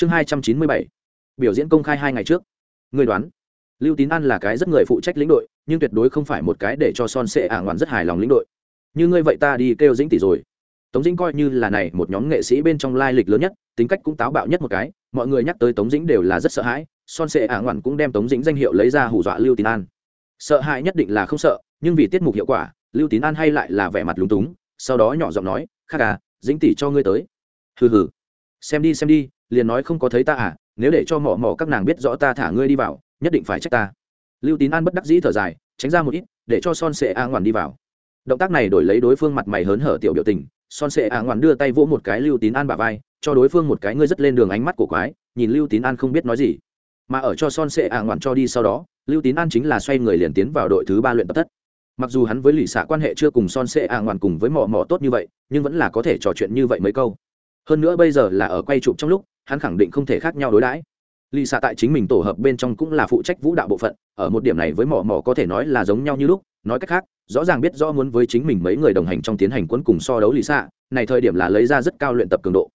chương hai trăm chín mươi bảy. Biểu diễn công khai hai ngày trước. Người đoán. Lưu tín an là cái rất người phụ trách lĩnh đội, nhưng tuyệt đối không phải một cái để cho son sệ ả ngoạn rất hài lòng lĩnh đội. Như ngươi vậy ta đi kêu dĩnh tỷ rồi. Tống dĩnh coi như là này một nhóm nghệ sĩ bên trong lai lịch lớn nhất, tính cách cũng táo bạo nhất một cái, mọi người nhắc tới tống dĩnh đều là rất sợ hãi, son sệ ả ngoạn cũng đem tống dĩnh danh hiệu lấy ra hù dọa lưu tín an. Sợ hãi nhất định là không sợ, nhưng vì tiết mục hiệu quả, lưu tín an hay lại là vẻ mặt lúng túng, sau đó nhỏ giọng nói khác à dĩnh tỷ cho ngươi tới. Hừ hừ. Xem đi xem đi liền nói không có thấy ta à nếu để cho mỏ mỏ các nàng biết rõ ta thả ngươi đi vào, nhất định phải trách ta. Lưu tín an bất đắc dĩ thở dài, tránh ra một ít, để cho son sệ a ngoằn đi vào. Động tác này đổi lấy đối phương mặt mày hớn hở tiểu biểu tình, son sệ a ngoằn đưa tay vỗ một cái lưu tín an bả vai, cho đối phương một cái ngươi rất lên đường ánh mắt của quái, nhìn lưu tín an không biết nói gì. Mà ở cho son sệ a ngoằn cho đi sau đó, lưu tín an chính là xoay người liền tiến vào đội thứ ba luyện tập thất. Mặc dù hắn với lì xạ quan hệ chưa cùng son sệ a ngoằn cùng với mỏ mỏ tốt như vậy, nhưng vẫn là có thể trò chuyện như vậy mấy câu hơn nữa bây giờ là ở quay chụp trong lúc, hắn khẳng định không thể khác nhau đối đãi. Lì xạ tại chính mình tổ hợp bên trong cũng là phụ trách vũ đạo bộ phận, ở một điểm này với mỏ mỏ có thể nói là giống nhau như lúc, nói cách khác, rõ ràng biết rõ muốn với chính mình mấy người đồng hành trong tiến hành cuốn cùng so đấu lì xạ này thời điểm là lấy ra rất cao luyện tập cường độ.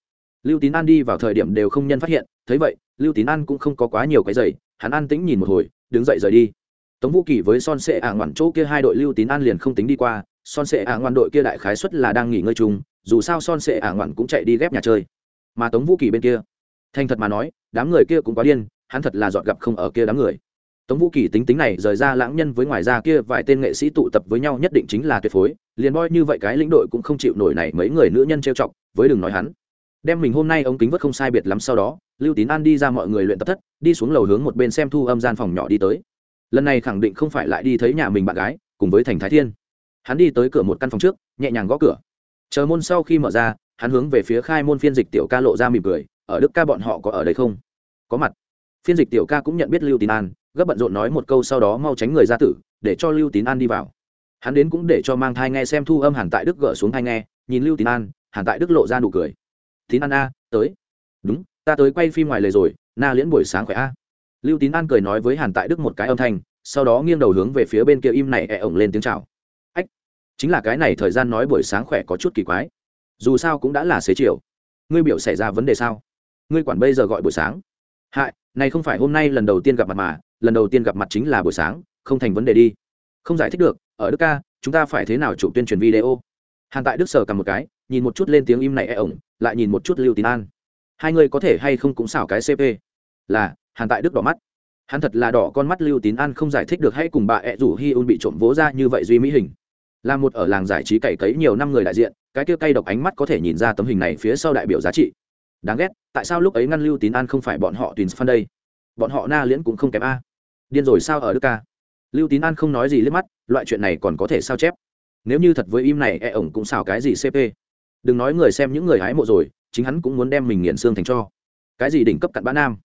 Lưu tín an đi vào thời điểm đều không nhân phát hiện, thấy vậy, lưu tín an cũng không có quá nhiều cái giày, hắn an tĩnh nhìn một hồi, đứng dậy rời đi. Tống vũ kỳ với son sệ ả ngoản chỗ kia hai đội lưu tín an liền không tính đi qua, son sệ ả ngoan đội kia đại khái xuất là đang nghỉ ngơi chung dù sao son sệ ả ngoạn cũng chạy đi ghép nhà chơi. Mà tống vũ kỳ bên kia, thành thật mà nói, đám người kia cũng quá điên, hắn thật là dọn gặp không ở kia đám người. Tống vũ kỳ tính tính này rời ra lãng nhân với ngoài ra kia vài tên nghệ sĩ tụ tập với nhau nhất định chính là tuyệt phối, liền boi như vậy cái lĩnh đội cũng không chịu nổi này mấy người nữ nhân trêu chọc, với đừng nói hắn. Đem mình hôm nay ống kính vớt không sai biệt lắm sau đó, lưu tín an đi ra mọi người luyện tập thất, đi xuống lầu hướng một bên xem thu âm gian phòng nhỏ đi tới. Lần này khẳng định không phải lại đi thấy nhà mình bạn gái, cùng với thành thái thiên. Hắn đi tới cửa một căn phòng trước, nhẹ nhàng gõ cửa chờ môn sau khi mở ra, hắn hướng về phía khai môn phiên dịch tiểu ca lộ ra mỉm cười, ở đức ca bọn họ có ở đây không? Có mặt. Phiên dịch tiểu ca cũng nhận biết lưu tín an, gấp bận rộn nói một câu sau đó mau tránh người ra tử, để cho lưu tín an đi vào. Hắn đến cũng để cho mang thai nghe xem thu âm hàn tại đức gỡ xuống thai nghe, nhìn lưu tín an, hàn tại đức lộ ra nụ cười. Tín an a, tới. Đúng, ta tới quay phim ngoài lề rồi, na liễn buổi sáng khỏe a. Lưu tín an cười nói với hàn tại đức một cái âm thanh, sau đó nghiêng đầu hướng về phía bên kia im này ẹ ổng lên tiếng chào chính là cái này thời gian nói buổi sáng khỏe có chút kỳ quái. Dù sao cũng đã là xế chiều. Ngươi biểu xảy ra vấn đề sao? Ngươi quản bây giờ gọi buổi sáng. Hại, này không phải hôm nay lần đầu tiên gặp mặt mà, lần đầu tiên gặp mặt chính là buổi sáng, không thành vấn đề đi. Không giải thích được, ở đức ca, chúng ta phải thế nào chụp tuyên truyền video? Hàn tại đức sở cầm một cái, nhìn một chút lên tiếng im này e ổng, lại nhìn một chút lưu tín an. Hai người có thể hay không cũng xảo cái cp là, hàn tại đức đỏ mắt. Hắn thật là đỏ con mắt lưu tín an không giải thích được hay cùng bà ẹ rủ hi un bị trộm vố ra như vậy duy mỹ hình là một ở làng giải trí cày cấy nhiều năm người đại diện, cái kia cay độc ánh mắt có thể nhìn ra tấm hình này phía sau đại biểu giá trị. Đáng ghét, tại sao lúc ấy ngăn lưu tín an không phải bọn họ tùy fan đây? Bọn họ na liễn cũng không kém a. Điên rồi sao ở đức ca lưu tín an không nói gì liếc mắt, loại chuyện này còn có thể sao chép? Nếu như thật với im này e ổng cũng xào cái gì cp đừng nói người xem những người hái mộ rồi, chính hắn cũng muốn đem mình nghiền xương thành cho. Cái gì đỉnh cấp cặn bã nam?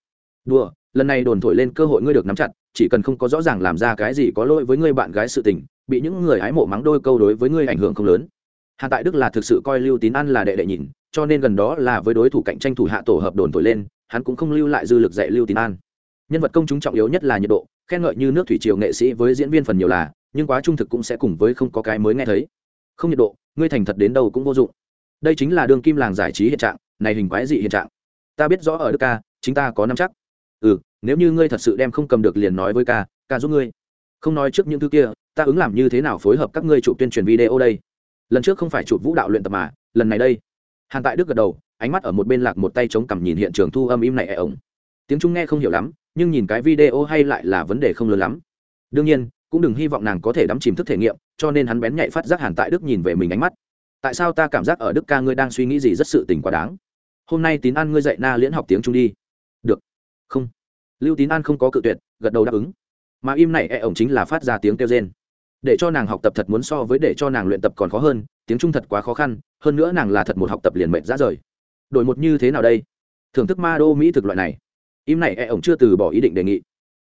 Đùa, lần này đồn thổi lên cơ hội ngươi được nắm chặt, chỉ cần không có rõ ràng làm ra cái gì có lỗi với ngươi bạn gái sự tình bị những người hái mộ mắng đôi câu đối với ngươi ảnh hưởng không lớn. Hạ tại đức là thực sự coi lưu tín an là đệ đệ nhìn, cho nên gần đó là với đối thủ cạnh tranh thủ hạ tổ hợp đồn thổi lên, hắn cũng không lưu lại dư lực dạy lưu tín an. Nhân vật công chúng trọng yếu nhất là nhiệt độ, khen ngợi như nước thủy triều nghệ sĩ với diễn viên phần nhiều là, nhưng quá trung thực cũng sẽ cùng với không có cái mới nghe thấy. Không nhiệt độ, ngươi thành thật đến đâu cũng vô dụng. Đây chính là đường kim làng giải trí hiện trạng, này hình quái dị hiện trạng. Ta biết rõ ở đức ca, chính ta có năm chắc. Ừ nếu như ngươi thật sự đem không cầm được liền nói với ca ca giúp ngươi. Không nói trước những thứ kia ta ứng làm như thế nào phối hợp các ngươi chụp tuyên truyền video đây? Lần trước không phải chụp vũ đạo luyện tập mà, lần này đây. Hàn tại đức gật đầu, ánh mắt ở một bên lạc một tay chống cằm nhìn hiện trường thu âm im này ẻ ổng tiếng trung nghe không hiểu lắm, nhưng nhìn cái video hay lại là vấn đề không lớn lắm. Đương nhiên, cũng đừng hy vọng nàng có thể đắm chìm thức thể nghiệm, cho nên hắn bén nhạy phát giác hàn tại đức nhìn về mình ánh mắt. Tại sao ta cảm giác ở đức ca ngươi đang suy nghĩ gì rất sự tình quá đáng? Hôm nay tín an ngươi dạy na liễn học tiếng trung đi. Được. Không. Lưu tín an không có cự tuyệt, gật đầu đáp ứng. Mà im này e ổng chính là phát ra tiếng kêu rên để cho nàng học tập thật muốn so với để cho nàng luyện tập còn khó hơn, tiếng trung thật quá khó khăn, hơn nữa nàng là thật một học tập liền mệt ra rời. Đổi một như thế nào đây? Thưởng thức ma đô mỹ thực loại này. Im này e ổng chưa từ bỏ ý định đề nghị.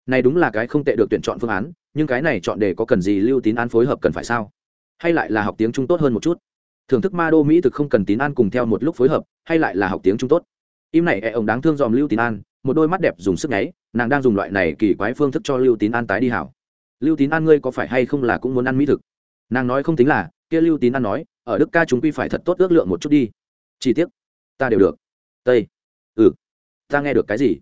Này đúng là cái không tệ được tuyển chọn phương án, nhưng cái này chọn để có cần gì lưu tín an phối hợp cần phải sao? Hay lại là học tiếng trung tốt hơn một chút? Thưởng thức ma đô mỹ thực không cần tín an cùng theo một lúc phối hợp, hay lại là học tiếng trung tốt? Im này e ổng đáng thương dòm lưu tín an, một đôi mắt đẹp dùng sức nháy, nàng đang dùng loại này kỳ quái phương thức cho lưu tín an tái đi hảo lưu tín an ngươi có phải hay không là cũng muốn ăn mỹ thực? Nàng nói không tính là, kia lưu tín an nói, ở đức ca chúng quy phải thật tốt ước lượng một chút đi. Chi tiết ta đều được. Tây. Ừ. Ta nghe được cái gì?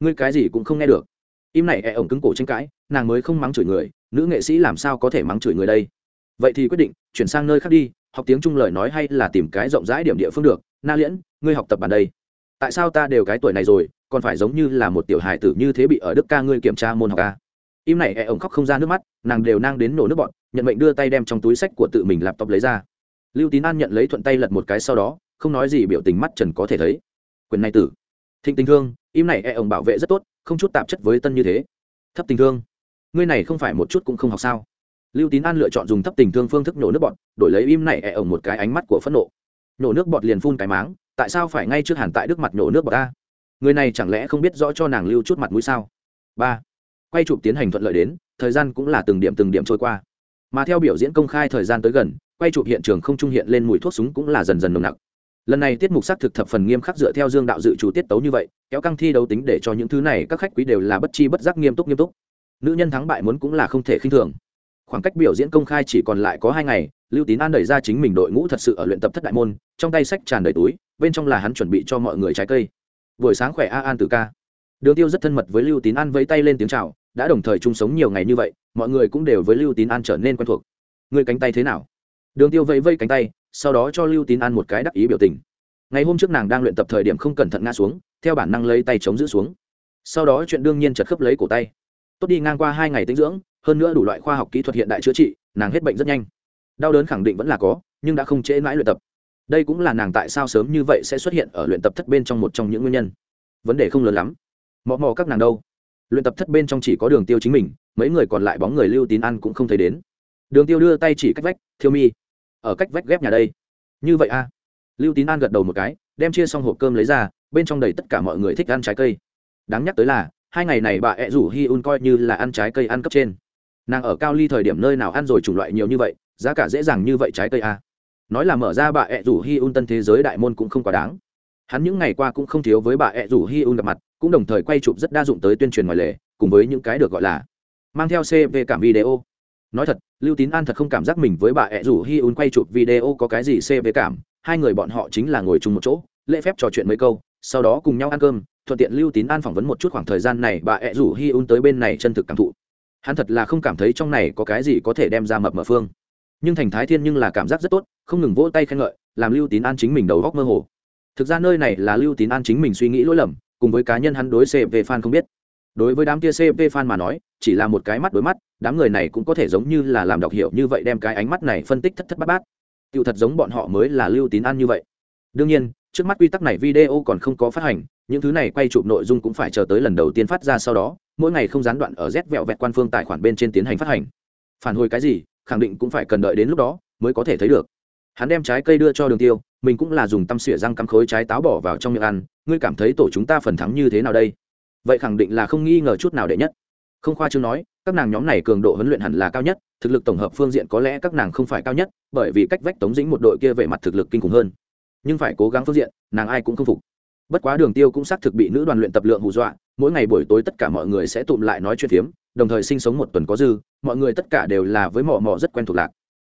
Ngươi cái gì cũng không nghe được. Im này e ổng cứng cổ tranh cãi, nàng mới không mắng chửi người, nữ nghệ sĩ làm sao có thể mắng chửi người đây? Vậy thì quyết định, chuyển sang nơi khác đi, học tiếng trung lời nói hay là tìm cái rộng rãi điểm địa phương được. Na liễn, ngươi học tập bản đây. Tại sao ta đều cái tuổi này rồi, còn phải giống như là một tiểu hài tử như thế bị ở đức ca ngươi kiểm tra môn học ca im này e ổng khóc không ra nước mắt, nàng đều nang đến nổ nước bọn, nhận mệnh đưa tay đem trong túi sách của tự mình laptop lấy ra. Lưu tín an nhận lấy thuận tay lật một cái sau đó, không nói gì biểu tình mắt trần có thể thấy. Quyền này tử. Thịnh tình thương, im này e ổng bảo vệ rất tốt, không chút tạp chất với tân như thế. Thấp tình thương. Ngươi này không phải một chút cũng không học sao? Lưu tín an lựa chọn dùng thấp tình thương phương thức nhổ nước bọt đổi lấy im này e ổng một cái ánh mắt của phẫn nộ. Nhổ nước bọt liền phun cái máng, tại sao phải ngay trước hẳn tại đức mặt nhổ nước bọt ta? Người này chẳng lẽ không biết rõ cho nàng lưu chút mặt mũi sao? Ba quay chụp tiến hành thuận lợi đến, thời gian cũng là từng điểm từng điểm trôi qua. Mà theo biểu diễn công khai thời gian tới gần, quay chụp hiện trường không trung hiện lên mùi thuốc súng cũng là dần dần nồng nặc. Lần này tiết mục xác thực thập phần nghiêm khắc dựa theo dương đạo dự chủ tiết tấu như vậy, kéo căng thi đấu tính để cho những thứ này các khách quý đều là bất chi bất giác nghiêm túc nghiêm túc. Nữ nhân thắng bại muốn cũng là không thể khinh thường. Khoảng cách biểu diễn công khai chỉ còn lại có hai ngày, lưu tín an đẩy ra chính mình đội ngũ thật sự ở luyện tập thất đại môn, trong tay sách tràn đầy túi, bên trong là hắn chuẩn bị cho mọi người trái cây. Buổi sáng khỏe a an từ ca. Đường tiêu rất thân mật với lưu tín an vẫy tay lên tiếng chào đã đồng thời chung sống nhiều ngày như vậy, mọi người cũng đều với lưu tín an trở nên quen thuộc. Người cánh tay thế nào? Đường tiêu vẫy vây cánh tay, sau đó cho lưu tín an một cái đắc ý biểu tình. Ngày hôm trước nàng đang luyện tập thời điểm không cẩn thận ngã xuống, theo bản năng lấy tay chống giữ xuống. Sau đó chuyện đương nhiên chật khớp lấy cổ tay. Tốt đi ngang qua hai ngày tinh dưỡng, hơn nữa đủ loại khoa học kỹ thuật hiện đại chữa trị, nàng hết bệnh rất nhanh. Đau đớn khẳng định vẫn là có, nhưng đã không trễ mãi luyện tập. Đây cũng là nàng tại sao sớm như vậy sẽ xuất hiện ở luyện tập thất bên trong một trong những nguyên nhân. Vấn đề không lớn lắm. Mò mò các nàng đâu? Luyện tập thất bên trong chỉ có đường tiêu chính mình, mấy người còn lại bóng người lưu tín ăn cũng không thấy đến. Đường tiêu đưa tay chỉ cách vách, thiêu mi, ở cách vách ghép nhà đây. Như vậy a à. lưu tín an gật đầu một cái, đem chia xong hộp cơm lấy ra, bên trong đầy tất cả mọi người thích ăn trái cây. Đáng nhắc tới là, hai ngày này bà ẹ rủ hi un coi như là ăn trái cây ăn cấp trên. Nàng ở cao ly thời điểm nơi nào ăn rồi chủng loại nhiều như vậy, giá cả dễ dàng như vậy trái cây a nói là mở ra bà ẹ rủ hi un tân thế giới đại môn cũng không quá đáng hắn những ngày qua cũng không thiếu với bà ẹ rủ hi un gặp mặt, cũng đồng thời quay chụp rất đa dụng tới tuyên truyền ngoài lề, cùng với những cái được gọi là mang theo cv cảm video. Nói thật, lưu tín an thật không cảm giác mình với bà ẹ rủ hi un quay chụp video có cái gì cv cảm. Hai người bọn họ chính là ngồi chung một chỗ, lễ phép trò chuyện mấy câu, sau đó cùng nhau ăn cơm, thuận tiện lưu tín an phỏng vấn một chút khoảng thời gian này bà ẹ rủ hi un tới bên này chân thực cảm thụ. Hắn thật là không cảm thấy trong này có cái gì có thể đem ra mập mở phương. Nhưng thành thái thiên nhưng là cảm giác rất tốt, không ngừng vỗ tay khen ngợi, làm lưu tín an chính mình đầu góc mơ hồ thực ra nơi này là lưu tín an chính mình suy nghĩ lỗi lầm, cùng với cá nhân hắn đối cv fan không biết. Đối với đám kia cv fan mà nói, chỉ là một cái mắt đối mắt, đám người này cũng có thể giống như là làm đọc hiểu như vậy đem cái ánh mắt này phân tích thất thất bát bát. Tựu thật giống bọn họ mới là lưu tín an như vậy. Đương nhiên, trước mắt quy tắc này video còn không có phát hành, những thứ này quay chụp nội dung cũng phải chờ tới lần đầu tiên phát ra sau đó, mỗi ngày không gián đoạn ở rét vẹo vẹt quan phương tài khoản bên trên tiến hành phát hành. Phản hồi cái gì, khẳng định cũng phải cần đợi đến lúc đó mới có thể thấy được hắn đem trái cây đưa cho đường tiêu, mình cũng là dùng tăm xỉa răng cắm khối trái táo bỏ vào trong miệng ăn, ngươi cảm thấy tổ chúng ta phần thắng như thế nào đây? Vậy khẳng định là không nghi ngờ chút nào đệ nhất. Không khoa chương nói, các nàng nhóm này cường độ huấn luyện hẳn là cao nhất, thực lực tổng hợp phương diện có lẽ các nàng không phải cao nhất, bởi vì cách vách tống dĩnh một đội kia về mặt thực lực kinh khủng hơn. Nhưng phải cố gắng phương diện, nàng ai cũng không phục. Bất quá đường tiêu cũng xác thực bị nữ đoàn luyện tập lượng hù dọa, mỗi ngày buổi tối tất cả mọi người sẽ tụm lại nói chuyện phiếm, đồng thời sinh sống một tuần có dư, mọi người tất cả đều là với mò mò rất quen thuộc lạc.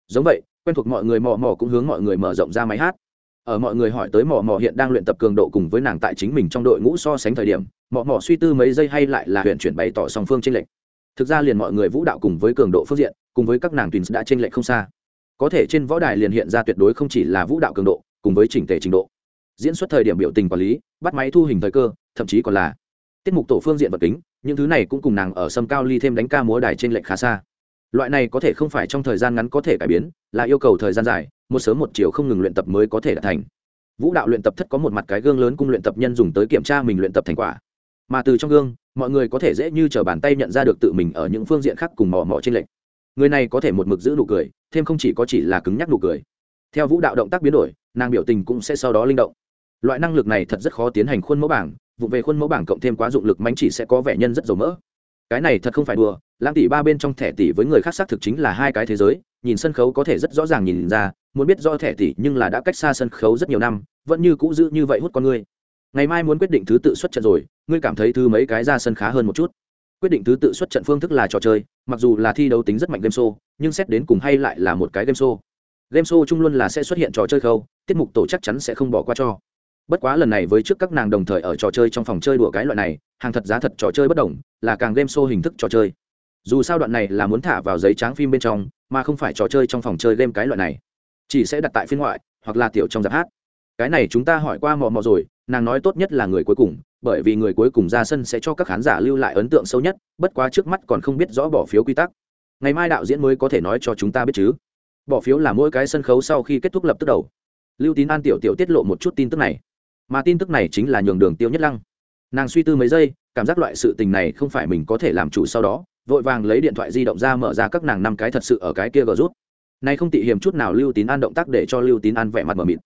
Giống vậy quen thuộc mọi người mò mò cũng hướng mọi người mở rộng ra máy hát. Ở mọi người hỏi tới mò mò hiện đang luyện tập cường độ cùng với nàng tại chính mình trong đội ngũ so sánh thời điểm, mò mò suy tư mấy giây hay lại là huyện chuyển bày tỏ song phương trên lệnh thực ra liền mọi người vũ đạo cùng với cường độ phương diện, cùng với các nàng tùy đã trên lệnh không xa. Có thể trên võ đài liền hiện ra tuyệt đối không chỉ là vũ đạo cường độ, cùng với chỉnh tề trình độ. Diễn xuất thời điểm biểu tình quản lý, bắt máy thu hình thời cơ, thậm chí còn là tiết mục tổ phương diện vật kính, những thứ này cũng cùng nàng ở sâm cao ly thêm đánh ca múa đài trên lệnh khá xa loại này có thể không phải trong thời gian ngắn có thể cải biến, là yêu cầu thời gian dài, một sớm một chiều không ngừng luyện tập mới có thể đạt thành. Vũ đạo luyện tập thất có một mặt cái gương lớn cung luyện tập nhân dùng tới kiểm tra mình luyện tập thành quả. Mà từ trong gương, mọi người có thể dễ như t bàn tay nhận ra được tự mình ở những phương diện khác cùng mò mò trên lệch. người này có thể một mực giữ nụ cười, thêm không chỉ có chỉ là cứng nhắc nụ cười. Theo vũ đạo động tác biến đổi, nàng biểu tình cũng sẽ sau đó linh động. Loại năng lực này thật rất khó tiến hành khuôn mẫu bảng, vụ về khuôn mẫu bảng cộng thêm quá dụng lực mánh chỉ sẽ có vẻ nhân rất dầu mỡ cái này thật không phải đùa, lãng tỷ ba bên trong thẻ tỷ với người khác xác thực chính là hai cái thế giới, nhìn sân khấu có thể rất rõ ràng nhìn ra, muốn biết do thẻ tỷ nhưng là đã cách xa sân khấu rất nhiều năm, vẫn như cũ giữ như vậy hút con ngươi ngày mai muốn quyết định thứ tự xuất trận rồi, ngươi cảm thấy thứ mấy cái ra sân khá hơn một chút? Quyết định thứ tự xuất trận phương thức là trò chơi, mặc dù là thi đấu tính rất mạnh game show, nhưng xét đến cùng hay lại là một cái game show. Game show chung luôn là sẽ xuất hiện trò chơi khâu, tiết mục tổ chắc chắn sẽ không bỏ qua cho bất quá lần này với trước các nàng đồng thời ở trò chơi trong phòng chơi đùa cái loại này, hàng thật giá thật trò chơi bất đồng, là càng game show hình thức trò chơi. Dù sao đoạn này là muốn thả vào giấy tráng phim bên trong, mà không phải trò chơi trong phòng chơi game cái loại này. Chỉ sẽ đặt tại phiên ngoại, hoặc là tiểu trong giáp hát. Cái này chúng ta hỏi qua mò mò rồi, nàng nói tốt nhất là người cuối cùng, bởi vì người cuối cùng ra sân sẽ cho các khán giả lưu lại ấn tượng sâu nhất, bất quá trước mắt còn không biết rõ bỏ phiếu quy tắc. Ngày mai đạo diễn mới có thể nói cho chúng ta biết chứ. Bỏ phiếu là mỗi cái sân khấu sau khi kết thúc lập tức đầu. Lưu tín an tiểu tiểu tiết lộ một chút tin tức này mà tin tức này chính là nhường đường tiêu nhất lăng. Nàng suy tư mấy giây, cảm giác loại sự tình này không phải mình có thể làm chủ sau đó, vội vàng lấy điện thoại di động ra mở ra các nàng năm cái thật sự ở cái kia gờ rút. Nay không tị hiểm chút nào lưu tín an động tác để cho lưu tín an vẻ mặt mờ mịt.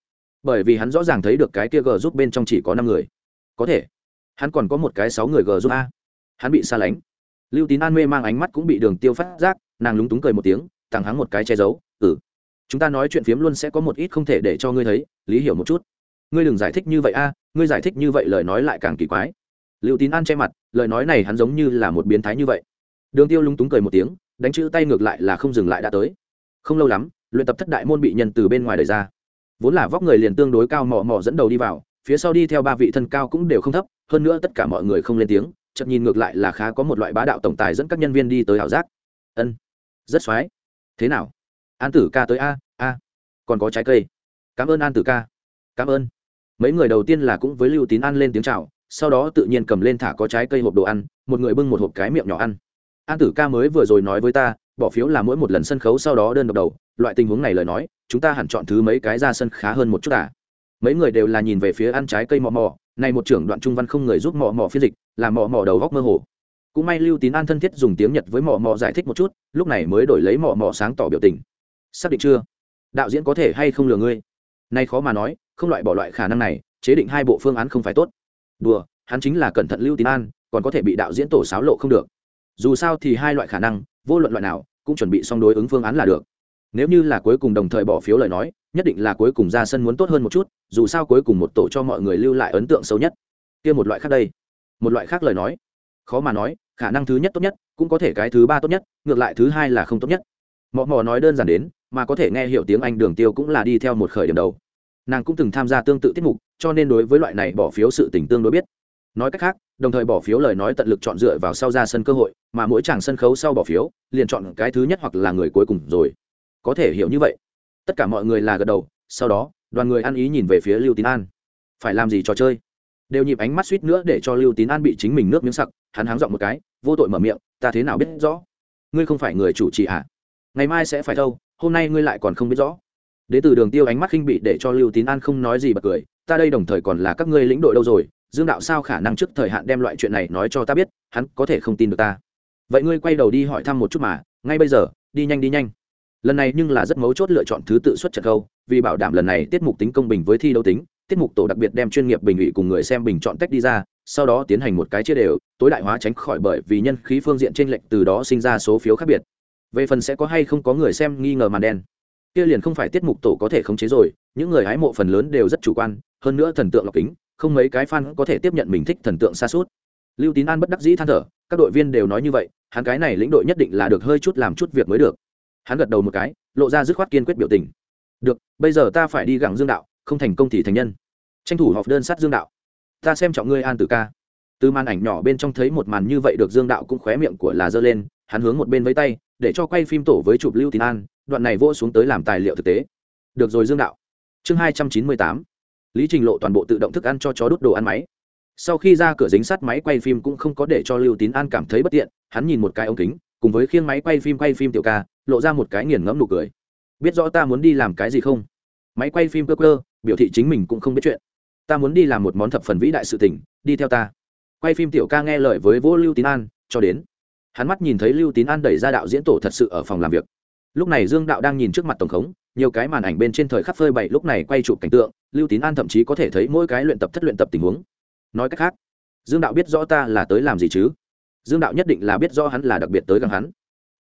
Bởi vì hắn rõ ràng thấy được cái kia gờ rút bên trong chỉ có năm người. Có thể, hắn còn có một cái sáu người gờ rút a. Hắn bị xa lánh. Lưu tín an mê mang ánh mắt cũng bị đường tiêu phát giác, nàng lúng túng cười một tiếng, thẳng hắn một cái che giấu ừ chúng ta nói chuyện phiếm luôn sẽ có một ít không thể để cho ngươi thấy, lý hiểu một chút ngươi đừng giải thích như vậy a, ngươi giải thích như vậy lời nói lại càng kỳ quái. Liệu tín an che mặt, lời nói này hắn giống như là một biến thái như vậy. Đường tiêu lúng túng cười một tiếng, đánh chữ tay ngược lại là không dừng lại đã tới. Không lâu lắm, luyện tập thất đại môn bị nhân từ bên ngoài đời ra. Vốn là vóc người liền tương đối cao mò mò dẫn đầu đi vào, phía sau đi theo ba vị thân cao cũng đều không thấp, hơn nữa tất cả mọi người không lên tiếng chậm nhìn ngược lại là khá có một loại bá đạo tổng tài dẫn các nhân viên đi tới ảo giác. Ân, rất x thế nào? An tử ca tới a a. Còn có trái cây. Cảm ơn an tử ca. Cảm ơn mấy người đầu tiên là cũng với lưu tín ăn lên tiếng chào, sau đó tự nhiên cầm lên thả có trái cây hộp đồ ăn một người bưng một hộp cái miệng nhỏ ăn. An tử ca mới vừa rồi nói với ta bỏ phiếu là mỗi một lần sân khấu sau đó đơn độc đầu loại tình huống này lời nói chúng ta hẳn chọn thứ mấy cái ra sân khá hơn một chút à. mấy người đều là nhìn về phía ăn trái cây mò mò này một trưởng đoạn trung văn không người giúp mò mò phiên dịch làm mò mò đầu góc mơ hồ. Cũng may lưu tín an thân thiết dùng tiếng nhật với mò mò giải thích một chút lúc này mới đổi lấy mò mò sáng tỏ biểu tình. Xác định chưa? Đạo diễn có thể hay không lừa ngươi? Nay khó mà nói không loại bỏ loại khả năng này, chế định hai bộ phương án không phải tốt. Đùa, hắn chính là cẩn thận lưu tín an, còn có thể bị đạo diễn tổ sáo lộ không được. Dù sao thì hai loại khả năng, vô luận loại nào, cũng chuẩn bị xong đối ứng phương án là được. Nếu như là cuối cùng đồng thời bỏ phiếu lời nói, nhất định là cuối cùng ra sân muốn tốt hơn một chút, dù sao cuối cùng một tổ cho mọi người lưu lại ấn tượng xấu nhất. Kia một loại khác đây. Một loại khác lời nói. Khó mà nói, khả năng thứ nhất tốt nhất, cũng có thể cái thứ ba tốt nhất, ngược lại thứ hai là không tốt nhất. Mọ mò nói đơn giản đến, mà có thể nghe hiểu tiếng anh đường tiêu cũng là đi theo một khởi điểm đầu nàng cũng từng tham gia tương tự tiết mục, cho nên đối với loại này bỏ phiếu sự tình tương đối biết. Nói cách khác, đồng thời bỏ phiếu lời nói tận lực chọn dựa vào sau ra sân cơ hội, mà mỗi chàng sân khấu sau bỏ phiếu, liền chọn cái thứ nhất hoặc là người cuối cùng rồi. Có thể hiểu như vậy. Tất cả mọi người là gật đầu, sau đó, đoàn người ăn ý nhìn về phía lưu tín an. Phải làm gì trò chơi? Đều nhịp ánh mắt suýt nữa để cho lưu tín an bị chính mình nước miếng sặc, hắn háng giọng một cái, vô tội mở miệng, ta thế nào biết rõ? Ngươi không phải người chủ trì ạ à? ngày mai sẽ phải đâu, hôm nay ngươi lại còn không biết rõ đ ế từ đường tiêu ánh mắt khinh bị để cho lưu tín an không nói gì bật cười, ta đây đồng thời còn là các ngươi lĩnh đội đâu rồi, dương đạo sao khả năng trước thời hạn đem loại chuyện này nói cho ta biết, hắn có thể không tin được ta. Vậy ngươi quay đầu đi hỏi thăm một chút mà, ngay bây giờ, đi nhanh đi nhanh. Lần này nhưng là rất mấu chốt lựa chọn thứ tự xuất trận câu, vì bảo đảm lần này tiết mục tính công bình với thi đấu tính, tiết mục tổ đặc biệt đem chuyên nghiệp bình ủy cùng người xem bình chọn tách đi ra, sau đó tiến hành một cái chia đều, tối đại hóa tránh khỏi bởi vì nhân khí phương diện trên lệnh từ đó sinh ra số phiếu khác biệt. Về phần sẽ có hay không có người xem nghi ngờ màn đen kia liền không phải tiết mục tổ có thể khống chế rồi, những người hái mộ phần lớn đều rất chủ quan, hơn nữa thần tượng lọc kính, không mấy cái fan có thể tiếp nhận mình thích thần tượng xa suốt. Lưu tín an bất đắc dĩ than thở, các đội viên đều nói như vậy, hắn cái này lĩnh đội nhất định là được hơi chút làm chút việc mới được. Hắn gật đầu một cái, lộ ra dứt khoát kiên quyết biểu tình. Được, bây giờ ta phải đi gặng dương đạo, không thành công thì thành nhân. Tranh thủ họp đơn sát dương đạo. Ta xem trọng ngươi, an tử ca. Từ màn ảnh nhỏ bên trong thấy một màn như vậy được dương đạo cũng khóe miệng của là giơ lên, hắn hướng một bên với tay, để cho quay phim tổ với chụp lưu tín an đoạn này vô xuống tới làm tài liệu thực tế. Được rồi dương đạo. Chương hai trăm chín mươi tám. Lý trình lộ toàn bộ tự động thức ăn cho chó đốt đồ ăn máy. Sau khi ra cửa dính sắt máy quay phim cũng không có để cho lưu tín an cảm thấy bất tiện, hắn nhìn một cái ống kính, cùng với khiêng máy quay phim quay phim tiểu ca, lộ ra một cái nghiền ngẫm nụ cười. Biết rõ ta muốn đi làm cái gì không? Máy quay phim cơ cơ, biểu thị chính mình cũng không biết chuyện. Ta muốn đi làm một món thập phần vĩ đại sự tình, đi theo ta. Quay phim tiểu ca nghe lời với vô lưu tín an, cho đến. Hắn mắt nhìn thấy lưu tín an đẩy ra đạo diễn tổ thật sự ở phòng làm việc lúc này dương đạo đang nhìn trước mặt tổng khống, nhiều cái màn ảnh bên trên thời khắc phơi bày lúc này quay chụp cảnh tượng, lưu tín an thậm chí có thể thấy mỗi cái luyện tập thất luyện tập tình huống. Nói cách khác, dương đạo biết rõ ta là tới làm gì chứ? Dương đạo nhất định là biết rõ hắn là đặc biệt tới gần hắn.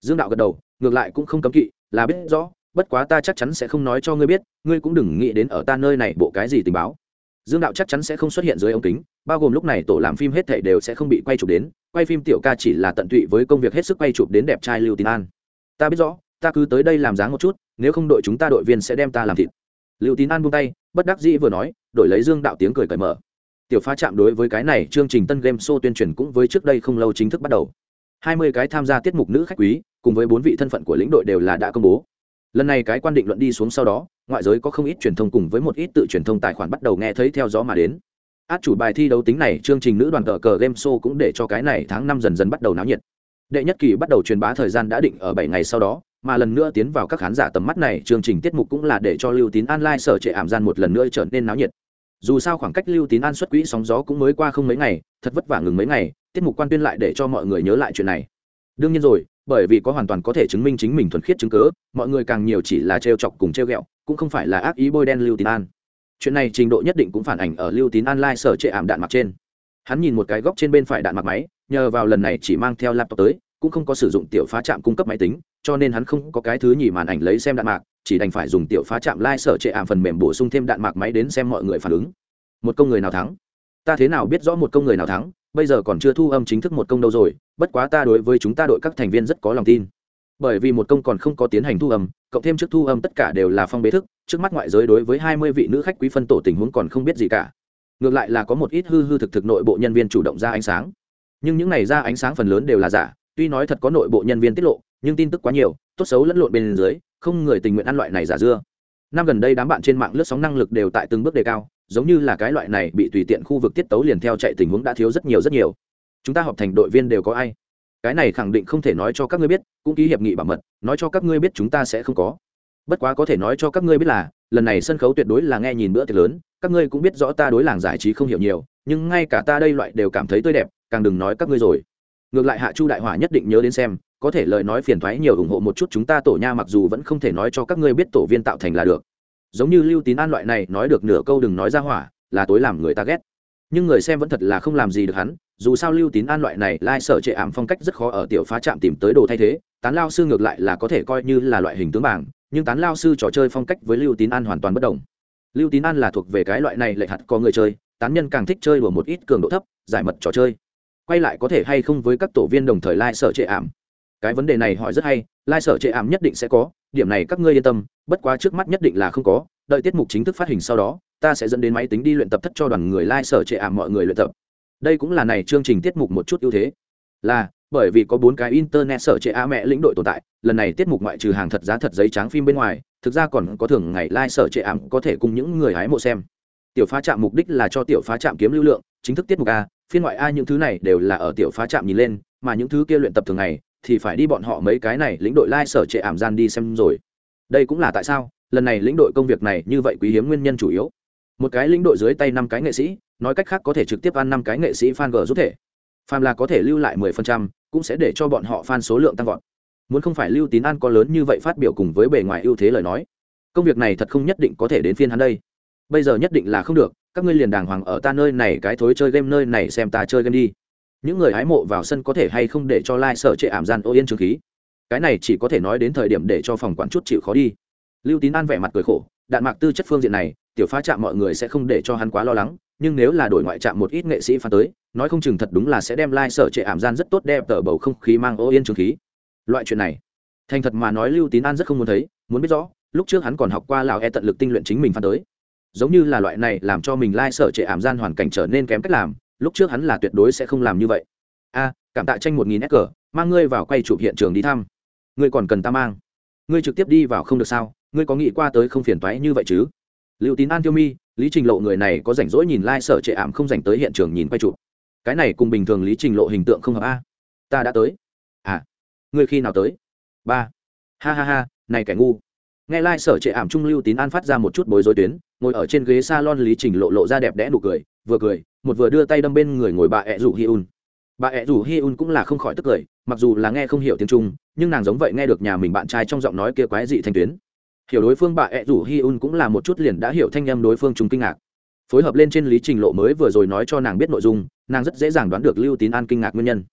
Dương đạo gật đầu, ngược lại cũng không cấm kỵ, là biết rõ, bất quá ta chắc chắn sẽ không nói cho ngươi biết, ngươi cũng đừng nghĩ đến ở ta nơi này bộ cái gì tình báo. Dương đạo chắc chắn sẽ không xuất hiện dưới ống kính, bao gồm lúc này tổ làm phim hết thể đều sẽ không bị quay chụp đến, quay phim tiểu ca chỉ là tận tụy với công việc hết sức quay chụp đến đẹp trai lưu tín an. Ta biết rõ ta cứ tới đây làm dáng một chút, nếu không đội chúng ta đội viên sẽ đem ta làm thịt. Lưu tín an buông tay, bất đắc dĩ vừa nói, đổi lấy dương đạo tiếng cười cởi mở. Tiểu pha chạm đối với cái này, chương trình tân game show tuyên truyền cũng với trước đây không lâu chính thức bắt đầu. Hai mươi cái tham gia tiết mục nữ khách quý, cùng với bốn vị thân phận của lĩnh đội đều là đã công bố. Lần này cái quan định luận đi xuống sau đó, ngoại giới có không ít truyền thông cùng với một ít tự truyền thông tài khoản bắt đầu nghe thấy theo gió mà đến. Át chủ bài thi đấu tính này, chương trình nữ đoàn cờ cờ game show cũng để cho cái này tháng năm dần dần bắt đầu náo nhiệt. Đệ nhất kỳ bắt đầu truyền bá thời gian đã định ở bảy ngày sau đó mà lần nữa tiến vào các khán giả tầm mắt này, chương trình tiết mục cũng là để cho lưu tín an lai sở trệ ảm gian một lần nữa trở nên náo nhiệt. Dù sao khoảng cách lưu tín an xuất quỹ sóng gió cũng mới qua không mấy ngày, thật vất vả ngừng mấy ngày, tiết mục quan tuyên lại để cho mọi người nhớ lại chuyện này. Đương nhiên rồi, bởi vì có hoàn toàn có thể chứng minh chính mình thuần khiết chứng cớ mọi người càng nhiều chỉ là trêu chọc cùng trêu ghẹo, cũng không phải là ác ý bôi đen lưu tín an. Chuyện này trình độ nhất định cũng phản ảnh ở lưu tín an lai sở trệ ảm đạn mặc trên. Hắn nhìn một cái góc trên bên phải đạn mặc máy, nhờ vào lần này chỉ mang theo laptop tới, cũng không có sử dụng tiểu phá trạm cung cấp máy tính cho nên hắn không có cái thứ nhì màn ảnh lấy xem đạn mạc, chỉ đành phải dùng tiểu phá chạm lai trệ ảm phần mềm bổ sung thêm đạn mạc máy đến xem mọi người phản ứng. Một công người nào thắng? Ta thế nào biết rõ một công người nào thắng? Bây giờ còn chưa thu âm chính thức một công đâu rồi, bất quá ta đối với chúng ta đội các thành viên rất có lòng tin. Bởi vì một công còn không có tiến hành thu âm, cộng thêm trước thu âm tất cả đều là phong bế thức, trước mắt ngoại giới đối với hai mươi vị nữ khách quý phân tổ tình huống còn không biết gì cả. Ngược lại là có một ít hư hư thực thực nội bộ nhân viên chủ động ra ánh sáng. Nhưng những này ra ánh sáng phần lớn đều là giả, tuy nói thật có nội bộ nhân viên tiết lộ nhưng tin tức quá nhiều, tốt xấu lẫn lộn bên dưới, không người tình nguyện ăn loại này giả dưa. Năm gần đây đám bạn trên mạng lướt sóng năng lực đều tại từng bước đề cao, giống như là cái loại này bị tùy tiện khu vực tiết tấu liền theo chạy tình huống đã thiếu rất nhiều rất nhiều. Chúng ta họp thành đội viên đều có ai? Cái này khẳng định không thể nói cho các ngươi biết, cũng ký hiệp nghị bảo mật, nói cho các ngươi biết chúng ta sẽ không có. Bất quá có thể nói cho các ngươi biết là, lần này sân khấu tuyệt đối là nghe nhìn bữa tiệc lớn, các ngươi cũng biết rõ ta đối làng giải trí không hiểu nhiều, nhưng ngay cả ta đây loại đều cảm thấy tươi đẹp, càng đừng nói các ngươi rồi. Ngược lại hạ chu đại hỏa nhất định nhớ đến xem có thể lời nói phiền thoái nhiều ủng hộ một chút chúng ta tổ nha mặc dù vẫn không thể nói cho các ngươi biết tổ viên tạo thành là được. Giống như lưu tín an loại này nói được nửa câu đừng nói ra hỏa, là tối làm người ta ghét. Nhưng người xem vẫn thật là không làm gì được hắn, dù sao lưu tín an loại này lai sở trệ ảm phong cách rất khó ở tiểu phá trạm tìm tới đồ thay thế, tán lao sư ngược lại là có thể coi như là loại hình tướng bảng, nhưng tán lao sư trò chơi phong cách với lưu tín an hoàn toàn bất đồng. Lưu tín an là thuộc về cái loại này lệ hạt có người chơi, tán nhân càng thích chơi đùa một ít cường độ thấp, giải mật trò chơi. Quay lại có thể hay không với các tổ viên đồng thời lai sở trệ ảm? Cái vấn đề này hỏi rất hay, lai sở trệ ảm nhất định sẽ có, điểm này các ngươi yên tâm, bất quá trước mắt nhất định là không có, đợi tiết mục chính thức phát hình sau đó, ta sẽ dẫn đến máy tính đi luyện tập thất cho đoàn người lai sở trệ ảm mọi người luyện tập. Đây cũng là này chương trình tiết mục một chút ưu thế. Là, bởi vì có bốn cái internet sở trệ á mẹ lĩnh đội tồn tại, lần này tiết mục ngoại trừ hàng thật giá thật giấy trắng phim bên ngoài, thực ra còn có thường ngày lai、like、sở trệ ảm có thể cùng những người hái mộ xem. Tiểu phá trạm mục đích là cho tiểu phá trạm kiếm lưu lượng, chính thức tiết mục a, phiên ngoại a những thứ này đều là ở tiểu phá trạm nhìn lên, mà những thứ kia luyện tập thường ngày thì phải đi bọn họ mấy cái này lĩnh đội lai、like、sở trệ ảm gian đi xem rồi. Đây cũng là tại sao, lần này lĩnh đội công việc này như vậy quý hiếm nguyên nhân chủ yếu. Một cái lĩnh đội dưới tay năm cái nghệ sĩ, nói cách khác có thể trực tiếp ăn năm cái nghệ sĩ fan g giúp thể. Phàm là có thể lưu lại mười phần trăm, cũng sẽ để cho bọn họ fan số lượng tăng vọt. Muốn không phải lưu tín an có lớn như vậy phát biểu cùng với bề ngoài ưu thế lời nói. Công việc này thật không nhất định có thể đến phiên hắn đây. Bây giờ nhất định là không được, các ngươi liền đàng hoàng ở ta nơi này cái thối chơi game nơi này xem ta chơi game đi những người hái mộ vào sân có thể hay không để cho lai、like、sở trệ ảm gian ô yên trường khí? Cái này chỉ có thể nói đến thời điểm để cho phòng quản chút chịu khó đi. Lưu tín an vẻ mặt cười khổ, đạn mạc tư chất phương diện này, tiểu phá chạm mọi người sẽ không để cho hắn quá lo lắng, nhưng nếu là đổi ngoại trạm một ít nghệ sĩ phá tới, nói không chừng thật đúng là sẽ đem lai、like、sở trệ ảm gian rất tốt đẹp tờ bầu không khí mang ô yên trường khí. Loại chuyện này, thành thật mà nói lưu tín an rất không muốn thấy, muốn biết rõ, lúc trước hắn còn học qua lào e tận lực tinh luyện chính mình phá tới. Giống như là loại này làm cho mình lai、like、sở trệ ảm gian hoàn cảnh trở nên kém cách làm lúc trước hắn là tuyệt đối sẽ không làm như vậy. A, cảm tạ tranh một nghìn s cờ mang ngươi vào quay chụp hiện trường đi thăm. Ngươi còn cần ta mang. Ngươi trực tiếp đi vào không được sao? Ngươi có nghĩ qua tới không phiền toái như vậy chứ? Liệu tín an tiêu mi, lý trình lộ người này có rảnh rỗi nhìn lai、like、sở trệ ảm không dành tới hiện trường nhìn quay chụp. Cái này cùng bình thường lý trình lộ hình tượng không hợp a. Ta đã tới. À ngươi khi nào tới? Ba. Ha ha ha, này kẻ ngu nghe lai、like、sở trệ ảm trung lưu tín an phát ra một chút bối rối tuyến, ngồi ở trên ghế s a lon lý trình lộ lộ ra đẹp đẽ nụ cười, vừa cười, một vừa đưa tay đâm bên người ngồi bà ẹ rủ hi un. Bà ẹ rủ hi un cũng là không khỏi tức cười, mặc dù là nghe không hiểu tiếng trung, nhưng nàng giống vậy nghe được nhà mình bạn trai trong giọng nói kia quái dị thanh tuyến. Hiểu đối phương bà ẹ rủ hi un cũng là một chút liền đã hiểu thanh â m đối phương chúng kinh ngạc. Phối hợp lên trên lý trình lộ mới vừa rồi nói cho nàng biết nội dung, nàng rất dễ dàng đoán được lưu tín an kinh ngạc nguyên nhân.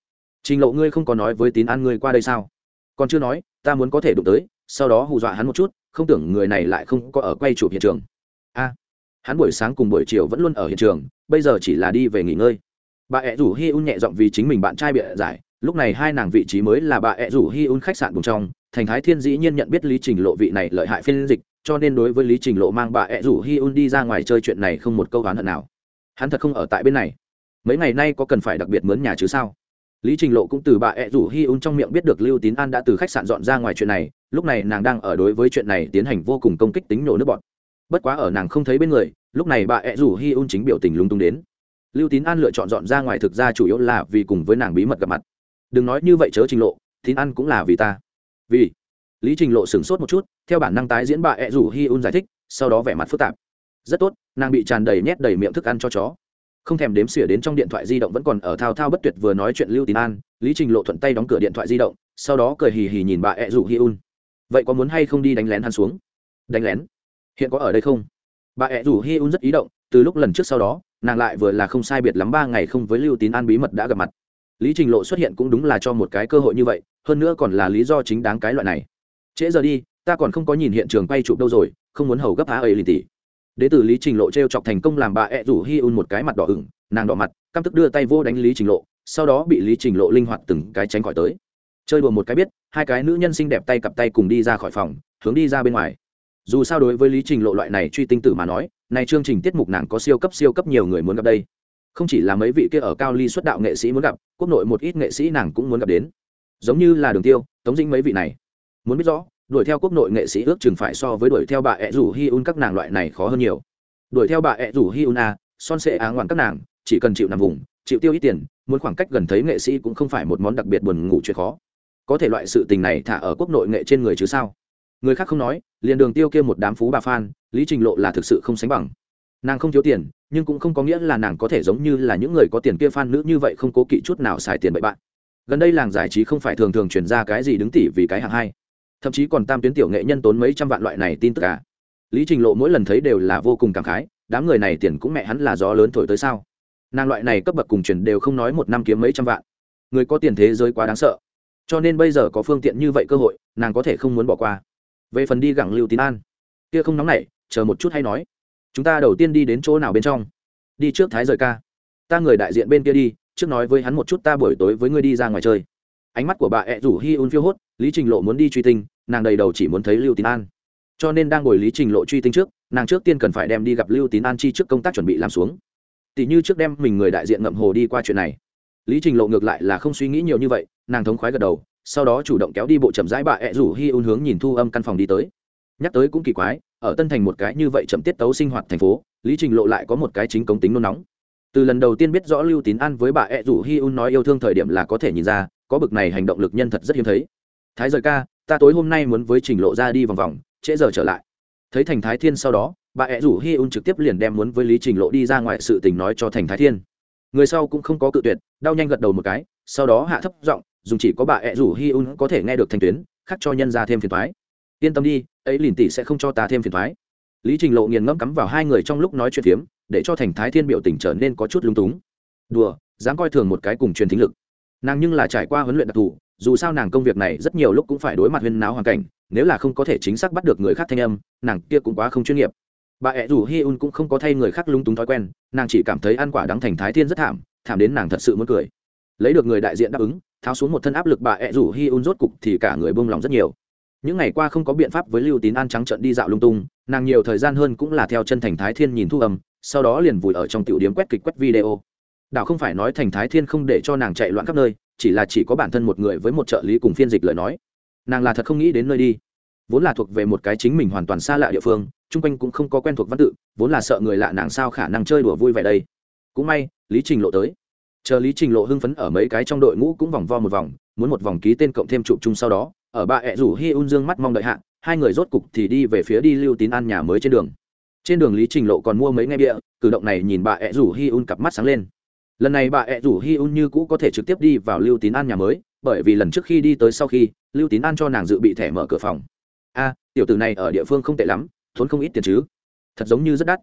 Trình lộ ngươi không có nói với tín an ngươi qua đây sao? Còn chưa nói, ta muốn có thể đụng tới sau đó hù dọa hắn một chút, không tưởng người này lại không có ở quay chụp hiện trường. A, hắn buổi sáng cùng buổi chiều vẫn luôn ở hiện trường, bây giờ chỉ là đi về nghỉ ngơi. Bà ẹ rủ hi un nhẹ giọng vì chính mình bạn trai bịa giải, lúc này hai nàng vị trí mới là bà ẹ rủ hi un khách sạn cùng trong, thành thái thiên dĩ nhiên nhận biết lý trình lộ vị này lợi hại phiên dịch, cho nên đối với lý trình lộ mang bà ẹ rủ hi un đi ra ngoài chơi chuyện này không một câu oán hận nào. Hắn thật không ở tại bên này. Mấy ngày nay có cần phải đặc biệt mướn nhà chứ sao? Lý trình lộ cũng từ bà ẹ rủ hi un trong miệng biết được lưu tín an đã từ khách sạn dọn ra ngoài chuyện này, lúc này nàng đang ở đối với chuyện này tiến hành vô cùng công kích tính nổ nước bọt. bất quá ở nàng không thấy bên người, lúc này bà ẹ rủ hi un chính biểu tình lung tung đến. Lưu tín an lựa chọn dọn ra ngoài thực ra chủ yếu là vì cùng với nàng bí mật gặp mặt. Đừng nói như vậy chớ trình lộ, tín an cũng là vì ta. Vì. Lý trình lộ sửng sốt một chút, theo bản năng tái diễn bà ẹ rủ hi un giải thích, sau đó vẻ mặt phức tạp. Rất tốt, nàng bị tràn đầy nhét đầy miệng thức ăn cho chó không thèm đếm xỉa đến trong điện thoại di động vẫn còn ở thao thao bất tuyệt vừa nói chuyện lưu tín an, lý trình lộ thuận tay đóng cửa điện thoại di động, sau đó cười hì hì nhìn bà ẹ rủ hi un. Vậy có muốn hay không đi đánh lén hắn xuống? Đánh lén? Hiện có ở đây không? Bà ẹ rủ hi un rất ý động, từ lúc lần trước sau đó, nàng lại vừa là không sai biệt lắm ba ngày không với lưu tín an bí mật đã gặp mặt. Lý trình lộ xuất hiện cũng đúng là cho một cái cơ hội như vậy, hơn nữa còn là lý do chính đáng cái loại này. Trễ giờ đi, ta còn không có nhìn hiện trường quay chụp đâu rồi, không muốn hầu gấp á ấy lì tỉ đ ế từ lý trình lộ t r e o chọc thành công làm bà ẹ rủ hi un một cái mặt đỏ ửng, nàng đỏ mặt, căm tức đưa tay vô đánh lý trình lộ, sau đó bị lý trình lộ linh hoạt từng cái tránh khỏi tới. Chơi đùa một cái biết, hai cái nữ nhân xinh đẹp tay cặp tay cùng đi ra khỏi phòng, hướng đi ra bên ngoài. Dù sao đối với lý trình lộ loại này truy tinh tử mà nói, này chương trình tiết mục nàng có siêu cấp siêu cấp nhiều người muốn gặp đây. Không chỉ là mấy vị kia ở cao ly xuất đạo nghệ sĩ muốn gặp, quốc nội một ít nghệ sĩ nàng cũng muốn gặp đến. Giống như là đường tiêu, tống dĩnh mấy vị này. Muốn biết rõ đuổi theo quốc nội nghệ sĩ ước chừng phải so với đuổi theo bà ẹ rủ hi un các nàng loại này khó hơn nhiều. Đuổi theo bà ẹ rủ hi un a, son sệ á ngoạn các nàng, chỉ cần chịu nằm vùng, chịu tiêu ít tiền, muốn khoảng cách gần thấy nghệ sĩ cũng không phải một món đặc biệt buồn ngủ chuyện khó. Có thể loại sự tình này thả ở quốc nội nghệ trên người chứ sao? Người khác không nói, liền đường tiêu kia một đám phú bà phan lý trình lộ là thực sự không sánh bằng. Nàng không thiếu tiền, nhưng cũng không có nghĩa là nàng có thể giống như là những người có tiền kia phan nữ như vậy không cố kỵ chút nào xài tiền bậy bạn. Gần đây làng giải trí không phải thường thường chuyển ra cái gì đứng tỉ vì cái hạng hai thậm chí còn tam tuyến tiểu nghệ nhân tốn mấy trăm vạn loại này tin tức cả. Lý trình lộ mỗi lần thấy đều là vô cùng cảm khái, đám người này tiền cũng mẹ hắn là gió lớn thổi tới sao? Nàng loại này cấp bậc cùng truyền đều không nói một năm kiếm mấy trăm vạn. Người có tiền thế giới quá đáng sợ. Cho nên bây giờ có phương tiện như vậy cơ hội, nàng có thể không muốn bỏ qua. Về phần đi gặng lưu tín an, kia không nóng nảy, chờ một chút hay nói. Chúng ta đầu tiên đi đến chỗ nào bên trong? Đi trước thái rời ca. Ta người đại diện bên kia đi, trước nói với hắn một chút ta buổi tối với ngươi đi ra ngoài chơi ánh mắt của bà ẹ rủ hi un phiêu hốt, lý trình lộ muốn đi truy tinh, nàng đầy đầu chỉ muốn thấy lưu tín an. Cho nên đang ngồi lý trình lộ truy tinh trước, nàng trước tiên cần phải đem đi gặp lưu tín an chi trước công tác chuẩn bị làm xuống. Tỷ như trước đem mình người đại diện ngậm hồ đi qua chuyện này. Lý trình lộ ngược lại là không suy nghĩ nhiều như vậy, nàng thống khoái gật đầu, sau đó chủ động kéo đi bộ chậm rãi bà ẹ rủ hi un hướng nhìn thu âm căn phòng đi tới. Nhắc tới cũng kỳ quái, ở tân thành một cái như vậy chậm tiết tấu sinh hoạt thành phố, lý trình lộ lại có một cái chính công tính nôn nóng từ lần đầu tiên biết rõ lưu tín an với bà ẹ rủ hi un nói yêu thương thời điểm là có thể nhìn ra, có bực này hành động lực nhân thật rất hiếm thấy. Thái rời ca, ta tối hôm nay muốn với trình lộ ra đi vòng vòng, trễ giờ trở lại. Thấy thành thái thiên sau đó, bà ẹ rủ hi un trực tiếp liền đem muốn với lý trình lộ đi ra ngoài sự tình nói cho thành thái thiên. Người sau cũng không có cự tuyệt, đau nhanh gật đầu một cái, sau đó hạ thấp giọng, dùng chỉ có bà ẹ rủ hi un có thể nghe được thành tuyến khắc cho nhân ra thêm phiền thoái yên tâm đi, ấy lìn tỷ sẽ không cho ta thêm phiền thoái lý trình lộ nghiền ngẫm cắm vào hai người trong lúc nói chuyện phiếm, để cho thành thái thiên biểu tình trở nên có chút lung túng. Đùa, dám coi thường một cái cùng truyền thính lực. Nàng nhưng là trải qua huấn luyện đặc thù, dù sao nàng công việc này rất nhiều lúc cũng phải đối mặt huyên náo hoàn cảnh, nếu là không có thể chính xác bắt được người khác thanh âm, nàng kia cũng quá không chuyên nghiệp. Bà ẹ rủ hi un cũng không có thay người khác lung túng thói quen, nàng chỉ cảm thấy ăn quả đắng thành thái thiên rất thảm thảm đến nàng thật sự muốn cười. Lấy được người đại diện đáp ứng, tháo xuống một thân áp lực bà ẹ rủ hi un rốt cục thì cả người bông lòng rất nhiều. Những ngày qua không có biện pháp với lưu tín an trắng trận đi dạo lung tung nàng nhiều thời gian hơn cũng là theo chân thành thái thiên nhìn thu âm, sau đó liền vùi ở trong tiểu điếm quét kịch quét video. Đảo không phải nói thành thái thiên không để cho nàng chạy loạn khắp nơi, chỉ là chỉ có bản thân một người với một trợ lý cùng phiên dịch lời nói. Nàng là thật không nghĩ đến nơi đi. Vốn là thuộc về một cái chính mình hoàn toàn xa lạ địa phương, chung quanh cũng không có quen thuộc văn tự, vốn là sợ người lạ nàng sao khả năng chơi đùa vui vẻ đây. Cũng may, lý trình lộ tới. Chờ lý trình lộ hưng phấn ở mấy cái trong đội ngũ cũng vòng vo một vòng, muốn một vòng ký tên cộng thêm chụp chung sau đó, ở ba ẹ rủ hi un dương mắt mong đợi hạ hai người rốt cục thì đi về phía đi lưu tín an nhà mới trên đường. Trên đường lý trình lộ còn mua mấy ngay bịa. cử động này nhìn bà ẹ rủ hi un cặp mắt sáng lên. Lần này bà ẹ rủ hi un như cũ có thể trực tiếp đi vào lưu tín an nhà mới, bởi vì lần trước khi đi tới sau khi, lưu tín an cho nàng dự bị thẻ mở cửa phòng. A, tiểu tử này ở địa phương không tệ lắm thốn không ít tiền chứ. Thật giống như rất đắt.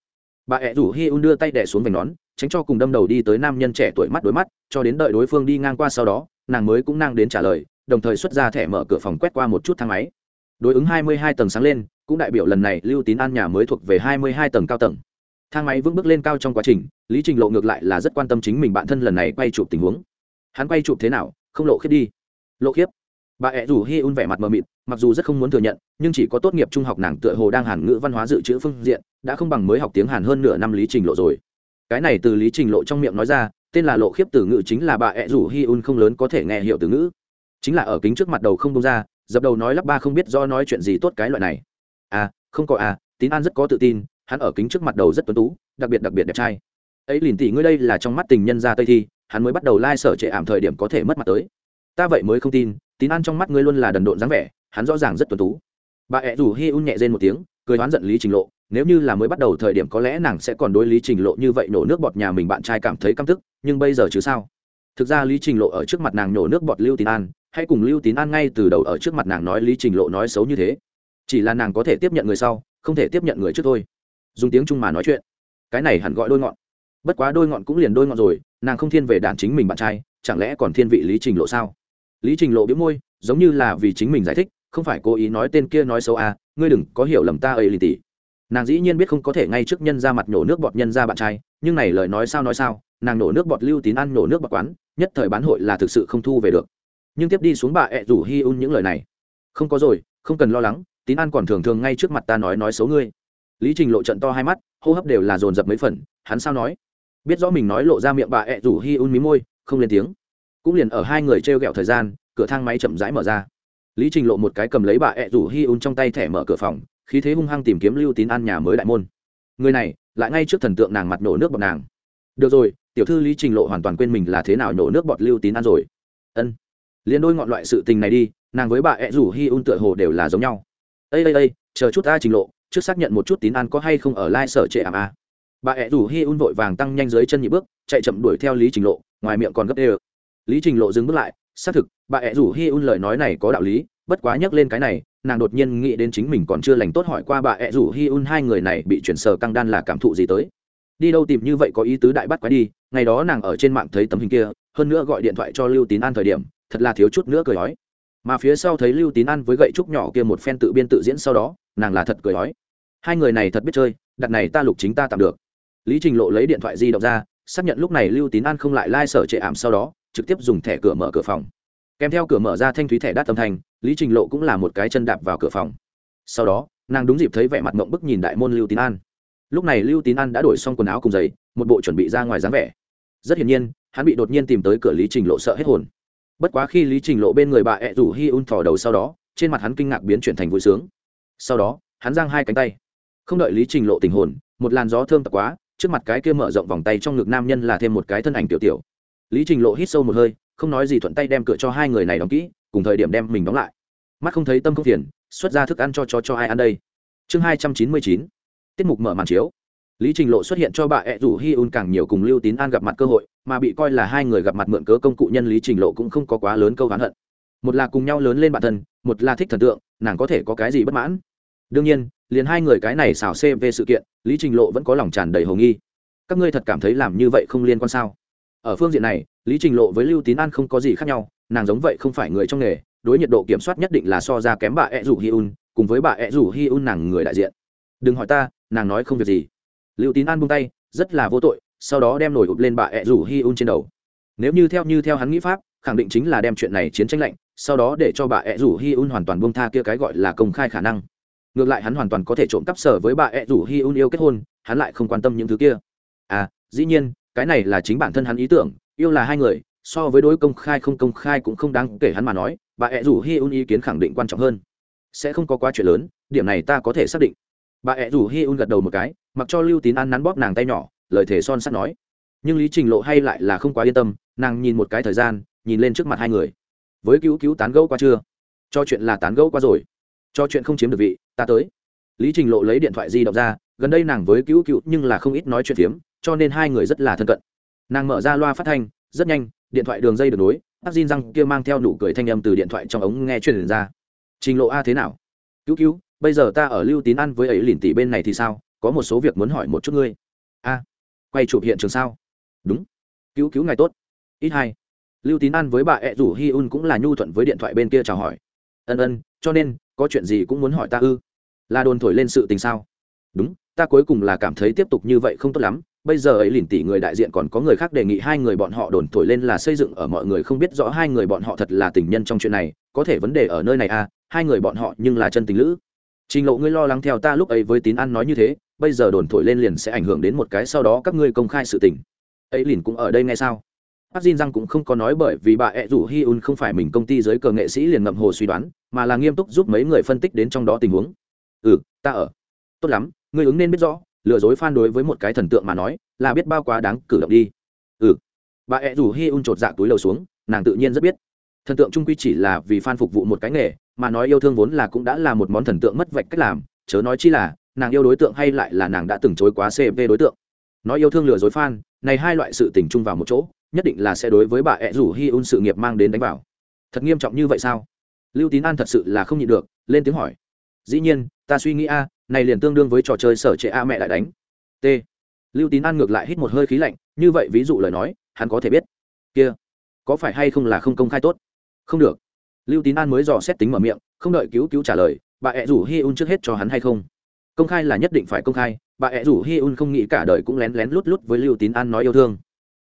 Bà ẹ rủ hi un đưa tay đẻ xuống vành nón, tránh cho cùng đâm đầu đi tới nam nhân trẻ tuổi mắt đối mắt, cho đến đợi đối phương đi ngang qua sau đó, nàng mới cũng năng đến trả lời, đồng thời xuất ra thẻ mở cửa phòng quét qua một chút thang máy đối ứng hai mươi hai tầng sáng lên, cũng đại biểu lần này lưu tín an nhà mới thuộc về hai mươi hai tầng cao tầng. Thang máy vững bước lên cao trong quá trình, lý trình lộ ngược lại là rất quan tâm chính mình bản thân lần này quay chụp tình huống. Hắn quay chụp thế nào, không lộ khiếp đi. Lộ khiếp. Bà ẹ rủ hi un vẻ mặt mờ mịt, mặc dù rất không muốn thừa nhận, nhưng chỉ có tốt nghiệp trung học nàng tựa hồ đang hàn ngữ văn hóa dự trữ phương diện, đã không bằng mới học tiếng hàn hơn nửa năm lý trình lộ rồi. Cái này từ lý trình lộ trong miệng nói ra, tên là lộ khiếp từ ngữ chính là bà ẹ rủ hi un không lớn có thể nghe hiểu từ ngữ. Chính là ở kính trước mặt đầu không đông ra dập đầu nói lắp ba không biết do nói chuyện gì tốt cái loại này. À không có à tín an rất có tự tin, hắn ở kính trước mặt đầu rất tuấn tú, đặc biệt đặc biệt đẹp trai. Ấy liền tỷ, ngươi đây là trong mắt tình nhân ra tây thi, hắn mới bắt đầu lai、like、sở trệ ảm thời điểm có thể mất mặt tới. Ta vậy mới không tin, tín an trong mắt ngươi luôn là đần độn dáng vẻ, hắn rõ ràng rất tuấn tú. Bà ẹ rủ hi un nhẹ rên một tiếng, cười oán giận lý trình lộ, nếu như là mới bắt đầu thời điểm có lẽ nàng sẽ còn đối lý trình lộ như vậy nổ nước bọt nhà mình bạn trai cảm thấy căm tức, nhưng bây giờ chứ sao? Thực ra lý trình lộ ở trước mặt nàng nổ nước bọt lưu tín an Hãy cùng lưu tín an ngay từ đầu ở trước mặt nàng nói lý trình lộ nói xấu như thế. Chỉ là nàng có thể tiếp nhận người sau, không thể tiếp nhận người trước thôi. Dùng tiếng trung mà nói chuyện. Cái này hẳn gọi đôi ngọn. Bất quá đôi ngọn cũng liền đôi ngọn rồi, nàng không thiên về đàn chính mình bạn trai, chẳng lẽ còn thiên vị lý trình lộ sao? Lý trình lộ biếu môi, giống như là vì chính mình giải thích, không phải cố ý nói tên kia nói xấu à ngươi đừng có hiểu lầm ta ấy lì tỉ nàng dĩ nhiên biết không có thể ngay trước nhân ra mặt nhổ nước bọt nhân ra bạn trai, nhưng này lời nói sao nói sao, nàng nổ nước bọt lưu tín ăn nổ nước bọt quán, nhất thời bán hội là thực sự không thu về được nhưng tiếp đi xuống bà ẹ rủ hi un những lời này. Không có rồi, không cần lo lắng, tín an còn thường thường ngay trước mặt ta nói nói xấu ngươi. Lý trình lộ trận to hai mắt, hô hấp đều là dồn dập mấy phần, hắn sao nói? Biết rõ mình nói lộ ra miệng bà ẹ rủ hi un mí môi, không lên tiếng. Cũng liền ở hai người t r e o g ẹ o thời gian, cửa thang máy chậm rãi mở ra. Lý trình lộ một cái cầm lấy bà ẹ rủ hi un trong tay thẻ mở cửa phòng, khí thế hung hăng tìm kiếm lưu tín an nhà mới đại môn. Người này, lại ngay trước thần tượng nàng mặt nổ nước bọt nàng. Được rồi, tiểu thư lý trình lộ hoàn toàn quên mình là thế nào nổ nước bọt lưu tín an rồi. Ân liền đôi ngọn loại sự tình này đi, nàng với bà ẹ rủ hi un tựa hồ đều là giống nhau. Ây ây ây chờ chút ta trình lộ, trước xác nhận một chút tín an có hay không ở lai sở trệ ảm a. Bà ẹ rủ hi un vội vàng tăng nhanh dưới chân nhị bước, chạy chậm đuổi theo lý trình lộ, ngoài miệng còn gấp đê lý trình lộ dừng bước lại, xác thực, bà ẹ rủ hi un lời nói này có đạo lý, bất quá nhắc lên cái này, nàng đột nhiên nghĩ đến chính mình còn chưa lành tốt hỏi qua bà ẹ rủ hi un hai người này bị chuyển sờ căng đan là cảm thụ gì tới. Đi đâu tìm như vậy có ý tứ đại bắt quái đi, ngày đó nàng ở trên mạng thấy tấm hình kia, hơn nữa gọi điện thoại cho lưu tín an thời điểm thật là thiếu chút nữa cười nói mà phía sau thấy lưu tín an với gậy trúc nhỏ kia một phen tự biên tự diễn sau đó, nàng là thật cười nói hai người này thật biết chơi, đặt này ta lục chính ta tạm được. Lý trình lộ lấy điện thoại di động ra, xác nhận lúc này lưu tín an không lại lai、like、sở trệ ảm sau đó, trực tiếp dùng thẻ cửa mở cửa phòng. Kèm theo cửa mở ra thanh thúy thẻ đắt tâm thành lý trình lộ cũng là một cái chân đạp vào cửa phòng. Sau đó, nàng đúng dịp thấy vẻ mặt mộng bức nhìn đại môn lưu tín an. Lúc này lưu tín an đã đổi xong quần áo cùng giày, một bộ chuẩn bị ra ngoài dáng vẻ. Rất hiển nhiên, hắn bị đột nhiên tìm tới cửa lý trình lộ sợ hết hồn bất quá khi lý trình lộ bên người bà ẹ rủ hi un thò đầu sau đó, trên mặt hắn kinh ngạc biến chuyển thành vui sướng. Sau đó, hắn giang hai cánh tay. Không đợi lý trình lộ tình hồn, một làn gió thơm tập quá, trước mặt cái kia mở rộng vòng tay trong ngực nam nhân là thêm một cái thân ảnh tiểu tiểu. Lý trình lộ hít sâu một hơi, không nói gì thuận tay đem cửa cho hai người này đóng kỹ, cùng thời điểm đem mình đóng lại. Mắt không thấy tâm không phiền, xuất ra thức ăn cho cho cho ai ăn đây. Chương hai trăm chín mươi chín. Tiết mục mở màn chiếu lý trình lộ xuất hiện cho bà ẹ rủ hi un càng nhiều cùng lưu tín an gặp mặt cơ hội, mà bị coi là hai người gặp mặt mượn cớ công cụ nhân lý trình lộ cũng không có quá lớn câu hán hận. Một là cùng nhau lớn lên bản thân, một là thích thần tượng, nàng có thể có cái gì bất mãn? Đương nhiên, liền hai người cái này xào xê về sự kiện, lý trình lộ vẫn có lòng tràn đầy hồ nghi. Các ngươi thật cảm thấy làm như vậy không liên quan sao? Ở phương diện này, lý trình lộ với lưu tín an không có gì khác nhau, nàng giống vậy không phải người trong nghề, đối nhiệt độ kiểm soát nhất định là so ra kém bà ed rủ hi un, cùng với bà ed rủ hi un nàng người đại diện. Đừng hỏi ta, nàng nói không việc gì lưu tín an buông tay, rất là vô tội, sau đó đem nổi ụp lên bà ẹ rủ hi un trên đầu. Nếu như theo như theo hắn nghĩ pháp, khẳng định chính là đem chuyện này chiến tranh lạnh, sau đó để cho bà ẹ rủ hi un hoàn toàn buông tha kia cái gọi là công khai khả năng. Ngược lại hắn hoàn toàn có thể trộm cắp sở với bà ẹ rủ hi un yêu kết hôn, hắn lại không quan tâm những thứ kia. À dĩ nhiên, cái này là chính bản thân hắn ý tưởng, yêu là hai người, so với đối công khai không công khai cũng không đáng kể hắn mà nói bà ẹ rủ hi un ý kiến khẳng định quan trọng hơn. Sẽ không có quá chuyện lớn, điểm này ta có thể xác định. Bà ẹ rủ hi un gật đầu một cái mặc cho lưu tín an nắn bóp nàng tay nhỏ, lời thể son sắt nói. Nhưng lý trình lộ hay lại là không quá yên tâm, nàng nhìn một cái thời gian, nhìn lên trước mặt hai người. Với cứu cứu tán gẫu qua chưa? Cho chuyện là tán gẫu qua rồi. Cho chuyện không chiếm được vị, ta tới. Lý trình lộ lấy điện thoại di động ra, gần đây nàng với cứu cứu nhưng là không ít nói chuyện phiếm, cho nên hai người rất là thân cận. Nàng mở ra loa phát thanh, rất nhanh, điện thoại đường dây được nối tắc xin răng kia mang theo nụ cười thanh âm từ điện thoại trong ống nghe truyền ra. Trình lộ, a, thế nào? Cứu cứu, bây giờ ta ở lưu tín ăn với ấy lìn tỷ bên này thì sao? Có một số việc muốn hỏi một chút ngươi. A, quay chụp hiện trường sao? Đúng. Cứu cứu ngài tốt. Ít hai lưu tín An với bà ẹ rủ hi un cũng là nhu thuận với điện thoại bên kia chào hỏi. Ân ân, cho nên, có chuyện gì cũng muốn hỏi ta ư? Là đồn thổi lên sự tình sao? Đúng, ta cuối cùng là cảm thấy tiếp tục như vậy không tốt lắm. Bây giờ ấy lìn tỷ người đại diện còn có người khác đề nghị hai người bọn họ đồn thổi lên là xây dựng ở mọi người không biết rõ hai người bọn họ thật là tình nhân trong chuyện này. Có thể vấn đề ở nơi này à? Hai người bọn họ nhưng là chân tình lữ. Trình lộ ngươi lo lắng theo ta lúc ấy với tín ăn nói như thế bây giờ đồn thổi lên liền sẽ ảnh hưởng đến một cái sau đó các ngươi công khai sự tình ấy liền cũng ở đây ngay sao bác Jin Răng cũng không có nói bởi vì bà ẹ rủ Hi Un không phải mình công ty giới cờ nghệ sĩ liền ngậm hồ suy đoán, mà là nghiêm túc giúp mấy người phân tích đến trong đó tình huống. Ừ, ta ở. Tốt lắm, ngươi ứng nên biết rõ, lừa dối fan đối với một cái thần tượng mà nói, là biết bao quá đáng cử động đi. Ừ. Bà ẹ rủ Hi Un chột dạ túi lầu xuống, nàng tự nhiên rất biết. Thần tượng trung quy chỉ là vì fan phục vụ một cái nghề, mà nói yêu thương vốn là cũng đã là một món thần tượng mất vạch cách làm, chớ nói chi là, nàng yêu đối tượng hay lại là nàng đã từng chối quá CP đối tượng. Nói yêu thương lừa dối fan, này hai loại sự tình chung vào một chỗ, nhất định là sẽ đối với bà ẹ rủ hi un sự nghiệp mang đến đánh vào. Thật nghiêm trọng như vậy sao? Lưu tín an thật sự là không nhịn được lên tiếng hỏi. Dĩ nhiên ta suy nghĩ a này liền tương đương với trò chơi sở trệ a mẹ lại đánh. T. Lưu tín an ngược lại hít một hơi khí lạnh như vậy ví dụ lời nói hắn có thể biết. Kia có phải hay không là không công khai tốt? Không được. Lưu tín an mới dò xét tính mở miệng không đợi cứu cứu trả lời bà ẹ rủ hi un trước hết cho hắn hay không? Công khai là nhất định phải công khai, bà ẹ rủ hi un không nghĩ cả đời cũng lén lén lút lút với lưu tín an nói yêu thương.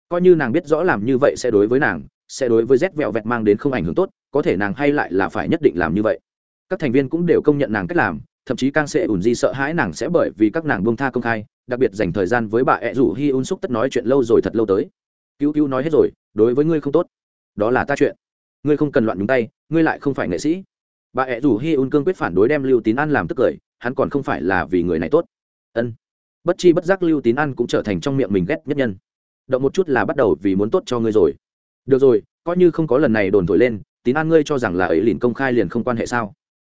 Coi như nàng biết rõ làm như vậy sẽ đối với nàng, sẽ đối với rét vẹo vẹt mang đến không ảnh hưởng tốt, có thể nàng hay lại là phải nhất định làm như vậy. Các thành viên cũng đều công nhận nàng cách làm, thậm chí càng sẽ ủn di sợ hãi nàng sẽ bởi vì các nàng buông tha công khai, đặc biệt dành thời gian với bà ẹ rủ hi un xúc tất nói chuyện lâu rồi thật lâu tới. Cứu cứu nói hết rồi, đối với ngươi không tốt. Đó là ta chuyện. Ngươi không cần loạn nhúng tay, ngươi lại không phải nghệ sĩ. Bà ẹ rủ hi un cương quyết phản đối đem lưu tín An làm tức cười hắn còn không phải là vì người này tốt. Ân. Bất chi bất giác lưu tín ăn cũng trở thành trong miệng mình ghét nhất nhân. Động một chút là bắt đầu vì muốn tốt cho ngươi rồi. Được rồi, coi như không có lần này đồn thổi lên, tín an ngươi cho rằng là ấy liền công khai liền không quan hệ sao?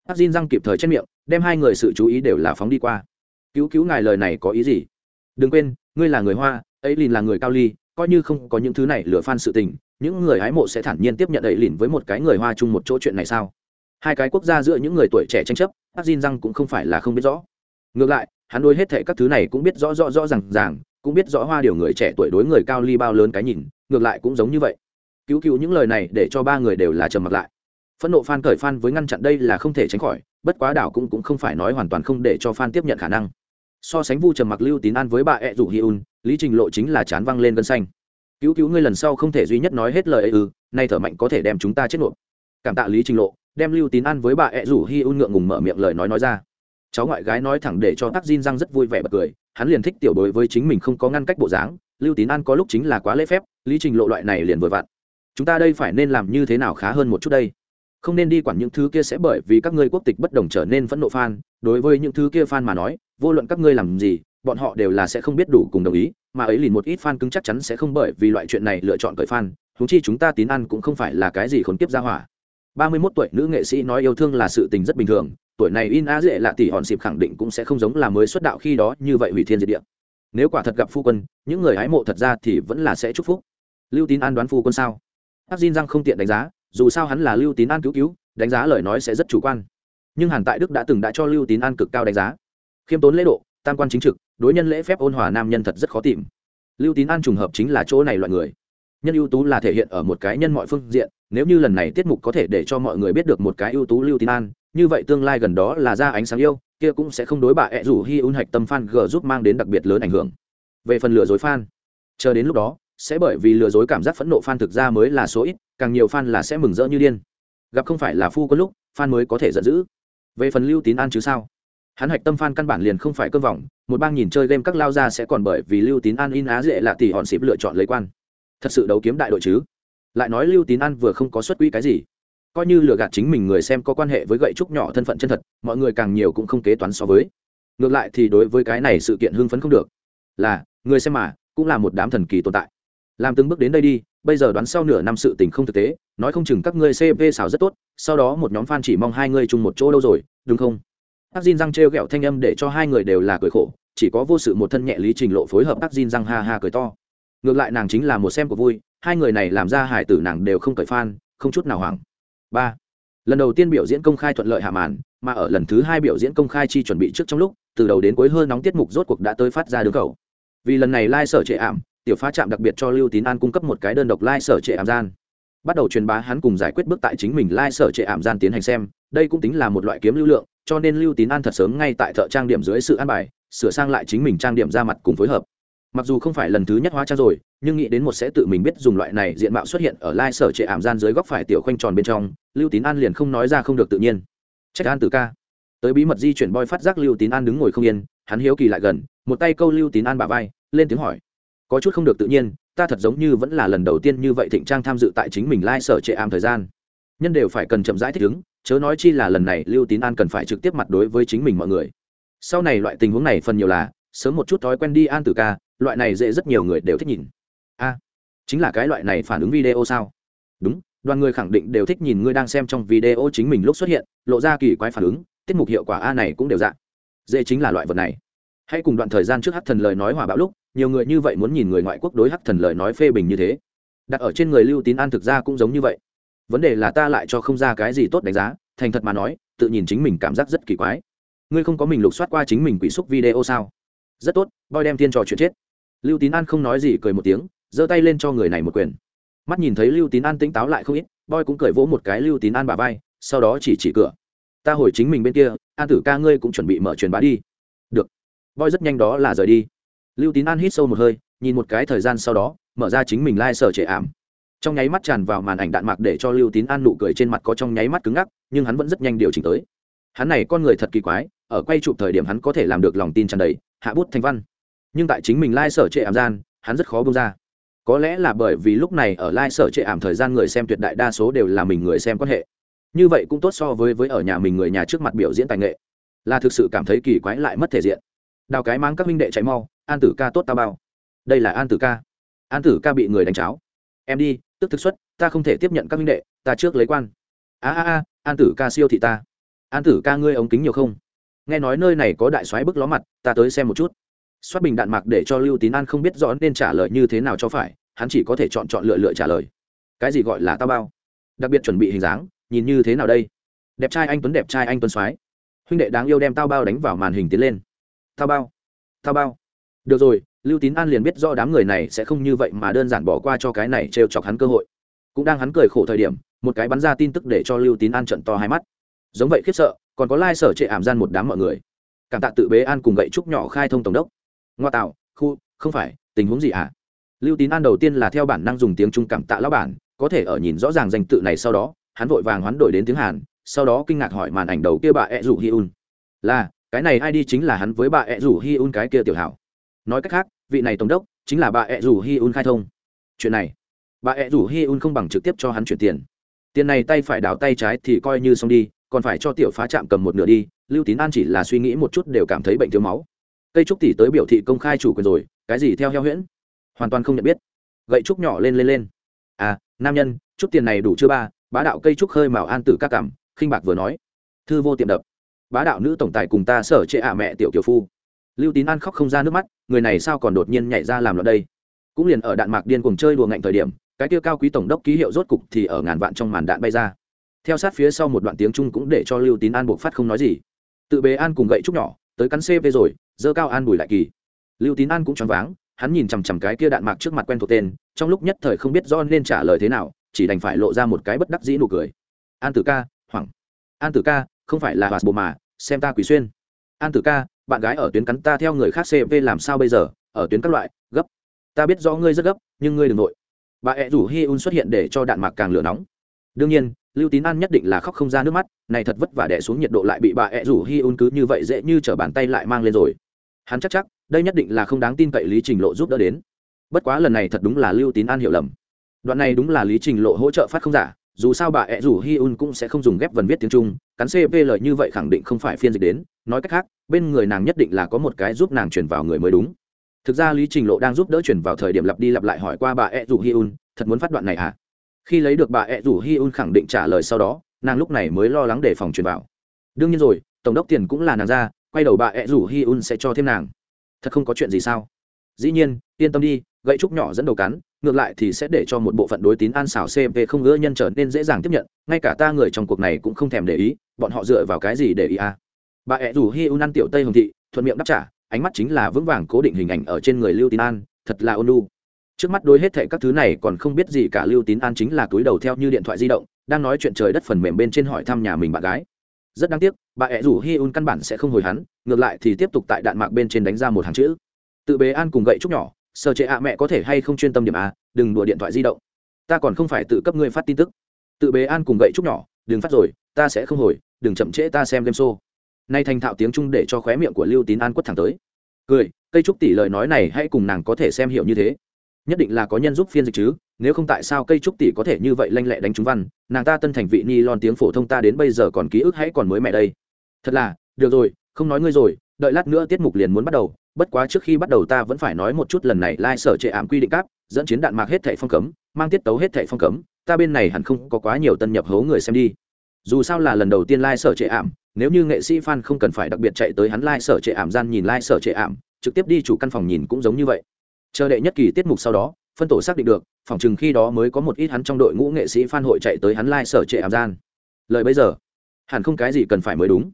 Hát xin răng kịp thời chết miệng, đem hai người sự chú ý đều là phóng đi qua. Cứu cứu ngài lời này có ý gì? Đừng quên, ngươi là người hoa, ấy liền là người cao ly, coi như không có những thứ này lừa phan sự tình, những người hái mộ sẽ thản nhiên tiếp nhận ấy liền với một cái người hoa chung một chỗ chuyện này sao? Hai cái quốc gia giữa những người tuổi trẻ tranh chấp bác xin răng cũng không phải là không biết rõ. Ngược lại, hắn đối hết thệ các thứ này cũng biết rõ rõ rõ r à n g ràng, cũng biết rõ hoa điều người trẻ tuổi đối người cao ly bao lớn cái nhìn, ngược lại cũng giống như vậy. Cứu cứu những lời này để cho ba người đều là trầm mặc lại. Phẫn nộ phan cởi phan với ngăn chặn đây là không thể tránh khỏi, bất quá đảo cũng cũng không phải nói hoàn toàn không để cho phan tiếp nhận khả năng. So sánh vu trầm mặc lưu tín an với bà ẹ rủ hi un, lý trình lộ chính là chán văng lên gân xanh. Cứu cứu ngươi lần sau không thể duy nhất nói hết lời ấy ư, nay thở mạnh có thể đem chúng ta chết nộp cảm tạ lý trình lộ đem lưu tín an với bà ẹ rủ hi un ngượng ngùng mở miệng lời nói nói ra. Cháu ngoại gái nói thẳng để cho tác Jin răng rất vui vẻ bật cười, hắn liền thích tiểu đối với chính mình không có ngăn cách bộ dáng, lưu tín an có lúc chính là quá lễ phép, lý trình lộ loại này liền vừa vặn. Chúng ta đây phải nên làm như thế nào khá hơn một chút đây? Không nên đi quản những thứ kia sẽ bởi vì các ngươi quốc tịch bất đồng trở nên phẫn nộ fan, đối với những thứ kia fan mà nói, vô luận các ngươi làm gì, bọn họ đều là sẽ không biết đủ cùng đồng ý, mà ấy liền một ít fan cứng chắc chắn sẽ không bởi vì loại chuyện này lựa chọn cởi fan thú chi chúng ta tín ăn cũng không phải là cái gì khốn kiếp ra hỏa ba mươi 31 tuổi nữ nghệ sĩ nói yêu thương là sự tình rất bình thường, tuổi này in á dễ lạ tỷ hòn xịp khẳng định cũng sẽ không giống là mới xuất đạo khi đó như vậy hủy thiên diệt địa. Nếu quả thật gặp phu quân, những người hái mộ thật ra thì vẫn là sẽ chúc phúc. Lưu tín an đoán phu quân sao? Ác Jin Giang không tiện đánh giá, dù sao hắn là lưu tín an cứu cứu, đánh giá lời nói sẽ rất chủ quan. Nhưng hàn tại đức đã từng đã cho lưu tín an cực cao đánh giá. Khiêm tốn lễ độ, tam quan chính trực, đối nhân lễ phép ôn hòa nam nhân thật rất khó tìm. Lưu tín an trùng hợp chính là chỗ này loại người. Nhân ưu tú là thể hiện ở một cái nhân mọi phương diện nếu như lần này tiết mục có thể để cho mọi người biết được một cái ưu tú lưu tín an, như vậy tương lai gần đó là ra ánh sáng yêu, kia cũng sẽ không đối bà ẹ rủ hi un hạch tâm fan g giúp mang đến đặc biệt lớn ảnh hưởng. Về phần lừa dối fan, chờ đến lúc đó, sẽ bởi vì lừa dối cảm giác phẫn nộ fan thực ra mới là số ít, càng nhiều fan là sẽ mừng rỡ như điên. Gặp không phải là phu có lúc, fan mới có thể giận dữ. Về phần lưu tín an chứ sao? Hắn hạch tâm fan căn bản liền không phải cơ vọng, một bang nhìn chơi game các lao ra sẽ còn bởi vì lưu tín an in á dễ là tỷ hòn xịp lựa chọn lấy quan. Thật sự đấu kiếm đại đội chứ? Lại nói lưu tín an vừa không có xuất quỹ cái gì. Coi như lừa gạt chính mình người xem có quan hệ với gậy trúc nhỏ thân phận chân thật, mọi người càng nhiều cũng không kế toán so với. Ngược lại thì đối với cái này sự kiện hưng phấn không được. Là, người xem mà, cũng là một đám thần kỳ tồn tại. Làm từng bước đến đây đi, bây giờ đoán sau nửa năm sự tình không thực tế, nói không chừng các ngươi cp xào rất tốt, sau đó một nhóm fan chỉ mong hai ngươi chung một chỗ đâu rồi, đúng không? Ác Jin răng trêu ghẹo thanh âm để cho hai người đều là cười khổ, chỉ có vô sự một thân nhẹ lý trình lộ phối hợp ác Jin răng ha ha cười to. Ngược lại nàng chính là một xem của vui hai người này làm ra hải tử nàng đều không cởi phan, không chút nào hoảng. Ba lần đầu tiên biểu diễn công khai thuận lợi hạ màn mà ở lần thứ hai biểu diễn công khai chi chuẩn bị trước trong lúc từ đầu đến cuối hơn nóng tiết mục rốt cuộc đã tới phát ra đường cầu vì lần này lai、like、sở trệ ảm tiểu phá trạm đặc biệt cho lưu tín an cung cấp một cái đơn độc lai、like、sở trệ ảm gian. Bắt đầu truyền bá hắn cùng giải quyết bước tại chính mình lai、like、sở trệ ảm gian tiến hành xem đây cũng tính là một loại kiếm lưu lượng cho nên lưu tín an thật sớm ngay tại thợ trang điểm dưới sự an bài sửa sang lại chính mình trang điểm ra mặt cùng phối hợp. Mặc dù không phải lần thứ nhất hóa trang rồi nhưng nghĩ đến một sẽ tự mình biết dùng loại này diện mạo xuất hiện ở lai sở trệ ảm gian dưới góc phải tiểu khoanh tròn bên trong, lưu tín an liền không nói ra không được tự nhiên. Trách an từ ca. Tới bí mật di chuyển boy phát giác lưu tín an đứng ngồi không yên, hắn hiếu kỳ lại gần, một tay câu lưu tín an bà vai, lên tiếng hỏi. Có chút không được tự nhiên, ta thật giống như vẫn là lần đầu tiên như vậy thịnh trang tham dự tại chính mình lai sở trệ ảm thời gian. Nhân đều phải cần chậm rãi thích ứng, chớ nói chi là lần này lưu tín an cần phải trực tiếp mặt đối với chính mình mọi người. Sau này loại tình huống này phần nhiều là, sớm một chút thói quen đi an tử ca, loại này dễ rất nhiều người đều thích nhìn a, chính là cái loại này phản ứng video sao? Đúng, đoàn người khẳng định đều thích nhìn ngươi đang xem trong video chính mình lúc xuất hiện, lộ ra kỳ quái phản ứng, tiết mục hiệu quả a này cũng đều dạng dễ chính là loại vật này. Hãy cùng đoạn thời gian trước hắc thần lời nói hòa bão lúc, nhiều người như vậy muốn nhìn người ngoại quốc đối hắc thần lời nói phê bình như thế. Đặt ở trên người lưu tín an thực ra cũng giống như vậy. Vấn đề là ta lại cho không ra cái gì tốt đánh giá, thành thật mà nói, tự nhìn chính mình cảm giác rất kỳ quái. Ngươi không có mình lục soát qua chính mình quỷ xúc video sao? Rất tốt, boy đem tiên trò chuyện chết. Lưu tín an không nói gì, cười một tiếng giơ tay lên cho người này một quyền. Mắt nhìn thấy lưu tín an tỉnh táo lại không ít, boy cũng cười vỗ một cái lưu tín an bà vai, sau đó chỉ chỉ cửa. Ta hồi chính mình bên kia, an tử ca ngươi cũng chuẩn bị mở truyền bá đi. Được. Boy rất nhanh đó là rời đi. Lưu tín an hít sâu một hơi, nhìn một cái thời gian sau đó, mở ra chính mình lai、like、sở trệ ảm. Trong nháy mắt tràn vào màn ảnh đạn mạc để cho lưu tín an nụ cười trên mặt có trong nháy mắt cứng ngắc, nhưng hắn vẫn rất nhanh điều chỉnh tới. Hắn này con người thật kỳ quái, ở quay chụp thời điểm hắn có thể làm được lòng tin tràn đầy, hạ bút thành văn. Nhưng tại chính mình lai、like、sở trệ ảm gian, hắn rất khó bông ra có lẽ là bởi vì lúc này ở lai sở trệ ảm thời gian người xem tuyệt đại đa số đều là mình người xem quan hệ. Như vậy cũng tốt so với với ở nhà mình người nhà trước mặt biểu diễn tài nghệ. Là thực sự cảm thấy kỳ quái lại mất thể diện. Đào cái mang các minh đệ chạy mau, an tử ca tốt ta bao. Đây là an tử ca. An tử ca bị người đánh cháo. Em đi, tức thực xuất, ta không thể tiếp nhận các minh đệ, ta trước lấy quan. A a a, an tử ca siêu thị ta. An tử ca ngươi ống kính nhiều không? Nghe nói nơi này có đại soái bức ló mặt, ta tới xem một chút xoát bình đạn mạc để cho lưu tín an không biết rõ nên trả lời như thế nào cho phải, hắn chỉ có thể chọn chọn lựa lựa trả lời. Cái gì gọi là tao bao? Đặc biệt chuẩn bị hình dáng, nhìn như thế nào đây? Đẹp trai anh tuấn, đẹp trai anh tuấn soái. Huynh đệ đáng yêu đem tao bao đánh vào màn hình tiến lên. Tao bao tao bao. Được rồi, lưu tín an liền biết do đám người này sẽ không như vậy mà đơn giản bỏ qua cho cái này trêu chọc hắn cơ hội. Cũng đang hắn cười khổ thời điểm, một cái bắn ra tin tức để cho lưu tín an trận to hai mắt. Giống vậy khiếp sợ, còn có lai、like、sở trệ ảm gian một đám mọi người. Cảm tạ tự bế an cùng gậy trúc nhỏ khai thông tổng đốc ngoa tạo, khu, không phải, tình huống gì ạ? À? lưu tín an đầu tiên là theo bản năng dùng tiếng trung cảm tạ lão bản, có thể ở nhìn rõ ràng danh tự này sau đó, hắn vội vàng hoán đổi đến tiếng hàn, sau đó kinh ngạc hỏi màn ảnh đầu kia bà ẹ rủ hi un. Là, cái này ai đi chính là hắn với bà ẹ rủ hi un cái kia tiểu hảo. Nói cách khác, vị này tổng đốc chính là bà ẹ rủ hi un khai thông. Chuyện này, bà ẹ rủ hi un không bằng trực tiếp cho hắn chuyển tiền. Tiền này tay phải đào tay trái thì coi như xong đi, còn phải cho tiểu phá chạm cầm một nửa đi. Lưu tín an chỉ là suy nghĩ một chút đều cảm thấy bệnh thiếu máu cây trúc tỷ tới biểu thị công khai chủ quyền rồi, cái gì theo heo huyễn? Hoàn toàn không nhận biết. Gậy trúc nhỏ lên lên lên. À nam nhân, chút tiền này đủ chưa ba? Bá đạo cây trúc hơi màu an tử ca cảm, khinh bạc vừa nói. Thư vô tiệm đập. Bá đạo nữ tổng tài cùng ta sở trệ ạ mẹ tiểu kiều phu. Lưu tín an khóc không ra nước mắt, người này sao còn đột nhiên nhảy ra làm loạn đây? Cũng liền ở đạn mạc điên cùng chơi đùa ngạnh thời điểm, cái kia cao quý tổng đốc ký hiệu rốt cục thì ở ngàn vạn trong màn đạn bay ra. Theo sát phía sau một đoạn tiếng trung cũng để cho lưu tín an buộc phát không nói gì. Tự bế an cùng gậy trúc nhỏ, tới cắn cp rồi dơ cao an bùi lại kỳ. Lưu tín an cũng choáng váng, hắn nhìn chằm chằm cái kia đạn mạc trước mặt quen thuộc tên, trong lúc nhất thời không biết do nên trả lời thế nào, chỉ đành phải lộ ra một cái bất đắc dĩ nụ cười. An tử ca hoảng an tử ca, không phải là hoạt bộ mà, xem ta quỷ xuyên. An tử ca, bạn gái ở tuyến cắn ta theo người khác cv làm sao bây giờ, ở tuyến các loại, gấp. Ta biết rõ ngươi rất gấp, nhưng ngươi đừng nội. Bà ẹ rủ hi un xuất hiện để cho đạn mạc càng lửa nóng. Đương nhiên, lưu tín an nhất định là khóc không ra nước mắt, này thật vất vả đẻ xuống nhiệt độ lại bị bà ẹ rủ hi un cứ như vậy dễ như t r ở bàn tay lại mang lên rồi hắn chắc chắc, đây nhất định là không đáng tin cậy lý trình lộ giúp đỡ đến. Bất quá lần này thật đúng là lưu tín an hiểu lầm. Đoạn này đúng là lý trình lộ hỗ trợ phát không giả, dù sao bà ẹ rủ hi un cũng sẽ không dùng ghép vần viết tiếng trung, cắn cp lời như vậy khẳng định không phải phiên dịch đến, nói cách khác, bên người nàng nhất định là có một cái giúp nàng chuyển vào người mới đúng. Thực ra lý trình lộ đang giúp đỡ chuyển vào thời điểm lặp đi lặp lại hỏi qua bà ẹ rủ hi un, thật muốn phát đoạn này à khi lấy được bà ẹ rủ hi un khẳng định trả lời sau đó, nàng lúc này mới lo lắng để phòng chuyển vào. Đương nhiên rồi, tổng đốc tiền cũng là nàng ra quay đầu bà ẹ rủ hi un sẽ cho thêm nàng. Thật không có chuyện gì sao? Dĩ nhiên, yên tâm đi, gậy trúc nhỏ dẫn đầu cắn, ngược lại thì sẽ để cho một bộ phận đối tín an xảo cp không ngỡ nhân trở nên dễ dàng tiếp nhận, ngay cả ta người trong cuộc này cũng không thèm để ý, bọn họ dựa vào cái gì để ý à? Bà ẹ rủ hi un ăn tiểu tây hồng thị, thuận miệng đáp trả, ánh mắt chính là vững vàng cố định hình ảnh ở trên người lưu tín an, thật là ôn lu trước mắt đối hết thệ các thứ này còn không biết gì cả, lưu tín an chính là túi đầu theo như điện thoại di động, đang nói chuyện trời đất phần mềm bên trên hỏi thăm nhà mình bạn gái rất đáng tiếc, bà ẹ rủ hi un căn bản sẽ không hồi hắn, ngược lại thì tiếp tục tại đạn mạc bên trên đánh ra một hàng chữ. Tự bế an cùng gậy trúc nhỏ sợ trệ ạ mẹ có thể hay không chuyên tâm điểm à đừng đùa điện thoại di động. Ta còn không phải tự cấp ngươi phát tin tức. Tự bế an cùng gậy trúc nhỏ, đừng phát rồi, ta sẽ không hồi, đừng chậm trễ ta xem game show. Nay thành thạo tiếng trung để cho khóe miệng của lưu tín an quất thẳng tới. Cười, cây trúc tỷ lời nói này hãy cùng nàng có thể xem hiểu như thế nhất định là có nhân giúp phiên dịch chứ, nếu không tại sao cây trúc tỷ có thể như vậy lanh lẹ đánh trúng văn, nàng ta tân thành vị ni lon tiếng phổ thông ta đến bây giờ còn ký ức hãy còn mới mẹ đây. Thật là, được rồi, không nói ngươi rồi, đợi lát nữa tiết mục liền muốn bắt đầu, bất quá trước khi bắt đầu ta vẫn phải nói một chút lần này lai、like、sở trệ ảm quy định cáp dẫn chiến đạn mạc hết thệ phong cấm, mang tiết tấu hết thệ phong cấm, ta bên này hẳn không có quá nhiều tân nhập hố người xem đi. Dù sao là lần đầu tiên lai、like、sở trệ ảm, nếu như nghệ sĩ f a n không cần phải đặc biệt chạy tới hắn lai、like、sở trệ ảm gian nhìn lai、like、sở trệ ảm, trực tiếp đi chủ căn phòng nhìn cũng giống như vậy chờ đệ nhất kỳ tiết mục sau đó, phân tổ xác định được phỏng chừng khi đó mới có một ít hắn trong đội ngũ nghệ sĩ phan hội chạy tới hắn lai、like、sở trệ ảm gian. Lời bây giờ, hẳn không cái gì cần phải mới đúng.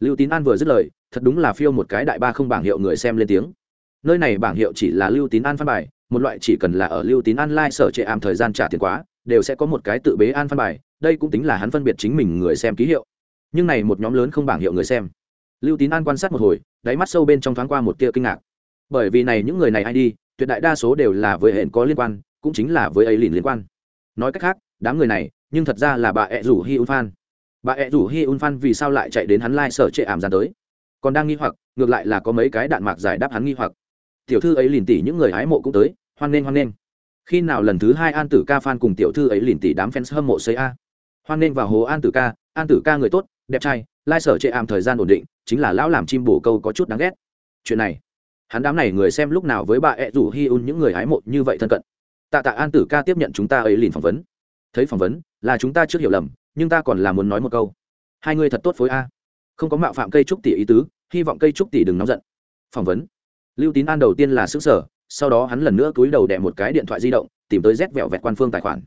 Lưu tín an vừa dứt lời, thật đúng là phiêu một cái đại ba không bảng hiệu người xem lên tiếng. Nơi này bảng hiệu chỉ là lưu tín an phan bài, một loại chỉ cần là ở lưu tín an lai、like、sở trệ ảm thời gian trả tiền quá, đều sẽ có một cái tự bế an phan bài, đây cũng tính là hắn phân biệt chính mình người xem ký hiệu. Nhưng này một nhóm lớn không bảng hiệu người xem. Lưu tín an quan sát một hồi, đáy mắt sâu bên trong thoáng qua một tia kinh ngạc. Bởi vì này những người này ai đi tuyệt đại đa số đều là với hệ có liên quan, cũng chính là với ấy liền liên quan. Nói cách khác, đám người này, nhưng thật ra là bà ẹ rủ hi un phan bà ẹ rủ hi un phan vì sao lại chạy đến hắn lai、like、sở trệ ảm gian tới? Còn đang nghi hoặc, ngược lại là có mấy cái đạn mạc giải đáp hắn nghi hoặc. Tiểu thư ấy liền tỉ những người hái mộ cũng tới, hoan nghênh hoan nghênh. Khi nào lần thứ hai an tử ca phan cùng tiểu thư ấy liền tỉ đám fans hâm mộ xây a? Hoan nghênh vào hồ an tử ca, an tử ca người tốt, đẹp trai, lai sở ảm thời gian ổn định, chính là lão làm chim bổ câu có chút đáng ghét. Chuyện này hắn đám này người xem lúc nào với bà ẹ rủ hi un những người hái mộ như vậy thân cận? Tạ tạ an tử ca tiếp nhận chúng ta ấy liền phỏng vấn. Thấy phỏng vấn, là chúng ta trước hiểu lầm, nhưng ta còn là muốn nói một câu. Hai người thật tốt phối a. Không có mạo phạm cây trúc tỷ ý tứ, hy vọng cây trúc tỷ đừng nóng giận. Phỏng vấn. Lưu tín an đầu tiên là xứ sở sau đó hắn lần nữa cúi đầu đẻ một cái điện thoại di động, tìm tới rét vẹo vẹt quan phương tài khoản.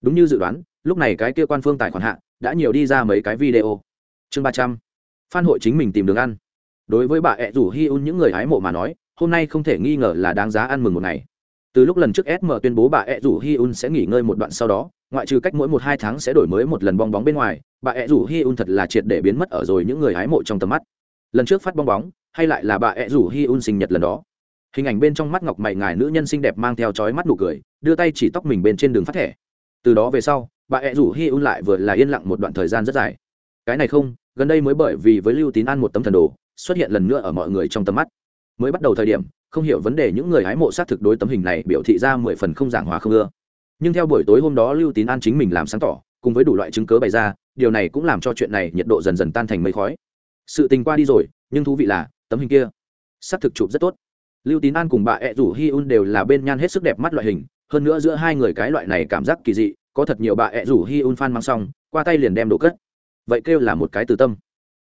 Đúng như dự đoán, lúc này cái kia quan phương tài khoản hạ đã nhiều đi ra mấy cái video. Chương ba trăm. Phan hội chính mình tìm đường ăn. Đối với bà ẹ rủ hi un những người hái mộ mà nói hôm nay không thể nghi ngờ là đáng giá ăn mừng một ngày. Từ lúc lần trước sm tuyên bố bà ed rủ hi un sẽ nghỉ ngơi một đoạn sau đó, ngoại trừ cách mỗi một hai tháng sẽ đổi mới một lần bong bóng bên ngoài, bà ed rủ hi un thật là triệt để biến mất ở rồi những người hái mộ trong tầm mắt. Lần trước phát bong bóng, hay lại là bà ed rủ hi un sinh nhật lần đó. Hình ảnh bên trong mắt ngọc mày ngài nữ nhân xinh đẹp mang theo chói mắt nụ cười, đưa tay chỉ tóc mình bên trên đường phát thẻ. Từ đó về sau, bà ed rủ hi un lại vừa là yên lặng một đoạn thời gian rất dài. Cái này không, gần đây mới bởi vì với lưu tín an một tấm thần đồ, xuất hiện lần nữa ở mọi người trong tầm mắt mới bắt đầu thời điểm, không hiểu vấn đề những người hái mộ xác thực đối tấm hình này biểu thị ra mười phần không giảng hòa không ưa. Nhưng theo buổi tối hôm đó lưu tín an chính mình làm sáng tỏ, cùng với đủ loại chứng cớ bày ra, điều này cũng làm cho chuyện này nhiệt độ dần dần tan thành mây khói. Sự tình qua đi rồi, nhưng thú vị là, tấm hình kia, xác thực chụp rất tốt. Lưu tín an cùng bà ẹ rủ hi un đều là bên nhan hết sức đẹp mắt loại hình, hơn nữa giữa hai người cái loại này cảm giác kỳ dị, có thật nhiều bà ẹ rủ hi un fan mang xong, qua tay liền đem đổ cất. Vậy kêu là một cái từ tâm.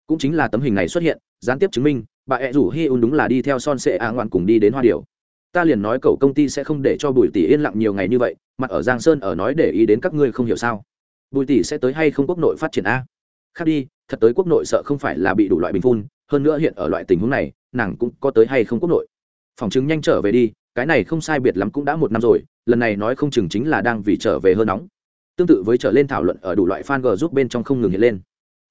Cũng chính là tấm hình này xuất hiện, gián tiếp chứng minh bà ẹ rủ hi un đúng là đi theo son sệ á ngoạn cùng đi đến hoa điều ta liền nói cậu công ty sẽ không để cho bùi tỷ yên lặng nhiều ngày như vậy, mặt ở giang sơn ở nói để ý đến các ngươi không hiểu sao. Bùi tỷ sẽ tới hay không quốc nội phát triển a? Khác đi, thật tới quốc nội sợ không phải là bị đủ loại bình phun, hơn nữa hiện ở loại tình huống này, nàng cũng có tới hay không quốc nội. Phòng chứng nhanh trở về đi, cái này không sai biệt lắm cũng đã một năm rồi, lần này nói không chừng chính là đang vì trở về hơn nóng. Tương tự với trở lên thảo luận ở đủ loại fan g giúp bên trong không ngừng hiện lên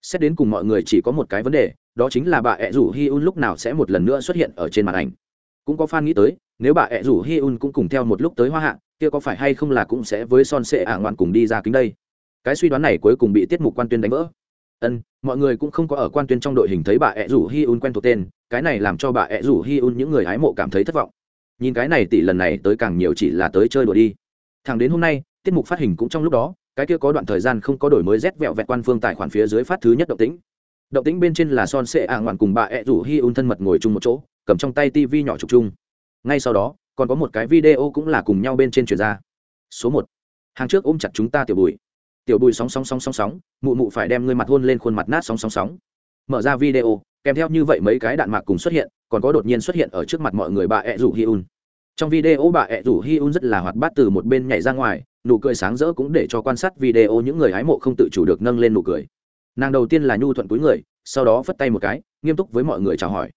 xét đến cùng mọi người chỉ có một cái vấn đề, đó chính là bà ẹ rủ hi un lúc nào sẽ một lần nữa xuất hiện ở trên màn ảnh. Cũng có fan nghĩ tới, nếu bà ẹ rủ hi un cũng cùng theo một lúc tới hoa hạ, kia có phải hay không là cũng sẽ với son sệ ả ngoạn cùng đi ra kính đây? Cái suy đoán này cuối cùng bị tiết mục quan tuyên đánh vỡ. Ân, mọi người cũng không có ở quan tuyên trong đội hình thấy bà ẹ rủ hi un quen thuộc tên, cái này làm cho bà ẹ rủ hi un những người hái mộ cảm thấy thất vọng. Nhìn cái này tỷ lần này tới càng nhiều chỉ là tới chơi đùa đi. Thẳng đến hôm nay, tiết mục phát hình cũng trong lúc đó cái kia có đoạn thời gian không có đổi mới rét vẹo vẹt quan phương tài khoản phía dưới phát thứ nhất động tĩnh. Động tĩnh bên trên là son sệ ạ ngoạn cùng bà ẹ rủ hi un thân mật ngồi chung một chỗ, cầm trong tay tivi nhỏ trục chung. Ngay sau đó, còn có một cái video cũng là cùng nhau bên trên truyền ra. Số một. Hàng trước ôm chặt chúng ta tiểu bùi. Tiểu bùi sóng sóng sóng sóng sóng, mụ mụ phải đem ngươi mặt hôn lên khuôn mặt nát sóng sóng sóng. Mở ra video, kèm theo như vậy mấy cái đạn mạc cùng xuất hiện, còn có đột nhiên xuất hiện ở trước mặt mọi người bà ẹ rủ hi un. Trong video bà ẹ rủ hi un rất là hoạt bát từ một bên nhảy ra ngoài nụ cười sáng rỡ cũng để cho quan sát video những người hái mộ không tự chủ được nâng lên nụ cười. Nàng đầu tiên là nhu thuận cuối người, sau đó phất tay một cái, nghiêm túc với mọi người chào hỏi.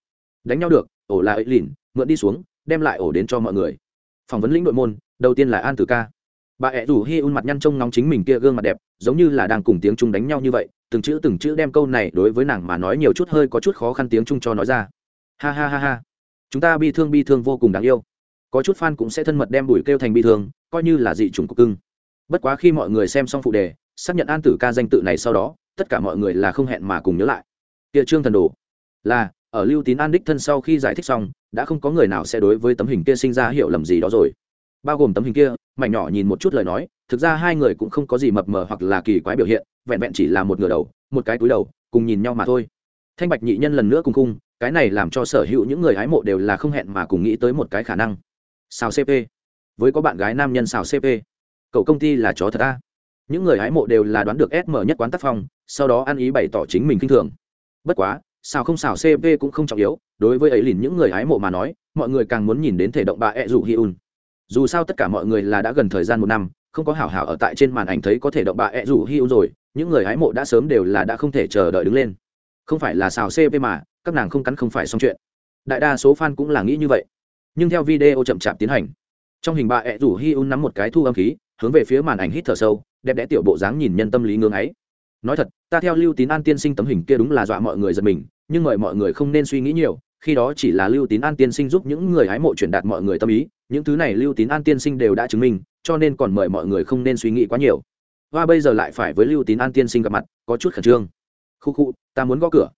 Đánh nhau được, ổ là ấy lìn, mượn đi xuống, đem lại ổ đến cho mọi người. Phỏng vấn lĩnh đội môn, đầu tiên là an tử ca. Bà ẹ rủ hi un mặt nhăn trông nóng chính mình kia gương mặt đẹp, giống như là đang cùng tiếng trung đánh nhau như vậy, từng chữ từng chữ đem câu này đối với nàng mà nói nhiều chút hơi có chút khó khăn tiếng trung cho nói ra. Ha ha ha ha. Chúng ta bi thương bi thương vô cùng đáng yêu có chút fan cũng sẽ thân mật đem bùi kêu thành bi thương, coi như là dị chủng cục cưng. Bất quá khi mọi người xem xong phụ đề, xác nhận an tử ca danh tự này sau đó, tất cả mọi người là không hẹn mà cùng nhớ lại. Kia trương thần đồ, là, ở lưu tín an đích thân sau khi giải thích xong, đã không có người nào sẽ đối với tấm hình kia sinh ra hiểu lầm gì đó rồi. Bao gồm tấm hình kia, mảnh nhỏ nhìn một chút lời nói, thực ra hai người cũng không có gì mập mờ hoặc là kỳ quái biểu hiện, vẹn vẹn chỉ là một ngửa đầu, một cái túi đầu, cùng nhìn nhau mà thôi. Thanh bạch nhị nhân lần nữa cùng cung cái này làm cho sở hữu những người hái mộ đều là không hẹn mà cùng nghĩ tới một cái khả năng xào cp với có bạn gái nam nhân xào cp cậu công ty là chó thật ta những người hái mộ đều là đoán được sm nhất quán tác phong, sau đó ăn ý bày tỏ chính mình k i n h thường. Bất quá xào không xào cp cũng không trọng yếu, đối với ấy lìn những người hái mộ mà nói, mọi người càng muốn nhìn đến thể động bà ed rủ hi un. Dù sao tất cả mọi người là đã gần thời gian một năm, không có hảo hảo ở tại trên màn ảnh thấy có thể động bà ed rủ hi un rồi, những người hái mộ đã sớm đều là đã không thể chờ đợi đứng lên. Không phải là xào cp mà, các nàng không cắn không phải xong chuyện. Đại đa số fan cũng là nghĩ như vậy nhưng theo video chậm chạp tiến hành. Trong hình bà ẹ rủ hi un nắm một cái thu âm khí, hướng về phía màn ảnh hít thở sâu, đẹp đẽ tiểu bộ dáng nhìn nhân tâm lý ngưỡng ấy. Nói thật, ta theo lưu tín an tiên sinh tấm hình kia đúng là dọa mọi người giật mình, nhưng mời mọi người không nên suy nghĩ nhiều, khi đó chỉ là lưu tín an tiên sinh giúp những người hái mộ truyền đạt mọi người tâm ý, những thứ này lưu tín an tiên sinh đều đã chứng minh, cho nên còn mời mọi người không nên suy nghĩ quá nhiều. Và bây giờ lại phải với lưu tín an tiên sinh gặp mặt, có chút khẩn trương. Khu khu, ta muốn gõ cửa.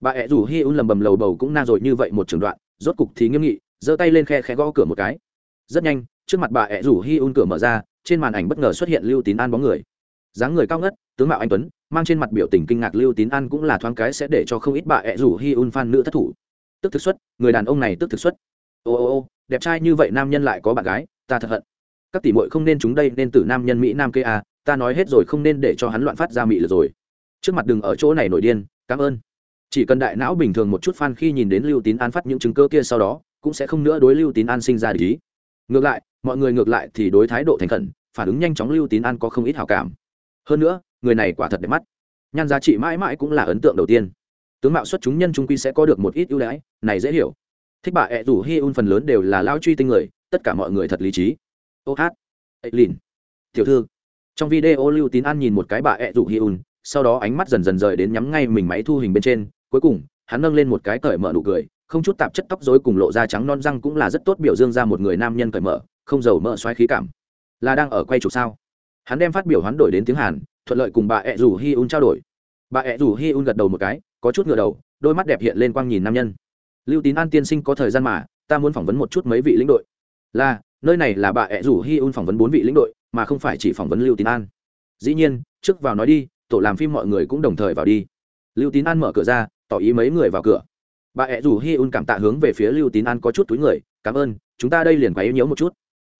Bà ẹ rủ hi un lầm bầm lầu bầu cũng na rồi như vậy một trường đoạn, rốt cục thì nghiêm nghị giơ tay lên khe khe gõ cửa một cái. Rất nhanh, trước mặt bà ẹ rủ hi un cửa mở ra, trên màn ảnh bất ngờ xuất hiện lưu tín an bóng người. Dáng người cao ngất, tướng mạo anh tuấn, mang trên mặt biểu tình kinh ngạc lưu tín an cũng là thoáng cái sẽ để cho không ít bà ẹ rủ hi un fan nữ thất thủ. Tức thực xuất, người đàn ông này tức thực xuất. Ô ô ô, đẹp trai như vậy nam nhân lại có bạn gái, ta thật hận. Các tỷ muội không nên chúng đây nên từ nam nhân mỹ nam kê a à, ta nói hết rồi không nên để cho hắn loạn phát ra mị lượt rồi. Trước mặt đừng ở chỗ này nổi điên, cảm ơn. Chỉ cần đại não bình thường một chút fan khi nhìn đến lưu tín an phát những chứng cơ kia sau đó cũng sẽ không nữa đối lưu tín an sinh ra lý ngược lại, mọi người ngược lại thì đối thái độ thành khẩn, phản ứng nhanh chóng lưu tín an có không ít hào cảm. Hơn nữa, người này quả thật đẹp mắt. Nhan giá trị mãi mãi cũng là ấn tượng đầu tiên. Tướng mạo xuất chúng nhân trung quy sẽ có được một ít ưu đãi, này dễ hiểu. Thích bà ẹ rủ hi un phần lớn đều là lao truy tinh người, tất cả mọi người thật lý trí. Ô hát. Ấy lìn. Tiểu thư. Trong video lưu tín an nhìn một cái bà ẹ rủ hi un, sau đó ánh mắt dần dần rời đến nhắm ngay mình máy thu hình bên trên, cuối cùng, hắn nâng lên một cái cởi mở nụ cười không chút tạp chất tóc rối cùng lộ da trắng non răng cũng là rất tốt biểu dương ra một người nam nhân cởi mở, không giàu mỡ xoáy khí cảm. Là đang ở quay chụp sao? Hắn đem phát biểu hoán đổi đến tiếng hàn, thuận lợi cùng bà ẹ rủ hi un trao đổi. Bà ẹ rủ hi un gật đầu một cái, có chút ngựa đầu, đôi mắt đẹp hiện lên quang nhìn nam nhân. Lưu tín an tiên sinh có thời gian mà, ta muốn phỏng vấn một chút mấy vị lĩnh đội. Là, nơi này là bà ẹ rủ hi un phỏng vấn bốn vị lĩnh đội, mà không phải chỉ phỏng vấn lưu tín an. Dĩ nhiên, trước vào nói đi, tổ làm phim mọi người cũng đồng thời vào đi. Lưu tín an mở cửa ra, tỏ ý mấy người vào cửa bà ẹ rủ hi un cảm tạ hướng về phía lưu tín an có chút túi người, cảm ơn, chúng ta đây liền quá yếu nhớ một chút.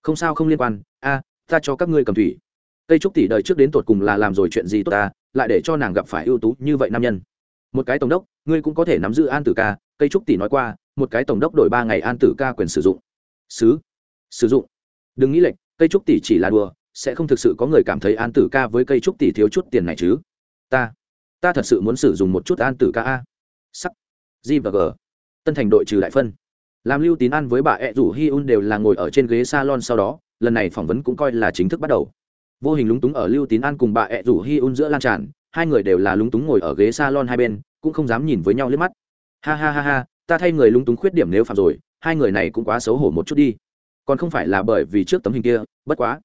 Không sao, không liên quan. A, ta cho các ngươi cầm thủy. Cây trúc tỷ đời trước đến tột cùng là làm rồi chuyện gì tốt ta, lại để cho nàng gặp phải ưu tú như vậy nam nhân. Một cái tổng đốc, ngươi cũng có thể nắm giữ an tử ca. Cây trúc tỷ nói qua, một cái tổng đốc đổi ba ngày an tử ca quyền sử dụng. Sứ, sử dụng. Đừng nghĩ lệch cây trúc tỷ chỉ là đùa, sẽ không thực sự có người cảm thấy an tử ca với cây trúc tỷ thiếu chút tiền này chứ. Ta ta thật sự muốn sử dụng một chút an tử ca a. Sắc g và g. Tân thành đội trừ đại phân. Làm lưu tín an với bà ed rủ hi un đều là ngồi ở trên ghế salon sau đó, lần này phỏng vấn cũng coi là chính thức bắt đầu. Vô hình lúng túng ở lưu tín an cùng bà ed rủ hi un giữa lan tràn, hai người đều là lúng túng ngồi ở ghế salon hai bên, cũng không dám nhìn với nhau liếc mắt. Ha ha ha ha, ta thay người lúng túng khuyết điểm nếu phạm rồi, hai người này cũng quá xấu hổ một chút đi. Còn không phải là bởi vì trước tấm hình kia, bất quá.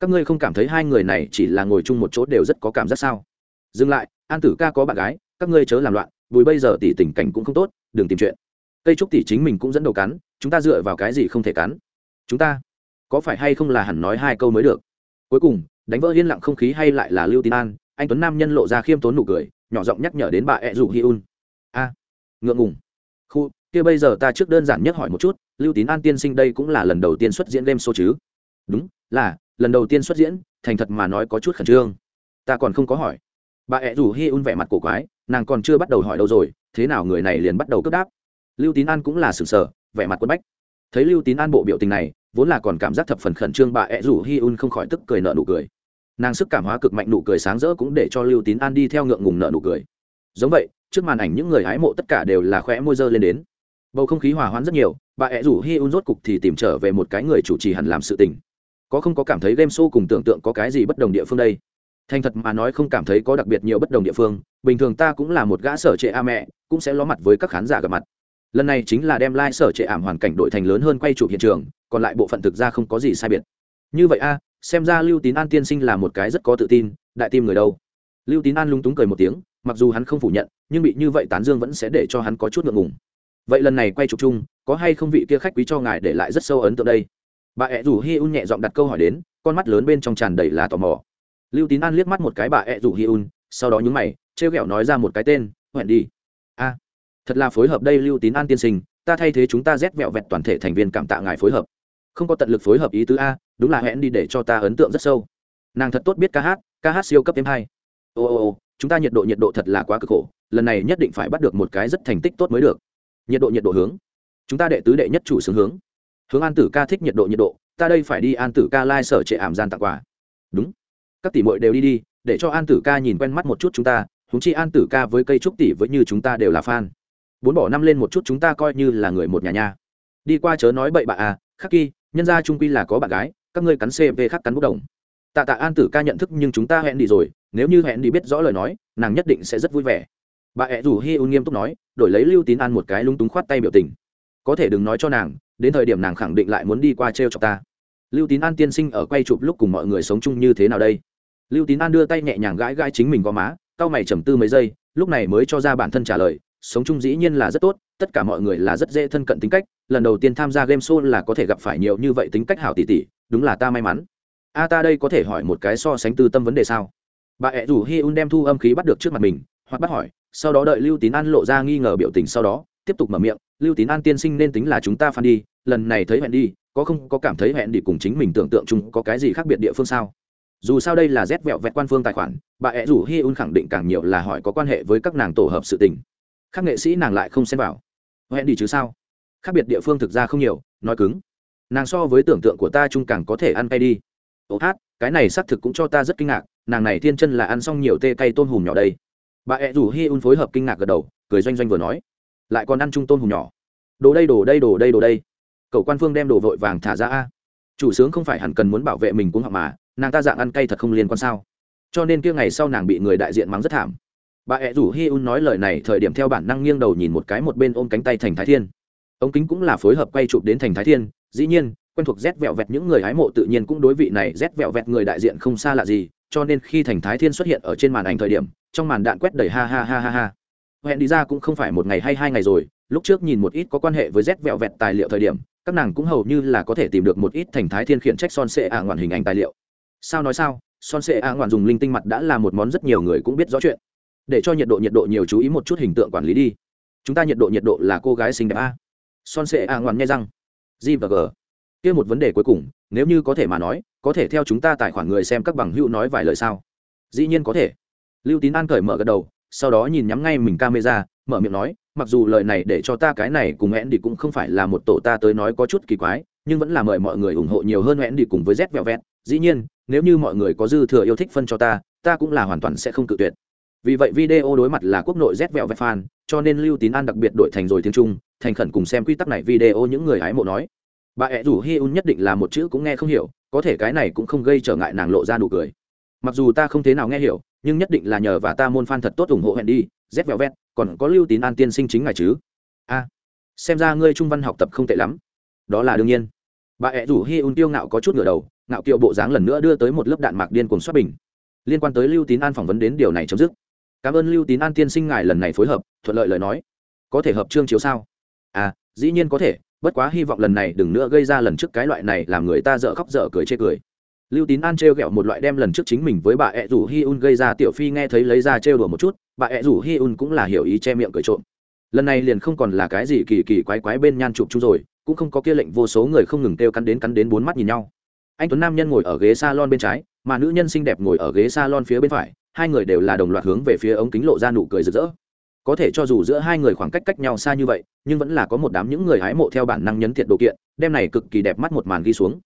Các ngươi không cảm thấy hai người này chỉ là ngồi chung một chỗ đều rất có cảm giác sao? Dừng lại, an tử ca có bạn gái, các ngươi chớ làm loạn bùi bây giờ tỷ tình cảnh cũng không tốt, đừng tìm chuyện. Cây trúc tỷ chính mình cũng dẫn đầu cắn, chúng ta dựa vào cái gì không thể cắn? Chúng ta có phải hay không là hẳn nói hai câu mới được? Cuối cùng, đánh vỡ yên lặng không khí hay lại là lưu tín an, anh tuấn nam nhân lộ ra khiêm tốn nụ cười, nhỏ giọng nhắc nhở đến bà ẹ rủ hi un a, ngượng ngùng. Khu, kia bây giờ ta trước đơn giản nhất hỏi một chút, lưu tín an tiên sinh đây cũng là lần đầu tiên xuất diễn game show chứ? Đúng, là, lần đầu tiên xuất diễn, thành thật mà nói có chút khẩn trương. Ta còn không có hỏi. Bà ẹ rủ hi un vẻ mặt cổ quái nàng còn chưa bắt đầu hỏi đâu rồi, thế nào người này liền bắt đầu cướp đáp? Lưu tín an cũng là sừng sờ, vẻ mặt quân bách. Thấy lưu tín an bộ biểu tình này, vốn là còn cảm giác thập phần khẩn trương, bà ẹ rủ hi un không khỏi tức cười nợ nụ cười. Nàng sức cảm hóa cực mạnh nụ cười sáng rỡ cũng để cho lưu tín an đi theo ngượng ngùng nợ nụ cười. Giống vậy, trước màn ảnh những người hái mộ tất cả đều là khóe môi dơ lên đến. Bầu không khí hòa hoãn rất nhiều, bà ẹ rủ hi un rốt cục thì tìm trở về một cái người chủ trì hẳn làm sự tình. Có không có cảm thấy game show cùng tưởng tượng có cái gì bất đồng địa phương đây? Thành thật mà nói không cảm thấy có đặc biệt nhiều bất đồng địa phương, bình thường ta cũng là một gã sở trệ a mẹ, cũng sẽ ló mặt với các khán giả gặp mặt. Lần này chính là đem lai、like、sở trệ ảm hoàn cảnh đội thành lớn hơn quay chụp hiện trường, còn lại bộ phận thực ra không có gì sai biệt. Như vậy a, xem ra lưu tín an tiên sinh là một cái rất có tự tin, đại tim người đâu. Lưu tín an lung túng cười một tiếng, mặc dù hắn không phủ nhận, nhưng bị như vậy tán dương vẫn sẽ để cho hắn có chút ngượng ngùng. Vậy lần này quay chụp chung, có hay không vị kia khách quý cho ngài để lại rất sâu ấn tượng đây? Bà ẹ rủ hi un nhẹ giọng đặt câu hỏi đến, con mắt lớn bên trong tràn đầy là tò mò lưu tín an liếc mắt một cái bà ẹ rủ hi un, sau đó nhúng mày, trêu ghẹo nói ra một cái tên, hẹn đi. A, thật là phối hợp đây lưu tín an tiên sinh, ta thay thế chúng ta rét vẹo vẹt toàn thể thành viên cảm tạ ngài phối hợp. Không có tận lực phối hợp ý tứ a, đúng là hẹn đi để cho ta ấn tượng rất sâu. Nàng thật tốt biết ca hát ca hát siêu cấp thêm hai. Ô ô ô, chúng ta nhiệt độ nhiệt độ thật là quá cực khổ, lần này nhất định phải bắt được một cái rất thành tích tốt mới được. Nhiệt độ nhiệt độ hướng, chúng ta đệ tứ đệ nhất chủ xướng hướng. Hướng an tử ca thích nhiệt độ nhiệt độ, ta đây phải đi an tử ca lai、like、sở trệ ảm gian tặng quà. Đúng các tỷ muội đều đi đi, để cho an tử ca nhìn quen mắt một chút chúng ta húng chi an tử ca với cây trúc tỷ với như chúng ta đều là fan. Bốn bỏ năm lên một chút chúng ta coi như là người một nhà nha. Đi qua chớ nói bậy bạ à khắc kỳ, nhân ra trung quy là có bạn gái, các ngươi cắn cv khắc cắn bốc đồng. Tạ tạ an tử ca nhận thức nhưng chúng ta hẹn đi rồi, nếu như hẹn đi biết rõ lời nói, nàng nhất định sẽ rất vui vẻ. Bà ẹ rủ hi un nghiêm túc nói, đổi lấy lưu tín an một cái lung túng khoát tay biểu tình. Có thể đừng nói cho nàng, đến thời điểm nàng khẳng định lại muốn đi qua t r e o chọc ta. Lưu tín an tiên sinh ở quay chụp lúc cùng mọi người sống chung như thế nào đây? Lưu tín an đưa tay nhẹ nhàng gãi gãi chính mình gò má c a o mày trầm tư mấy giây, lúc này mới cho ra bản thân trả lời, sống chung dĩ nhiên là rất tốt, tất cả mọi người là rất dễ thân cận tính cách, lần đầu tiên tham gia game show là có thể gặp phải nhiều như vậy tính cách hảo tỷ tỷ đúng là ta may mắn. A ta đây có thể hỏi một cái so sánh tư tâm vấn đề sao? Bà ẹ rủ hi un đem thu âm khí bắt được trước mặt mình, hoặc bắt hỏi, sau đó đợi lưu tín an lộ ra nghi ngờ biểu tình sau đó, tiếp tục mở miệng, lưu tín an tiên sinh nên tính là chúng ta phan đi, lần này thấy hẹn đi, có không có cảm thấy hẹn đi cùng chính mình tưởng tượng chung có cái gì khác biệt địa phương sao? Dù sao đây là rét vẹo vẹt quan phương tài khoản bà ẹ rủ hi un khẳng định càng nhiều là hỏi có quan hệ với các nàng tổ hợp sự tình các nghệ sĩ nàng lại không xem vào hẹn đi chứ sao khác biệt địa phương thực ra không nhiều nói cứng nàng so với tưởng tượng của ta chung càng có thể ăn cay đi ô hát cái này xác thực cũng cho ta rất kinh ngạc nàng này thiên chân là ăn xong nhiều tê cay tôm hùm nhỏ đây bà ẹ rủ hi un phối hợp kinh ngạc gật đầu cười doanh doanh vừa nói lại còn ăn chung tôm hùm nhỏ đồ đây đồ đây đồ đây đồ đây cậu quan phương đem đồ vội vàng thả ra a chủ sướng không phải hẳn cần muốn bảo vệ mình cũng học mà nàng ta dạng ăn cay thật không liên quan sao? Cho nên kia ngày sau nàng bị người đại diện mắng rất thảm. Bà ẹ rủ hi un nói lời này thời điểm theo bản năng nghiêng đầu nhìn một cái một bên ôm cánh tay thành thái thiên. Ống kính cũng là phối hợp quay chụp đến thành thái thiên, dĩ nhiên, quen thuộc rét vẹo vẹt những người hái mộ tự nhiên cũng đối vị này rét vẹo vẹt người đại diện không xa lạ gì, cho nên khi thành thái thiên xuất hiện ở trên màn ảnh thời điểm, trong màn đạn quét đầy ha ha ha ha ha. Hẹn đi ra cũng không phải một ngày hay hai ngày rồi, lúc trước nhìn một ít có quan hệ với rét vẹo vẹt tài liệu thời điểm, các nàng cũng hầu như là có thể tìm được một ít thành thái thiên khiển trách son sệ ạ ngoạn hình ảnh tài liệu sao nói sao, son sệ a ngoạn dùng linh tinh mặt đã là một món rất nhiều người cũng biết rõ chuyện. Để cho nhiệt độ nhiệt độ nhiều chú ý một chút hình tượng quản lý đi. Chúng ta nhiệt độ nhiệt độ là cô gái xinh đẹp a. Son sệ a ngoạn nghe rằng. g và g. Kia một vấn đề cuối cùng, nếu như có thể mà nói, có thể theo chúng ta tài khoản người xem các bằng hữu nói vài lời sao? Dĩ nhiên có thể. Lưu tín an cởi mở gật đầu, sau đó nhìn nhắm ngay mình camera, mở miệng nói, mặc dù lời này để cho ta cái này cùng hẹn đi cũng không phải là một tổ ta tới nói có chút kỳ quái, nhưng vẫn là mời mọi người ủng hộ nhiều hơn hẹn đi cùng với z vẹo vẹt dĩ nhiên, nếu như mọi người có dư thừa yêu thích phân cho ta ta cũng là hoàn toàn sẽ không cự tuyệt. Vì vậy video đối mặt là quốc nội rét vẹo vẹt fan, cho nên lưu tín an đặc biệt đổi thành rồi tiếng trung, thành khẩn cùng xem quy tắc này video những người hái mộ nói. Bà ẹ rủ hi un nhất định là một chữ cũng nghe không hiểu, có thể cái này cũng không gây trở ngại nàng lộ ra nụ cười. Mặc dù ta không thế nào nghe hiểu, nhưng nhất định là nhờ và ta môn fan thật tốt ủng hộ hẹn đi, rét vẹo vẹt, còn có lưu tín an tiên sinh chính ngài chứ? A, xem ra ngươi trung văn học tập không tệ lắm. Đó là đương nhiên bà ẹ rủ hi un tiêu ngạo có chút ngửa đầu, ngạo kiệu bộ dáng lần nữa đưa tới một lớp đạn mạc điên cuồng xuất bình. Liên quan tới lưu tín an phỏng vấn đến điều này chấm dứt. Cảm ơn lưu tín an tiên sinh ngài lần này phối hợp, thuận lợi lời nói. Có thể hợp chương chiếu sao? À dĩ nhiên có thể, bất quá hy vọng lần này đừng nữa gây ra lần trước cái loại này làm người ta dở khóc dở cười chê cười. Lưu tín an trêu ghẹo một loại đem lần trước chính mình với bà ẹ rủ hi un gây ra, tiểu phi nghe thấy lấy ra trêu đùa một chút, bà ẹ rủ hi un cũng là hiểu ý che miệng cười trộm. Lần này liền không còn là cái gì kỳ kỳ quái quái bên nhan chụp chung rồi cũng không có kia lệnh vô số người không ngừng kêu cắn đến cắn đến bốn mắt nhìn nhau. Anh tuấn nam nhân ngồi ở ghế salon bên trái, mà nữ nhân xinh đẹp ngồi ở ghế salon phía bên phải, hai người đều là đồng loạt hướng về phía ống kính lộ ra nụ cười rực rỡ. Có thể cho dù giữa hai người khoảng cách cách nhau xa như vậy, nhưng vẫn là có một đám những người hái mộ theo bản năng nhấn thiệt đồ kiện, đem này cực kỳ đẹp mắt một màn ghi xuống.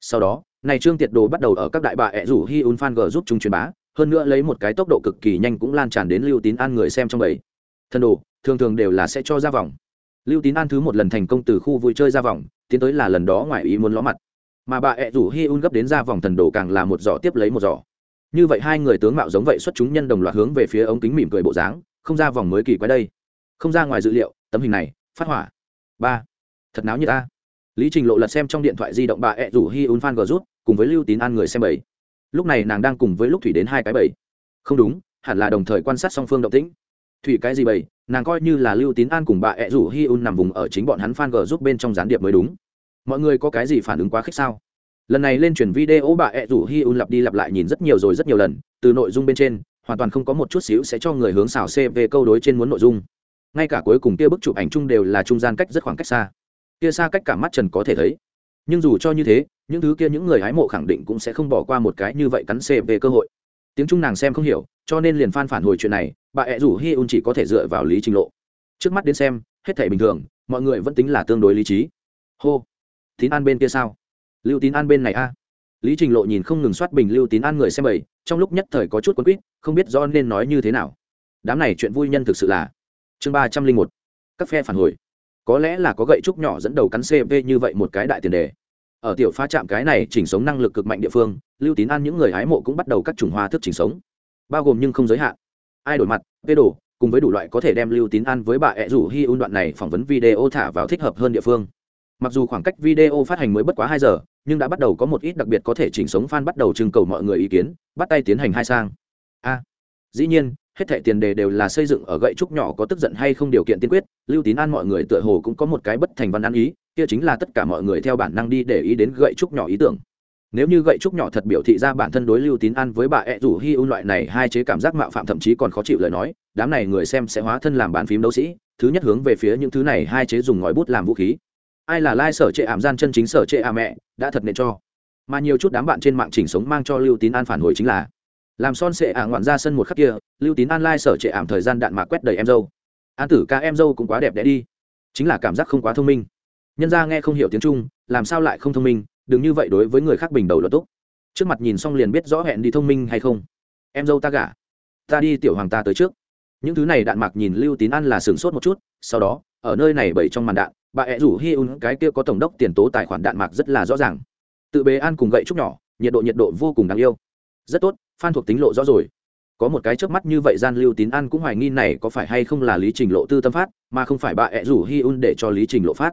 Sau đó, này trương tiệt đồ bắt đầu ở các đại bà ẹ rủ hi un fan g giúp chúng truyền bá, hơn nữa lấy một cái tốc độ cực kỳ nhanh cũng lan tràn đến lưu tín an người xem trong bầy. Thân đồ, thường thường đều là sẽ cho ra vòng lưu tín an thứ một lần thành công từ khu vui chơi ra vòng, tiến tới là lần đó ngoài ý muốn ló mặt. Mà bà ẹ rủ hi un gấp đến ra vòng thần đồ càng là một giỏ tiếp lấy một giỏ. Như vậy hai người tướng mạo giống vậy xuất chúng nhân đồng loạt hướng về phía ống kính mỉm cười bộ dáng, không ra vòng mới kỳ quái đây. Không ra ngoài dự liệu, tấm hình này, phát hỏa. Ba. Thật náo như ta. Lý trình lộ lật xem trong điện thoại di động bà ẹ rủ hi un phan gờ rút, cùng với lưu tín an người xem bảy. Lúc này nàng đang cùng với lúc thủy đến hai cái bảy. Không đúng, hẳn là đồng thời quan sát song phương động tĩnh thủy cái gì bầy, nàng coi như là lưu tín an cùng bà ẹ rủ hi un nằm vùng ở chính bọn hắn phan gờ giúp bên trong gián điệp mới đúng. Mọi người có cái gì phản ứng quá khích sao? Lần này lên chuyển video bà ẹ rủ hi un lặp đi lặp lại nhìn rất nhiều rồi rất nhiều lần từ nội dung bên trên hoàn toàn không có một chút xíu sẽ cho người hướng xào c về câu đối trên muốn nội dung. Ngay cả cuối cùng kia bức chụp ảnh chung đều là trung gian cách rất khoảng cách xa. Kia xa cách cả mắt trần có thể thấy. Nhưng dù cho như thế những thứ kia những người hái mộ khẳng định cũng sẽ không bỏ qua một cái như vậy cắn c về cơ hội tiếng trung nàng xem không hiểu, cho nên liền phan phản hồi chuyện này, bà ẹ rủ hi un chỉ có thể dựa vào lý trình lộ. Trước mắt đến xem, hết thể bình thường, mọi người vẫn tính là tương đối lý trí. Hô, tín an bên kia sao? Lưu tín an bên này a. Lý trình lộ nhìn không ngừng soát bình lưu tín an người xem bầy, trong lúc nhất thời có chút quấn quýt, không biết do nên nói như thế nào. Đám này chuyện vui nhân thực sự là. Chương ba trăm linh một, các phe phản hồi. Có lẽ là có gậy trúc nhỏ dẫn đầu cắn cv như vậy một cái đại tiền đề ở tiểu pha chạm cái này chỉnh sống năng lực cực mạnh địa phương, lưu tín an những người hái mộ cũng bắt đầu các chủng hoa thức chỉnh sống. Bao gồm nhưng không giới hạn. Ai đổi mặt vê đồ cùng với đủ loại có thể đem lưu tín an với bà ẹ rủ hi un đoạn này phỏng vấn video thả vào thích hợp hơn địa phương. Mặc dù khoảng cách video phát hành mới bất quá hai giờ, nhưng đã bắt đầu có một ít đặc biệt có thể chỉnh sống fan bắt đầu trưng cầu mọi người ý kiến, bắt tay tiến hành hai sang. A. Dĩ nhiên, hết thẻ tiền đề đều là xây dựng ở gậy trúc nhỏ có tức giận hay không điều kiện tiên quyết, lưu tín an mọi người tựa hồ cũng có một cái bất thành văn ăn ý kia chính là tất cả mọi người theo bản năng đi để ý đến gậy trúc nhỏ ý tưởng. Nếu như gậy trúc nhỏ thật biểu thị ra bản thân đối lưu tín an với bà ẹ rủ hi un loại này, hai chế cảm giác mạo phạm thậm chí còn khó chịu lời nói, đám này người xem sẽ hóa thân làm bàn phím đấu sĩ, thứ nhất hướng về phía những thứ này, hai chế dùng ngòi bút làm vũ khí. Ai là lai sở trệ ảm gian chân chính sở trệ à mẹ, đã thật nên cho. Mà nhiều chút đám bạn trên mạng chỉnh sống mang cho lưu tín an phản hồi chính là, làm son sệ ả ngoạn ra sân một khắc kia, lưu tín an lai sở trệ ảm thời gian đạn mạc quét đầy em dâu. An tử ca em dâu cũng quá đẹp đẽ đi. Chính là cảm giác không quá thông minh nhân ra nghe không hiểu tiếng trung làm sao lại không thông minh đừng như vậy đối với người khác bình đầu luật tốt, trước mặt nhìn xong liền biết rõ hẹn đi thông minh hay không. Em dâu ta gả. Ta đi tiểu hoàng ta tới trước. Những thứ này đạn mạc nhìn lưu tín ăn là sửng sốt một chút sau đó ở nơi này bảy trong màn đạn bà ẹ rủ hi un cái kia có tổng đốc tiền tố tài khoản đạn mạc rất là rõ ràng. Tự bế an cùng gậy trúc nhỏ nhiệt độ nhiệt độ vô cùng đáng yêu. Rất tốt phan thuộc tính lộ rõ rồi. Có một cái trước mắt như vậy gian lưu tín an cũng hoài nghi này có phải hay không là lý trình lộ tư tâm phát mà không phải bà ẹ rủ hi un để cho lý trình lộ phát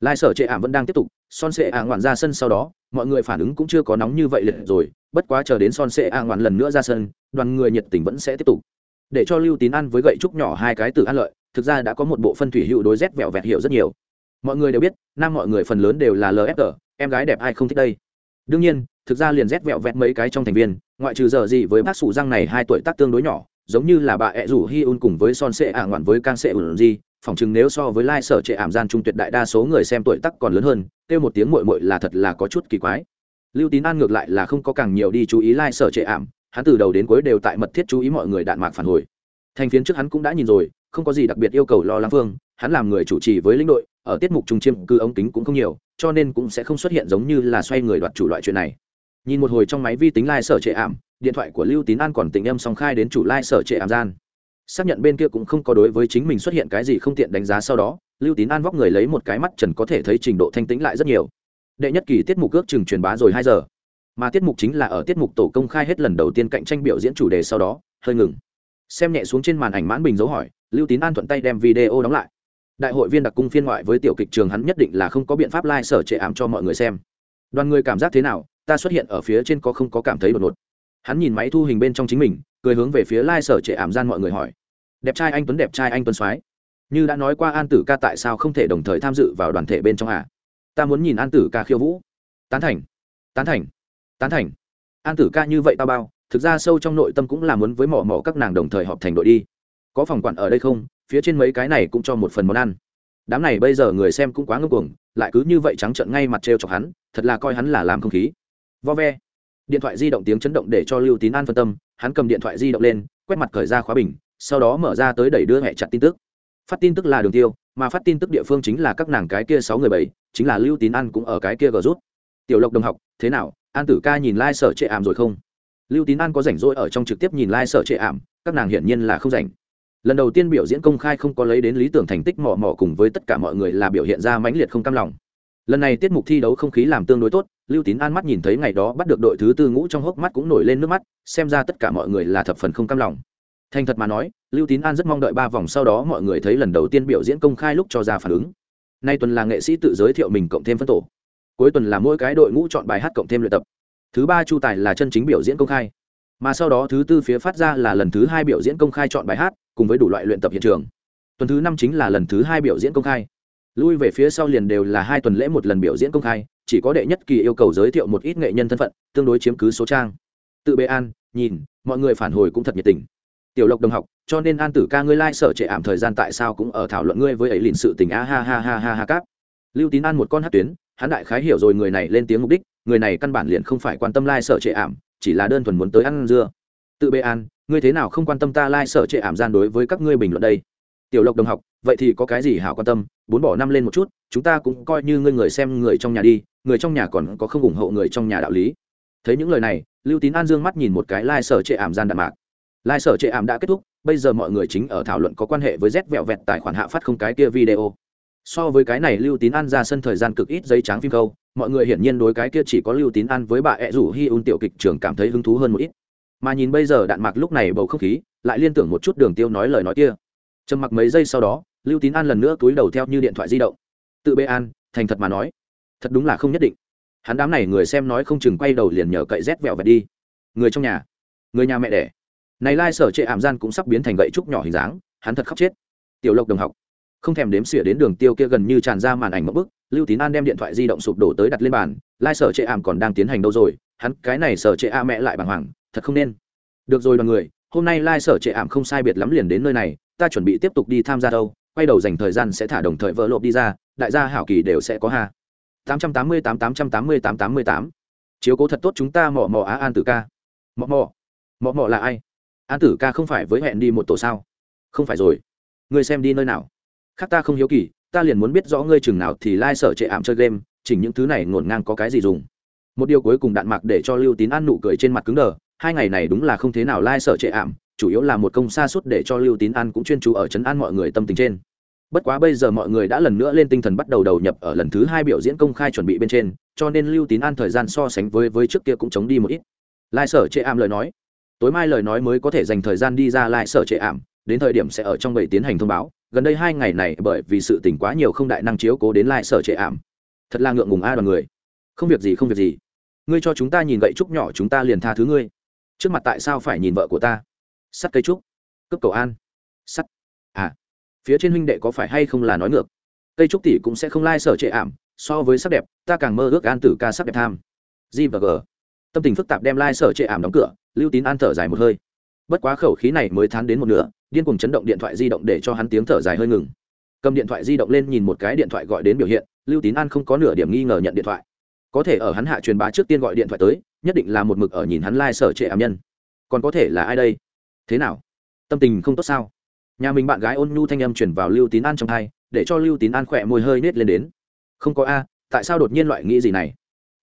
lai sở trệ ảm vẫn đang tiếp tục, son sệ ả ngoạn ra sân sau đó, mọi người phản ứng cũng chưa có nóng như vậy liệt rồi, bất quá chờ đến son sệ ả ngoạn lần nữa ra sân, đoàn người nhiệt tình vẫn sẽ tiếp tục. Để cho lưu tín ăn với gậy trúc nhỏ hai cái từ ăn lợi, thực ra đã có một bộ phân thủy hữu đối rét vẹo vẹt hiệu rất nhiều. Mọi người đều biết, nam mọi người phần lớn đều là lfg em gái đẹp ai không thích đây? Đương nhiên, thực ra liền rét vẹo vẹt mấy cái trong thành viên, ngoại trừ giờ gì với bác sủ răng này hai tuổi tác tương đối nhỏ, giống như là bà ẹ rủ hi un cùng với son sệ ả ngoạn với can sệ ùn gì phỏng chừng nếu so với lai sở trệ ảm gian trung tuyệt đại đa số người xem tuổi tác còn lớn hơn, kêu một tiếng mội mội là thật là có chút kỳ quái. Lưu tín an ngược lại là không có càng nhiều đi chú ý lai sở trệ ảm, hắn từ đầu đến cuối đều tại mật thiết chú ý mọi người đạn mạc phản hồi. Thành phiến trước hắn cũng đã nhìn rồi, không có gì đặc biệt yêu cầu lo lắng phương hắn làm người chủ trì với lĩnh đội, ở tiết mục trung chiêm cư ống kính cũng không nhiều, cho nên cũng sẽ không xuất hiện giống như là xoay người đoạt chủ loại chuyện này. Nhìn một hồi trong máy vi tính lai、like、sở trệ ảm, điện thoại của lưu tín an còn tình âm song khai đến chủ lai、like、sở trệ ảm gian xác nhận bên kia cũng không có đối với chính mình xuất hiện cái gì không tiện đánh giá sau đó, lưu tín an vóc người lấy một cái mắt trần có thể thấy trình độ thanh tĩnh lại rất nhiều. Đệ nhất kỳ tiết mục ước chừng truyền bá rồi hai giờ. Mà tiết mục chính là ở tiết mục tổ công khai hết lần đầu tiên cạnh tranh biểu diễn chủ đề sau đó, hơi ngừng. Xem nhẹ xuống trên màn ảnh mãn bình dấu hỏi, lưu tín an thuận tay đem video đóng lại. Đại hội viên đặc cung phiên ngoại với tiểu kịch trường hắn nhất định là không có biện pháp lai、like、sở trệ ảm cho mọi người xem. Đoàn người cảm giác thế nào? Ta xuất hiện ở phía trên có không có cảm thấy đột ngột? Hắn nhìn máy thu hình bên trong chính mình, cười hướng về phía lai、like、sở trệ ảm gian mọi người hỏi đẹp trai anh tuấn đẹp trai anh tuấn soái. Như đã nói qua an tử ca tại sao không thể đồng thời tham dự vào đoàn thể bên trong à? ta muốn nhìn an tử ca khiêu vũ. Tán thành. Tán thành. Tán thành. An tử ca như vậy tao bao, thực ra sâu trong nội tâm cũng là muốn với mỏ mỏ các nàng đồng thời họp thành đội đi. Có phòng quản ở đây không? Phía trên mấy cái này cũng cho một phần món ăn. Đám này bây giờ người xem cũng quá ngưng cuồng, lại cứ như vậy trắng trợn ngay mặt trêu chọc hắn, thật là coi hắn là làm không khí. Vo ve. Điện thoại di động tiếng chấn động để cho lưu tín an phân tâm, hắn cầm điện thoại di động lên, quét mặt khởi ra khóa bình sau đó mở ra tới đẩy đưa hẹ chặt tin tức. Phát tin tức là đường tiêu, mà phát tin tức địa phương chính là các nàng cái kia sáu người bảy, chính là lưu tín an cũng ở cái kia gờ rút. Tiểu lộc đồng học, thế nào, an tử ca nhìn lai、like、sở trệ ảm rồi không? Lưu tín an có rảnh rỗi ở trong trực tiếp nhìn lai、like、sở trệ ảm, các nàng hiển nhiên là không rảnh. Lần đầu tiên biểu diễn công khai không có lấy đến lý tưởng thành tích mò mò cùng với tất cả mọi người là biểu hiện ra mãnh liệt không cam lòng. Lần này tiết mục thi đấu không khí làm tương đối tốt, lưu tín an mắt nhìn thấy ngày đó bắt được đội thứ tư ngũ trong hốc mắt cũng nổi lên nước mắt, xem ra tất cả mọi người là thập phần không cam lòng thành thật mà nói, lưu tín an rất mong đợi ba vòng sau đó mọi người thấy lần đầu tiên biểu diễn công khai lúc cho ra phản ứng. Nay tuần là nghệ sĩ tự giới thiệu mình cộng thêm phân tổ. Cuối tuần là mỗi cái đội ngũ chọn bài hát cộng thêm luyện tập. Thứ ba chu tài là chân chính biểu diễn công khai. Mà sau đó thứ tư phía phát ra là lần thứ hai biểu diễn công khai chọn bài hát, cùng với đủ loại luyện tập hiện trường. Tuần thứ năm chính là lần thứ hai biểu diễn công khai. Lui về phía sau liền đều là hai tuần lễ một lần biểu diễn công khai, chỉ có đệ nhất kỳ yêu cầu giới thiệu một ít nghệ nhân thân phận, tương đối chiếm cứ số trang. Tự bê an, nhìn, mọi người phản hồi cũng thật nhiệt tình tiểu lộc đồng học, cho nên an tử ca ngươi lai、like、sở trệ ảm thời gian tại sao cũng ở thảo luận ngươi với ấy lìn sự tình, a ha ha ha ha ha cáp. Lưu tín an một con hát tuyến, hắn đại khái hiểu rồi người này lên tiếng mục đích, người này căn bản liền không phải quan tâm lai、like、sở trệ ảm, chỉ là đơn thuần muốn tới ăn dưa. Tự bê an, ngươi thế nào không quan tâm ta lai、like、sở trệ ảm gian đối với các ngươi bình luận đây? Tiểu lộc đồng học, vậy thì có cái gì hảo quan tâm, bốn bỏ năm lên một chút, chúng ta cũng coi như ngươi người xem người trong nhà đi, người trong nhà còn có không ủng hộ người trong nhà đạo lý. Thấy những lời này, lưu tín an dương mắt nhìn một cái lai、like、sở trệ ảm gian đạn mạc lai sở chệ ảm đã kết thúc, bây giờ mọi người chính ở thảo luận có quan hệ với rét vẹo vẹt tài khoản hạ phát không cái kia video. So với cái này lưu tín an ra sân thời gian cực ít giấy trắng phim câu, mọi người hiển nhiên đối cái kia chỉ có lưu tín an với bà ẹ rủ hi un tiểu kịch trường cảm thấy hứng thú hơn một ít. Mà nhìn bây giờ đạn mạc lúc này bầu không khí, lại liên tưởng một chút đường tiêu nói lời nói kia. Trầm mặc mấy giây sau đó, lưu tín an lần nữa túi đầu theo như điện thoại di động. Tự bê an, thành thật mà nói, thật đúng là không nhất định. Hắn đám này người xem nói không chừng quay đầu liền nhờ cậy rét vẹo vẹt đi. Người trong nhà, người nhà mẹ đẻ này lai sở trệ ảm gian cũng sắp biến thành gậy trúc nhỏ hình dáng, hắn thật khóc chết. Tiểu lộc đồng học, không thèm đếm xỉa đến đường tiêu kia gần như tràn ra màn ảnh một bức, lưu tín an đem điện thoại di động sụp đổ tới đặt lên bàn, lai sở trệ ảm còn đang tiến hành đâu rồi, hắn, cái này sở trệ a mẹ lại bàng hoàng, thật không nên. Được rồi đoàn người, hôm nay lai sở trệ ảm không sai biệt lắm liền đến nơi này, ta chuẩn bị tiếp tục đi tham gia đâu, quay đầu dành thời gian sẽ thả đồng thời vỡ lộp đi ra, đại gia hảo kỳ đều sẽ có ha. 888 888 88 chiếu cố thật tốt chúng ta mò mò á an tử ca mò mò mò mò là ai an tử ca không phải với hẹn đi một tổ sao? Không phải rồi. Ngươi xem đi nơi nào. Khác ta không hiếu kỳ, ta liền muốn biết rõ ngươi chừng nào thì lai、like、sở trệ ảm chơi game, chỉnh những thứ này ngổn ngang có cái gì dùng. Một điều cuối cùng đạn mặc để cho lưu tín an nụ cười trên mặt cứng đờ, hai ngày này đúng là không thế nào lai、like、sở trệ ảm, chủ yếu là một công xa suốt để cho lưu tín an cũng chuyên chú ở chấn an mọi người tâm tình trên. Bất quá bây giờ mọi người đã lần nữa lên tinh thần bắt đầu đầu nhập ở lần thứ hai biểu diễn công khai chuẩn bị bên trên, cho nên lưu tín an thời gian so sánh với với trước kia cũng chống đi một ít. Lai sở trệ ảm lời nói tối mai lời nói mới có thể dành thời gian đi ra lại sở trệ ảm, đến thời điểm sẽ ở trong bảy tiến hành thông báo. Gần đây hai ngày này bởi vì sự tỉnh quá nhiều không đại năng chiếu cố đến lại sở trệ ảm. Thật là ngượng ngùng a đoàn người. Không việc gì, không việc gì. Ngươi cho chúng ta nhìn gậy trúc nhỏ, chúng ta liền tha thứ ngươi. Trước mặt tại sao phải nhìn vợ của ta? Sắt cây trúc. Cướp cầu an. Sắt. À. Phía trên huynh đệ có phải hay không là nói ngược? Cây trúc tỷ cũng sẽ không lai sở trệ ảm, so với sắc đẹp, ta càng mơ ước an tử ca sắc đẹp tham. G và g. Tâm tình phức tạp đem lai sở trệ ảm đóng cửa lưu tín an thở dài một hơi. Bất quá khẩu khí này mới thán đến một nửa, điên cùng chấn động điện thoại di động để cho hắn tiếng thở dài hơi ngừng. Cầm điện thoại di động lên nhìn một cái điện thoại gọi đến biểu hiện, lưu tín an không có nửa điểm nghi ngờ nhận điện thoại. Có thể ở hắn hạ truyền bá trước tiên gọi điện thoại tới, nhất định là một mực ở nhìn hắn lai、like、sở trệ ảm nhân. Còn có thể là ai đây? Thế nào? Tâm tình không tốt sao? Nhà mình bạn gái ôn nhu thanh âm chuyển vào lưu tín an trong thai để cho lưu tín an khỏe môi hơi nết lên đến. Không có a, tại sao đột nhiên loại nghĩ gì này?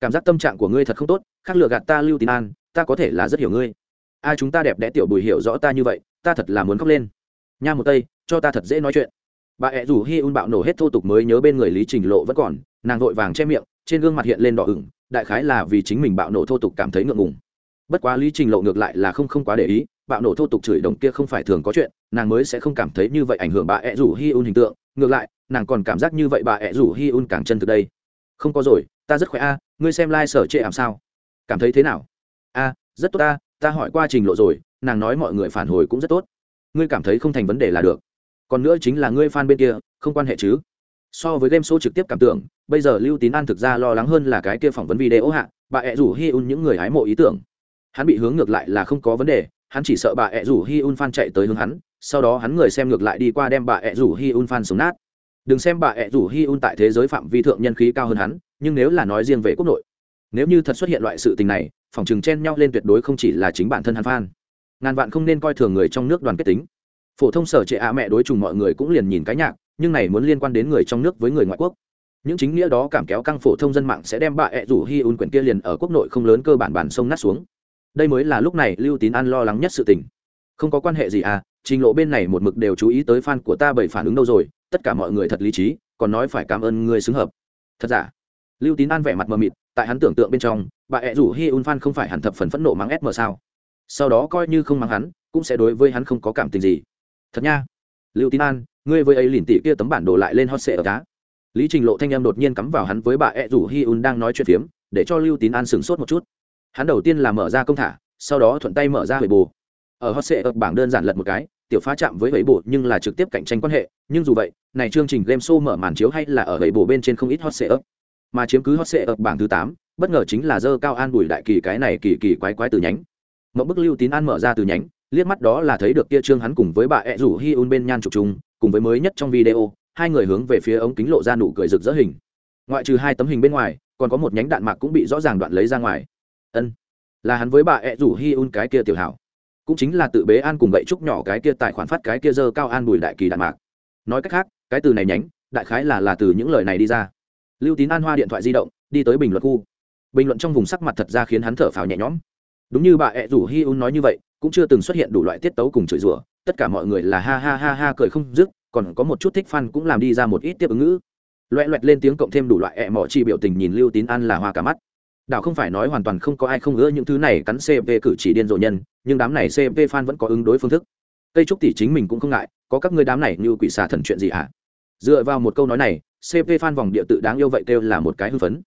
Cảm giác tâm trạng của ngươi thật không tốt, khác lừa gạt ta lưu tín an ta có thể là rất hiểu ngươi. A chúng ta đẹp đẽ tiểu bùi hiểu rõ ta như vậy, ta thật là muốn khóc lên. Nha một tây, cho ta thật dễ nói chuyện. Bà ẹ rủ hi un bạo nổ hết thô tục mới nhớ bên người lý trình lộ vẫn còn, nàng vội vàng che miệng, trên gương mặt hiện lên đỏ ửng, đại khái là vì chính mình bạo nổ thô tục cảm thấy ngượng ngùng. Bất quá lý trình lộ ngược lại là không không quá để ý, bạo nổ thô tục chửi đồng kia không phải thường có chuyện, nàng mới sẽ không cảm thấy như vậy ảnh hưởng bà ẹ rủ hi un hình tượng, ngược lại, nàng còn cảm giác như vậy bà ẹ rủ hi un càng chân từ đây. Không có rồi, ta rất khỏe a, ngươi xem lai、like、sở trệ ảm sao. Cảm thấy thế nào? A rất tốt ta ta hỏi qua trình lộ rồi, nàng nói mọi người phản hồi cũng rất tốt. Ngươi cảm thấy không thành vấn đề là được. Còn nữa chính là ngươi fan bên kia, không quan hệ chứ. So với game show trực tiếp cảm tưởng, bây giờ lưu tín an thực ra lo lắng hơn là cái kia phỏng vấn video hạ, bà ẹ rủ hi un những người hái mộ ý tưởng. Hắn bị hướng ngược lại là không có vấn đề, hắn chỉ sợ bà ẹ rủ hi un fan chạy tới hướng hắn, sau đó hắn người xem ngược lại đi qua đem bà ẹ rủ hi un fan sống nát. Đừng xem bà ẹ rủ hi un tại thế giới phạm vi thượng nhân khí cao hơn hắn, nhưng nếu là nói riêng về quốc nội, nếu như thật xuất hiện loại sự tình này phòng trường chen nhau lên tuyệt đối không chỉ là chính bản thân hắn fan. Ngàn vạn không nên coi thường người trong nước đoàn kết tính. Phổ thông sở trệ ạ mẹ đối trùng mọi người cũng liền nhìn cái nhạc, nhưng này muốn liên quan đến người trong nước với người ngoại quốc. Những chính nghĩa đó cảm kéo căng phổ thông dân mạng sẽ đem bà ẹ rủ hi un quyển kia liền ở quốc nội không lớn cơ bản bản sông nát xuống. Đây mới là lúc này lưu tín an lo lắng nhất sự tình. Không có quan hệ gì à trình lộ bên này một mực đều chú ý tới fan của ta bởi phản ứng đâu rồi, tất cả mọi người thật lý trí, còn nói phải cảm ơn người xứng hợp. Thật giả? Lưu tín an vẻ mặt mờ mịt, tại hắn tưởng tượng bên trong bà ẹ rủ hi un fan không phải hẳn thập phần phẫn nộ mắng sm sao? Sau đó coi như không mắng hắn, cũng sẽ đối với hắn không có cảm tình gì. Thật nha. Lưu tín an, ngươi với ấy lìn tỉ kia tấm bản đồ lại lên hot sệ ở cá lý trình lộ thanh em đột nhiên cắm vào hắn với bà ẹ rủ hi un đang nói chuyện phiếm, để cho lưu tín an sửng sốt một chút. Hắn đầu tiên là mở ra công thả, sau đó thuận tay mở ra huệ bồ ở hot sệ ập bảng đơn giản lật một cái, tiểu phá chạm với huệ bồ nhưng là trực tiếp cạnh tranh quan hệ. Nhưng dù vậy, này chương trình game show mở màn chiếu hay là ở huệ bồ bên trên không ít hot sệ ập mà chiếm cứ hot sệ ở bảng thứ tám, bất ngờ chính là dơ cao an bùi đại kỳ cái này kỳ kỳ quái quái từ nhánh. Một bức lưu tín an mở ra từ nhánh, liếc mắt đó là thấy được kia trương hắn cùng với bà ẹ rủ hi un bên nhan trục chung, cùng với mới nhất trong video, hai người hướng về phía ống kính lộ ra nụ cười rực rỡ hình. Ngoại trừ hai tấm hình bên ngoài, còn có một nhánh đạn mạc cũng bị rõ ràng đoạn lấy ra ngoài. Ân, là hắn với bà ẹ rủ hi un cái kia tiểu hảo. Cũng chính là tự bế an cùng gậy trúc nhỏ cái kia tài khoản phát cái kia dơ cao an bùi đại kỳ đạn mạc. Nói cách khác, cái từ này nhánh, đại khái là là từ những lời này đi ra lưu tín an hoa điện thoại di động, đi tới bình luận khu. Bình luận trong vùng sắc mặt thật ra khiến hắn thở phào nhẹ nhõm. Đúng như bà ẹ rủ hi un nói như vậy, cũng chưa từng xuất hiện đủ loại tiết tấu cùng chửi rủa, tất cả mọi người là ha ha ha ha cười không dứt, còn có một chút thích fan cũng làm đi ra một ít tiếp ứng ngữ. Loẹ loẹt lên tiếng cộng thêm đủ loại ẹ mỏ chi biểu tình nhìn lưu tín an là hoa cả mắt. Đảo không phải nói hoàn toàn không có ai không ưa những thứ này cắn cp cử chỉ điên rồ nhân, nhưng đám này cp fan vẫn có ứng đối phương thức. Cây trúc tỷ chính mình cũng không ngại, có các người đám này như quỷ xà thần chuyện gì à? dựa vào một câu nói này cp fan vòng địa tự đáng yêu vậy kêu là một cái hư phấn.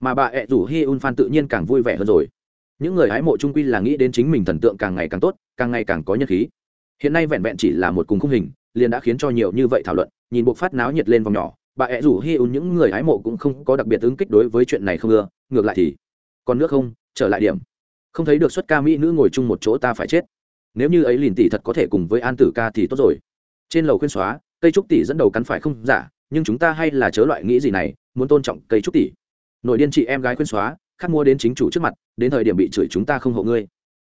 Mà bà ẹ rủ hi un fan tự nhiên càng vui vẻ hơn rồi. Những người hái mộ trung quy là nghĩ đến chính mình thần tượng càng ngày càng tốt, càng ngày càng có nhân khí. Hiện nay vẹn vẹn chỉ là một cùng khung hình, liền đã khiến cho nhiều như vậy thảo luận, nhìn buộc phát náo nhiệt lên vòng nhỏ, bà ẹ rủ hi un những người hái mộ cũng không có đặc biệt ứng kích đối với chuyện này không ưa, ngược lại thì, còn nước không, trở lại điểm. Không thấy được xuất ca mỹ nữ ngồi chung một chỗ ta phải chết. Nếu như ấy liền tỷ thật có thể cùng với an tử ca thì tốt rồi. Trên lầu khuyên xóa, cây trúc tỷ dẫn đầu cắn phải không? Giả nhưng chúng ta hay là chớ loại nghĩ gì này, muốn tôn trọng cây trúc tỷ. Nội điên chị em gái khuyên xóa khắc mua đến chính chủ trước mặt, đến thời điểm bị chửi chúng ta không hộ ngươi.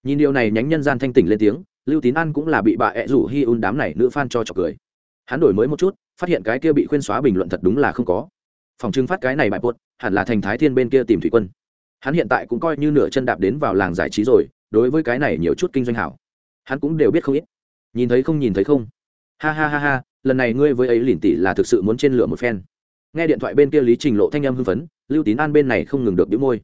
Nhìn điều này nhánh nhân gian thanh tỉnh lên tiếng, lưu tín an cũng là bị bà ẹ rủ hi un đám này nữ fan cho trọc cười. Hắn đổi mới một chút, phát hiện cái kia bị khuyên xóa bình luận thật đúng là không có. Phòng trưng phát cái này bại buốt hẳn là thành thái thiên bên kia tìm thủy quân. Hắn hiện tại cũng coi như nửa chân đạp đến vào làng giải trí rồi, đối với cái này nhiều chút kinh doanh hảo. Hắn cũng đều biết không ít. Nhìn thấy không nhìn thấy không ha ha ha ha, lần này ngươi với ấy lìn tỷ là thực sự muốn trên lửa một phen. Nghe điện thoại bên kia lý trình lộ thanh em hưng phấn, lưu tín an bên này không ngừng được đĩu môi.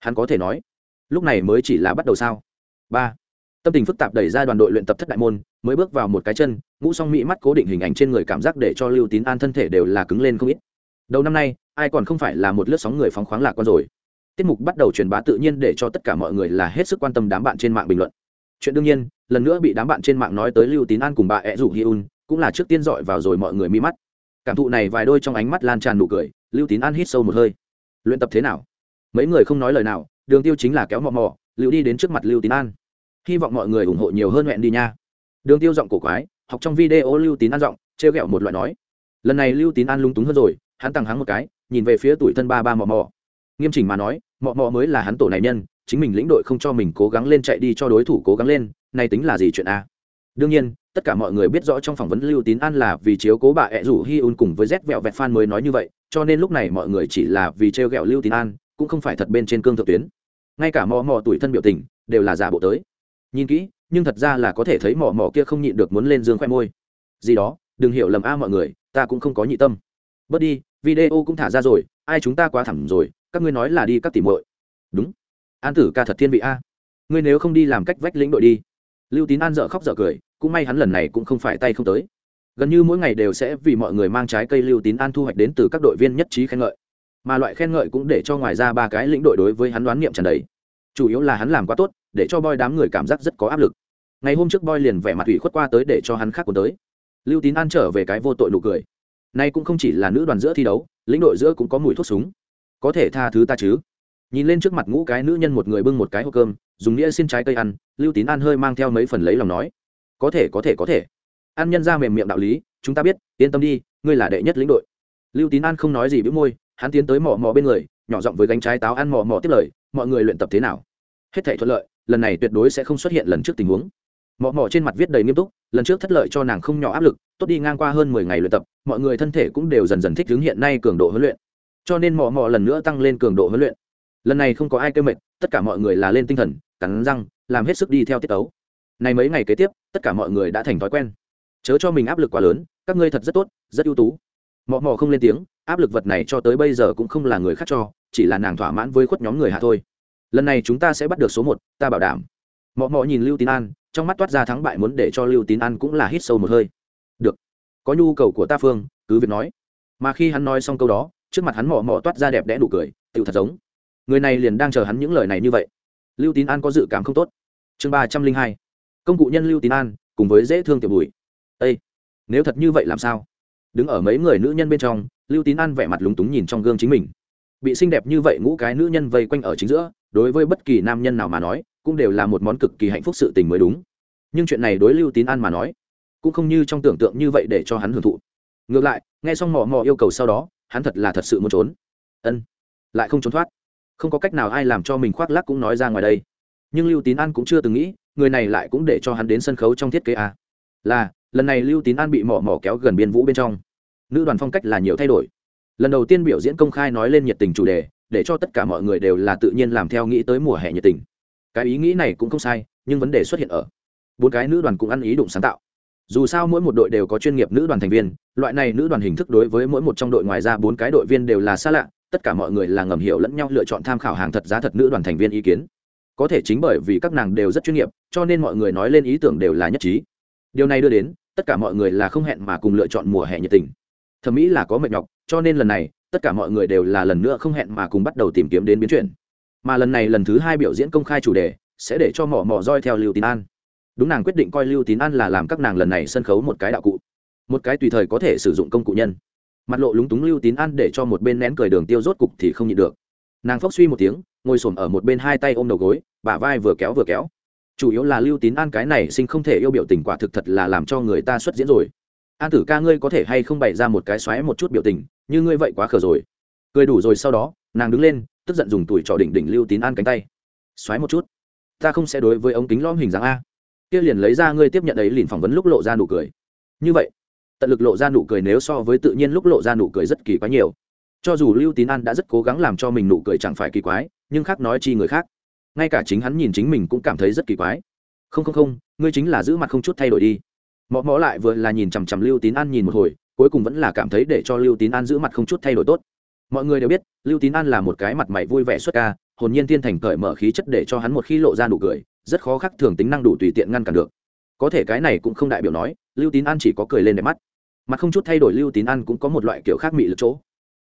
Hắn có thể nói, lúc này mới chỉ là bắt đầu sao? Ba. Tâm tình phức tạp đẩy ra đoàn đội luyện tập thất đại môn, mới bước vào một cái chân, ngũ song mỹ mắt cố định hình ảnh trên người cảm giác để cho lưu tín an thân thể đều là cứng lên không ít. Đầu năm nay, ai còn không phải là một lướt sóng người phóng khoáng lạc con rồi. Tiết mục bắt đầu truyền bá tự nhiên để cho tất cả mọi người là hết sức quan tâm đám bạn trên mạng bình luận. Chuyện đương nhiên, lần nữa bị đám bạn trên mạng nói tới lưu tín an cùng bà ed rủ hi un cũng là trước tiên dọi vào rồi mọi người mi mắt. Cảm thụ này vài đôi trong ánh mắt lan tràn nụ cười, lưu tín an hít sâu một hơi. Luyện tập thế nào? Mấy người không nói lời nào, đường tiêu chính là kéo mò mò, lưu đi đến trước mặt lưu tín an. Hy vọng mọi người ủng hộ nhiều hơn hẹn đi nha. Đường tiêu giọng cổ quái, học trong video lưu tín an giọng, trêu ghẹo một loại nói. Lần này lưu tín an lung túng hơn rồi, hắn tăng hắng một cái, nhìn về phía tuổi thân ba ba mò mò. Nghiêm chỉnh mà nói, mò mò mới là hắn tổ này nhân, chính mình lĩnh đội không cho mình cố gắng lên chạy đi cho đối thủ cố gắng lên, này tính là gì chuyện a? Đương nhiên, tất cả mọi người biết rõ trong phỏng vấn lưu tín an là vì chiếu cố bà ẹ rủ hi un cùng với z vẹo vẹt phan mới nói như vậy, cho nên lúc này mọi người chỉ là vì trêu ghẹo lưu tín an, cũng không phải thật bên trên cương thượng tuyến. Ngay cả mò mò tuổi thân biểu tình, đều là giả bộ tới. Nhìn kỹ, nhưng thật ra là có thể thấy mò mò kia không nhịn được muốn lên dương khoe môi. Gì đó, đừng hiểu lầm a mọi người, ta cũng không có nhị tâm. Bớt đi, video cũng thả ra rồi, ai chúng ta quá thẳng rồi, các ngươi nói là đi các tỉ muội. Đúng. An tử ca thật thiên vị a. Ngươi nếu không đi làm cách vách lĩnh đội đi lưu tín an dợ khóc dợ cười, cũng may hắn lần này cũng không phải tay không tới. Gần như mỗi ngày đều sẽ vì mọi người mang trái cây lưu tín an thu hoạch đến từ các đội viên nhất trí khen ngợi. Mà loại khen ngợi cũng để cho ngoài ra ba cái lĩnh đội đối với hắn đoán niệm trần đấy chủ yếu là hắn làm quá tốt, để cho boy đám người cảm giác rất có áp lực. Ngày hôm trước boy liền vẻ mặt ủy khuất qua tới để cho hắn khác cuốn tới. Lưu tín an trở về cái vô tội nụ cười. Nay cũng không chỉ là nữ đoàn giữa thi đấu, lĩnh đội giữa cũng có mùi thuốc súng. Có thể tha thứ ta chứ? Nhìn lên trước mặt ngũ cái nữ nhân một người bưng một cái hộp cơm, dùng đĩa xin trái cây ăn, lưu tín an hơi mang theo mấy phần lấy lòng nói, có thể có thể có thể. Ăn nhân ra mềm miệng đạo lý, chúng ta biết, yên tâm đi, ngươi là đệ nhất lĩnh đội. Lưu tín an không nói gì bĩu môi, hắn tiến tới mò mò bên người, nhỏ giọng với gánh trái táo ăn mò mò tiếp lời, mọi người luyện tập thế nào? Hết thể thuận lợi, lần này tuyệt đối sẽ không xuất hiện lần trước tình huống. Mò mò trên mặt viết đầy nghiêm túc, lần trước thất lợi cho nàng không nhỏ áp lực, tốt đi ngang qua hơn mười ngày luyện tập, mọi người thân thể cũng đều dần dần thích ứng hiện nay cường độ huấn luyện. Cho nên mò mò lần nữa tăng lên cường độ huấn luyện lần này không có ai kêu mệt, tất cả mọi người là lên tinh thần, cắn răng, làm hết sức đi theo tiết tấu. Này mấy ngày kế tiếp, tất cả mọi người đã thành thói quen. Chớ cho mình áp lực quá lớn, các ngươi thật rất tốt, rất ưu tú. Mò mò không lên tiếng, áp lực vật này cho tới bây giờ cũng không là người khác cho, chỉ là nàng thỏa mãn với khuất nhóm người hạ thôi. Lần này chúng ta sẽ bắt được số một, ta bảo đảm. Mò mò nhìn lưu tín an, trong mắt toát ra thắng bại muốn để cho lưu tín an cũng là hít sâu một hơi. Được. Có nhu cầu của ta phương, cứ việc nói. Mà khi hắn nói xong câu đó, trước mặt hắn mò mò toát ra đẹp đẽ đủ cười tự thật giống người này liền đang chờ hắn những lời này như vậy. Lưu tín an có dự cảm không tốt. Chương ba trăm linh hai. Công cụ nhân lưu tín an, cùng với dễ thương tiểu bùi. Â nếu thật như vậy làm sao? Đứng ở mấy người nữ nhân bên trong, lưu tín an vẻ mặt lúng túng nhìn trong gương chính mình. Bị xinh đẹp như vậy ngũ cái nữ nhân vây quanh ở chính giữa, đối với bất kỳ nam nhân nào mà nói, cũng đều là một món cực kỳ hạnh phúc sự tình mới đúng. Nhưng chuyện này đối lưu tín an mà nói, cũng không như trong tưởng tượng như vậy để cho hắn hưởng thụ. Ngược lại, nghe xong mò mò yêu cầu sau đó, hắn thật là thật sự muốn trốn. Ân, lại không trốn thoát không có cách nào ai làm cho mình khoác lắc cũng nói ra ngoài đây. Nhưng lưu tín an cũng chưa từng nghĩ, người này lại cũng để cho hắn đến sân khấu trong thiết kế a là, lần này lưu tín an bị mỏ mỏ kéo gần biên vũ bên trong. Nữ đoàn phong cách là nhiều thay đổi. Lần đầu tiên biểu diễn công khai nói lên nhiệt tình chủ đề, để cho tất cả mọi người đều là tự nhiên làm theo nghĩ tới mùa hè nhiệt tình. Cái ý nghĩ này cũng không sai, nhưng vấn đề xuất hiện ở bốn cái nữ đoàn cũng ăn ý đụng sáng tạo. Dù sao mỗi một đội đều có chuyên nghiệp nữ đoàn thành viên, loại này nữ đoàn hình thức đối với mỗi một trong đội ngoài ra bốn cái đội viên đều là xa lạ tất cả mọi người là ngầm hiểu lẫn nhau lựa chọn tham khảo hàng thật giá thật nữ đoàn thành viên ý kiến. Có thể chính bởi vì các nàng đều rất chuyên nghiệp, cho nên mọi người nói lên ý tưởng đều là nhất trí. Điều này đưa đến, tất cả mọi người là không hẹn mà cùng lựa chọn mùa hè nhiệt tình. Thẩm mỹ là có mệt nhọc, cho nên lần này, tất cả mọi người đều là lần nữa không hẹn mà cùng bắt đầu tìm kiếm đến biến chuyển. Mà lần này lần thứ hai biểu diễn công khai chủ đề, sẽ để cho mỏ mỏ roi theo lưu tín an. Đúng nàng quyết định coi lưu tín an là làm các nàng lần này sân khấu một cái đạo cụ. Một cái tùy thời có thể sử dụng công cụ nhân mặt lộ lúng túng lưu tín an để cho một bên nén cười đường tiêu rốt cục thì không nhịn được. Nàng phốc suy một tiếng, ngồi s ở một bên hai tay ôm đầu gối, bả vai vừa kéo vừa kéo. Chủ yếu là lưu tín an cái này sinh không thể yêu biểu tình quả thực thật là làm cho người ta xuất diễn rồi. An tử ca ngươi có thể hay không bày ra một cái xoáy một chút biểu tình, như ngươi vậy quá khờ rồi. Cười đủ rồi sau đó, nàng đứng lên, tức giận dùng tuổi trọ đỉnh đỉnh lưu tín an cánh tay. Xoáy một chút. Ta không sẽ đối với ống kính lõm hình dáng a. Kia liền lấy ra ngươi tiếp nhận ấy liền phỏng vấn lúc lộ ra nụ cười. Như vậy tận lực lộ ra nụ cười nếu so với tự nhiên lúc lộ ra nụ cười rất kỳ quái nhiều. Cho dù lưu tín an đã rất cố gắng làm cho mình nụ cười chẳng phải kỳ quái, nhưng khác nói chi người khác. Ngay cả chính hắn nhìn chính mình cũng cảm thấy rất kỳ quái. Không không không, ngươi chính là giữ mặt không chút thay đổi đi. Mõ mõ lại vừa là nhìn chằm chằm lưu tín an nhìn một hồi, cuối cùng vẫn là cảm thấy để cho lưu tín an giữ mặt không chút thay đổi tốt. Mọi người đều biết, lưu tín an là một cái mặt mày vui vẻ xuất ca, hồn nhiên thiên thành cởi mở khí chất để cho hắn một khi lộ ra nụ cười, rất khó khắc thường tính năng đủ tùy tiện ngăn cản được. Có thể cái này cũng không đại biểu nói, lưu tín an chỉ có cười lên đẹp mắt mặt không chút thay đổi lưu tín an cũng có một loại kiểu khác mị lực chỗ.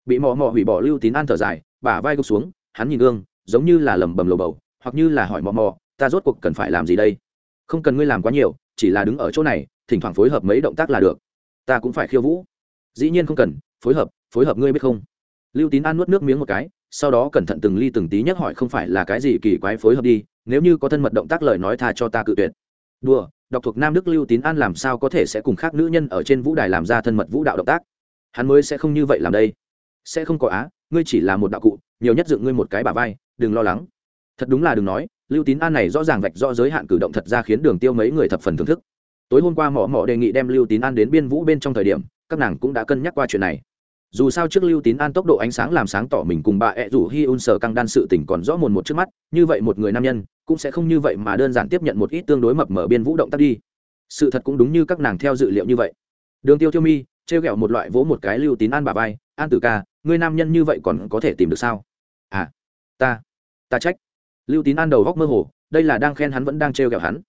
Bị mò mò hủy bỏ lưu tín an thở dài, bả vai gục xuống, hắn nhìn gương, giống như là lầm bầm lầu bầu, hoặc như là hỏi mò mò, ta rốt cuộc cần phải làm gì đây? Không cần ngươi làm quá nhiều, chỉ là đứng ở chỗ này, thỉnh thoảng phối hợp mấy động tác là được. Ta cũng phải khiêu vũ. Dĩ nhiên không cần, phối hợp phối hợp ngươi biết không? Lưu tín an nuốt nước miếng một cái, sau đó cẩn thận từng ly từng tí nhắc hỏi không phải là cái gì kỳ quái phối hợp đi, nếu như có thân mật động tác lời nói tha cho ta cự tuyệt. Đùa đọc thuộc nam đức lưu tín an làm sao có thể sẽ cùng khác nữ nhân ở trên vũ đài làm ra thân mật vũ đạo động tác? Hắn mới sẽ không như vậy làm đây. Sẽ không có á, ngươi chỉ là một đạo cụ, nhiều nhất dựng ngươi một cái bà vai, đừng lo lắng. Thật đúng là đừng nói, lưu tín an này rõ ràng vạch rõ giới hạn cử động thật ra khiến đường tiêu mấy người thập phần thưởng thức. Tối hôm qua mỏ mỏ đề nghị đem lưu tín an đến biên vũ bên trong thời điểm, các nàng cũng đã cân nhắc qua chuyện này dù sao trước lưu tín an tốc độ ánh sáng làm sáng tỏ mình cùng bà ẹ rủ hi un sờ căng đan sự tỉnh còn rõ mồn một trước mắt, như vậy một người nam nhân cũng sẽ không như vậy mà đơn giản tiếp nhận một ít tương đối mập mở biên vũ động tác đi. Sự thật cũng đúng như các nàng theo dự liệu như vậy. Đường tiêu tiêu mi, trêu ghẹo một loại vỗ một cái lưu tín an bà vai, an tử ca ngươi nam nhân như vậy còn có thể tìm được sao? À ta ta trách. Lưu tín an đầu góc mơ hồ, đây là đang khen hắn vẫn đang trêu ghẹo hắn.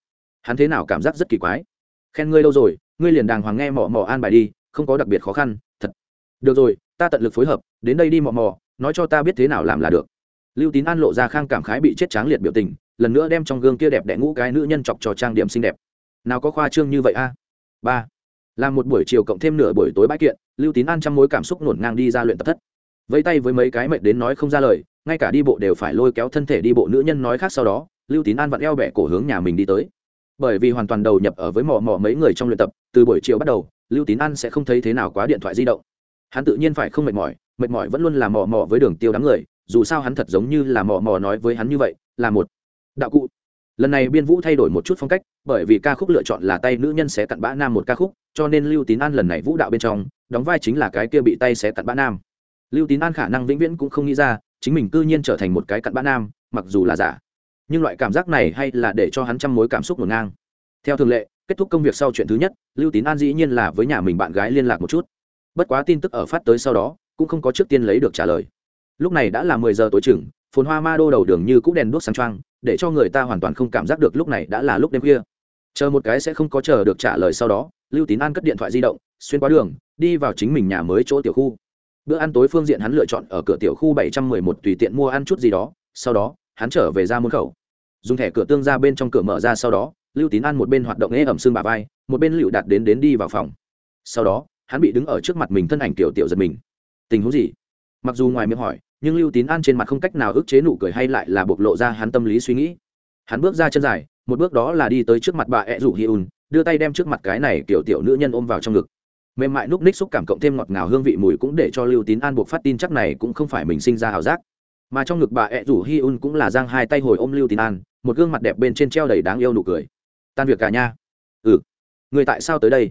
Hắn thế nào cảm giác rất kỳ quái. Khen ngươi đâu rồi, ngươi liền đàng hoàng nghe mỏ mỏ an bài đi, không có đặc biệt khó khăn được rồi, ta tận lực phối hợp, đến đây đi mò mò, nói cho ta biết thế nào làm là được. Lưu tín an lộ ra khang cảm khái bị chết tráng liệt biểu tình, lần nữa đem trong gương kia đẹp đẽ ngũ cái nữ nhân chọc trò trang điểm xinh đẹp. Nào có khoa trương như vậy a? Ba. Làm một buổi chiều cộng thêm nửa buổi tối bãi kiện, lưu tín an trăm mối cảm xúc nổn ngang đi ra luyện tập thất. Vẫy tay với mấy cái mệt đến nói không ra lời, ngay cả đi bộ đều phải lôi kéo thân thể đi bộ nữ nhân nói khác sau đó, lưu tín an vặn eo bẻ cổ hướng nhà mình đi tới. Bởi vì hoàn toàn đầu nhập ở với mò mò mấy người trong luyện tập, từ buổi chiều bắt đầu, lưu tín an sẽ không thấy thế nào quá điện thoại di động hắn tự nhiên phải không mệt mỏi mệt mỏi vẫn luôn là mò mò với đường tiêu đám người, dù sao hắn thật giống như là mò mò nói với hắn như vậy, là một đạo cụ. Lần này biên vũ thay đổi một chút phong cách, bởi vì ca khúc lựa chọn là tay nữ nhân sẽ cặn bã nam một ca khúc, cho nên lưu tín an lần này vũ đạo bên trong, đóng vai chính là cái kia bị tay sẽ cặn bã nam. Lưu tín an khả năng vĩnh viễn cũng không nghĩ ra, chính mình cư nhiên trở thành một cái cặn bã nam, mặc dù là giả. Nhưng loại cảm giác này hay là để cho hắn trăm mối cảm xúc ngổn ngang. Theo thường lệ, kết thúc công việc sau chuyện thứ nhất, lưu tín an dĩ nhiên là với nhà mình bạn gái liên lạc một chút bất quá tin tức ở phát tới sau đó, cũng không có trước tiên lấy được trả lời. Lúc này đã là mười giờ tối chừng, phồn hoa ma đô đầu đường như cũ đèn đuốc sáng trăng để cho người ta hoàn toàn không cảm giác được lúc này đã là lúc đêm khuya. Chờ một cái sẽ không có chờ được trả lời sau đó, lưu tín an cất điện thoại di động, xuyên qua đường, đi vào chính mình nhà mới chỗ tiểu khu. Bữa ăn tối phương diện hắn lựa chọn ở cửa tiểu khu bảy trăm mười một tùy tiện mua ăn chút gì đó, sau đó, hắn trở về ra môn khẩu. Dùng thẻ cửa tương ra bên trong cửa mở ra sau đó, lưu tín an một bên hoạt động nghe ẩm xương bà vai, một bên lựu đạt đến đến đi vào phòng. Sau đó hắn bị đứng ở trước mặt mình thân ảnh tiểu tiểu giật mình. Tình huống gì? Mặc dù ngoài miệng hỏi, nhưng lưu tín an trên mặt không cách nào ức chế nụ cười hay lại là bộc lộ ra hắn tâm lý suy nghĩ. Hắn bước ra chân dài, một bước đó là đi tới trước mặt bà ẹ rủ hi un đưa tay đem trước mặt cái này kiểu tiểu nữ nhân ôm vào trong ngực. Mềm mại núc ních xúc cảm cộng thêm ngọt ngào hương vị mùi cũng để cho lưu tín an buộc phát tin chắc này cũng không phải mình sinh ra hào giác. Mà trong ngực bà ẹ rủ hi un cũng là giang hai tay hồi ôm lưu tín an, một gương mặt đẹp bên trên treo đầy đáng yêu nụ cười. Tan việc cả nha. Ừ. Người tại sao tới đây?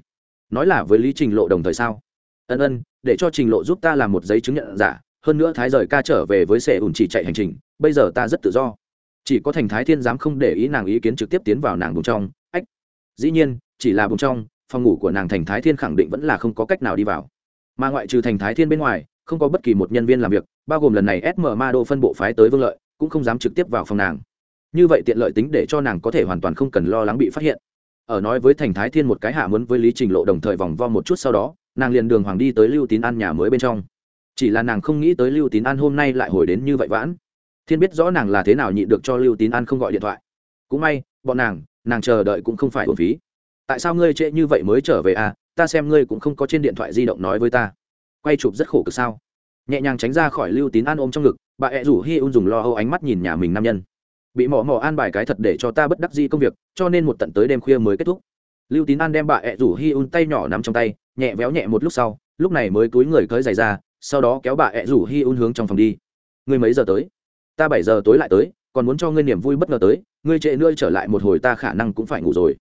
Nói là với lý trình lộ đồng thời sao? Ân ân, để cho trình lộ giúp ta làm một giấy chứng nhận giả, hơn nữa thái rời ca trở về với xe ủn chỉ chạy hành trình, bây giờ ta rất tự do. Chỉ có thành thái thiên dám không để ý nàng ý kiến trực tiếp tiến vào nàng bùng trong, ách. Dĩ nhiên, chỉ là bùng trong, phòng ngủ của nàng thành thái thiên khẳng định vẫn là không có cách nào đi vào. Mà ngoại trừ thành thái thiên bên ngoài, không có bất kỳ một nhân viên làm việc, bao gồm lần này sm ma đô phân bộ phái tới vương lợi, cũng không dám trực tiếp vào phòng nàng. Như vậy tiện lợi tính để cho nàng có thể hoàn toàn không cần lo lắng bị phát hiện ở nói với thành thái thiên một cái hạ muốn với lý trình lộ đồng thời vòng vo một chút sau đó, nàng liền đường hoàng đi tới lưu tín an nhà mới bên trong. Chỉ là nàng không nghĩ tới lưu tín an hôm nay lại hồi đến như vậy vãn. Thiên biết rõ nàng là thế nào nhịn được cho lưu tín an không gọi điện thoại. Cũng may, bọn nàng nàng chờ đợi cũng không phải ổn phí. Tại sao ngươi trễ như vậy mới trở về à? Ta xem ngươi cũng không có trên điện thoại di động nói với ta. Quay chụp rất khổ cực sao? Nhẹ nhàng tránh ra khỏi lưu tín an ôm trong ngực, bà ẹ rủ hi un dùng lo âu ánh mắt nhìn nhà mình nam nhân bị mỏ mỏ an bài cái thật để cho ta bất đắc di công việc, cho nên một tận tới đêm khuya mới kết thúc. Lưu tín an đem bà ẹ rủ hi un tay nhỏ nắm trong tay, nhẹ véo nhẹ một lúc sau, lúc này mới túi người cởi giày ra, sau đó kéo bà ẹ rủ hi un hướng trong phòng đi. Ngươi mấy giờ tới? Ta bảy giờ tối lại tới, còn muốn cho ngươi niềm vui bất ngờ tới, ngươi trệ nữa trở lại một hồi ta khả năng cũng phải ngủ rồi.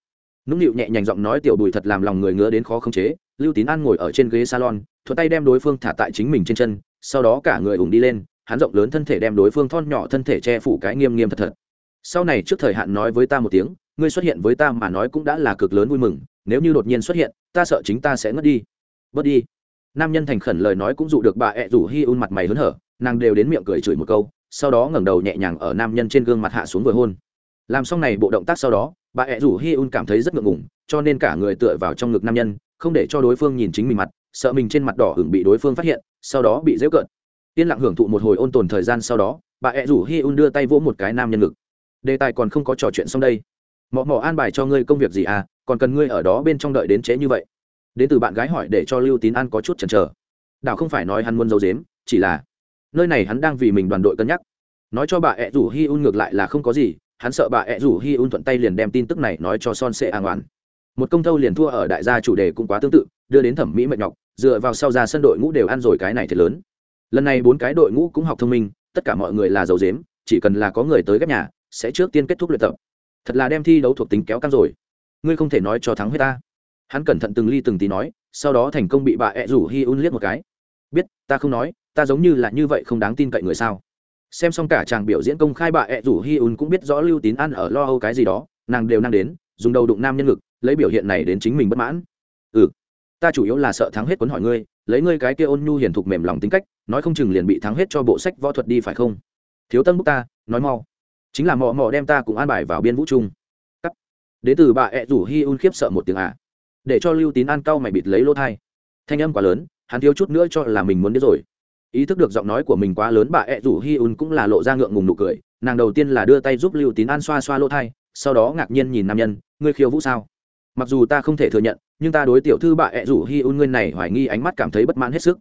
Nũng nịu nhẹ nhàng giọng nói tiểu bùi thật làm lòng người ngứa đến khó khống chế, lưu tín an ngồi ở trên ghế salon, thuận tay đem đối phương thả tại chính mình trên chân, sau đó cả người ủng đi lên hắn rộng lớn thân thể đem đối phương thon nhỏ thân thể che phủ cái nghiêm nghiêm thật thật. Sau này trước thời hạn nói với ta một tiếng, ngươi xuất hiện với ta mà nói cũng đã là cực lớn vui mừng, nếu như đột nhiên xuất hiện, ta sợ chính ta sẽ ngất đi. Bớt đi. Nam nhân thành khẩn lời nói cũng dụ được bà ẹ rủ hi un mặt mày hớn hở, nàng đều đến miệng cười chửi một câu, sau đó ngẩng đầu nhẹ nhàng ở nam nhân trên gương mặt hạ xuống vừa hôn. Làm xong này bộ động tác sau đó, bà ẹ rủ hi un cảm thấy rất ngượng ngùng, cho nên cả người tựa vào trong ngực nam nhân, không để cho đối phương nhìn chính mình mặt, sợ mình trên mặt đỏ hưởng bị đối phương phát hiện, sau đó bị dễu cợt yên lặng hưởng thụ một hồi ôn tồn thời gian sau đó, bà ẹ rủ hi un đưa tay vỗ một cái nam nhân ngực. Đề tài còn không có trò chuyện xong đây. Mọ mọ an bài cho ngươi công việc gì à còn cần ngươi ở đó bên trong đợi đến chế như vậy. Đến từ bạn gái hỏi để cho lưu tín an có chút chần chờ. Đảo không phải nói hắn muốn giấu dếm chỉ là nơi này hắn đang vì mình đoàn đội cân nhắc. Nói cho bà ẹ rủ hi un ngược lại là không có gì, hắn sợ bà ẹ rủ hi un thuận tay liền đem tin tức này nói cho son sệ an oán một công thâu liền thua ở đại gia chủ đề cũng quá tương tự, đưa đến thẩm mỹ mệt nhọc, dựa vào sau ra sân đội ngũ đều ăn rồi cái này thật lớn lần này bốn cái đội ngũ cũng học thông minh, tất cả mọi người là giàu dếm, chỉ cần là có người tới ghép nhà, sẽ trước tiên kết thúc luyện tập. Thật là đem thi đấu thuộc tính kéo căng rồi. Ngươi không thể nói cho thắng hết ta. Hắn cẩn thận từng ly từng tí nói, sau đó thành công bị bà ẹ rủ hi un liếc một cái. Biết, ta không nói, ta giống như là như vậy không đáng tin cậy người sao? Xem xong cả chàng biểu diễn công khai bà ẹ rủ hi un cũng biết rõ lưu tín ăn ở lo âu cái gì đó, nàng đều năng đến, dùng đầu đụng nam nhân ngực, lấy biểu hiện này đến chính mình bất mãn. Ừ ta chủ yếu là sợ thắng hết quấn hỏi ngươi, lấy ngươi cái kia ôn nhu hiền thục mềm lòng tính cách nói không chừng liền bị thắng hết cho bộ sách võ thuật đi phải không? Thiếu tân bức ta, nói mau. Chính là mò mò đem ta cũng an bài vào biên vũ trung. Cắt. Đ ế từ bà ẹ rủ hi un khiếp sợ một tiếng à. Để cho lưu tín an cau mày bịt lấy lỗ thai. Thanh âm quá lớn, hắn thiếu chút nữa cho là mình muốn biết rồi. Ý thức được giọng nói của mình quá lớn, bà ẹ rủ hi un cũng là lộ ra ngượng ngùng nụ cười. Nàng đầu tiên là đưa tay giúp lưu tín an xoa xoa lỗ thai, sau đó ngạc nhiên nhìn nam nhân, ngươi khiêu vũ sao? Mặc dù ta không thể thừa nhận, nhưng ta đối tiểu thư bà ẹ rủ hi un ngươi này hoài nghi ánh mắt cảm thấy bất mãn hết sức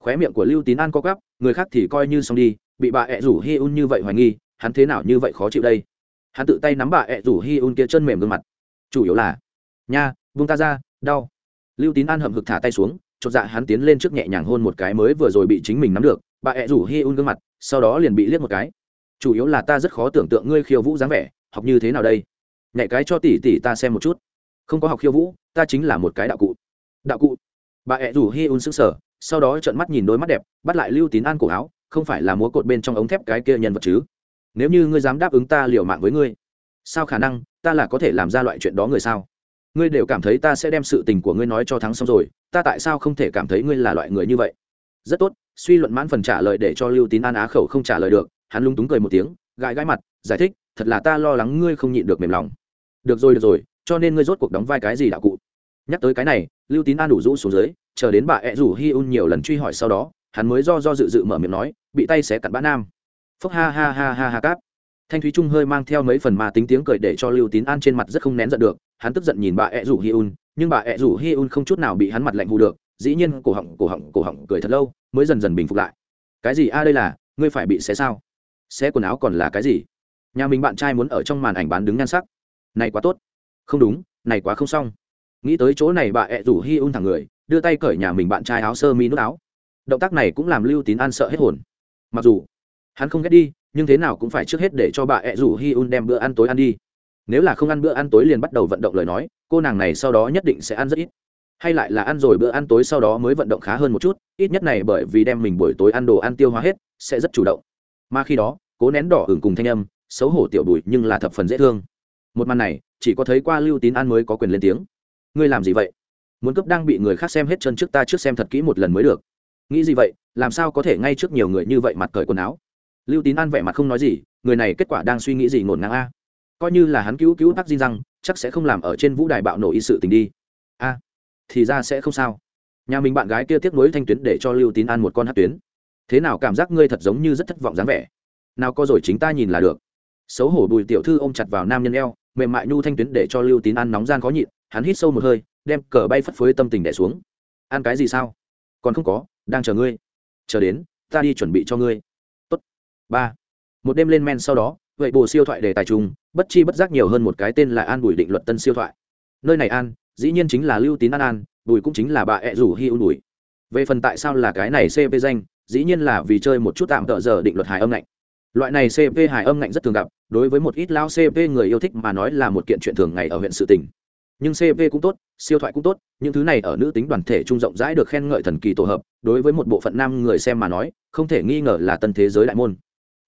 khóe miệng của lưu tín an co gắp người khác thì coi như xong đi, bị bà ẹ rủ hi un như vậy hoài nghi, hắn thế nào như vậy khó chịu đây? Hắn tự tay nắm bà ẹ rủ hi un kia chân mềm gương mặt. Chủ yếu là, nha vung ta ra, đau. Lưu tín an hậm hực thả tay xuống, chột dạ hắn tiến lên trước nhẹ nhàng hôn một cái mới vừa rồi bị chính mình nắm được, bà ẹ rủ hi un gương mặt, sau đó liền bị liếc một cái. Chủ yếu là ta rất khó tưởng tượng ngươi khiêu vũ dáng vẻ, học như thế nào đây? Nhảy cái cho tỷ tỷ ta xem một chút. Không có học khiêu vũ, ta chính là một cái đạo cụ. Đạo cụ? Bà ẹ rủ hi un sững sờ sau đó trợn mắt nhìn đôi mắt đẹp, bắt lại lưu tín an cổ áo, không phải là múa cột bên trong ống thép cái kia nhân vật chứ? Nếu như ngươi dám đáp ứng ta liều mạng với ngươi, sao khả năng ta là có thể làm ra loại chuyện đó người sao? Ngươi đều cảm thấy ta sẽ đem sự tình của ngươi nói cho thắng xong rồi, ta tại sao không thể cảm thấy ngươi là loại người như vậy? Rất tốt, suy luận mãn phần trả lời để cho lưu tín an á khẩu không trả lời được, hắn lung túng cười một tiếng, gãi gãi mặt, giải thích, thật là ta lo lắng ngươi không nhịn được mềm lòng. Được rồi được rồi, cho nên ngươi rốt cuộc đóng vai cái gì đạo cụ? Nhắc tới cái này, lưu tín an đủ rũ xuống dưới chờ đến bà ẹ rủ hi un nhiều lần truy hỏi sau đó, hắn mới do do dự dự mở miệng nói, bị tay xé cặn bã nam. Phúc ha ha ha ha ha cáp. Thanh thúy trung hơi mang theo mấy phần mà tính tiếng cười để cho lưu tín an trên mặt rất không nén giận được, hắn tức giận nhìn bà ẹ rủ hi un, nhưng bà ẹ rủ hi un không chút nào bị hắn mặt lạnh hù được, dĩ nhiên cổ họng cổ họng cổ họng cười thật lâu, mới dần dần bình phục lại. Cái gì a, đây là, ngươi phải bị xé sao? Xé quần áo còn là cái gì? Nhà mình bạn trai muốn ở trong màn ảnh bán đứng nhan sắc. Này quá tốt. Không đúng, này quá không xong. Nghĩ tới chỗ này bà ẹ rủ hi un thẳng người đưa tay cởi nhà mình bạn trai áo sơ mi nút áo. Động tác này cũng làm lưu tín an sợ hết hồn. Mặc dù, hắn không ghét đi, nhưng thế nào cũng phải trước hết để cho bà ẹ rủ hi un đem bữa ăn tối ăn đi. Nếu là không ăn bữa ăn tối liền bắt đầu vận động lời nói, cô nàng này sau đó nhất định sẽ ăn rất ít. Hay lại là ăn rồi bữa ăn tối sau đó mới vận động khá hơn một chút, ít nhất này bởi vì đem mình buổi tối ăn đồ ăn tiêu hóa hết, sẽ rất chủ động. Mà khi đó, cố nén đỏ hưởng cùng thanh âm, xấu hổ tiểu bùi nhưng là thập phần dễ thương. Một màn này, chỉ có thấy qua lưu tín an mới có quyền lên tiếng. Ngươi làm gì vậy? Muốn cấp đang bị người khác xem hết chân trước ta trước xem thật kỹ một lần mới được. Nghĩ gì vậy, làm sao có thể ngay trước nhiều người như vậy mặt cởi quần áo? Lưu tín an vẻ mặt không nói gì, người này kết quả đang suy nghĩ gì ngổn ngang a? Coi như là hắn cứu cứu tắc di răng chắc sẽ không làm ở trên vũ đài bạo nổ y sự tình đi. A, thì ra sẽ không sao. Nhà mình bạn gái kia tiếp nối thanh tuyến để cho lưu tín an một con hát tuyến. Thế nào cảm giác ngươi thật giống như rất thất vọng dáng vẻ? Nào có rồi chính ta nhìn là được. Xấu hổ bùi tiểu thư ôm chặt vào nam nhân eo, mềm mại nhu thanh tuyến để cho lưu tín an nóng gian khó nhịn, hắn hít sâu một hơi đem cờ bay phất phới tâm tình đẻ xuống. Ăn cái gì sao? Còn không có, đang chờ ngươi. Chờ đến, ta đi chuẩn bị cho ngươi. Tốt. ba. Một đêm lên men sau đó, vậy bồ siêu thoại đề tài trung bất chi bất giác nhiều hơn một cái tên là an bùi định luật tân siêu thoại. Nơi này an, dĩ nhiên chính là lưu tín an an, bùi cũng chính là bà ẹ rủ hi ưu bùi. Về phần tại sao là cái này cp danh, dĩ nhiên là vì chơi một chút tạm tợ giờ định luật hài âm ngạnh. Loại này cp hài âm ngạnh rất thường gặp, đối với một ít lao cp người yêu thích mà nói là một kiện chuyện thường ngày ở huyện sự tỉnh nhưng cp cũng tốt, siêu thoại cũng tốt, những thứ này ở nữ tính đoàn thể trung rộng rãi được khen ngợi thần kỳ tổ hợp, đối với một bộ phận nam người xem mà nói, không thể nghi ngờ là tân thế giới đại môn.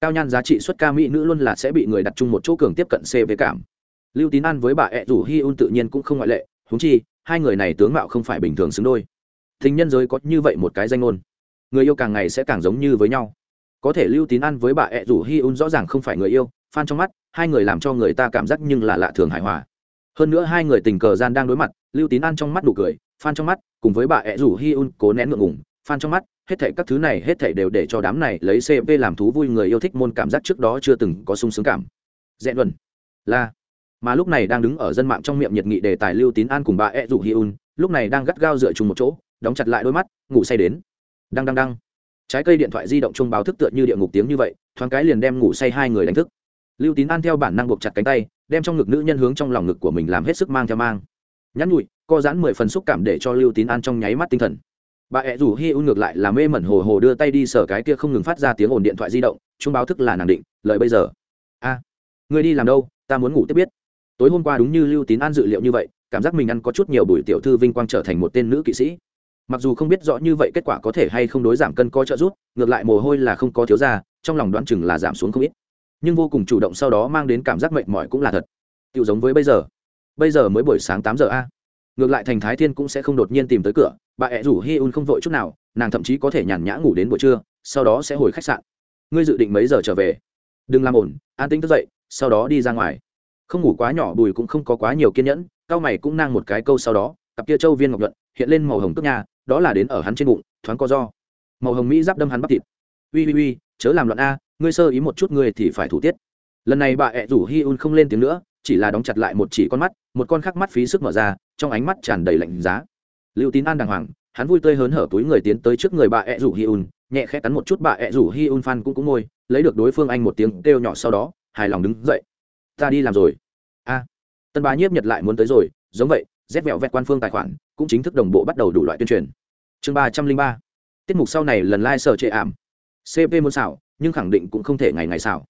Cao nhan giá trị xuất ca mỹ nữ luôn là sẽ bị người đặt chung một chỗ cường tiếp cận cp cảm. Lưu tín an với bà ẹ rủ hi un tự nhiên cũng không ngoại lệ húng chi, hai người này tướng mạo không phải bình thường xứng đôi. Thính nhân giới có như vậy một cái danh ngôn, người yêu càng ngày sẽ càng giống như với nhau. Có thể lưu tín ăn với bà ẹ rủ hi un rõ ràng không phải người yêu phan trong mắt, hai người làm cho người ta cảm giác nhưng là lạ thường hài hòa hơn nữa hai người tình cờ gian đang đối mặt, lưu tín An trong mắt đủ cười, phan trong mắt, cùng với bà ẹ rủ hi un cố nén ngượng ngùng, phan trong mắt, hết thảy các thứ này hết thảy đều để cho đám này lấy cp làm thú vui người yêu thích môn cảm giác trước đó chưa từng có sung sướng cảm. Dẹn luận là mà lúc này đang đứng ở dân mạng trong miệng nhiệt nghị đề tài lưu tín an cùng bà ẹ rủ hi un, lúc này đang gắt gao dựa chung một chỗ, đóng chặt lại đôi mắt, ngủ say đến. Đăng đăng đăng. Trái cây điện thoại di động chung báo thức tựa như địa ngục tiếng như vậy, thoáng cái liền đem ngủ say hai người đánh thức. Lưu tín an theo bản năng buộc chặt cánh tay đem trong ngực nữ nhân hướng trong lòng ngực của mình làm hết sức mang theo mang. Nhắn nhụi, co giãn mười phần xúc cảm để cho lưu tín an trong nháy mắt tinh thần. Bà ẹ rủ hi u ngược lại là mê mẩn hồ hồ đưa tay đi sở cái kia không ngừng phát ra tiếng ồn điện thoại di động chung báo thức là nàng định lợi bây giờ. A, người đi làm đâu? Ta muốn ngủ tiếp biết. Tối hôm qua đúng như lưu tín an dự liệu như vậy, cảm giác mình ăn có chút nhiều buổi tiểu thư vinh quang trở thành một tên nữ kỵ sĩ. Mặc dù không biết rõ như vậy kết quả có thể hay không đối giảm cân có trợ giúp, ngược lại mồ hôi là không có thiếu ra, trong lòng đoán chừng là giảm xuống không ít nhưng vô cùng chủ động sau đó mang đến cảm giác mệt mỏi cũng là thật. Tự giống với bây giờ. Bây giờ mới buổi sáng tám giờ a. Ngược lại thành thái thiên cũng sẽ không đột nhiên tìm tới cửa, bà ẹ rủ hi un không vội chút nào, nàng thậm chí có thể nhàn nhã ngủ đến buổi trưa, sau đó sẽ hồi khách sạn. Ngươi dự định mấy giờ trở về? Đừng làm ổn an tính thức dậy, sau đó đi ra ngoài. Không ngủ quá nhỏ bùi cũng không có quá nhiều kiên nhẫn, cao mày cũng nang một cái câu sau đó, cặp kia châu viên ngọc nhuận, hiện lên màu hồng tức nha, đó là đến ở hắn trên bụng, thoáng co do. Màu hồng mỹ giáp đâm hắn bắp thịt. Uy uy uy chớ làm loạn a ngươi sơ ý một chút ngươi thì phải thủ tiết. Lần này bà ẹ rủ hi un không lên tiếng nữa, chỉ là đóng chặt lại một chỉ con mắt, một con khác mắt phí sức mở ra, trong ánh mắt tràn đầy lạnh giá. Lưu tín an đàng hoàng, hắn vui tươi hớn hở túi người tiến tới trước người bà ẹ rủ hi un nhẹ khẽ cắn một chút bà ẹ rủ hi un phan cũng cũng môi lấy được đối phương anh một tiếng kêu nhỏ sau đó, hài lòng đứng dậy. Ta đi làm rồi. A, tân bá nhiếp nhật lại muốn tới rồi, giống vậy rét vẹo vẹt quan phương tài khoản, cũng chính thức đồng bộ bắt đầu đủ loại tuyên truyền. Chương ba trăm linh ba. Tiết mục sau này lần lai、like、sở trệ ảm. Cp muốn xảo nhưng khẳng định cũng không thể ngày ngày xảo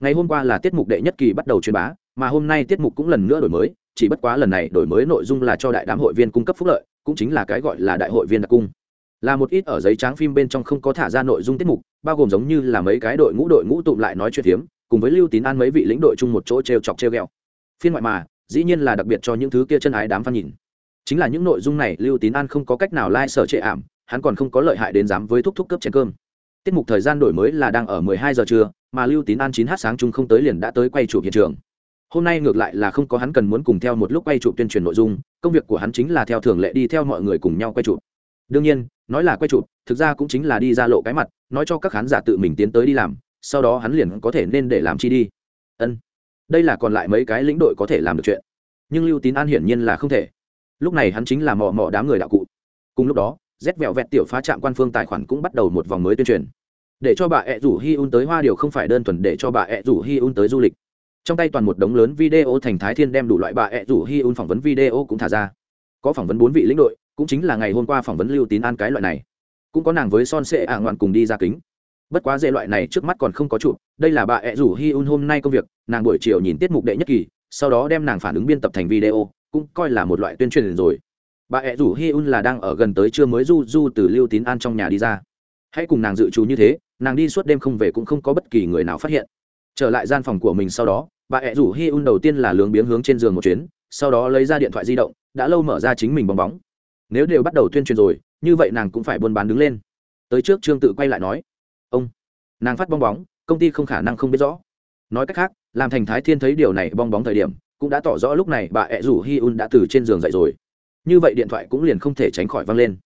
ngày hôm qua là tiết mục đệ nhất kỳ bắt đầu truyền bá, mà hôm nay tiết mục cũng lần nữa đổi mới, chỉ bất quá lần này đổi mới nội dung là cho đại đám hội viên cung cấp phúc lợi, cũng chính là cái gọi là đại hội viên đặc cung. Là một ít ở giấy trắng phim bên trong không có thả ra nội dung tiết mục, bao gồm giống như là mấy cái đội ngũ đội ngũ tụm lại nói chuyện hiếm cùng với lưu tín an mấy vị lĩnh đội chung một chỗ t r e o chọc t r e o g ẹ o phiên ngoại mà, dĩ nhiên là đặc biệt cho những thứ kia chân ái đám phan nhìn. Chính là những nội dung này, lưu tín an không có cách nào lai、like、sở trệ ảm, hắn còn không có lợi hại đến dám với thúc thúc cấp chén cơm tiết mục thời gian đổi mới là đang ở mười hai giờ trưa, mà lưu tín an chín h sáng chung không tới liền đã tới quay chụp hiện trường. Hôm nay ngược lại là không có hắn cần muốn cùng theo một lúc quay chụp tuyên truyền nội dung, công việc của hắn chính là theo thường lệ đi theo mọi người cùng nhau quay chụp. Đương nhiên, nói là quay chụp, thực ra cũng chính là đi ra lộ cái mặt, nói cho các khán giả tự mình tiến tới đi làm, sau đó hắn liền có thể nên để làm chi đi. Ân, đây là còn lại mấy cái lĩnh đội có thể làm được chuyện. Nhưng lưu tín an hiển nhiên là không thể. Lúc này hắn chính là mò mò đám người đạo cụ. Cùng lúc đó rét vẹo vẹt tiểu phá trạm quan phương tài khoản cũng bắt đầu một vòng mới tuyên truyền để cho bà ẹ rủ hi un tới hoa điều không phải đơn thuần để cho bà ẹ rủ hi un tới du lịch. Trong tay toàn một đống lớn video thành thái thiên đem đủ loại bà ẹ rủ hi un phỏng vấn video cũng thả ra. Có phỏng vấn bốn vị lĩnh đội, cũng chính là ngày hôm qua phỏng vấn lưu tín an cái loại này. Cũng có nàng với son sệ ả ngoạn cùng đi ra kính. Bất quá dễ loại này trước mắt còn không có chụp, đây là bà ẹ rủ hi un hôm nay công việc, nàng buổi chiều nhìn tiết mục đệ nhất kỳ, sau đó đem nàng phản ứng biên tập thành video, cũng coi là một loại tuyên truyền rồi. Bà ẹ rủ hi un là đang ở gần tới trưa mới du du từ lưu tín an trong nhà đi ra. Hãy cùng nàng dự trù như thế nàng đi suốt đêm không về cũng không có bất kỳ người nào phát hiện. Trở lại gian phòng của mình sau đó, bà ẹ rủ hi un đầu tiên là lướng biếng hướng trên giường một chuyến, sau đó lấy ra điện thoại di động, đã lâu mở ra chính mình bong bóng. Nếu đều bắt đầu tuyên truyền rồi, như vậy nàng cũng phải buôn bán đứng lên. Tới trước trương tự quay lại nói, ông. Nàng phát bong bóng, công ty không khả năng không biết rõ. Nói cách khác, làm thành thái thiên thấy điều này bong bóng thời điểm, cũng đã tỏ rõ lúc này bà ẹ rủ hi un đã từ trên giường dậy rồi. Như vậy điện thoại cũng liền không thể tránh khỏi văng lên.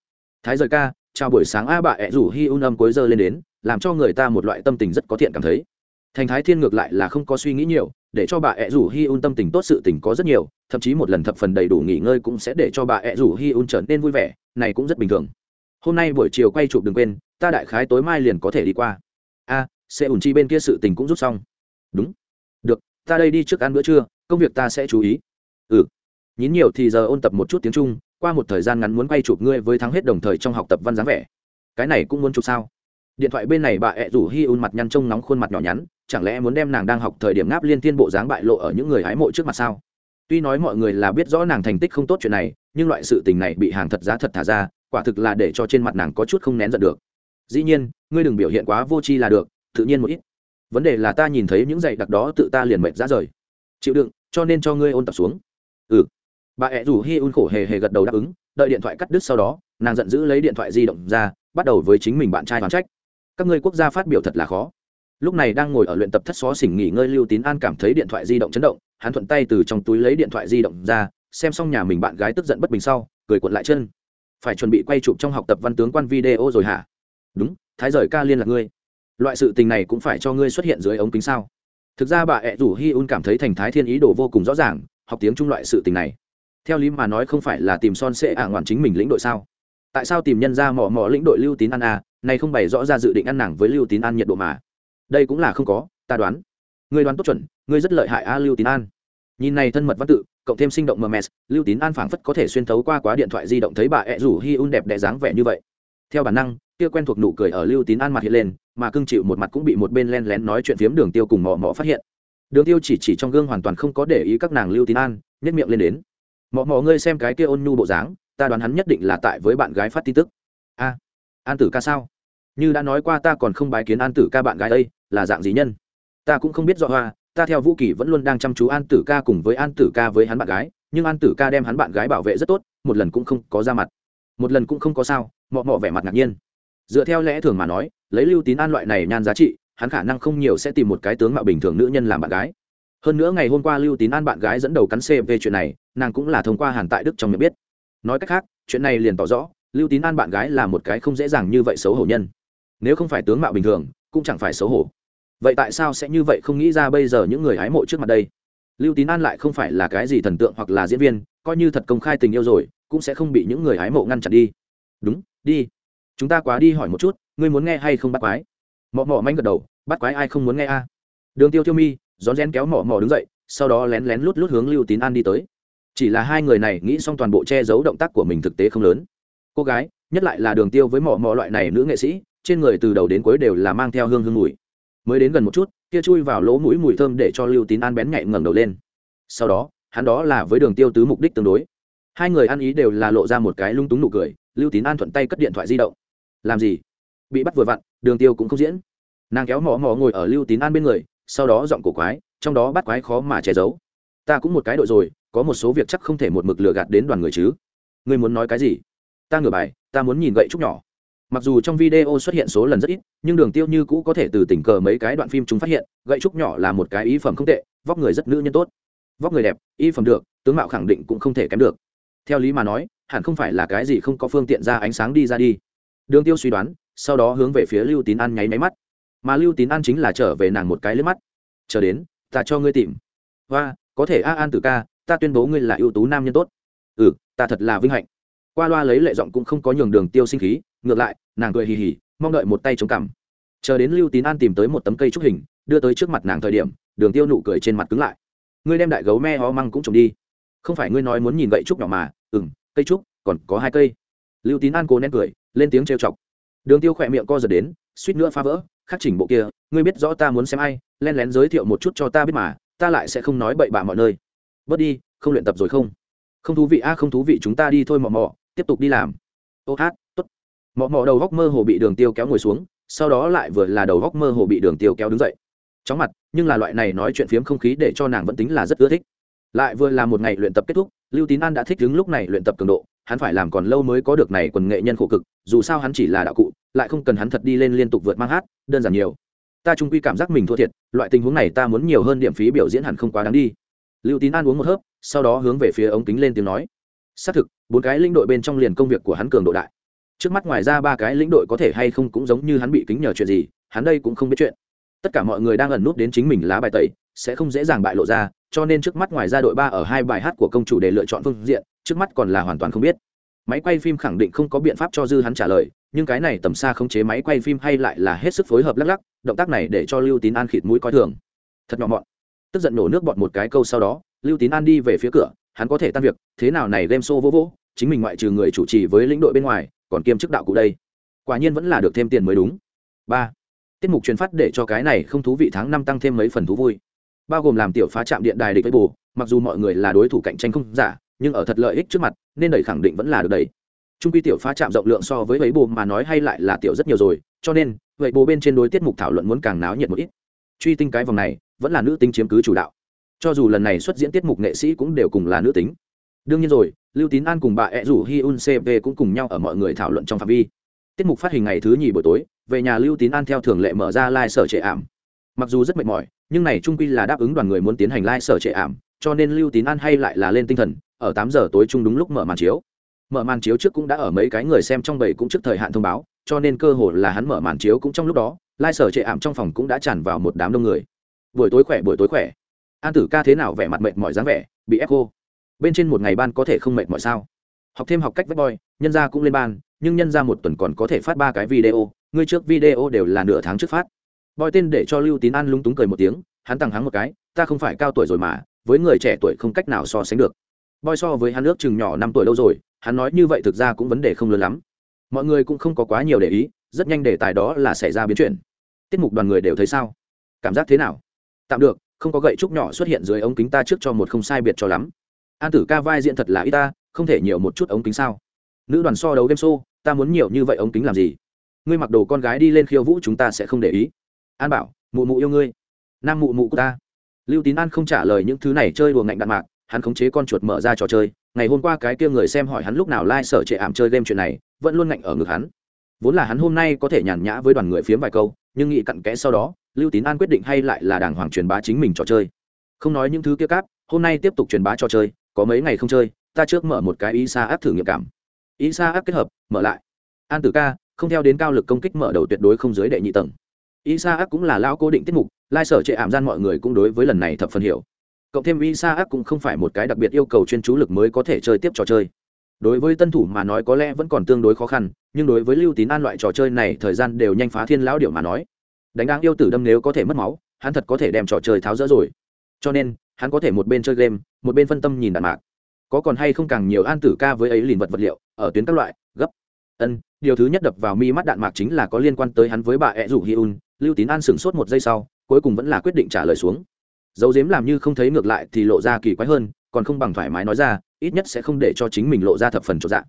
Thái rời ca, chào buổi sáng a. Bà ẹ rủ hi un âm cuối giờ lên đến làm cho người ta một loại tâm tình rất có thiện cảm thấy. Thành thái thiên ngược lại là không có suy nghĩ nhiều, để cho bà ẹ rủ hi un tâm tình tốt sự tình có rất nhiều, thậm chí một lần thập phần đầy đủ nghỉ ngơi cũng sẽ để cho bà ẹ rủ hi un trở nên vui vẻ, này cũng rất bình thường. Hôm nay buổi chiều quay chụp đừng quên, ta đại khái tối mai liền có thể đi qua. A xe ủn chi bên kia sự tình cũng rút xong. Đúng. Được, ta đây đi trước ăn bữa trưa, công việc ta sẽ chú ý. Ừ. Nhín nhiều thì giờ ôn tập một chút tiếng trung, qua một thời gian ngắn muốn quay chụp ngươi với thắng hết đồng thời trong học tập văn dáng vẻ. Cái này cũng muốn chụp sao? Điện thoại bên này bà ẹ rủ hi un mặt nhăn trông nóng khuôn mặt nhỏ nhắn, chẳng lẽ muốn đem nàng đang học thời điểm ngáp liên thiên bộ dáng bại lộ ở những người hái mộ trước mặt sao? Tuy nói mọi người là biết rõ nàng thành tích không tốt chuyện này, nhưng loại sự tình này bị hàng thật giá thật thả ra, quả thực là để cho trên mặt nàng có chút không nén giận được. Dĩ nhiên, ngươi đừng biểu hiện quá vô tri là được, tự nhiên một ít. Vấn đề là ta nhìn thấy những giày đặc đó tự ta liền mệt ra rời. Chịu đựng, cho nên cho ngươi ôn tập xuống. Ừ. Bà ẹ rủ hi un khổ hề hề gật đầu đáp ứng, đợi điện thoại cắt đứt sau đó, nàng giận dữ lấy điện thoại di động ra, bắt đầu với chính mình bạn trai hoàn trách các ngươi quốc gia phát biểu thật là khó. Lúc này đang ngồi ở luyện tập thất xó xỉnh nghỉ ngơi lưu tín an cảm thấy điện thoại di động chấn động, hắn thuận tay từ trong túi lấy điện thoại di động ra, xem xong nhà mình bạn gái tức giận bất bình sau, cười cuộn lại chân. Phải chuẩn bị quay chụp trong học tập văn tướng quan video rồi hả? Đúng, thái rời ca liên lạc ngươi. Loại sự tình này cũng phải cho ngươi xuất hiện dưới ống kính sao? Thực ra bà ẹ rủ hi un cảm thấy thành thái thiên ý đồ vô cùng rõ ràng, học tiếng trung loại sự tình này. Theo lý mà nói không phải là tìm son sệ ả ngoạn chính mình lĩnh đội sao? Tại sao tìm nhân ra mò mò lĩnh đội lưu tín an à này không bày rõ ra dự định ăn nàng với lưu tín an nhiệt độ mà. Đây cũng là không có, ta đoán. Ngươi đoán tốt chuẩn, ngươi rất lợi hại a lưu tín an. Nhìn này thân mật văn tự, cộng thêm sinh động mms lưu tín an phảng phất có thể xuyên thấu qua quá điện thoại di động thấy bà ẹ rủ hi un đẹp đẽ dáng vẻ như vậy. Theo bản năng, kia quen thuộc nụ cười ở lưu tín an mặt hiện lên, mà cưng chịu một mặt cũng bị một bên len lén nói chuyện phiếm đường tiêu cùng mò mò phát hiện. Đường tiêu chỉ chỉ trong gương hoàn toàn không có để ý các nàng lưu tín an nhất miệng lên đến. Mò mò ngươi xem cái kia ôn nhu bộ dáng, ta đoán hắn nhất định là tại với bạn gái phát tin tức. A an tử ca sao? Như đã nói qua ta còn không bái kiến an tử ca bạn gái đây là dạng gì nhân? Ta cũng không biết rõ hoa, ta theo vũ kỳ vẫn luôn đang chăm chú an tử ca cùng với an tử ca với hắn bạn gái, nhưng an tử ca đem hắn bạn gái bảo vệ rất tốt, một lần cũng không có ra mặt. Một lần cũng không có sao, mọ mọ vẻ mặt ngạc nhiên. Dựa theo lẽ thường mà nói, lấy lưu tín an loại này nhan giá trị, hắn khả năng không nhiều sẽ tìm một cái tướng mạo bình thường nữ nhân làm bạn gái. Hơn nữa ngày hôm qua lưu tín an bạn gái dẫn đầu cắn c về chuyện này, nàng cũng là thông qua hàn tại đức trong miệng biết. Nói cách khác, chuyện này liền tỏ rõ lưu tín an bạn gái là một cái không dễ dàng như vậy xấu hổ nhân. Nếu không phải tướng mạo bình thường, cũng chẳng phải xấu hổ. Vậy tại sao sẽ như vậy không nghĩ ra bây giờ những người hái mộ trước mặt đây? Lưu tín an lại không phải là cái gì thần tượng hoặc là diễn viên, coi như thật công khai tình yêu rồi, cũng sẽ không bị những người hái mộ ngăn chặn đi. Đúng, đi. Chúng ta quá đi hỏi một chút, ngươi muốn nghe hay không bắt quái? Mọ mọ manh gật đầu, bắt quái ai không muốn nghe a? Đường tiêu tiêu mi, rón rén kéo mọ mọ đứng dậy, sau đó lén lén lút lút hướng lưu tín an đi tới. Chỉ là hai người này nghĩ xong toàn bộ che giấu động tác của mình thực tế không lớn cô gái, nhất lại là đường tiêu với mỏ mỏ loại này nữ nghệ sĩ, trên người từ đầu đến cuối đều là mang theo hương hương mùi. Mới đến gần một chút, kia chui vào lỗ mũi mùi thơm để cho lưu tín an bén nhạy ngẩng đầu lên. Sau đó, hắn đó là với đường tiêu tứ mục đích tương đối. Hai người ăn ý đều là lộ ra một cái lung túng nụ cười, lưu tín an thuận tay cất điện thoại di động. Làm gì? Bị bắt vừa vặn, đường tiêu cũng không diễn. Nàng kéo mỏ mỏ ngồi ở lưu tín an bên người, sau đó giọng cổ quái, trong đó bắt quái khó mà che giấu. Ta cũng một cái đội rồi, có một số việc chắc không thể một mực lừa gạt đến đoàn người chứ. Ngươi muốn nói cái gì? Ta ngửa bài, ta muốn nhìn gậy trúc nhỏ. Mặc dù trong video xuất hiện số lần rất ít, nhưng đường tiêu như cũ có thể từ tình cờ mấy cái đoạn phim chúng phát hiện, gậy trúc nhỏ là một cái ý phẩm không tệ, vóc người rất nữ nhân tốt. Vóc người đẹp ý phẩm được, tướng mạo khẳng định cũng không thể kém được. Theo lý mà nói, hẳn không phải là cái gì không có phương tiện ra ánh sáng đi ra đi. Đường tiêu suy đoán, sau đó hướng về phía lưu tín an nháy máy mắt. Mà lưu tín an chính là trở về nàng một cái lên mắt. Chờ đến, ta cho ngươi tìm. Và có thể a an tử ca, ta tuyên bố ngươi là ưu tú nam nhân tốt. Ừ ta thật là vinh hạnh qua loa lấy lệ giọng cũng không có nhường đường tiêu sinh khí, ngược lại, nàng cười hì hì, mong đợi một tay chống cằm. Chờ đến lưu tín an tìm tới một tấm cây trúc hình, đưa tới trước mặt nàng thời điểm, đường tiêu nụ cười trên mặt cứng lại. Ngươi đem đại gấu me ho măng cũng trồng đi. Không phải ngươi nói muốn nhìn gậy trúc nhỏ mà ừ m cây trúc, còn có hai cây. Lưu tín an cố nén cười, lên tiếng trêu chọc. Đường tiêu khỏe miệng co giật đến, suýt nữa phá vỡ, khắc chỉnh bộ kia, ngươi biết rõ ta muốn xem ai, len lén giới thiệu một chút cho ta biết mà, ta lại sẽ không nói bậy bạ mọi nơi. Bớt đi, không luyện tập rồi không? Không thú vị a, không thú vị, chúng ta đi thôi mò mò tiếp tục đi làm. Ô hát t ố t đầu góc mơ hồ bị đường tiêu kéo ngồi xuống, sau đó lại vừa là đầu góc mơ hồ bị đường tiêu kéo đứng dậy. Chóng mặt, nhưng là loại này nói chuyện phiếm không khí để cho nàng vẫn tính là rất ưa thích. Lại vừa là một ngày luyện tập kết thúc, lưu tín an đã thích đứng lúc này luyện tập cường độ, hắn phải làm còn lâu mới có được này quần nghệ nhân khổ cực, dù sao hắn chỉ là đạo cụ, lại không cần hắn thật đi lên liên tục vượt mang hát, đơn giản nhiều. Ta trung quy cảm giác mình thua thiệt, loại tình huống này ta muốn nhiều hơn điểm phí biểu diễn hẳn không quá đáng đi. Lưu tín an uống một hớp, sau đó hướng về phía ống kính lên tiếng nói xác thực, bốn cái lĩnh đội bên trong liền công việc của hắn cường độ đại. Trước mắt ngoài ra ba cái lĩnh đội có thể hay không cũng giống như hắn bị kính nhờ chuyện gì, hắn đây cũng không biết chuyện. Tất cả mọi người đang ẩn nút đến chính mình lá bài tẩy, sẽ không dễ dàng bại lộ ra, cho nên trước mắt ngoài ra đội ba ở hai bài hát của công chủ để lựa chọn phương diện, trước mắt còn là hoàn toàn không biết. Máy quay phim khẳng định không có biện pháp cho dư hắn trả lời, nhưng cái này tầm xa không chế máy quay phim hay lại là hết sức phối hợp lắc lắc, động tác này để cho lưu tín an khịt mũi coi thường. Thật nhỏ mọn. Tức giận nổ nước bọt một cái câu sau đó, lưu tín an đi về phía cửa hắn có thể tan việc, thế nào này game show vô vô, chính mình ngoại trừ người chủ trì với lĩnh đội bên ngoài, còn kiêm chức đạo cụ đây. Quả nhiên vẫn là được thêm tiền mới đúng. Ba, tiết mục truyền phát để cho cái này không thú vị tháng năm tăng thêm mấy phần thú vui. Bao gồm làm tiểu phá trạm điện đài địch với bù, mặc dù mọi người là đối thủ cạnh tranh không giả, nhưng ở thật lợi ích trước mặt, nên đẩy khẳng định vẫn là được đẩy. Trung quy tiểu phá trạm rộng lượng so với vấy bù mà nói hay lại là tiểu rất nhiều rồi, cho nên vậy bù bên trên đối tiết mục thảo luận muốn càng náo nhiệt một ít. Truy tinh cái vòng này, vẫn là nữ tính chiếm cứ chủ đạo cho dù lần này xuất diễn tiết mục nghệ sĩ cũng đều cùng là nữ tính. Đương nhiên rồi, lưu tín an cùng bà ed rủ hi un cv cũng cùng nhau ở mọi người thảo luận trong phạm vi. Tiết mục phát hình ngày thứ nhì buổi tối, về nhà lưu tín an theo thường lệ mở ra lai、like、sở trệ ảm. Mặc dù rất mệt mỏi, nhưng này trung quy là đáp ứng đoàn người muốn tiến hành lai、like、sở trệ ảm, cho nên lưu tín an hay lại là lên tinh thần, ở tám giờ tối chung đúng lúc mở màn chiếu. Mở màn chiếu trước cũng đã ở mấy cái người xem trong bầy cũng trước thời hạn thông báo, cho nên cơ hội là hắn mở màn chiếu cũng trong lúc đó lai、like、sở trệ ảm trong phòng cũng đã tràn vào một đám đông người. Buổi tối khỏe, buổi tối khỏe an tử ca thế nào vẻ mặt mệt mỏi dáng vẻ, bị ép cô bên trên một ngày ban có thể không mệt mỏi sao? Học thêm học cách vét boy nhân ra cũng lên ban, nhưng nhân ra một tuần còn có thể phát ba cái video, ngươi trước video đều là nửa tháng trước phát. Boy tên để cho lưu tín an lúng túng cười một tiếng, hắn tặng hắn một cái, ta không phải cao tuổi rồi mà, với người trẻ tuổi không cách nào so sánh được. Boy so với hắn nước chừng nhỏ năm tuổi lâu rồi, hắn nói như vậy thực ra cũng vấn đề không lớn lắm. Mọi người cũng không có quá nhiều để ý, rất nhanh đề tài đó là xảy ra biến chuyển. Tiết mục đoàn người đều thấy sao? Cảm giác thế nào? Tạm được không có gậy trúc nhỏ xuất hiện dưới ống kính ta trước cho một không sai biệt cho lắm. An tử ca vai diễn thật là ít ta, không thể nhiều một chút ống kính sao? Nữ đoàn so đấu game show, ta muốn nhiều như vậy ống kính làm gì? Ngươi mặc đồ con gái đi lên khiêu vũ chúng ta sẽ không để ý. An bảo, mụ mụ yêu ngươi. Nam mụ mụ của ta. Lưu tín an không trả lời những thứ này chơi đùa ngạnh đạn mạc, hắn khống chế con chuột mở ra trò chơi. Ngày hôm qua cái kia người xem hỏi hắn lúc nào lai、like、sở trệ ảm chơi game chuyện này, vẫn luôn ngạnh ở ngực hắn. Vốn là hắn hôm nay có thể nhàn nhã với đoàn người phiếm vài câu, nhưng nghị cặn kẽ sau đó lưu tín an quyết định hay lại là đàng hoàng truyền bá chính mình trò chơi. Không nói những thứ kia cáp, hôm nay tiếp tục truyền bá trò chơi, có mấy ngày không chơi, ta trước mở một cái ý xa áp thử nghiệm cảm. Ý xa áp kết hợp, mở lại. An tử ca, không theo đến cao lực công kích mở đầu tuyệt đối không dưới đệ nhị tầng. Ý xa áp cũng là lao cố định tiết mục, lai sở trệ ảm gian mọi người cũng đối với lần này thập phần hiểu. Cộng thêm ý xa áp cũng không phải một cái đặc biệt yêu cầu chuyên chú lực mới có thể chơi tiếp trò chơi. Đối với tân thủ mà nói có lẽ vẫn còn tương đối khó khăn, nhưng đối với lưu tín an loại trò chơi này thời gian đều nhanh phá thiên lão điệu mà nói đánh đáng yêu tử đâm nếu có thể mất máu, hắn thật có thể đem trò chơi tháo rỡ rồi. Cho nên, hắn có thể một bên chơi game, một bên phân tâm nhìn đạn mạc. Có còn hay không càng nhiều an tử ca với ấy liền vật vật liệu, ở tuyến các loại, gấp. Ân, điều thứ nhất đập vào mi mắt đạn mạc chính là có liên quan tới hắn với bà ẹ rủ hi un, lưu tín an sửng sốt một giây sau, cuối cùng vẫn là quyết định trả lời xuống. Dấu dếm làm như không thấy ngược lại thì lộ ra kỳ quái hơn, còn không bằng thoải mái nói ra, ít nhất sẽ không để cho chính mình lộ ra thập phần chỗ dạng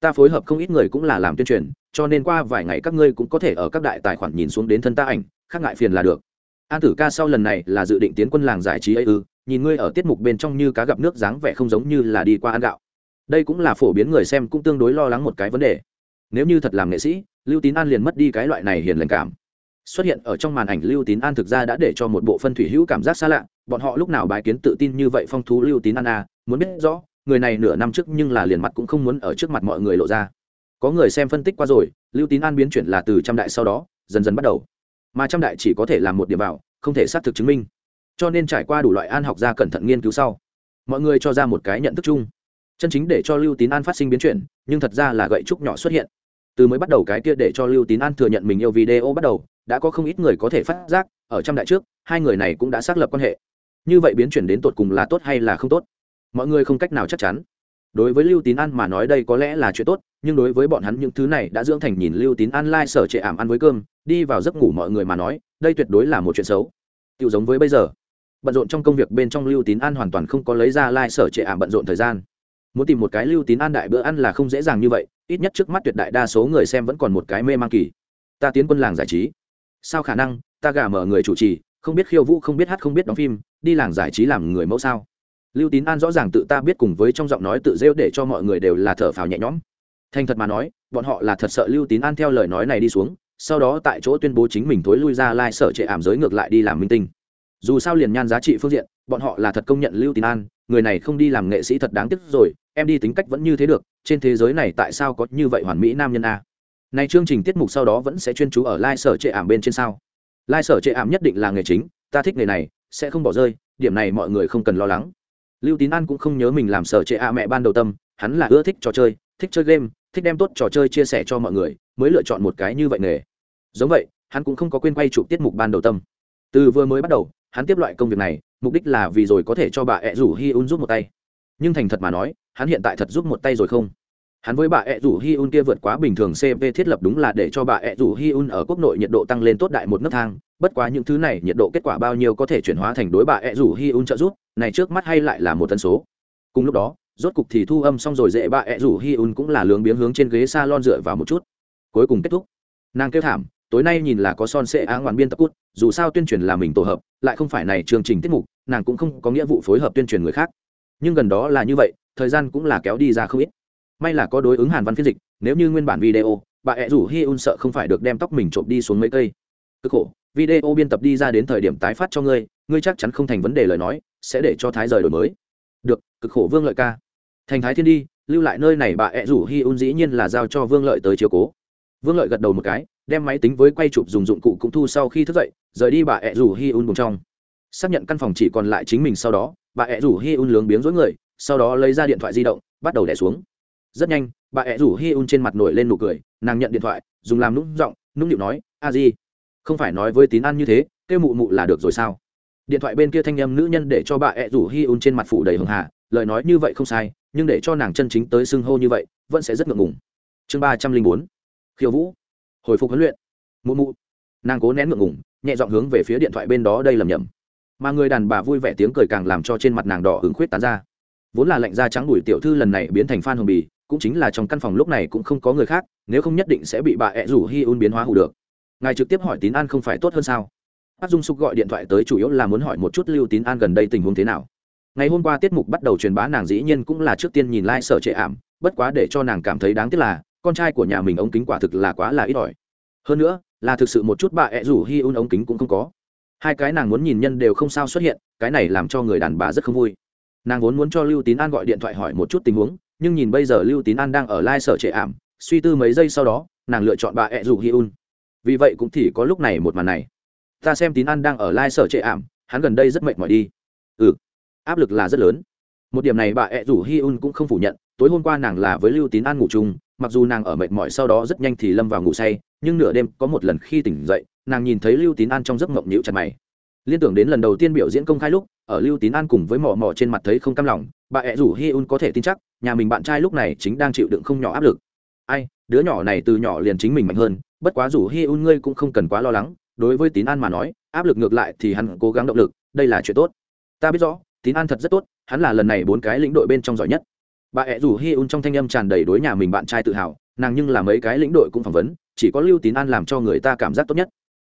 ta phối hợp không ít người cũng là làm tuyên truyền, cho nên qua vài ngày các ngươi cũng có thể ở các đại tài khoản nhìn xuống đến thân ta ảnh, khác ngại phiền là được. An tử ca sau lần này là dự định tiến quân làng giải trí ấy ư, nhìn ngươi ở tiết mục bên trong như cá gặp nước dáng vẻ không giống như là đi qua ăn gạo. Đây cũng là phổ biến người xem cũng tương đối lo lắng một cái vấn đề. Nếu như thật làm nghệ sĩ, lưu tín an liền mất đi cái loại này hiền lành cảm. Xuất hiện ở trong màn ảnh, lưu tín an thực ra đã để cho một bộ phân thủy hữu cảm giác xa lạ, bọn họ lúc nào bài kiến tự tin như vậy phong thú lưu tín an à muốn biết rõ người này nửa năm trước nhưng là liền mặt cũng không muốn ở trước mặt mọi người lộ ra. Có người xem phân tích qua rồi, lưu tín an biến chuyển là từ trăm đại sau đó, dần dần bắt đầu. Mà trăm đại chỉ có thể làm một điểm vào, không thể xác thực chứng minh. Cho nên trải qua đủ loại an học ra cẩn thận nghiên cứu sau, mọi người cho ra một cái nhận thức chung. Chân chính để cho lưu tín an phát sinh biến chuyển, nhưng thật ra là gậy trúc nhỏ xuất hiện. Từ mới bắt đầu cái kia để cho lưu tín an thừa nhận mình yêu video bắt đầu, đã có không ít người có thể phát giác, ở trăm đại trước, hai người này cũng đã xác lập quan hệ. Như vậy biến chuyển đến tột cùng là tốt hay là không tốt? Mọi người không cách nào chắc chắn. Đối với lưu tín an mà nói đây có lẽ là chuyện tốt, nhưng đối với bọn hắn những thứ này đã dưỡng thành nhìn lưu tín an lai、like、sở trệ ảm ăn với cơm, đi vào giấc ngủ mọi người mà nói, đây tuyệt đối là một chuyện xấu. Tự giống với bây giờ, bận rộn trong công việc bên trong lưu tín an hoàn toàn không có lấy ra lai、like、sở trệ ảm bận rộn thời gian. Muốn tìm một cái lưu tín an đại bữa ăn là không dễ dàng như vậy, ít nhất trước mắt tuyệt đại đa số người xem vẫn còn một cái mê mang kỳ. Ta tiến quân làng giải trí. Sao khả năng, ta gà mở người chủ trì, không biết khiêu vũ, không biết hát, không biết đóng phim, đi làng giải trí làm người mẫu sao? Lưu tín an rõ ràng tự ta biết cùng với trong giọng nói tự rêu để cho mọi người đều là thở phào nhẹ nhõm. Thành thật mà nói, bọn họ là thật sợ lưu tín an theo lời nói này đi xuống, sau đó tại chỗ tuyên bố chính mình thối lui ra lai sở trệ ảm giới ngược lại đi làm minh tinh. Dù sao liền nhan giá trị phương diện, bọn họ là thật công nhận lưu tín an, người này không đi làm nghệ sĩ thật đáng tiếc rồi, em đi tính cách vẫn như thế được, trên thế giới này tại sao có như vậy hoàn mỹ nam nhân a? Này chương trình tiết mục sau đó vẫn sẽ chuyên chú ở lai sở trệ ảm bên trên sao? Lai sở trệ ảm nhất định là nghề chính, ta thích nghề này, sẽ không bỏ rơi, điểm này mọi người không cần lo lắng lưu tín an cũng không nhớ mình làm sở trệ ạ mẹ ban đầu tâm, hắn là ưa thích trò chơi, thích chơi game, thích đem tốt trò chơi chia sẻ cho mọi người, mới lựa chọn một cái như vậy nghề. Giống vậy, hắn cũng không có quên quay chụp tiết mục ban đầu tâm. Từ vừa mới bắt đầu, hắn tiếp loại công việc này, mục đích là vì rồi có thể cho bà ẹ rủ hi un giúp một tay. Nhưng thành thật mà nói, hắn hiện tại thật giúp một tay rồi không? Hắn với bà ẹ rủ hi un kia vượt quá bình thường cp thiết lập đúng là để cho bà ẹ rủ hi un ở quốc nội nhiệt độ tăng lên tốt đại một nấc thang. Bất quá những thứ này nhiệt độ kết quả bao nhiêu có thể chuyển hóa thành đối bà ẹ rủ hi un trợ giúp, này trước mắt hay lại là một tần số. Cùng lúc đó, rốt cục thì thu âm xong rồi dễ bà ẹ rủ hi un cũng là lướng biếng hướng trên ghế s a lon dựa vào một chút. Cuối cùng kết thúc. Nàng kêu thảm, tối nay nhìn là có son sệ á ngoạn biên tập cút, dù sao tuyên truyền là mình tổ hợp, lại không phải này chương trình tiết mục, nàng cũng không có nghĩa vụ phối hợp tuyên truyền người khác. Nhưng gần đó là như vậy, thời gian cũng là kéo đi ra không ít may là có đối ứng hàn văn phiên dịch, nếu như nguyên bản video, bà ẹ rủ hi un sợ không phải được đem tóc mình trộm đi xuống mấy cây. Cực khổ, video biên tập đi ra đến thời điểm tái phát cho ngươi ngươi chắc chắn không thành vấn đề lời nói, sẽ để cho thái rời đổi mới. Được, cực khổ vương lợi ca. Thành thái thiên đi, lưu lại nơi này bà ẹ rủ hi un dĩ nhiên là giao cho vương lợi tới chiếu cố. Vương lợi gật đầu một cái, đem máy tính với quay chụp dùng dụng cụ cũng thu sau khi thức dậy, rời đi bà ẹ rủ hi un cùng trong. Xác nhận căn phòng chỉ còn lại chính mình sau đó, bà ẹ rủ hi un lướng biếng dối người, sau đó lấy ra điện thoại di động, bắt đầu đẻ xuống rất nhanh, bà ẹ rủ hi un trên mặt nổi lên nụ cười, nàng nhận điện thoại, dùng làm nũng giọng, nũng nịu nói, a di, không phải nói với tín ăn như thế, kêu mụ mụ là được rồi sao? Điện thoại bên kia thanh âm nữ nhân để cho bà ẹ rủ hi un trên mặt phủ đầy hưng hà, lời nói như vậy không sai, nhưng để cho nàng chân chính tới xưng hô như vậy, vẫn sẽ rất ngượng ngùng. Chương ba trăm linh bốn, khiêu vũ, hồi phục huấn luyện. Mụ mụ. Nàng cố nén ngượng ngùng, nhẹ dọn hướng về phía điện thoại bên đó đây lầm nhầm mà người đàn bà vui vẻ tiếng cười càng làm cho trên mặt nàng đỏ hứng khuyết tán ra. Vốn là lạnh da trắng đuổi tiểu thư lần này biến thành phan hồng bì cũng chính là trong căn phòng lúc này cũng không có người khác, nếu không nhất định sẽ bị bà ẹ rủ hi un biến hóa hủ được. Ngài trực tiếp hỏi tín an không phải tốt hơn sao? Bác dung sục gọi điện thoại tới chủ yếu là muốn hỏi một chút lưu tín an gần đây tình huống thế nào. Ngày hôm qua tiết mục bắt đầu truyền bá nàng dĩ nhiên cũng là trước tiên nhìn lai、like、sở trệ ảm, bất quá để cho nàng cảm thấy đáng tiếc là, con trai của nhà mình ống kính quả thực là quá là ít ỏi. Hơn nữa, là thực sự một chút bà ẹ rủ hi un ống kính cũng không có. Hai cái nàng muốn nhìn nhân đều không sao xuất hiện, cái này làm cho người đàn bà rất không vui. Nàng vốn muốn cho lưu tín an gọi điện thoại hỏi một chút tình huống nhưng nhìn bây giờ lưu tín an đang ở lai sở trệ ảm, suy tư mấy giây sau đó, nàng lựa chọn bà ẹ rủ hi un. Vì vậy cũng thì có lúc này một màn này. Ta xem tín an đang ở lai sở trệ ảm, hắn gần đây rất mệt mỏi đi. Ừ áp lực là rất lớn. Một điểm này bà ẹ rủ hi un cũng không phủ nhận, tối hôm qua nàng là với lưu tín an ngủ chung, mặc dù nàng ở mệt mỏi sau đó rất nhanh thì lâm vào ngủ say, nhưng nửa đêm có một lần khi tỉnh dậy, nàng nhìn thấy lưu tín an trong giấc mộng nhịu chặt mày. Liên tưởng đến lần đầu tiên biểu diễn công khai lúc, ở lưu tín an cùng với mò mò trên mặt thấy không cam lòng, bà ẹ rủ hi un có thể tin chắc nhà mình bạn trai lúc này chính đang chịu đựng không nhỏ áp lực. Ai, đứa nhỏ này từ nhỏ liền chính mình mạnh hơn, bất quá rủ hi un ngươi cũng không cần quá lo lắng, đối với tín an mà nói, áp lực ngược lại thì hắn cố gắng động lực, đây là chuyện tốt. Ta biết rõ, tín an thật rất tốt, hắn là lần này bốn cái lĩnh đội bên trong giỏi nhất. Bà ẹ rủ hi un trong thanh âm tràn đầy đối nhà mình bạn trai tự hào, nàng nhưng là mấy cái lĩnh đội cũng phỏng vấn, chỉ có lưu tín an làm cho người ta cảm giác tốt nhất.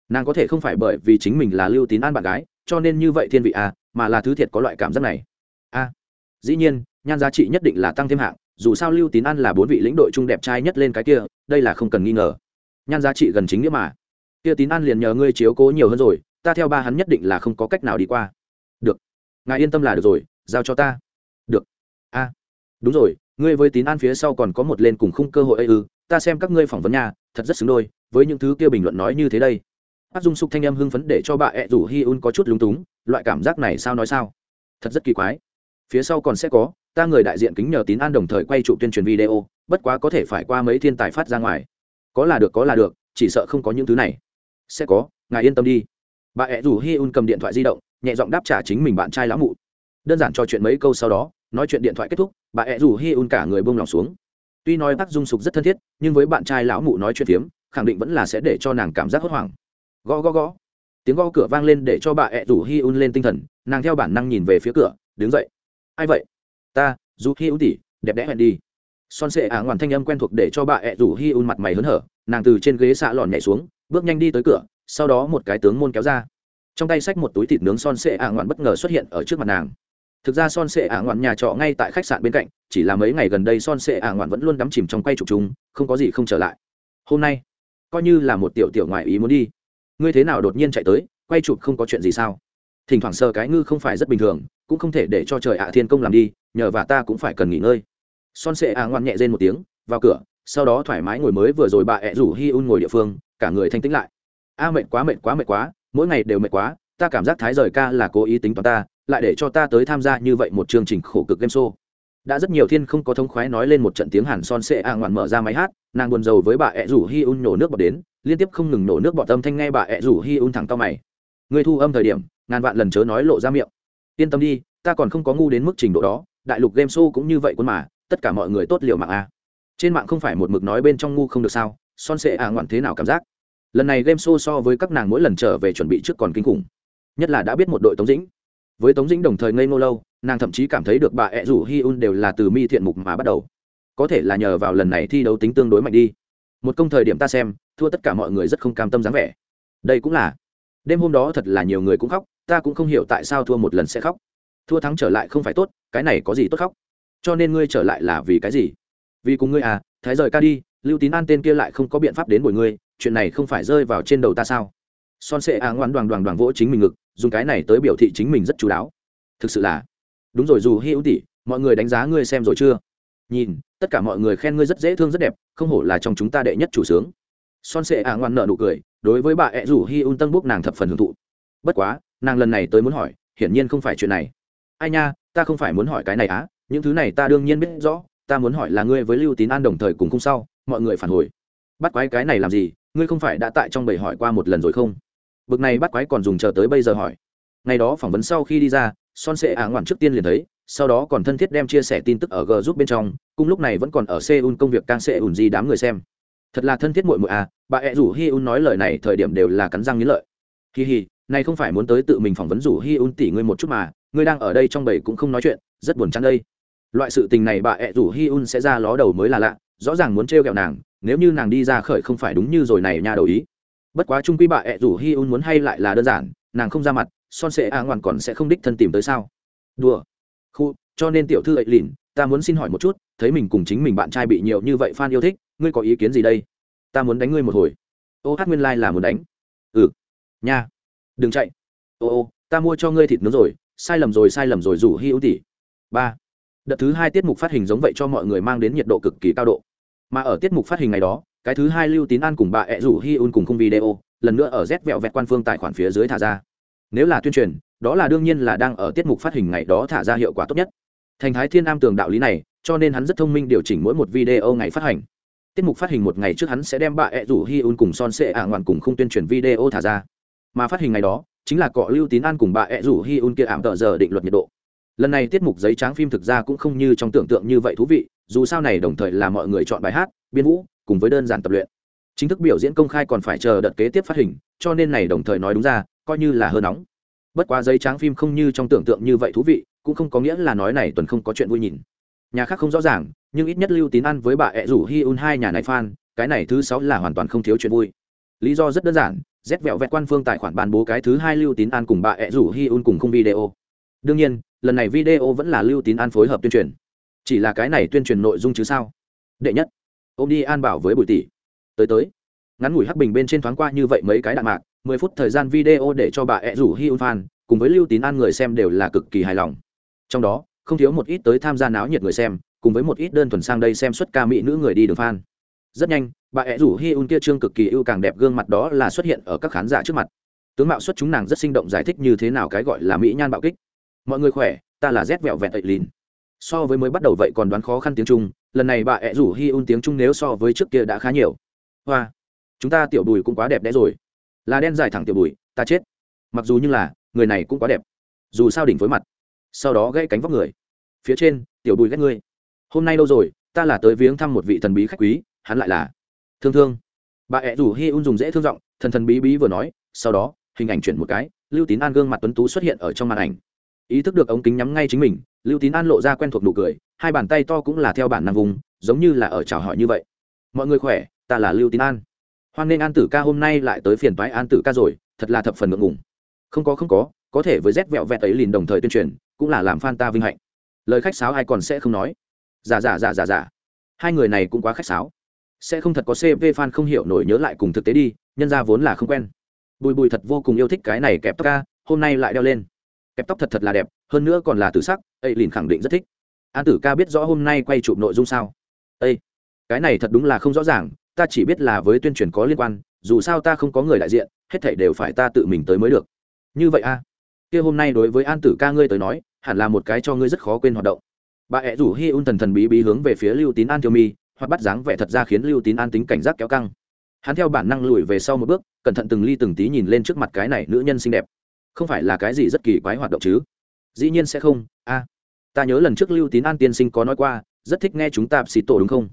Nàng có thể không phải bởi vì chính mình là lưu tín an bạn gái, cho nên như vậy thiên vị à mà là thứ thiệt có loại cảm giác này. A dĩ nhiên, nhan giá trị nhất định là tăng thêm hạng, dù sao lưu tín an là bốn vị lĩnh đội trung đẹp trai nhất lên cái kia, đây là không cần nghi ngờ. Nhan giá trị gần chính nghĩa mà. Kia tín an liền nhờ ngươi chiếu cố nhiều hơn rồi, ta theo ba hắn nhất định là không có cách nào đi qua. Được. Ngài yên tâm là được rồi, giao cho ta. Được. A. Đúng rồi, ngươi với tín an phía sau còn có một lên cùng khung cơ hội ấy ư, ta xem các ngươi phỏng vấn nhà thật rất xứng đôi, với những thứ kia bình luận nói như thế đây. Áp dung sục thanh âm hưng phấn để cho bà ẹ rủ hi un có chút lúng túng, loại cảm giác này sao nói sao? Thật rất kỳ quái phía sau còn sẽ có, ta người đại diện kính nhờ tín an đồng thời quay trụ tuyên truyền video, bất quá có thể phải qua mấy thiên tài phát ra ngoài. Có là được, có là được, chỉ sợ không có những thứ này. Sẽ có, ngài yên tâm đi. Bà ẹ rủ hi un cầm điện thoại di động, nhẹ giọng đáp trả chính mình bạn trai lão mụ. Đơn giản trò chuyện mấy câu sau đó, nói chuyện điện thoại kết thúc, bà ẹ rủ hi un cả người bông lòng xuống. Tuy nói bác dung sục rất thân thiết, nhưng với bạn trai lão mụ nói chuyện phiếm, khẳng định vẫn là sẽ để cho nàng cảm giác hốt hoảng. Gõ gõ gõ. Tiếng gõ cửa vang lên để cho bà ẹ rủ hi un lên tinh thần, nàng theo bản năng nhìn về phía cửa, đứng dậy ai vậy? Ta dù hi un tỉ đẹp đẽ hẹn đi. Son sệ ả ngoằn thanh âm quen thuộc để cho bà ẹ rủ hi un mặt mày hớn hở, nàng từ trên ghế xạ lòn nhảy xuống, bước nhanh đi tới cửa, sau đó một cái tướng môn kéo ra. Trong tay xách một túi thịt nướng son sệ ả ngoằn bất ngờ xuất hiện ở trước mặt nàng. Thực ra son sệ ả ngoằn nhà trọ ngay tại khách sạn bên cạnh, chỉ là mấy ngày gần đây son sệ ả ngoằn vẫn luôn đắm chìm trong quay trục chúng không có gì không trở lại. Hôm nay, coi như là một tiểu tiểu ngoại ý muốn đi. Ngươi thế nào đột nhiên chạy tới, quay chụp không có chuyện gì sao? Thỉnh thoảng sờ cái ngư không phải rất bình thường, cũng không thể để cho trời ạ à thiên công làm đi, nhờ và ta cũng phải cần nghỉ ngơi. Son sệ à ngoan nhẹ rên một tiếng, vào cửa, sau đó thoải mái ngồi mới vừa rồi bà ẹ rủ hi un ngồi địa phương, cả người thanh tĩnh lại. A, mệt quá mệt quá mệt quá, mỗi ngày đều mệt quá, ta cảm giác thái rời ca là cố ý tính toán ta, lại để cho ta tới tham gia như vậy một chương trình khổ cực game show. Đã rất nhiều thiên không có thông khoái nói lên một trận tiếng hàn son sệ a ngoạn mở ra máy hát, nàng buồn rầu với bà ẹ rủ hi un nổ nước bọt đến, liên tiếp không ngừng nổ nước bọt âm thanh nghe bà ẹ rủ hi un thẳng to mày. Người thu âm thời điểm ngàn vạn lần chớ nói lộ ra miệng. Yên tâm đi, ta còn không có ngu đến mức trình độ đó, đại lục game show cũng như vậy quân mà, tất cả mọi người tốt liều mạng a. Trên mạng không phải một mực nói bên trong ngu không được sao, son sệ à ngoạn thế nào cảm giác. Lần này game show so với các nàng mỗi lần trở về chuẩn bị trước còn kinh khủng. Nhất là đã biết một đội tống dĩnh. Với tống dĩnh đồng thời ngây ngô lâu, nàng thậm chí cảm thấy được bà ẹ rủ hi un đều là từ mi thiện mục mà bắt đầu. Có thể là nhờ vào lần này thi đấu tính tương đối mạnh đi. Một công thời điểm ta xem, thua tất cả mọi người rất không cam tâm dáng vẻ. Đây cũng là. Đêm hôm đó thật là nhiều người cũng khóc ta cũng không hiểu tại sao thua một lần sẽ khóc. Thua thắng trở lại không phải tốt, cái này có gì tốt khóc? Cho nên ngươi trở lại là vì cái gì? Vì cùng ngươi à thái rời ca đi, lưu tín an tên kia lại không có biện pháp đến bồi ngươi, chuyện này không phải rơi vào trên đầu ta sao? Son sệ à ngoan đoàn đoàn đoàn vỗ chính mình ngực, dùng cái này tới biểu thị chính mình rất chú đáo. Thực sự là, đúng rồi dù hi ưu tỷ, mọi người đánh giá ngươi xem rồi chưa? Nhìn, tất cả mọi người khen ngươi rất dễ thương rất đẹp, không hổ là trong chúng ta đệ nhất chủ sướng. Son sệ à ngoan nợ nụ cười, đối với bà ẹ rủ hi un tân bốc nàng thập phần hưởng thụ. Bất quá nàng lần này tới muốn hỏi, hiển nhiên không phải chuyện này. Ai nha, ta không phải muốn hỏi cái này á, những thứ này ta đương nhiên biết rõ, ta muốn hỏi là ngươi với lưu tín an đồng thời cùng không sau, mọi người phản hồi. Bắt quái cái này làm gì, ngươi không phải đã tại trong bầy hỏi qua một lần rồi không? Bực này bắt quái còn dùng chờ tới bây giờ hỏi. Ngày đó phỏng vấn sau khi đi ra, son sệ ả ngoản trước tiên liền thấy, sau đó còn thân thiết đem chia sẻ tin tức ở g giúp bên trong, cùng lúc này vẫn còn ở seoul công việc càng sệ ùn gì đám người xem. Thật là thân thiết muội muội à bà ẹ rủ hi un nói lời này thời điểm đều là cắn răng nghĩ lợi. Hi hi này không phải muốn tới tự mình phỏng vấn rủ hi un tỉ ngươi một chút mà, ngươi đang ở đây trong bầy cũng không nói chuyện, rất buồn chán đây. Loại sự tình này bà ẹ rủ hi un sẽ ra ló đầu mới là lạ, rõ ràng muốn trêu ghẹo nàng, nếu như nàng đi ra khởi không phải đúng như rồi này nha đầu ý. Bất quá trung quy bà ẹ rủ hi un muốn hay lại là đơn giản, nàng không ra mặt, son sệ a à ngoan còn sẽ không đích thân tìm tới sao. Đùa. Khu, cho nên tiểu thư ấy lìn ta muốn xin hỏi một chút, thấy mình cùng chính mình bạn trai bị nhiều như vậy fan yêu thích, ngươi có ý kiến gì đây? Ta muốn đánh ngươi một hồi. Ô, hát nguyên lai、like、là muốn đánh. Ừ. Nha đừng chạy. Ô ô, ta mua cho ngươi thịt nướng rồi, sai lầm rồi, sai lầm rồi, rủ hi ưu tỷ. Ba. Đợt thứ hai tiết mục phát hình giống vậy cho mọi người mang đến nhiệt độ cực kỳ cao độ. Mà ở tiết mục phát hình ngày đó, cái thứ hai lưu tín an cùng bà ẹ rủ hi un cùng khung video, lần nữa ở rét vẹo vẹt quan phương tài khoản phía dưới thả ra. Nếu là tuyên truyền, đó là đương nhiên là đang ở tiết mục phát hình ngày đó thả ra hiệu quả tốt nhất. Thành thái thiên nam tường đạo lý này, cho nên hắn rất thông minh điều chỉnh mỗi một video ngày phát hành. Tiết mục phát hình một ngày trước hắn sẽ đem bà ẹ rủ hi un cùng son sệ ả ngoạn cùng không tuyên truyền video thả ra mà phát hình ngày đó, chính là cọ lưu tín an cùng bà ẹ rủ hi un kia ảm tợ giờ định luật nhiệt độ. Lần này tiết mục giấy trắng phim thực ra cũng không như trong tưởng tượng như vậy thú vị, dù sao này đồng thời là mọi người chọn bài hát, biên vũ, cùng với đơn giản tập luyện. Chính thức biểu diễn công khai còn phải chờ đợt kế tiếp phát hình, cho nên này đồng thời nói đúng ra, coi như là hơi nóng. Bất quá giấy trắng phim không như trong tưởng tượng như vậy thú vị, cũng không có nghĩa là nói này tuần không có chuyện vui nhìn. Nhà khác không rõ ràng, nhưng ít nhất lưu tín ăn với bà ẹ rủ hi un hai nhà này fan, cái này thứ sáu là hoàn toàn không thiếu chuyện vui. Lý do rất đơn giản rét vẹo vẹt quan phương tài khoản bàn bố cái thứ hai lưu tín an cùng bà ẹ rủ hi un cùng khung video. Đương nhiên, lần này video vẫn là lưu tín an phối hợp tuyên truyền. Chỉ là cái này tuyên truyền nội dung chứ sao? Đệ nhất ô m đi an bảo với bùi tỷ. Tới tới, ngắn ngủi hắc bình bên trên thoáng qua như vậy mấy cái đạn mạc, mười phút thời gian video để cho bà ẹ rủ hi un fan, cùng với lưu tín an người xem đều là cực kỳ hài lòng. Trong đó, không thiếu một ít tới tham gia náo nhiệt người xem, cùng với một ít đơn thuần sang đây xem xuất ca mỹ nữ người đi đường fan rất nhanh, bà ẹ rủ hi un kia trương cực kỳ ưu càng đẹp gương mặt đó là xuất hiện ở các khán giả trước mặt. Tướng mạo xuất chúng nàng rất sinh động giải thích như thế nào cái gọi là mỹ nhan bạo kích. Mọi người khỏe, ta là rét vẹo vẹn ậy lìn. So với mới bắt đầu vậy còn đoán khó khăn tiếng trung, lần này bà ẹ rủ hi un tiếng trung nếu so với trước kia đã khá nhiều. Hoa, chúng ta tiểu bùi cũng quá đẹp đẽ rồi. Là đen dài thẳng tiểu bùi, ta chết. Mặc dù như là, người này cũng quá đẹp. Dù sao đỉnh với mặt. Sau đó gãy cánh vóc người. Phía trên, tiểu bùi ghét ngươi. Hôm nay đâu rồi, ta là tới viếng thăm một vị thần bí khách quý hắn lại là thương thương. Bà ẹ rủ hi un dùng dễ thương giọng, thần thần bí bí vừa nói, sau đó, hình ảnh chuyển một cái, lưu tín an gương mặt tuấn tú xuất hiện ở trong màn ảnh. Ý thức được ống kính nhắm ngay chính mình, lưu tín an lộ ra quen thuộc nụ cười, hai bàn tay to cũng là theo bản năng vùng, giống như là ở chào hỏi như vậy. Mọi người khỏe, ta là lưu tín an. Hoan nghênh an tử ca hôm nay lại tới phiền toái an tử ca rồi, thật là thập phần ngượng ngùng. Không có không có có thể với rét vẹo vẹt ấy liền đồng thời tuyên truyền, cũng là làm fan ta vinh hạnh. Lời khách sáo ai còn sẽ không nói. Giả giả giả giả giả hai người này cũng quá khách sáo sẽ không thật có cv fan không hiểu nổi nhớ lại cùng thực tế đi, nhân ra vốn là không quen. Bùi bùi thật vô cùng yêu thích cái này kẹp tóc ca, hôm nay lại đeo lên. Kẹp tóc thật thật là đẹp, hơn nữa còn là tử sắc, ấy lìn khẳng định rất thích. An tử ca biết rõ hôm nay quay chụp nội dung sao? Ây cái này thật đúng là không rõ ràng, ta chỉ biết là với tuyên truyền có liên quan, dù sao ta không có người đại diện, hết thảy đều phải ta tự mình tới mới được. Như vậy a kia hôm nay đối với an tử ca ngươi tới nói, hẳn là một cái cho ngươi rất khó quên hoạt động. Bà ẹ rủ hi un thần thần bí bí hướng về phía lưu tín an thiêu mi hoặc bắt dáng vẻ thật ra khiến lưu tín an tính cảnh giác kéo căng. Hắn theo bản năng lùi về sau một bước, cẩn thận từng ly từng tí nhìn lên trước mặt cái này nữ nhân xinh đẹp. Không phải là cái gì rất kỳ quái hoạt động chứ? Dĩ nhiên sẽ không, a. Ta nhớ lần trước lưu tín an tiên sinh có nói qua, rất thích nghe chúng ta xì tổ đúng không?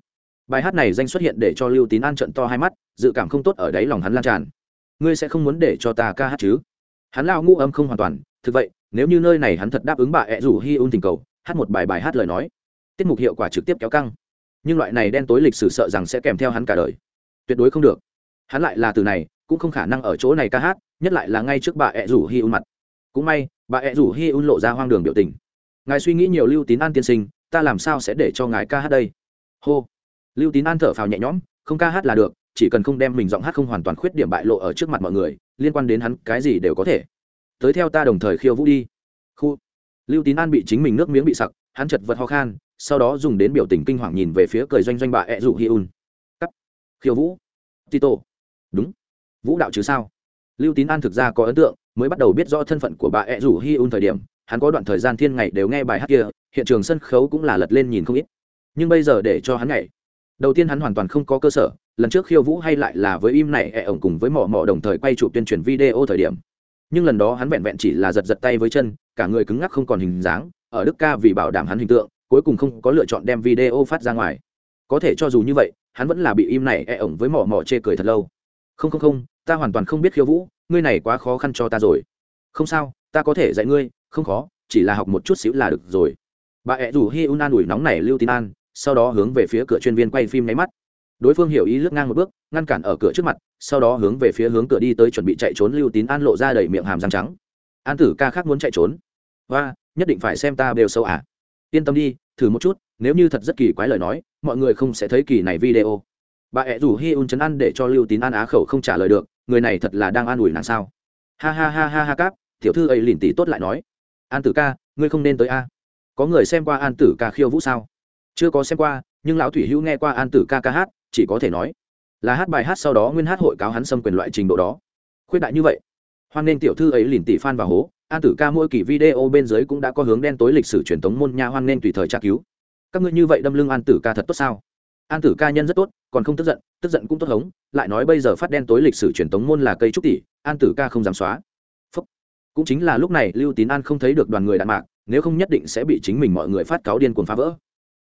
Bài hát này danh xuất hiện để cho lưu tín an trận to hai mắt, dự cảm không tốt ở đáy lòng hắn lan tràn. Ngươi sẽ không muốn để cho ta ca hát chứ? Hắn lao ngũ âm không hoàn toàn, thực vậy, nếu như nơi này hắn thật đáp ứng bà ẹ rủ hi un tình cầu, hát một bài bài hát lời nói. Tiết mục hiệu quả trực tiếp kéo căng nhưng loại này đen tối lịch sử sợ rằng sẽ kèm theo hắn cả đời. Tuyệt đối không được. Hắn lại là từ này, cũng không khả năng ở chỗ này ca hát, nhất lại là ngay trước bà ẹ rủ hi un mặt. Cũng may, bà ẹ rủ hi un lộ ra hoang đường biểu tình. Ngài suy nghĩ nhiều lưu tín an tiên sinh, ta làm sao sẽ để cho ngài ca hát đây? Hô. Lưu tín an thở phào nhẹ nhõm, không ca hát là được, chỉ cần không đem mình giọng hát không hoàn toàn khuyết điểm bại lộ ở trước mặt mọi người, liên quan đến hắn cái gì đều có thể. Tới theo ta đồng thời khiêu vũ đi. Khu. Lưu tín an bị chính mình nước miếng bị sặc, hắn chật vật ho khan sau đó dùng đến biểu tình kinh hoàng nhìn về phía cười doanh doanh bà ẹ rủ hi un. Cắt. Khiêu vũ. Tito. Đúng. Vũ đạo chứ sao? Lưu tín an thực ra có ấn tượng, mới bắt đầu biết rõ thân phận của bà ẹ rủ hi un thời điểm, hắn có đoạn thời gian thiên ngày đều nghe bài hát kia, hiện trường sân khấu cũng là lật lên nhìn không ít. Nhưng bây giờ để cho hắn nhảy. Đầu tiên hắn hoàn toàn không có cơ sở, lần trước khiêu vũ hay lại là với im này, ẹ ổng cùng với mỏ mỏ đồng thời quay chụp tuyên truyền video thời điểm. Nhưng lần đó hắn vẹn vẹn chỉ là giật giật tay với chân, cả người cứng ngắc không còn hình dáng, ở đức ca vì bảo đảm hắn hình tượng cuối cùng không có lựa chọn đem video phát ra ngoài. Có thể cho dù như vậy, hắn vẫn là bị im này e ổng với mỏ mỏ chê cười thật lâu. Không không không, ta hoàn toàn không biết khiêu vũ, ngươi này quá khó khăn cho ta rồi. Không sao, ta có thể dạy ngươi, không khó, chỉ là học một chút xíu là được rồi. Bà ẹ rủ hi un an ủi nóng này lưu tín an, sau đó hướng về phía cửa chuyên viên quay phim nháy mắt. Đối phương hiểu ý lướt ngang một bước, ngăn cản ở cửa trước mặt, sau đó hướng về phía hướng cửa đi tới chuẩn bị chạy trốn lưu tín an lộ ra đầy miệng hàm răng trắng. An tử ca khác muốn chạy trốn. Và nhất định phải xem ta đều sâu à. Yên tâm đi thử một chút, nếu như thật rất kỳ quái lời nói, mọi người không sẽ thấy kỳ này video. Bà ẹ rủ hi un chấn ăn để cho lưu tín an á khẩu không trả lời được, người này thật là đang an ủi nàng sao? Ha ha ha ha ha cáp, tiểu thư ấy lìn tỷ tốt lại nói. An tử ca, ngươi không nên tới a. Có người xem qua an tử ca khiêu vũ sao? Chưa có xem qua, nhưng lão thủy hữu nghe qua an tử ca ca hát, chỉ có thể nói là hát bài hát sau đó nguyên hát hội cáo hắn xâm quyền loại trình độ đó. Khuyết đại như vậy. Hoan nên tiểu thư ấy lìn tỷ phan và hố an tử ca mỗi kỳ video bên dưới cũng đã có hướng đen tối lịch sử truyền thống môn nha hoan nên tùy thời tra cứu. Các ngươi như vậy đâm lưng an tử ca thật tốt sao? An tử ca nhân rất tốt, còn không tức giận tức giận cũng tốt hống, lại nói bây giờ phát đen tối lịch sử truyền thống môn là cây trúc tỷ, an tử ca không dám xóa. Phúc. cũng chính là lúc này lưu tín an không thấy được đoàn người đạn mạc, nếu không nhất định sẽ bị chính mình mọi người phát cáo điên cuồng phá vỡ.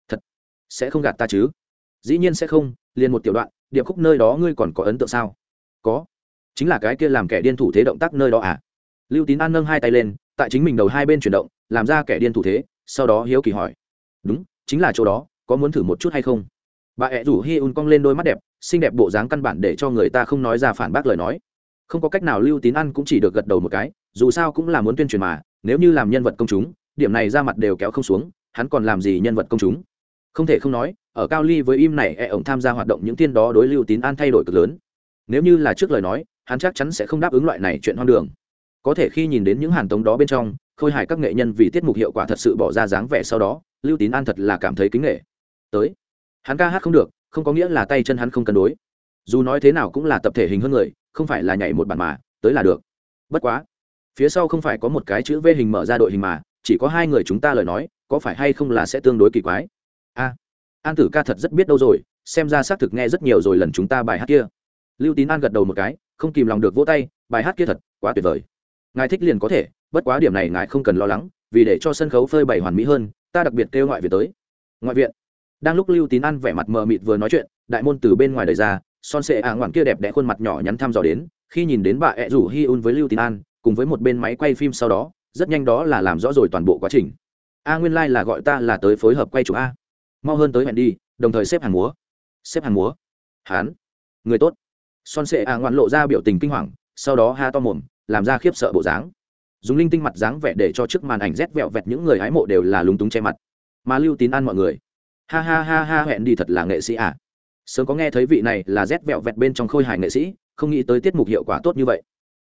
Thật. Sẽ không gạt ta chứ? Dĩ nhiên sẽ không, liền một tiểu đoạn, điệp khúc nơi đó ngươi còn có ấn tượng sao? Có. Chính là cái kia làm kẻ điên thủ thế động tác nơi đó à? Lưu tín an nâng hai tay lên, tại chính mình đầu hai bên chuyển động, làm ra kẻ điên thủ thế, sau đó hiếu kỳ hỏi. Đúng, chính là chỗ đó, có muốn thử một chút hay không? Bà ẹ rủ hi un cong lên đôi mắt đẹp, xinh đẹp bộ dáng căn bản để cho người ta không nói ra phản bác lời nói. Không có cách nào lưu tín ăn cũng chỉ được gật đầu một cái, dù sao cũng là muốn tuyên truyền mà, nếu như làm nhân vật công chúng, điểm này ra mặt đều kéo không xuống, hắn còn làm gì nhân vật công chúng? Không thể không nói, ở cao ly với im này e ổng tham gia hoạt động những tiên đó đối lưu tín an thay đổi cực lớn. Nếu như là trước lời nói, hắn chắc chắn sẽ không đáp ứng loại này chuyện hoang đường có thể khi nhìn đến những hàn tống đó bên trong, khôi hài các nghệ nhân vì tiết mục hiệu quả thật sự bỏ ra dáng vẻ sau đó, lưu tín an thật là cảm thấy kính nghệ. Tới. Hắn ca hát không được, không có nghĩa là tay chân hắn không cân đối. Dù nói thế nào cũng là tập thể hình hơn người, không phải là nhảy một bản mà, tới là được. Bất quá, phía sau không phải có một cái chữ v hình mở ra đội hình mà, chỉ có hai người chúng ta lời nói, có phải hay không là sẽ tương đối kỳ quái? A. An tử ca thật rất biết đâu rồi, xem ra xác thực nghe rất nhiều rồi lần chúng ta bài hát kia. Lưu tín an gật đầu một cái, không kìm lòng được vỗ tay, bài hát kia thật, quá tuyệt vời ngài thích liền có thể, bất quá điểm này ngài không cần lo lắng, vì để cho sân khấu phơi bày hoàn mỹ hơn, ta đặc biệt kêu ngoại viện tới. Ngoại viện? Đang lúc lưu tín an vẻ mặt mờ mịt vừa nói chuyện, đại môn từ bên ngoài đời ra, son sệ ả ngoạn kia đẹp đẽ khuôn mặt nhỏ nhắn thăm dò đến, khi nhìn đến bà ẹ rủ hi un với lưu tín an, cùng với một bên máy quay phim sau đó, rất nhanh đó là làm rõ rồi toàn bộ quá trình. A, nguyên lai、like、là gọi ta là tới phối hợp quay chụp a. Mau hơn tới hẹn đi, đồng thời xếp hàng múa. Xếp hàng múa? Hán? Người tốt. Son sệ ả ngoạn lộ ra biểu tình kinh hoàng, sau đó ha to mồm làm ra khiếp sợ bộ dáng. Dùng linh tinh mặt dáng vẻ để cho trước màn ảnh rét vẹo vẹt những người hái mộ đều là lúng túng che mặt. Mà lưu tín ăn mọi người. Ha ha ha ha, hẹn đi thật là nghệ sĩ à. Sớm có nghe thấy vị này là rét vẹo vẹt bên trong khôi hài nghệ sĩ, không nghĩ tới tiết mục hiệu quả tốt như vậy.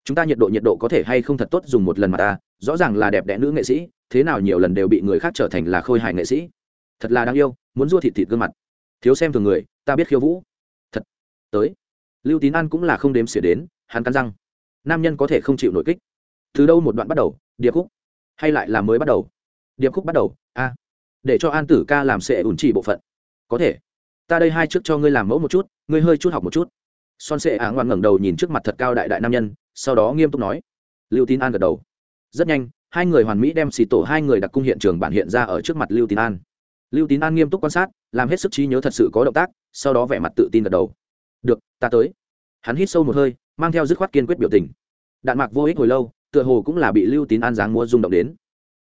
Chúng ta nhiệt độ nhiệt độ có thể hay không thật tốt dùng một lần mà ta, rõ ràng là đẹp đẽ nữ nghệ sĩ, thế nào nhiều lần đều bị người khác trở thành là khôi hài nghệ sĩ. Thật là đáng yêu, muốn dua thịt thịt gương mặt. Thiếu xem thường người, ta biết khiêu vũ. Thật, tới. Lưu tín an cũng là không đếm xỉa đến, hắn cắn răng nam nhân có thể không chịu nội kích. Từ đâu một đoạn bắt đầu, điệp khúc? Hay lại là mới bắt đầu? Điệp khúc bắt đầu, a. Để cho an tử ca làm sệ ủn chỉ bộ phận. Có thể. Ta đây hai trước cho ngươi làm mẫu một chút, ngươi hơi chút học một chút. Son sệ á ngoan ngẩng đầu nhìn trước mặt thật cao đại đại nam nhân, sau đó nghiêm túc nói. Lưu tín an gật đầu. Rất nhanh, hai người hoàn mỹ đem xì tổ hai người đặc cung hiện trường bản hiện ra ở trước mặt lưu tín an. Lưu tín an nghiêm túc quan sát, làm hết sức trí nhớ thật sự có động tác, sau đó vẻ mặt tự tin gật đầu. Được, ta tới. Hắn hít sâu một hơi mang theo dứt khoát kiên quyết biểu tình. Đạn mạc vô ích hồi lâu, tựa hồ cũng là bị lưu tín an dáng mua rung động đến.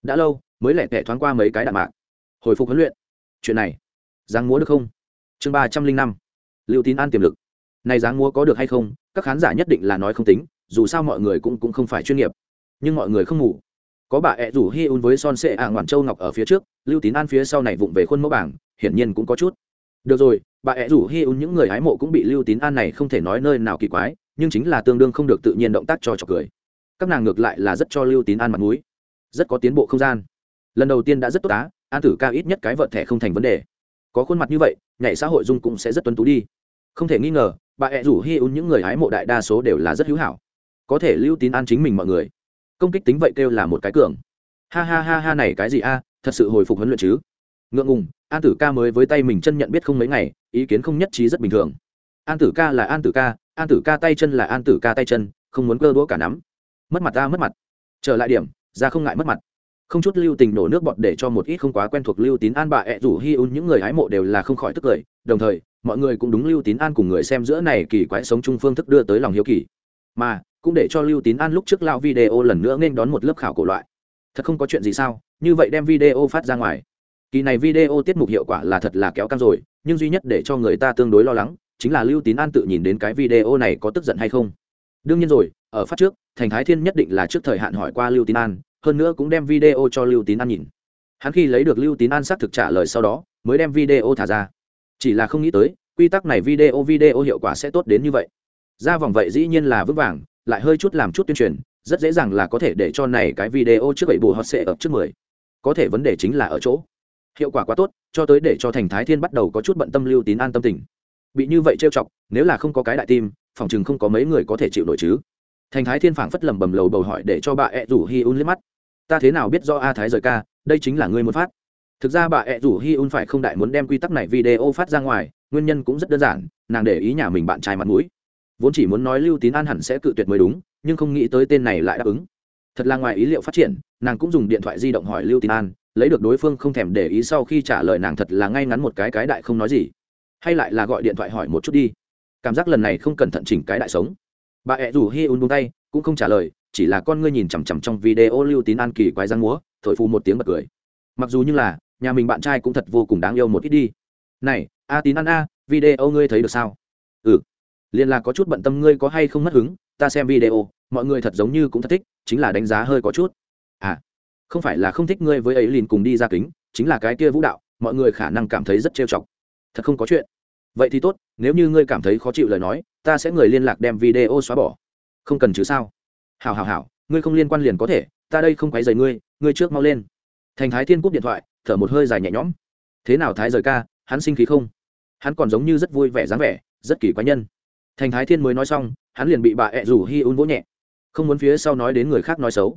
Đã lâu, mới lẻ tẻ thoáng qua mấy cái đạn mạc. Hồi phục huấn luyện. Chuyện này dáng múa được không? Chương ba trăm linh năm. Lưu tín an tiềm lực. Này dáng múa có được hay không, các khán giả nhất định là nói không tính, dù sao mọi người cũng cũng không phải chuyên nghiệp. Nhưng mọi người không ngủ. Có bà ẹ rủ hi un với son sệ ạ ngoản châu ngọc ở phía trước, lưu tín an phía sau này vụng về khuôn mẫu bảng, hiển nhiên cũng có chút. Được rồi bà ẹ rủ hi un những người hái mộ cũng bị lưu tín an này không thể nói nơi nào kỳ quái, nhưng chính là tương đương không được tự nhiên động tác cho trò cười. Các nàng ngược lại là rất cho lưu tín an mặt mũi. Rất có tiến bộ không gian. Lần đầu tiên đã rất tốt á, an tử ca ít nhất cái vợt thẻ không thành vấn đề. Có khuôn mặt như vậy, nhảy xã hội dung cũng sẽ rất tuân tú đi. Không thể nghi ngờ, bà ẹ rủ hi un những người hái mộ đại đa số đều là rất hữu hảo. Có thể lưu tín an chính mình mọi người. Công kích tính vậy kêu là một cái cường. Ha ha ha ha này cái gì a, thật sự hồi phục huấn luyện chứ? Ngượng ngùng, an tử ca mới với tay mình chân nhận biết không mấy ngày, ý kiến không nhất trí rất bình thường. An tử ca là an tử ca, an tử ca tay chân là an tử ca tay chân, không muốn cơ đũa cả nắm. Mất mặt ta mất mặt. Trở lại điểm, ra không ngại mất mặt. Không chút lưu tình nổ nước bọt để cho một ít không quá quen thuộc lưu tín an bà ẹ rủ hi un những người hái mộ đều là không khỏi tức cười. Đồng thời, mọi người cũng đúng lưu tín an cùng người xem giữa này kỳ quái sống chung phương thức đưa tới lòng hiếu kỳ. Mà, cũng để cho lưu tín an lúc trước lao video lần nữa nên đón một lớp khảo cổ loại. Thật không có chuyện gì sao? Như vậy đem video phát ra ngoài kỳ này video tiết mục hiệu quả là thật là kéo căng rồi, nhưng duy nhất để cho người ta tương đối lo lắng chính là lưu tín an tự nhìn đến cái video này có tức giận hay không. Đương nhiên rồi, ở phát trước, thành thái thiên nhất định là trước thời hạn hỏi qua lưu tín an, hơn nữa cũng đem video cho lưu tín an nhìn. Hắn khi lấy được lưu tín an xác thực trả lời sau đó, mới đem video thả ra. Chỉ là không nghĩ tới, quy tắc này video video hiệu quả sẽ tốt đến như vậy. Ra vòng vậy dĩ nhiên là vững vàng, lại hơi chút làm chút tuyên truyền, rất dễ dàng là có thể để cho này cái video trước bảy bù hot sẽ ập trước mười. Có thể vấn đề chính là ở chỗ hiệu quả quá tốt, cho tới để cho thành thái thiên bắt đầu có chút bận tâm lưu tín an tâm tình. Bị như vậy trêu chọc, nếu là không có cái đại tim, phòng chừng không có mấy người có thể chịu nổi chứ. Thành thái thiên phảng phất lầm bầm lầu bầu hỏi để cho bà ẹ rủ hi un liếc mắt. Ta thế nào biết do a thái rời ca, đây chính là ngươi muốn phát. Thực ra bà ẹ rủ hi un phải không đại muốn đem quy tắc này video phát ra ngoài, nguyên nhân cũng rất đơn giản, nàng để ý nhà mình bạn trai mặt mũi. Vốn chỉ muốn nói lưu tín an hẳn sẽ cự tuyệt mới đúng, nhưng không nghĩ tới tên này lại đáp ứng. Thật là ngoài ý liệu phát triển, nàng cũng dùng điện thoại di động hỏi lưu tín an lấy được đối phương không thèm để ý sau khi trả lời nàng thật là ngay ngắn một cái cái đại không nói gì. Hay lại là gọi điện thoại hỏi một chút đi. Cảm giác lần này không cẩn thận chỉnh cái đại sống. Bà ẹ rủ hi un buông tay, cũng không trả lời, chỉ là con ngươi nhìn chằm chằm trong video lưu tín an kỳ quái răng múa, thổi phù một tiếng bật cười. Mặc dù như là, nhà mình bạn trai cũng thật vô cùng đáng yêu một ít đi. Này, a tín ăn a, video ngươi thấy được sao? Ừ. Liền là có chút bận tâm ngươi có hay không mất hứng, ta xem video, mọi người thật giống như cũng thật thích, chính là đánh giá hơi có chút. À không phải là không thích ngươi với ấy liền cùng đi ra kính, chính là cái kia vũ đạo, mọi người khả năng cảm thấy rất trêu chọc. Thật không có chuyện. Vậy thì tốt, nếu như ngươi cảm thấy khó chịu lời nói, ta sẽ người liên lạc đem video xóa bỏ. Không cần chứ sao? Hảo hảo hảo, ngươi không liên quan liền có thể, ta đây không quấy rầy ngươi ngươi trước mau lên. Thành thái thiên cúp điện thoại, thở một hơi dài nhẹ nhõm. Thế nào thái rời ca, hắn sinh khí không? Hắn còn giống như rất vui vẻ dáng vẻ, rất kỳ quái nhân. Thành thái thiên mới nói xong, hắn liền bị bà ẹ rủ hi un vỗ nhẹ. Không muốn phía sau nói đến người khác nói xấu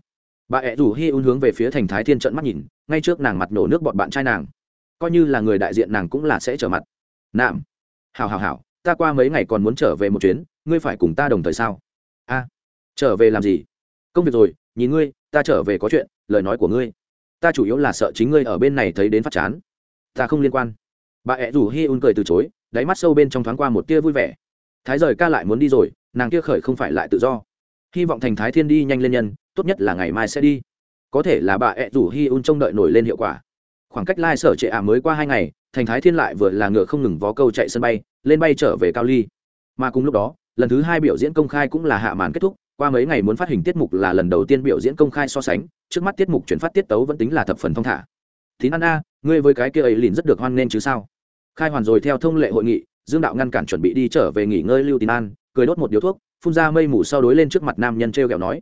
bà ẹ rủ hi un hướng về phía thành thái thiên trận mắt nhìn, ngay trước nàng mặt nổ nước bọn bạn trai nàng. Coi như là người đại diện nàng cũng là sẽ trở mặt. Nạm. Hào hào hào ta qua mấy ngày còn muốn trở về một chuyến, ngươi phải cùng ta đồng thời sao? A. Trở về làm gì? Công việc rồi, nhìn ngươi, ta trở về có chuyện, lời nói của ngươi. Ta chủ yếu là sợ chính ngươi ở bên này thấy đến phát chán. Ta không liên quan. Bà ẹ rủ hi un cười từ chối, đáy mắt sâu bên trong thoáng qua một tia vui vẻ. Thái rời ca lại muốn đi rồi, nàng kia khởi không phải lại tự do. Hy vọng thành thái thiên đi nhanh lên nhân tốt nhất là ngày mai sẽ đi. Có thể là bà ẹ rủ hi un trông đợi nổi lên hiệu quả. Khoảng cách lai sở trệ ả mới qua hai ngày, thành thái thiên lại vừa là ngựa không ngừng vó câu chạy sân bay, lên bay trở về cao ly. Mà cùng lúc đó, lần thứ hai biểu diễn công khai cũng là hạ màn kết thúc, qua mấy ngày muốn phát hình tiết mục là lần đầu tiên biểu diễn công khai so sánh, trước mắt tiết mục chuyển phát tiết tấu vẫn tính là thập phần thong thả. Tín ăn a, ngươi với cái kia ấy liền rất được hoan nghênh chứ sao? Khai hoàn rồi theo thông lệ hội nghị, dương đạo ngăn cản chuẩn bị đi trở về nghỉ ngơi lưu tín an, cười đốt một điếu thuốc, phun ra mây mù sau đối lên trước mặt nam nhân t r e o kẹo nói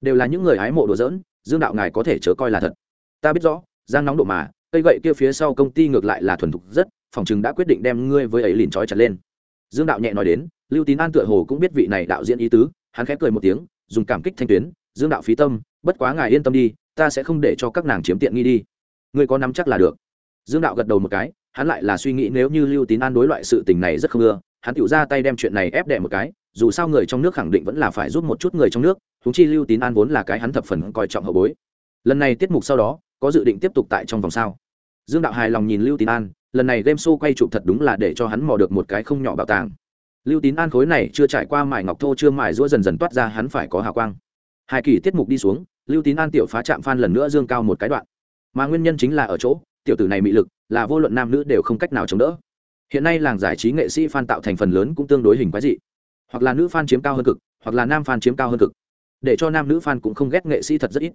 đều là những người hái mộ đồ dỡn dương đạo ngài có thể chớ coi là thật. Ta biết rõ, giang nóng độ mà, cây gậy kia phía sau công ty ngược lại là thuần thục rất, phòng chừng đã quyết định đem ngươi với ấy liền trói chặt lên. Dương đạo nhẹ nói đến, lưu tín an tựa hồ cũng biết vị này đạo diễn ý tứ, hắn khẽ cười một tiếng, dùng cảm kích thanh tuyến, dương đạo phí tâm, bất quá ngài yên tâm đi, ta sẽ không để cho các nàng chiếm tiện nghi đi. Ngươi có nắm chắc là được. Dương đạo gật đầu một cái, hắn lại là suy nghĩ nếu như lưu tín an đối loại sự tình này rất không ưa, hắn tự ra tay đem chuyện này ép đẻ một cái, dù sao người trong nước khẳng định vẫn là phải giúp một chút người trong nước thúng chi lưu tín an vốn là cái hắn thập phần coi trọng hậu bối. Lần này tiết mục sau đó, có dự định tiếp tục tại trong vòng sao? Dương đạo hài lòng nhìn lưu tín an, lần này game show quay chụp thật đúng là để cho hắn mò được một cái không nhỏ bảo tàng. Lưu tín an khối này chưa trải qua mài ngọc thô chưa mài rũa dần dần toát ra hắn phải có hào quang. Hai kỳ tiết mục đi xuống, lưu tín an tiểu phá chạm phan lần nữa dương cao một cái đoạn. Mà nguyên nhân chính là ở chỗ, tiểu tử này mị lực, là vô luận nam nữ đều không cách nào chống đỡ. Hiện nay làng giải trí nghệ sĩ phan tạo thành phần lớn cũng tương đối hình quái dị. Hoặc là nữ phan chiếm cao hơn cực, hoặc là nam phan chiếm cao hơn cực để cho nam nữ fan cũng không ghét nghệ sĩ thật rất ít.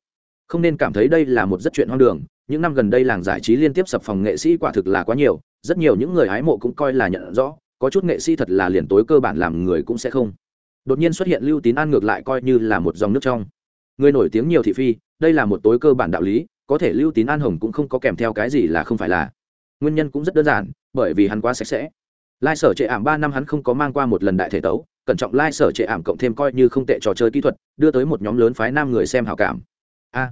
Không nên cảm thấy đây là một rất chuyện hoang đường, những năm gần đây làng giải trí liên tiếp sập phòng nghệ sĩ quả thực là quá nhiều, rất nhiều những người hái mộ cũng coi là nhận rõ, có chút nghệ sĩ thật là liền tối cơ bản làm người cũng sẽ không. Đột nhiên xuất hiện lưu tín an ngược lại coi như là một dòng nước trong. Người nổi tiếng nhiều thị phi, đây là một tối cơ bản đạo lý, có thể lưu tín an hồng cũng không có kèm theo cái gì là không phải là. Nguyên nhân cũng rất đơn giản, bởi vì hắn quá sạch sẽ. Lai sở trệ ảm ba năm hắn không có mang qua một lần đại thể tấu cẩn trọng lai sở trệ ảm cộng thêm coi như không tệ trò chơi kỹ thuật, đưa tới một nhóm lớn phái nam người xem hảo cảm. A,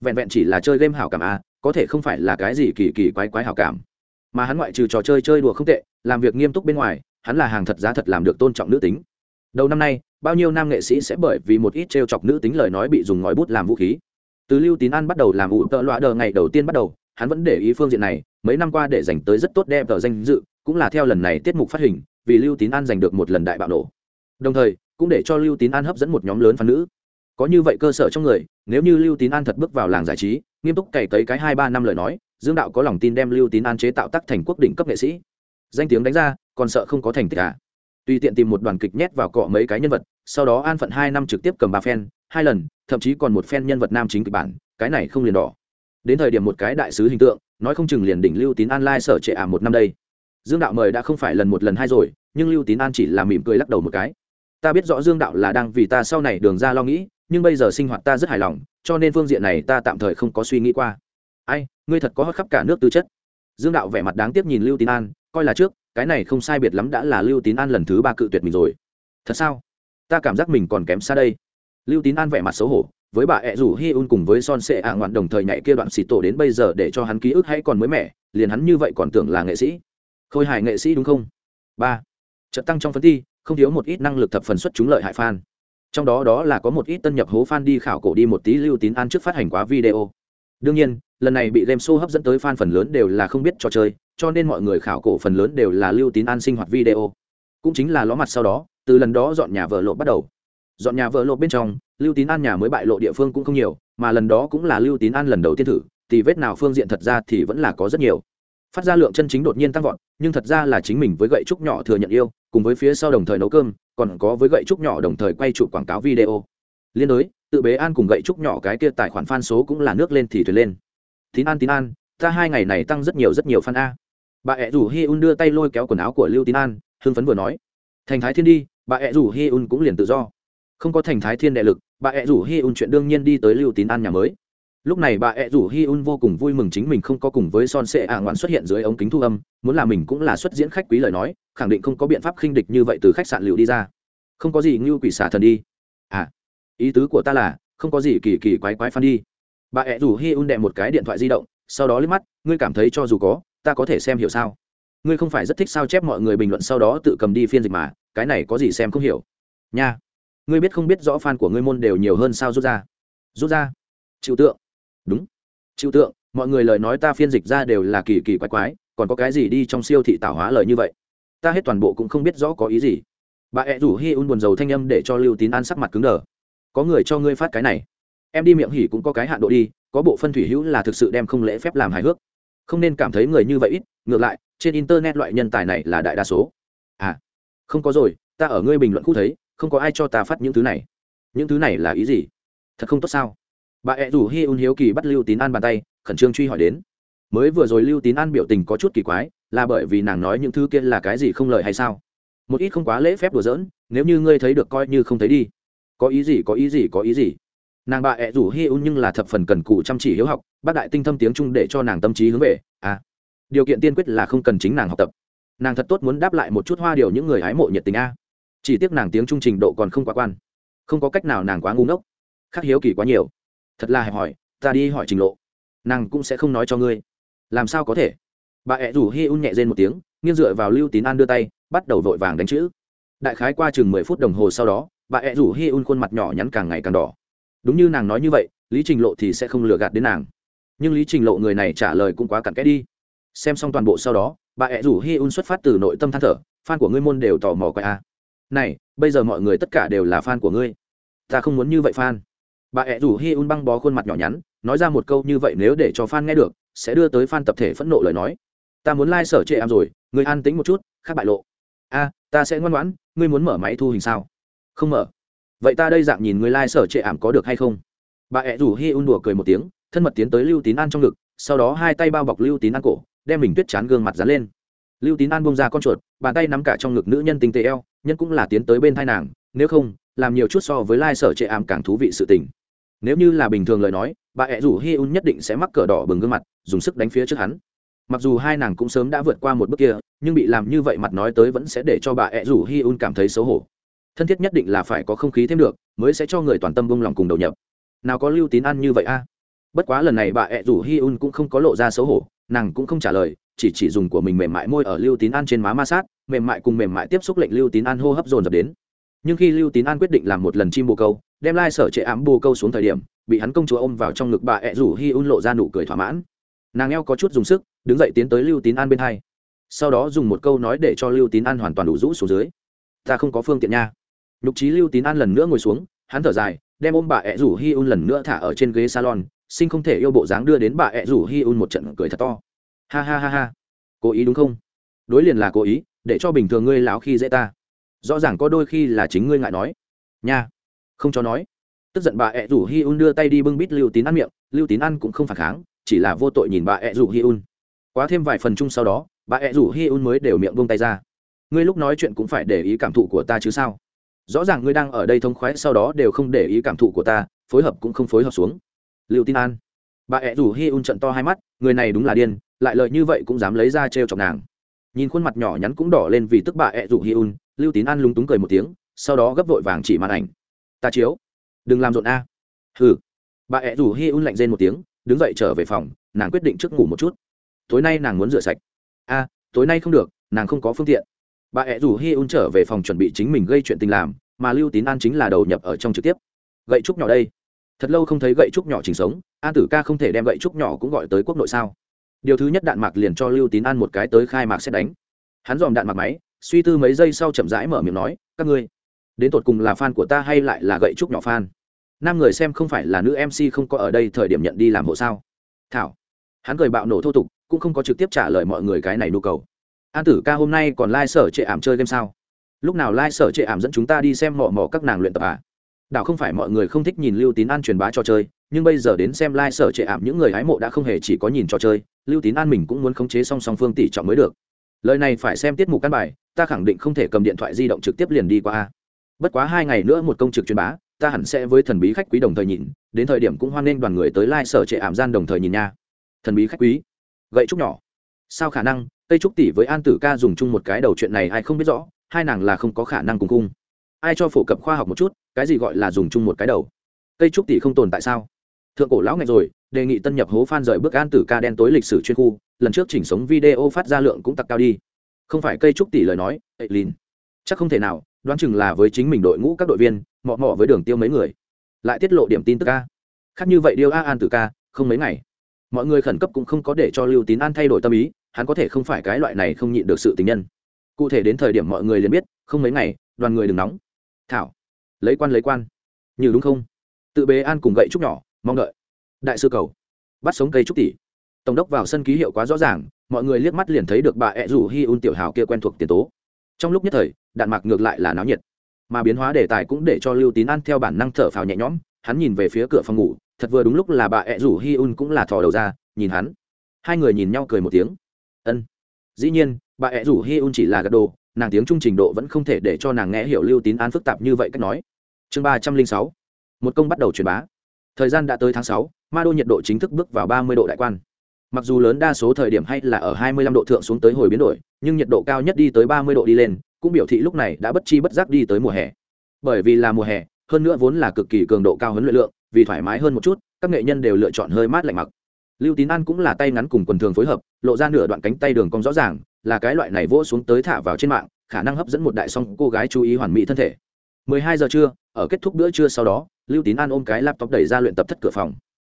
vẹn vẹn chỉ là chơi game hảo cảm a, có thể không phải là cái gì kỳ kỳ quái quái hảo cảm. Mà hắn ngoại trừ trò chơi chơi đùa không tệ, làm việc nghiêm túc bên ngoài, hắn là hàng thật giá thật làm được tôn trọng nữ tính. Đầu năm nay, bao nhiêu nam nghệ sĩ sẽ bởi vì một ít t chọc nữ tính lời nói bị dùng ngòi bút làm vũ khí. Từ lưu tín an bắt đầu làm ủ tợ loạ đờ ngày đầu tiên bắt đầu, hắn vẫn để ý phương diện này, mấy năm qua để dành tới rất tốt đẹp tờ danh dự, cũng là theo lần này tiết mục phát hình, vì lưu tín an giành được một lần đại bạo nổ đồng thời, cũng để cho lưu tín an hấp dẫn một nhóm lớn phán nữ. Có như vậy cơ sở trong người, nếu như lưu tín an thật bước vào làng giải trí, nghiêm túc cày cấy cái hai ba năm lời nói, dương đạo có lòng tin đem lưu tín an chế tạo tác thành quốc đỉnh cấp nghệ sĩ. Danh tiếng đánh ra, còn sợ không có thành tích cả à. tùy tiện tìm một đoàn kịch nhét vào cọ mấy cái nhân vật, sau đó an phận hai năm trực tiếp cầm ba phen hai lần, thậm chí còn một phen nhân vật nam chính kịch bản, cái này không liền đỏ. Đến thời điểm một cái đại sứ hình tượng, nói không chừng liền đỉnh lưu tín an lai sở trệ ả một năm đây. Dương đạo mời đã không phải lần một lần hai rồi, nhưng lưu tín an chỉ là mỉm cười lắc đầu một cái ta biết rõ dương đạo là đang vì ta sau này đường ra lo nghĩ, nhưng bây giờ sinh hoạt ta rất hài lòng, cho nên phương diện này ta tạm thời không có suy nghĩ qua. Ai, ngươi thật có khắp cả nước tư chất. Dương đạo vẻ mặt đáng tiếc nhìn lưu tín an, coi là trước, cái này không sai biệt lắm đã là lưu tín an lần thứ ba cự tuyệt mình rồi. Thật sao? Ta cảm giác mình còn kém xa đây. Lưu tín an vẻ mặt xấu hổ, với bà ẹ rủ hi un cùng với son sệ ạ ngoạn đồng thời nhảy kia đoạn xì tổ đến bây giờ để cho hắn ký ức hay còn mới mẻ, liền hắn như vậy còn tưởng là nghệ sĩ. Khôi hài nghệ sĩ đúng không? Ba. Trận tăng trong phân thi không thiếu một ít năng lực thập phần xuất chúng lợi hại fan. Trong đó đó là có một ít tân nhập hố fan đi khảo cổ đi một tí lưu tín an trước phát hành quá video. Đương nhiên, lần này bị game show hấp dẫn tới fan phần lớn đều là không biết trò chơi, cho nên mọi người khảo cổ phần lớn đều là lưu tín an sinh hoạt video. Cũng chính là ló mặt sau đó, từ lần đó dọn nhà vợ lộ bắt đầu. Dọn nhà vợ lộ bên trong, lưu tín an nhà mới bại lộ địa phương cũng không nhiều, mà lần đó cũng là lưu tín an lần đầu tiên thử, thì vết nào phương diện thật ra thì vẫn là có rất nhiều phát ra lượng chân chính đột nhiên tăng vọt, nhưng thật ra là chính mình với gậy trúc nhỏ thừa nhận yêu, cùng với phía sau đồng thời nấu cơm, còn có với gậy trúc nhỏ đồng thời quay chụp quảng cáo video. Liên đối, tự bế an cùng gậy trúc nhỏ cái kia tài khoản fan số cũng là nước lên thì thuyền lên. Tín an tín an, ta hai ngày này tăng rất nhiều rất nhiều fan a. Bà ẹ rủ hi un đưa tay lôi kéo quần áo của lưu tín an, hưng phấn vừa nói. Thành thái thiên đi, bà ẹ rủ hi un cũng liền tự do. Không có thành thái thiên đệ lực, bà ẹ rủ hi un chuyện đương nhiên đi tới lưu tín an nhà mới lúc này bà ẹ rủ hi un vô cùng vui mừng chính mình không có cùng với son sệ ả à ngoạn xuất hiện dưới ống kính thu âm, muốn là mình cũng là xuất diễn khách quý lời nói, khẳng định không có biện pháp khinh địch như vậy từ khách sạn liệu đi ra. Không có gì như quỷ xả thần đi. À ý tứ của ta là, không có gì kỳ kỳ quái quái phan đi. Bà ẹ rủ hi un đệ một cái điện thoại di động, sau đó liếc mắt, ngươi cảm thấy cho dù có, ta có thể xem hiểu sao? Ngươi không phải rất thích sao chép mọi người bình luận sau đó tự cầm đi phiên dịch mà, cái này có gì xem không hiểu? Nha, ngươi biết không biết rõ fan của ngươi môn đều nhiều hơn sao rút ra? Rút ra. Chịu tượng đúng. Chịu tượng, mọi người lời nói ta phiên dịch ra đều là kỳ kỳ quái quái, còn có cái gì đi trong siêu thị tảo hóa lời như vậy? Ta hết toàn bộ cũng không biết rõ có ý gì. Bà ẹ rủ hi un buồn dầu thanh âm để cho lưu tín an sắc mặt cứng đờ. Có người cho ngươi phát cái này. Em đi miệng hỉ cũng có cái hạn độ đi, có bộ phân thủy hữu là thực sự đem không lễ phép làm hài hước. Không nên cảm thấy người như vậy ít, ngược lại, trên internet loại nhân tài này là đại đa số. À không có rồi, ta ở ngươi bình luận khu thấy, không có ai cho ta phát những thứ này. Những thứ này là ý gì? Thật không tốt sao? Bà ẹ rủ hi un hiếu kỳ bắt lưu tín an bàn tay, khẩn trương truy hỏi đến. Mới vừa rồi lưu tín an biểu tình có chút kỳ quái, là bởi vì nàng nói những thứ kia là cái gì không lời hay sao? Một ít không quá lễ phép đùa giỡn, nếu như ngươi thấy được coi như không thấy đi. Có ý gì, có ý gì, có ý gì? Nàng bà ẹ rủ hi un nhưng là thập phần cần cụ chăm chỉ hiếu học, bác đại tinh thâm tiếng trung để cho nàng tâm trí hướng về à. Điều kiện tiên quyết là không cần chính nàng học tập. Nàng thật tốt muốn đáp lại một chút hoa điều những người hái mộ nhiệt tình a. Chỉ tiếc nàng tiếng trung trình độ còn không quá quan. Không có cách nào nàng quá ngu ngốc. Khắc hiếu kỳ quá nhiều thật là hẹp hỏi ta đi hỏi trình lộ. Nàng cũng sẽ không nói cho ngươi. Làm sao có thể? Bà ẹ rủ hi un nhẹ rên một tiếng, nghiêng dựa vào lưu tín an đưa tay, bắt đầu vội vàng đánh chữ. Đại khái qua chừng mười phút đồng hồ sau đó, bà ẹ rủ hi un khuôn mặt nhỏ nhắn càng ngày càng đỏ. Đúng như nàng nói như vậy, lý trình lộ thì sẽ không lừa gạt đến nàng. Nhưng lý trình lộ người này trả lời cũng quá cặn kẽ đi. Xem xong toàn bộ sau đó, bà ẹ rủ hi un xuất phát từ nội tâm than thở, fan của ngươi môn đều tò mò quay a à. này, bây giờ mọi người tất cả đều là fan của ngươi. Ta không muốn như vậy, fan bà ẹ rủ hi un băng bó khuôn mặt nhỏ nhắn, nói ra một câu như vậy nếu để cho fan nghe được, sẽ đưa tới fan tập thể phẫn nộ lời nói. Ta muốn lai、like、sở trệ em rồi, người an tính một chút, khác bại lộ. A, ta sẽ ngoan ngoãn, ngươi muốn mở máy thu hình sao? Không mở. Vậy ta đây dạng nhìn người lai、like、sở trệ ảm có được hay không? Bà ẹ rủ hi un đùa cười một tiếng, thân mật tiến tới lưu tín an trong ngực, sau đó hai tay bao bọc lưu tín an cổ, đem mình tuyết chán gương mặt dán lên. Lưu tín an bông ra con chuột, bàn tay nắm cả trong ngực nữ nhân tinh tế eo, nhân cũng là tiến tới bên thai nàng, nếu không, làm nhiều chút so với lai、like、sở trệ ảm càng thú vị sự tình nếu như là bình thường lời nói, bà ẹ rủ hi un nhất định sẽ mắc cờ đỏ bừng gương mặt, dùng sức đánh phía trước hắn. Mặc dù hai nàng cũng sớm đã vượt qua một bước kia, nhưng bị làm như vậy mặt nói tới vẫn sẽ để cho bà ẹ rủ hi un cảm thấy xấu hổ. Thân thiết nhất định là phải có không khí thêm được, mới sẽ cho người toàn tâm bông lòng cùng đầu nhập. Nào có lưu tín ăn như vậy a? Bất quá lần này bà ẹ rủ hi un cũng không có lộ ra xấu hổ, nàng cũng không trả lời, chỉ chỉ dùng của mình mềm mại môi ở lưu tín ăn trên má ma sát, mềm mại cùng mềm mại tiếp xúc lệnh lưu tín ăn hô hấp dồn dập đến. Nhưng khi lưu tín an quyết định làm một lần chim bồ câu đem lai sở trệ ám bù câu xuống thời điểm, bị hắn công chúa ôm vào trong ngực bà ẹ rủ hi un lộ ra nụ cười thỏa mãn. Nàng eo có chút dùng sức, đứng dậy tiến tới lưu tín an bên hai. Sau đó dùng một câu nói để cho lưu tín an hoàn toàn đủ rũ xuống dưới. Ta không có phương tiện nha. Nhục trí lưu tín an lần nữa ngồi xuống, hắn thở dài, đem ôm bà ẹ rủ hi un lần nữa thả ở trên ghế salon sinh không thể yêu bộ dáng đưa đến bà ẹ rủ hi un một trận cười thật to. Ha ha ha ha, cố ý đúng không? Đối liền là cố ý, để cho bình thường ngươi láo khi dễ ta. Rõ ràng có đôi khi là chính ngươi ngại nói. Nha không cho nói. Tức giận bà ẹ rủ hi un đưa tay đi bưng bít lưu tín ăn miệng, lưu tín ăn cũng không phản kháng, chỉ là vô tội nhìn bà ẹ rủ hi un. Quá thêm vài phần chung sau đó, bà ẹ rủ hi un mới đều miệng vung tay ra. Ngươi lúc nói chuyện cũng phải để ý cảm thụ của ta chứ sao? Rõ ràng ngươi đang ở đây thông khoái sau đó đều không để ý cảm thụ của ta, phối hợp cũng không phối hợp xuống. Lưu tín an. Bà ẹ rủ hi un trận to hai mắt, người này đúng là điên, lại lợi như vậy cũng dám lấy ra trêu chọc nàng. Nhìn khuôn mặt nhỏ nhắn cũng đỏ lên vì tức bà ẹ rủ hi un, lưu tín an lúng túng cười một tiếng, sau đó gấp vội vàng chỉ màn ảnh ta chiếu. Đừng làm rộn a. Hừ. Bà ẹ rủ hi un lạnh rên một tiếng, đứng dậy trở về phòng, nàng quyết định trước ngủ một chút. Tối nay nàng muốn rửa sạch. A, tối nay không được, nàng không có phương tiện. Bà ẹ rủ hi un trở về phòng chuẩn bị chính mình gây chuyện tình làm, mà lưu tín an chính là đầu nhập ở trong trực tiếp. Gậy trúc nhỏ đây. Thật lâu không thấy gậy trúc nhỏ trình sống, an tử ca không thể đem gậy trúc nhỏ cũng gọi tới quốc nội sao? Điều thứ nhất đạn mạc liền cho lưu tín an một cái tới khai mạc xét đánh. Hắn dòm đạn mạc máy, suy tư mấy giây sau chậm rãi mở miệng nói, các ngươi đến tột cùng là fan của ta hay lại là gậy trúc nhỏ fan? Nam người xem không phải là nữ mc không có ở đây thời điểm nhận đi làm hộ sao? Thảo. Hắn cười bạo nổ thô tục, cũng không có trực tiếp trả lời mọi người cái này nhu cầu. An tử ca hôm nay còn lai、like、sở trệ ảm chơi game sao? Lúc nào lai、like、sở trệ ảm dẫn chúng ta đi xem mò mò các nàng luyện tập à? Đảo không phải mọi người không thích nhìn lưu tín an truyền bá trò chơi, nhưng bây giờ đến xem lai、like、sở trệ ảm những người hái mộ đã không hề chỉ có nhìn trò chơi, lưu tín an mình cũng muốn khống chế song song phương tỷ trọng mới được. Lời này phải xem tiết mục căn bài, ta khẳng định không thể cầm điện thoại di động trực tiếp liền đi qua bất quá hai ngày nữa một công trực truyền bá, ta hẳn sẽ với thần bí khách quý đồng thời nhìn, đến thời điểm cũng hoan nghênh đoàn người tới lai、like、sở trệ ảm gian đồng thời nhìn nha. Thần bí khách quý, gậy trúc nhỏ. Sao khả năng, tây trúc tỷ với an tử ca dùng chung một cái đầu chuyện này ai không biết rõ, hai nàng là không có khả năng cùng cung ai cho phổ cập khoa học một chút, cái gì gọi là dùng chung một cái đầu? Cây trúc tỷ không tồn tại sao? Thượng cổ lão ngạch rồi, đề nghị tân nhập hố phan rời bước an tử ca đen tối lịch sử chuyên khu, lần trước chỉnh sống video phát ra lượng cũng tặc cao đi. Không phải cây trúc tỷ lời nói ấy lìn. Chắc không thể nào đoán chừng là với chính mình đội ngũ các đội viên, mọ mọ với đường tiêu mấy người. Lại tiết lộ điểm tin tức ca. Khác như vậy điêu a an tử ca, không mấy ngày. Mọi người khẩn cấp cũng không có để cho lưu tín an thay đổi tâm ý, hắn có thể không phải cái loại này không nhịn được sự tình nhân. Cụ thể đến thời điểm mọi người liền biết, không mấy ngày, đoàn người đừng nóng. Thảo. Lấy quan lấy quan. Như đúng không? Tự bế an cùng gậy trúc nhỏ, mong đợi. Đại sư cầu. Bắt sống cây trúc tỷ. Tổng đốc vào sân ký hiệu quá rõ ràng, mọi người liếc mắt liền thấy được bà ẹ rủ hi un tiểu hào kia quen thuộc tiền tố. Trong lúc nhất thời đạn mạc ngược lại là náo nhiệt. Mà biến hóa đề tài cũng để cho lưu tín an theo bản năng thở phào nhẹ nhõm, hắn nhìn về phía cửa phòng ngủ, thật vừa đúng lúc là bà ẹ rủ hi un cũng là thò đầu ra, nhìn hắn. Hai người nhìn nhau cười một tiếng. Ân. Dĩ nhiên, bà ẹ rủ hi un chỉ là gật đồ, nàng tiếng trung trình độ vẫn không thể để cho nàng nghe hiểu lưu tín an phức tạp như vậy cách nói. Chương ba trăm linh sáu. Một công bắt đầu truyền bá. Thời gian đã tới tháng sáu ma đô nhiệt độ chính thức bước vào ba mươi độ đại quan. Mặc dù lớn đa số thời điểm hay là ở hai mươi lăm độ thượng xuống tới hồi biến đổi, nhưng nhiệt độ cao nhất đi tới ba mươi độ đi lên cũng biểu thị lúc này đã bất chi bất giác đi tới mùa hè. Bởi vì là mùa hè, hơn nữa vốn là cực kỳ cường độ cao huấn luyện lượng, vì thoải mái hơn một chút, các nghệ nhân đều lựa chọn hơi mát lạnh mặc. Lưu tín an cũng là tay ngắn cùng quần thường phối hợp, lộ ra nửa đoạn cánh tay đường cong rõ ràng, là cái loại này vỗ xuống tới thả vào trên mạng, khả năng hấp dẫn một đại song cô gái chú ý hoàn mỹ thân thể. 12 giờ trưa, ở kết thúc bữa trưa sau đó, lưu tín an ôm cái laptop đẩy ra luyện tập thất cửa phòng.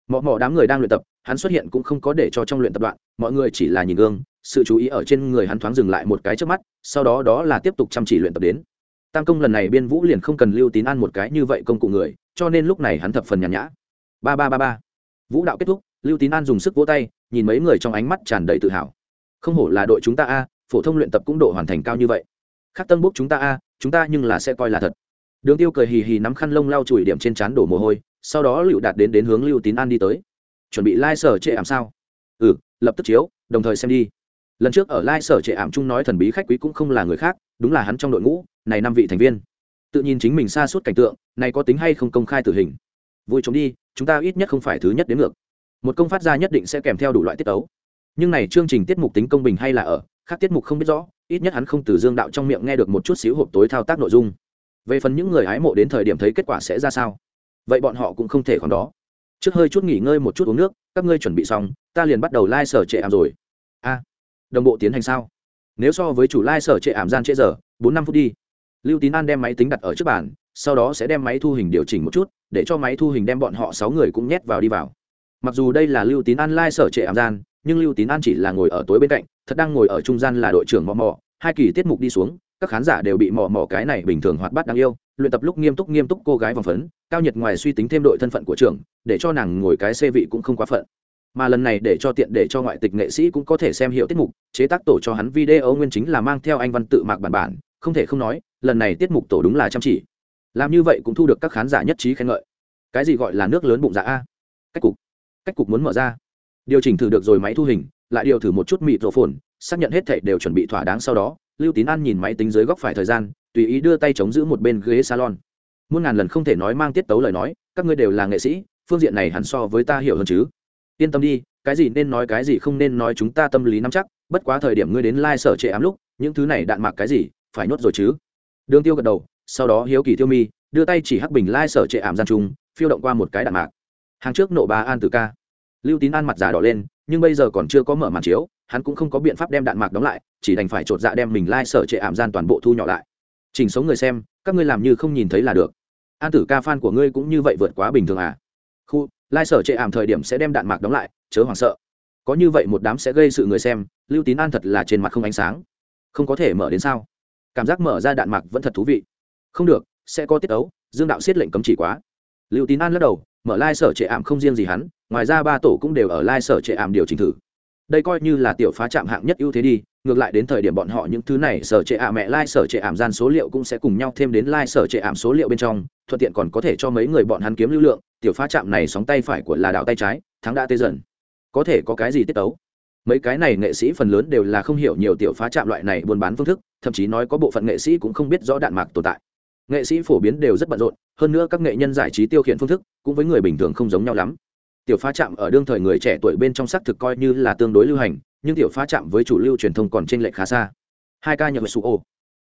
Mọ mọ đám người đang luyện tập, hắn xuất hiện cũng không có để cho trong luyện tập đoạn, mọi người chỉ là nhìn gương sự chú ý ở trên người hắn thoáng dừng lại một cái trước mắt, sau đó đó là tiếp tục chăm chỉ luyện tập đến. Tam công lần này biên vũ liền không cần lưu tín an một cái như vậy công cụ người, cho nên lúc này hắn thập phần nhàn nhã. Ba ba ba ba. Vũ đạo kết thúc, lưu tín an dùng sức vỗ tay, nhìn mấy người trong ánh mắt tràn đầy tự hào. Không hổ là đội chúng ta a, phổ thông luyện tập cũng độ hoàn thành cao như vậy. Khắc tân bốc chúng ta a, chúng ta nhưng là sẽ coi là thật. Đường tiêu cười hì hì nắm khăn lông lau chùi điểm trên trán đổ mồ hôi, sau đó lựu đạt đến đến hướng lưu tín an đi tới. Chuẩn bị lai、like、sở trệ ảm sao? Ừ lập tức chiếu, đồng thời xem đi lần trước ở lai sở trệ ảm chung nói thần bí khách quý cũng không là người khác, đúng là hắn trong đội ngũ, này năm vị thành viên. Tự nhìn chính mình xa suốt cảnh tượng, này có tính hay không công khai tử hình? Vui chống đi, chúng ta ít nhất không phải thứ nhất đến ngược. Một công phát ra nhất định sẽ kèm theo đủ loại tiết tấu. Nhưng này chương trình tiết mục tính công bình hay là ở, khác tiết mục không biết rõ, ít nhất hắn không từ dương đạo trong miệng nghe được một chút xíu hộp tối thao tác nội dung. Về phần những người hái mộ đến thời điểm thấy kết quả sẽ ra sao? Vậy bọn họ cũng không thể còn đó. Trước hơi chút nghỉ ngơi một chút uống nước, các ngươi chuẩn bị xong, ta liền bắt đầu lai、like、sở trệ ảm rồi. A đồng bộ tiến hành sao? Nếu so với chủ lai、like、sở trệ ảm gian trễ giờ, bốn năm phút đi. Lưu tín an đem máy tính đặt ở trước bàn, sau đó sẽ đem máy thu hình điều chỉnh một chút, để cho máy thu hình đem bọn họ sáu người cũng nhét vào đi vào. Mặc dù đây là lưu tín an lai、like、sở trệ ảm gian, nhưng lưu tín an chỉ là ngồi ở tối bên cạnh, thật đang ngồi ở trung gian là đội trưởng mò mò, hai kỳ tiết mục đi xuống, các khán giả đều bị mò mò cái này bình thường hoạt bát đáng yêu, luyện tập lúc nghiêm túc nghiêm túc cô gái vòng phấn, cao nhiệt ngoài suy tính thêm đội thân phận của trưởng, để cho nàng ngồi cái xê vị cũng không quá phận mà lần này để cho tiện để cho ngoại tịch nghệ sĩ cũng có thể xem hiểu tiết mục, chế tác tổ cho hắn video nguyên chính là mang theo anh văn tự mạc bản bản, không thể không nói, lần này tiết mục tổ đúng là chăm chỉ. Làm như vậy cũng thu được các khán giả nhất trí khen ngợi. Cái gì gọi là nước lớn bụng dạ a? Cách cục cách cục muốn mở ra. Điều chỉnh thử được rồi máy thu hình, lại điều thử một chút mịt rổ phồn, xác nhận hết thảy đều chuẩn bị thỏa đáng sau đó, lưu tín an nhìn máy tính dưới góc phải thời gian, tùy ý đưa tay chống giữ một bên ghế salon. Muôn ngàn lần không thể nói mang tiết tấu lời nói, các ngươi đều là nghệ sĩ, phương diện này hẳn so với ta hiểu hơn chứ yên tâm đi, cái gì nên nói cái gì không nên nói chúng ta tâm lý nắm chắc, bất quá thời điểm ngươi đến lai、like、sở trệ ám lúc, những thứ này đạn mạc cái gì, phải nhốt rồi chứ. Đường tiêu gật đầu, sau đó hiếu kỳ tiêu mi, đưa tay chỉ hắc bình lai、like、sở trệ ảm gian trung phiêu động qua một cái đạn mạc. Hàng trước nộ bà an từ ca. Lưu tín an mặt già đỏ lên, nhưng bây giờ còn chưa có mở màn chiếu, hắn cũng không có biện pháp đem đạn mạc đóng lại, chỉ đành phải chột dạ đem mình lai、like、sở trệ ảm gian toàn bộ thu nhỏ lại. Chỉnh sống người xem, các ngươi làm như không nhìn thấy là được. An tử ca f a n của ngươi cũng như vậy vượt quá bình thường à? Khu lai sở chệ ảm thời điểm sẽ đem đạn mạc đóng lại, chớ hoảng sợ. Có như vậy một đám sẽ gây sự người xem, lưu tín an thật là trên mặt không ánh sáng. Không có thể mở đến sao? Cảm giác mở ra đạn mạc vẫn thật thú vị. Không được, sẽ có tiết ấu, dương đạo siết lệnh cấm chỉ quá. Lưu tín an lắc đầu, mở lai sở trệ ảm không riêng gì hắn, ngoài ra ba tổ cũng đều ở lai sở trệ ảm điều chỉnh thử. Đây coi như là tiểu phá trạm hạng nhất ưu thế đi ngược lại đến thời điểm bọn họ những thứ này, sở trệ ả mẹ lai、like、sở trệ ảm gian số liệu cũng sẽ cùng nhau thêm đến lai、like、sở trệ ảm số liệu bên trong, thuận tiện còn có thể cho mấy người bọn hắn kiếm lưu lượng. Tiểu phá chạm này sóng tay phải của là đạo tay trái, thắng đã tê dần. Có thể có cái gì tiết tấu? Mấy cái này nghệ sĩ phần lớn đều là không hiểu nhiều tiểu phá chạm loại này buôn bán phương thức, thậm chí nói có bộ phận nghệ sĩ cũng không biết rõ đạn mạc tồn tại. Nghệ sĩ phổ biến đều rất bận rộn, hơn nữa các nghệ nhân giải trí tiêu khiển phương thức cũng với người bình thường không giống nhau lắm. Tiểu phá chạm ở đương thời người trẻ tuổi bên trong xác thực coi như là tương đối lưu hành nhưng tiểu phá chạm với chủ lưu truyền thông còn trên lệch khá xa. Hai ca nhập sụ ô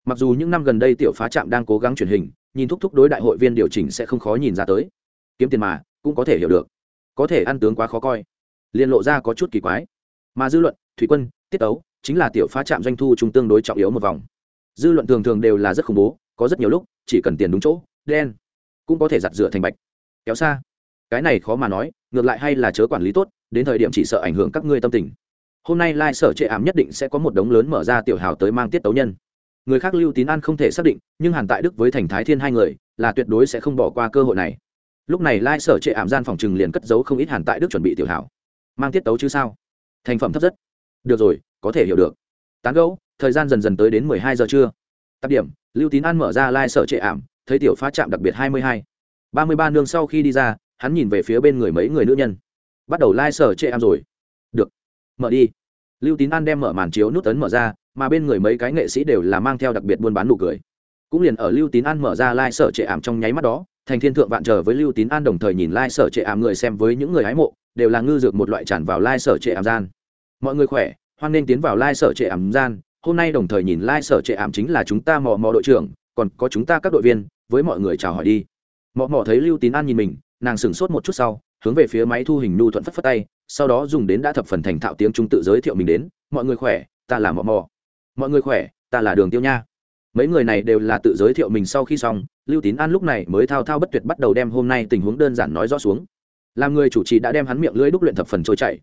mặc dù những năm gần đây tiểu phá chạm đang cố gắng truyền hình, nhìn thúc thúc đối đại hội viên điều chỉnh sẽ không khó nhìn ra tới. Kiếm tiền mà, cũng có thể hiểu được. Có thể ăn tướng quá khó coi. Liền lộ ra có chút kỳ quái. Mà dư luận, thủy quân, tiết ấu chính là tiểu phá chạm doanh thu trung tương đối trọng yếu một vòng. Dư luận thường thường đều là rất khủng bố, có rất nhiều lúc, chỉ cần tiền đúng chỗ, đen, cũng có thể giặt rửa thành bạch. Kéo xa. Cái này khó mà nói, ngược lại hay là chớ quản lý tốt, đến thời điểm chỉ sợ ảnh hưởng các ngươi tâm tình hôm nay lai sở trệ ảm nhất định sẽ có một đống lớn mở ra tiểu hào tới mang tiết tấu nhân. Người khác lưu tín an không thể xác định, nhưng hàn tại đức với thành thái thiên hai người, là tuyệt đối sẽ không bỏ qua cơ hội này. Lúc này lai sở trệ ảm gian phòng trừng liền cất giấu không ít hàn tại đức chuẩn bị tiểu hào. Mang tiết tấu chứ sao? Thành phẩm thấp rất. Được rồi, có thể hiểu được. Tán gẫu, thời gian dần dần tới đến mười hai giờ trưa. Tạp điểm, lưu tín an mở ra lai sở trệ ảm, thấy tiểu phá trạm đặc biệt hai mươi hai. ba mươi ba nương sau khi đi ra, hắn nhìn về phía bên người mấy người nữ nhân. Bắt đầu lai sở trệ ảm rồi. Được mở đi. Lưu tín an đem mở màn chiếu nút ấn mở ra, mà bên người mấy cái nghệ sĩ đều là mang theo đặc biệt buôn bán nụ cười. Cũng liền ở lưu tín an mở ra lai、like、sở trệ ảm trong nháy mắt đó, thành thiên thượng vạn chờ với lưu tín an đồng thời nhìn lai、like、sở trệ ảm người xem với những người hái mộ, đều là ngư dược một loại tràn vào lai、like、sở trệ ảm gian. Mọi người khỏe, hoan nên tiến vào lai、like、sở trệ ảm gian, hôm nay đồng thời nhìn lai、like、sở trệ ảm chính là chúng ta mò mò đội trưởng, còn có chúng ta các đội viên, với mọi người chào hỏi đi. Mò mò thấy lưu tín an nhìn mình, nàng sửng sốt một chút sau hướng về phía máy thu hình nhu thuận phất phất tay, sau đó dùng đến đã thập phần thành thạo tiếng trung tự giới thiệu mình đến, mọi người khỏe, ta là mò mò mọi người khỏe, ta là đường tiêu nha. Mấy người này đều là tự giới thiệu mình sau khi xong, lưu tín an lúc này mới thao thao bất tuyệt bắt đầu đem hôm nay tình huống đơn giản nói rõ xuống. Làm người chủ trì đã đem hắn miệng lưỡi đúc luyện thập phần trôi chảy.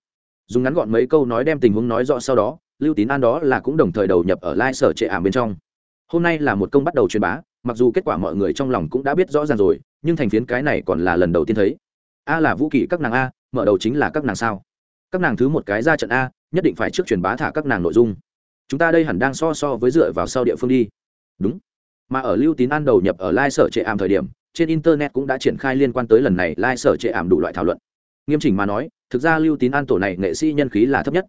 Dùng ngắn gọn mấy câu nói đem tình huống nói rõ sau đó, lưu tín an đó là cũng đồng thời đầu nhập ở lai sở trệ ảm bên trong. Hôm nay là một công bắt đầu truyền bá, mặc dù kết quả mọi người trong lòng cũng đã biết rõ ràng rồi, nhưng thành phiến cái này còn là lần đầu tiên thấy a là vũ kỳ các nàng a, mở đầu chính là các nàng sao? Các nàng thứ một cái ra trận a, nhất định phải trước truyền bá thả các nàng nội dung. Chúng ta đây hẳn đang so so với dựa vào sau địa phương đi. Đúng. Mà ở lưu tín an đầu nhập ở lai sở trệ ảm thời điểm, trên internet cũng đã triển khai liên quan tới lần này lai sở trệ ảm đủ loại thảo luận. Nghiêm chỉnh mà nói, thực ra lưu tín an tổ này nghệ sĩ nhân khí là thấp nhất.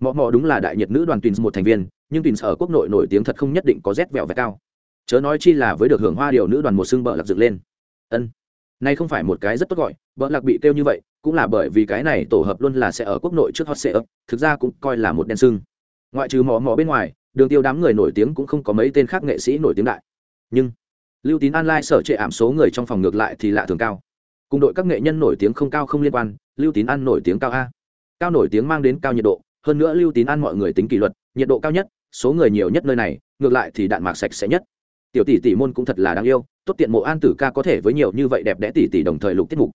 Mọ mọ đúng là đại nhiệt nữ đoàn twins một thành viên, nhưng twins ở quốc nội nổi tiếng thật không nhất định có rét vẹo vẹt cao. Chớ nói chi là với được hưởng hoa điều nữ đoàn một xương bợ lạc dựng lên. Ân. Nay không phải một cái rất tốt gọi bợ lạc bị kêu như vậy, cũng là bởi vì cái này tổ hợp luôn là sẽ ở quốc nội trước hot sale thực ra cũng coi là một đen sưng. Ngoại trừ mò mò bên ngoài, đường tiêu đám người nổi tiếng cũng không có mấy tên khác nghệ sĩ nổi tiếng đại. Nhưng, lưu tín an lai sở trệ ảm số người trong phòng ngược lại thì lạ thường cao. Cùng đội các nghệ nhân nổi tiếng không cao không liên quan, lưu tín an nổi tiếng cao a. Cao nổi tiếng mang đến cao nhiệt độ, hơn nữa lưu tín an mọi người tính kỷ luật, nhiệt độ cao nhất, số người nhiều nhất nơi này, ngược lại thì đạn mạc sạch sẽ nhất. Tiểu tỷ tỷ môn cũng thật là đáng yêu, tốt tiện mộ an tử ca có thể với nhiều như vậy đẹp đẽ tỷ tỷ đồng thời lục tiết mục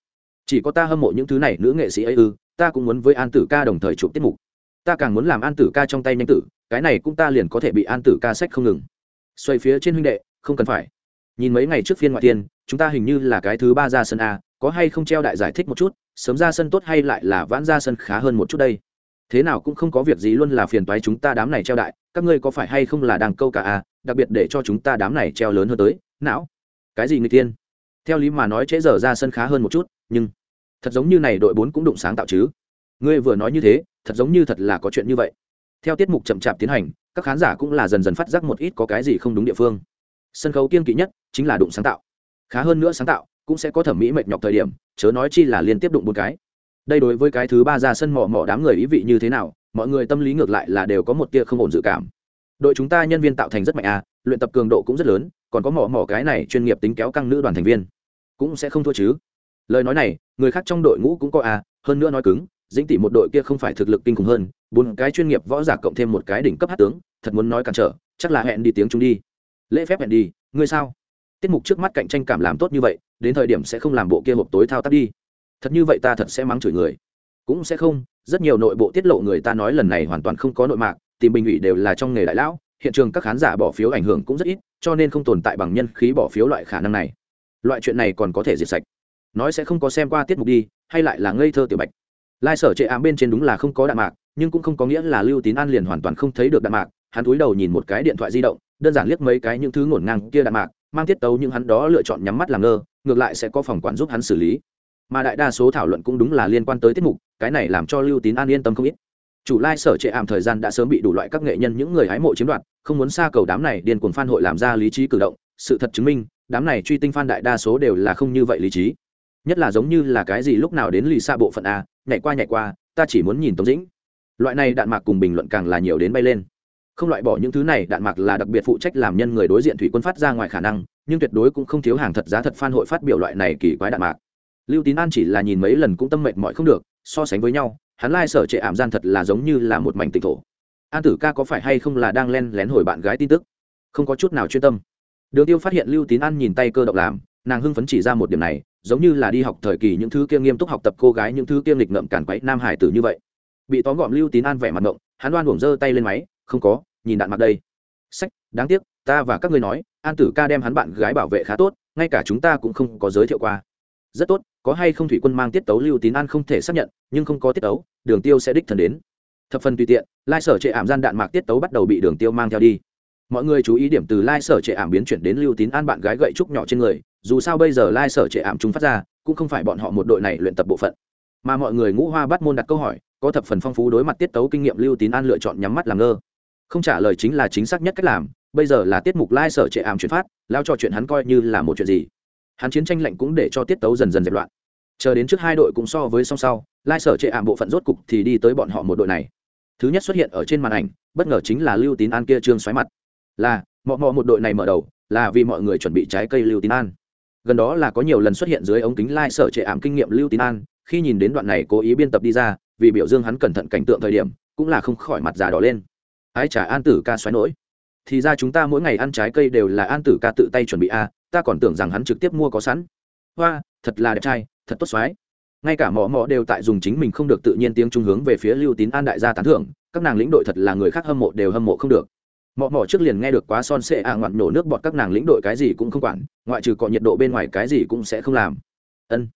chỉ có ta hâm mộ những thứ này nữ nghệ sĩ ấy ư, ta cũng muốn với an tử ca đồng thời chụp tiết mục. Ta càng muốn làm an tử ca trong tay nhanh tử, cái này cũng ta liền có thể bị an tử ca sách không ngừng. Xoay phía trên huynh đệ, không cần phải. Nhìn mấy ngày trước phiên ngoại tiên, chúng ta hình như là cái thứ ba ra sân a, có hay không treo đại giải thích một chút, sớm ra sân tốt hay lại là vãn ra sân khá hơn một chút đây. Thế nào cũng không có việc gì luôn là phiền toái chúng ta đám này treo đại, các ngươi có phải hay không là đang câu cả a, đặc biệt để cho chúng ta đám này treo lớn hơn tới, não. Cái gì người tiên? Theo lý mà nói trễ giờ ra sân khá hơn một chút nhưng thật giống như này đội bốn cũng đụng sáng tạo chứ. Ngươi vừa nói như thế, thật giống như thật là có chuyện như vậy. Theo tiết mục chậm chạp tiến hành, các khán giả cũng là dần dần phát giác một ít có cái gì không đúng địa phương. Sân khấu kiên kỵ nhất chính là đụng sáng tạo. Khá hơn nữa sáng tạo cũng sẽ có thẩm mỹ mệt nhọc thời điểm, chớ nói chi là liên tiếp đụng một cái. Đây đối với cái thứ ba ra sân mỏ mỏ đám người ý vị như thế nào, mọi người tâm lý ngược lại là đều có một tia không ổn dự cảm. Đội chúng ta nhân viên tạo thành rất mạnh à luyện tập cường độ cũng rất lớn, còn có mỏ mỏ cái này chuyên nghiệp tính kéo căng nữ đoàn thành viên cũng sẽ không thua chứ lời nói này, người khác trong đội ngũ cũng có à hơn nữa nói cứng, dĩnh tỷ một đội kia không phải thực lực kinh khủng hơn, bốn cái chuyên nghiệp võ giả cộng thêm một cái đỉnh cấp hát tướng, thật muốn nói cản trở, chắc là hẹn đi tiếng chúng đi. Lễ phép hẹn đi, ngươi sao? Tiết mục trước mắt cạnh tranh cảm làm tốt như vậy, đến thời điểm sẽ không làm bộ kia hộp tối thao tác đi. Thật như vậy ta thật sẽ mắng chửi người. Cũng sẽ không, rất nhiều nội bộ tiết lộ người ta nói lần này hoàn toàn không có nội mạc, tìm bình ủy đều là trong nghề đại lão, hiện trường các khán giả bỏ phiếu ảnh hưởng cũng rất ít, cho nên không tồn tại bằng nhân khí bỏ phiếu loại khả năng này. Loại chuyện này còn có thể diệt sạch nói sẽ không có xem qua tiết mục đi, hay lại là ngây thơ tiểu bạch. Lai sở chệ ám bên trên đúng là không có đạn mạc, nhưng cũng không có nghĩa là lưu tín an liền hoàn toàn không thấy được đạn mạc, hắn cúi đầu nhìn một cái điện thoại di động, đơn giản liếc mấy cái những thứ ngổn ngang kia đạn mạc, mang tiết tấu nhưng hắn đó lựa chọn nhắm mắt làm ngơ, ngược lại sẽ có phòng quản giúp hắn xử lý. Mà đại đa số thảo luận cũng đúng là liên quan tới tiết mục, cái này làm cho lưu tín an yên tâm không ít. Chủ lai sở trệ ảm thời gian đã sớm bị đủ loại các nghệ nhân những người hái mộ chiếm đoạt, không muốn xa cầu đám này điên cuồng phan hội làm ra lý trí cử động, sự thật chứng minh, đám này truy tinh phan đại đa số đều là không như vậy lý trí nhất là giống như là cái gì lúc nào đến lì xa bộ phận a, nhảy qua nhảy qua, ta chỉ muốn nhìn tống dĩnh. Loại này đạn mạc cùng bình luận càng là nhiều đến bay lên. Không loại bỏ những thứ này, đạn mạc là đặc biệt phụ trách làm nhân người đối diện thủy quân phát ra ngoài khả năng, nhưng tuyệt đối cũng không thiếu hàng thật giá thật phan hội phát biểu loại này kỳ quái đạn mạc. Lưu tín an chỉ là nhìn mấy lần cũng tâm mệnh mọi không được, so sánh với nhau, hắn lai sở trệ ảm gian thật là giống như là một mảnh tịch thổ. An tử ca có phải hay không là đang len lén hồi bạn gái tin tức? Không có chút nào chuyên tâm. Đường tiêu phát hiện lưu tín an nhìn tay cơ động làm nàng hưng phấn chỉ ra một điểm này, giống như là đi học thời kỳ những thứ kia nghiêm túc học tập cô gái, những thứ kia nghịch ngợm cản quấy nam hải tử như vậy. Bị tóm gọn lưu tín an vẻ mặt ngộng, hắn đoan buồng giơ tay lên máy, không có, nhìn đạn mặt đây. Sách, đáng tiếc, ta và các ngươi nói, an tử ca đem hắn bạn gái bảo vệ khá tốt, ngay cả chúng ta cũng không có giới thiệu qua. Rất tốt, có hay không thủy quân mang tiết tấu? Lưu tín an không thể xác nhận, nhưng không có tiết tấu, đường tiêu sẽ đích thần đến. Thập phần tùy tiện, lai sở trệ ảm gian đạn mạc tiết tấu bắt đầu bị đường tiêu mang theo đi. Mọi người chú ý điểm từ lai sở trệ ảm biến chuyển đến lưu tín an bạn gái gậy trúc nhỏ trên người dù sao bây giờ lai sở trệ ảm chúng phát ra, cũng không phải bọn họ một đội này luyện tập bộ phận. Mà mọi người ngũ hoa bắt môn đặt câu hỏi, có thập phần phong phú đối mặt tiết tấu kinh nghiệm lưu tín an lựa chọn nhắm mắt làm ngơ. Không trả lời chính là chính xác nhất cách làm, bây giờ là tiết mục lai sở trệ ảm chuyển phát, lao cho chuyện hắn coi như là một chuyện gì. Hắn chiến tranh lạnh cũng để cho tiết tấu dần dần dẹp loạn. Chờ đến trước hai đội cũng so với song sau, lai sở trệ ảm bộ phận rốt cục thì đi tới bọn họ một đội này. Thứ nhất xuất hiện ở trên màn ảnh, bất ngờ chính là lưu tín an kia trương xoáy mặt. Là, mọ mọ một đội này mở đầu, là vì mọi người chuẩn bị trái cây lưu tín an gần đó là có nhiều lần xuất hiện dưới ống kính lai sở trệ ảm kinh nghiệm lưu tín an, khi nhìn đến đoạn này cố ý biên tập đi ra, vì biểu dương hắn cẩn thận cảnh tượng thời điểm, cũng là không khỏi mặt già đỏ lên. Ái trả an tử ca xoáy nỗi. Thì ra chúng ta mỗi ngày ăn trái cây đều là an tử ca tự tay chuẩn bị a, ta còn tưởng rằng hắn trực tiếp mua có sẵn. Hoa, thật là đẹp trai, thật tốt xoáy ngay cả mỏ mỏ đều tại dùng chính mình không được tự nhiên tiếng trung hướng về phía lưu tín an đại gia tán thưởng, các nàng lĩnh đội thật là người khác hâm mộ đều hâm mộ không được mọ mỏ trước liền nghe được quá son sệ ạ ngoạn nổ nước bọt các nàng lĩnh đội cái gì cũng không quản, ngoại trừ cọ nhiệt độ bên ngoài cái gì cũng sẽ không làm. Ân.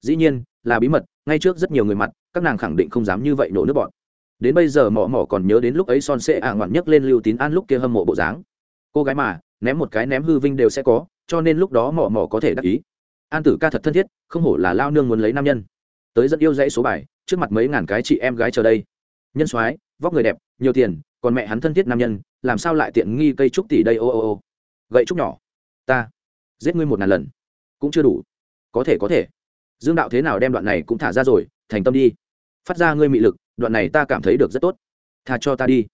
Dĩ nhiên, là bí mật, ngay trước rất nhiều người mặt, các nàng khẳng định không dám như vậy nổ nước bọt. Đến bây giờ mỏ mỏ còn nhớ đến lúc ấy son sệ ạ ngoạn nhấc lên lưu tín an lúc kia hâm mộ bộ dáng. Cô gái mà, ném một cái ném hư vinh đều sẽ có, cho nên lúc đó mỏ mỏ có thể đắc ý. An tử ca thật thân thiết, không hổ là lao nương muốn lấy nam nhân. Tới dẫn yêu dãy số bài, trước mặt mấy ngàn cái chị em gái chờ đây. Nhân soái, vóc người đẹp, nhiều tiền, còn mẹ hắn thân thiết nam nhân làm sao lại tiện nghi cây trúc tỷ đây? Ô ô ô. Gậy trúc nhỏ. Ta. Giết ngươi một ngàn lần. Cũng chưa đủ. Có thể có thể. Dương đạo thế nào đem đoạn này cũng thả ra rồi, thành tâm đi. Phát ra ngươi mị lực, đoạn này ta cảm thấy được rất tốt. Thà cho ta đi.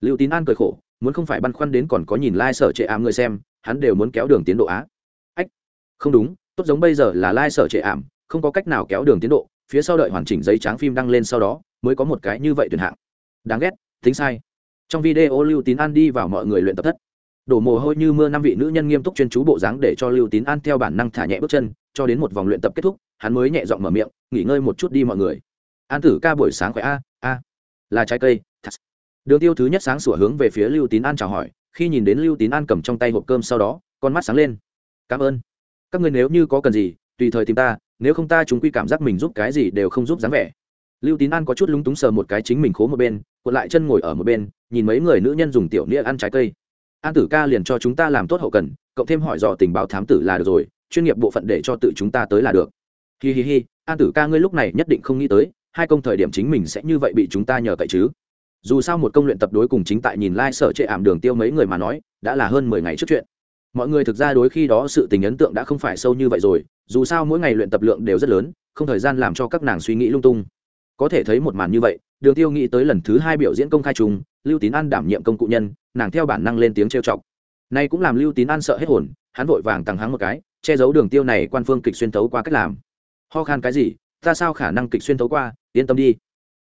Lưu tín an cười khổ, muốn không phải băn khoăn đến còn có nhìn lai、like、sở trệ ảm người xem, hắn đều muốn kéo đường tiến độ á. Ách, không đúng, tốt giống bây giờ là lai、like、sở trệ ảm, không có cách nào kéo đường tiến độ, phía sau đợi hoàn chỉnh giấy tráng phim đăng lên sau đó, mới có một cái như vậy tuyển hạng. Đáng ghét, tính sai trong video lưu tín an đi vào mọi người luyện tập thất. Đổ mồ hôi như mưa năm vị nữ nhân nghiêm túc chuyên chú bộ dáng để cho lưu tín an theo bản năng thả nhẹ bước chân, cho đến một vòng luyện tập kết thúc, hắn mới nhẹ giọng mở miệng, nghỉ ngơi một chút đi mọi người. An tử ca buổi sáng khỏe a a. Là trái cây. Đường tiêu thứ nhất sáng sủa hướng về phía lưu tín an chào hỏi, khi nhìn đến lưu tín an cầm trong tay hộp cơm sau đó, con mắt sáng lên. Cảm ơn. Các người nếu như có cần gì, tùy thời tìm ta, nếu không ta chúng quy cảm giác mình giúp cái gì đều không giúp dáng vẻ. Lưu tín an có chút lúng túng sờ một cái chính mình khố một bên cuộn lại chân ngồi ở một bên, nhìn mấy người nữ nhân dùng tiểu nĩa ăn trái cây. An tử ca liền cho chúng ta làm tốt hậu cần, cộng thêm hỏi dò tình báo thám tử là được rồi, chuyên nghiệp bộ phận để cho tự chúng ta tới là được. Hi hi hi, an tử ca ngươi lúc này nhất định không nghĩ tới, hai công thời điểm chính mình sẽ như vậy bị chúng ta nhờ cậy chứ. Dù sao một công luyện tập đối cùng chính tại nhìn lai、like、sở chệ ảm đường tiêu mấy người mà nói, đã là hơn mười ngày trước chuyện. Mọi người thực ra đối khi đó sự tình ấn tượng đã không phải sâu như vậy rồi, dù sao mỗi ngày luyện tập lượng đều rất lớn, không thời gian làm cho các nàng suy nghĩ lung tung có thể thấy một màn như vậy, đường tiêu nghĩ tới lần thứ hai biểu diễn công khai trùng lưu tín an đảm nhiệm công cụ nhân, nàng theo bản năng lên tiếng trêu chọc. Nay cũng làm lưu tín an sợ hết hồn, hắn vội vàng tăng hắng một cái, che giấu đường tiêu này quan phương kịch xuyên tấu qua cách làm. Ho khan cái gì, ta sao khả năng kịch xuyên tấu qua, yên tâm đi.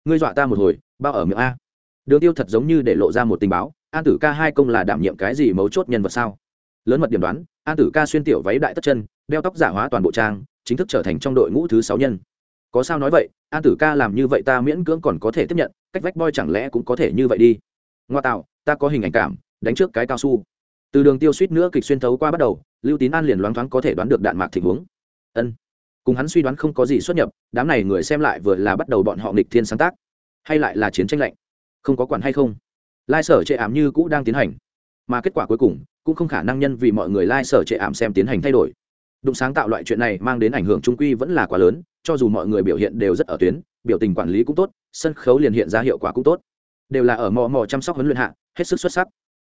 Ngươi dọa ta một hồi, bao ở miệng a. Đường tiêu thật giống như để lộ ra một tình báo, an tử ca hai công là đảm nhiệm cái gì mấu chốt nhân vật sao? Lớn mật điểm đoán, an tử ca xuyên tiểu váy đại tất chân, đeo tóc giả hóa toàn bộ trang, chính thức trở thành trong đội ngũ thứ sáu nhân có sao nói vậy, an tử ca làm như vậy ta miễn cưỡng còn có thể tiếp nhận, cách vách boy chẳng lẽ cũng có thể như vậy đi. Ngoa tạo, ta có hình ảnh cảm, đánh trước cái cao su. Từ đường tiêu suýt nữa kịch xuyên thấu qua bắt đầu, lưu tín an liền loáng thoáng có thể đoán được đạn mạc tình huống. Ân. Cùng hắn suy đoán không có gì xuất nhập, đám này người xem lại vừa là bắt đầu bọn họ nghịch thiên sáng tác. Hay lại là chiến tranh lạnh. Không có quản hay không. Lai sở chệ ảm như cũ đang tiến hành. Mà kết quả cuối cùng, cũng không khả năng nhân vì mọi người lai sở chệ ảm xem tiến hành thay đổi đụng sáng tạo loại chuyện này mang đến ảnh hưởng trung quy vẫn là quá lớn, cho dù mọi người biểu hiện đều rất ở tuyến, biểu tình quản lý cũng tốt, sân khấu liền hiện ra hiệu quả cũng tốt. Đều là ở mò mò chăm sóc huấn luyện hạ, hết sức xuất sắc.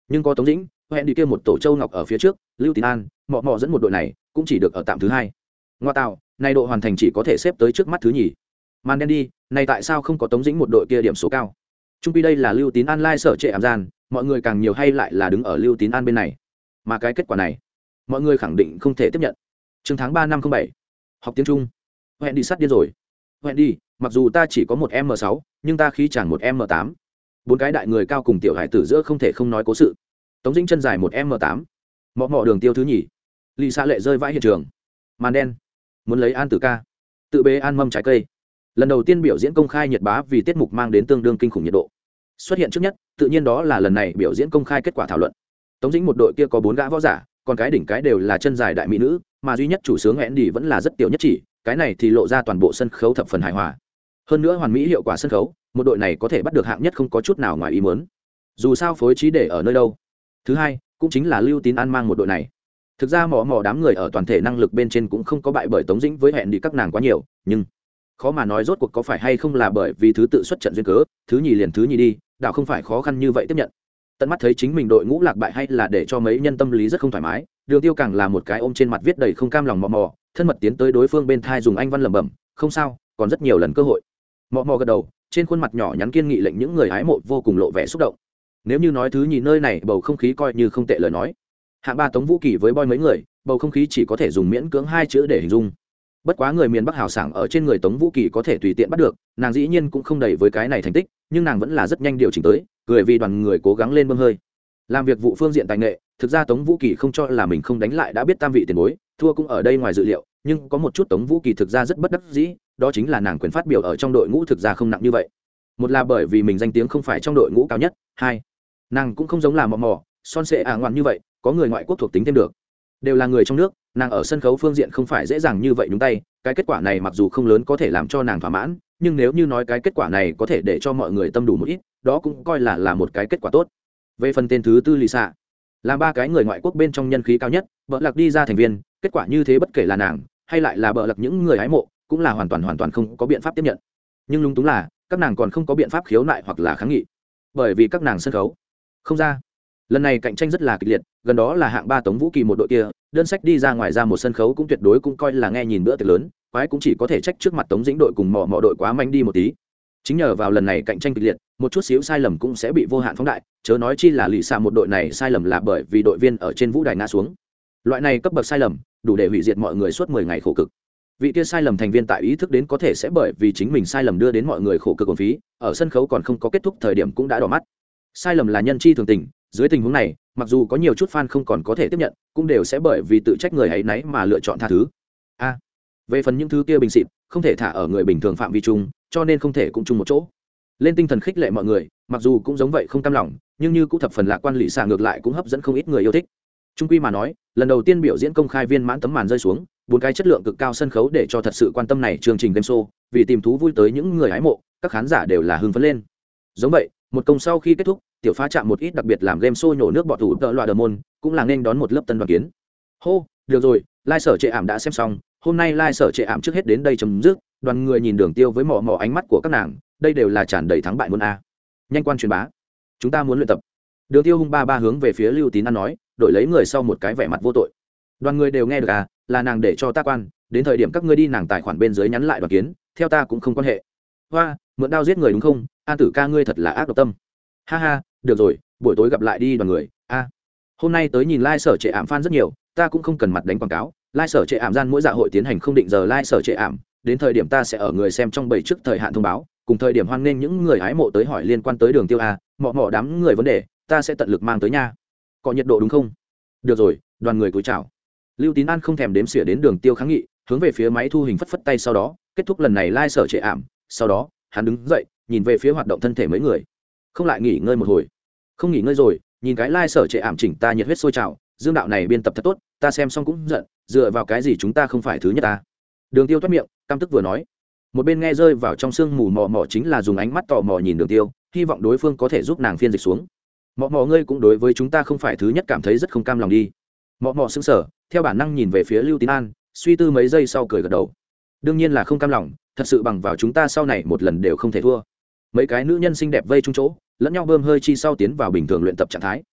Nhưng có tống dĩnh, hẹn đi kia một tổ châu ngọc ở phía trước, lưu tín an, mò mò dẫn một đội này, cũng chỉ được ở tạm thứ hai. Ngoa tạo nay độ hoàn thành chỉ có thể xếp tới trước mắt thứ nhì. Màn đen đi, này tại sao không có tống dĩnh một đội kia điểm số cao? Trung quy đây là lưu tín an lai sở trệ ảm gian, mọi người càng nhiều hay lại là đứng ở lưu tín an bên này. Mà cái kết quả này, mọi người khẳng định không thể tiếp nhận chương tháng ba năm không bảy. Học tiếng trung. Hẹn đi sắt điên rồi. Hẹn đi, mặc dù ta chỉ có một m sáu, nhưng ta khí chẳng một m tám. Bốn cái đại người cao cùng tiểu hải tử giữa không thể không nói cố sự. Tống dĩnh chân dài một m tám. Mọ mọ đường tiêu thứ nhì. Lì xa lệ rơi vãi hiện trường. Màn đen. Muốn lấy an tử ca. Tự bế an mâm trái cây. Lần đầu tiên biểu diễn công khai nhiệt bá vì tiết mục mang đến tương đương kinh khủng nhiệt độ. Xuất hiện trước nhất, tự nhiên đó là lần này biểu diễn công khai kết quả thảo luận. Tống dĩnh một đội kia có bốn gã võ giả, còn cái đỉnh cái đều là chân dài đại mỹ nữ mà duy nhất chủ sướng hẹn đi vẫn là rất tiểu nhất chỉ, cái này thì lộ ra toàn bộ sân khấu thập phần hài hòa. Hơn nữa hoàn mỹ hiệu quả sân khấu, một đội này có thể bắt được hạng nhất không có chút nào ngoài ý muốn. Dù sao phối trí để ở nơi đâu. Thứ hai, cũng chính là lưu tín an mang một đội này. Thực ra mỏ mỏ đám người ở toàn thể năng lực bên trên cũng không có bại bởi tống dĩnh với hẹn đi các nàng quá nhiều, nhưng khó mà nói rốt cuộc có phải hay không là bởi vì thứ tự xuất trận duyên cớ, thứ nhì liền thứ nhì đi đạo không phải khó khăn như vậy tiếp nhận. Tận mắt thấy chính mình đội ngũ lạc bại hay là để cho mấy nhân tâm lý rất không thoải mái đường tiêu càng là một cái ôm trên mặt viết đầy không cam lòng mò mò, thân mật tiến tới đối phương bên thai dùng anh văn lẩm bẩm, không sao, còn rất nhiều lần cơ hội. Mò mò gật đầu, trên khuôn mặt nhỏ nhắn kiên nghị lệnh những người hái mộ vô cùng lộ vẻ xúc động. Nếu như nói thứ nhì nơi này, bầu không khí coi như không tệ lời nói. Hạng ba tống vũ kỳ với boi mấy người, bầu không khí chỉ có thể dùng miễn cưỡng hai chữ để hình dung. Bất quá người miền bắc hào sảng ở trên người tống vũ kỳ có thể tùy tiện bắt được, nàng dĩ nhiên cũng không đầy với cái này thành tích, nhưng nàng vẫn là rất nhanh điều chỉnh tới, cười vì đoàn người cố gắng lên bơm hơi. Làm việc vụ phương diện tài nghệ thực ra tống vũ kỳ không cho là mình không đánh lại đã biết tam vị tiền bối, thua cũng ở đây ngoài dự liệu, nhưng có một chút tống vũ kỳ thực ra rất bất đắc dĩ, đó chính là nàng quyền phát biểu ở trong đội ngũ thực ra không nặng như vậy. Một là bởi vì mình danh tiếng không phải trong đội ngũ cao nhất, hai, nàng cũng không giống là mò mò, son sệ ả à ngoạn như vậy, có người ngoại quốc thuộc tính thêm được. Đều là người trong nước, nàng ở sân khấu phương diện không phải dễ dàng như vậy nhúng tay, cái kết quả này mặc dù không lớn có thể làm cho nàng thỏa mãn, nhưng nếu như nói cái kết quả này có thể để cho mọi người tâm đủ một ít, đó cũng coi là là một cái kết quả tốt. Về phần tên thứ tư lì xạ là ba cái người ngoại quốc bên trong nhân khí cao nhất vợ lạc đi ra thành viên, kết quả như thế bất kể là nàng, hay lại là bợ lạc những người hái mộ, cũng là hoàn toàn hoàn toàn không có biện pháp tiếp nhận. Nhưng lúng túng là, các nàng còn không có biện pháp khiếu nại hoặc là kháng nghị. Bởi vì các nàng sân khấu. Không ra. Lần này cạnh tranh rất là kịch liệt, gần đó là hạng ba tống vũ kỳ một đội kia, đơn sách đi ra ngoài ra một sân khấu cũng tuyệt đối cũng coi là nghe nhìn bữa tiệc lớn, quái cũng chỉ có thể trách trước mặt tống dĩnh đội cùng mỏ mỏ đội quá manh đi một tí chính nhờ vào lần này cạnh tranh kịch liệt, một chút xíu sai lầm cũng sẽ bị vô hạn phóng đại, chớ nói chi là lì xạ một đội này sai lầm là bởi vì đội viên ở trên vũ đài ngã xuống. Loại này cấp bậc sai lầm, đủ để hủy diệt mọi người suốt mười ngày khổ cực. Vị kia sai lầm thành viên tại ý thức đến có thể sẽ bởi vì chính mình sai lầm đưa đến mọi người khổ cực còn phí, ở sân khấu còn không có kết thúc thời điểm cũng đã đỏ mắt. Sai lầm là nhân chi thường tình, dưới tình huống này, mặc dù có nhiều chút fan không còn có thể tiếp nhận, cũng đều sẽ bởi vì tự trách người ấy nấy mà lựa chọn tha thứ. A, về phần những thứ kia bình xịt không thể thả ở người bình thường phạm vi chung, cho nên không thể cũng chung một chỗ. Lên tinh thần khích lệ mọi người, mặc dù cũng giống vậy không cam lòng, nhưng như cũng thập phần lạc quan lì xả ngược lại cũng hấp dẫn không ít người yêu thích. Trung quy mà nói, lần đầu tiên biểu diễn công khai viên mãn tấm màn rơi xuống, bốn cái chất lượng cực cao sân khấu để cho thật sự quan tâm này chương trình game show, vì tìm thú vui tới những người hái mộ, các khán giả đều là hưng phấn lên. Giống vậy, một công sau khi kết thúc, tiểu phá chạm một ít đặc biệt làm game show nhổ nước bọt thủ tợ loại đờ môn, cũng là nên đón một lớp tân đoàn kiến. Hô, được rồi lai sở trệ ảm đã xem xong, hôm nay lai sở trệ ảm trước hết đến đây chấm dứt, đoàn người nhìn đường tiêu với mỏ mỏ ánh mắt của các nàng, đây đều là tràn đầy thắng bại môn a. Nhanh quan truyền bá, chúng ta muốn luyện tập. Đường tiêu hung ba ba hướng về phía lưu tín An nói, đổi lấy người sau một cái vẻ mặt vô tội. Đoàn người đều nghe được à là nàng để cho ta quan, đến thời điểm các ngươi đi nàng tài khoản bên dưới nhắn lại đoàn kiến, theo ta cũng không quan hệ. Hoa, mượn đao giết người đúng không? An tử ca ngươi thật là ác độc tâm. Ha ha, được rồi, buổi tối gặp lại đi đoàn người, a. Hôm nay tới nhìn lai、like、sở trệ ảm phan rất nhiều ta cũng không cần mặt đánh quảng cáo, lai、like、sở trệ ảm gian mỗi dạ hội tiến hành không định giờ lai、like、sở trệ ảm, đến thời điểm ta sẽ ở người xem trong bảy trước thời hạn thông báo, cùng thời điểm hoan nghênh những người hái mộ tới hỏi liên quan tới đường tiêu a, mọ mọ đám người vấn đề, ta sẽ tận lực mang tới nha. Có nhiệt độ đúng không? Được rồi, đoàn người cúi chào. Lưu tín an không thèm đếm xỉa đến đường tiêu kháng nghị, hướng về phía máy thu hình phất phất tay sau đó, kết thúc lần này lai、like、sở trệ ảm. Sau đó, hắn đứng dậy, nhìn về phía hoạt động thân thể mấy người. Không lại nghỉ ngơi một hồi. Không nghỉ ngơi rồi, nhìn cái lai、like、sở trệ ảm chỉnh ta nhiệt huyết sôi trào dương đạo này biên tập thật tốt ta xem xong cũng giận dựa vào cái gì chúng ta không phải thứ nhất ta? Đường tiêu thoát miệng cam tức vừa nói. Một bên nghe rơi vào trong sương mù mò mò chính là dùng ánh mắt tò mò nhìn đường tiêu hy vọng đối phương có thể giúp nàng phiên dịch xuống. Mò mò ngươi cũng đối với chúng ta không phải thứ nhất cảm thấy rất không cam lòng đi. Mò mò sững sờ, theo bản năng nhìn về phía lưu tín an suy tư mấy giây sau cười gật đầu. Đương nhiên là không cam lòng thật sự bằng vào chúng ta sau này một lần đều không thể thua. Mấy cái nữ nhân xinh đẹp vây chung chỗ lẫn nhau bơm hơi chi sau tiến vào bình thường luyện tập trạng thái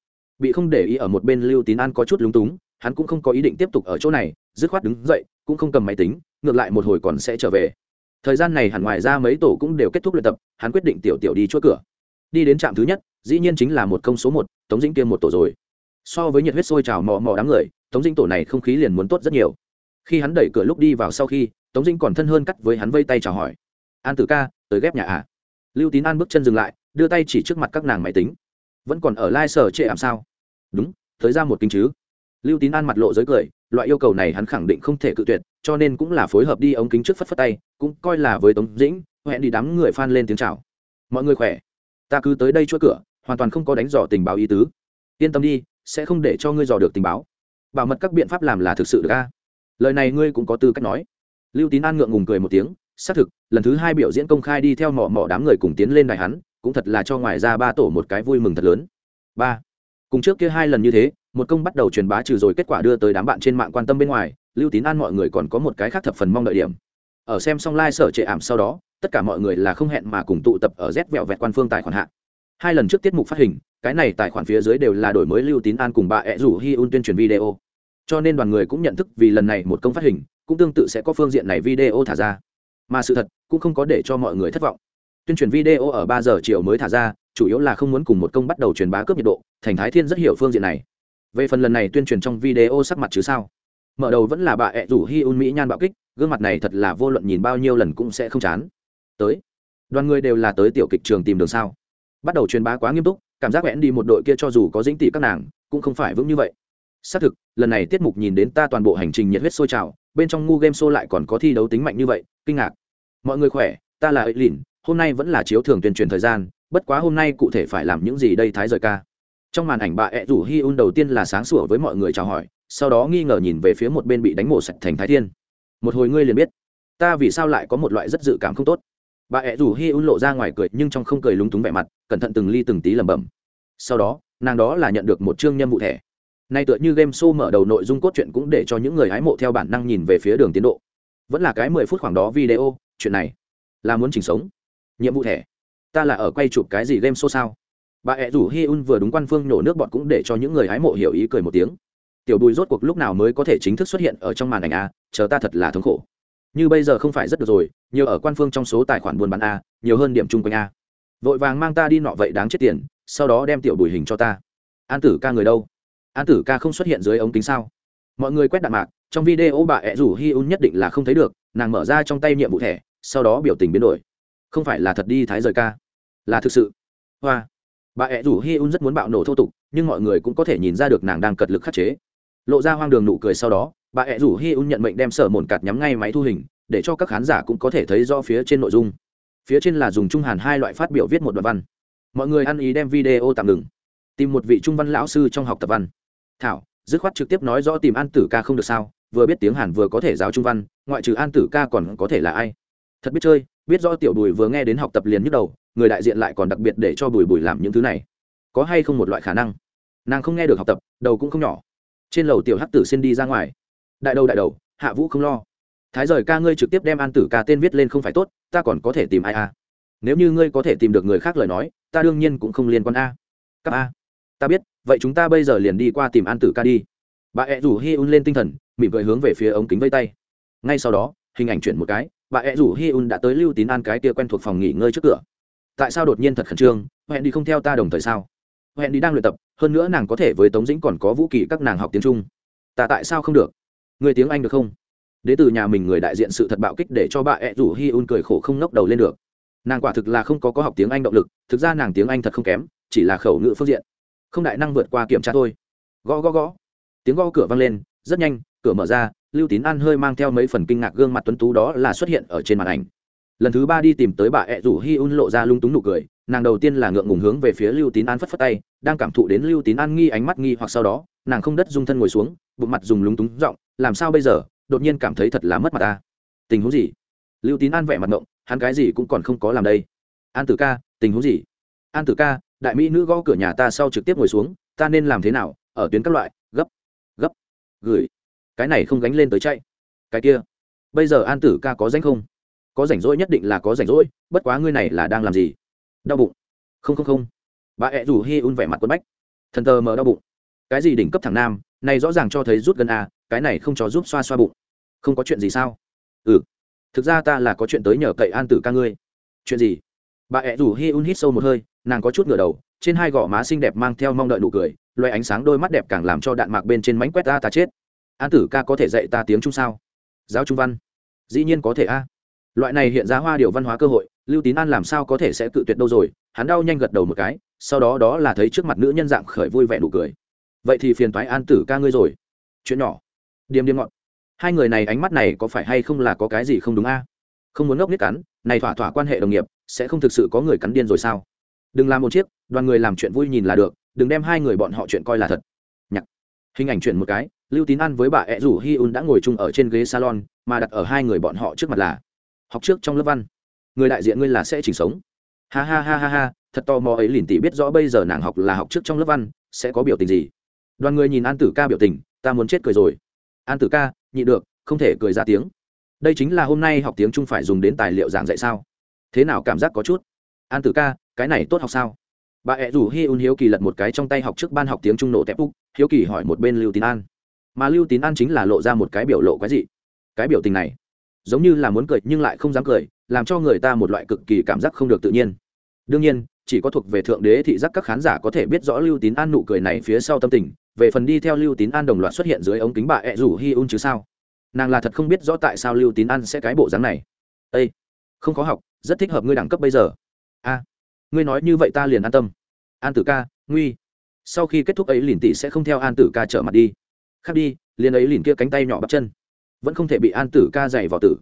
bị không để ý ở một bên lưu tín an có chút lúng túng, hắn cũng không có ý định tiếp tục ở chỗ này, dứt khoát đứng dậy, cũng không cầm máy tính, ngược lại một hồi còn sẽ trở về. Thời gian này hẳn ngoài ra mấy tổ cũng đều kết thúc luyện tập, hắn quyết định tiểu tiểu đi chỗ cửa. Đi đến trạm thứ nhất, dĩ nhiên chính là một công số một, tống dĩnh kiêm một tổ rồi. So với nhiệt huyết sôi trào mò mò đám người, tống dĩnh tổ này không khí liền muốn tốt rất nhiều. Khi hắn đẩy cửa lúc đi vào sau khi, tống dĩnh còn thân hơn cắt với hắn vây tay chào hỏi. An tử ca, tới ghép nhà à? Lưu tín an bước chân dừng lại, đưa tay chỉ trước mặt các nàng máy tính. Vẫn còn ở lai sở trệ ảm sao? Đúng, tới ra một kinh chứ. Lưu tín an mặt lộ giới cười, loại yêu cầu này hắn khẳng định không thể cự tuyệt, cho nên cũng là phối hợp đi ống kính trước phất phất tay, cũng coi là với tống dĩnh, hẹn đi đám người phan lên tiếng chào. Mọi người khỏe. Ta cứ tới đây chỗ cửa, hoàn toàn không có đánh dò tình báo ý tứ. Yên tâm đi, sẽ không để cho ngươi dò được tình báo. Bảo mật các biện pháp làm là thực sự được a. Lời này ngươi cũng có tư cách nói. Lưu tín an ngượng ngùng cười một tiếng, xác thực, lần thứ hai biểu diễn công khai đi theo mỏ mỏ đám người cùng tiến lên đài hắn, cũng thật là cho ngoài ra ba tổ một cái vui mừng thật lớn. Ba cùng trước kia hai lần như thế, một công bắt đầu truyền bá trừ rồi kết quả đưa tới đám bạn trên mạng quan tâm bên ngoài, lưu tín an mọi người còn có một cái khác thập phần mong đợi điểm. Ở xem xong lai、like、sở trệ ảm sau đó, tất cả mọi người là không hẹn mà cùng tụ tập ở rét vẹo vẹt quan phương tài khoản hạ. Hai lần trước tiết mục phát hình, cái này tài khoản phía dưới đều là đổi mới lưu tín an cùng bà ẹ rủ hi un tuyên truyền video. Cho nên đoàn người cũng nhận thức vì lần này một công phát hình, cũng tương tự sẽ có phương diện này video thả ra. Mà sự thật cũng không có để cho mọi người thất vọng. Tuyên truyền video ở ba giờ chiều mới thả ra chủ yếu là không muốn cùng một công bắt đầu truyền bá cướp nhiệt độ, thành thái thiên rất hiểu phương diện này. Về phần lần này tuyên truyền trong video sắc mặt chứ sao? Mở đầu vẫn là bà ẹ rủ hi un mỹ nhan bạo kích, gương mặt này thật là vô luận nhìn bao nhiêu lần cũng sẽ không chán. Tới, đoàn người đều là tới tiểu kịch trường tìm đường sao? Bắt đầu truyền bá quá nghiêm túc, cảm giác vẽn đi một đội kia cho dù có dĩnh tỷ các nàng, cũng không phải vững như vậy. Xác thực, lần này tiết mục nhìn đến ta toàn bộ hành trình nhiệt huyết sôi trào, bên trong ngu game show lại còn có thi đấu tính mạnh như vậy, kinh ngạc. Mọi người khỏe, ta là ấy lìn, hôm nay vẫn là chiếu thường tuyên truyền thời gian bất quá hôm nay cụ thể phải làm những gì đây thái rời ca? Trong màn ảnh bà ẹ rủ hi un đầu tiên là sáng sủa với mọi người chào hỏi, sau đó nghi ngờ nhìn về phía một bên bị đánh mổ sạch thành thái thiên. Một hồi ngươi liền biết, ta vì sao lại có một loại rất dự cảm không tốt. Bà ẹ rủ hi un lộ ra ngoài cười, nhưng trong không cười lúng túng vẻ mặt, cẩn thận từng ly từng tí lẩm bẩm. Sau đó, nàng đó là nhận được một chương nhâm vụ thẻ. Nay tựa như game show mở đầu nội dung cốt truyện cũng để cho những người hái mộ theo bản năng nhìn về phía đường tiến độ. Vẫn là cái mười phút khoảng đó video, chuyện này là muốn chỉnh sống. Nhiệm vụ thẻ ta là ở quay chụp cái gì game show sao? Bà ẹ rủ hi un vừa đúng quan phương nổ nước bọn cũng để cho những người hái mộ hiểu ý cười một tiếng. Tiểu bùi rốt cuộc lúc nào mới có thể chính thức xuất hiện ở trong màn ảnh a, chờ ta thật là thống khổ. Như bây giờ không phải rất được rồi, nhiều ở quan phương trong số tài khoản buôn bán a, nhiều hơn điểm chung quanh a. Vội vàng mang ta đi nọ vậy đáng chết tiền, sau đó đem tiểu bùi hình cho ta. An tử ca người đâu? An tử ca không xuất hiện dưới ống kính sao? Mọi người quét đạn mạc, trong video bà ẹ rủ hi un nhất định là không thấy được, nàng mở ra trong tay nhiệm vụ thẻ, sau đó biểu tình biến đổi. Không phải là thật đi thái rời ca là thực sự. Hoa. Bà ẹ rủ hi un rất muốn bạo nổ thô tục, nhưng mọi người cũng có thể nhìn ra được nàng đang cật lực khắc chế. Lộ ra hoang đường nụ cười sau đó, bà ẹ rủ hi un nhận mệnh đem sở mồn cạt nhắm ngay máy thu hình, để cho các khán giả cũng có thể thấy do phía trên nội dung. Phía trên là dùng trung hàn hai loại phát biểu viết một đoạn văn. Mọi người ăn ý đem video tạm ngừng. Tìm một vị trung văn lão sư trong học tập văn. Thảo, dứt khoát trực tiếp nói rõ tìm an tử ca không được sao, vừa biết tiếng hàn vừa có thể giáo trung văn, ngoại trừ an tử ca còn có thể là ai? Thật biết chơi, biết rõ tiểu bùi vừa nghe đến học tập liền nhức đầu, người đại diện lại còn đặc biệt để cho bùi bùi làm những thứ này. Có hay không một loại khả năng? Nàng không nghe được học tập, đầu cũng không nhỏ. Trên lầu tiểu hắc tử xin đi ra ngoài. Đại đầu đại đầu, hạ vũ không lo. Thái rời ca ngươi trực tiếp đem an tử ca tên viết lên không phải tốt, ta còn có thể tìm ai a nếu như ngươi có thể tìm được người khác lời nói, ta đương nhiên cũng không liên quan a. Cấp a. Ta biết, vậy chúng ta bây giờ liền đi qua tìm an tử ca đi. Bà ẹ rủ hi un lên tinh thần, mỉm cười hướng về phía ống kính vây tay. Ngay sau đó, hình ảnh chuyển một cái bà ẹ rủ hi un đã tới lưu tín an cái kia quen thuộc phòng nghỉ ngơi trước cửa. Tại sao đột nhiên thật khẩn trương? Hẹn đi không theo ta đồng thời sao? Hẹn đi đang luyện tập, hơn nữa nàng có thể với tống dĩnh còn có vũ kỳ các nàng học tiếng trung. Ta tại sao không được? Người tiếng anh được không? Đ từ nhà mình người đại diện sự thật bạo kích để cho bà ẹ rủ hi un cười khổ không nốc đầu lên được. Nàng quả thực là không có có học tiếng anh động lực, thực ra nàng tiếng anh thật không kém, chỉ là khẩu ngữ phương diện. Không đại năng vượt qua kiểm tra thôi. Gõ gõ gõ. Tiếng gõ cửa vang lên, rất nhanh, cửa mở ra lưu tín an hơi mang theo mấy phần kinh ngạc gương mặt tuấn tú đó là xuất hiện ở trên màn ảnh. Lần thứ ba đi tìm tới bà ẹ rủ hi un lộ ra lung túng nụ cười, nàng đầu tiên là ngượng ngùng hướng về phía lưu tín an phất phất tay, đang cảm thụ đến lưu tín an nghi ánh mắt nghi hoặc sau đó, nàng không đất dung thân ngồi xuống, bụng mặt dùng lúng túng giọng, làm sao bây giờ? Đột nhiên cảm thấy thật là mất mặt ta tình huống gì? Lưu tín an vẻ mặt ngộng, hắn cái gì cũng còn không có làm đây. An tử ca, tình huống gì? An tử ca, đại mỹ nữ gõ cửa nhà ta sau trực tiếp ngồi xuống, ta nên làm thế nào? Ở tuyến các loại, gấp gấp, gửi cái này không gánh lên tới chạy. Cái kia, bây giờ an tử ca có danh không? Có rảnh rỗi nhất định là có rảnh rỗi, bất quá ngươi này là đang làm gì? Đau bụng. Không không không. Bà ẹ rủ hi un vẻ mặt quân bách. Thần tờ mờ đau bụng. Cái gì đỉnh cấp thằng nam, này rõ ràng cho thấy rút gần a à, cái này không cho giúp xoa xoa bụng. Không có chuyện gì sao? Ừ. Thực ra ta là có chuyện tới nhờ cậy an tử ca ngươi. Chuyện gì? Bà ẹ rủ hi un hít sâu một hơi, nàng có chút ngửa đầu, trên hai gò má xinh đẹp mang theo mong đợi nụ cười loay ánh sáng đôi mắt đẹp càng làm cho đạn mạc bên trên mánh quét ta ta chết an tử ca có thể dạy ta tiếng trung sao? Giáo trung văn. Dĩ nhiên có thể a. Loại này hiện ra hoa điệu văn hóa cơ hội, lưu tín an làm sao có thể sẽ cự tuyệt đâu rồi? Hắn đau nhanh gật đầu một cái, sau đó đó là thấy trước mặt nữ nhân dạng khởi vui vẻ nụ cười. Vậy thì phiền thoái an tử ca ngươi rồi. Chuyện nhỏ. Điềm điềm ngọn hai người này ánh mắt này có phải hay không là có cái gì không đúng a? Không muốn ngốc nít cắn, này thỏa thỏa quan hệ đồng nghiệp, sẽ không thực sự có người cắn điên rồi sao? Đừng làm một chiếc, đoàn người làm chuyện vui nhìn là được, đừng đem hai người bọn họ chuyện coi là thật. Nhặt hình ảnh chuyển một cái lưu tín ăn với bà ẹ rủ hi un đã ngồi chung ở trên ghế salon, mà đặt ở hai người bọn họ trước mặt là, học trước trong lớp văn. Người đại diện ngươi là sẽ chỉnh sống. Ha ha ha ha ha, thật to mò ấy lìn tỉ biết rõ bây giờ nàng học là học trước trong lớp văn, sẽ có biểu tình gì. Đoàn người nhìn an tử ca biểu tình, ta muốn chết cười rồi. An tử ca, nhị được, không thể cười ra tiếng. Đây chính là hôm nay học tiếng trung phải dùng đến tài liệu giảng dạy sao? Thế nào cảm giác có chút? An tử ca, cái này tốt học sao? Bà ẹ rủ hi un hiếu kỳ lật một cái trong tay học trước ban học tiếng trung nổ tép úc, hiếu kỳ hỏi một bên lưu tín an mà lưu tín an chính là lộ ra một cái biểu lộ cái gì cái biểu tình này, giống như là muốn cười nhưng lại không dám cười, làm cho người ta một loại cực kỳ cảm giác không được tự nhiên. Đương nhiên, chỉ có thuộc về thượng đế thị giác các khán giả có thể biết rõ lưu tín an nụ cười này phía sau tâm tình. Về phần đi theo lưu tín an đồng loạt xuất hiện dưới ống kính bà ẹ rủ hi un chứ sao? Nàng là thật không biết rõ tại sao lưu tín an sẽ cái bộ dáng này. Â không có học, rất thích hợp ngươi đẳng cấp bây giờ. A, ngươi nói như vậy ta liền an tâm. An tử ca, nguy. Sau khi kết thúc ấy liền tỷ sẽ không theo an tử ca trở mặt đi khác đi, liền ấy liền kia cánh tay nhỏ bắp chân. Vẫn không thể bị an tử ca dày vò tử.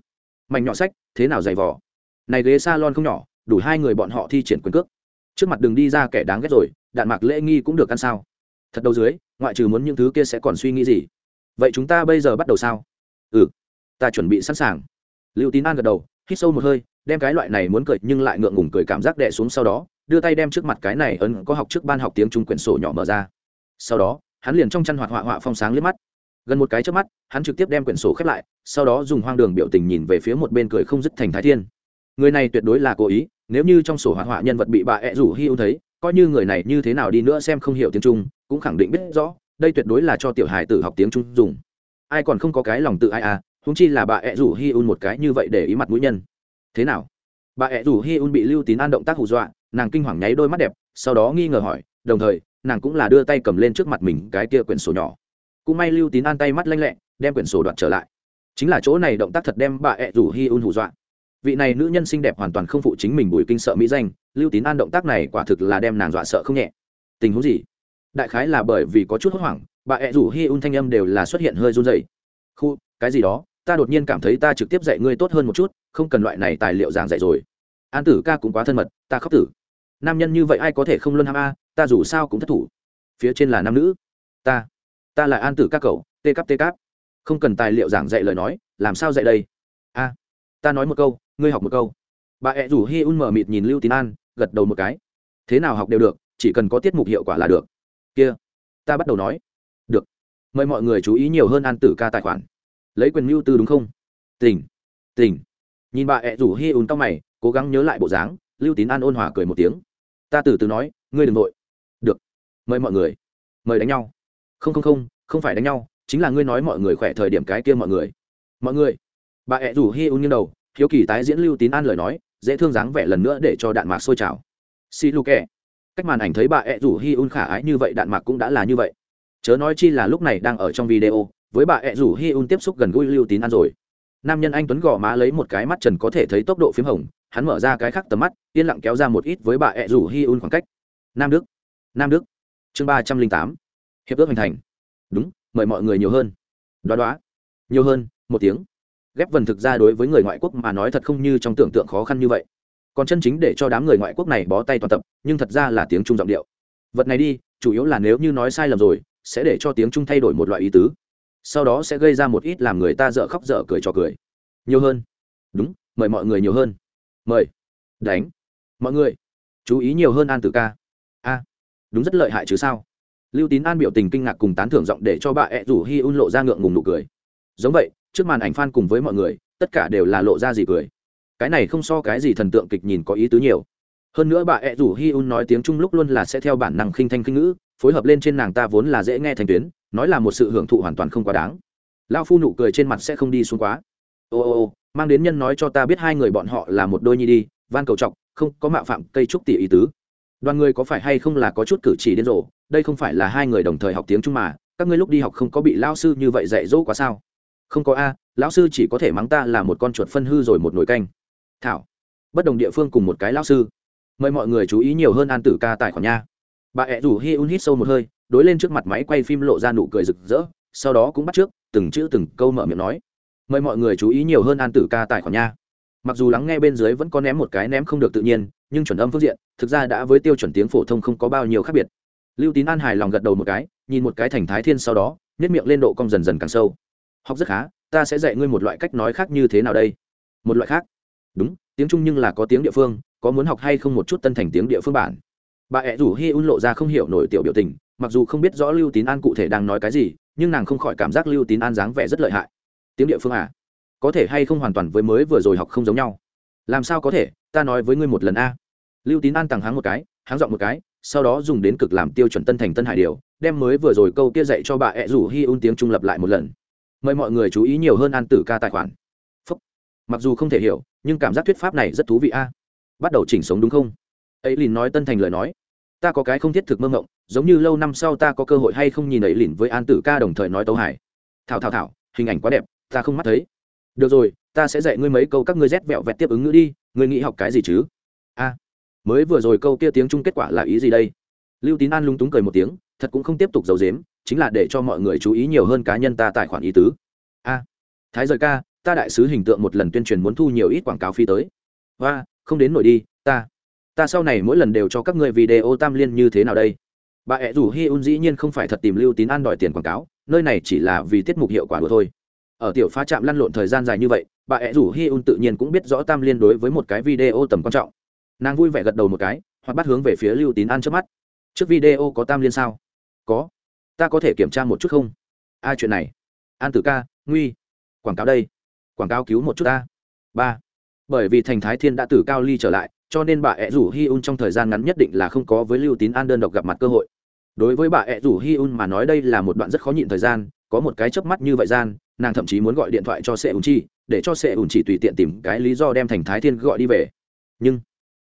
Mảnh nhỏ sách, thế nào dày vò? Này ghế s a lon không nhỏ, đủ hai người bọn họ thi triển quyền cước. Trước mặt đường đi ra kẻ đáng ghét rồi, đạn mạc lễ nghi cũng được ăn sao? Thật đầu dưới, ngoại trừ muốn những thứ kia sẽ còn suy nghĩ gì? Vậy chúng ta bây giờ bắt đầu sao? Ừ ta chuẩn bị sẵn sàng. Lưu tín an gật đầu, hít sâu một hơi, đem cái loại này muốn cười nhưng lại ngượng ngùng cười cảm giác đẻ xuống sau đó, đưa tay đem trước mặt cái này ấn có học trước ban học tiếng trung quyển sổ nhỏ mở ra. Sau đó hắn liền trong chăn hoạt họa họa phong sáng liếc mắt. Gần một cái trước mắt, hắn trực tiếp đem quyển sổ khép lại, sau đó dùng hoang đường biểu tình nhìn về phía một bên cười không dứt thành thái thiên. Người này tuyệt đối là cố ý, nếu như trong sổ hoạt họa nhân vật bị bà ẹ rủ hi ưu thấy, coi như người này như thế nào đi nữa xem không hiểu tiếng trung, cũng khẳng định biết rõ, đây tuyệt đối là cho tiểu hài tử học tiếng trung dùng. Ai còn không có cái lòng tự ai à húng chi là bà ẹ rủ hi un một cái như vậy để ý mặt mũi nhân. Thế nào? Bà ẹ rủ hi un bị lưu tín an động tác hù dọa, nàng kinh hoàng nháy đôi mắt đẹp, sau đó nghi ngờ hỏi, đồng thời nàng cũng là đưa tay cầm lên trước mặt mình cái kia quyển sổ nhỏ. Cũng may lưu tín an tay mắt lanh lẹ, đem quyển sổ đoạt trở lại. Chính là chỗ này động tác thật đem bà ẹ rủ hi un hù dọa. Vị này nữ nhân xinh đẹp hoàn toàn không phụ chính mình bùi kinh sợ mỹ danh, lưu tín an động tác này quả thực là đem nàng dọa sợ không nhẹ. Tình huống gì? Đại khái là bởi vì có chút hốt hoảng, bà ẹ rủ hi un thanh âm đều là xuất hiện hơi run dày khu, cái gì đó? Ta đột nhiên cảm thấy ta trực tiếp dạy ngươi tốt hơn một chút, không cần loại này tài liệu giảng dạy rồi. An tử ca cũng quá thân mật, ta khóc tử nam nhân như vậy ai có thể không luân ham a, ta dù sao cũng thất thủ. Phía trên là nam nữ. Ta ta là an tử ca cậu, tê cắp tê cắp không cần tài liệu giảng dạy lời nói, làm sao dạy đây? A, ta nói một câu, ngươi học một câu. Bà ẹ rủ hi un mờ mịt nhìn lưu tín an, gật đầu một cái. Thế nào học đều được, chỉ cần có tiết mục hiệu quả là được. Kia, ta bắt đầu nói. Được. Mời mọi người chú ý nhiều hơn an tử ca tài khoản. Lấy quyền mưu tư đúng không? Tỉnh tỉnh nhìn bà ẹ rủ hi un tóc mày, cố gắng nhớ lại bộ dáng, lưu tín an ôn hòa cười một tiếng ta từ từ nói, ngươi đừng nội được. Mời mọi người. Mời đánh nhau. Không không không không phải đánh nhau, chính là ngươi nói mọi người khỏe thời điểm cái kia mọi người. Mọi người. Bà ẹ rủ hi un nghiêng đầu, hiếu kỳ tái diễn lưu tín an lời nói, dễ thương dáng vẻ lần nữa để cho đạn mạc sôi trào. Xì lu kè cách màn ảnh thấy bà ẹ rủ hi un khả ái như vậy, đạn mạc cũng đã là như vậy. Chớ nói chi là lúc này đang ở trong video, với bà ẹ rủ hi un tiếp xúc gần gũi lưu tín an rồi. Nam nhân anh tuấn gò má lấy một cái mắt trần có thể thấy tốc độ p h í m hồng hắn mở ra cái khác tầm mắt, yên lặng kéo ra một ít với bà ẹ rủ hi un khoảng cách. Nam đức nam đức. Chương ba trăm linh tám. Hiệp ước hình thành. Đúng, mời mọi người nhiều hơn. Đoá đoá. Nhiều hơn, một tiếng. Ghép vần thực ra đối với người ngoại quốc mà nói thật không như trong tưởng tượng khó khăn như vậy. Còn chân chính để cho đám người ngoại quốc này bó tay toàn tập, nhưng thật ra là tiếng trung giọng điệu. Vật này đi, chủ yếu là nếu như nói sai lầm rồi, sẽ để cho tiếng trung thay đổi một loại ý tứ. Sau đó sẽ gây ra một ít làm người ta dở khóc dở cười cho cười. Nhiều hơn. Đúng, mời mọi người nhiều hơn mời. Đánh. Mọi người, chú ý nhiều hơn an tử ca. A, đúng rất lợi hại chứ sao? Lưu tín an biểu tình kinh ngạc cùng tán thưởng giọng để cho bà ẹ rủ hi un lộ ra ngượng ngùng nụ cười. Giống vậy, trước màn ảnh f a n cùng với mọi người, tất cả đều là lộ ra gì cười. Cái này không so cái gì thần tượng kịch nhìn có ý tứ nhiều. Hơn nữa bà ẹ rủ hi un nói tiếng trung lúc luôn là sẽ theo bản năng khinh thanh khinh ngữ, phối hợp lên trên nàng ta vốn là dễ nghe thành tuyến, nói là một sự hưởng thụ hoàn toàn không quá đáng. Lao phu nụ cười trên mặt sẽ không đi xuống quá. Ô ô ô mang đến nhân nói cho ta biết hai người bọn họ là một đôi nhi đi, van cầu trọng, không có mạo phạm cây trúc tỷ ý tứ. Đoàn người có phải hay không là có chút cử chỉ điên rồ, đây không phải là hai người đồng thời học tiếng trung mà, các ngươi lúc đi học không có bị lao sư như vậy dạy dỗ quá sao? Không có a, lão sư chỉ có thể mắng ta là một con chuột phân hư rồi một nồi canh. Thảo, bất đồng địa phương cùng một cái lão sư. Mời mọi người chú ý nhiều hơn an tử ca tài khoản nha. Bà ẹ rủ hi un hít sâu một hơi, đối lên trước mặt máy quay phim lộ ra nụ cười rực rỡ, sau đó cũng bắt trước, từng chữ từng câu mở miệng nói mời mọi người chú ý nhiều hơn an tử ca tài khoản nha. Mặc dù lắng nghe bên dưới vẫn có ném một cái ném không được tự nhiên, nhưng chuẩn âm phương diện, thực ra đã với tiêu chuẩn tiếng phổ thông không có bao nhiêu khác biệt. Lưu tín an hài lòng gật đầu một cái, nhìn một cái thành thái thiên sau đó nhét miệng lên độ cong dần dần càng sâu. Học rất khá, ta sẽ dạy ngươi một loại cách nói khác như thế nào đây? Một loại khác. Đúng, tiếng trung nhưng là có tiếng địa phương, có muốn học hay không một chút tân thành tiếng địa phương bản. Bà ẹ rủ hi un lộ ra không hiểu nổi tiểu biểu tình, mặc dù không biết rõ lưu tín an cụ thể đang nói cái gì, nhưng nàng không khỏi cảm giác lưu tín an dáng vẻ rất lợi hại tiếng địa phương à? Có thể hay không hoàn toàn với mới vừa rồi học không giống nhau? Làm sao có thể? Ta nói với ngươi một lần a. Lưu tín an tàng háng một cái háng dọn một cái, sau đó dùng đến cực làm tiêu chuẩn tân thành tân hải điều, đem mới vừa rồi câu kia dạy cho bà ẹ rủ hi un tiếng trung lập lại một lần. Mời mọi người chú ý nhiều hơn an tử ca tài khoản. Phúc. mặc dù không thể hiểu, nhưng cảm giác thuyết pháp này rất thú vị a. Bắt đầu chỉnh sống đúng không? Ấy lìn nói tân thành lời nói. Ta có cái không thiết thực mơ ngộng giống như lâu năm sau ta có cơ hội hay không nhìn ấy lìn với an tử ca đồng thời nói tấu hải thảo thảo thảo, hình ảnh quá đẹp ta không mắt thấy. Được rồi, ta sẽ dạy ngươi mấy câu các ngươi rét vẹo vẹt tiếp ứng ngữ đi, ngươi nghĩ học cái gì chứ? A, mới vừa rồi câu kia tiếng chung kết quả là ý gì đây? Lưu tín an lung túng cười một tiếng, thật cũng không tiếp tục giấu dếm chính là để cho mọi người chú ý nhiều hơn cá nhân ta tài khoản ý tứ. A, thái rời ca, ta đại sứ hình tượng một lần tuyên truyền muốn thu nhiều ít quảng cáo phi tới. Và không đến nổi đi, ta ta sau này mỗi lần đều cho các người video tam liên như thế nào đây? Bà ẹ rủ hi un dĩ nhiên không phải thật tìm lưu tín an đòi tiền quảng cáo, nơi này chỉ là vì tiết mục hiệu quả đùa thôi ở tiểu phá trạm lăn lộn thời gian dài như vậy, bà ẹ rủ hi un tự nhiên cũng biết rõ tam liên đối với một cái video tầm quan trọng. Nàng vui vẻ gật đầu một cái, hoặc bắt hướng về phía lưu tín an trước mắt. Trước video có tam liên sao? Có. Ta có thể kiểm tra một chút không? Ai à, chuyện này. An tử ca, nguy. Quảng cáo đây. Quảng cáo cứu một chút ta. Ba. Bởi vì thành thái thiên đã từ cao ly trở lại, cho nên bà ẹ rủ hi un trong thời gian ngắn nhất định là không có với lưu tín an đơn độc gặp mặt cơ hội. Đối với bà ẹ rủ hi un mà nói đây là một đoạn rất khó nhịn thời gian, có một cái chớp mắt như vậy gian nàng thậm chí muốn gọi điện thoại cho sệ ùn chi, để cho sệ ùn chỉ tùy tiện tìm cái lý do đem thành thái thiên gọi đi về. Nhưng,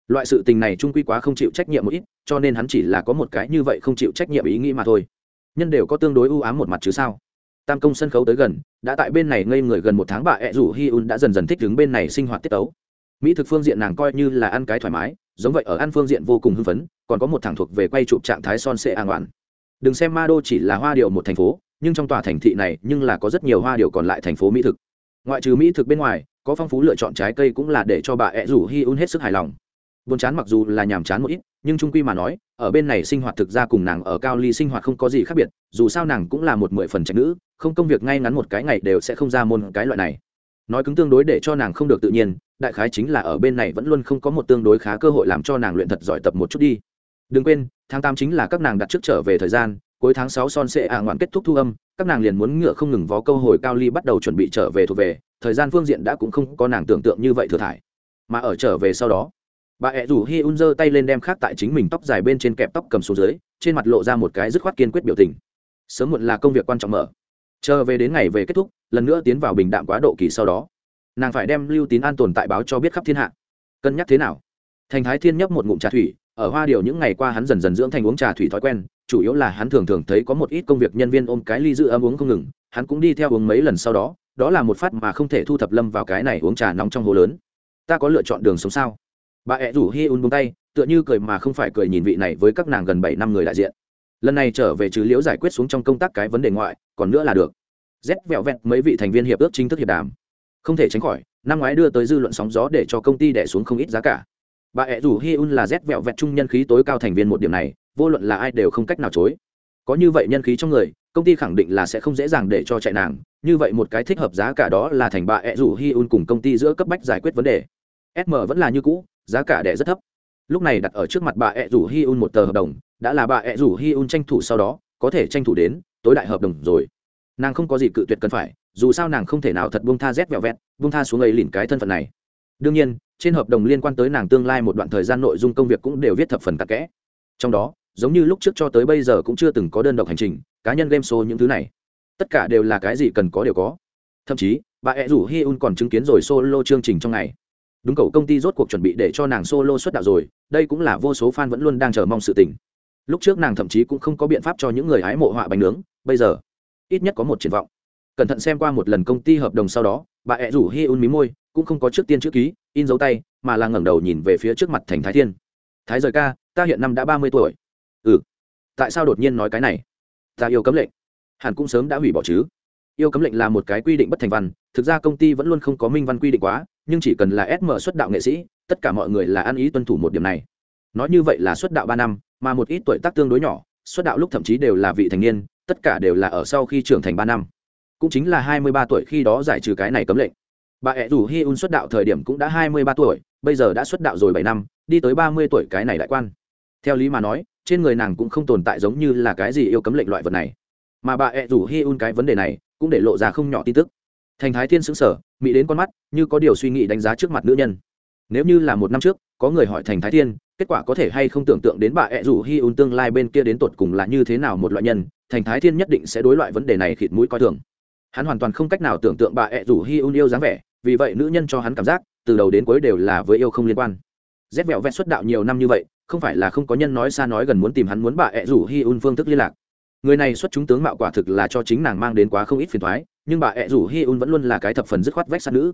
loại sự tình này trung quy quá không chịu trách nhiệm một ít, cho nên hắn chỉ là có một cái như vậy không chịu trách nhiệm ý nghĩ mà thôi. Nhân đều có tương đối ưu ám một mặt chứ sao? Tam công sân khấu tới gần, đã tại bên này ngây người gần một tháng bà ẹ rủ hi un đã dần dần thích đứng bên này sinh hoạt tiết tấu. Mỹ thực phương diện nàng coi như là ăn cái thoải mái, giống vậy ở ăn phương diện vô cùng hưng phấn, còn có một thằng thuộc về quay chụp trạng thái son sệ an toàn đừng xem ma đô chỉ là hoa điệu một thành phố nhưng trong tòa thành thị này nhưng là có rất nhiều hoa điều còn lại thành phố mỹ thực. Ngoại trừ mỹ thực bên ngoài, có phong phú lựa chọn trái cây cũng là để cho bà ẹ rủ hi un hết sức hài lòng. Buồn chán mặc dù là nhàm chán một ít, nhưng trung quy mà nói, ở bên này sinh hoạt thực ra cùng nàng ở cao ly sinh hoạt không có gì khác biệt, dù sao nàng cũng là một mười phần trạch nữ, không công việc ngay ngắn một cái ngày đều sẽ không ra môn cái loại này. Nói cứng tương đối để cho nàng không được tự nhiên, đại khái chính là ở bên này vẫn luôn không có một tương đối khá cơ hội làm cho nàng luyện thật giỏi tập một chút đi. Đừng quên, tháng tám chính là các nàng đặt trước trở về thời gian cuối tháng sáu son sẽ ạ ngoạn kết thúc thu âm, các nàng liền muốn ngựa không ngừng vó câu hồi cao ly bắt đầu chuẩn bị trở về thuộc về, thời gian phương diện đã cũng không có nàng tưởng tượng như vậy thừa thải. Mà ở trở về sau đó, bà ẹ rủ hi un giơ tay lên đem khác tại chính mình tóc dài bên trên kẹp tóc cầm xuống dưới, trên mặt lộ ra một cái dứt khoát kiên quyết biểu tình. Sớm muộn là công việc quan trọng mở. Chờ về đến ngày về kết thúc, lần nữa tiến vào bình đạm quá độ kỳ sau đó, nàng phải đem lưu tín an tồn tại báo cho biết khắp thiên hạ. Cân nhắc thế nào? Thành thái thiên nhấp một ngụm trà thủy ở hoa điều những ngày qua hắn dần dần dưỡng thành uống trà thủy thói quen, chủ yếu là hắn thường thường thấy có một ít công việc nhân viên ôm cái ly giữ ấm uống không ngừng, hắn cũng đi theo uống mấy lần sau đó đó là một phát mà không thể thu thập lâm vào cái này uống trà nóng trong hồ lớn. Ta có lựa chọn đường sống sao? Bà ẹ rủ hi un bông tay, tựa như cười mà không phải cười nhìn vị này với các nàng gần bảy năm người đại diện. Lần này trở về chứ liễu giải quyết xuống trong công tác cái vấn đề ngoại, còn nữa là được. Rét vẹo vẹn mấy vị thành viên hiệp ước chính thức hiệp đàm. Không thể tránh khỏi, năm ngoái đưa tới dư luận sóng gió để cho công ty đẻ xuống không ít giá cả bà ẹ rủ hi un là rét vẹo vẹt trung nhân khí tối cao thành viên một điểm này, vô luận là ai đều không cách nào chối. Có như vậy nhân khí trong người, công ty khẳng định là sẽ không dễ dàng để cho chạy nàng. Như vậy một cái thích hợp giá cả đó là thành bà ẹ rủ hi un cùng công ty giữa cấp bách giải quyết vấn đề. Sm vẫn là như cũ, giá cả đẻ rất thấp. Lúc này đặt ở trước mặt bà ẹ rủ hi un một tờ hợp đồng, đã là bà ẹ rủ hi un tranh thủ sau đó, có thể tranh thủ đến, tối đại hợp đồng rồi. Nàng không có gì cự tuyệt cần phải, dù sao nàng không thể nào thật buông tha rét vẹo vẹt, buông tha xuống ấy lìn cái thân phận này đương nhiên, trên hợp đồng liên quan tới nàng tương lai một đoạn thời gian nội dung công việc cũng đều viết thập phần tạc kẽ. Trong đó, giống như lúc trước cho tới bây giờ cũng chưa từng có đơn độc hành trình, cá nhân game show những thứ này. Tất cả đều là cái gì cần có đều có. Thậm chí, bà ẹ rủ hi un còn chứng kiến rồi solo chương trình trong ngày. Đúng cầu công ty rốt cuộc chuẩn bị để cho nàng solo xuất đạo rồi, đây cũng là vô số fan vẫn luôn đang chờ mong sự tình. Lúc trước nàng thậm chí cũng không có biện pháp cho những người hái mộ họa bánh nướng, bây giờ, ít nhất có một triển vọng. Cẩn thận xem qua một lần công ty hợp đồng sau đó bà ẹ rủ hi un mí môi, cũng không có trước tiên chữ ký, in dấu tay, mà là ngẩng đầu nhìn về phía trước mặt thành thái thiên. Thái rời ca, ta hiện năm đã ba mươi tuổi. Ừ. Tại sao đột nhiên nói cái này? Ta yêu cấm lệnh. Hẳn cũng sớm đã hủy bỏ chứ. Yêu cấm lệnh là một cái quy định bất thành văn, thực ra công ty vẫn luôn không có minh văn quy định quá, nhưng chỉ cần là sm xuất đạo nghệ sĩ, tất cả mọi người là ăn ý tuân thủ một điểm này. Nói như vậy là xuất đạo ba năm, mà một ít tuổi tác tương đối nhỏ, xuất đạo lúc thậm chí đều là vị thành niên, tất cả đều là ở sau khi trưởng thành ba năm cũng chính là hai mươi ba tuổi khi đó giải trừ cái này cấm lệnh. Bà ẹ rủ hi un xuất đạo thời điểm cũng đã hai mươi ba tuổi, bây giờ đã xuất đạo rồi bảy năm, đi tới ba mươi tuổi cái này đại quan. Theo lý mà nói, trên người nàng cũng không tồn tại giống như là cái gì yêu cấm lệnh loại vật này. Mà bà ẹ rủ hi un cái vấn đề này cũng để lộ ra không nhỏ tin tức. Thành thái thiên xứng sở mỹ đến con mắt, như có điều suy nghĩ đánh giá trước mặt nữ nhân. Nếu như là một năm trước, có người hỏi thành thái thiên, kết quả có thể hay không tưởng tượng đến bà ẹ rủ hi un tương lai bên kia đến tột cùng là như thế nào một loại nhân, thành thái thiên nhất định sẽ đối loại vấn đề này khịt mũi coi thường hắn hoàn toàn không cách nào tưởng tượng bà ẹ rủ hi un yêu dáng vẻ, vì vậy nữ nhân cho hắn cảm giác, từ đầu đến cuối đều là với yêu không liên quan. Rét vẹo vẹt xuất đạo nhiều năm như vậy, không phải là không có nhân nói xa nói gần muốn tìm hắn muốn bà ẹ rủ hi un phương thức liên lạc. Người này xuất chúng tướng mạo quả thực là cho chính nàng mang đến quá không ít phiền thoái nhưng bà ẹ rủ hi un vẫn luôn là cái thập phần dứt khoát vách sát nữ.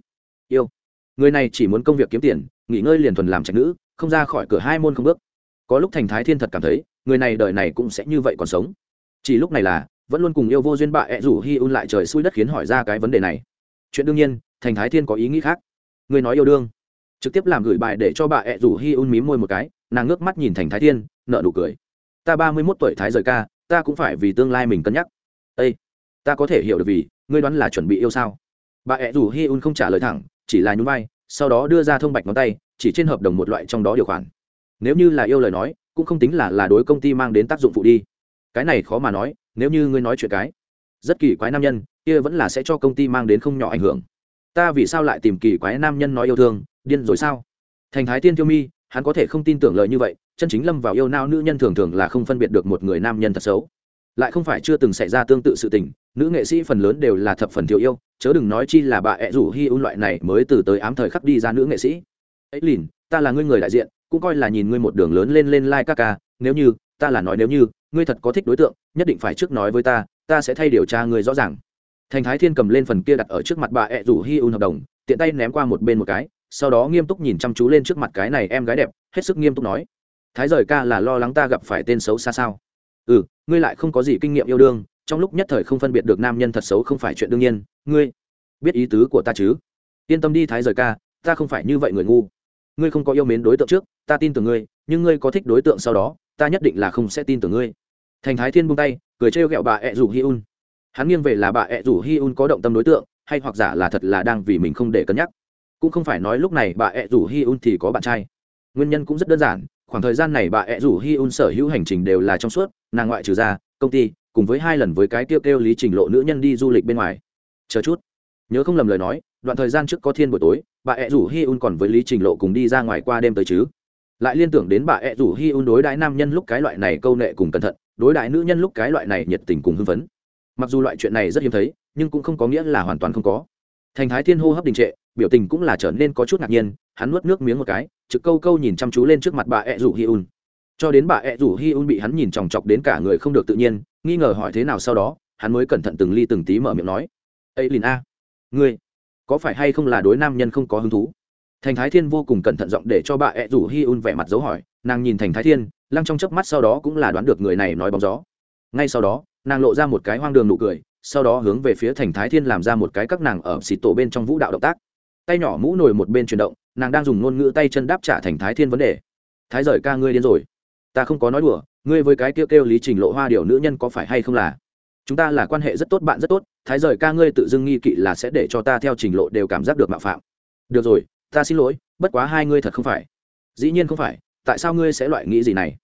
Yêu. Người này chỉ muốn công việc kiếm tiền, nghỉ ngơi liền thuần làm trạch nữ, không ra khỏi cửa hai môn không bước. Có lúc thành thái thiên thật cảm thấy, người này đời này cũng sẽ như vậy còn sống. Chỉ lúc này là vẫn luôn cùng yêu vô duyên bà ẹ rủ hi un lại trời xui đất khiến hỏi ra cái vấn đề này. Chuyện đương nhiên, thành thái thiên có ý nghĩ khác. Người nói yêu đương, trực tiếp làm gửi bài để cho bà ẹ rủ hi un mím môi một cái, nàng ngước mắt nhìn thành thái thiên nợ nụ cười. Ta ba mươi mốt tuổi thái rời ca, ta cũng phải vì tương lai mình cân nhắc. Ây ta có thể hiểu được vì, ngươi đoán là chuẩn bị yêu sao? Bà ẹ rủ hi un không trả lời thẳng, chỉ là nhún vai, sau đó đưa ra thông bạch ngón tay, chỉ trên hợp đồng một loại trong đó điều khoản. Nếu như là yêu lời nói, cũng không tính là là đối công ty mang đến tác dụng phụ đi. Cái này khó mà nói nếu như ngươi nói chuyện cái, rất kỳ quái nam nhân, kia vẫn là sẽ cho công ty mang đến không nhỏ ảnh hưởng. Ta vì sao lại tìm kỳ quái nam nhân nói yêu thương, điên rồi sao? Thành thái tiên tiêu mi, hắn có thể không tin tưởng lời như vậy, chân chính lâm vào yêu nao nữ nhân thường thường là không phân biệt được một người nam nhân thật xấu. Lại không phải chưa từng xảy ra tương tự sự tình, nữ nghệ sĩ phần lớn đều là thập phần thiếu yêu, chớ đừng nói chi là bà ẹ rủ hi un loại này mới từ tới ám thời khắc đi ra nữ nghệ sĩ. Ấy lìn, ta là ngươi người đại diện, cũng coi là nhìn ngươi một đường lớn lên lên lai、like、ca ca, nếu như ta là nói nếu như, ngươi thật có thích đối tượng, nhất định phải trước nói với ta ta sẽ thay điều tra ngươi rõ ràng. Thành thái thiên cầm lên phần kia đặt ở trước mặt bà ẹ rủ hi un hợp đồng, tiện tay ném qua một bên một cái, sau đó nghiêm túc nhìn chăm chú lên trước mặt cái này em gái đẹp, hết sức nghiêm túc nói, thái rời ca là lo lắng ta gặp phải tên xấu xa sao? Ừ ngươi lại không có gì kinh nghiệm yêu đương, trong lúc nhất thời không phân biệt được nam nhân thật xấu không phải chuyện đương nhiên, ngươi biết ý tứ của ta chứ? Yên tâm đi thái rời ca, ta không phải như vậy người ngu. Ngươi không có yêu mến đối tượng trước, ta tin tưởng ngươi, nhưng ngươi có thích đối tượng sau đó ta nhất định là không sẽ tin tưởng ngươi. Thành thái thiên buông tay, cười trêu ghẹo bà ẹ rủ hi un. Hắn nghiêng về là bà ẹ rủ hi un có động tâm đối tượng, hay hoặc giả là thật là đang vì mình không để cân nhắc. Cũng không phải nói lúc này bà ẹ rủ hi un thì có bạn trai. Nguyên nhân cũng rất đơn giản, khoảng thời gian này bà ẹ rủ hi un sở hữu hành trình đều là trong suốt, nàng ngoại trừ ra, công ty, cùng với hai lần với cái tiêu kêu lý trình lộ nữ nhân đi du lịch bên ngoài. Chờ chút. Nhớ không lầm lời nói, đoạn thời gian trước có thiên buổi tối, bà ẹ rủ hi un còn với lý trình lộ cùng đi ra ngoài qua đêm tới chứ lại liên tưởng đến bà ẹ rủ hi un đối đãi nam nhân lúc cái loại này câu nệ cùng cẩn thận, đối đãi nữ nhân lúc cái loại này nhiệt tình cùng hưng phấn. Mặc dù loại chuyện này rất hiếm thấy, nhưng cũng không có nghĩa là hoàn toàn không có. Thành thái thiên hô hấp đình trệ, biểu tình cũng là trở nên có chút ngạc nhiên, hắn nuốt nước miếng một cái, trực câu câu nhìn chăm chú lên trước mặt bà ẹ rủ hi un. Cho đến bà ẹ rủ hi un bị hắn nhìn chòng chọc đến cả người không được tự nhiên, nghi ngờ hỏi thế nào sau đó, hắn mới cẩn thận từng ly từng tí mở miệng nói. Ấy lìn a, ngươi, có phải hay không là đối nam nhân không có hứng thú? Thành thái thiên vô cùng cẩn thận giọng để cho bà ẹ rủ hi un vẻ mặt dấu hỏi, nàng nhìn thành thái thiên, lăng trong chớp mắt sau đó cũng là đoán được người này nói bóng gió. Ngay sau đó, nàng lộ ra một cái hoang đường nụ cười, sau đó hướng về phía thành thái thiên làm ra một cái các nàng ở xịt tổ bên trong vũ đạo động tác. Tay nhỏ mũ nổi một bên chuyển động, nàng đang dùng ngôn ngữ tay chân đáp trả thành thái thiên vấn đề. Thái rời ca ngươi điên rồi. Ta không có nói đùa, ngươi với cái kêu kêu lý trình lộ hoa điều nữ nhân có phải hay không là? Chúng ta là quan hệ rất tốt, bạn rất tốt, thái rời ca ngươi tự dưng nghi kỵ là sẽ để cho ta theo trình lộ đều cảm giác được mạo phạm. Được rồi ta xin lỗi, bất quá hai ngươi thật không phải. Dĩ nhiên không phải, tại sao ngươi sẽ loại nghĩ gì này?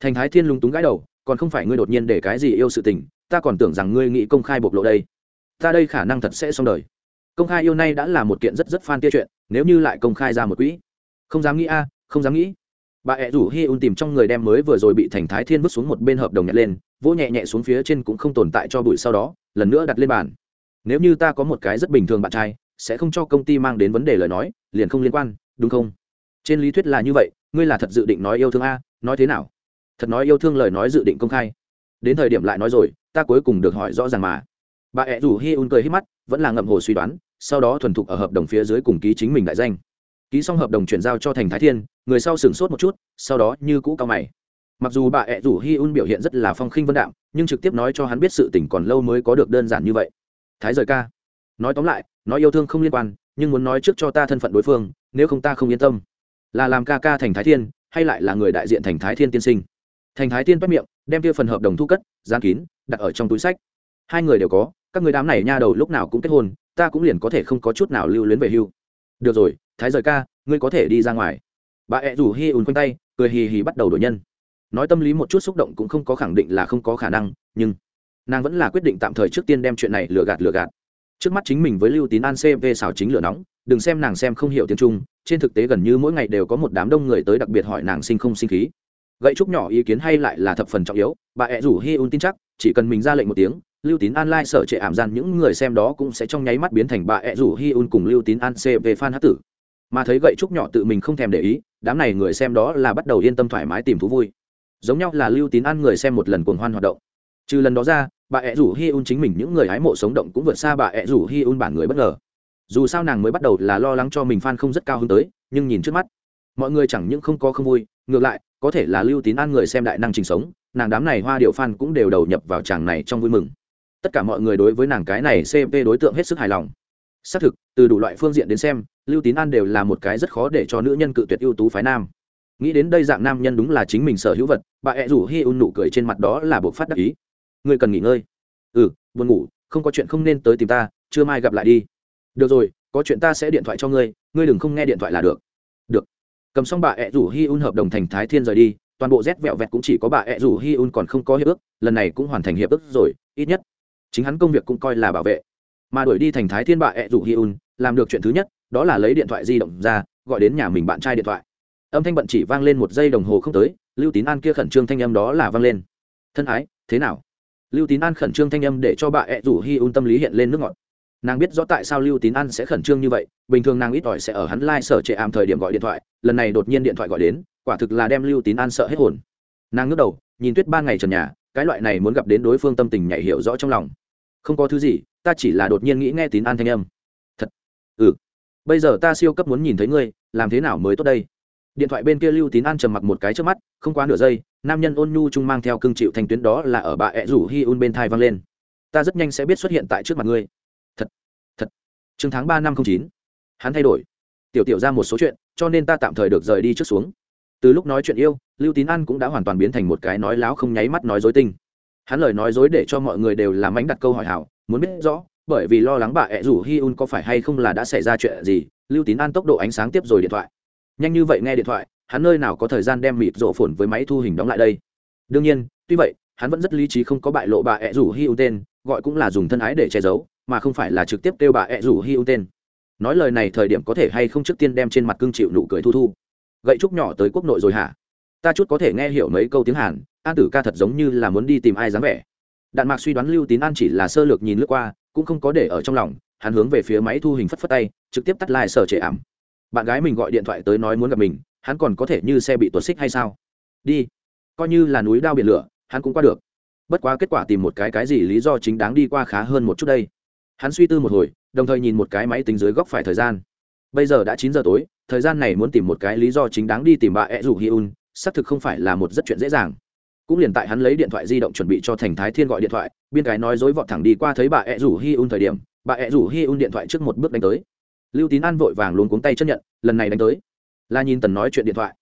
Thành thái thiên lúng túng gãi đầu, còn không phải ngươi đột nhiên để cái gì yêu sự tình, ta còn tưởng rằng ngươi nghĩ công khai bộc lộ đây. Ta đây khả năng thật sẽ xong đời. Công khai yêu nay đã là một kiện rất rất phan tia chuyện, nếu như lại công khai ra một quỹ. Không dám nghĩ a, không dám nghĩ. Bà ẹ rủ hi un tìm trong người đem mới vừa rồi bị thành thái thiên vứt xuống một bên hợp đồng nhặt lên, vỗ nhẹ nhẹ xuống phía trên cũng không tồn tại cho bụi sau đó, lần nữa đặt lên bàn. Nếu như ta có một cái rất bình thường bạn trai sẽ không cho công ty mang đến vấn đề lời nói, liền không liên quan, đúng không? Trên lý thuyết là như vậy, ngươi là thật dự định nói yêu thương a, nói thế nào? Thật nói yêu thương lời nói dự định công khai. Đến thời điểm lại nói rồi, ta cuối cùng được hỏi rõ ràng mà. Bà ẹ rủ hi un cười hít mắt, vẫn là ngậm hồ suy đoán, sau đó thuần thục ở hợp đồng phía dưới cùng ký chính mình đại danh. Ký xong hợp đồng chuyển giao cho thành thái thiên, người sau sửng sốt một chút, sau đó như cũ cao mày. Mặc dù bà ẹ rủ hi un biểu hiện rất là phong khinh vân đạm, nhưng trực tiếp nói cho hắn biết sự tỉnh còn lâu mới có được đơn giản như vậy. Thái rời ca nói tóm lại nói yêu thương không liên quan, nhưng muốn nói trước cho ta thân phận đối phương, nếu không ta không yên tâm. Là làm ca ca thành thái thiên, hay lại là người đại diện thành thái thiên tiên sinh. Thành thái thiên bắt miệng, đem kia phần hợp đồng thu cất gian kín, đặt ở trong túi sách. Hai người đều có, các người đám này nha đầu lúc nào cũng kết hôn, ta cũng liền có thể không có chút nào lưu luyến về hưu. Được rồi, thái rời ca, ngươi có thể đi ra ngoài. Bà ẹ rủ hi ùn quanh tay, cười hì hì bắt đầu đổi nhân. Nói tâm lý một chút xúc động cũng không có khẳng định là không có khả năng, nhưng nàng vẫn là quyết định tạm thời trước tiên đem chuyện này lừa gạt lừa gạt trước mắt chính mình với lưu tín an cv xảo chính lửa nóng, đừng xem nàng xem không hiểu tiếng trung, trên thực tế gần như mỗi ngày đều có một đám đông người tới đặc biệt hỏi nàng sinh không sinh khí. Gậy trúc nhỏ ý kiến hay lại là thập phần trọng yếu, bà ẹ rủ hi un tin chắc, chỉ cần mình ra lệnh một tiếng, lưu tín an lai、like、sở trệ ảm gian những người xem đó cũng sẽ trong nháy mắt biến thành bà ẹ rủ hi un cùng lưu tín an cv phan hát tử. Mà thấy gậy trúc nhỏ tự mình không thèm để ý, đám này người xem đó là bắt đầu yên tâm thoải mái tìm thú vui. Giống nhau là lưu tín an người xem một lần cuồng hoan hoạt động. Trừ lần đó ra bà ẹ rủ hi un chính mình những người hái mộ sống động cũng vượt xa bà ẹ rủ hi un bản người bất ngờ. Dù sao nàng mới bắt đầu là lo lắng cho mình f a n không rất cao hơn tới, nhưng nhìn trước mắt, mọi người chẳng những không có không vui, ngược lại, có thể là lưu tín an người xem đại năng trình sống, nàng đám này hoa điệu f a n cũng đều đầu nhập vào chàng này trong vui mừng. Tất cả mọi người đối với nàng cái này cp đối tượng hết sức hài lòng. Xác thực, từ đủ loại phương diện đến xem, lưu tín an đều là một cái rất khó để cho nữ nhân cự tuyệt ưu tú phái nam. Nghĩ đến đây dạng nam nhân đúng là chính mình sở hữu vật, bà ẹ rủ hi un nụ cười trên mặt đó là buộc phát đắc ý ngươi cần nghỉ ngơi. Ừ buồn ngủ, không có chuyện không nên tới tìm ta chưa mai gặp lại đi. Được rồi, có chuyện ta sẽ điện thoại cho ngươi ngươi đừng không nghe điện thoại là được. Được. Cầm xong bà ẹ rủ hi un hợp đồng thành thái thiên rời đi, toàn bộ rét vẹo vẹt cũng chỉ có bà ẹ rủ hi un còn không có hiệp ước, lần này cũng hoàn thành hiệp ước rồi, ít nhất. Chính hắn công việc cũng coi là bảo vệ. Mà đuổi đi thành thái thiên bà ẹ rủ hi un, làm được chuyện thứ nhất, đó là lấy điện thoại di động ra, gọi đến nhà mình bạn trai điện thoại. Âm thanh bận chỉ vang lên một giây đồng hồ không tới, lưu tín an kia khẩn trương thanh âm đó là vang lên. Thân ái, thế nào? Lưu tín an khẩn trương thanh âm để cho bà ẹ rủ hi un tâm lý hiện lên nước ngọt. Nàng biết rõ tại sao lưu tín an sẽ khẩn trương như vậy, bình thường nàng ít ỏi sẽ ở hắn lai、like、sở trệ ảm thời điểm gọi điện thoại, lần này đột nhiên điện thoại gọi đến, quả thực là đem lưu tín an sợ hết hồn. Nàng ngước đầu, nhìn tuyết ba ngày trần nhà, cái loại này muốn gặp đến đối phương tâm tình nhảy hiểu rõ trong lòng. Không có thứ gì, ta chỉ là đột nhiên nghĩ nghe tín an thanh âm. Thật. Ừ. Bây giờ ta siêu cấp muốn nhìn thấy ngươi, làm thế nào mới tốt đây? Điện thoại bên kia lưu tín an trầm mặc một cái trước mắt, không quá nửa giây nam nhân ôn nhu chung mang theo cương chịu thành tuyến đó là ở bà ẹ rủ hi un bên thai vang lên. Ta rất nhanh sẽ biết xuất hiện tại trước mặt ngươi. Thật thật. Chương tháng ba năm không chín. Hắn thay đổi. Tiểu tiểu ra một số chuyện, cho nên ta tạm thời được rời đi trước xuống. Từ lúc nói chuyện yêu, lưu tín an cũng đã hoàn toàn biến thành một cái nói láo không nháy mắt nói dối tinh. Hắn lời nói dối để cho mọi người đều làm ánh đặt câu hỏi hảo, muốn biết rõ, bởi vì lo lắng bà ẹ rủ hi un có phải hay không là đã xảy ra chuyện gì, lưu tín an tốc độ ánh sáng tiếp rồi điện thoại. Nhanh như vậy nghe điện thoại hắn nơi nào có thời gian đem mịt rộ phồn với máy thu hình đóng lại đây? Đương nhiên, tuy vậy, hắn vẫn rất lý trí không có bại lộ bà ẹ rủ hi ưu tên gọi cũng là dùng thân ái để che giấu, mà không phải là trực tiếp kêu bà ẹ rủ hi ưu tên nói lời này thời điểm có thể hay không trước tiên đem trên mặt cưng chịu nụ cười thu thu. Gậy trúc nhỏ tới quốc nội rồi hả? Ta chút có thể nghe hiểu mấy câu tiếng hàn, an tử ca thật giống như là muốn đi tìm ai dám vẻ. Đạn mạc suy đoán lưu tín an chỉ là sơ lược nhìn lướt qua, cũng không có để ở trong lòng, hắn hướng về phía máy thu hình phất phất tay, trực tiếp tắt lại sở trệ ảm. Bạn gái mình gọi điện thoại tới nói muốn gặp mình hắn còn có thể như xe bị tuột xích hay sao? Đi. Coi như là núi đao biển lửa, hắn cũng qua được. Bất quá kết quả tìm một cái cái gì lý do chính đáng đi qua khá hơn một chút đây. Hắn suy tư một hồi, đồng thời nhìn một cái máy tính dưới góc phải thời gian. Bây giờ đã chín giờ tối, thời gian này muốn tìm một cái lý do chính đáng đi tìm bà ed rủ hi un, xác thực không phải là một rất chuyện dễ dàng. Cũng liền tại hắn lấy điện thoại di động chuẩn bị cho thành thái thiên gọi điện thoại, biên cái nói dối vọt thẳng đi qua thấy bà ed rủ hi un thời điểm, bà ed rủ hi un điện thoại trước một bước đánh tới. Lưu tín an vội vàng luôn cuống tay chấp nhận, lần này đánh tới là nhìn tần nói chuyện điện thoại.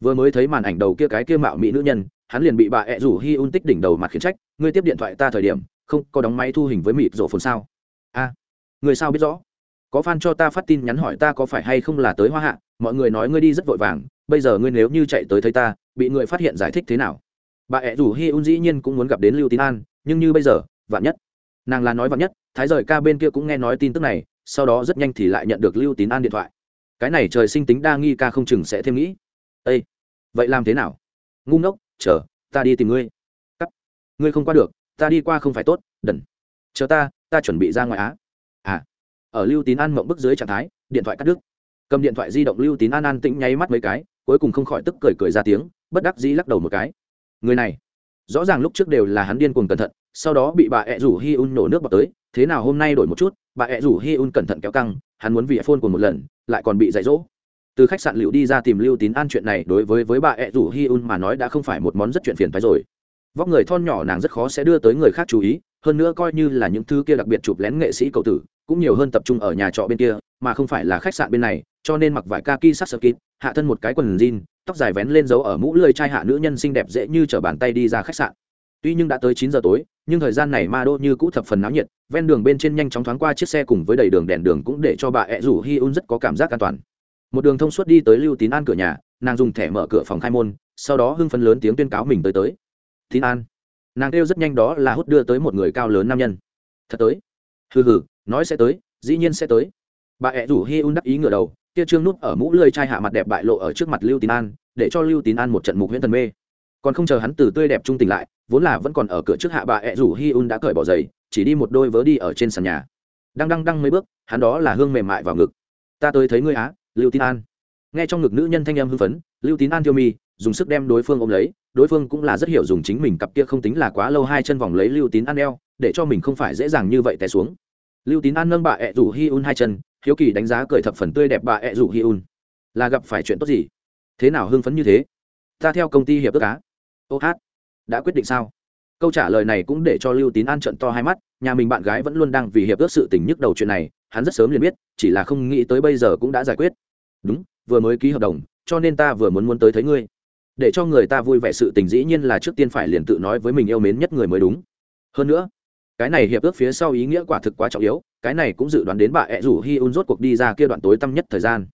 Vừa mới thấy màn ảnh đầu kia cái kia mạo mỹ nữ nhân hắn liền bị bà ẹ rủ hi un tích đỉnh đầu mặt khiển trách ngươi tiếp điện thoại ta thời điểm không có đóng máy thu hình với mịt rổ phồn sao? A à, người sao biết rõ? Có fan cho ta phát tin nhắn hỏi ta có phải hay không là tới hoa hạ mọi người nói ngươi đi rất vội vàng bây giờ ngươi nếu như chạy tới thấy ta bị người phát hiện giải thích thế nào? Bà ẹ rủ hi un dĩ nhiên cũng muốn gặp đến lưu tín an nhưng như bây giờ vạn nhất. Nàng là nói vạn nhất thái rời ca bên kia cũng nghe nói tin tức này sau đó rất nhanh thì lại nhận được lưu tín an điện thoại cái này trời sinh tính đa nghi ca không chừng sẽ thêm nghĩ. Ây vậy làm thế nào? Ngu ngốc, chờ, ta đi tìm ngươi. Cắt. Ngươi không qua được, ta đi qua không phải tốt, đần. Chờ ta ta chuẩn bị ra ngoài á. À. Ở lưu tín an mộng bức dưới trạng thái, điện thoại cắt đứt. Cầm điện thoại di động lưu tín an an tĩnh nháy mắt mấy cái, cuối cùng không khỏi tức cười cười ra tiếng, bất đắc dĩ lắc đầu một cái. Người này, rõ ràng lúc trước đều là hắn điên cuồng cẩn thận, sau đó bị bà ẹ rủ hi un nổ nước bọt tới, thế nào hôm nay đổi một chút, bà ẹ rủ hi un cẩn thận kéo căng hắn muốn vì phôn của một lần, lại còn bị dạy dỗ. Từ khách sạn liệu đi ra tìm lưu tín an chuyện này, đối với với bà ẹ rủ hi un mà nói đã không phải một món rất chuyện phiền phái rồi. Vóc người thon nhỏ nàng rất khó sẽ đưa tới người khác chú ý, hơn nữa coi như là những thứ kia đặc biệt chụp lén nghệ sĩ cầu tử, cũng nhiều hơn tập trung ở nhà trọ bên kia, mà không phải là khách sạn bên này, cho nên mặc vải kaki sắc sơ kín hạ thân một cái quần jean, tóc dài vén lên dấu ở mũ lưỡi trai hạ nữ nhân xinh đẹp dễ như t bàn tay đi ra khách sạn. Tuy nhưng đã tới chín giờ tối nhưng thời gian này ma đô như cũ thập phần náo nhiệt, ven đường bên trên nhanh chóng thoáng qua chiếc xe cùng với đầy đường đèn đường cũng để cho bà ẹ rủ hi un rất có cảm giác an toàn. Một đường thông suốt đi tới lưu tín an cửa nhà, nàng dùng thẻ mở cửa phòng khai môn, sau đó hưng phấn lớn tiếng tuyên cáo mình tới tới. Tín an. Nàng kêu rất nhanh đó là hút đưa tới một người cao lớn nam nhân. Thật tới? Hừ hừ, nói sẽ tới, dĩ nhiên sẽ tới. Bà ẹ rủ hi un đắc ý ngửa đầu tia trương nút ở mũ lơi chai hạ mặt đẹp bại lộ ở trước mặt lưu tín an, để cho lưu tín an một trận mục huyễn thần mê. Còn không chờ hắn từ tươi đẹp trung tình lại vốn là vẫn còn ở cửa trước hạ bà ẹ rủ hi un đã cởi bỏ giày, chỉ đi một đôi vớ đi ở trên sàn nhà. Đang đăng đăng mấy bước, hắn đó là hương mềm mại vào ngực. Ta tới thấy ngươi á, lưu tín an. Nghe trong ngực nữ nhân thanh em hưng phấn, lưu tín an tiêu mi, dùng sức đem đối phương ôm lấy, đối phương cũng là rất hiểu dùng chính mình cặp kia không tính là quá lâu hai chân vòng lấy lưu tín an eo, để cho mình không phải dễ dàng như vậy té xuống. Lưu tín an nâng bà ẹ rủ hi un hai chân, hiếu kỳ đánh giá cởi thập phần tươi đẹp bà ẹ rủ hi un. Là gặp phải chuyện tốt gì? Thế nào hưng phấn như thế? Ta theo công ty hiệp ước cá ô hát đã quyết định sao? Câu trả lời này cũng để cho lưu tín an trận to hai mắt, nhà mình bạn gái vẫn luôn đang vì hiệp ước sự tình nhức đầu chuyện này, hắn rất sớm liền biết, chỉ là không nghĩ tới bây giờ cũng đã giải quyết. Đúng, vừa mới ký hợp đồng, cho nên ta vừa muốn muốn tới thấy ngươi. Để cho người ta vui vẻ sự tình dĩ nhiên là trước tiên phải liền tự nói với mình yêu mến nhất người mới đúng. Hơn nữa, cái này hiệp ước phía sau ý nghĩa quả thực quá trọng yếu, cái này cũng dự đoán đến bà ẹ rủ hi un rốt cuộc đi ra kia đoạn tối tăm nhất thời gian.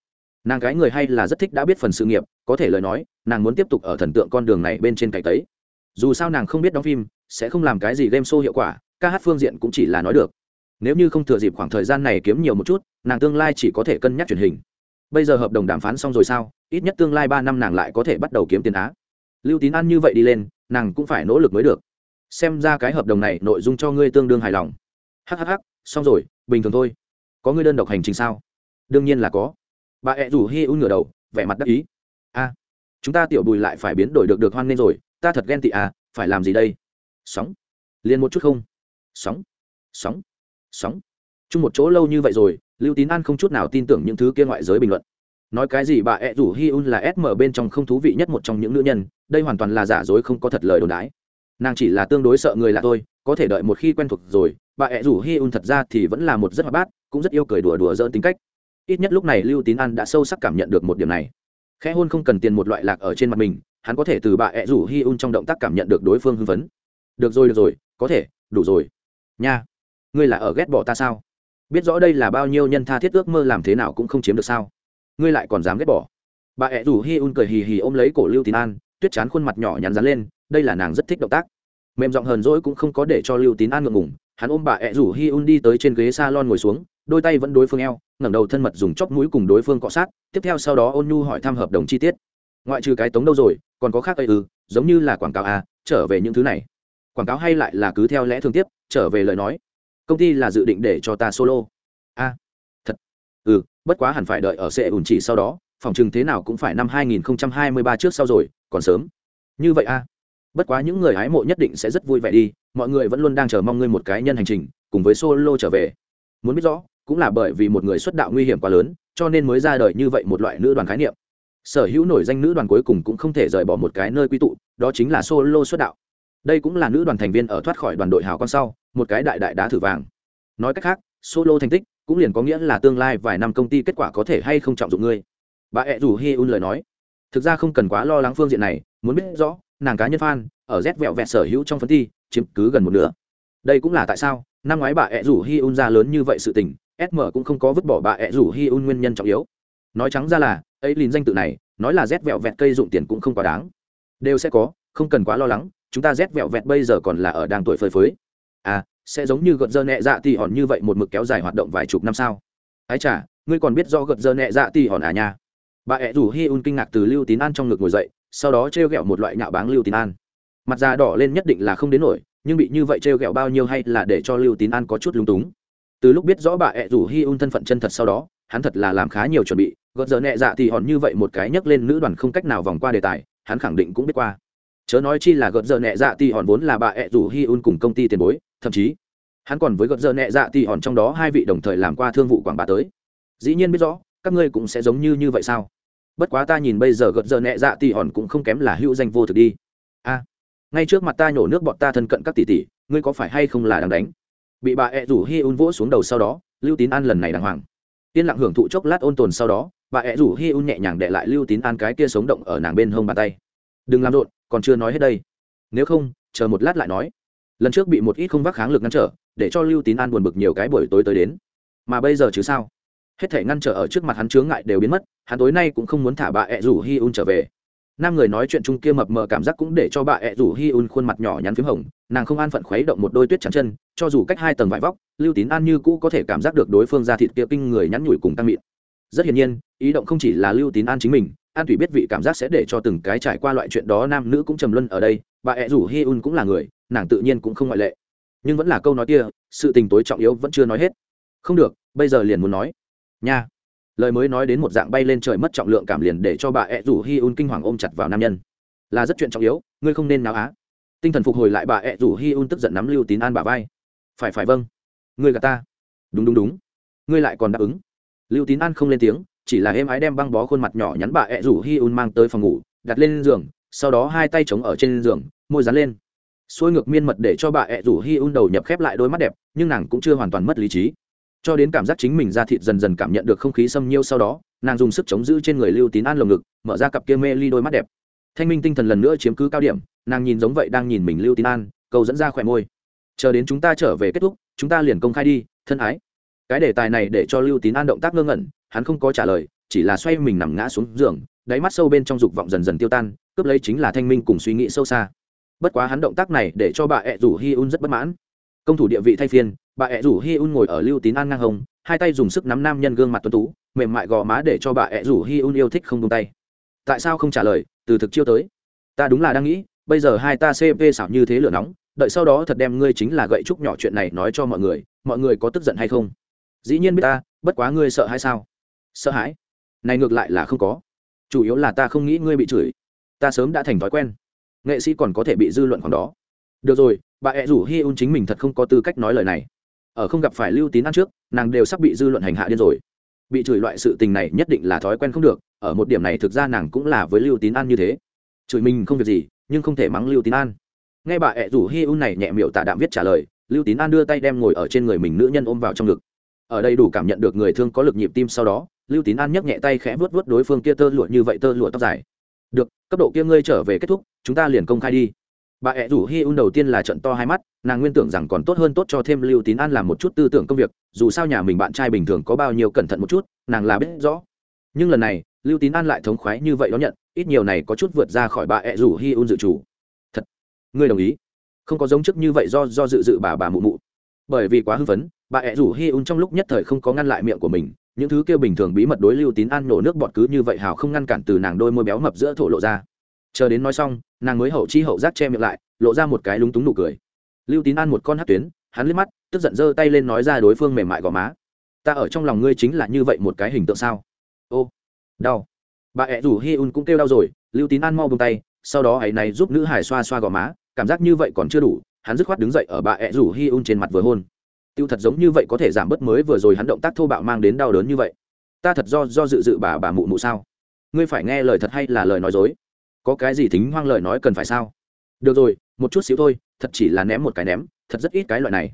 Nàng cái người hay là rất thích đã biết phần sự nghiệp, có thể lời nói, nàng muốn tiếp tục ở thần tượng con đường này bên trên cạnh tấy dù sao nàng không biết đóng phim, sẽ không làm cái gì game show hiệu quả, ca hát phương diện cũng chỉ là nói được. Nếu như không thừa dịp khoảng thời gian này kiếm nhiều một chút, nàng tương lai chỉ có thể cân nhắc truyền hình. Bây giờ hợp đồng đàm phán xong rồi sao, ít nhất tương lai ba năm nàng lại có thể bắt đầu kiếm tiền á. Lưu tín ăn như vậy đi lên, nàng cũng phải nỗ lực mới được. Xem ra cái hợp đồng này nội dung cho ngươi tương đương hài lòng. Hhh xong rồi, bình thường thôi. Có ngươi đơn độc hành trình sao? Đương nhiên là có. Bà ẹ rủ hi un ngửa đầu, vẻ mặt đắc ý. A chúng ta tiểu bùi lại phải biến đổi được được hoan nên rồi ta thật ghen tị à phải làm gì đây? Sóng. Liền một chút không? Sóng. Sóng. Sóng. Chung một chỗ lâu như vậy rồi, lưu tín an không chút nào tin tưởng những thứ kia ngoại giới bình luận. Nói cái gì bà ẹ rủ hi un là sm bên trong không thú vị nhất một trong những nữ nhân, đây hoàn toàn là giả dối không có thật lời đồn đái nàng chỉ là tương đối sợ người là tôi có thể đợi một khi quen thuộc rồi, bà ẹ rủ hi un thật ra thì vẫn là một rất hoạt bát, cũng rất yêu cười đùa đùa dỡn tính cách. Ít nhất lúc này lưu tín an đã sâu sắc cảm nhận được một điểm này. Khẽ hôn không cần tiền một loại lạc ở trên mặt mình hắn có thể từ bà ẹ rủ hi un trong động tác cảm nhận được đối phương hưng phấn. Được rồi được rồi, có thể, đủ rồi. Nha, ngươi là ở ghét bỏ ta sao? Biết rõ đây là bao nhiêu nhân tha thiết ước mơ làm thế nào cũng không chiếm được sao? Ngươi lại còn dám ghét bỏ. Bà ẹ rủ hi un cười hì hì ôm lấy cổ lưu tín an, tuyết chán khuôn mặt nhỏ nhắn dán lên, đây là nàng rất thích động tác. Mềm giọng hờn dỗi cũng không có để cho lưu tín an ngượng ngủng hắn ôm bà ẹ rủ hi un đi tới trên ghế s a lon ngồi xuống, đôi tay vẫn đối phương eo, ngẩng đầu thân mật dùng chóp mũi cùng đối phương cọ sát, tiếp theo sau đó ôn nhu hỏi thăm hợp đồng chi tiết ngoại trừ cái tống đâu rồi, còn có khác ây ư, giống như là quảng cáo à trở về những thứ này. Quảng cáo hay lại là cứ theo lẽ thường tiếp, trở về lời nói. Công ty là dự định để cho ta solo. A thật. Ừ bất quá hẳn phải đợi ở sẽ ủn chỉ sau đó, phòng chừng thế nào cũng phải năm 2023 trước sau rồi, còn sớm. Như vậy a bất quá những người hái mộ nhất định sẽ rất vui vẻ đi, mọi người vẫn luôn đang chờ mong ngươi một cái nhân hành trình, cùng với solo trở về. Muốn biết rõ, cũng là bởi vì một người xuất đạo nguy hiểm quá lớn, cho nên mới ra đời như vậy một loại nữ đoàn khái niệm sở hữu nổi danh nữ đoàn cuối cùng cũng không thể rời bỏ một cái nơi quy tụ, đó chính là solo xuất đạo. Đây cũng là nữ đoàn thành viên ở thoát khỏi đoàn đội hào con sau, một cái đại đại đá thử vàng. Nói cách khác, solo thành tích cũng liền có nghĩa là tương lai vài năm công ty kết quả có thể hay không trọng dụng ngươi. Bà ẹ rủ hi un lời nói. Thực ra không cần quá lo lắng phương diện này, muốn biết rõ, nàng cá nhân fan ở rét vẹo vẹt sở hữu trong phân thi, chiếm cứ gần một nửa. Đây cũng là tại sao, năm ngoái bà ẹ rủ hi un ra lớn như vậy sự tình sm cũng không có vứt bỏ bà ẹ rủ hi un nguyên nhân trọng yếu. Nói trắng ra là ấy lìn danh tự này, nói là rét vẹo vẹt cây dụng tiền cũng không quá đáng. Đều sẽ có, không cần quá lo lắng, chúng ta rét vẹo vẹt bây giờ còn là ở đang tuổi phơi phới. À sẽ giống như gợt dơ nhẹ dạ thì hòn như vậy một mực kéo dài hoạt động vài chục năm sao? Ái chả ngươi còn biết do gợt dơ nhẹ dạ thì hòn à nha? Bà ẹ rủ hi un kinh ngạc từ lưu tín an trong ngực ngồi dậy, sau đó t r một loại nhạo báng lưu tín an. Mặt da đỏ lên nhất định là không đến nổi, nhưng bị như vậy t r bao nhiêu hay là để cho lưu tín an có chút lung túng. Từ lúc biết rõ bà ẹ rủ hi un thân phận chân thật sau đó hắn thật là làm khá nhiều chuẩn bị, gợt giờ nhẹ dạ thì hòn như vậy một cái nhấc lên nữ đoàn không cách nào vòng qua đề tài, hắn khẳng định cũng biết qua. Chớ nói chi là gợt giờ nhẹ dạ thì hòn vốn là bà ẹ rủ hi un cùng công ty tiền bối, thậm chí, hắn còn với gợt giờ nhẹ dạ thì hòn trong đó hai vị đồng thời làm qua thương vụ quảng bá tới. Dĩ nhiên biết rõ, các ngươi cũng sẽ giống như như vậy sao? Bất quá ta nhìn bây giờ gợt giờ nhẹ dạ thì hòn cũng không kém là hữu danh vô thực đi. A, ngay trước mặt ta nhổ nước bọn ta thân cận các tỷ tỷ, ngươi có phải hay không là đang đánh? Bị bà ẹ rủ hi un vỗ xuống đầu sau đó, lưu tín an lần này đàng hoàng yên lặng hưởng thụ chốc lát ôn tồn sau đó, bà ẹ rủ hi un nhẹ nhàng đệ lại lưu tín an cái kia sống động ở nàng bên hông bàn tay. Đừng làm rộn, còn chưa nói hết đây. Nếu không, chờ một lát lại nói. Lần trước bị một ít không vác kháng lực ngăn trở, để cho lưu tín an buồn bực nhiều cái buổi tối tới đến. Mà bây giờ chứ sao? Hết thể ngăn trở ở trước mặt hắn chướng ngại đều biến mất, hắn tối nay cũng không muốn thả bà ẹ rủ hi un trở về nam người nói chuyện chung kia mập mờ cảm giác cũng để cho bà ẹ rủ hi un khuôn mặt nhỏ nhắn p h í m hồng, nàng không an phận khuấy động một đôi tuyết chắn chân, cho dù cách hai tầng vải vóc, lưu tín an như cũ có thể cảm giác được đối phương ra thịt kia kinh người nhắn nhủi cùng tăng mịn. Rất hiển nhiên, ý động không chỉ là lưu tín an chính mình, an thủy biết vị cảm giác sẽ để cho từng cái trải qua loại chuyện đó nam nữ cũng trầm luân ở đây, bà ẹ rủ hi un cũng là người, nàng tự nhiên cũng không ngoại lệ. Nhưng vẫn là câu nói kia, sự tình tối trọng yếu vẫn chưa nói hết. Không được, bây giờ liền muốn nói. Nha lời mới nói đến một dạng bay lên trời mất trọng lượng cảm liền để cho bà ẹ rủ hi un kinh hoàng ôm chặt vào nam nhân. Là rất chuyện trọng yếu, ngươi không nên náo á. Tinh thần phục hồi lại bà ẹ rủ hi un tức giận nắm lưu tín an bà vai. Phải phải vâng. Ngươi gà ta. Đúng đúng đúng. Ngươi lại còn đáp ứng. Lưu tín an không lên tiếng, chỉ là êm ái đem băng bó khuôn mặt nhỏ nhắn bà ẹ rủ hi un mang tới phòng ngủ, đặt lên giường, sau đó hai tay chống ở trên giường, môi dán lên. Xuôi ngược miên mật để cho bà ẹ rủ hi un đầu nhập khép lại đôi mắt đẹp, nhưng nàng cũng chưa hoàn toàn mất lý trí cho đến cảm giác chính mình ra thịt dần dần cảm nhận được không khí xâm nhiêu sau đó, nàng dùng sức chống giữ trên người lưu tín an lồng ngực, mở ra cặp kia mê ly đôi mắt đẹp. Thanh minh tinh thần lần nữa chiếm cứ cao điểm, nàng nhìn giống vậy đang nhìn mình lưu tín an, cầu dẫn ra khỏe môi. Chờ đến chúng ta trở về kết thúc, chúng ta liền công khai đi, thân ái. Cái đề tài này để cho lưu tín an động tác ngơ ngẩn, hắn không có trả lời, chỉ là xoay mình nằm ngã xuống giường, đáy mắt sâu bên trong dục vọng dần dần tiêu tan, cướp lấy chính là thanh minh cùng suy nghĩ sâu xa. Bất quá hắn động tác này để cho bà ẹ rủ hi un rất bất mãn. Công thủ địa vị thay phiên bà ẹ rủ hi un ngồi ở lưu tín an ngang hồng hai tay dùng sức nắm nam nhân gương mặt tuấn tú, mềm mại gò má để cho bà ẹ rủ hi un yêu thích không tung tay. Tại sao không trả lời? Từ thực chiêu tới. Ta đúng là đang nghĩ, bây giờ hai ta cp xảo như thế lửa nóng, đợi sau đó thật đem ngươi chính là gậy trúc nhỏ chuyện này nói cho mọi người mọi người có tức giận hay không? Dĩ nhiên biết ta, bất quá ngươi sợ hay sao? Sợ hãi? Này ngược lại là không có. Chủ yếu là ta không nghĩ ngươi bị chửi. Ta sớm đã thành thói quen. Nghệ sĩ còn có thể bị dư luận còn đó. Được rồi, bà ẹ rủ hi un chính mình thật không có tư cách nói lời này ở không gặp phải lưu tín ăn trước, nàng đều sắp bị dư luận hành hạ điên rồi. Bị chửi loại sự tình này nhất định là thói quen không được, ở một điểm này thực ra nàng cũng là với lưu tín an như thế. Chửi mình không việc gì, nhưng không thể mắng lưu tín an nghe bà ẹ rủ hi un này nhẹ miệng tạ đạm viết trả lời, lưu tín an đưa tay đem ngồi ở trên người mình nữ nhân ôm vào trong ngực. Ở đây đủ cảm nhận được người thương có lực nhịp tim sau đó, lưu tín an nhấc nhẹ tay khẽ vớt vớt đối phương kia tơ lụa như vậy tơ lụa tóc dài. Được, cấp độ kia ngươi trở về kết thúc, chúng ta liền công khai đi bà ẹ rủ hi un đầu tiên là trận to hai mắt, nàng nguyên tưởng rằng còn tốt hơn tốt cho thêm lưu tín an làm một chút tư tưởng công việc, dù sao nhà mình bạn trai bình thường có bao nhiêu cẩn thận một chút, nàng là biết rõ. Nhưng lần này, lưu tín an lại thống khoái như vậy đó nhận, ít nhiều này có chút vượt ra khỏi bà ẹ rủ hi un dự chủ. Thật, ngươi đồng ý? Không có giống chức như vậy do do dự dự bà bà mụ mụ. Bởi vì quá hưng phấn, bà ẹ rủ hi un trong lúc nhất thời không có ngăn lại miệng của mình, những thứ kêu bình thường bí mật đối lưu tín an nổ nước bọt cứ như vậy hào không ngăn cản từ nàng đôi môi béo mập giữa thổ lộ ra chờ đến nói xong, nàng mới hậu chi hậu giác che miệng lại, lộ ra một cái lúng túng nụ cười. Lưu tín an một con hát tuyến, hắn liếc mắt, tức giận giơ tay lên nói ra đối phương mềm mại gò má. Ta ở trong lòng ngươi chính là như vậy một cái hình tượng sao? Ô, đau. Bà ẹ rủ hi un cũng kêu đau rồi, lưu tín an mau bông tay, sau đó hãy này giúp nữ hải xoa xoa gò má, cảm giác như vậy còn chưa đủ, hắn dứt khoát đứng dậy ở bà ẹ rủ hi un trên mặt vừa hôn. Tiêu thật giống như vậy có thể giảm bớt mới vừa rồi hắn động tác thô bạo mang đến đau đớn như vậy. Ta thật do do dự dự bà bà mụ mụ sao? Ngươi phải nghe lời thật hay là lời nói dối? Có cái gì thính hoang lời nói cần phải sao? Được rồi, một chút xíu thôi, thật chỉ là ném một cái ném, thật rất ít cái loại này.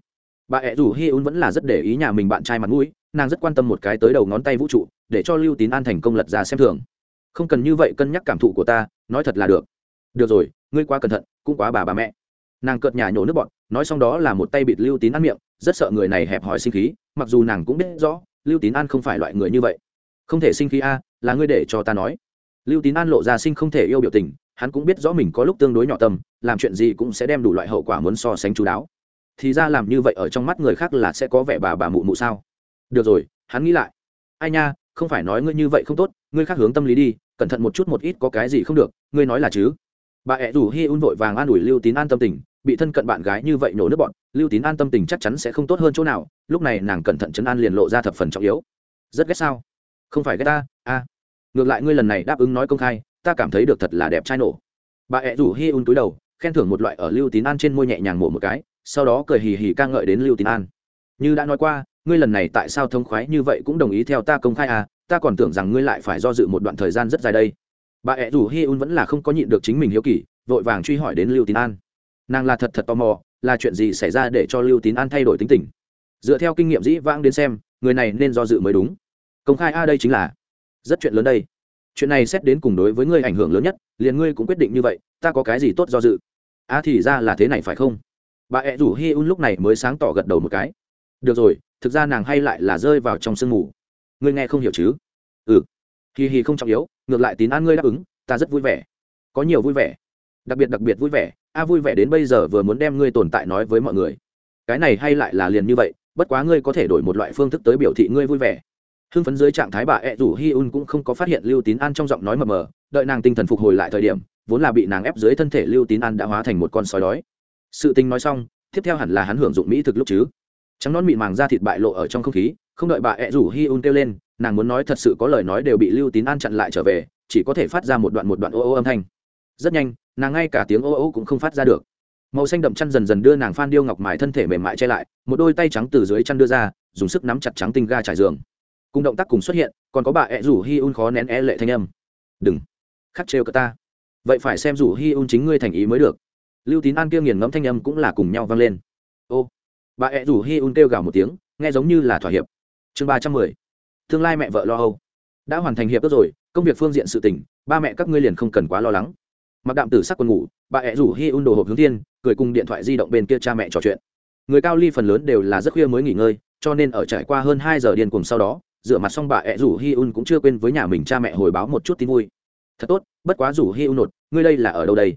Bà ẹ rủ hi un vẫn là rất để ý nhà mình bạn trai mặt mũi, nàng rất quan tâm một cái tới đầu ngón tay vũ trụ, để cho lưu tín an thành công lật ra xem thường. Không cần như vậy cân nhắc cảm thụ của ta, nói thật là được. Được rồi, ngươi quá cẩn thận, cũng quá bà bà mẹ. Nàng cợt nhà nhổ nước bọn nói xong đó là một tay bịt lưu tín ăn miệng, rất sợ người này hẹp hòi sinh khí, mặc dù nàng cũng biết rõ, lưu tín an không phải loại người như vậy. Không thể sinh khí a, là ngươi để cho ta nói lưu tín an lộ ra sinh không thể yêu biểu tình, hắn cũng biết rõ mình có lúc tương đối nhỏ tâm, làm chuyện gì cũng sẽ đem đủ loại hậu quả muốn so sánh chú đáo. Thì ra làm như vậy ở trong mắt người khác là sẽ có vẻ bà bà mụ mụ sao? Được rồi, hắn nghĩ lại. Ai nha, không phải nói ngươi như vậy không tốt, ngươi khác hướng tâm lý đi, cẩn thận một chút một ít có cái gì không được, ngươi nói là chứ? Bà ẹ rủ hi un vội vàng an ủi lưu tín an tâm tình, bị thân cận bạn gái như vậy nhổ nước bọn, lưu tín an tâm tình chắc chắn sẽ không tốt hơn chỗ nào, lúc này nàng cẩn thận chấn an liền lộ ra thập phần trọng yếu. Rất ghét sao? Không phải ghét ta a ngược lại ngươi lần này đáp ứng nói công khai, ta cảm thấy được thật là đẹp trai nổ. Bà ẹ rủ hi un túi đầu, khen thưởng một loại ở lưu tín an trên môi nhẹ nhàng mổ một cái, sau đó cười hì hì ca ngợi đến lưu tín an. Như đã nói qua, ngươi lần này tại sao thông khoái như vậy cũng đồng ý theo ta công khai à ta còn tưởng rằng ngươi lại phải do dự một đoạn thời gian rất dài đây. Bà ẹ rủ hi un vẫn là không có nhịn được chính mình hiếu kỳ, vội vàng truy hỏi đến lưu tín an. Nàng là thật thật tò mò, là chuyện gì xảy ra để cho lưu tín an thay đổi tính tình? Dựa theo kinh nghiệm dĩ vãng đến xem, người này nên do dự mới đúng. Công khai a, đây chính là rất chuyện lớn đây. Chuyện này xét đến cùng đối với ngươi ảnh hưởng lớn nhất, liền ngươi cũng quyết định như vậy, ta có cái gì tốt do dự? A thì ra là thế này phải không? Bà ẹ rủ hi un lúc này mới sáng tỏ gật đầu một cái. Được rồi, thực ra nàng hay lại là rơi vào trong sương mù. Ngươi nghe không hiểu chứ? Ừ. Hi hi không trọng yếu, ngược lại tín an ngươi đáp ứng, ta rất vui vẻ. Có nhiều vui vẻ. Đặc biệt đặc biệt vui vẻ. A vui vẻ đến bây giờ vừa muốn đem ngươi tồn tại nói với mọi người. Cái này hay lại là liền như vậy, bất quá ngươi có thể đổi một loại phương thức tới biểu thị ngươi vui vẻ hưng phấn dưới trạng thái bà ẹ rủ hi un cũng không có phát hiện lưu tín an trong giọng nói mờ mờ, đợi nàng tinh thần phục hồi lại thời điểm, vốn là bị nàng ép dưới thân thể lưu tín an đã hóa thành một con sói đói. Sự tình nói xong, tiếp theo hẳn là hắn hưởng dụng mỹ thực lúc chứ. Trắng nón mịn màng da thịt bại lộ ở trong không khí, không đợi bà ẹ rủ hi un kêu lên, nàng muốn nói thật sự có lời nói đều bị lưu tín an chặn lại trở về, chỉ có thể phát ra một đoạn một đoạn ô ô âm thanh. Rất nhanh, nàng ngay cả tiếng ô ô cũng không phát ra được. Màu xanh đậm chăn dần dần đưa nàng phan điêu ngọc mài thân thể mềm mại che lại, một đôi tay trắng từ dưới chăn đưa ra, dùng sức nắm chặt trắng tinh ga trải giường cùng động tác cùng xuất hiện, còn có bà ẹ rủ hi un khó nén é lệ thanh âm. Đừng, khắc trêu cả ta. Vậy phải xem rủ hi un chính ngươi thành ý mới được. Lưu tín an kia nghiền ngẫm thanh âm cũng là cùng nhau vang lên. Ô, bà ẹ rủ hi un kêu gào một tiếng, nghe giống như là thỏa hiệp. Chương ba trăm mười, tương lai mẹ vợ lo âu. Đã hoàn thành hiệp ước rồi, công việc phương diện sự tỉnh ba mẹ các ngươi liền không cần quá lo lắng. Mặc đạm tử sắc quần ngủ, bà ẹ rủ hi un đồ hộp hướng thiên, cười cùng điện thoại di động bên kia cha mẹ trò chuyện. Người cao ly phần lớn đều là rất khuya mới nghỉ ngơi, cho nên ở trải qua hơn hai giờ điên cùng sau đó rửa mặt xong bà ẹ rủ hi un cũng chưa quên với nhà mình cha mẹ hồi báo một chút tin vui. Thật tốt, bất quá rủ hi un nột, ngươi đây là ở đâu đây?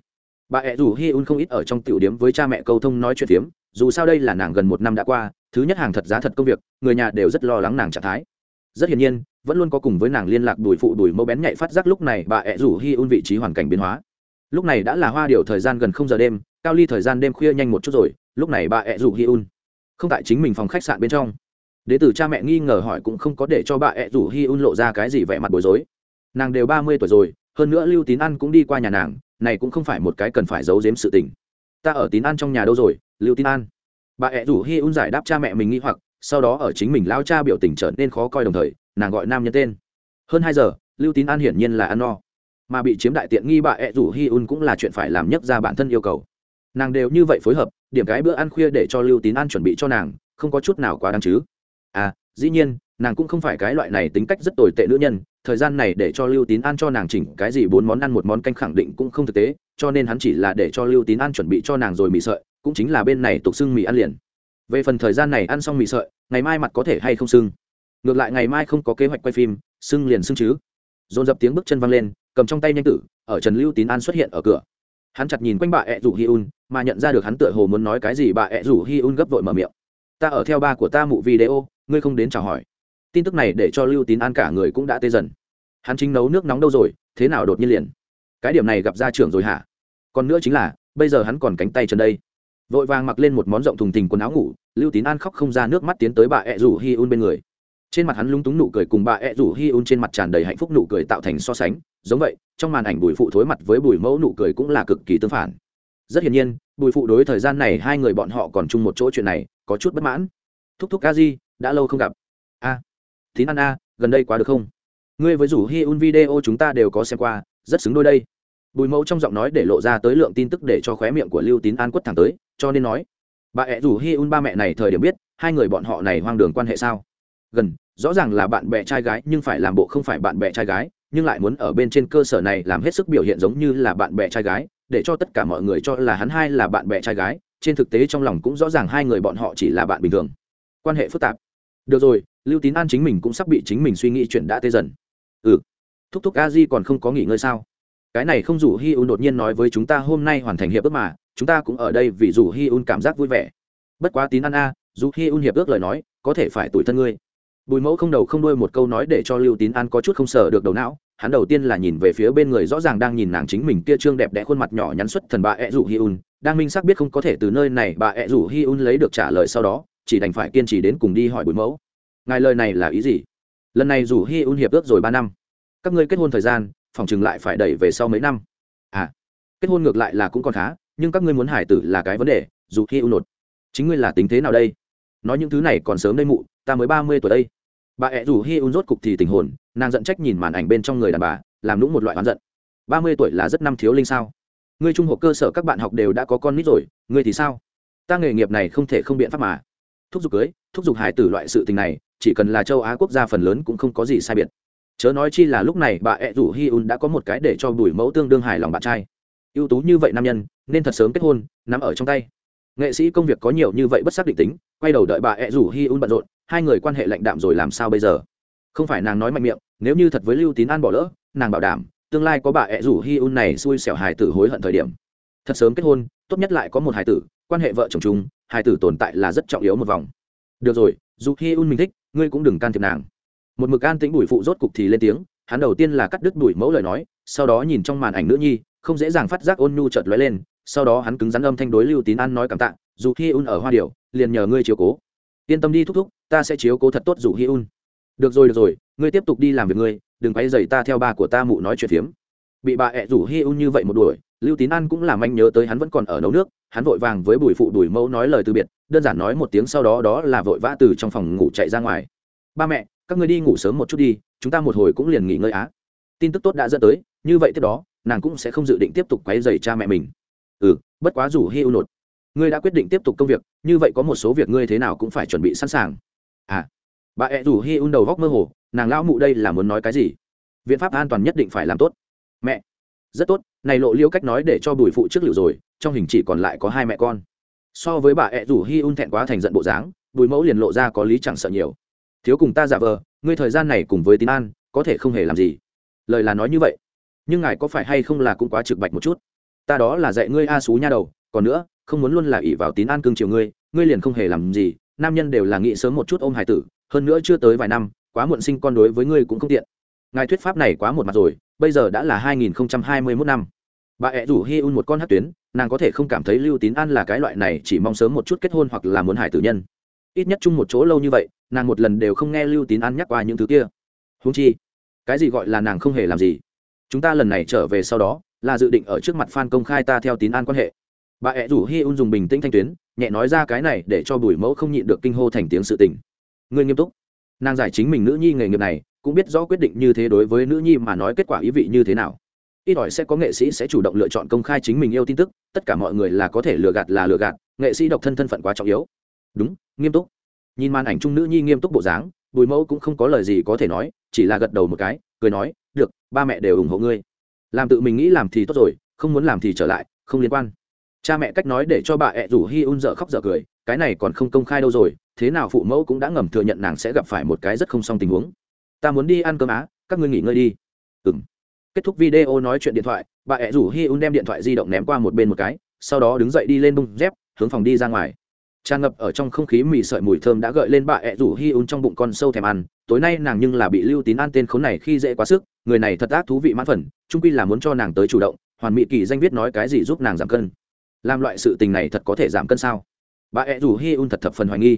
Bà ẹ rủ hi un không ít ở trong tiểu điếm với cha mẹ câu thông nói chuyện phiếm, dù sao đây là nàng gần một năm đã qua, thứ nhất hàng thật giá thật công việc, người nhà đều rất lo lắng nàng trạng thái. Rất hiển nhiên, vẫn luôn có cùng với nàng liên lạc đùi phụ đùi mẫu bén nhạy phát giác lúc này bà ẹ rủ hi un vị trí hoàn cảnh biến hóa. Lúc này đã là hoa điều thời gian gần không giờ đêm, cao ly thời gian đêm khuya nhanh một chút rồi, lúc này bà ẹ rủ hi un không tại chính mình phòng khách sạn bên trong đế tử cha mẹ nghi ngờ hỏi cũng không có để cho bà ẹ rủ hi un lộ ra cái gì vẻ mặt bối rối. Nàng đều ba mươi tuổi rồi, hơn nữa lưu tín ăn cũng đi qua nhà nàng, này cũng không phải một cái cần phải giấu giếm sự tình. Ta ở tín ăn trong nhà đâu rồi, lưu tín ăn bà ẹ rủ hi un giải đáp cha mẹ mình nghi hoặc, sau đó ở chính mình lao cha biểu tình trở nên khó coi đồng thời, nàng gọi nam nhân tên. Hơn hai giờ, lưu tín an hiển nhiên là ăn no. Mà bị chiếm đại tiện nghi bà ẹ rủ hi un cũng là chuyện phải làm nhất ra bản thân yêu cầu. Nàng đều như vậy phối hợp, điểm cái bữa ăn khuya để cho lưu tín an chuẩn bị cho nàng, không có chút nào quá đáng chứ à dĩ nhiên, nàng cũng không phải cái loại này tính cách rất tồi tệ nữ nhân, thời gian này để cho lưu tín an cho nàng chỉnh cái gì bốn món ăn một món canh khẳng định cũng không thực tế, cho nên hắn chỉ là để cho lưu tín an chuẩn bị cho nàng rồi mì sợi, cũng chính là bên này tục xưng mì ăn liền. Về phần thời gian này ăn xong mì sợi, ngày mai mặt có thể hay không sưng ngược lại ngày mai không có kế hoạch quay phim sưng liền sưng chứ. Dồn dập tiếng bước chân văng lên, cầm trong tay nhanh tử, ở trần lưu tín an xuất hiện ở cửa. Hắn chặt nhìn quanh bà ẹ rủ hi un, mà nhận ra được hắn tựa hồ muốn nói cái gì bà ẹ rủ hi un gấp vội mở miệng. Ta ở theo ba của ta mụ video ngươi không đến chào hỏi. Tin tức này để cho lưu tín an cả người cũng đã tê dần. Hắn chính nấu nước nóng đâu rồi, thế nào đột nhiên liền? Cái điểm này gặp ra trưởng rồi hả? Còn nữa chính là, bây giờ hắn còn cánh tay chân đây. Vội vàng mặc lên một món rộng thùng thình quần áo ngủ, lưu tín an khóc không ra nước mắt tiến tới bà ẹ rủ hi un bên người. Trên mặt hắn lung túng nụ cười cùng bà ẹ rủ hi un trên mặt tràn đầy hạnh phúc nụ cười tạo thành so sánh. Giống vậy, trong màn ảnh bùi phụ thối mặt với bùi mẫu nụ cười cũng là cực kỳ tương phản. Rất hiển nhiên, bùi phụ đối thời gian này hai người bọn họ còn chung một chỗ chuyện này, có chút bất mãn. Thúc thúc ca di đã lâu không gặp. A, tín ăn a, gần đây quá được không? Ngươi với rủ hi un video chúng ta đều có xem qua, rất xứng đôi đây. Bùi mẫu trong giọng nói để lộ ra tới lượng tin tức để cho khóe miệng của lưu tín an quất thẳng tới, cho nên nói, bà ẹ rủ hi un ba mẹ này thời điểm biết, hai người bọn họ này hoang đường quan hệ sao? Gần, rõ ràng là bạn bè trai gái, nhưng phải làm bộ không phải bạn bè trai gái, nhưng lại muốn ở bên trên cơ sở này làm hết sức biểu hiện giống như là bạn bè trai gái, để cho tất cả mọi người cho là hắn hai là bạn bè trai gái. Trên thực tế trong lòng cũng rõ ràng hai người bọn họ chỉ là bạn bình thường. Quan hệ phức tạp được rồi, lưu tín an chính mình cũng sắp bị chính mình suy nghĩ chuyện đã tê dần. Ừ. Thúc thúc a di còn không có nghỉ ngơi sao? Cái này không rủ hi un đột nhiên nói với chúng ta hôm nay hoàn thành hiệp ước mà, chúng ta cũng ở đây vì rủ hi un cảm giác vui vẻ. Bất quá tín ăn a, dù hi un hiệp ước lời nói, có thể phải tuổi thân ngươi. Bùi mẫu không đầu không đuôi một câu nói để cho lưu tín an có chút không sờ được đầu não, hắn đầu tiên là nhìn về phía bên người rõ ràng đang nhìn nàng chính mình kia trương đẹp đẽ khuôn mặt nhỏ nhắn xuất thần bà ẹ rủ hi un, đang minh xác biết không có thể từ nơi này bà ẹ rủ hi un lấy được trả lời sau đó chỉ đành phải kiên trì đến cùng đi hỏi bùi mẫu. Ngài lời này là ý gì? Lần này dù hi un hiệp ước rồi ba năm. Các ngươi kết hôn thời gian, phòng chừng lại phải đẩy về sau mấy năm. À kết hôn ngược lại là cũng còn khá, nhưng các ngươi muốn hải tử là cái vấn đề, dù hy un nột. Chính ngươi là tính thế nào đây? Nói những thứ này còn sớm đây mụ, ta mới ba mươi tuổi đây. Bà ẹ rủ hi un rốt cục thì tình hồn, nàng giận trách nhìn màn ảnh bên trong người đàn bà, làm lũng một loại oán giận. Ba mươi tuổi là rất năm thiếu linh sao? Ngươi trung học cơ sở các bạn học đều đã có con nít rồi, ngươi thì sao? Ta nghề nghiệp này không thể không biện pháp mà thúc giục cưới, thúc giục hải tử loại sự tình này, chỉ cần là châu á quốc gia phần lớn cũng không có gì sai biệt. Chớ nói chi là lúc này bà ẹ rủ hi un đã có một cái để cho bùi mẫu tương đương hài lòng bạn trai. Ưu tú như vậy nam nhân, nên thật sớm kết hôn, nắm ở trong tay. Nghệ sĩ công việc có nhiều như vậy bất xác định tính, quay đầu đợi bà ẹ rủ hi un bận rộn, hai người quan hệ lạnh đạm rồi làm sao bây giờ? Không phải nàng nói mạnh miệng, nếu như thật với lưu tín an bỏ lỡ, nàng bảo đảm, tương lai có bà ẹ rủ hi un này xui xẻo hài tử hối hận thời điểm. Thật sớm kết hôn, tốt nhất lại có một hài tử, quan hệ vợ chồng chúng hài tử tồn tại là rất trọng yếu một vòng. Được rồi dù hi un mình thích, ngươi cũng đừng can thiệp nàng. Một mực an tĩnh bùi phụ rốt cục thì lên tiếng, hắn đầu tiên là cắt đứt đuổi mẫu lời nói, sau đó nhìn trong màn ảnh nữ nhi, không dễ dàng phát giác ôn nhu chợt lóe lên, sau đó hắn cứng rắn âm thanh đối lưu tín an nói cảm tạ dù hi un ở hoa điệu liền nhờ ngươi chiếu cố. Yên tâm đi thúc thúc, ta sẽ chiếu cố thật tốt dù hi un. Được rồi được rồi, ngươi tiếp tục đi làm việc ngươi, đừng quay dày ta theo ba của ta mụ nói chuyện phiếm. Bị bà ẹ rủ hi un như vậy một đuổi, lưu tín an cũng làm anh nhớ tới hắn vẫn còn ở nấu nước hắn vội vàng với bùi phụ đuổi mẫu nói lời từ biệt, đơn giản nói một tiếng sau đó đó là vội vã từ trong phòng ngủ chạy ra ngoài. Ba mẹ, các người đi ngủ sớm một chút đi, chúng ta một hồi cũng liền nghỉ ngơi á. Tin tức tốt đã dẫn tới, như vậy tiếp đó, nàng cũng sẽ không dự định tiếp tục quấy dày cha mẹ mình. Ừ bất quá rủ hi u nột, ngươi đã quyết định tiếp tục công việc, như vậy có một số việc ngươi thế nào cũng phải chuẩn bị sẵn sàng. À bà ẹ rủ hi un đầu góc mơ hồ, nàng lão mụ đây là muốn nói cái gì? Viện pháp an toàn nhất định phải làm tốt. Mẹ rất tốt, này lộ liễu cách nói để cho bùi phụ trước liệu rồi, trong hình chỉ còn lại có hai mẹ con. So với bà ẹ rủ hi un thẹn quá thành giận bộ dáng, bùi mẫu liền lộ ra có lý chẳng sợ nhiều. Thiếu cùng ta giả vờ, ngươi thời gian này cùng với tín an, có thể không hề làm gì. Lời là nói như vậy. Nhưng ngài có phải hay không là cũng quá trực bạch một chút? Ta đó là dạy ngươi a xú nha đầu, còn nữa, không muốn luôn là ỷ vào tín an cương chiều ngươi ngươi liền không hề làm gì, nam nhân đều là nghĩ sớm một chút ôm hải tử, hơn nữa chưa tới vài năm, quá muộn sinh con đối với ngươi cũng không tiện ngài thuyết pháp này quá một mặt rồi, bây giờ đã là 2021 năm. Bà ẹ rủ hi un một con hát tuyến, nàng có thể không cảm thấy lưu tín an là cái loại này chỉ mong sớm một chút kết hôn hoặc là muốn hải tử nhân. Ít nhất chung một chỗ lâu như vậy, nàng một lần đều không nghe lưu tín an nhắc qua những thứ kia. Húng chi, cái gì gọi là nàng không hề làm gì? Chúng ta lần này trở về sau đó, là dự định ở trước mặt f công khai ta theo tín an quan hệ. Bà ẹ rủ hi un dùng bình tĩnh thanh tuyến, nhẹ nói ra cái này để cho bùi mẫu không nhịn được kinh hô thành tiếng sự tình. Người nghiêm túc. Nàng giải chính mình nữ nhi nghề nghiệp này cũng biết rõ quyết định như thế đối với nữ nhi mà nói kết quả ý vị như thế nào. Ít ỏi sẽ có nghệ sĩ sẽ chủ động lựa chọn công khai chính mình yêu tin tức, tất cả mọi người là có thể lừa gạt là lừa gạt, nghệ sĩ độc thân thân phận quá trọng yếu. Đúng, nghiêm túc. Nhìn màn ảnh chung nữ nhi nghiêm túc bộ dáng, bùi mẫu cũng không có lời gì có thể nói, chỉ là gật đầu một cái, cười nói, được, ba mẹ đều ủng hộ ngươi. Làm tự mình nghĩ làm thì tốt rồi, không muốn làm thì trở lại, không liên quan. Cha mẹ cách nói để cho bà ẹ rủ hi un dợ khóc dợ cười, cái này còn không công khai đâu rồi, thế nào phụ mẫu cũng đã ngầm thừa nhận nàng sẽ gặp phải một cái rất không xong tình huống ta muốn đi ăn cơm á, các ngươi nghỉ ngơi đi. Ừ m kết thúc video nói chuyện điện thoại, bà ẹ rủ hi un đem điện thoại di động ném qua một bên một cái, sau đó đứng dậy đi lên bung dép, hướng phòng đi ra ngoài. Tràn ngập ở trong không khí mì sợi mùi thơm đã gợi lên bà ẹ rủ hi un trong bụng con sâu thèm ăn, tối nay nàng nhưng là bị lưu tín an tên khốn này khi dễ quá sức, người này thật ác thú vị mãn phần trung quy là muốn cho nàng tới chủ động, hoàn mỹ kỳ danh viết nói cái gì giúp nàng giảm cân. Làm loại sự tình này thật có thể giảm cân sao? Bà ẹ rủ hi un thật thập phần hoài nghi.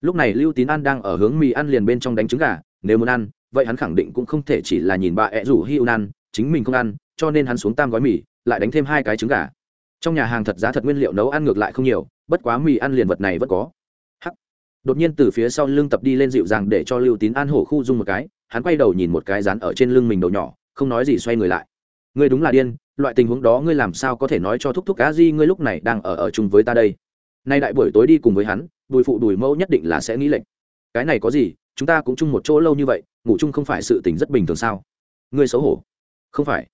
Lúc này lưu tín an đang ở hướng mì ăn liền bên trong đánh trứng gà, nếu muốn ăn vậy hắn khẳng định cũng không thể chỉ là nhìn bà ẹ rủ hi un ăn chính mình không ăn, cho nên hắn xuống tam gói mì, lại đánh thêm hai cái trứng gà. Trong nhà hàng thật giá thật nguyên liệu nấu ăn ngược lại không nhiều, bất quá mì ăn liền vật này vẫn có. Hắc. Đột nhiên từ phía sau lưng tập đi lên dịu dàng để cho lưu tín an hổ khu dung một cái, hắn quay đầu nhìn một cái rán ở trên lưng mình đầu nhỏ, không nói gì xoay người lại. Ngươi đúng là điên, loại tình huống đó ngươi làm sao có thể nói cho thúc thúc cá di ngươi lúc này đang ở ở chung với ta đây? Nay đại buổi tối đi cùng với hắn, bùi phụ đùi mẫu nhất định là sẽ nghĩ lệnh cái này có gì chúng ta cũng chung một chỗ lâu như vậy, ngủ chung không phải sự tình rất bình thường sao? Ngươi xấu hổ. Không phải.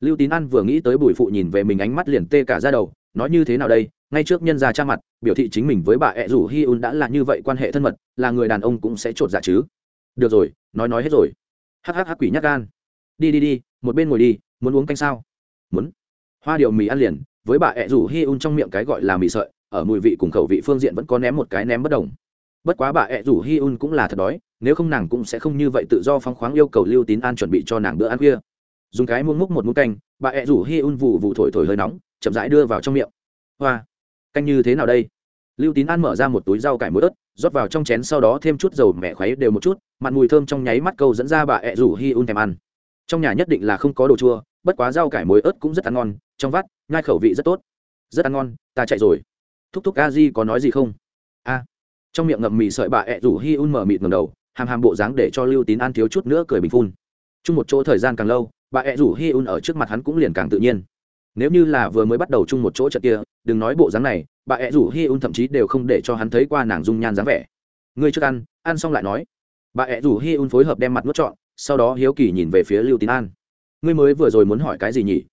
Lưu tín an vừa nghĩ tới bùi phụ nhìn về mình ánh mắt liền tê cả ra đầu, nói như thế nào đây? Ngay trước nhân gia cha mặt, biểu thị chính mình với bà ẹ rủ hi un đã là như vậy quan hệ thân mật, là người đàn ông cũng sẽ t r ộ t dạ chứ. Được rồi, nói nói hết rồi. Hhh quỷ nhắc gan. Đi đi đi, một bên ngồi đi, muốn uống canh sao? Muốn. Hoa điệu mì ăn liền, với bà ẹ rủ hi un trong miệng cái gọi là mì sợi, ở mùi vị cùng khẩu vị phương diện vẫn có ném một cái ném bất đồng bất quá bà ẹ rủ hi un cũng là thật đói, nếu không nàng cũng sẽ không như vậy tự do phóng khoáng yêu cầu lưu tín an chuẩn bị cho nàng bữa ăn khuya. Dùng cái muông múc một muỗng canh, bà ẹ rủ hi un vụ vụ thổi thổi hơi nóng, chậm rãi đưa vào trong miệng. Hoa, canh như thế nào đây? Lưu tín an mở ra một túi rau cải muối ớt, rót vào trong chén sau đó thêm chút dầu mẹ khoáy đều một chút, mặn mùi thơm trong nháy mắt câu dẫn ra bà ẹ rủ hi un thèm ăn. Trong nhà nhất định là không có đồ chua, bất quá rau cải muối ớt cũng rất ăn ngon, trong vắt ngai khẩu vị rất tốt. Rất ăn ngon, ta chạy rồi. Thúc thúc a di có nói gì không? A trong miệng ngậm mì sợi bà ẹ rủ hi un mở mịt ngầm đầu, hàm hàm bộ dáng để cho lưu tín an thiếu chút nữa cười bình phun. Chung một chỗ thời gian càng lâu, bà ẹ rủ hi un ở trước mặt hắn cũng liền càng tự nhiên. Nếu như là vừa mới bắt đầu chung một chỗ trận kia, đừng nói bộ dáng này, bà ẹ rủ hi un thậm chí đều không để cho hắn thấy qua nàng dung nhan dáng vẻ. Ngươi trước ăn ăn xong lại nói. Bà ẹ rủ hi un phối hợp đem mặt nuốt trọn, sau đó hiếu kỳ nhìn về phía lưu tín an. Ngươi mới vừa rồi muốn hỏi cái gì nhỉ?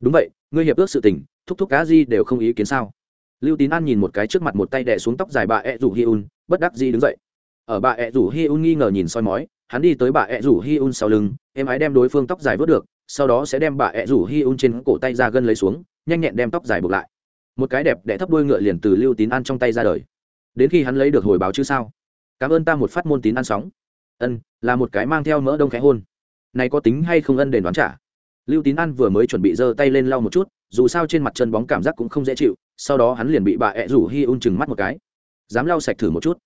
Đúng vậy, ngươi hiệp ước sự tình, thúc thúc cá gì đều không ý kiến sao? Lưu tín an nhìn một cái trước mặt một tay đẻ xuống tóc dài bà ẹ rủ hi un bất đắc di đứng dậy. Ở bà ẹ rủ hi un nghi ngờ nhìn soi mói, hắn đi tới bà ẹ rủ hi un sau lưng em ái đem đối phương tóc dài vớt được, sau đó sẽ đem bà ẹ rủ hi un trên cổ tay ra gân lấy xuống, nhanh nhẹn đem tóc dài buộc lại. Một cái đẹp đẽ thấp đuôi ngựa liền từ lưu tín an trong tay ra đời. Đến khi hắn lấy được hồi báo chứ sao? Cảm ơn ta một phát môn tín ăn sóng. Ân, là một cái mang theo mỡ đông khẽ hôn. Này có tính hay không ân đền đoán trả? Lưu tín an vừa mới chuẩn bị giơ tay lên lau một chút, dù sao trên mặt chân bóng cảm giác cũng không dễ chịu, sau đó hắn liền bị bà ẹ rủ hi un chừng mắt một cái. Dám lau sạch thử một chút.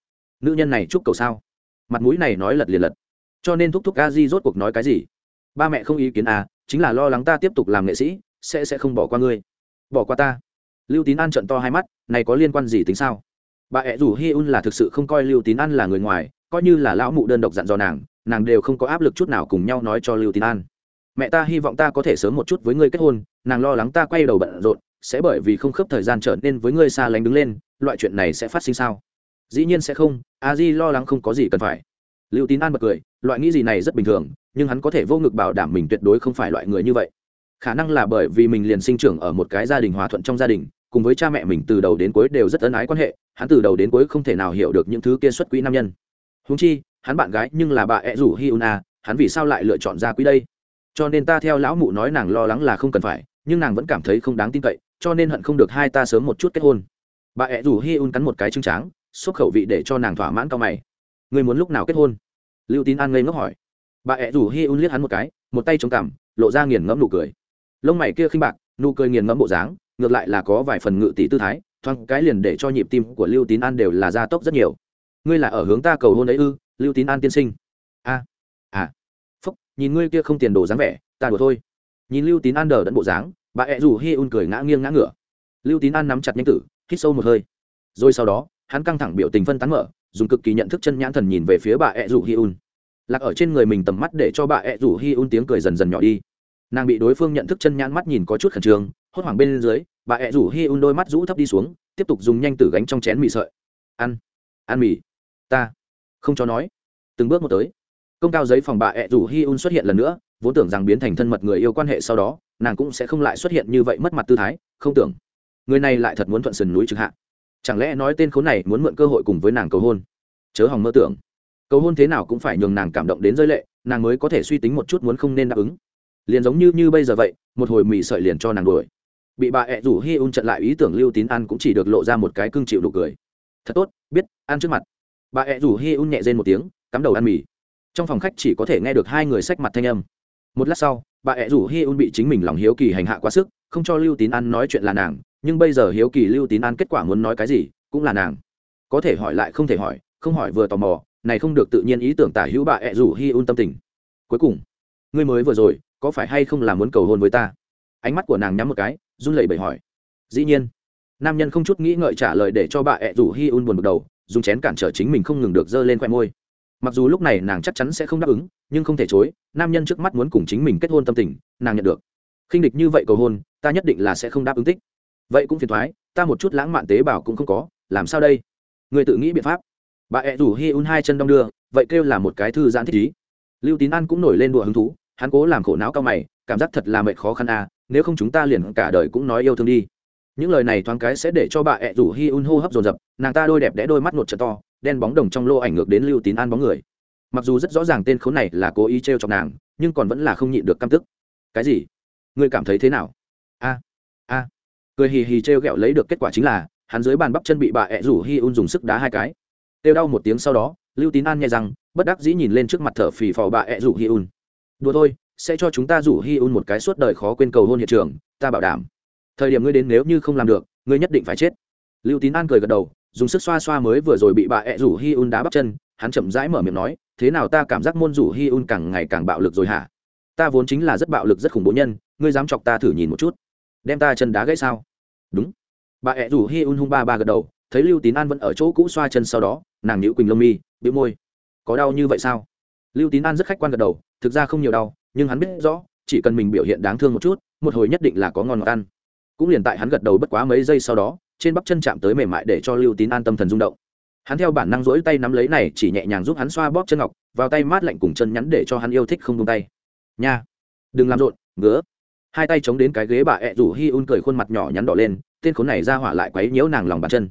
Nữ nhân này chúc cầu sao? Mặt mũi này nói lật liền lật. Cho nên thúc thúc a di rốt cuộc nói cái gì? Ba mẹ không ý kiến à chính là lo lắng ta tiếp tục làm nghệ sĩ, sẽ sẽ không bỏ qua ngươi. Bỏ qua ta. Lưu tín an trận to hai mắt, này có liên quan gì tính sao? Bà ẹ rủ hi un là thực sự không coi lưu tín an là người ngoài, coi như là lão mụ đơn độc dặn dò nàng nàng đều không có áp lực chút nào cùng nhau nói cho lưu tín an mẹ ta hy vọng ta có thể sớm một chút với ngươi kết hôn, nàng lo lắng ta quay đầu bận rộn, sẽ bởi vì không khớp thời gian trở nên với ngươi xa lánh đứng lên, loại chuyện này sẽ phát sinh sao? Dĩ nhiên sẽ không, a di lo lắng không có gì cần phải. Lưu tín an bật cười, loại nghĩ gì này rất bình thường, nhưng hắn có thể vô ngực bảo đảm mình tuyệt đối không phải loại người như vậy. Khả năng là bởi vì mình liền sinh trưởng ở một cái gia đình hòa thuận trong gia đình, cùng với cha mẹ mình từ đầu đến cuối đều rất ân ái quan hệ, hắn từ đầu đến cuối không thể nào hiểu được những thứ kia xuất quỹ nam nhân. Húng chi, hắn bạn gái nhưng là bà ẹ rủ hi una hắn vì sao lại lựa chọn ra quỹ đây? Cho nên ta theo lão mụ nói nàng lo lắng là không cần phải, nhưng nàng vẫn cảm thấy không đáng tin cậy, cho nên hận không được hai ta sớm một chút kết hôn. Bà ẹ rủ hi un cắn một cái trứng tráng xúc khẩu vị để cho nàng thỏa mãn cao mày. Người muốn lúc nào kết hôn? Lưu tín an ngây ngốc hỏi. Bà ẹ rủ hi un liếc hắn một cái, một tay chống cằm, lộ ra nghiền ngẫm nụ cười. Lông mày kia khinh bạc, nụ cười nghiền ngẫm bộ dáng, ngược lại là có vài phần ngự tỷ tư thái, thoáng cái liền để cho nhịp tim của lưu tín an đều là gia tốc rất nhiều. Ngươi là ở hướng ta cầu hôn ấy ư, lưu tín an tiên sinh. A à à nhìn ngươi kia không tiền đồ dáng vẻ, ta đùa thôi. Nhìn lưu tín an đờ đẫn bộ dáng, bà ẹ rủ hi un cười ngã nghiêng ngã ngửa. Lưu tín an nắm chặt nhanh tử, hít sâu một hơi. Rồi sau đó, hắn căng thẳng biểu tình phân tán mở, dùng cực kỳ nhận thức chân nhãn thần nhìn về phía bà ẹ rủ hi un. Lạc ở trên người mình tầm mắt để cho bà ẹ rủ hi un tiếng cười dần dần nhỏ đi. Nàng bị đối phương nhận thức chân nhãn mắt nhìn có chút khẩn trương, hốt hoảng bên dưới, bà ẹ rủ hi un đôi mắt rũ thấp đi xuống, tiếp tục dùng nhanh tử gánh trong chén mì sợi. Ăn ăn mì. Ta, không cho nói. Từng bước một tới công cao giấy phòng bà ẹ rủ hi un xuất hiện lần nữa, vốn tưởng rằng biến thành thân mật người yêu quan hệ sau đó, nàng cũng sẽ không lại xuất hiện như vậy mất mặt tư thái, không tưởng. Người này lại thật muốn thuận sườn núi trực hạ. Chẳng lẽ nói tên khốn này muốn mượn cơ hội cùng với nàng cầu hôn? Chớ hòng mơ tưởng. Cầu hôn thế nào cũng phải nhường nàng cảm động đến rơi lệ, nàng mới có thể suy tính một chút muốn không nên đáp ứng. Liền giống như như bây giờ vậy, một hồi mì sợi liền cho nàng đuổi. Bị bà ẹ rủ hi un trận lại ý tưởng lưu tín ăn cũng chỉ được lộ ra một cái cưng chịu đủ cười. Thật tốt, biết, ăn trước mặt. Bà ẹ rủ hi un nhẹ rên một tiếng, cắm đầu ăn mì trong phòng khách chỉ có thể nghe được hai người xách mặt thanh âm. Một lát sau, bà ẹ rủ hi un bị chính mình lòng hiếu kỳ hành hạ quá sức, không cho lưu tín an nói chuyện là nàng, nhưng bây giờ hiếu kỳ lưu tín an kết quả muốn nói cái gì, cũng là nàng. Có thể hỏi lại không thể hỏi, không hỏi vừa tò mò, này không được tự nhiên ý tưởng tả hữu bà ẹ rủ hi un tâm tình. Cuối cùng, ngươi mới vừa rồi, có phải hay không là muốn cầu hôn với ta? Ánh mắt của nàng nhắm một cái, run lẩy bẩy hỏi. Dĩ nhiên. Nam nhân không chút nghĩ ngợi trả lời để cho bà ẹ rủ hi un buồn bực đầu, dùng chén cản trở chính mình không ngừng được dơ lên khoe môi mặc dù lúc này nàng chắc chắn sẽ không đáp ứng, nhưng không thể chối, nam nhân trước mắt muốn cùng chính mình kết hôn tâm tình, nàng nhận được. Khinh địch như vậy cầu hôn, ta nhất định là sẽ không đáp ứng tích. Vậy cũng phiền thoái, ta một chút lãng mạn tế bào cũng không có, làm sao đây? Người tự nghĩ biện pháp. Bà ẹ rủ hi un hai chân đong đưa, vậy kêu là một cái thư giãn thích ý. Lưu tín an cũng nổi lên đùa hứng thú, hắn cố làm khổ não cao mày, cảm giác thật là mệt khó khăn à nếu không chúng ta liền cả đời cũng nói yêu thương đi. Những lời này thoáng cái sẽ để cho bà ẹ rủ hi un hô hấp dồn dập, nàng ta đôi đẹp đẽ đôi mắt nột trận to đen bóng đồng trong lô ảnh ngược đến lưu tín an bóng người. Mặc dù rất rõ ràng tên khốn này là cố ý t r e o chọc nàng, nhưng còn vẫn là không nhịn được căm tức. Cái gì? Ngươi cảm thấy thế nào? A a. Cười hì hì t r e o g ẹ o lấy được kết quả chính là, hắn dưới bàn bắp chân bị bà ẹ rủ hi un dùng sức đá hai cái. Têu đau một tiếng sau đó, lưu tín an nghe rằng, bất đắc dĩ nhìn lên trước mặt thở phì phò bà ẹ rủ hi un. Đùa thôi, sẽ cho chúng ta rủ hi un một cái suốt đời khó quên cầu hôn hiện trường, ta bảo đảm. Thời điểm ngươi đến nếu như không làm được, ngươi nhất định phải chết. Lưu tín an cười gật đầu dùng sức xoa xoa mới vừa rồi bị bà ẹ rủ hi un đá bắp chân, hắn chậm rãi mở miệng nói, thế nào ta cảm giác môn rủ hi un càng ngày càng bạo lực rồi hả? Ta vốn chính là rất bạo lực rất khủng bố nhân, ngươi dám chọc ta thử nhìn một chút, đem ta chân đá gãy sao? Đúng. Bà ẹ rủ hi un hung ba ba gật đầu, thấy lưu tín an vẫn ở chỗ cũ xoa chân sau đó, nàng nhữ quỳnh lông mi bị môi. Có đau như vậy sao? Lưu tín an rất khách quan gật đầu, thực ra không nhiều đau, nhưng hắn biết rõ, chỉ cần mình biểu hiện đáng thương một chút, một hồi nhất định là có ngon ngọt ăn. Cũng liền tại hắn gật đầu bất quá mấy giây sau đó trên bắp chân chạm tới mềm mại để cho lưu tín an tâm thần rung động. Hắn theo bản năng rỗi tay nắm lấy này, chỉ nhẹ nhàng giúp hắn xoa bóp chân ngọc, vào tay mát lạnh cùng chân nhắn để cho hắn yêu thích không tung tay. Nha! Đừng làm rộn, ngứa! Hai tay chống đến cái ghế bà ẹ rủ hi un cười khuôn mặt nhỏ nhắn đỏ lên, tên khốn này ra hỏa lại quấy nhiễu nàng lòng bàn chân.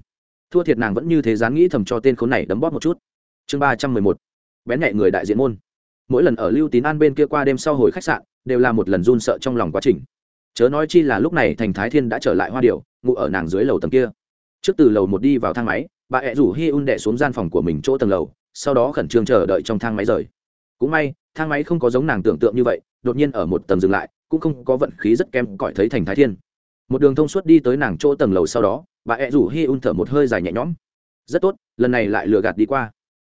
Thua thiệt nàng vẫn như thế dán nghĩ thầm cho tên khốn này đấm bóp một chút. Chương ba trăm mười một. Bén nhẹ người đại diện môn. Mỗi lần ở lưu tín an bên kia qua đêm sau hồi khách sạn, đều là một lần run sợ trong lòng quá trình. Chớ nói chi là lúc này thành thái thiên đã trở lại hoa điều Ngủ ở nàng dưới lầu tầng kia. Trước từ lầu một đi vào thang máy, bà ẹ rủ hi un đệ xuống gian phòng của mình chỗ tầng lầu, sau đó khẩn trương chờ đợi trong thang máy rời. Cũng may, thang máy không có giống nàng tưởng tượng như vậy, đột nhiên ở một tầng dừng lại, cũng không có vận khí rất kém cõi thấy thành thái thiên. Một đường thông suốt đi tới nàng chỗ tầng lầu sau đó, bà ẹ rủ hi un thở một hơi dài nhẹ nhõm. Rất tốt, lần này lại lừa gạt đi qua.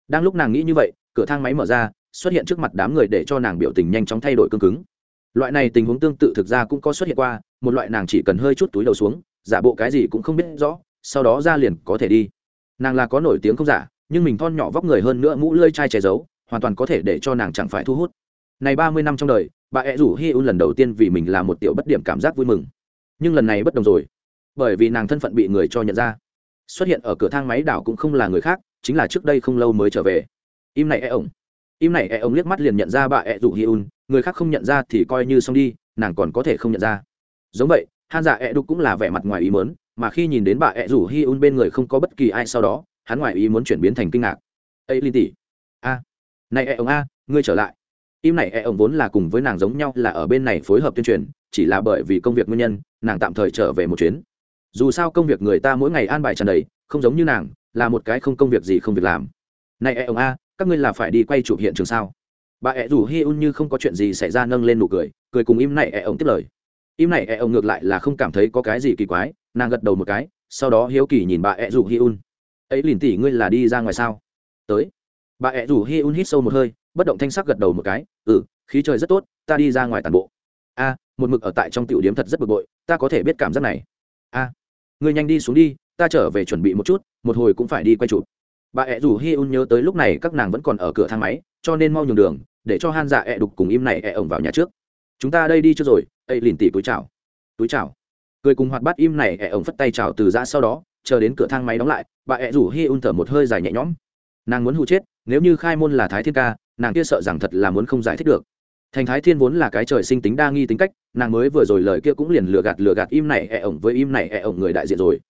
Đang lúc nàng nghĩ như vậy, cửa thang máy mở ra, xuất hiện trước mặt đám người để cho nàng biểu tình nhanh chóng thay đổi cương cứng. Loại này tình huống tương tự thực ra cũng có xuất hiện qua, một loại nàng chỉ cần hơi chút túi đầu xuống giả bộ cái gì cũng không biết rõ, sau đó ra liền có thể đi. Nàng là có nổi tiếng không giả, nhưng mình thon nhỏ vóc người hơn nữa mũ lơi chai che giấu, hoàn toàn có thể để cho nàng chẳng phải thu hút. Này ba mươi năm trong đời, bà ẹ rủ hi un lần đầu tiên vì mình là một tiểu bất điểm cảm giác vui mừng. Nhưng lần này bất đồng rồi, bởi vì nàng thân phận bị người cho nhận ra. Xuất hiện ở cửa thang máy đảo cũng không là người khác, chính là trước đây không lâu mới trở về. Im này e ổng. Im này e ổng liếc mắt liền nhận ra bà ẹ rủ hi un người khác không nhận ra thì coi như xong đi, nàng còn có thể không nhận ra. Giống vậy han dạ ẹ đục cũng là vẻ mặt ngoài ý mớn mà khi nhìn đến bà ẹ rủ hi un bên người không có bất kỳ ai sau đó, hắn ngoài ý muốn chuyển biến thành kinh ngạc. Ấy linh tỷ, a, này ẹ ông a, ngươi trở lại. Im này ẹ ông vốn là cùng với nàng giống nhau là ở bên này phối hợp tuyên truyền, chỉ là bởi vì công việc nguyên nhân, nàng tạm thời trở về một chuyến. Dù sao công việc người ta mỗi ngày an bài tràn đầy, không giống như nàng, là một cái không công việc gì không việc làm. Này ẹ ông a, các ngươi là phải đi quay chụp hiện trường sao? Bà ẹ rủ hi un như không có chuyện gì xảy ra nâng lên nụ cười cười cùng im này ẹ ông tiếp lời im này e ông ngược lại là không cảm thấy có cái gì kỳ quái, nàng gật đầu một cái, sau đó hiếu kỳ nhìn bà e rủ hi un. Ấy liền tỷ, ngươi là đi ra ngoài sao? Tới. Bà e rủ hi un hít sâu một hơi, bất động thanh sắc gật đầu một cái ừ khí trời rất tốt, ta đi ra ngoài tàn bộ. A, một mực ở tại trong tiểu điếm thật rất bực bội, ta có thể biết cảm giác này. A, ngươi nhanh đi xuống đi, ta trở về chuẩn bị một chút, một hồi cũng phải đi quay chụp. Bà e ẹ rủ hi un nhớ tới lúc này các nàng vẫn còn ở cửa thang máy, cho nên mau nhường đường, để cho han dạ ẹ đục cùng im này ẹ ổng vào nhà trước. Chúng ta đây đi chưa rồi ấy lìn tỉ túi chào túi chào cười cùng hoạt bát im này, ẻ ổng phất tay chào từ ra sau đó, chờ đến cửa thang máy đóng lại, bà ẹ rủ hi un thở một hơi dài nhẹ nhõm. Nàng muốn hụ chết, nếu như khai môn là thái thiên ca, nàng kia sợ rằng thật là muốn không giải thích được. Thành thái thiên vốn là cái trời sinh tính đa nghi tính cách, nàng mới vừa rồi lời kia cũng liền lừa gạt lừa gạt im này ẹ ổng với im này ẹ ổng người đại diện rồi.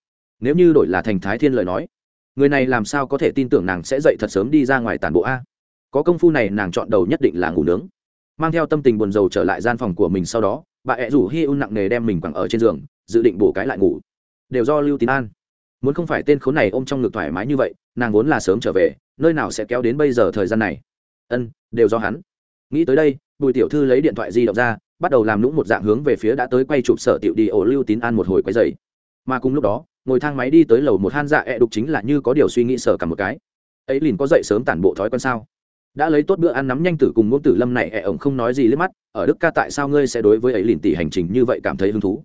Nếu như đổi là thành thái thiên lời nói, người này làm sao có thể tin tưởng nàng sẽ dậy thật sớm đi ra ngoài tàn bộ a? Có công phu này nàng chọn đầu nhất định là ngủ nướng. Mang theo tâm tình buồn rầu trở lại gian phòng của mình sau đó bà ẹ rủ hi un nặng nề đem mình quẳng ở trên giường, dự định bổ cái lại ngủ. Đều do lưu tín an. Muốn không phải tên khốn này ôm trong ngực thoải mái như vậy, nàng vốn là sớm trở về, nơi nào sẽ kéo đến bây giờ thời gian này. Ân, đều do hắn. Nghĩ tới đây, bùi tiểu thư lấy điện thoại di động ra, bắt đầu làm lũng một dạng hướng về phía đã tới quay chụp sở tiểu đi ổ lưu tín an một hồi quay dày mà cùng lúc đó, ngồi thang máy đi tới lầu một han dạ ẹ、e、đục chính là như có điều suy nghĩ sở cả một cái. Ấy liền có dậy sớm tản bộ thói quen sao? Đã lấy tốt bữa ăn nắm nhanh tử cùng ngôn tử lâm này, ẻ ổng không nói gì lên mắt, ở đức ca tại sao ngươi sẽ đối với ấy lìn tỷ hành trình như vậy cảm thấy hứng thú?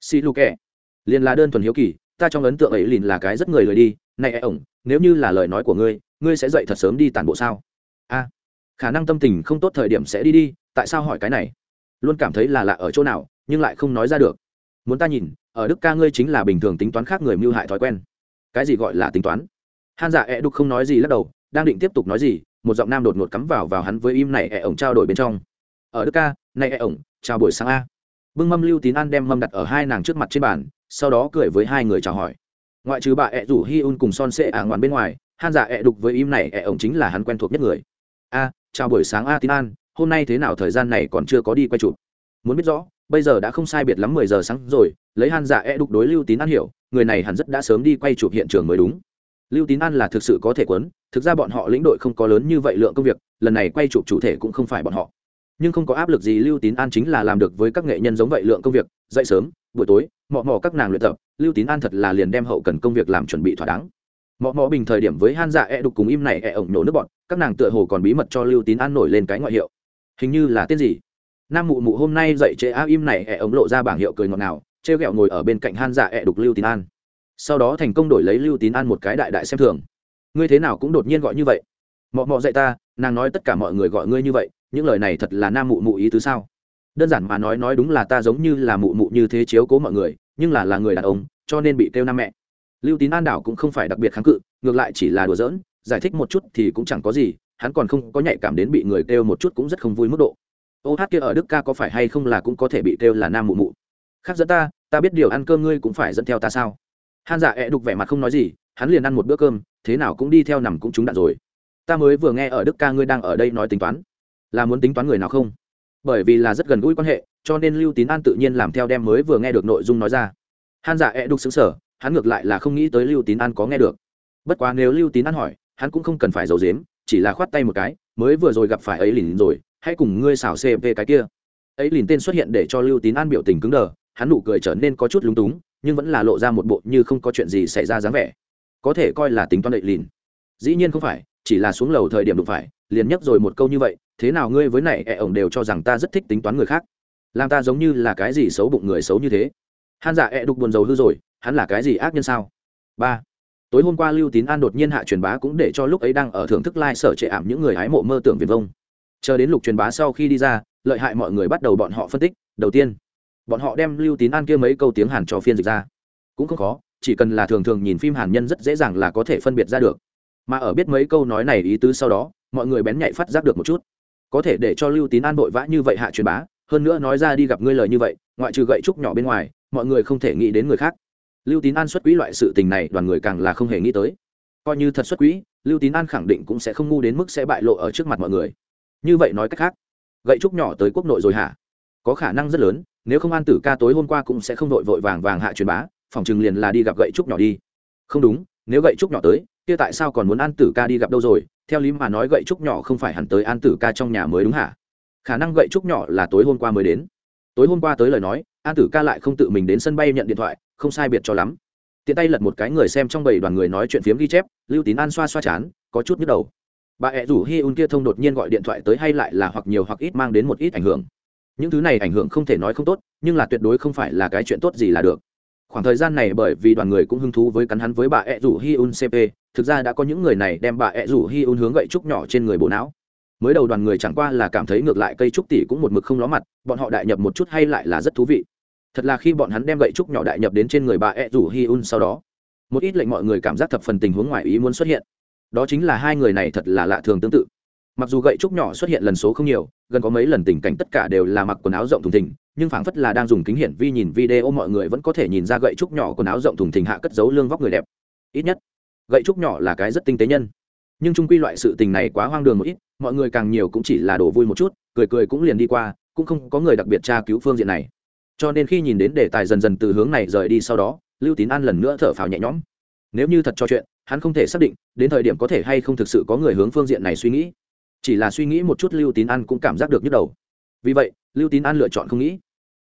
Xì lu kẹ liền là đơn thuần hiếu kỳ, ta trong ấn tượng ấy lìn là cái rất người lời đi, này ẻ ổng, nếu như là lời nói của ngươi ngươi sẽ dậy thật sớm đi tàn bộ sao? A, khả năng tâm tình không tốt thời điểm sẽ đi đi, tại sao hỏi cái này? Luôn cảm thấy là lạ ở chỗ nào, nhưng lại không nói ra được. Muốn ta nhìn, ở đức ca ngươi chính là bình thường tính toán khác người mưu hại thói quen. Cái gì gọi là tính toán? Han dạ ẹ đục không nói gì lắc đầu, đang định tiếp tục nói gì một giọng nam đột ngột cắm vào vào hắn với im này ẻ ổng trao đổi bên trong. Ở đức ca, này ẻ ổng, chào buổi sáng a. Bưng mâm lưu tín an đem mâm đặt ở hai nàng trước mặt trên bàn, sau đó cười với hai người chào hỏi. Ngoại trừ bà ẹ rủ hi un cùng son sệ ả à ngoạn bên ngoài, han dạ ẹ đục với im này ẹ ổng chính là hắn quen thuộc nhất người. A, chào buổi sáng a tín an, hôm nay thế nào thời gian này còn chưa có đi quay chụp? Muốn biết rõ, bây giờ đã không sai biệt lắm mười giờ sáng rồi, lấy han dạ e đục đối lưu tín an hiểu, người này hẳn rất đã sớm đi quay chụp hiện trường mới đúng. Lưu tín an là thực sự có thể quấn thực ra bọn họ lĩnh đội không có lớn như vậy lượng công việc, lần này quay chụp chủ thể cũng không phải bọn họ. Nhưng không có áp lực gì lưu tín an chính là làm được với các nghệ nhân giống vậy lượng công việc, dậy sớm, buổi tối, mọ mọ các nàng luyện tập, lưu tín an thật là liền đem hậu cần công việc làm chuẩn bị thỏa đáng. Mọ mọ bình thời điểm với han dạ e đục cùng im này e ổng nổ nước bọn, các nàng tựa hồ còn bí mật cho lưu tín an nổi lên cái ngoại hiệu. Hình như là tên gì? Nam mụ mụ hôm nay dậy chế a im này e ổng lộ ra bảng hiệu cười ngọt ngào t r e o g ẹ o ngồi ở bên cạnh han dạ E đục lưu tín an. Sau đó thành công đổi lấy lưu tín an một cái đại đại xem thường ngươi thế nào cũng đột nhiên gọi như vậy. Mọ mọ dạy ta, nàng nói tất cả mọi người gọi ngươi như vậy, những lời này thật là nam mụ mụ ý tứ sao? Đơn giản mà nói nói đúng là ta giống như là mụ mụ như thế chiếu cố mọi người, nhưng là là người đàn ông, cho nên bị kêu nam mẹ. Lưu tín an đảo cũng không phải đặc biệt kháng cự, ngược lại chỉ là đùa giỡn, giải thích một chút thì cũng chẳng có gì, hắn còn không có nhạy cảm đến bị người kêu một chút cũng rất không vui mức độ. Ô hát kia ở đức ca có phải hay không là cũng có thể bị kêu là nam mụ mụ? Khác dẫn ta ta biết điều ăn cơm ngươi cũng phải dẫn theo ta sao? Han dạ ẹ đục vẻ mặt không nói gì, hắn liền ăn một bữa cơm thế nào cũng đi theo nằm cũng trúng đạn rồi. Ta mới vừa nghe ở đức ca ngươi đang ở đây nói tính toán. Là muốn tính toán người nào không? Bởi vì là rất gần gũi quan hệ, cho nên lưu tín an tự nhiên làm theo đem mới vừa nghe được nội dung nói ra. Han giả e đục xứng sở hắn ngược lại là không nghĩ tới lưu tín an có nghe được. Bất quá nếu lưu tín an hỏi, hắn cũng không cần phải giấu dếm chỉ là khoát tay một cái, mới vừa rồi gặp phải ấy lìn rồi, hãy cùng ngươi xảo cp cái kia. Ấy lìn tên xuất hiện để cho lưu tín an biểu tình cứng đờ, hắn nụ cười trở nên có chút lúng túng, nhưng vẫn là lộ ra một bộ như không có chuyện gì xảy ra dáng vẻ có thể coi là tính toán đậy lìn. Dĩ nhiên không phải, chỉ là xuống lầu thời điểm đụng phải, liền nhắc rồi một câu như vậy, thế nào ngươi với này ẹ ổng đều cho rằng ta rất thích tính toán người khác. Làm ta giống như là cái gì xấu bụng người xấu như thế. Han dạ ẹ đục buồn dầu hư rồi, hắn là cái gì ác nhân sao? Ba. Tối hôm qua lưu tín an đột nhiên hạ truyền bá cũng để cho lúc ấy đang ở thưởng thức lai、like、sở trệ ảm những người hái mộ mơ tưởng viền vông. Chờ đến lục truyền bá sau khi đi ra, lợi hại mọi người bắt đầu bọn họ phân tích. Đầu tiên, bọn họ đem lưu tín an kia mấy câu tiếng hàn cho phiên dịch ra. Cũng không khó chỉ cần là thường thường nhìn phim hàn nhân rất dễ dàng là có thể phân biệt ra được. Mà ở biết mấy câu nói này ý tứ sau đó, mọi người bén nhạy phát giác được một chút. Có thể để cho lưu tín an vội vã như vậy hạ truyền bá, hơn nữa nói ra đi gặp ngươi lời như vậy, ngoại trừ gậy trúc nhỏ bên ngoài, mọi người không thể nghĩ đến người khác. Lưu tín an xuất quỹ loại sự tình này, đoàn người càng là không hề nghĩ tới. Coi như thật xuất quỹ, lưu tín an khẳng định cũng sẽ không ngu đến mức sẽ bại lộ ở trước mặt mọi người. Như vậy nói cách khác, gậy trúc nhỏ tới quốc nội rồi hả? Có khả năng rất lớn, nếu không an tử ca tối hôm qua cũng sẽ không đội vội vàng vàng hạ truyền bá phòng chừng liền là đi gặp gậy trúc nhỏ đi. Không đúng, nếu gậy trúc nhỏ tới, kia tại sao còn muốn an tử ca đi gặp đâu rồi? Theo lý mà nói gậy trúc nhỏ không phải hẳn tới an tử ca trong nhà mới đúng hả? Khả năng gậy trúc nhỏ là tối hôm qua mới đến. Tối hôm qua tới lời nói, an tử ca lại không tự mình đến sân bay nhận điện thoại, không sai biệt cho lắm. Tiện tay lật một cái người xem trong bảy đoàn người nói chuyện phiếm ghi chép, lưu tín an xoa xoa chán, có chút nhức đầu. Bà ẹ rủ hi un kia thông đột nhiên gọi điện thoại tới hay lại là hoặc nhiều hoặc ít mang đến một ít ảnh hưởng. Những thứ này ảnh hưởng không thể nói không tốt, nhưng là tuyệt đối không phải là cái chuyện tốt gì là được khoảng thời gian này bởi vì đoàn người cũng hứng thú với cắn hắn với bà ẹ rủ hi un cp thực ra đã có những người này đem bà ẹ rủ hi un hướng gậy trúc nhỏ trên người bộ não. Mới đầu đoàn người chẳng qua là cảm thấy ngược lại cây trúc tỷ cũng một mực không ló mặt, bọn họ đại nhập một chút hay lại là rất thú vị. Thật là khi bọn hắn đem gậy trúc nhỏ đại nhập đến trên người bà ẹ rủ hi un sau đó, một ít lệnh mọi người cảm giác thập phần tình huống ngoài ý muốn xuất hiện. Đó chính là hai người này thật là lạ thường tương tự. Mặc dù gậy trúc nhỏ xuất hiện lần số không nhiều, gần có mấy lần tình cảnh tất cả đều là mặc quần áo rộng thùng thình nhưng phảng phất là đang dùng kính hiển vi nhìn video mọi người vẫn có thể nhìn ra gậy trúc nhỏ quần áo rộng thùng thình hạ cất giấu lương vóc người đẹp. Ít nhất, gậy trúc nhỏ là cái rất tinh tế nhân. Nhưng trung quy loại sự tình này quá hoang đường một ít, mọi người càng nhiều cũng chỉ là đổ vui một chút, cười cười cũng liền đi qua, cũng không có người đặc biệt tra cứu phương diện này. Cho nên khi nhìn đến đề tài dần dần từ hướng này rời đi sau đó, lưu tín an lần nữa thở phào nhẹ nhõm. Nếu như thật cho chuyện, hắn không thể xác định, đến thời điểm có thể hay không thực sự có người hướng phương diện này suy nghĩ. Chỉ là suy nghĩ một chút lưu tín an cũng cảm giác được nhức đầu vì vậy, lưu tín an lựa chọn không nghĩ.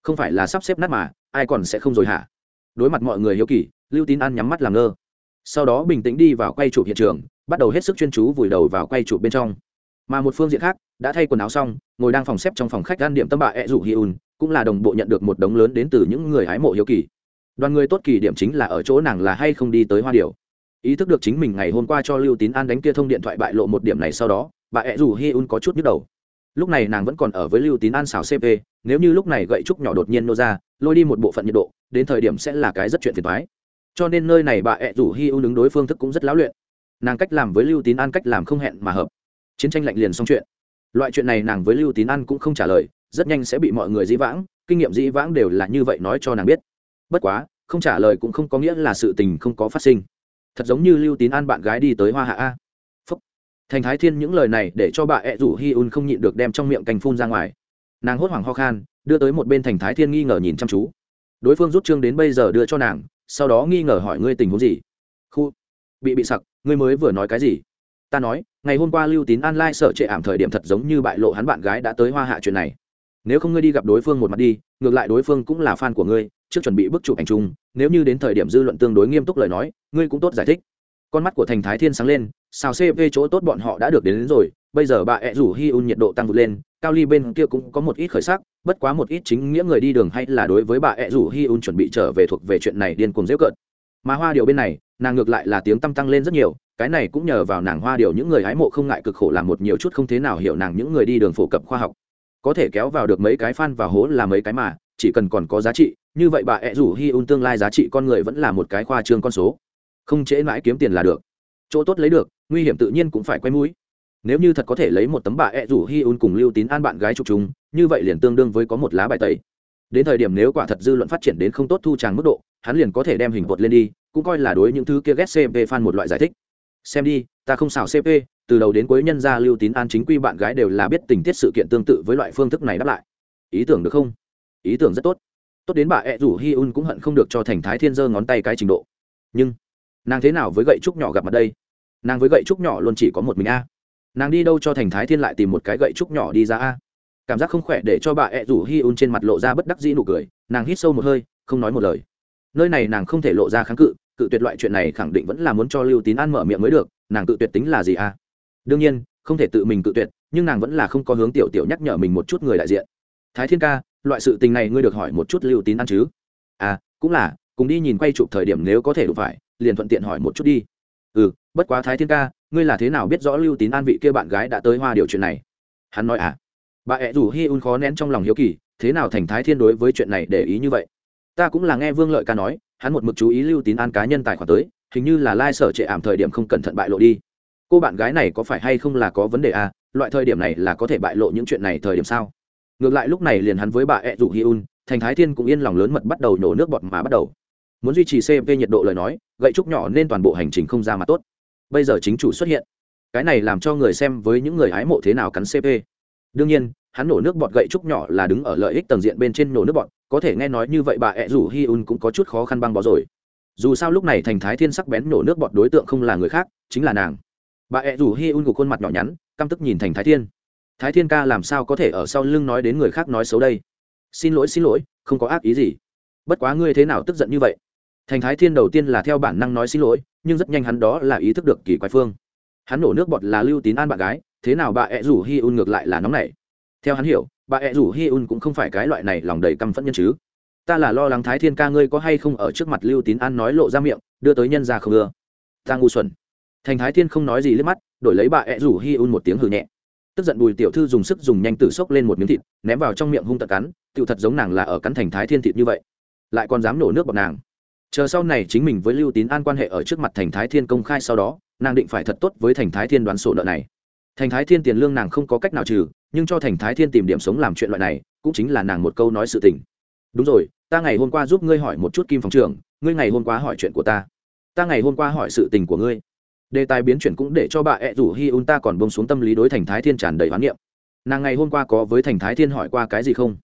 Không phải là sắp xếp nát mà, ai còn sẽ không rồi hả? Đối mặt mọi người hiếu kỳ, lưu tín an nhắm mắt làm ngơ. Sau đó bình tĩnh đi vào quay chụp hiện trường, bắt đầu hết sức chuyên chú vùi đầu vào quay chụp bên trong. Mà một phương diện khác, đã thay quần áo xong, ngồi đang phòng xếp trong phòng khách gan điểm tâm bạ ẹ rủ hi un cũng là đồng bộ nhận được một đống lớn đến từ những người hái mộ hiếu kỳ. Đoàn người tốt kỳ điểm chính là ở chỗ nàng là hay không đi tới hoa điều ý thức được chính mình ngày hôm qua cho lưu tín an đánh kia thông điện thoại bại lộ một điểm này sau đó bà ẹ rủ hi un có chút nhức đầu lúc này nàng vẫn còn ở với lưu tín an xào cp nếu như lúc này gậy trúc nhỏ đột nhiên nô ra, lôi đi một bộ phận nhiệt độ, đến thời điểm sẽ là cái rất chuyện phiền thoái cho nên nơi này bà ẹ rủ hy ưu đứng đối phương thức cũng rất lão luyện. Nàng cách làm với lưu tín an cách làm không hẹn mà hợp. Chiến tranh lạnh liền xong chuyện. Loại chuyện này nàng với lưu tín an cũng không trả lời, rất nhanh sẽ bị mọi người dĩ vãng, kinh nghiệm dĩ vãng đều là như vậy nói cho nàng biết. Bất quá, không trả lời cũng không có nghĩa là sự tình không có phát sinh. Thật giống như lưu tín an bạn gái đi tới hoa hạ a thành thái thiên những lời này để cho bà ẹ rủ hi un không nhịn được đem trong miệng cành phun ra ngoài. Nàng hốt hoảng ho khan, đưa tới một bên thành thái thiên nghi ngờ nhìn chăm chú. Đối phương rút chương đến bây giờ đưa cho nàng, sau đó nghi ngờ hỏi ngươi tình huống gì? Khu, bị bị sặc, ngươi mới vừa nói cái gì? Ta nói, ngày hôm qua lưu tín an lai sợ trệ ảm thời điểm thật giống như bại lộ hắn bạn gái đã tới hoa hạ chuyện này. Nếu không ngươi đi gặp đối phương một mặt đi, ngược lại đối phương cũng là fan của ngươi, trước chuẩn bị bức chụp ảnh chung, nếu như đến thời điểm dư luận tương đối nghiêm túc lời nói, ngươi cũng tốt giải thích. Con mắt của thành thái thiên sáng lên sao cp chỗ tốt bọn họ đã được đến, đến rồi bây giờ bà ẹ rủ hi un nhiệt độ tăng vượt lên cao ly bên kia cũng có một ít khởi sắc bất quá một ít chính nghĩa người đi đường hay là đối với bà ẹ rủ hi un chuẩn bị trở về thuộc về chuyện này điên cuồng dễ cợt. Mà hoa điều bên này nàng ngược lại là tiếng tăm tăng lên rất nhiều cái này cũng nhờ vào nàng hoa điều những người hái mộ không ngại cực khổ làm một nhiều chút không thế nào hiểu nàng những người đi đường phổ cập khoa học. Có thể kéo vào được mấy cái fan và hố là mấy cái mà chỉ cần còn có giá trị như vậy bà ẹ rủ hi un tương lai giá trị con người vẫn là một cái khoa trương con số. Không trễ mãi kiếm tiền là được. Chỗ tốt lấy được nguy hiểm tự nhiên cũng phải quay mũi. Nếu như thật có thể lấy một tấm bà ẹ rủ hi un cùng lưu tín an bạn gái chụp chúng, như vậy liền tương đương với có một lá bài tẩy. Đến thời điểm nếu quả thật dư luận phát triển đến không tốt thu tràng mức độ, hắn liền có thể đem hình vột lên đi, cũng coi là đối những thứ kia ghét cp fan một loại giải thích. Xem đi, ta không xào cp từ đầu đến cuối nhân gia lưu tín an chính quy bạn gái đều là biết tình tiết sự kiện tương tự với loại phương thức này đáp lại. Ý tưởng được không? Ý tưởng rất tốt. Tốt đến bà ẹ rủ hi un cũng hận không được cho thành thái thiên giơ ngón tay cái trình độ. Nhưng, nàng thế nào với gậy trúc nhỏ gặp mặt đây? Nàng với gậy trúc nhỏ luôn chỉ có một mình a. Nàng đi đâu cho thành thái thiên lại tìm một cái gậy trúc nhỏ đi ra a? Cảm giác không khỏe để cho bà ẹ rủ hi un trên mặt lộ ra bất đắc dĩ nụ cười, nàng hít sâu một hơi, không nói một lời. Nơi này nàng không thể lộ ra kháng cự cự tuyệt loại chuyện này khẳng định vẫn là muốn cho lưu tín an mở miệng mới được, nàng cự tuyệt tính là gì a? Đương nhiên, không thể tự mình cự tuyệt, nhưng nàng vẫn là không có hướng tiểu tiểu nhắc nhở mình một chút người đại diện. Thái thiên ca, loại sự tình này ngươi được hỏi một chút lưu tín ăn chứ? À cũng là, cùng đi nhìn quay chụp thời điểm nếu có thể đủ phải, liền thuận tiện hỏi một chút đi ừ bất quá thái thiên ca, ngươi là thế nào biết rõ lưu tín an vị kia bạn gái đã tới hoa điều chuyện này? Hắn nói à? Bà ẹ rủ hi un khó nén trong lòng hiếu kỳ, thế nào thành thái thiên đối với chuyện này để ý như vậy? Ta cũng là nghe vương lợi ca nói, hắn một mực chú ý lưu tín an cá nhân tài khoản tới, hình như là lai、like、sở trệ ảm thời điểm không cẩn thận bại lộ đi. Cô bạn gái này có phải hay không là có vấn đề à? Loại thời điểm này là có thể bại lộ những chuyện này thời điểm sao? Ngược lại lúc này liền hắn với bà ẹ rủ hi un, thành thái thiên cũng yên lòng lớn mật bắt đầu nổ nước bọt mà bắt đầu muốn duy trì cp nhiệt độ lời nói, gậy trúc nhỏ nên toàn bộ hành trình không ra mặt tốt. Bây giờ chính chủ xuất hiện. Cái này làm cho người xem với những người hái mộ thế nào cắn cp đương nhiên, hắn nổ nước bọt gậy trúc nhỏ là đứng ở lợi ích tầng diện bên trên nổ nước bọt, có thể nghe nói như vậy bà ẹ rủ hi un cũng có chút khó khăn băng bó rồi. Dù sao lúc này thành thái thiên sắc bén nổ nước bọt đối tượng không là người khác, chính là nàng. Bà ẹ rủ hi un gục khuôn mặt nhỏ nhắn, căm tức nhìn thành thái thiên. Thái thiên ca làm sao có thể ở sau lưng nói đến người khác nói xấu đây? Xin lỗi xin lỗi, không có ác ý gì. Bất quá ngươi thế nào tức giận như vậy? Thành thái thiên đầu tiên là theo bản năng nói xin lỗi, nhưng rất nhanh hắn đó là ý thức được kỳ quái phương. Hắn nổ nước bọt là lưu tín an bạn gái, thế nào bà ẹ rủ hi un ngược lại là nóng này theo hắn hiểu, bà ẹ rủ hi un cũng không phải cái loại này lòng đầy căm phẫn nhân chứ. Ta là lo lắng thái thiên ca ngươi có hay không ở trước mặt lưu tín an nói lộ ra miệng, đưa tới nhân ra không ưa. Ta ngu xuẩn. Thành thái thiên không nói gì liếc mắt, đổi lấy bà ẹ rủ hi un một tiếng hừ nhẹ. Tức giận bùi tiểu thư dùng sức dùng nhanh tử xốc lên một miếng thịt, ném vào trong miệng hung tật cắn tựu thật giống nàng là ở cắn thành thái thiên thịt như vậy. Lại còn dám nổ nước bọt nàng chờ sau này chính mình với lưu tín an quan hệ ở trước mặt thành thái thiên công khai sau đó, nàng định phải thật tốt với thành thái thiên đoán sổ nợ này. Thành thái thiên tiền lương nàng không có cách nào trừ, nhưng cho thành thái thiên tìm điểm sống làm chuyện loại này, cũng chính là nàng một câu nói sự tình. Đúng rồi, ta ngày hôm qua giúp ngươi hỏi một chút kim phòng trưởng, ngươi ngày hôm qua hỏi chuyện của ta. Ta ngày hôm qua hỏi sự tình của ngươi. Đề tài biến chuyển cũng để cho bà ẹ rủ hi un ta còn bông xuống tâm lý đối thành thái thiên tràn đầy hoán niệm. Nàng ngày hôm qua có với thành thái thiên hỏi qua cái gì không?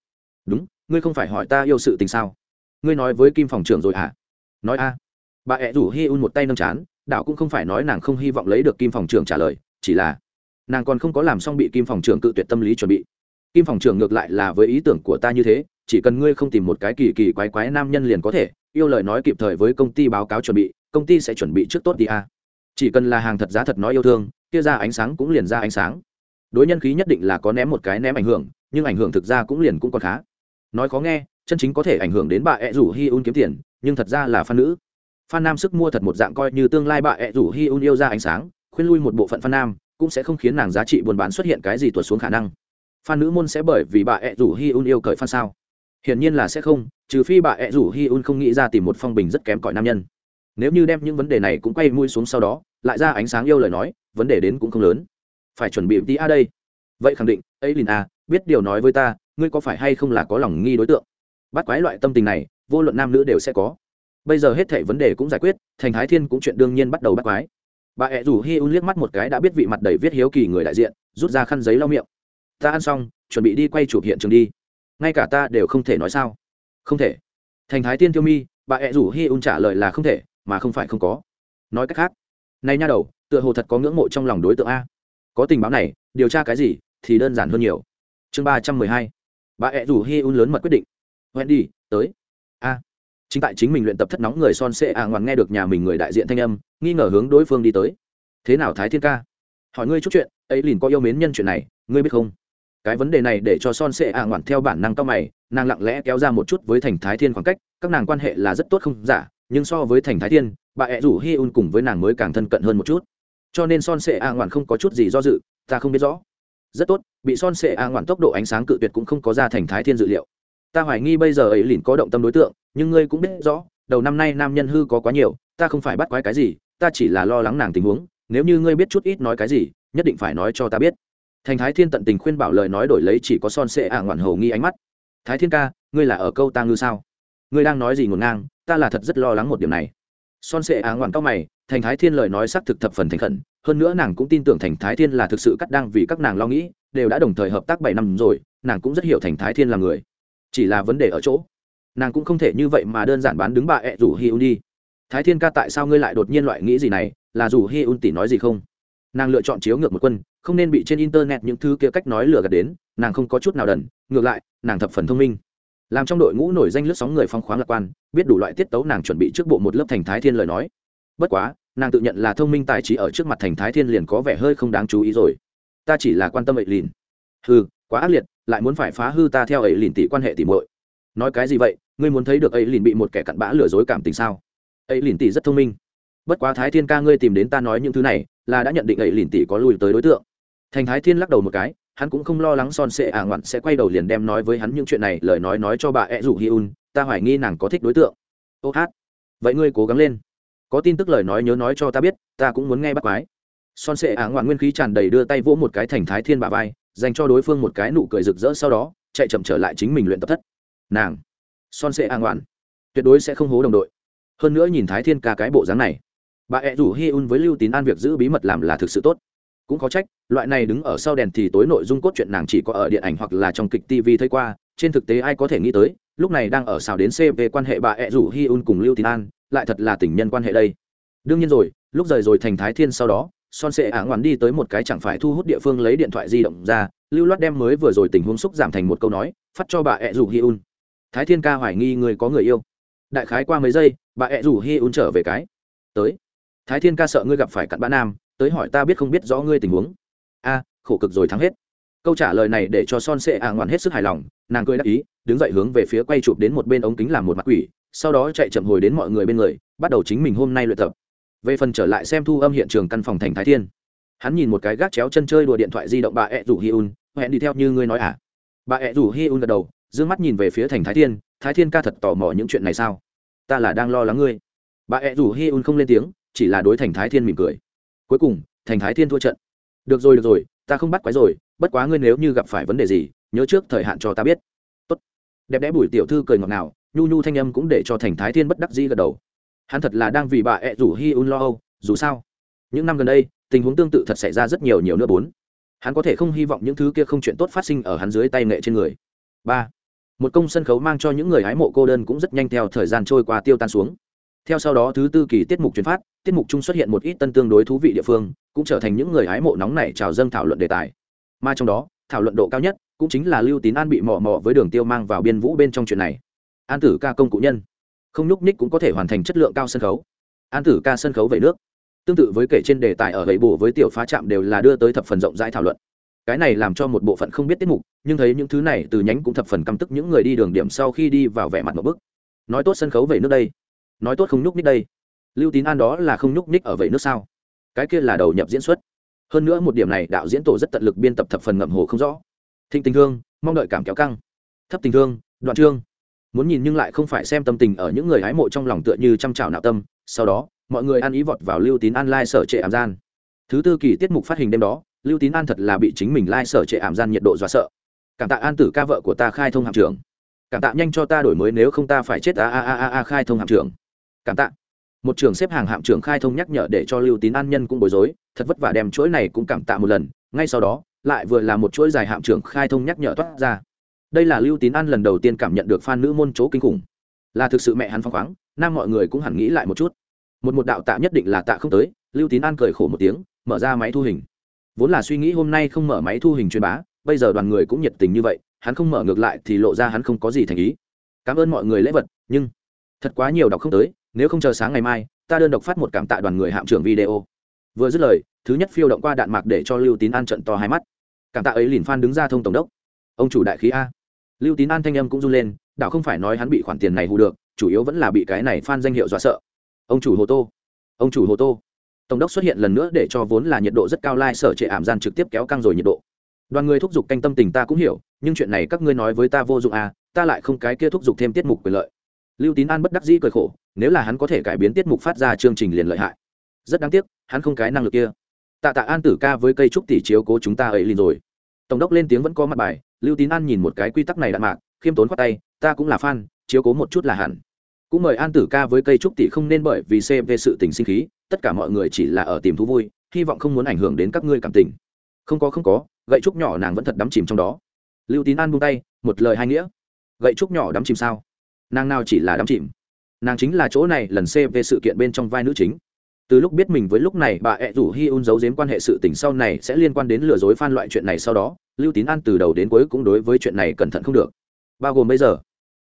Đúng, ngươi không phải hỏi ta yêu sự tình sao? Ngươi nói với kim phòng trưởng rồi hả? Nói a. Bà ẹ rủ hi un một tay nâng chán đạo cũng không phải nói nàng không hy vọng lấy được kim phòng trưởng trả lời, chỉ là nàng còn không có làm xong bị kim phòng trưởng cự tuyệt tâm lý chuẩn bị. Kim phòng trưởng ngược lại là với ý tưởng của ta như thế, chỉ cần ngươi không tìm một cái kỳ kỳ quái quái nam nhân liền có thể, yêu lời nói kịp thời với công ty báo cáo chuẩn bị, công ty sẽ chuẩn bị trước tốt đi a. Chỉ cần là hàng thật giá thật nói yêu thương, kia ra ánh sáng cũng liền ra ánh sáng. Đối nhân khí nhất định là có ném một cái ném ảnh hưởng, nhưng ảnh hưởng thực ra cũng liền cũng còn khá. Nói khó nghe, chân chính có thể ảnh hưởng đến bà ẹ rủ hi un kiếm tiền nhưng thật ra là phan nữ. Phan nam sức mua thật một dạng coi như tương lai bà ẹ rủ hi un yêu ra ánh sáng, khuyên lui một bộ phận phan nam, cũng sẽ không khiến nàng giá trị buôn bán xuất hiện cái gì tuột xuống khả năng. Phan nữ môn sẽ bởi vì bà ẹ rủ hi un yêu cởi phan sao? Hiển nhiên là sẽ không, trừ phi bà ẹ rủ hi un không nghĩ ra tìm một phong bình rất kém cỏi nam nhân. Nếu như đem những vấn đề này cũng quay mui xuống sau đó, lại ra ánh sáng yêu lời nói, vấn đề đến cũng không lớn. Phải chuẩn bị tí a đây. Vậy khẳng định, ấy lìn a biết điều nói với ta, ngươi có phải hay không là có lòng nghi đối tượng? Bắt quái loại tâm tình này vô luận nam nữ đều sẽ có. Bây giờ hết thảy vấn đề cũng giải quyết, thành thái thiên cũng chuyện đương nhiên bắt đầu bắt quái. Bà ẹ rủ hi un liếc mắt một cái đã biết vị mặt đầy viết hiếu kỳ người đại diện, rút ra khăn giấy lau miệng. Ta ăn xong, chuẩn bị đi quay chụp hiện trường đi. Ngay cả ta đều không thể nói sao. Không thể. Thành thái tiên tiêu mi, bà ẹ rủ hi un trả lời là không thể, mà không phải không có. Nói cách khác nay nha đầu, tựa hồ thật có ngưỡng mộ trong lòng đối tượng a. Có tình báo này, điều tra cái gì thì đơn giản hơn nhiều. Chương ba trăm mười hai. Bà ẹ rủ hi un lớn mật quyết định. Wendy, tới a. Chính tại chính mình luyện tập thất nóng người son sệ à ngoằn nghe được nhà mình người đại diện thanh âm, nghi ngờ hướng đối phương đi tới. Thế nào thái thiên ca? Hỏi ngươi chút chuyện, ấy liền có yêu mến nhân chuyện này, ngươi biết không? Cái vấn đề này để cho son sệ à ngoạn theo bản năng cao mày, nàng lặng lẽ kéo ra một chút với thành thái thiên khoảng cách, các nàng quan hệ là rất tốt không giả, nhưng so với thành thái thiên, bà ẹ rủ hi un cùng với nàng mới càng thân cận hơn một chút. Cho nên son sệ A ngoạn không có chút gì do dự, ta không biết rõ. Rất tốt, bị son sệ A ngoạn tốc độ ánh sáng cự tuyệt cũng không có ra thành thái thiên dự liệu ta hoài nghi bây giờ ấy lìn có động tâm đối tượng, nhưng ngươi cũng biết rõ, đầu năm nay nam nhân hư có quá nhiều, ta không phải bắt quái cái gì, ta chỉ là lo lắng nàng tình huống, nếu như ngươi biết chút ít nói cái gì, nhất định phải nói cho ta biết. Thành thái thiên tận tình khuyên bảo lời nói đổi lấy chỉ có son sệ ả ngoạn hầu nghi ánh mắt. Thái thiên ca, ngươi là ở câu ta ngư sao? Ngươi đang nói gì ngổn ngang, ta là thật rất lo lắng một điểm này. Son sệ ả ngoạn cao mày, thành thái thiên lời nói xác thực thập phần thành khẩn, hơn nữa nàng cũng tin tưởng thành thái thiên là thực sự cắt đang vì các nàng lo nghĩ, đều đã đồng thời hợp tác bảy năm rồi, nàng cũng rất hiểu thành thái thiên là người chỉ là vấn đề ở chỗ. Nàng cũng không thể như vậy mà đơn giản bán đứng bà ẹ rủ hi un đi. Thái thiên ca tại sao ngươi lại đột nhiên loại nghĩ gì này, là rủ hi un tỷ nói gì không? Nàng lựa chọn chiếu ngược một quân, không nên bị trên internet những thứ kia cách nói lừa gạt đến, nàng không có chút nào đần, ngược lại, nàng thập phần thông minh. Làm trong đội ngũ nổi danh lướt sóng người phong khoáng lạc quan, biết đủ loại tiết tấu nàng chuẩn bị trước bộ một lớp thành thái thiên lời nói. Bất quá, nàng tự nhận là thông minh tài trí ở trước mặt thành thái thiên liền có vẻ hơi không đáng chú ý rồi. Ta chỉ là quan tâm ệ lìn ừ quá ác liệt lại muốn phải phá hư ta theo ấy lìn tỷ quan hệ tỷ muội. Nói cái gì vậy? Ngươi muốn thấy được ấy lìn bị một kẻ cặn bã lừa dối cảm tình sao? Ấy lìn tỷ rất thông minh. Bất quá thái thiên ca ngươi tìm đến ta nói những thứ này, là đã nhận định ấy lìn tỷ có lùi tới đối tượng. Thành thái thiên lắc đầu một cái, hắn cũng không lo lắng son sệ ả à ngoạn sẽ quay đầu liền đem nói với hắn những chuyện này, lời nói nói cho bà ed rủ hi un, ta hoài nghi nàng có thích đối tượng. Ô hát. Vậy ngươi cố gắng lên. Có tin tức lời nói nhớ nói cho ta biết, ta cũng muốn nghe bắt quái. Son sệ ả à ngoạn nguyên khí tràn đầy đưa tay vỗ một cái thành thái thiên bà vai dành cho đối phương một cái nụ cười rực rỡ sau đó, chạy chậm trở lại chính mình luyện tập thất. Nàng, son sệ an ngoạn tuyệt đối sẽ không hố đồng đội. Hơn nữa nhìn thái thiên ca cái bộ dáng này, bà ẹ rủ hi un với lưu tín an việc giữ bí mật làm là thực sự tốt. Cũng có trách, loại này đứng ở sau đèn thì tối nội dung cốt truyện nàng chỉ có ở điện ảnh hoặc là trong kịch tv thấy qua, trên thực tế ai có thể nghĩ tới, lúc này đang ở xào đến cp quan hệ bà ẹ rủ hi un cùng lưu tín an, lại thật là tình nhân quan hệ đây. Đương nhiên rồi, lúc rời rồi thành thái thiên sau đó son sệ ả ngoan đi tới một cái chẳng phải thu hút địa phương lấy điện thoại di động ra, lưu loát đem mới vừa rồi tình huống xúc giảm thành một câu nói, phát cho bà ẹ rủ hi un. Thái thiên ca hoài nghi người có người yêu. Đại khái qua mấy giây, bà ẹ rủ hi un trở về cái. Tới. Thái thiên ca sợ ngươi gặp phải cặn bã nam, tới hỏi ta biết không biết rõ ngươi tình huống. A, khổ cực rồi thắng hết. Câu trả lời này để cho son sệ a ngoan hết sức hài lòng, nàng cười đáp ý, đứng dậy hướng về phía quay chụp đến một bên ống kính làm một mặt quỷ, sau đó chạy chậm hồi đến mọi người bên người, bắt đầu chính mình hôm nay luyện tập về phần trở lại xem thu âm hiện trường căn phòng thành thái thiên. Hắn nhìn một cái gác chéo chân chơi đùa điện thoại di động bà ẹ rủ hi un hẹn đi theo như ngươi nói à? Bà ẹ rủ hi un gật đầu d ư ơ n g mắt nhìn về phía thành thái thiên thái thiên ca thật tò mò những chuyện này sao? Ta là đang lo lắng ngươi. Bà ẹ rủ hi un không lên tiếng, chỉ là đối thành thái thiên mỉm cười. Cuối cùng, thành thái thiên thua trận. Được rồi được rồi, ta không bắt quái rồi, bất quá ngươi nếu như gặp phải vấn đề gì, nhớ trước thời hạn cho ta biết. Tốt. đẹp đẽ bùi tiểu thư cười ngọt ngào, nhu nhu thanh âm cũng để cho thành thái thiên bất đắc dĩ gật đầu hắn thật là đang vì bà ẹ rủ hi un lo âu, dù sao, những năm gần đây, tình huống tương tự thật xảy ra rất nhiều nhiều nữa bốn. Hắn có thể không hy vọng những thứ kia không chuyện tốt phát sinh ở hắn dưới tay nghệ trên người. Ba, một công sân khấu mang cho những người hái mộ cô đơn cũng rất nhanh theo thời gian trôi qua tiêu tan xuống. Theo sau đó thứ tư kỳ tiết mục truyền phát, tiết mục chung xuất hiện một ít tân tương đối thú vị địa phương, cũng trở thành những người hái mộ nóng này trào dâng thảo luận đề tài. Mà trong đó, thảo luận độ cao nhất cũng chính là lưu tín an bị mò mò với đường tiêu mang vào biên vũ bên trong chuyện này. An tử ca công cụ nhân không nhúc ních cũng có thể hoàn thành chất lượng cao sân khấu. An tử ca sân khấu về nước. Tương tự với kể trên đề tài ở gậy bổ với tiểu phá trạm đều là đưa tới thập phần rộng rãi thảo luận. Cái này làm cho một bộ phận không biết tiết mục, nhưng thấy những thứ này từ nhánh cũng thập phần căm tức những người đi đường điểm sau khi đi vào vẻ mặt một bức nói tốt sân khấu về nước đây. Nói tốt không nhúc ních đây. Lưu tín an đó là không nhúc ních ở vậy nước sao? Cái kia là đầu nhập diễn xuất. Hơn nữa một điểm này đạo diễn tổ rất tận lực biên tập thập phần ngậm hồ không rõ. Thịnh tình thương, mong đợi cảm kéo căng. Thấp tình thương, đoạn trương muốn nhìn nhưng lại không phải xem tâm tình ở những người hái mộ trong lòng tựa như chăm chảo nạo tâm. Sau đó, mọi người ăn ý vọt vào lưu tín an lai sở trệ ảm gian. Thứ tư kỳ tiết mục phát hình đêm đó, lưu tín an thật là bị chính mình lai sở trệ ảm gian nhiệt độ dọa sợ. Cảm tạ an tử ca vợ của ta khai thông hạm trưởng. Cảm tạ nhanh cho ta đổi mới nếu không ta phải chết. A a a a khai thông hạm trưởng. Cảm tạ. Một trường xếp hàng hạm trưởng khai thông nhắc nhở để cho lưu tín an nhân cũng bối rối, thật vất vả đem chuỗi này cũng cảm tạ một lần. Ngay sau đó, lại vừa là một chuỗi dài hạm trưởng khai thông nhắc nhở toát ra đây là lưu tín an lần đầu tiên cảm nhận được phan nữ môn chỗ kinh khủng. Là thực sự mẹ hắn phong khoáng, nam mọi người cũng hẳn nghĩ lại một chút. Một một đạo tạ nhất định là tạ không tới, lưu tín an cười khổ một tiếng, mở ra máy thu hình. Vốn là suy nghĩ hôm nay không mở máy thu hình truyền bá, bây giờ đoàn người cũng nhiệt tình như vậy, hắn không mở ngược lại thì lộ ra hắn không có gì thành ý. Cảm ơn mọi người lễ vật, nhưng thật quá nhiều đọc không tới, nếu không chờ sáng ngày mai, ta đơn độc phát một cảm tạ đoàn người hạm trưởng video. Vừa dứt lời, thứ nhất phiêu động qua đạn mạc để cho lưu tín an trận to hai mắt. Cảm tạ ấy liền phan đứng ra thông tổng đốc. Ông chủ đại khí a lưu tín an thanh âm cũng run lên đạo không phải nói hắn bị khoản tiền này hù được, chủ yếu vẫn là bị cái này phan danh hiệu dọa sợ. Ông chủ hồ tô. Ông chủ hồ tô. Tổng đốc xuất hiện lần nữa để cho vốn là nhiệt độ rất cao lai sở trệ ảm gian trực tiếp kéo căng rồi nhiệt độ. Đoàn người thúc giục canh tâm tình ta cũng hiểu, nhưng chuyện này các ngươi nói với ta vô dụng à ta lại không cái kia thúc giục thêm tiết mục quyền lợi. Lưu tín an bất đắc dĩ cười khổ, nếu là hắn có thể cải biến tiết mục phát ra chương trình liền lợi hại. Rất đáng tiếc, hắn không cái năng lực kia. Tạ tạ an tử ca với cây trúc tỷ chiếu cố chúng ta ấy liền rồi tổng đốc lên tiếng vẫn có mặt bài, lưu tín an nhìn một cái quy tắc này đạn mạc, khiêm tốn khoát tay, ta cũng là fan, chiếu cố một chút là hẳn. Cũng mời an tử ca với cây trúc tỷ không nên bởi vì cv sự tình sinh khí, tất cả mọi người chỉ là ở tìm thú vui, hy vọng không muốn ảnh hưởng đến các ngươi cảm tình. Không có không có, gậy trúc nhỏ nàng vẫn thật đắm chìm trong đó. Lưu tín an buông tay, một lời hai nghĩa. Gậy trúc nhỏ đắm chìm sao? Nàng nào chỉ là đắm chìm? Nàng chính là chỗ này lần cv sự kiện bên trong vai nữ chính từ lúc biết mình với lúc này bà ẹ rủ hi un giấu giếm quan hệ sự tình sau này sẽ liên quan đến lừa dối phan loại chuyện này sau đó, lưu tín an từ đầu đến cuối cũng đối với chuyện này cẩn thận không được. Bao gồm bây giờ,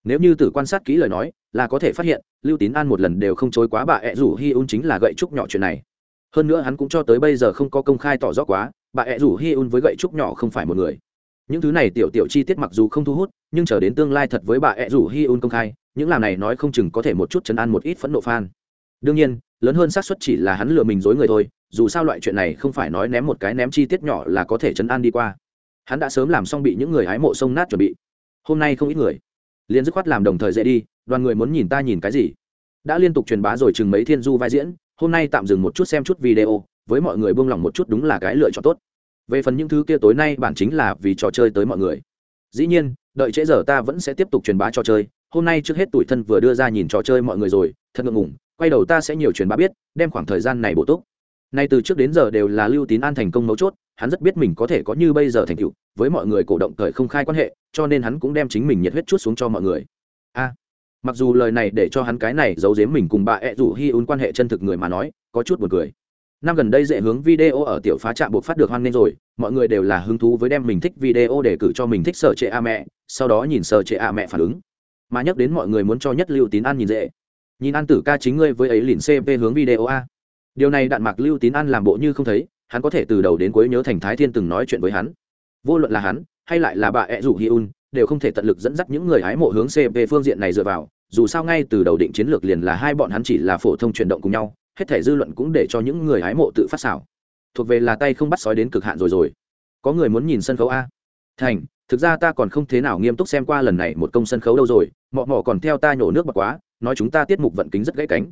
nếu như từ quan sát kỹ lời nói là có thể phát hiện, lưu tín an một lần đều không chối quá bà ẹ rủ hi un chính là gậy trúc nhỏ chuyện này. Hơn nữa hắn cũng cho tới bây giờ không có công khai tỏ rõ quá, bà ẹ rủ hi un với gậy trúc nhỏ không phải một người. Những thứ này tiểu tiểu chi tiết mặc dù không thu hút, nhưng chờ đến tương lai thật với bà ẹ rủ hi un công khai, những làm này nói không chừng có thể một chút chấn an một ít phẫn nộ fan. Đương nhiên lớn hơn xác suất chỉ là hắn lừa mình dối người thôi, dù sao loại chuyện này không phải nói ném một cái ném chi tiết nhỏ là có thể chấn an đi qua. Hắn đã sớm làm xong bị những người hái mộ sông nát chuẩn bị. Hôm nay không ít người. Liền dứt khoát làm đồng thời dễ đi, đoàn người muốn nhìn ta nhìn cái gì. Đã liên tục truyền bá rồi chừng mấy thiên du vai diễn, hôm nay tạm dừng một chút xem chút video, với mọi người buông lỏng một chút đúng là cái lựa chọn tốt. Về phần những thứ kia tối nay bản chính là vì trò chơi tới mọi người. Dĩ nhiên, đợi trễ giờ ta vẫn sẽ tiếp tục truyền bá trò chơi. Hôm nay trước hết tuổi thân vừa đưa ra nhìn trò chơi mọi người rồi, thật ngượng ngùng quay đầu ta sẽ nhiều truyền bá biết, đem khoảng thời gian này bổ túc. Nay từ trước đến giờ đều là lưu tín an thành công mấu chốt, hắn rất biết mình có thể có như bây giờ thành tựu, với mọi người cổ động thời không khai quan hệ, cho nên hắn cũng đem chính mình nhiệt huyết chút xuống cho mọi người. A, mặc dù lời này để cho hắn cái này giấu giếm mình cùng bà ẹ rủ hi un quan hệ chân thực người mà nói, có chút buồn cười. Năm gần đây dễ hướng video ở tiểu phá trạm buộc phát được hoan nghênh rồi, mọi người đều là hứng thú với đem mình thích video để cử cho mình thích sở trệ a mẹ, sau đó nhìn sở trệ a mẹ phản ứng. Mà nhắc đến mọi người muốn cho nhất lưu tín an nhìn dễ nhìn an tử ca chính ngươi với ấy lìn cp hướng video a. Điều này đạn mạc lưu tín an làm bộ như không thấy, hắn có thể từ đầu đến cuối nhớ thành thái thiên từng nói chuyện với hắn. Vô luận là hắn, hay lại là bà ed rủ hi un, đều không thể tận lực dẫn dắt những người hái mộ hướng cp phương diện này dựa vào, dù sao ngay từ đầu định chiến lược liền là hai bọn hắn chỉ là phổ thông chuyển động cùng nhau, hết thể dư luận cũng để cho những người hái mộ tự phát xảo. Thuộc về là tay không bắt sói đến cực hạn rồi rồi. Có người muốn nhìn sân khấu a. Thành, thực ra ta còn không thế nào nghiêm túc xem qua lần này một công sân khấu đâu rồi, mọ mọ còn theo ta nhổ nước bọc quá nói chúng ta tiết mục vận kính rất gãy cánh.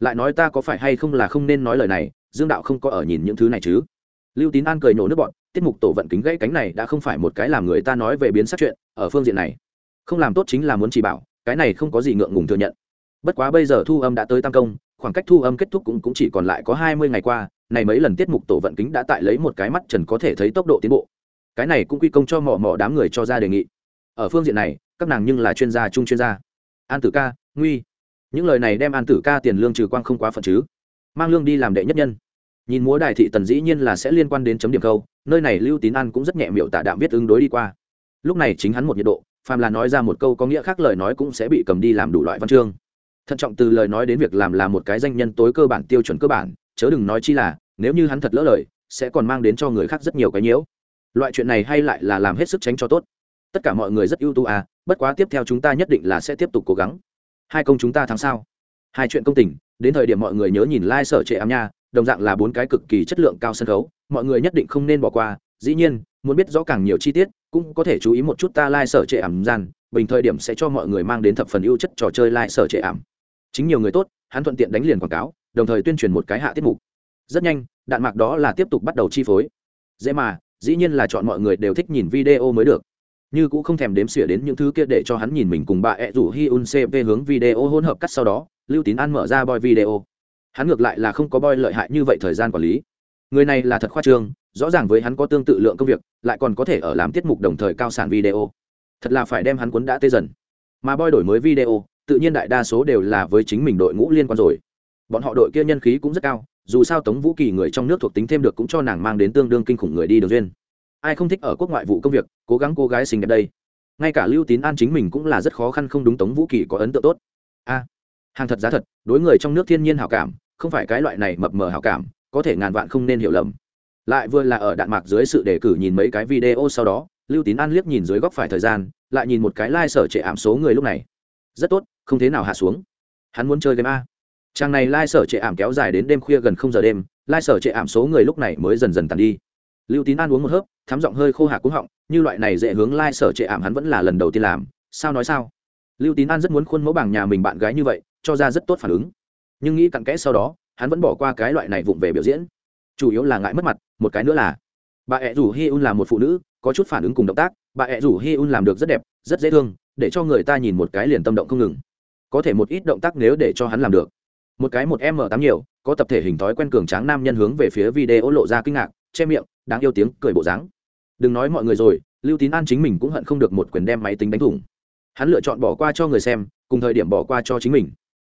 Lại nói ta có phải hay không là không nên nói lời này dương đạo không có ở nhìn những thứ này chứ. Lưu tín an cười nhổ nước bọn tiết mục tổ vận kính gãy cánh này đã không phải một cái làm người ta nói về biến sát chuyện ở phương diện này không làm tốt chính là muốn chỉ bảo cái này không có gì ngượng ngùng thừa nhận. Bất quá bây giờ thu âm đã tới tam công khoảng cách thu âm kết thúc cũng, cũng chỉ còn lại có hai mươi ngày qua này mấy lần tiết mục tổ vận kính đã tại lấy một cái mắt trần có thể thấy tốc độ tiến bộ. Cái này cũng quy công cho mỏ mỏ đám người cho ra đề nghị. Ở phương diện này các nàng nhưng là chuyên gia chung chuyên gia. An tử ca nguy. Những lời này đem an tử ca tiền lương trừ quang không quá phận chứ. Mang lương đi làm đệ nhất nhân. Nhìn múa đài thị tần dĩ nhiên là sẽ liên quan đến chấm điểm câu, nơi này lưu tín an cũng rất nhẹ miệng tạ đạm viết ứng đối đi qua. Lúc này chính hắn một nhiệt độ, phàm là nói ra một câu có nghĩa khác lời nói cũng sẽ bị cầm đi làm đủ loại văn chương. Thận trọng từ lời nói đến việc làm là một cái danh nhân tối cơ bản, tiêu chuẩn cơ bản, chớ đừng nói chi là, nếu như hắn thật lỡ lời, sẽ còn mang đến cho người khác rất nhiều cái nhiễu. Loại chuyện này hay lại là làm hết sức tránh cho tốt. Tất cả mọi người rất ưu tú à bất quá tiếp theo chúng ta nhất định là sẽ tiếp tục cố gắng hai công chúng ta thắng sao? Hai chuyện công tình, đến thời điểm mọi người nhớ nhìn lai、like、sở trệ ám nha, đồng dạng là bốn cái cực kỳ chất lượng cao sân khấu, mọi người nhất định không nên bỏ qua. Dĩ nhiên, muốn biết rõ càng nhiều chi tiết, cũng có thể chú ý một chút ta lai、like、sở trệ ảm gian, bình thời điểm sẽ cho mọi người mang đến thập phần ưu chất trò chơi lai、like、sở trệ ảm chính nhiều người tốt, hắn thuận tiện đánh liền quảng cáo, đồng thời tuyên truyền một cái hạ tiết mục. Rất nhanh, đạn mạc đó là tiếp tục bắt đầu chi phối. Dễ mà, dĩ nhiên là chọn mọi người đều thích nhìn video mới được như cũng không thèm đếm xỉa đến những thứ kia để cho hắn nhìn mình cùng bà ẹ rủ hi un cp hướng video hỗn hợp cắt sau đó, lưu tín an mở ra boy video. Hắn ngược lại là không có boy lợi hại như vậy thời gian quản lý. Người này là thật khoa trương, rõ ràng với hắn có tương tự lượng công việc, lại còn có thể ở làm tiết mục đồng thời cao sản video. Thật là phải đem hắn cuốn đã tê dần. Mà boy đổi mới video, tự nhiên đại đa số đều là với chính mình đội ngũ liên quan rồi. Bọn họ đội kia nhân khí cũng rất cao, dù sao tống vũ kỳ người trong nước thuộc tính thêm được cũng cho nàng mang đến tương đương kinh khủng người đi đường duyên ai không thích ở quốc ngoại vụ công việc, cố gắng cô gái xinh đẹp đây. Ngay cả lưu tín an chính mình cũng là rất khó khăn không đúng tống vũ kỳ có ấn tượng tốt. A, hàng thật giá thật, đối người trong nước thiên nhiên hảo cảm, không phải cái loại này mập mờ hảo cảm, có thể ngàn vạn không nên hiểu lầm. Lại vừa là ở đạn mạc dưới sự đề cử nhìn mấy cái video sau đó, lưu tín an liếc nhìn dưới góc phải thời gian, lại nhìn một cái lai、like、sở trệ ảm số người lúc này. Rất tốt, không thế nào hạ xuống. Hắn muốn chơi game a. Trang này lai、like、sở trệ ảm kéo dài đến đêm khuya gần không giờ đêm, lai、like、sở trệ ảm số người lúc này mới dần dần tàn đi. Lưu tín an uống một hớp thám giọng hơi khô hạ cúng họng, như loại này dễ hướng lai、like、sở trệ ảm hắn vẫn là lần đầu tiên làm. Sao nói sao? Lưu tín an rất muốn khuôn mẫu bảng nhà mình bạn gái như vậy, cho ra rất tốt phản ứng. Nhưng nghĩ cặn kẽ sau đó, hắn vẫn bỏ qua cái loại này vụng về biểu diễn. Chủ yếu là ngại mất mặt, một cái nữa là, bà ẹ rủ hi un là một phụ nữ, có chút phản ứng cùng động tác, bà ẹ rủ hi un làm được rất đẹp, rất dễ thương, để cho người ta nhìn một cái liền tâm động không ngừng. Có thể một ít động tác nếu để cho hắn làm được. Một cái một m tám nhiều, có tập thể hình thói quen cường tráng nam nhân hướng về phía video lộ ra kinh ngạc, che miệng, đáng yêu tiếng cười bộ dáng đừng nói mọi người rồi, lưu tín an chính mình cũng hận không được một quyền đem máy tính đánh thủng. Hắn lựa chọn bỏ qua cho người xem, cùng thời điểm bỏ qua cho chính mình.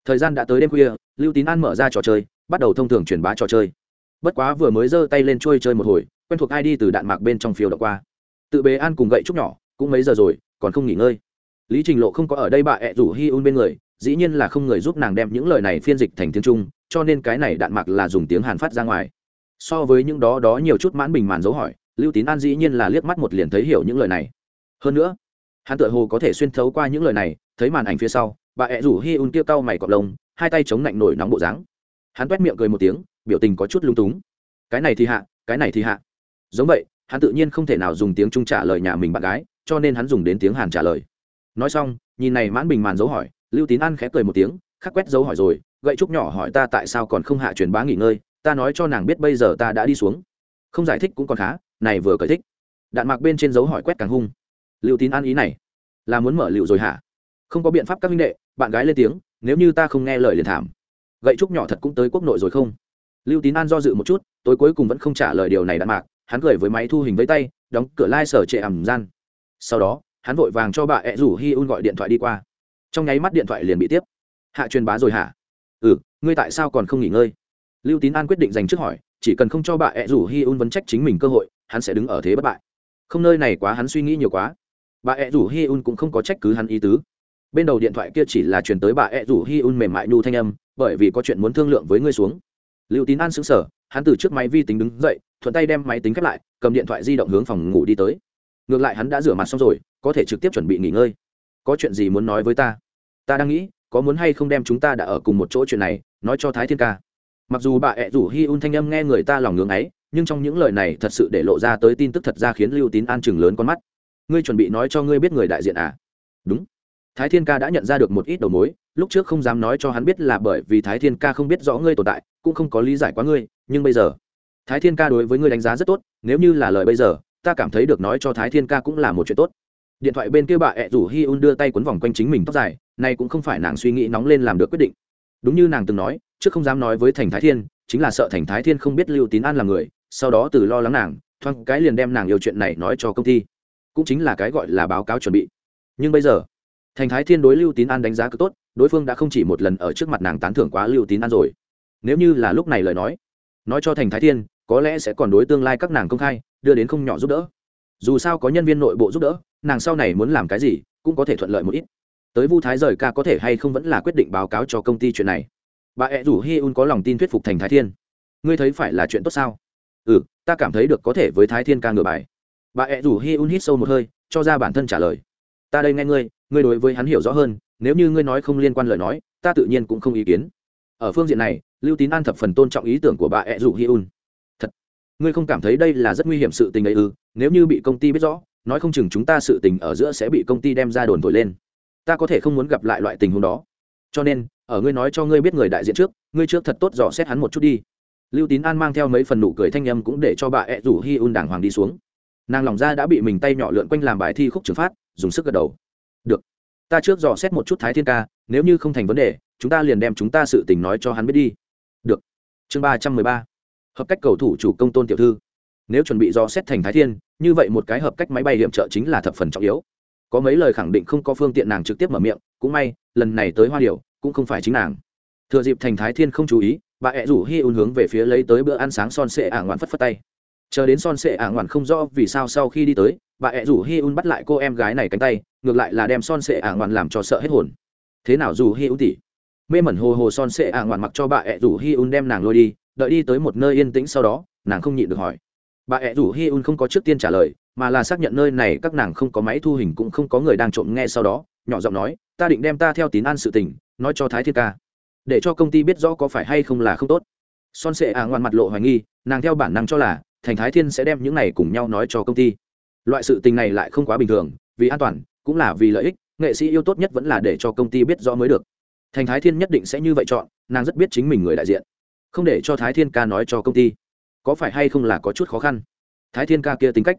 Thời gian đã tới đêm khuya, lưu tín an mở ra trò chơi, bắt đầu thông thường truyền bá trò chơi. Bất quá vừa mới giơ tay lên trôi chơi một hồi, quen thuộc ai đi từ đạn mạc bên trong phiêu đọc qua. Tự bế an cùng gậy trúc nhỏ, cũng mấy giờ rồi, còn không nghỉ ngơi. Lý trình lộ không có ở đây bà ẹ rủ hi un bên người, dĩ nhiên là không người giúp nàng đem những lời này phiên dịch thành tiếng trung, cho nên cái này đạn mạc là dùng tiếng hàn phát ra ngoài. So với những đó đó nhiều chút mãn bình màn dấu hỏi lưu tín an dĩ nhiên là liếc mắt một liền thấy hiểu những lời này. Hơn nữa, hắn tự hồ có thể xuyên thấu qua những lời này, thấy màn ảnh phía sau, bà ẹ rủ hi un kia cau mày cọp lông, hai tay chống lạnh nổi nóng bộ dáng. Hắn quét miệng cười một tiếng, biểu tình có chút lung túng. Cái này thì hạ, cái này thì hạ. Giống vậy, hắn tự nhiên không thể nào dùng tiếng trung trả lời nhà mình bạn gái, cho nên hắn dùng đến tiếng hàn trả lời. Nói xong, nhìn này mãn bình màn dấu hỏi, lưu tín ăn khẽ cười một tiếng, khắc quét dấu hỏi rồi, gậy trúc nhỏ hỏi ta tại sao còn không hạ truyền bá nghỉ ngơi, ta nói cho nàng biết bây giờ ta đã đi xuống không giải thích cũng còn khá, này vừa cởi thích. Đạn mạc bên trên dấu hỏi quét càng hung. Lưu tín an ý này, là muốn mở liệu rồi hả? Không có biện pháp các minh đệ, bạn gái lên tiếng, nếu như ta không nghe lời liền thảm. Gậy trúc nhỏ thật cũng tới quốc nội rồi không? Lưu tín an do dự một chút, tối cuối cùng vẫn không trả lời điều này đạn mạc, hắn cười với máy thu hình với tay, đóng cửa lai、like、sở trệ ẩm gian. Sau đó, hắn vội vàng cho bà ẹ rủ hi un gọi điện thoại đi qua. Trong nháy mắt điện thoại liền bị tiếp. Hạ truyền bá rồi hả? Ừ ngươi tại sao còn không nghỉ ngơi? Lưu tín an quyết định dành trước hỏi chỉ cần không cho bà ẹ rủ hi un vấn trách chính mình cơ hội, hắn sẽ đứng ở thế bất bại. Không nơi này quá, hắn suy nghĩ nhiều quá. Bà ẹ rủ hi un cũng không có trách cứ hắn ý tứ. Bên đầu điện thoại kia chỉ là truyền tới bà ẹ rủ hi un mềm mại nhu thanh âm, bởi vì có chuyện muốn thương lượng với ngươi xuống. Lưu tín an xứng sở hắn từ trước máy vi tính đứng dậy, thuận tay đem máy tính khép lại, cầm điện thoại di động hướng phòng ngủ đi tới. Ngược lại hắn đã rửa mặt xong rồi, có thể trực tiếp chuẩn bị nghỉ ngơi. Có chuyện gì muốn nói với ta? Ta đang nghĩ, có muốn hay không đem chúng ta đã ở cùng một chỗ chuyện này, nói cho thái thiên ca mặc dù bà ẹ rủ hi un thanh âm nghe người ta lòng ngưỡng ấy, nhưng trong những lời này thật sự để lộ ra tới tin tức thật ra khiến lưu tín an chừng lớn con mắt. Ngươi chuẩn bị nói cho ngươi biết người đại diện à? Đúng. Thái thiên ca đã nhận ra được một ít đầu mối, lúc trước không dám nói cho hắn biết là bởi vì thái thiên ca không biết rõ ngươi tồn tại, cũng không có lý giải quá ngươi, nhưng bây giờ, thái thiên ca đối với ngươi đánh giá rất tốt, nếu như là lời bây giờ, ta cảm thấy được nói cho thái thiên ca cũng là một chuyện tốt. Điện thoại bên kia bà ẹ rủ hi un đưa tay quấn vòng quanh chính mình tóc dài, nay cũng không phải nàng suy nghĩ nóng lên làm được quyết định đúng như nàng từng nói, trước không dám nói với thành thái thiên, chính là sợ thành thái thiên không biết lưu tín an là người, sau đó từ lo lắng nàng, thoáng cái liền đem nàng yêu chuyện này nói cho công ty. Cũng chính là cái gọi là báo cáo chuẩn bị. Nhưng bây giờ, thành thái thiên đối lưu tín an đánh giá cực tốt, đối phương đã không chỉ một lần ở trước mặt nàng tán thưởng quá lưu tín an rồi. Nếu như là lúc này lời nói nói cho thành thái thiên, có lẽ sẽ còn đối tương lai các nàng công khai, đưa đến không nhỏ giúp đỡ. Dù sao có nhân viên nội bộ giúp đỡ, nàng sau này muốn làm cái gì, cũng có thể thuận lợi một ít tới vu thái rời ca có thể hay không vẫn là quyết định báo cáo cho công ty chuyện này. Bà ẹ rủ hi un có lòng tin thuyết phục thành thái thiên. Ngươi thấy phải là chuyện tốt sao? Ừ ta cảm thấy được có thể với thái thiên ca ngửa bài. Bà ẹ rủ hi un hít sâu một hơi, cho ra bản thân trả lời. Ta đây nghe ngươi ngươi đối với hắn hiểu rõ hơn, nếu như ngươi nói không liên quan lời nói, ta tự nhiên cũng không ý kiến. Ở phương diện này, lưu tín an thập phần tôn trọng ý tưởng của bà ẹ rủ hi un. Thật, ngươi không cảm thấy đây là rất nguy hiểm sự tình ấy ư? Nếu như bị công ty biết rõ, nói không chừng chúng ta sự tình ở giữa sẽ bị công ty đem ra đồn thổi lên ta có thể không muốn gặp lại loại tình huống đó. Cho nên, ở ngươi nói cho ngươi biết người đại diện trước, ngươi trước thật tốt dò xét hắn một chút đi. Lưu tín an mang theo mấy phần nụ cười thanh âm cũng để cho bà ẹ rủ hi un đàng hoàng đi xuống. Nàng lòng ra đã bị mình tay nhỏ lượn quanh làm bài thi khúc trừng phát, dùng sức gật đầu. Được, ta trước dò xét một chút thái thiên ca, nếu như không thành vấn đề, chúng ta liền đem chúng ta sự tình nói cho hắn biết đi. Được. Chương ba trăm mười ba. Hợp cách cầu thủ chủ công tôn tiểu thư. Nếu chuẩn bị dò xét thành thái thiên, như vậy một cái hợp cách máy bay hiểm trợ chính là thập phần trọng yếu có mấy lời khẳng định không có phương tiện nàng trực tiếp mở miệng, cũng may, lần này tới hoa điều cũng không phải chính nàng. Thừa dịp thành thái thiên không chú ý, bà ẹ rủ hi un hướng về phía lấy tới bữa ăn sáng son sệ ả ngoạn phất phất tay. Chờ đến son sệ ả ngoạn không rõ vì sao sau khi đi tới, bà ẹ rủ hi un bắt lại cô em gái này cánh tay, ngược lại là đem son sệ ả ngoạn làm cho sợ hết hồn. Thế nào dù hi un tỉ mê mẩn hồ hồ son sệ ả ngoạn mặc cho bà ẹ rủ hi un đem nàng lôi đi, đợi đi tới một nơi yên tĩnh sau đó, nàng không nhịn được hỏi. Bà ẹ rủ hi un không có trước tiên trả lời mà là xác nhận nơi này các nàng không có máy thu hình cũng không có người đang trộm nghe sau đó, nhỏ giọng nói, ta định đem ta theo tín an sự tình, nói cho thái thiên ca, để cho công ty biết rõ có phải hay không là không tốt. Son sệ à ngoan mặt lộ hoài nghi, nàng theo bản năng cho là, thành thái thiên sẽ đem những này cùng nhau nói cho công ty. Loại sự tình này lại không quá bình thường, vì an toàn, cũng là vì lợi ích, nghệ sĩ yêu tốt nhất vẫn là để cho công ty biết rõ mới được. Thành thái thiên nhất định sẽ như vậy chọn, nàng rất biết chính mình người đại diện. Không để cho thái thiên ca nói cho công ty, có phải hay không là có chút khó khăn? Thái thiên ca kia tính cách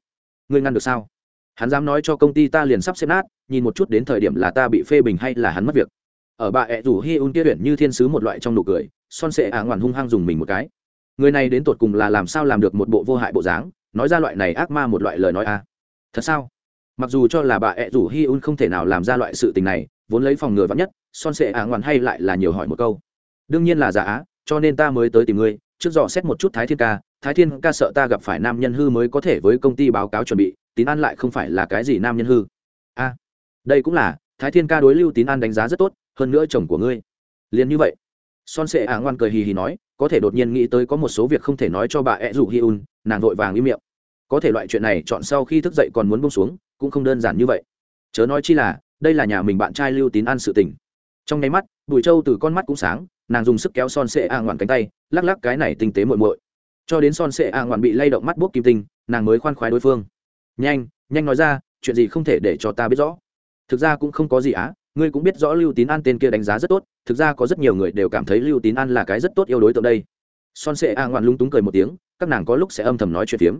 ngươi ngăn được sao? Hắn dám nói cho công ty ta liền sắp xếp nát, nhìn một chút đến thời điểm là ta bị phê bình hay là hắn mất việc. Ở bà ẹ rủ hi un kia tuyển như thiên sứ một loại trong nụ cười, son sệ à ả ngoằn hung hăng dùng mình một cái. Người này đến tột cùng là làm sao làm được một bộ vô hại bộ dáng, nói ra loại này ác ma một loại lời nói a à. thật sao? Mặc dù cho là bà ẹ rủ hi un không thể nào làm ra loại sự tình này, vốn lấy phòng ngừa vắn nhất, son sệ à ả ngoằn hay lại là nhiều hỏi một câu. Đương nhiên là giả á, cho nên ta mới tới tìm ngươi trước dò xét một chút thái thiên ca, thái thiên ca sợ ta gặp phải nam nhân hư mới có thể với công ty báo cáo chuẩn bị, tín an lại không phải là cái gì nam nhân hư. A, đây cũng là, thái thiên ca đối lưu tín an đánh giá rất tốt, hơn nữa chồng của ngươi. Liền như vậy, son sệ ả ngoan cười hì hì nói, có thể đột nhiên nghĩ tới có một số việc không thể nói cho bà ed rủ hi un, nàng vội vàng im miệng. Có thể loại chuyện này chọn sau khi thức dậy còn muốn bông xuống, cũng không đơn giản như vậy. Chớ nói chi là, đây là nhà mình bạn trai lưu tín an sự tình. Trong nháy mắt, bùi châu từ con mắt cũng sáng, nàng dùng sức kéo son sệ à ngoan cánh tay lắc lắc cái này tinh tế muội muội. Cho đến son sệ a ngoạn bị lay động mắt bốc kim tinh, nàng mới khoan khoái đối phương. Nhanh nhanh nói ra, chuyện gì không thể để cho ta biết rõ. Thực ra cũng không có gì á, ngươi cũng biết rõ lưu tín an tên kia đánh giá rất tốt, thực ra có rất nhiều người đều cảm thấy lưu tín an là cái rất tốt yêu đối tượng đây. Son sệ a ngoạn lung túng cười một tiếng, các nàng có lúc sẽ âm thầm nói chuyện phiếm.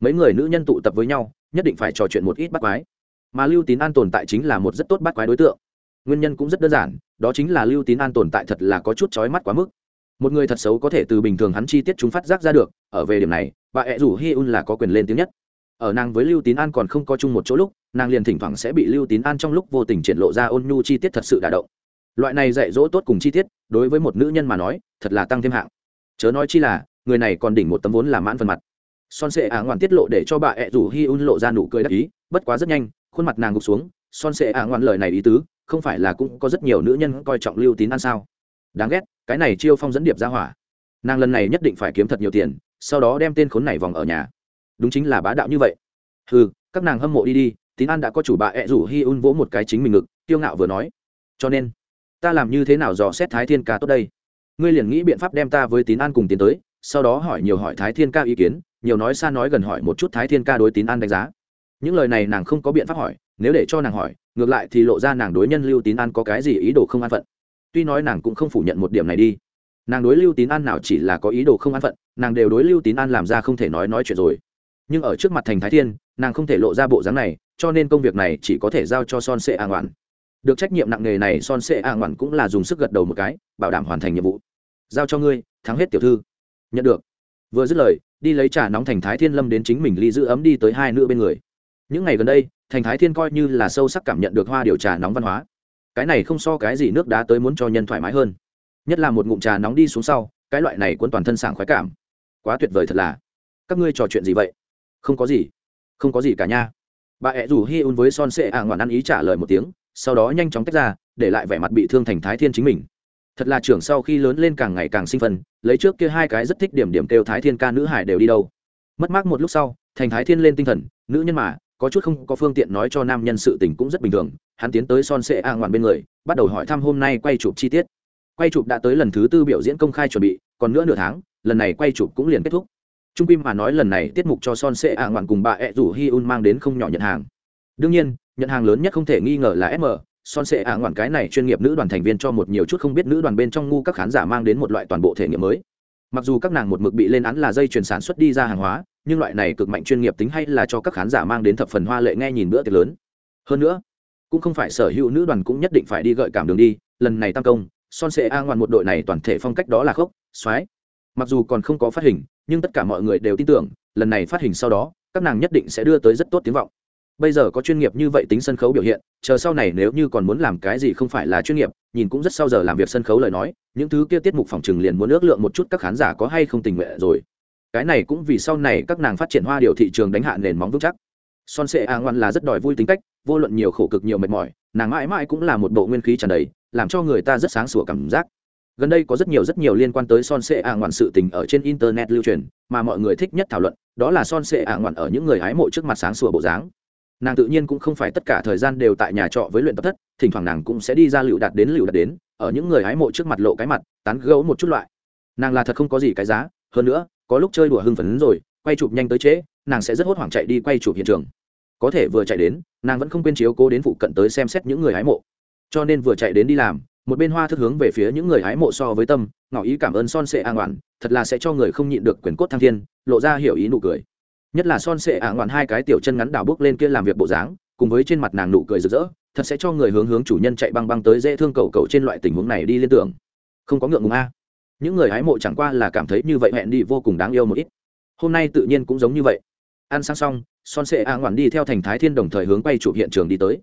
Mấy người nữ nhân tụ tập với nhau, nhất định phải trò chuyện một ít bắt quái. Mà lưu tín an tồn tại chính là một rất tốt bắt quái đối tượng. Nguyên nhân cũng rất đơn giản, đó chính là lưu tín an tồn tại thật là có chút chói mắt quá mức một người thật xấu có thể từ bình thường hắn chi tiết chúng phát giác ra được, ở về điểm này, bà ẹ rủ hi un là có quyền lên tiếng nhất. Ở nàng với lưu tín an còn không có chung một chỗ lúc, nàng liền thỉnh thoảng sẽ bị lưu tín an trong lúc vô tình triển lộ ra ôn nhu chi tiết thật sự đả động. Loại này dạy dỗ tốt cùng chi tiết, đối với một nữ nhân mà nói, thật là tăng thêm hạng. Chớ nói chi là, người này còn đỉnh một tấm vốn là mãn phần mặt. Son sệ ả ngoan tiết lộ để cho bà ẹ rủ hi un lộ ra nụ cười đắc ý, bất quá rất nhanh, khuôn mặt nàng gục xuống. Son sệ ả ngoan lời này ý tứ, không phải là cũng có rất nhiều nữ nhân coi trọng lưu tín an sao? Đáng ghét, cái này chiêu phong dẫn điệp ra hỏa. Nàng lần này nhất định phải kiếm thật nhiều tiền, sau đó đem tên khốn này vòng ở nhà. Đúng chính là bá đạo như vậy. Ừ các nàng hâm mộ đi đi, tín an đã có chủ bà ẹ rủ hi un vỗ một cái chính mình ngực tiêu ngạo vừa nói. Cho nên, ta làm như thế nào dò xét thái thiên ca tốt đây? Ngươi liền nghĩ biện pháp đem ta với tín an cùng tiến tới, sau đó hỏi nhiều hỏi thái thiên ca ý kiến, nhiều nói xa nói gần hỏi một chút thái thiên ca đối tín an đánh giá. Những lời này nàng không có biện pháp hỏi, nếu để cho nàng hỏi, ngược lại thì lộ ra nàng đối nhân lưu tín an có cái gì ý đồ không an phận tuy nói nàng cũng không phủ nhận một điểm này đi. Nàng đối lưu tín an nào chỉ là có ý đồ không an phận, nàng đều đối lưu tín an làm ra không thể nói nói chuyện rồi. Nhưng ở trước mặt thành thái thiên, nàng không thể lộ ra bộ dáng này, cho nên công việc này chỉ có thể giao cho son sệ a ngoạn. Được trách nhiệm nặng nề này, son sệ a ngoạn cũng là dùng sức gật đầu một cái, bảo đảm hoàn thành nhiệm vụ. Giao cho ngươi, thắng hết tiểu thư. Nhận được. Vừa dứt lời, đi lấy trà nóng thành thái thiên lâm đến chính mình ly giữ ấm đi tới hai nữ bên người. Những ngày gần đây, thành thái thiên coi như là sâu sắc cảm nhận được hoa điều trà nóng văn hóa cái này không so cái gì nước đá tới muốn cho nhân thoải mái hơn. Nhất là một ngụm trà nóng đi xuống sau, cái loại này cuốn toàn thân sảng khoái cảm. Quá tuyệt vời thật là. Các ngươi trò chuyện gì vậy? Không có gì. Không có gì cả nha. Bà ẹ rủ hi un với son sệ ạ ngoạn ăn ý trả lời một tiếng, sau đó nhanh chóng tách ra, để lại vẻ mặt bị thương thành thái thiên chính mình. Thật là trưởng sau khi lớn lên càng ngày càng sinh phân, lấy trước kia hai cái rất thích điểm điểm kêu thái thiên ca nữ hải đều đi đâu. Mất mát một lúc sau, thành thái thiên lên tinh thần, nữ nhân mà có chút không có phương tiện nói cho nam nhân sự tình cũng rất bình thường, hắn tiến tới son sệ a ngoạn bên người, bắt đầu hỏi thăm hôm nay quay chụp chi tiết. Quay chụp đã tới lần thứ tư biểu diễn công khai chuẩn bị, còn nữa nửa tháng, lần này quay chụp cũng liền kết thúc. Trung pim mà nói lần này tiết mục cho son sệ a ngoạn cùng bà e ẹ rủ hi un mang đến không nhỏ nhận hàng. Đương nhiên, nhận hàng lớn nhất không thể nghi ngờ là sm son sệ a ngoạn cái này chuyên nghiệp nữ đoàn thành viên cho một nhiều chút không biết nữ đoàn bên trong ngu các khán giả mang đến một loại toàn bộ thể nghiệm mới. Mặc dù các nàng một mực bị lên án là dây chuyển sản xuất đi ra hàng hóa nhưng loại này cực mạnh chuyên nghiệp tính hay là cho các khán giả mang đến thập phần hoa lệ nghe nhìn bữa tiệc lớn. Hơn nữa, cũng không phải sở hữu nữ đoàn cũng nhất định phải đi gợi cảm đường đi, lần này tăng công, son sệ a ngoan một đội này toàn thể phong cách đó là khốc, soái. Mặc dù còn không có phát hình, nhưng tất cả mọi người đều tin tưởng, lần này phát hình sau đó, các nàng nhất định sẽ đưa tới rất tốt tiếng vọng. Bây giờ có chuyên nghiệp như vậy tính sân khấu biểu hiện, chờ sau này nếu như còn muốn làm cái gì không phải là chuyên nghiệp, nhìn cũng rất sau giờ làm việc sân khấu lời nói, những thứ kia tiết mục phòng trừng liền muốn ước lượng một chút các khán giả có hay không tình nguyện rồi cái này cũng vì sau này các nàng phát triển hoa điều thị trường đánh hạ nền móng vững chắc. Son sệ a ngoan là rất đòi vui tính cách, vô luận nhiều khổ cực nhiều mệt mỏi, nàng mãi mãi cũng là một bộ nguyên khí tràn đầy, làm cho người ta rất sáng sủa cảm giác. Gần đây có rất nhiều rất nhiều liên quan tới son sệ A ngoạn sự tình ở trên internet lưu truyền, mà mọi người thích nhất thảo luận, đó là son sệ A ngoạn ở những người hái mộ trước mặt sáng sủa bộ dáng. Nàng tự nhiên cũng không phải tất cả thời gian đều tại nhà trọ với luyện tập thất, thỉnh thoảng nàng cũng sẽ đi ra lựu đạt đến lựu đạt đến, ở những người hái mộ trước mặt lộ cái mặt, tán gấu một chút loại. Nàng là thật không có gì cái giá, hơn nữa có lúc chơi đùa hưng phấn rồi, quay chụp nhanh tới trễ, nàng sẽ rất hốt hoảng chạy đi quay chụp hiện trường. Có thể vừa chạy đến, nàng vẫn không quên chiếu cố đến phụ cận tới xem xét những người hái mộ. Cho nên vừa chạy đến đi làm, một bên hoa thức hướng về phía những người hái mộ so với tâm, ngỏ ý cảm ơn son sệ an ngoạn, thật là sẽ cho người không nhịn được quyền cốt thăng thiên, lộ ra hiểu ý nụ cười. Nhất là son sệ an ngoạn hai cái tiểu chân ngắn đào bước lên kia làm việc bộ dáng, cùng với trên mặt nàng nụ cười rực rỡ, thật sẽ cho người hướng hướng chủ nhân chạy băng băng tới dễ thương cầu cầu trên loại tình huống này đi liên tưởng. Không có ngượng ngùng a những người hái mộ chẳng qua là cảm thấy như vậy hẹn đi vô cùng đáng yêu một ít. Hôm nay tự nhiên cũng giống như vậy. Ăn sang xong, son sệ a ngoản đi theo thành thái thiên đồng thời hướng quay chụp hiện trường đi tới.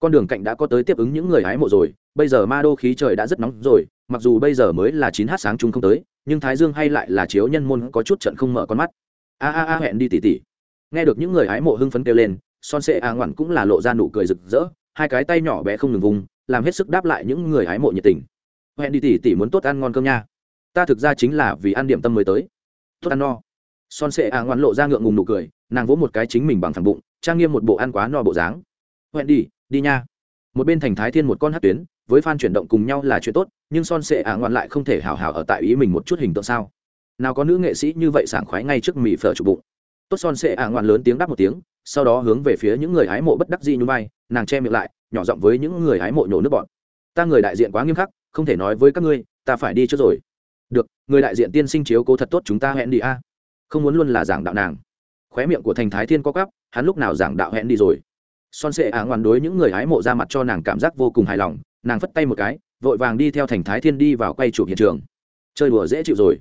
Con đường cạnh đã có tới tiếp ứng những người hái mộ rồi, bây giờ ma đô khí trời đã rất nóng rồi, mặc dù bây giờ mới là chín h sáng chung không tới, nhưng thái dương hay lại là chiếu nhân môn có chút trận không mở con mắt. A a a hẹn đi tỉ tỉ. Nghe được những người hái mộ hưng phấn kêu lên, son sệ a ngoản cũng là lộ ra nụ cười rực rỡ, hai cái tay nhỏ bé không ngừng vùng làm hết sức đáp lại những người hái mộ nhiệt tình. Hẹn đi tỉ tỉ muốn tốt ăn ngon cơm nha ta thực ra chính là vì ăn điểm tâm mới tới. Tốt ăn no. Son sệ à ngoan lộ ra ngượng ngùng nụ cười, nàng vỗ một cái chính mình bằng thẳng bụng, trang nghiêm một bộ ăn quá no bộ dáng. Hẹn đi đi nha. Một bên thành thái thiên một con hát tuyến, với f chuyển động cùng nhau là chuyện tốt, nhưng son sệ à ngoan lại không thể hào hào ở tại ý mình một chút hình tượng sao? Nào có nữ nghệ sĩ như vậy sảng khoái ngay trước mì phở chụp bụng. Tốt son sệ à ngoan lớn tiếng đáp một tiếng, sau đó hướng về phía những người hái mộ bất đắc dĩ như vai, nàng che miệng lại, nhỏ giọng với những người hái mộ nhổ nước bọn. Ta người đại diện quá nghiêm khắc, không thể nói với các ngươi, ta phải đi trước rồi được, người đại diện tiên sinh chiếu cố thật tốt chúng ta hẹn đi a. Không muốn luôn là giảng đạo nàng. Khóe miệng của thành thái thiên có cắp hắn lúc nào giảng đạo hẹn đi rồi? Son sệ á ngoan đối những người hái mộ ra mặt cho nàng cảm giác vô cùng hài lòng, nàng phất tay một cái, vội vàng đi theo thành thái thiên đi vào quay chụp hiện trường. Chơi đùa dễ chịu rồi.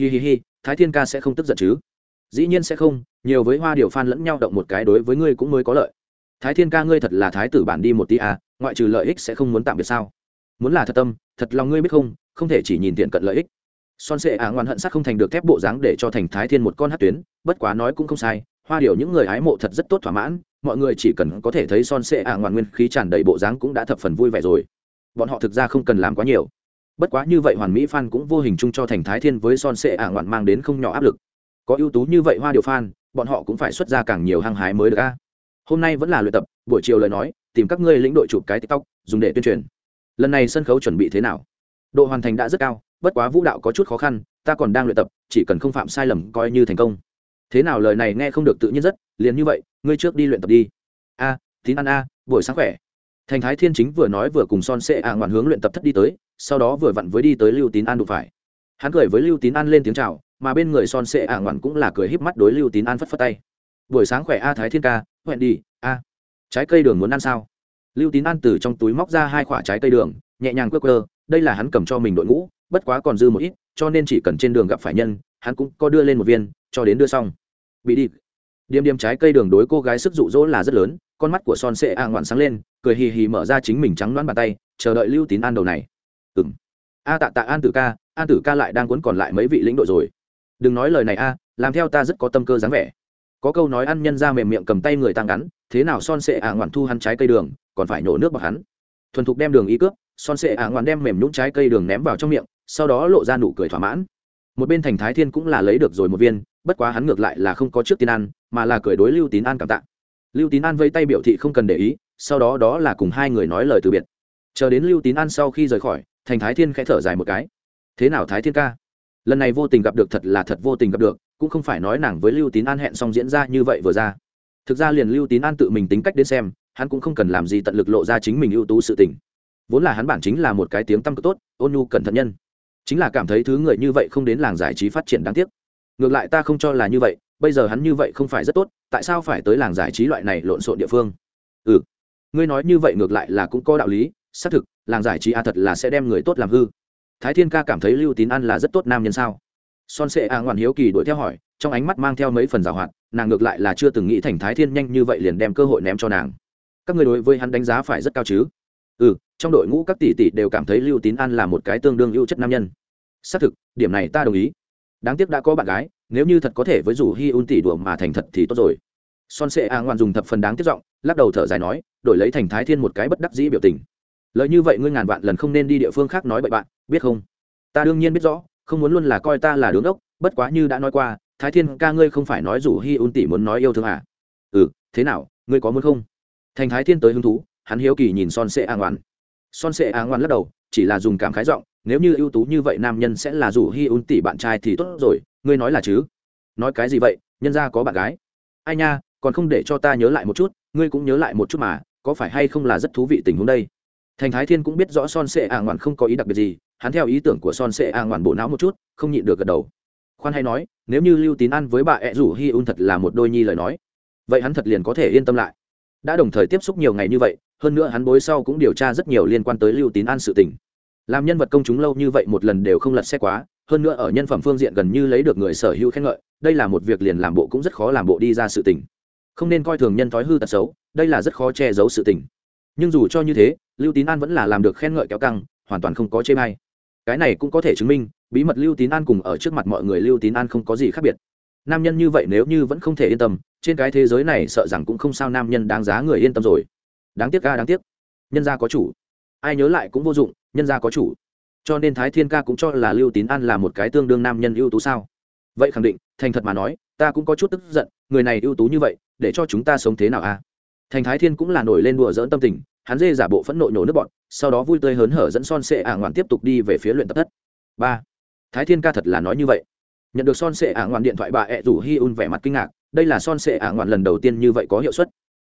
Hi hi hi, thái thiên ca sẽ không tức giận chứ? Dĩ nhiên sẽ không, nhiều với hoa điều phan lẫn nhau động một cái đối với ngươi cũng mới có lợi. Thái thiên ca ngươi thật là thái tử bản đi một tí à ngoại trừ lợi ích sẽ không muốn tạm biệt sao? Muốn là thật tâm, thật lòng ngươi biết không không thể chỉ nhìn tiện cận lợi ích son sệ ả ngoan hận sắc không thành được thép bộ dáng để cho thành thái thiên một con hát tuyến bất quá nói cũng không sai hoa điều những người hái mộ thật rất tốt thỏa mãn mọi người chỉ cần có thể thấy son sệ ả ngoan nguyên khí tràn đầy bộ dáng cũng đã thập phần vui vẻ rồi. Bọn họ thực ra không cần làm quá nhiều. Bất quá như vậy hoàn mỹ Phan cũng vô hình chung cho thành thái thiên với son sệ ả ngoạn mang đến không nhỏ áp lực. Có ưu tú như vậy hoa điều Phan, bọn họ cũng phải xuất ra càng nhiều hăng hái mới được a. Hôm nay vẫn là luyện tập buổi chiều lời nói tìm các ngươi lĩnh đội chụp cái tiktok dùng để tuyên truyền. Lần này sân khấu chuẩn bị thế nào? Độ hoàn thành đã rất cao bất quá vũ đạo có chút khó khăn, ta còn đang luyện tập, chỉ cần không phạm sai lầm coi như thành công. Thế nào lời này nghe không được tự nhiên rất, liền như vậy, ngươi trước đi luyện tập đi. A, tín ăn a, buổi sáng khỏe. Thành thái thiên chính vừa nói vừa cùng son sệ ạ ngoạn hướng luyện tập thất đi tới, sau đó vừa vặn với đi tới lưu tín an đụng phải. Hắn cười với lưu tín an lên tiếng chào, mà bên người son sệ ạ ngoạn cũng là cười híp mắt đối lưu tín an phất phất tay. Buổi sáng khỏe a thái thiên ca, hẹn đi, a. Trái cây đường muốn ăn sao? Lưu tín an từ trong túi móc ra hai quả trái cây đường, nhẹ nhàng quơ quơ, đây là hắn cầm cho mình đội ngũ bất quá còn dư một ít, cho nên chỉ cần trên đường gặp phải nhân, hắn cũng có đưa lên một viên, cho đến đưa xong. Bị đi. Điềm điềm trái cây đường đối cô gái sức dụ dỗ là rất lớn, con mắt của son sệ a ngoạn sáng lên, cười hì hì mở ra chính mình trắng đoán bàn tay, chờ đợi lưu tín an đầu này. Ừ m a tạ tạ an tử ca, an tử ca lại đang cuốn còn lại mấy vị lĩnh đội rồi. Đừng nói lời này a, làm theo ta rất có tâm cơ dáng vẻ. Có câu nói ăn nhân ra mềm miệng cầm tay người tăng ngắn, thế nào son sệ a ngoạn thu hắn trái cây đường, còn phải nhổ nước bọc hắn. Thuần thục đem đường y cướp, son sệ a ngoạn đem mềm nhũng trái cây đường ném vào trong miệng sau đó lộ ra nụ cười thỏa mãn. Một bên thành thái thiên cũng là lấy được rồi một viên, bất quá hắn ngược lại là không có trước tiên ăn, mà là cười đối lưu tín an cảm tạ. Lưu tín an vây tay biểu thị không cần để ý, sau đó đó là cùng hai người nói lời từ biệt. Chờ đến lưu tín an sau khi rời khỏi, thành thái thiên khẽ thở dài một cái. Thế nào thái thiên ca? Lần này vô tình gặp được thật là thật vô tình gặp được, cũng không phải nói nàng với lưu tín an hẹn xong diễn ra như vậy vừa ra. Thực ra liền lưu tín an tự mình tính cách đến xem, hắn cũng không cần làm gì tận lực lộ ra chính mình ưu tú sự tình. Vốn là hắn bản chính là một cái tiếng tăm cực tốt, ôn nhu cẩn thận nhân chính là cảm thấy thứ người như vậy không đến làng giải trí phát triển đáng tiếc. Ngược lại ta không cho là như vậy, bây giờ hắn như vậy không phải rất tốt, tại sao phải tới làng giải trí loại này lộn xộn địa phương? Ừ ngươi nói như vậy ngược lại là cũng có đạo lý, xác thực, làng giải trí a thật là sẽ đem người tốt làm hư. Thái thiên ca cảm thấy lưu tín ăn là rất tốt nam nhân sao? Son sệ a ngoạn hiếu kỳ đuổi theo hỏi, trong ánh mắt mang theo mấy phần giảo hoạt, nàng ngược lại là chưa từng nghĩ thành thái thiên nhanh như vậy liền đem cơ hội ném cho nàng. Các người đối với hắn đánh giá phải rất cao chứ? Ừ trong đội ngũ các tỷ tỷ đều cảm thấy lưu tín an là một cái tương đương ưu chất nam nhân. Xác thực, điểm này ta đồng ý. Đáng tiếc đã có bạn gái, nếu như thật có thể với dù hi un tỷ đùa mà thành thật thì tốt rồi. Son sệ a ngoan dùng thập phần đáng tiếc giọng, lắc đầu thở dài nói, đổi lấy thành thái thiên một cái bất đắc dĩ biểu tình. Lợi như vậy ngươi ngàn vạn lần không nên đi địa phương khác nói bậy bạn, biết không? Ta đương nhiên biết rõ, không muốn luôn là coi ta là đứng ốc bất quá như đã nói qua, thái thiên ca ngươi không phải nói rủ hi un tỷ muốn nói yêu thương à? Ừ thế nào, ngươi có muốn không? Thành thái thiên tới hứng thú, hắn hiếu kỳ nhìn son sệ a ngoan son sệ á ngoan lắc đầu, chỉ là dùng cảm khái giọng, nếu như ưu tú như vậy nam nhân sẽ là rủ hi un tỷ bạn trai thì tốt rồi, ngươi nói là chứ? Nói cái gì vậy, nhân ra có bạn gái? Ai nha, còn không để cho ta nhớ lại một chút, ngươi cũng nhớ lại một chút mà, có phải hay không là rất thú vị tình huống đây? Thành thái thiên cũng biết rõ son sệ á ngoan không có ý đặc biệt gì, hắn theo ý tưởng của son sệ á ngoan bộ não một chút, không nhịn được gật đầu. Khoan hay nói, nếu như lưu tín ăn với bà ẹ rủ hi un thật là một đôi nhi lời nói, vậy hắn thật liền có thể yên tâm lại. Đã đồng thời tiếp xúc nhiều ngày như vậy hơn nữa hắn bối sau cũng điều tra rất nhiều liên quan tới lưu tín an sự tình. Làm nhân vật công chúng lâu như vậy một lần đều không lật xe quá, hơn nữa ở nhân phẩm phương diện gần như lấy được người sở hữu khen ngợi, đây là một việc liền làm bộ cũng rất khó làm bộ đi ra sự tình. Không nên coi thường nhân thói hư tật xấu, đây là rất khó che giấu sự tình. Nhưng dù cho như thế, lưu tín an vẫn là làm được khen ngợi kéo căng, hoàn toàn không có chê may cái này cũng có thể chứng minh, bí mật lưu tín an cùng ở trước mặt mọi người lưu tín an không có gì khác biệt. Nam nhân như vậy nếu như vẫn không thể yên tâm, trên cái thế giới này sợ rằng cũng không sao nam nhân đáng giá người yên tâm rồi đáng tiếc ca đáng tiếc. Nhân gia có chủ. Ai nhớ lại cũng vô dụng, nhân gia có chủ. Cho nên thái thiên ca cũng cho là lưu tín an là một cái tương đương nam nhân ưu tú sao? Vậy khẳng định, thành thật mà nói, ta cũng có chút tức giận, người này ưu tú như vậy, để cho chúng ta sống thế nào a? Thành thái thiên cũng là nổi lên đùa dỡn tâm tình, hắn dê giả bộ phẫn nộ nhổ nước bọn, sau đó vui tươi hớn hở dẫn son sệ ả ngoạn tiếp tục đi về phía luyện tập thất. Ba. Thái thiên ca thật là nói như vậy. Nhận được son sệ ả ngoạn điện thoại, bà ẹ rủ hi un vẻ mặt kinh ngạc, đây là son sệ ả ngoạn lần đầu tiên như vậy có hiệu suất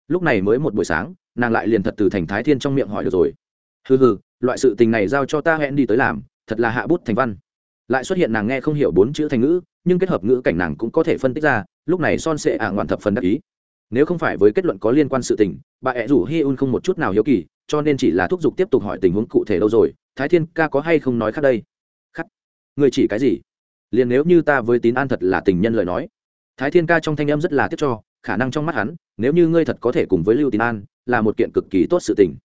lúc này mới một buổi sáng, nàng lại liền thật từ thành thái thiên trong miệng hỏi được rồi. Hừ hừ, loại sự tình này giao cho ta hẹn đi tới làm, thật là hạ bút thành văn. Lại xuất hiện nàng nghe không hiểu bốn chữ thành ngữ, nhưng kết hợp ngữ cảnh nàng cũng có thể phân tích ra, lúc này son sệ ả ngoạn thập phần đắc ý. Nếu không phải với kết luận có liên quan sự tình, bà ẹ rủ hi un không một chút nào hiếu kỳ, cho nên chỉ là thúc giục tiếp tục hỏi tình huống cụ thể đâu rồi, thái thiên ca có hay không nói khác đây? Khắc. Người chỉ cái gì? Liền nếu như ta với tín an thật là tình nhân lời nói. Thái thiên ca trong thanh âm rất là tiếc cho khả năng trong mắt hắn, nếu như ngươi thật có thể cùng với lưu tín an, là một kiện cực kỳ tốt sự tình.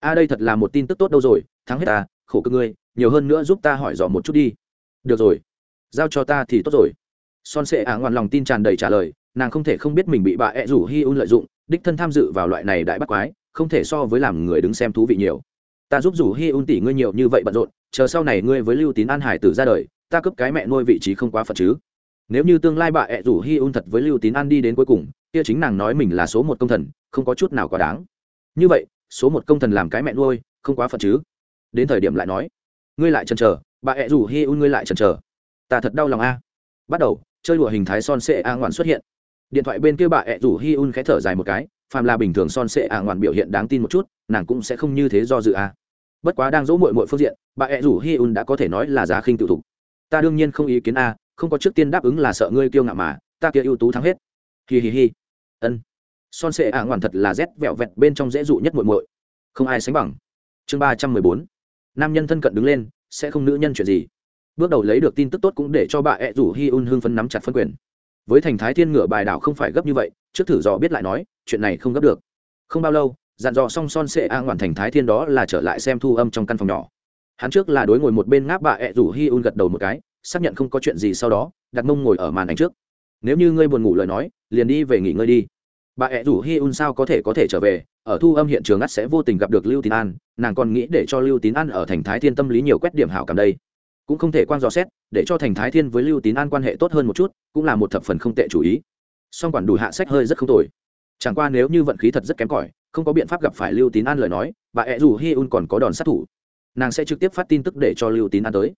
A, đây thật là một tin tức tốt đâu rồi, thắng hết ta, khổ cực ngươi, nhiều hơn nữa giúp ta hỏi dò một chút đi. Được rồi, giao cho ta thì tốt rồi. Son sệ ả ngoan lòng tin tràn đầy trả lời, nàng không thể không biết mình bị bà ẹ rủ hi un lợi dụng, đích thân tham dự vào loại này đại bắt quái, không thể so với làm người đứng xem thú vị nhiều. Ta giúp rủ hi un tỷ ngươi nhiều như vậy bận rộn, chờ sau này ngươi với lưu tín an hải tử ra đời, ta cướp cái mẹ nuôi vị trí không quá phật chứ nếu như tương lai bà ẹ rủ hi un thật với lưu tín an đi đến cuối cùng, kia chính nàng nói mình là số một công thần, không có chút nào quá đáng. Như vậy, số một công thần làm cái mẹ nuôi, không quá phật chứ? Đến thời điểm lại nói. Ngươi lại chần chờ, bà ẹ rủ hi un ngươi lại chần chờ. Ta thật đau lòng a. Bắt đầu, chơi đùa hình thái son sệ a ngoạn xuất hiện. Điện thoại bên kia bà ẹ rủ hi un khẽ thở dài một cái, phàm là bình thường son sệ a ngoạn biểu hiện đáng tin một chút, nàng cũng sẽ không như thế do dự a. Bất quá đang dỗ mội mội phương diện, bà ẹ rủ hi un đã có thể nói là giá khinh tự thục. Ta đương nhiên không ý kiến a không có trước tiên đáp ứng là sợ ngươi kiêu ngạo mà, ta kia ưu tú thắng hết. Hi hi hi. Ân. Son sệ a ngoản thật là rét vẹo vẹt bên trong dễ dụ nhất muội muội. không ai sánh bằng. Chương ba trăm mười bốn. Nam nhân thân cận đứng lên, sẽ không nữ nhân chuyện gì. Bước đầu lấy được tin tức tốt cũng để cho bà ẹ rủ hi un hưng phấn nắm chặt phân quyền. Với thành thái thiên ngựa bài đảo không phải gấp như vậy, trước thử dò biết lại nói, chuyện này không gấp được. Không bao lâu, dặn dò xong son sệ a ngoản thành thái thiên đó là trở lại xem thu âm trong căn phòng nhỏ. Hắn trước là đối ngồi một bên ngáp bà ẹ rủ hi un gật đầu một cái xác nhận không có chuyện gì sau đó đặt mông ngồi ở màn ảnh trước. Nếu như ngươi buồn ngủ lời nói, liền đi về nghỉ ngơi đi. Bà ẹ rủ hi un sao có thể có thể trở về? Ở thu âm hiện trường ắt sẽ vô tình gặp được lưu tín an, nàng còn nghĩ để cho lưu tín an ở thành thái thiên tâm lý nhiều quét điểm hảo cảm đây. Cũng không thể quan dò xét, để cho thành thái thiên với lưu tín an quan hệ tốt hơn một chút, cũng là một thập phần không tệ chủ ý. Song quản đủ hạ sách hơi rất không tồi. Chẳng qua nếu như vận khí thật rất kém cỏi, không có biện pháp gặp phải lưu tín an lời nói, bà ẹ rủ hi un còn có đòn sát thủ. Nàng sẽ trực tiếp phát tin tức để cho lưu tín an tới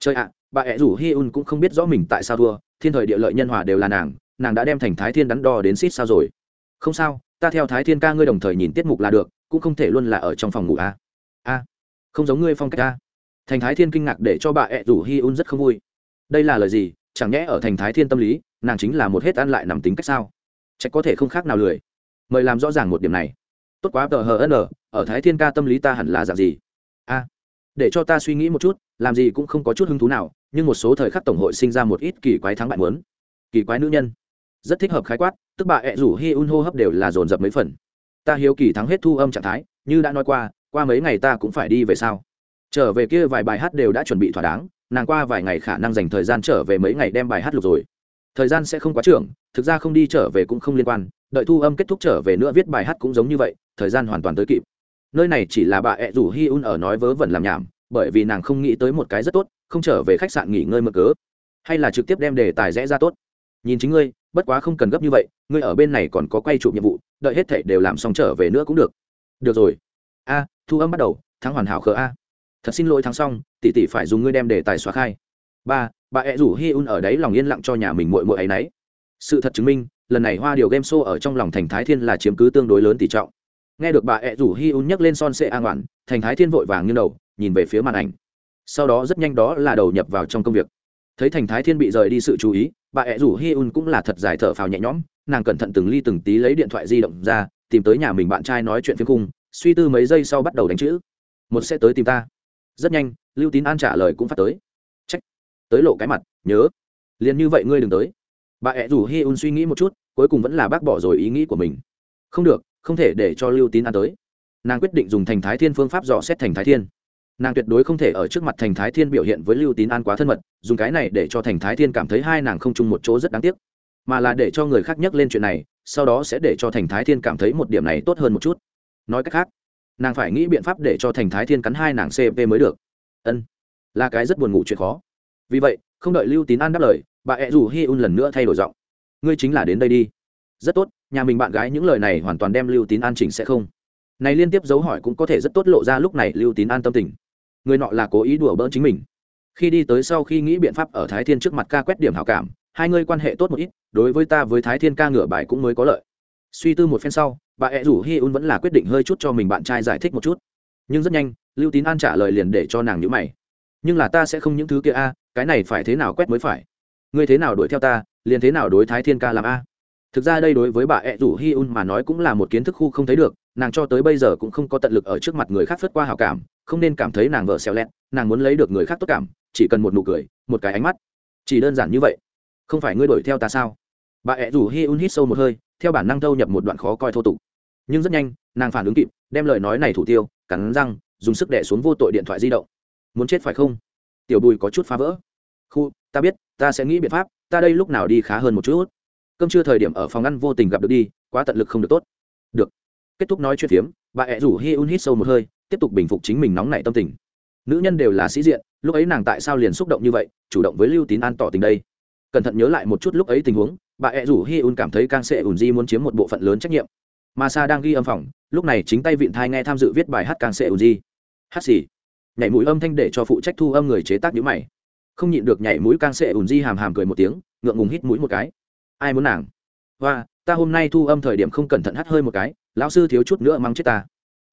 trời ạ, bà ẹ rủ hi un cũng không biết rõ mình tại sao thua, thiên thời địa lợi nhân hòa đều là nàng nàng đã đem thành thái thiên đắn đo đến xít sao rồi. Không sao, ta theo thái thiên ca ngươi đồng thời nhìn tiết mục là được, cũng không thể luôn là ở trong phòng ngủ a a không giống ngươi phong cách a thành thái thiên kinh ngạc để cho bà ẹ rủ hi un rất không vui. Đây là lời gì, chẳng nhẽ ở thành thái thiên tâm lý, nàng chính là một hết ăn lại nằm tính cách sao? Trách có thể không khác nào lười. Mời làm rõ ràng một điểm này. Tốt quá, tờ hờ n ở thái thiên ca tâm lý ta hẳn là dạng gì? A để cho ta suy nghĩ một chút, làm gì cũng không có chút hứng thú nào, nhưng một số thời khắc tổng hội sinh ra một ít kỳ quái thắng bại muốn. Kỳ quái nữ nhân. Rất thích hợp khái quát, tức bà ẹ rủ hi un hô hấp đều là dồn dập mấy phần. Ta hiếu kỳ thắng hết thu âm trạng thái, như đã nói qua qua mấy ngày ta cũng phải đi về sau. Trở về kia vài bài hát đều đã chuẩn bị thỏa đáng, nàng qua vài ngày khả năng dành thời gian trở về mấy ngày đem bài hát lục rồi. Thời gian sẽ không quá trưởng, thực ra không đi trở về cũng không liên quan, đợi thu âm kết thúc trở về nữa viết bài hát cũng giống như vậy, thời gian hoàn toàn tới kịp nơi này chỉ là bà ẹ rủ hi un ở nói vớ vẩn làm nhảm, bởi vì nàng không nghĩ tới một cái rất tốt, không trở về khách sạn nghỉ ngơi mơ cớ. Hay là trực tiếp đem đề tài rẽ ra tốt. Nhìn chính ngươi, bất quá không cần gấp như vậy, ngươi ở bên này còn có quay chụp nhiệm vụ, đợi hết thảy đều làm xong trở về nữa cũng được. Được rồi. A, thu âm bắt đầu, thắng hoàn hảo khờ a. Thật xin lỗi thắng xong, tỷ tỷ phải dùng ngươi đem đề tài xóa khai. Ba, bà ẹ rủ hi un ở đấy lòng yên lặng cho nhà mình mội mội ấy nấy. Sự thật chứng minh, lần này hoa điều game show ở trong lòng thành thái thiên là chiếm cứ tương đối lớn tỷ trọng nghe được bà ẹ rủ hi un nhắc lên son sệ an ngoản thành thái thiên vội vàng như đầu, nhìn về phía màn ảnh. Sau đó rất nhanh đó là đầu nhập vào trong công việc. Thấy thành thái thiên bị rời đi sự chú ý, bà ẹ rủ hi un cũng là thật giải thở phào nhẹ nhõm, nàng cẩn thận từng ly từng tí lấy điện thoại di động ra, tìm tới nhà mình bạn trai nói chuyện phiếm khung, suy tư mấy giây sau bắt đầu đánh chữ. Một sẽ tới tìm ta. Rất nhanh, lưu tín an trả lời cũng phát tới. Trách tới lộ cái mặt, nhớ. Liền như vậy ngươi đừng tới. Bà ẹ rủ hi un suy nghĩ một chút, cuối cùng vẫn là bác bỏ rồi ý nghĩ của mình. Không được không thể để cho lưu tín an tới. Nàng quyết định dùng thành thái thiên phương pháp dò xét thành thái thiên. Nàng tuyệt đối không thể ở trước mặt thành thái thiên biểu hiện với lưu tín an quá thân mật, dùng cái này để cho thành thái thiên cảm thấy hai nàng không chung một chỗ rất đáng tiếc. Mà là để cho người khác nhắc lên chuyện này, sau đó sẽ để cho thành thái thiên cảm thấy một điểm này tốt hơn một chút. Nói cách khác, nàng phải nghĩ biện pháp để cho thành thái thiên cắn hai nàng cp mới được. Ân, là cái rất buồn ngủ chuyện khó. Vì vậy, không đợi lưu tín an đáp lời, bà ẹ rủ hi un lần nữa thay đổi giọng. Ngươi chính là đến đây đi rất tốt, nhà mình bạn gái những lời này hoàn toàn đem lưu tín an chỉnh sẽ không. Này liên tiếp dấu hỏi cũng có thể rất tốt lộ ra lúc này lưu tín an tâm tình. Người nọ là cố ý đùa bỡn chính mình. Khi đi tới sau khi nghĩ biện pháp ở thái thiên trước mặt ca quét điểm hảo cảm, hai người quan hệ tốt một ít, đối với ta với thái thiên ca ngửa bài cũng mới có lợi. Suy tư một phen sau, bà ẹ rủ hi un vẫn là quyết định hơi chút cho mình bạn trai giải thích một chút. Nhưng rất nhanh, lưu tín an trả lời liền để cho nàng nhữ mày. Nhưng là ta sẽ không những thứ kia a, cái này phải thế nào quét mới phải? Ngươi thế nào đuổi theo ta, liền thế nào đối thái thiên ca làm a? Thực ra đây đối với bà ẹ rủ hi un mà nói cũng là một kiến thức khu không thấy được, nàng cho tới bây giờ cũng không có tận lực ở trước mặt người khác phớt qua hào cảm, không nên cảm thấy nàng vợ xèo lẹt, nàng muốn lấy được người khác tốt cảm, chỉ cần một nụ cười, một cái ánh mắt. Chỉ đơn giản như vậy. Không phải ngươi đuổi theo ta sao? Bà ẹ rủ hi un hít sâu một hơi, theo bản năng thâu nhập một đoạn khó coi thô tục. Nhưng rất nhanh, nàng phản ứng kịp, đem lời nói này thủ tiêu, cắn răng, dùng sức đẻ xuống vô tội điện thoại di động. Muốn chết phải không? Tiểu bùi có chút phá vỡ. Khu, ta biết, ta sẽ nghĩ biện pháp, ta đây lúc nào đi khá hơn một chút cơm chưa thời điểm ở phòng ăn vô tình gặp được đi, quá tận lực không được tốt. Được. Kết thúc nói chuyện phiếm, bà ẹ rủ hi un hít sâu một hơi, tiếp tục bình phục chính mình nóng nảy tâm tình. Nữ nhân đều là sĩ diện, lúc ấy nàng tại sao liền xúc động như vậy, chủ động với lưu tín an tỏ tình đây. Cẩn thận nhớ lại một chút lúc ấy tình huống, bà ẹ rủ hi un cảm thấy càng sẽ ùn di muốn chiếm một bộ phận lớn trách nhiệm. Mà sa đang ghi âm phòng, lúc này chính tay vịn thai nghe tham dự viết bài hát càng sẽ ùn di. Hát xì. Nhảy mũi âm thanh để cho phụ trách thu âm người chế tác nhữ mày. Không nhịn được nhảy mũi càng sẽ ùn di hàm hàm cười một tiếng, ngượng ngùng hít mũi một cái ai muốn nàng? Và ta hôm nay thu âm thời điểm không cẩn thận hắt hơi một cái, lão sư thiếu chút nữa mắng chết ta.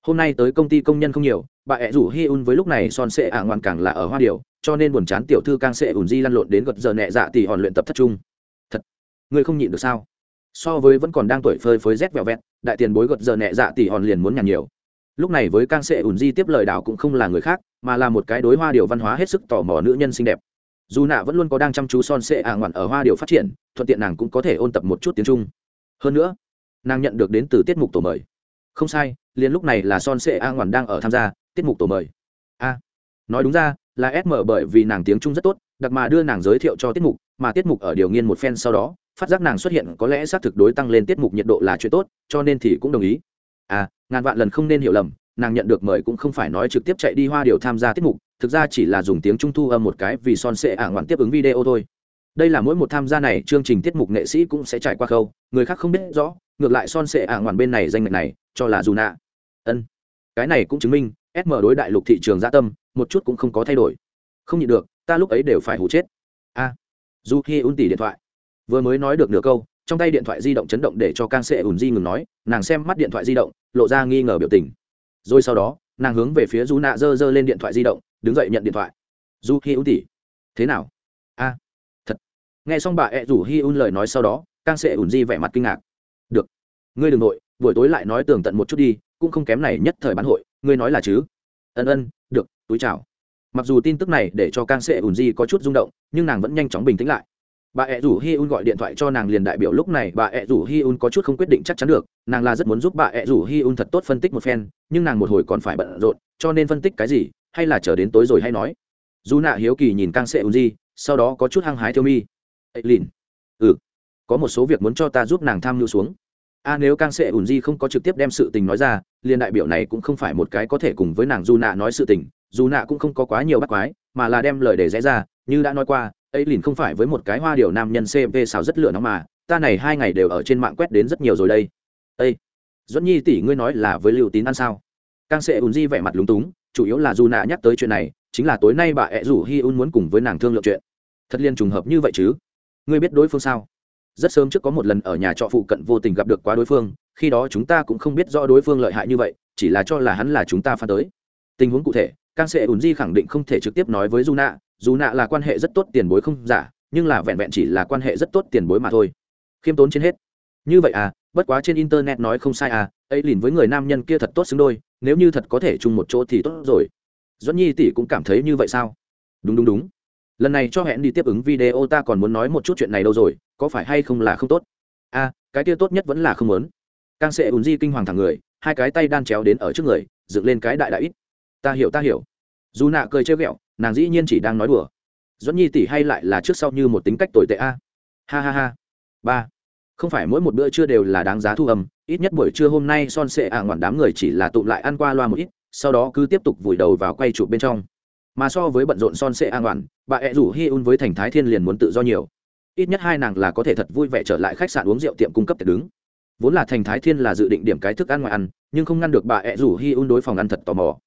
Hôm nay tới công ty công nhân không nhiều, bà ẹ rủ hi un với lúc này son sệ ả ngoan càng là ở hoa điều, cho nên buồn chán tiểu thư càng sệ ùn di lăn lộn đến gật giờ nhẹ dạ thì hòn luyện tập thất trung. Thật, người không nhịn được sao? So với vẫn còn đang tuổi phơi phới rét vẹo vẹt, đại tiền bối gật giờ nhẹ dạ thì hòn liền muốn nhàn nhiều. Lúc này với càng sệ ùn di tiếp lời đảo cũng không là người khác, mà là một cái đối hoa điều văn hóa hết sức tò mò nữ nhân xinh đẹp dù nạ vẫn luôn có đang chăm chú son sệ ả ngoạn ở hoa điều phát triển, thuận tiện nàng cũng có thể ôn tập một chút tiếng trung. Hơn nữa, nàng nhận được đến từ tiết mục tổ mời. Không sai, liền lúc này là son sệ a ngoằn đang ở tham gia tiết mục tổ mời. A, nói đúng ra, là sm bởi vì nàng tiếng trung rất tốt, đặc mà đưa nàng giới thiệu cho tiết mục, mà tiết mục ở điều nghiên một phen sau đó, phát giác nàng xuất hiện có lẽ xác thực đối tăng lên tiết mục nhiệt độ là chuyện tốt, cho nên thì cũng đồng ý. À ngàn vạn lần không nên hiểu lầm, nàng nhận được mời cũng không phải nói trực tiếp chạy đi hoa điều tham gia tiết mục thực ra chỉ là dùng tiếng trung thu âm một cái vì son sệ ả ngoạn tiếp ứng video thôi. Đây là mỗi một tham gia này chương trình tiết mục nghệ sĩ cũng sẽ trải qua khâu người khác không biết rõ ngược lại son sệ ả ngoạn bên này danh ngạch này cho là dù nạ. Ân. Cái này cũng chứng minh sm đối đại lục thị trường gia tâm một chút cũng không có thay đổi. Không nhịn được ta lúc ấy đều phải hủ chết. A. À, dù khi un tỉ điện thoại. Vừa mới nói được nửa câu trong tay điện thoại di động chấn động để cho can sệ ùn di ngừng nói nàng xem mắt điện thoại di động lộ ra nghi ngờ biểu tình. Rồi sau đó nàng hướng về phía du nạ giơ giơ lên điện thoại di động đứng dậy nhận điện thoại. Du hi un tỉ thế nào? A, thật. Nghe xong bà ẹ rủ hi un lời nói sau đó càng sẽ ủn di vẻ mặt kinh ngạc. Được, ngươi đ ừ n g nội, buổi tối lại nói tường tận một chút đi, cũng không kém này nhất thời bán hội, ngươi nói là chứ? Ân ân, được, túi chào. Mặc dù tin tức này để cho càng sẽ ủn di có chút rung động, nhưng nàng vẫn nhanh chóng bình tĩnh lại. Bà ẹ rủ hi un gọi điện thoại cho nàng liền đại biểu lúc này bà ẹ rủ hi un có chút không quyết định chắc chắn được. Nàng là rất muốn giúp bà ẹ rủ hi un thật tốt phân tích một phen, nhưng nàng một hồi còn phải bận rộn, cho nên phân tích cái gì hay là chờ đến tối rồi hay nói. Dù nạ hiếu kỳ nhìn càng sệ ùn di sau đó có chút hăng hái thiêu mi. Ấy lìn ừ. Có một số việc muốn cho ta giúp nàng tham mưu xuống. A, nếu càng sệ ùn di không có trực tiếp đem sự tình nói ra liên đại biểu này cũng không phải một cái có thể cùng với nàng dù nạ nói sự tình. Dù nạ cũng không có quá nhiều bắt quái, mà là đem lời để rẽ ra, như đã nói qua, ấy lìn không phải với một cái hoa điều nam nhân cv xào rất lửa nó mà, ta này hai ngày đều ở trên mạng quét đến rất nhiều rồi đây. Ây dẫn nhi tỷ ngươi nói là với lưu tín ăn sao? Càng sệ ùn di vẻ mặt lúng túng chủ yếu là dù nạ nhắc tới chuyện này, chính là tối nay bà ẹ rủ hi un muốn cùng với nàng thương lượng chuyện. Thật liên trùng hợp như vậy chứ? Ngươi biết đối phương sao? Rất sớm trước có một lần ở nhà trọ phụ cận vô tình gặp được quá đối phương, khi đó chúng ta cũng không biết rõ đối phương lợi hại như vậy, chỉ là cho là hắn là chúng ta phan tới. Tình huống cụ thể càng sẽ ùn di khẳng định không thể trực tiếp nói với du nạ dù nạ là quan hệ rất tốt tiền bối không giả, nhưng là vẹn vẹn chỉ là quan hệ rất tốt tiền bối mà thôi. Khiêm tốn trên hết. Như vậy à bất quá trên internet nói không sai à ấy liền với người nam nhân kia thật tốt xứng đôi nếu như thật có thể chung một chỗ thì tốt rồi. Doãn nhi tỷ cũng cảm thấy như vậy sao? Đúng đúng đúng. Lần này cho hẹn đi tiếp ứng video ta còn muốn nói một chút chuyện này đâu rồi có phải hay không là không tốt? A à, cái kia tốt nhất vẫn là không muốn. Càng sẽ ùn di kinh hoàng thẳng người hai cái tay đan chéo đến ở trước người dựng lên cái đại đại ít. Ta hiểu ta hiểu. Dù nạ cười chơi ghẹo nàng dĩ nhiên chỉ đang nói đùa. Doãn nhi tỷ hay lại là trước sau như một tính cách tồi tệ a. Ha ha ha. Ba không phải mỗi một bữa trưa đều là đáng giá thu âm, ít nhất buổi trưa hôm nay son sệ ả ngoản đám người chỉ là tụm lại ăn qua loa một ít, sau đó cứ tiếp tục vùi đầu vào quay chụp bên trong. Mà so với bận rộn son sệ ả ngoản bà ẹ rủ hi un với thành thái thiên liền muốn tự do nhiều. Ít nhất hai nàng là có thể thật vui vẻ trở lại khách sạn uống rượu tiệm cung cấp tiệc đứng. Vốn là thành thái thiên là dự định điểm cái thức ăn ngoài ăn, nhưng không ngăn được bà ẹ rủ hi un đối phòng ăn thật tò mò.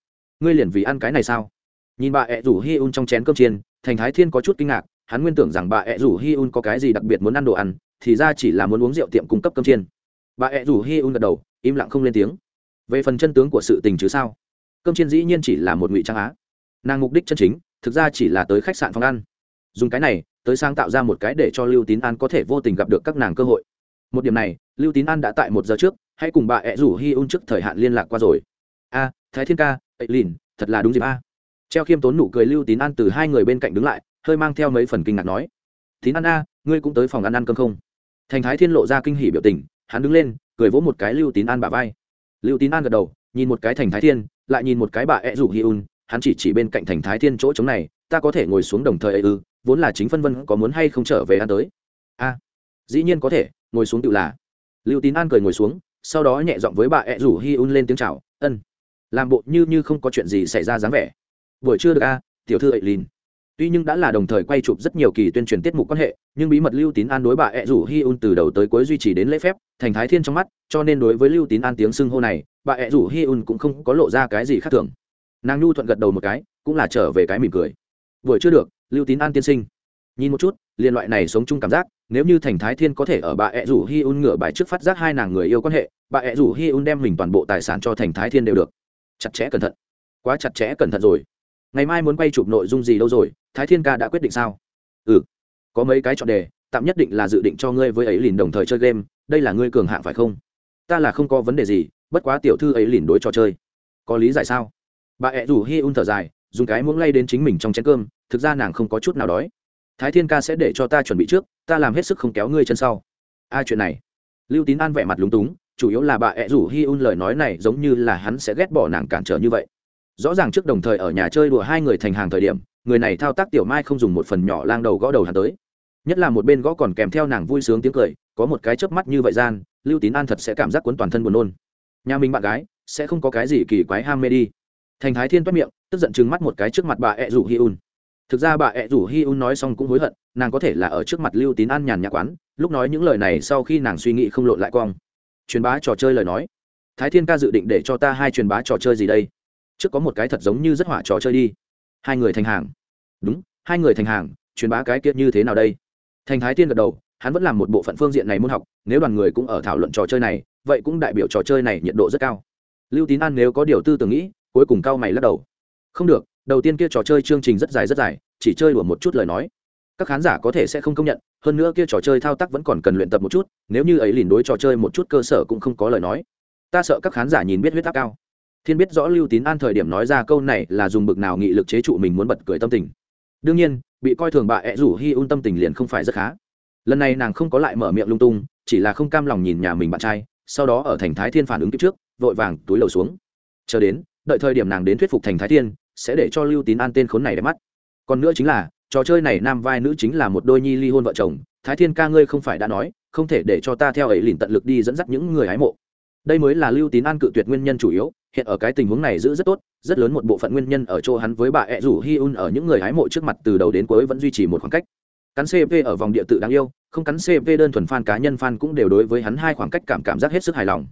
Ngươi liền vì ăn cái này sao? Nhìn bà ẹ rủ hi un trong chén cơm chiên, thành thái thiên có chút kinh ngạc, hắn nguyên tưởng rằng bà ẹ rủ hi un có cái gì đặc biệt muốn ăn đồ ăn thì ra chỉ là muốn uống rượu tiệm cung cấp cơm chiên. Bà ẹ rủ hi un gật đầu, im lặng không lên tiếng. Về phần chân tướng của sự tình chứ sao? Cơm chiên dĩ nhiên chỉ là một ngụy trang á. Nàng mục đích chân chính, thực ra chỉ là tới khách sạn phòng ăn. Dùng cái này, tới sáng tạo ra một cái để cho lưu tín an có thể vô tình gặp được các nàng cơ hội. Một điểm này, lưu tín an đã tại một giờ trước hãy cùng bà ẹ rủ hi un trước thời hạn liên lạc qua rồi. A, thái thiên ca ấy lìn, thật là đúng dịp a. Treo khiêm tốn nụ cười lưu tín an từ hai người bên cạnh đứng lại, hơi mang theo mấy phần kinh ngạc nói. Tín an a, ngươi cũng tới phòng ăn ăn cơm không? Thành thái thiên lộ ra kinh hỉ biểu tình, hắn đứng lên, cười vỗ một cái lưu tín an bà vai. Lưu tín an gật đầu, nhìn một cái thành thái thiên, lại nhìn một cái bà ẹ rủ hi un, hắn chỉ chỉ bên cạnh thành thái thiên chỗ trống này, ta có thể ngồi xuống đồng thời ấy ư, vốn là chính phân vân có muốn hay không trở về ăn tới? A, dĩ nhiên có thể, ngồi xuống tự là. Lưu tín an cười ngồi xuống, sau đó nhẹ giọng với bà ẹ rủ hi un lên tiếng chào, ân, làm bộ như như không có chuyện gì xảy ra dáng vẻ. Buổi trưa được a, tiểu thư ấy lìn tuy nhưng đã là đồng thời quay chụp rất nhiều kỳ tuyên truyền tiết mục quan hệ, nhưng bí mật lưu tín an đối bà ẹ rủ hi un từ đầu tới cuối duy trì đến lễ phép, thành thái thiên trong mắt, cho nên đối với lưu tín an tiếng xưng hô này, bà ẹ rủ hi un cũng không có lộ ra cái gì khác thường. Nàng nhu thuận gật đầu một cái, cũng là trở về cái mỉm cười. Vừa chưa được, lưu tín an tiên sinh. Nhìn một chút, liên loại này sống chung cảm giác, nếu như thành thái thiên có thể ở bà ẹ rủ hi un ngửa bài trước phát giác hai nàng người yêu quan hệ, bà ẹ rủ hi un đem mình toàn bộ tài sản cho thành thái thiên đều được. Chặt chẽ cẩn thận. Quá chặt chẽ cẩn thận rồi. Ngày mai muốn quay chụp nội dung gì đâu rồi? Thái thiên ca đã quyết định sao? Ừ. Có mấy cái chọn đề, tạm nhất định là dự định cho ngươi với ấy lìn đồng thời chơi game, đây là ngươi cường hạng phải không? Ta là không có vấn đề gì, bất quá tiểu thư ấy lìn đối trò chơi. Có lý giải sao? Bà ẹ rủ hi un thở dài, dùng cái muỗng lay đến chính mình trong chén cơm, thực ra nàng không có chút nào đói. Thái thiên ca sẽ để cho ta chuẩn bị trước, ta làm hết sức không kéo ngươi chân sau. A, chuyện này. Lưu tín an vẻ mặt lúng túng, chủ yếu là bà ẹ rủ hi un lời nói này giống như là hắn sẽ ghét bỏ nàng cản trở như vậy. Rõ ràng trước đồng thời ở nhà chơi đùa hai người thành hàng thời điểm người này thao tác tiểu mai không dùng một phần nhỏ lang đầu gõ đầu hắn tới. Nhất là một bên gõ còn kèm theo nàng vui sướng tiếng cười, có một cái chớp mắt như vậy gian, lưu tín an thật sẽ cảm giác cuốn toàn thân buồn nôn. Nhà mình bạn gái sẽ không có cái gì kỳ quái ham mê đi. Thành thái thiên toát miệng, tức giận chừng mắt một cái trước mặt bà ẹ rủ hi un. Thực ra bà ẹ rủ hi un nói xong cũng hối hận, nàng có thể là ở trước mặt lưu tín an nhàn nhã quán, lúc nói những lời này sau khi nàng suy nghĩ không lộn lại cong. Truyền bá trò chơi lời nói. Thái thiên ca dự định để cho ta hai truyền bá trò chơi gì đây? Trước có một cái thật giống như rất hỏa trò chơi đi hai người thành hàng. Đúng, hai người thành hàng, truyền bá cái kiệt như thế nào đây? Thành thái tiên gật đầu, hắn vẫn làm một bộ phận phương diện này môn học, nếu đoàn người cũng ở thảo luận trò chơi này, vậy cũng đại biểu trò chơi này nhiệt độ rất cao. Lưu tín an nếu có điều tư tưởng nghĩ, cuối cùng cao mày lắc đầu. Không được, đầu tiên kia trò chơi chương trình rất dài rất dài, chỉ chơi đùa một chút lời nói. Các khán giả có thể sẽ không công nhận, hơn nữa kia trò chơi thao tác vẫn còn cần luyện tập một chút, nếu như ấy lìn đối trò chơi một chút cơ sở cũng không có lời nói. Ta sợ các khán giả nhìn biết huyết áp cao thiên biết rõ lưu tín an thời điểm nói ra câu này là dùng bực nào nghị lực chế trụ mình muốn bật cười tâm tình. Đương nhiên, bị coi thường bà ẹ rủ hi un tâm tình liền không phải rất khá. Lần này nàng không có lại mở miệng lung tung, chỉ là không cam lòng nhìn nhà mình bạn trai, sau đó ở thành thái thiên phản ứng kịp trước, vội vàng túi lầu xuống. Chờ đến, đợi thời điểm nàng đến thuyết phục thành thái thiên, sẽ để cho lưu tín an tên khốn này đẹp mắt. Còn nữa chính là, trò chơi này nam vai nữ chính là một đôi nhi ly hôn vợ chồng, thái thiên ca ngươi không phải đã nói, không thể để cho ta theo ấy lìn tận lực đi dẫn dắt những người hái mộ. Đây mới là lưu tín an cự tuyệt nguyên nhân chủ yếu hiện ở cái tình huống này giữ rất tốt, rất lớn một bộ phận nguyên nhân ở chỗ hắn với bà ẹ rủ hi un ở những người hái mộ trước mặt từ đầu đến cuối vẫn duy trì một khoảng cách. Cắn cv ở vòng địa tự đáng yêu, không cắn cv đơn thuần fan cá nhân fan cũng đều đối với hắn hai khoảng cách cảm cảm giác hết sức hài lòng.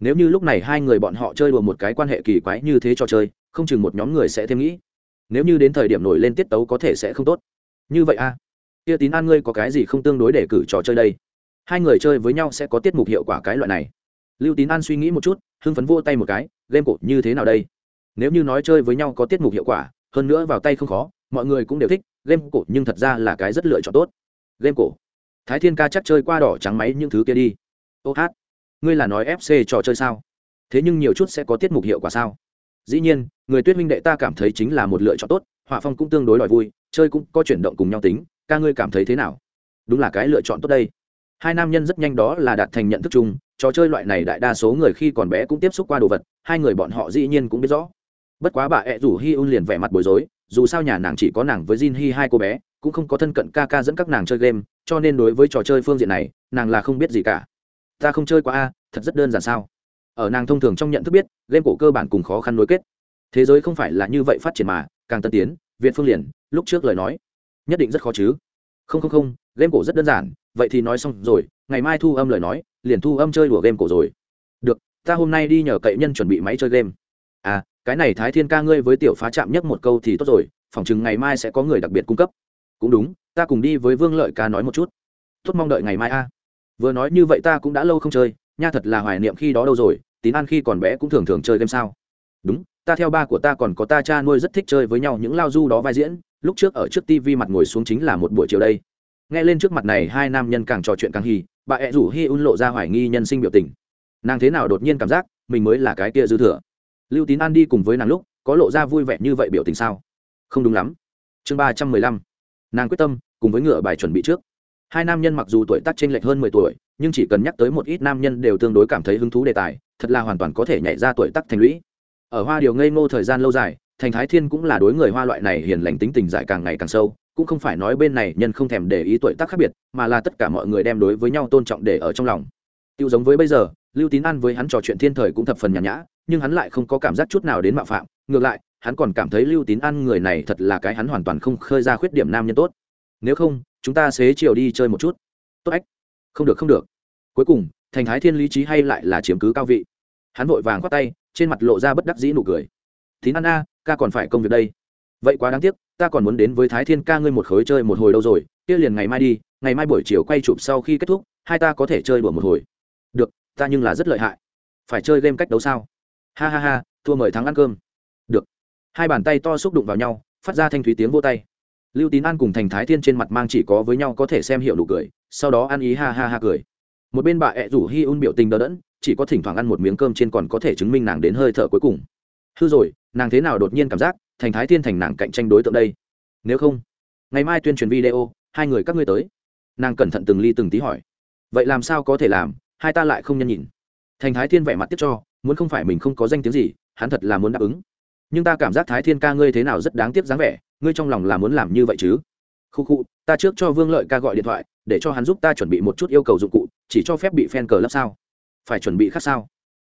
Nếu như lúc này hai người bọn họ chơi đùa một cái quan hệ kỳ quái như thế cho chơi, không chừng một nhóm người sẽ thêm nghĩ. Nếu như đến thời điểm nổi lên tiết tấu có thể sẽ không tốt. Như vậy a à? kia tín an ngươi có cái gì không tương đối để cử trò chơi đây? Hai người chơi với nhau sẽ có tiết mục hiệu quả cái loại này. Lưu tín an suy nghĩ một chút, hưng phấn vô tay một cái game cổ như thế nào đây? Nếu như nói chơi với nhau có tiết mục hiệu quả, hơn nữa vào tay không khó, mọi người cũng đều thích, game cổ nhưng thật ra là cái rất lựa chọn tốt. Game cổ. Thái thiên ca chắc chơi qua đỏ trắng máy những thứ kia đi. Ô hát. Ngươi là nói fc trò chơi sao? Thế nhưng nhiều chút sẽ có tiết mục hiệu quả sao? Dĩ nhiên, người tuyết minh đệ ta cảm thấy chính là một lựa chọn tốt, họa phong cũng tương đối đòi vui, chơi cũng có chuyển động cùng nhau tính, ca ngươi cảm thấy thế nào? Đúng là cái lựa chọn tốt đây. Hai nam nhân rất nhanh đó là đạt thành nhận thức chung trò chơi loại này đại đa số người khi còn bé cũng tiếp xúc qua đồ vật, hai người bọn họ dĩ nhiên cũng biết rõ. Bất quá bà ẹ rủ hi un liền vẻ mặt bối rối, dù sao nhà nàng chỉ có nàng với jin hi hai cô bé, cũng không có thân cận ca ca dẫn các nàng chơi game, cho nên đối với trò chơi phương diện này, nàng là không biết gì cả. Ta không chơi qua a, thật rất đơn giản sao? Ở nàng thông thường trong nhận thức biết, game cổ cơ bản cùng khó khăn nối kết. Thế giới không phải là như vậy phát triển mà, càng tân tiến viện phương liền, lúc trước lời nói, nhất định rất khó chứ. Không không không, game cổ rất đơn giản, vậy thì nói xong rồi, ngày mai thu âm lời nói liền thu âm chơi đùa game cổ rồi. Được, ta hôm nay đi nhờ cậy nhân chuẩn bị máy chơi game. À cái này thái thiên ca ngươi với tiểu phá chạm nhất một câu thì tốt rồi phỏng chừng ngày mai sẽ có người đặc biệt cung cấp. Cũng đúng, ta cùng đi với vương lợi ca nói một chút. Tốt mong đợi ngày mai a. Vừa nói như vậy ta cũng đã lâu không chơi, nha thật là hoài niệm khi đó đâu rồi, tín an khi còn bé cũng thường thường chơi game sao? Đúng, ta theo ba của ta còn có ta cha nuôi rất thích chơi với nhau những lao du đó vai diễn, lúc trước ở trước tv mặt ngồi xuống chính là một buổi chiều đây nghe lên trước mặt này hai nam nhân càng trò chuyện càng hì, bà ẹ rủ hi un lộ ra hoài nghi nhân sinh biểu tình. Nàng thế nào đột nhiên cảm giác mình mới là cái kia dư thừa? Lưu tín an đi cùng với nàng lúc, có lộ ra vui vẻ như vậy biểu tình sao? Không đúng lắm. Chương ba trăm mười lăm. Nàng quyết tâm, cùng với ngựa bài chuẩn bị trước. Hai nam nhân mặc dù tuổi tác t r ê n lệch hơn mười tuổi, nhưng chỉ cần nhắc tới một ít nam nhân đều tương đối cảm thấy hứng thú đề tài, thật là hoàn toàn có thể nhảy ra tuổi tác thành lũy. Ở hoa điều ngây ngô thời gian lâu dài thành thái thiên cũng là đối người hoa loại này hiền lành tính tình dại càng ngày càng sâu, cũng không phải nói bên này nhân không thèm để ý tuổi tác khác biệt, mà là tất cả mọi người đem đối với nhau tôn trọng để ở trong lòng. Tiêu giống với bây giờ, lưu tín an với hắn trò chuyện thiên thời cũng thập phần nhàn nhã, nhưng hắn lại không có cảm giác chút nào đến mạo phạm, ngược lại, hắn còn cảm thấy lưu tín an người này thật là cái hắn hoàn toàn không khơi ra khuyết điểm nam nhân tốt. Nếu không, chúng ta xế chiều đi chơi một chút. Tốt ách. Không được không được. Cuối cùng, thành thái thiên lý trí hay lại là chiếm cứ cao vị. Hắn vội vàng khoát tay, trên mặt lộ ra bất đắc dĩ nụ cười tín an a, ca còn phải công việc đây. Vậy quá đáng tiếc, ta còn muốn đến với thái thiên ca ngươi một khối chơi một hồi đâu rồi, kia liền ngày mai đi, ngày mai buổi chiều quay chụp sau khi kết thúc, hai ta có thể chơi đùa một hồi. Được, ta nhưng là rất lợi hại. Phải chơi game cách đấu sao? Ha ha ha, thua mời thắng ăn cơm. Được. Hai bàn tay to xúc đụng vào nhau, phát ra thanh thúy tiếng vô tay. Lưu tín an cùng thành thái thiên trên mặt mang chỉ có với nhau có thể xem hiểu nụ cười, sau đó ăn ý ha ha ha cười. Một bên bà ẹ rủ hi un biểu tình đỡ đẫn, chỉ có thỉnh thoảng ăn một miếng cơm trên còn có thể chứng minh nàng đến hơi thở cuối cùng hư rồi, nàng thế nào đột nhiên cảm giác thành thái thiên thành nàng cạnh tranh đối tượng đây? Nếu không, ngày mai tuyên truyền video, hai người các ngươi tới. Nàng cẩn thận từng ly từng tí hỏi. Vậy làm sao có thể làm? Hai ta lại không nhân nhìn. Thành thái thiên vẻ mặt tiếp cho, muốn không phải mình không có danh tiếng gì, hắn thật là muốn đáp ứng. Nhưng ta cảm giác thái thiên ca ngươi thế nào rất đáng tiếc dáng vẻ, ngươi trong lòng là muốn làm như vậy chứ? Khu khu ta trước cho vương lợi ca gọi điện thoại, để cho hắn giúp ta chuẩn bị một chút yêu cầu dụng cụ, chỉ cho phép bị phen cờ lấp sao? Phải chuẩn bị khác sao?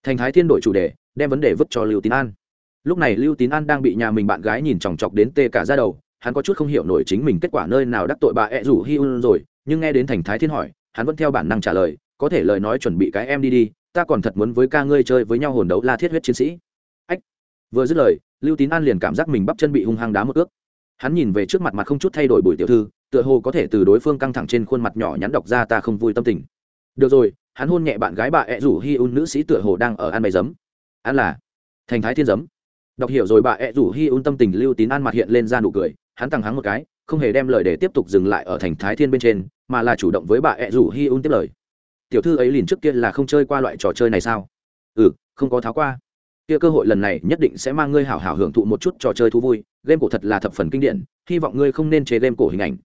Thành thái thiên đổi chủ đề, đem vấn đề vứt cho lưu tín an lúc này lưu tín an đang bị nhà mình bạn gái nhìn chòng chọc đến tê cả ra đầu, hắn có chút không hiểu nổi chính mình kết quả nơi nào đắc tội bà ẹ rủ hi un rồi, nhưng nghe đến thành thái thiên hỏi, hắn vẫn theo bản năng trả lời, có thể lời nói chuẩn bị cái em đi đi, ta còn thật muốn với ca ngươi chơi với nhau hồn đấu la thiết huyết chiến sĩ. Ách. Vừa dứt lời, lưu tín an liền cảm giác mình bắp chân bị hung hăng đá một ước. Hắn nhìn về trước mặt mặt không chút thay đổi bùi tiểu thư, tựa hồ có thể từ đối phương căng thẳng trên khuôn mặt nhỏ nhắn đọc ra ta không vui tâm tình. Được rồi, hắn hôn nhẹ bạn gái bà ẹ rủ hi un nữ sĩ tựa hồ đang ở ăn bày giấm. Ăn là thành thái thiên giấm đọc hiểu rồi bà ẹ rủ hi un tâm tình lưu tín an mặt hiện lên ra nụ cười, hắn tăng hắng một cái, không hề đem lời để tiếp tục dừng lại ở thành thái thiên bên trên, mà là chủ động với bà ẹ rủ hi un tiếp lời. Tiểu thư ấy liền trước kia là không chơi qua loại trò chơi này sao? Ừ không có tháo qua. Kia cơ hội lần này nhất định sẽ mang ngươi hảo hảo hưởng thụ một chút trò chơi thú vui, game cổ thật là thập phần kinh điển, hy vọng ngươi không nên chế game cổ hình ảnh.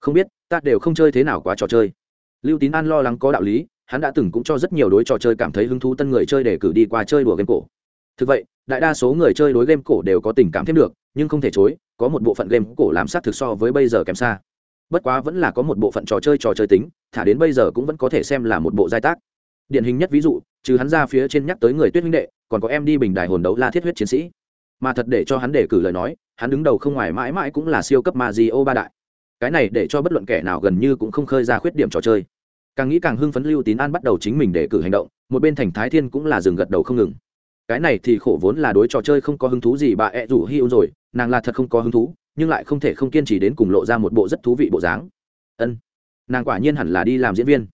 Không biết, ta đều không chơi thế nào quá trò chơi. Lưu tín an lo lắng có đạo lý, hắn đã từng cũng cho rất nhiều đối trò chơi cảm thấy hứng thú tân người chơi để cử đi qua chơi đùa game cổ thực vậy, đại đa số người chơi đối game cổ đều có tình cảm thêm được, nhưng không thể chối, có một bộ phận game cổ làm sát thực so với bây giờ kém xa. Bất quá vẫn là có một bộ phận trò chơi trò chơi tính, thả đến bây giờ cũng vẫn có thể xem là một bộ giai tác. Điển hình nhất ví dụ, trừ hắn ra phía trên nhắc tới người tuyết huynh đệ, còn có em đi bình đài hồn đấu la thiết huyết chiến sĩ. Mà thật để cho hắn để cử lời nói, hắn đứng đầu không ngoài mãi mãi cũng là siêu cấp ma di ô ba đại. Cái này để cho bất luận kẻ nào gần như cũng không khơi ra khuyết điểm trò chơi. Càng nghĩ càng hưng phấn lưu tín an bắt đầu chính mình để cử hành động, một bên thành thái thiên cũng là dừng gật đầu không ngừng cái này thì khổ vốn là đối trò chơi không có hứng thú gì bà ẹ rủ hi un rồi, nàng là thật không có hứng thú, nhưng lại không thể không kiên trì đến cùng lộ ra một bộ rất thú vị bộ dáng. Ân, nàng quả nhiên hẳn là đi làm diễn viên.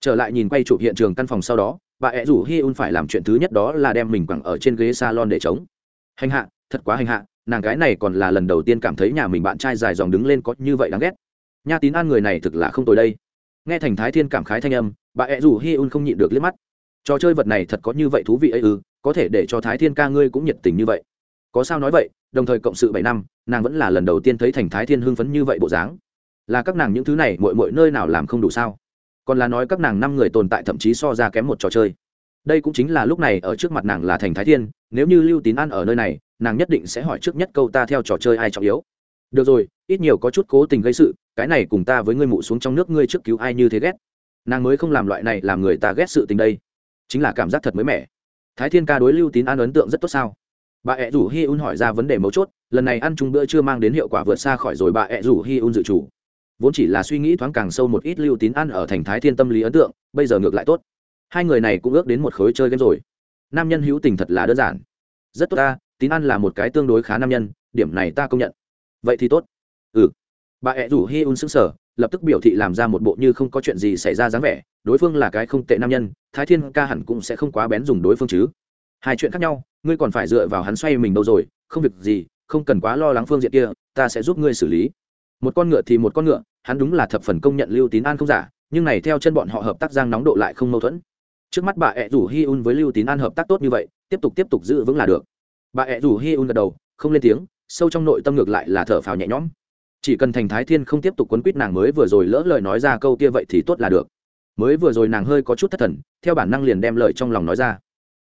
Trở lại nhìn quay chụp hiện trường căn phòng sau đó, bà ẹ rủ hi un phải làm chuyện thứ nhất đó là đem mình quẳng ở trên ghế salon để chống hành hạ, thật quá hành hạ, nàng gái này còn là lần đầu tiên cảm thấy nhà mình bạn trai dài dòng đứng lên có như vậy đáng ghét. Nha tín an người này thực là không tồi đây. Nghe thành thái thiên cảm khái thanh âm, bà ẹ rủ hi un không nhịn được liếc mắt. Trò chơi vật này thật có như vậy thú vị ấy ư? Có thể để cho thái thiên ca ngươi cũng nhiệt tình như vậy. Có sao nói vậy, đồng thời cộng sự bảy năm, nàng vẫn là lần đầu tiên thấy thành thái thiên hưng phấn như vậy bộ dáng. Là các nàng những thứ này mỗi mỗi nơi nào làm không đủ sao? Còn là nói các nàng năm người tồn tại thậm chí so ra kém một trò chơi. Đây cũng chính là lúc này ở trước mặt nàng là thành thái thiên, nếu như lưu tín an ở nơi này, nàng nhất định sẽ hỏi trước nhất câu ta theo trò chơi ai trọng yếu. Được rồi, ít nhiều có chút cố tình gây sự, cái này cùng ta với ngươi mụ xuống trong nước ngươi trước cứu ai như thế ghét. Nàng mới không làm loại này làm người ta ghét sự tình đây. Chính là cảm giác thật mới mẻ thái thiên ca đối lưu tín an ấn tượng rất tốt sao? Bà ẹ rủ hi un hỏi ra vấn đề mấu chốt, lần này ăn chung bữa chưa mang đến hiệu quả vượt xa khỏi rồi bà ẹ rủ hi un dự chủ vốn chỉ là suy nghĩ thoáng càng sâu một ít lưu tín ăn ở thành thái thiên tâm lý ấn tượng, bây giờ ngược lại tốt. Hai người này cũng ước đến một khối chơi game rồi. Nam nhân hữu tình thật là đơn giản. Rất tốt ta, tín ăn là một cái tương đối khá nam nhân, điểm này ta công nhận. Vậy thì tốt. Ừ. Bà ẹ rủ hi un xứng sở lập tức biểu thị làm ra một bộ như không có chuyện gì xảy ra dáng vẻ, đối phương là cái không tệ nam nhân, thái thiên ca hẳn cũng sẽ không quá bén dùng đối phương chứ. Hai chuyện khác nhau, ngươi còn phải dựa vào hắn xoay mình đâu rồi, không việc gì, không cần quá lo lắng phương diện kia, ta sẽ giúp ngươi xử lý. Một con ngựa thì một con ngựa, hắn đúng là thập phần công nhận lưu tín an không giả, nhưng này theo chân bọn họ hợp tác giang nóng độ lại không mâu thuẫn. Trước mắt bà ẹ rủ hi un với lưu tín an hợp tác tốt như vậy, tiếp tục tiếp tục giữ vững là được. Bà ẹ rủ hi un gật đầu, không lên tiếng, sâu trong nội tâm ngược lại là thở phào nhẹ nhõm chỉ cần thành thái thiên không tiếp tục quấn quýt nàng mới vừa rồi lỡ lời nói ra câu kia vậy thì tốt là được. Mới vừa rồi nàng hơi có chút thất thần, theo bản năng liền đem lời trong lòng nói ra.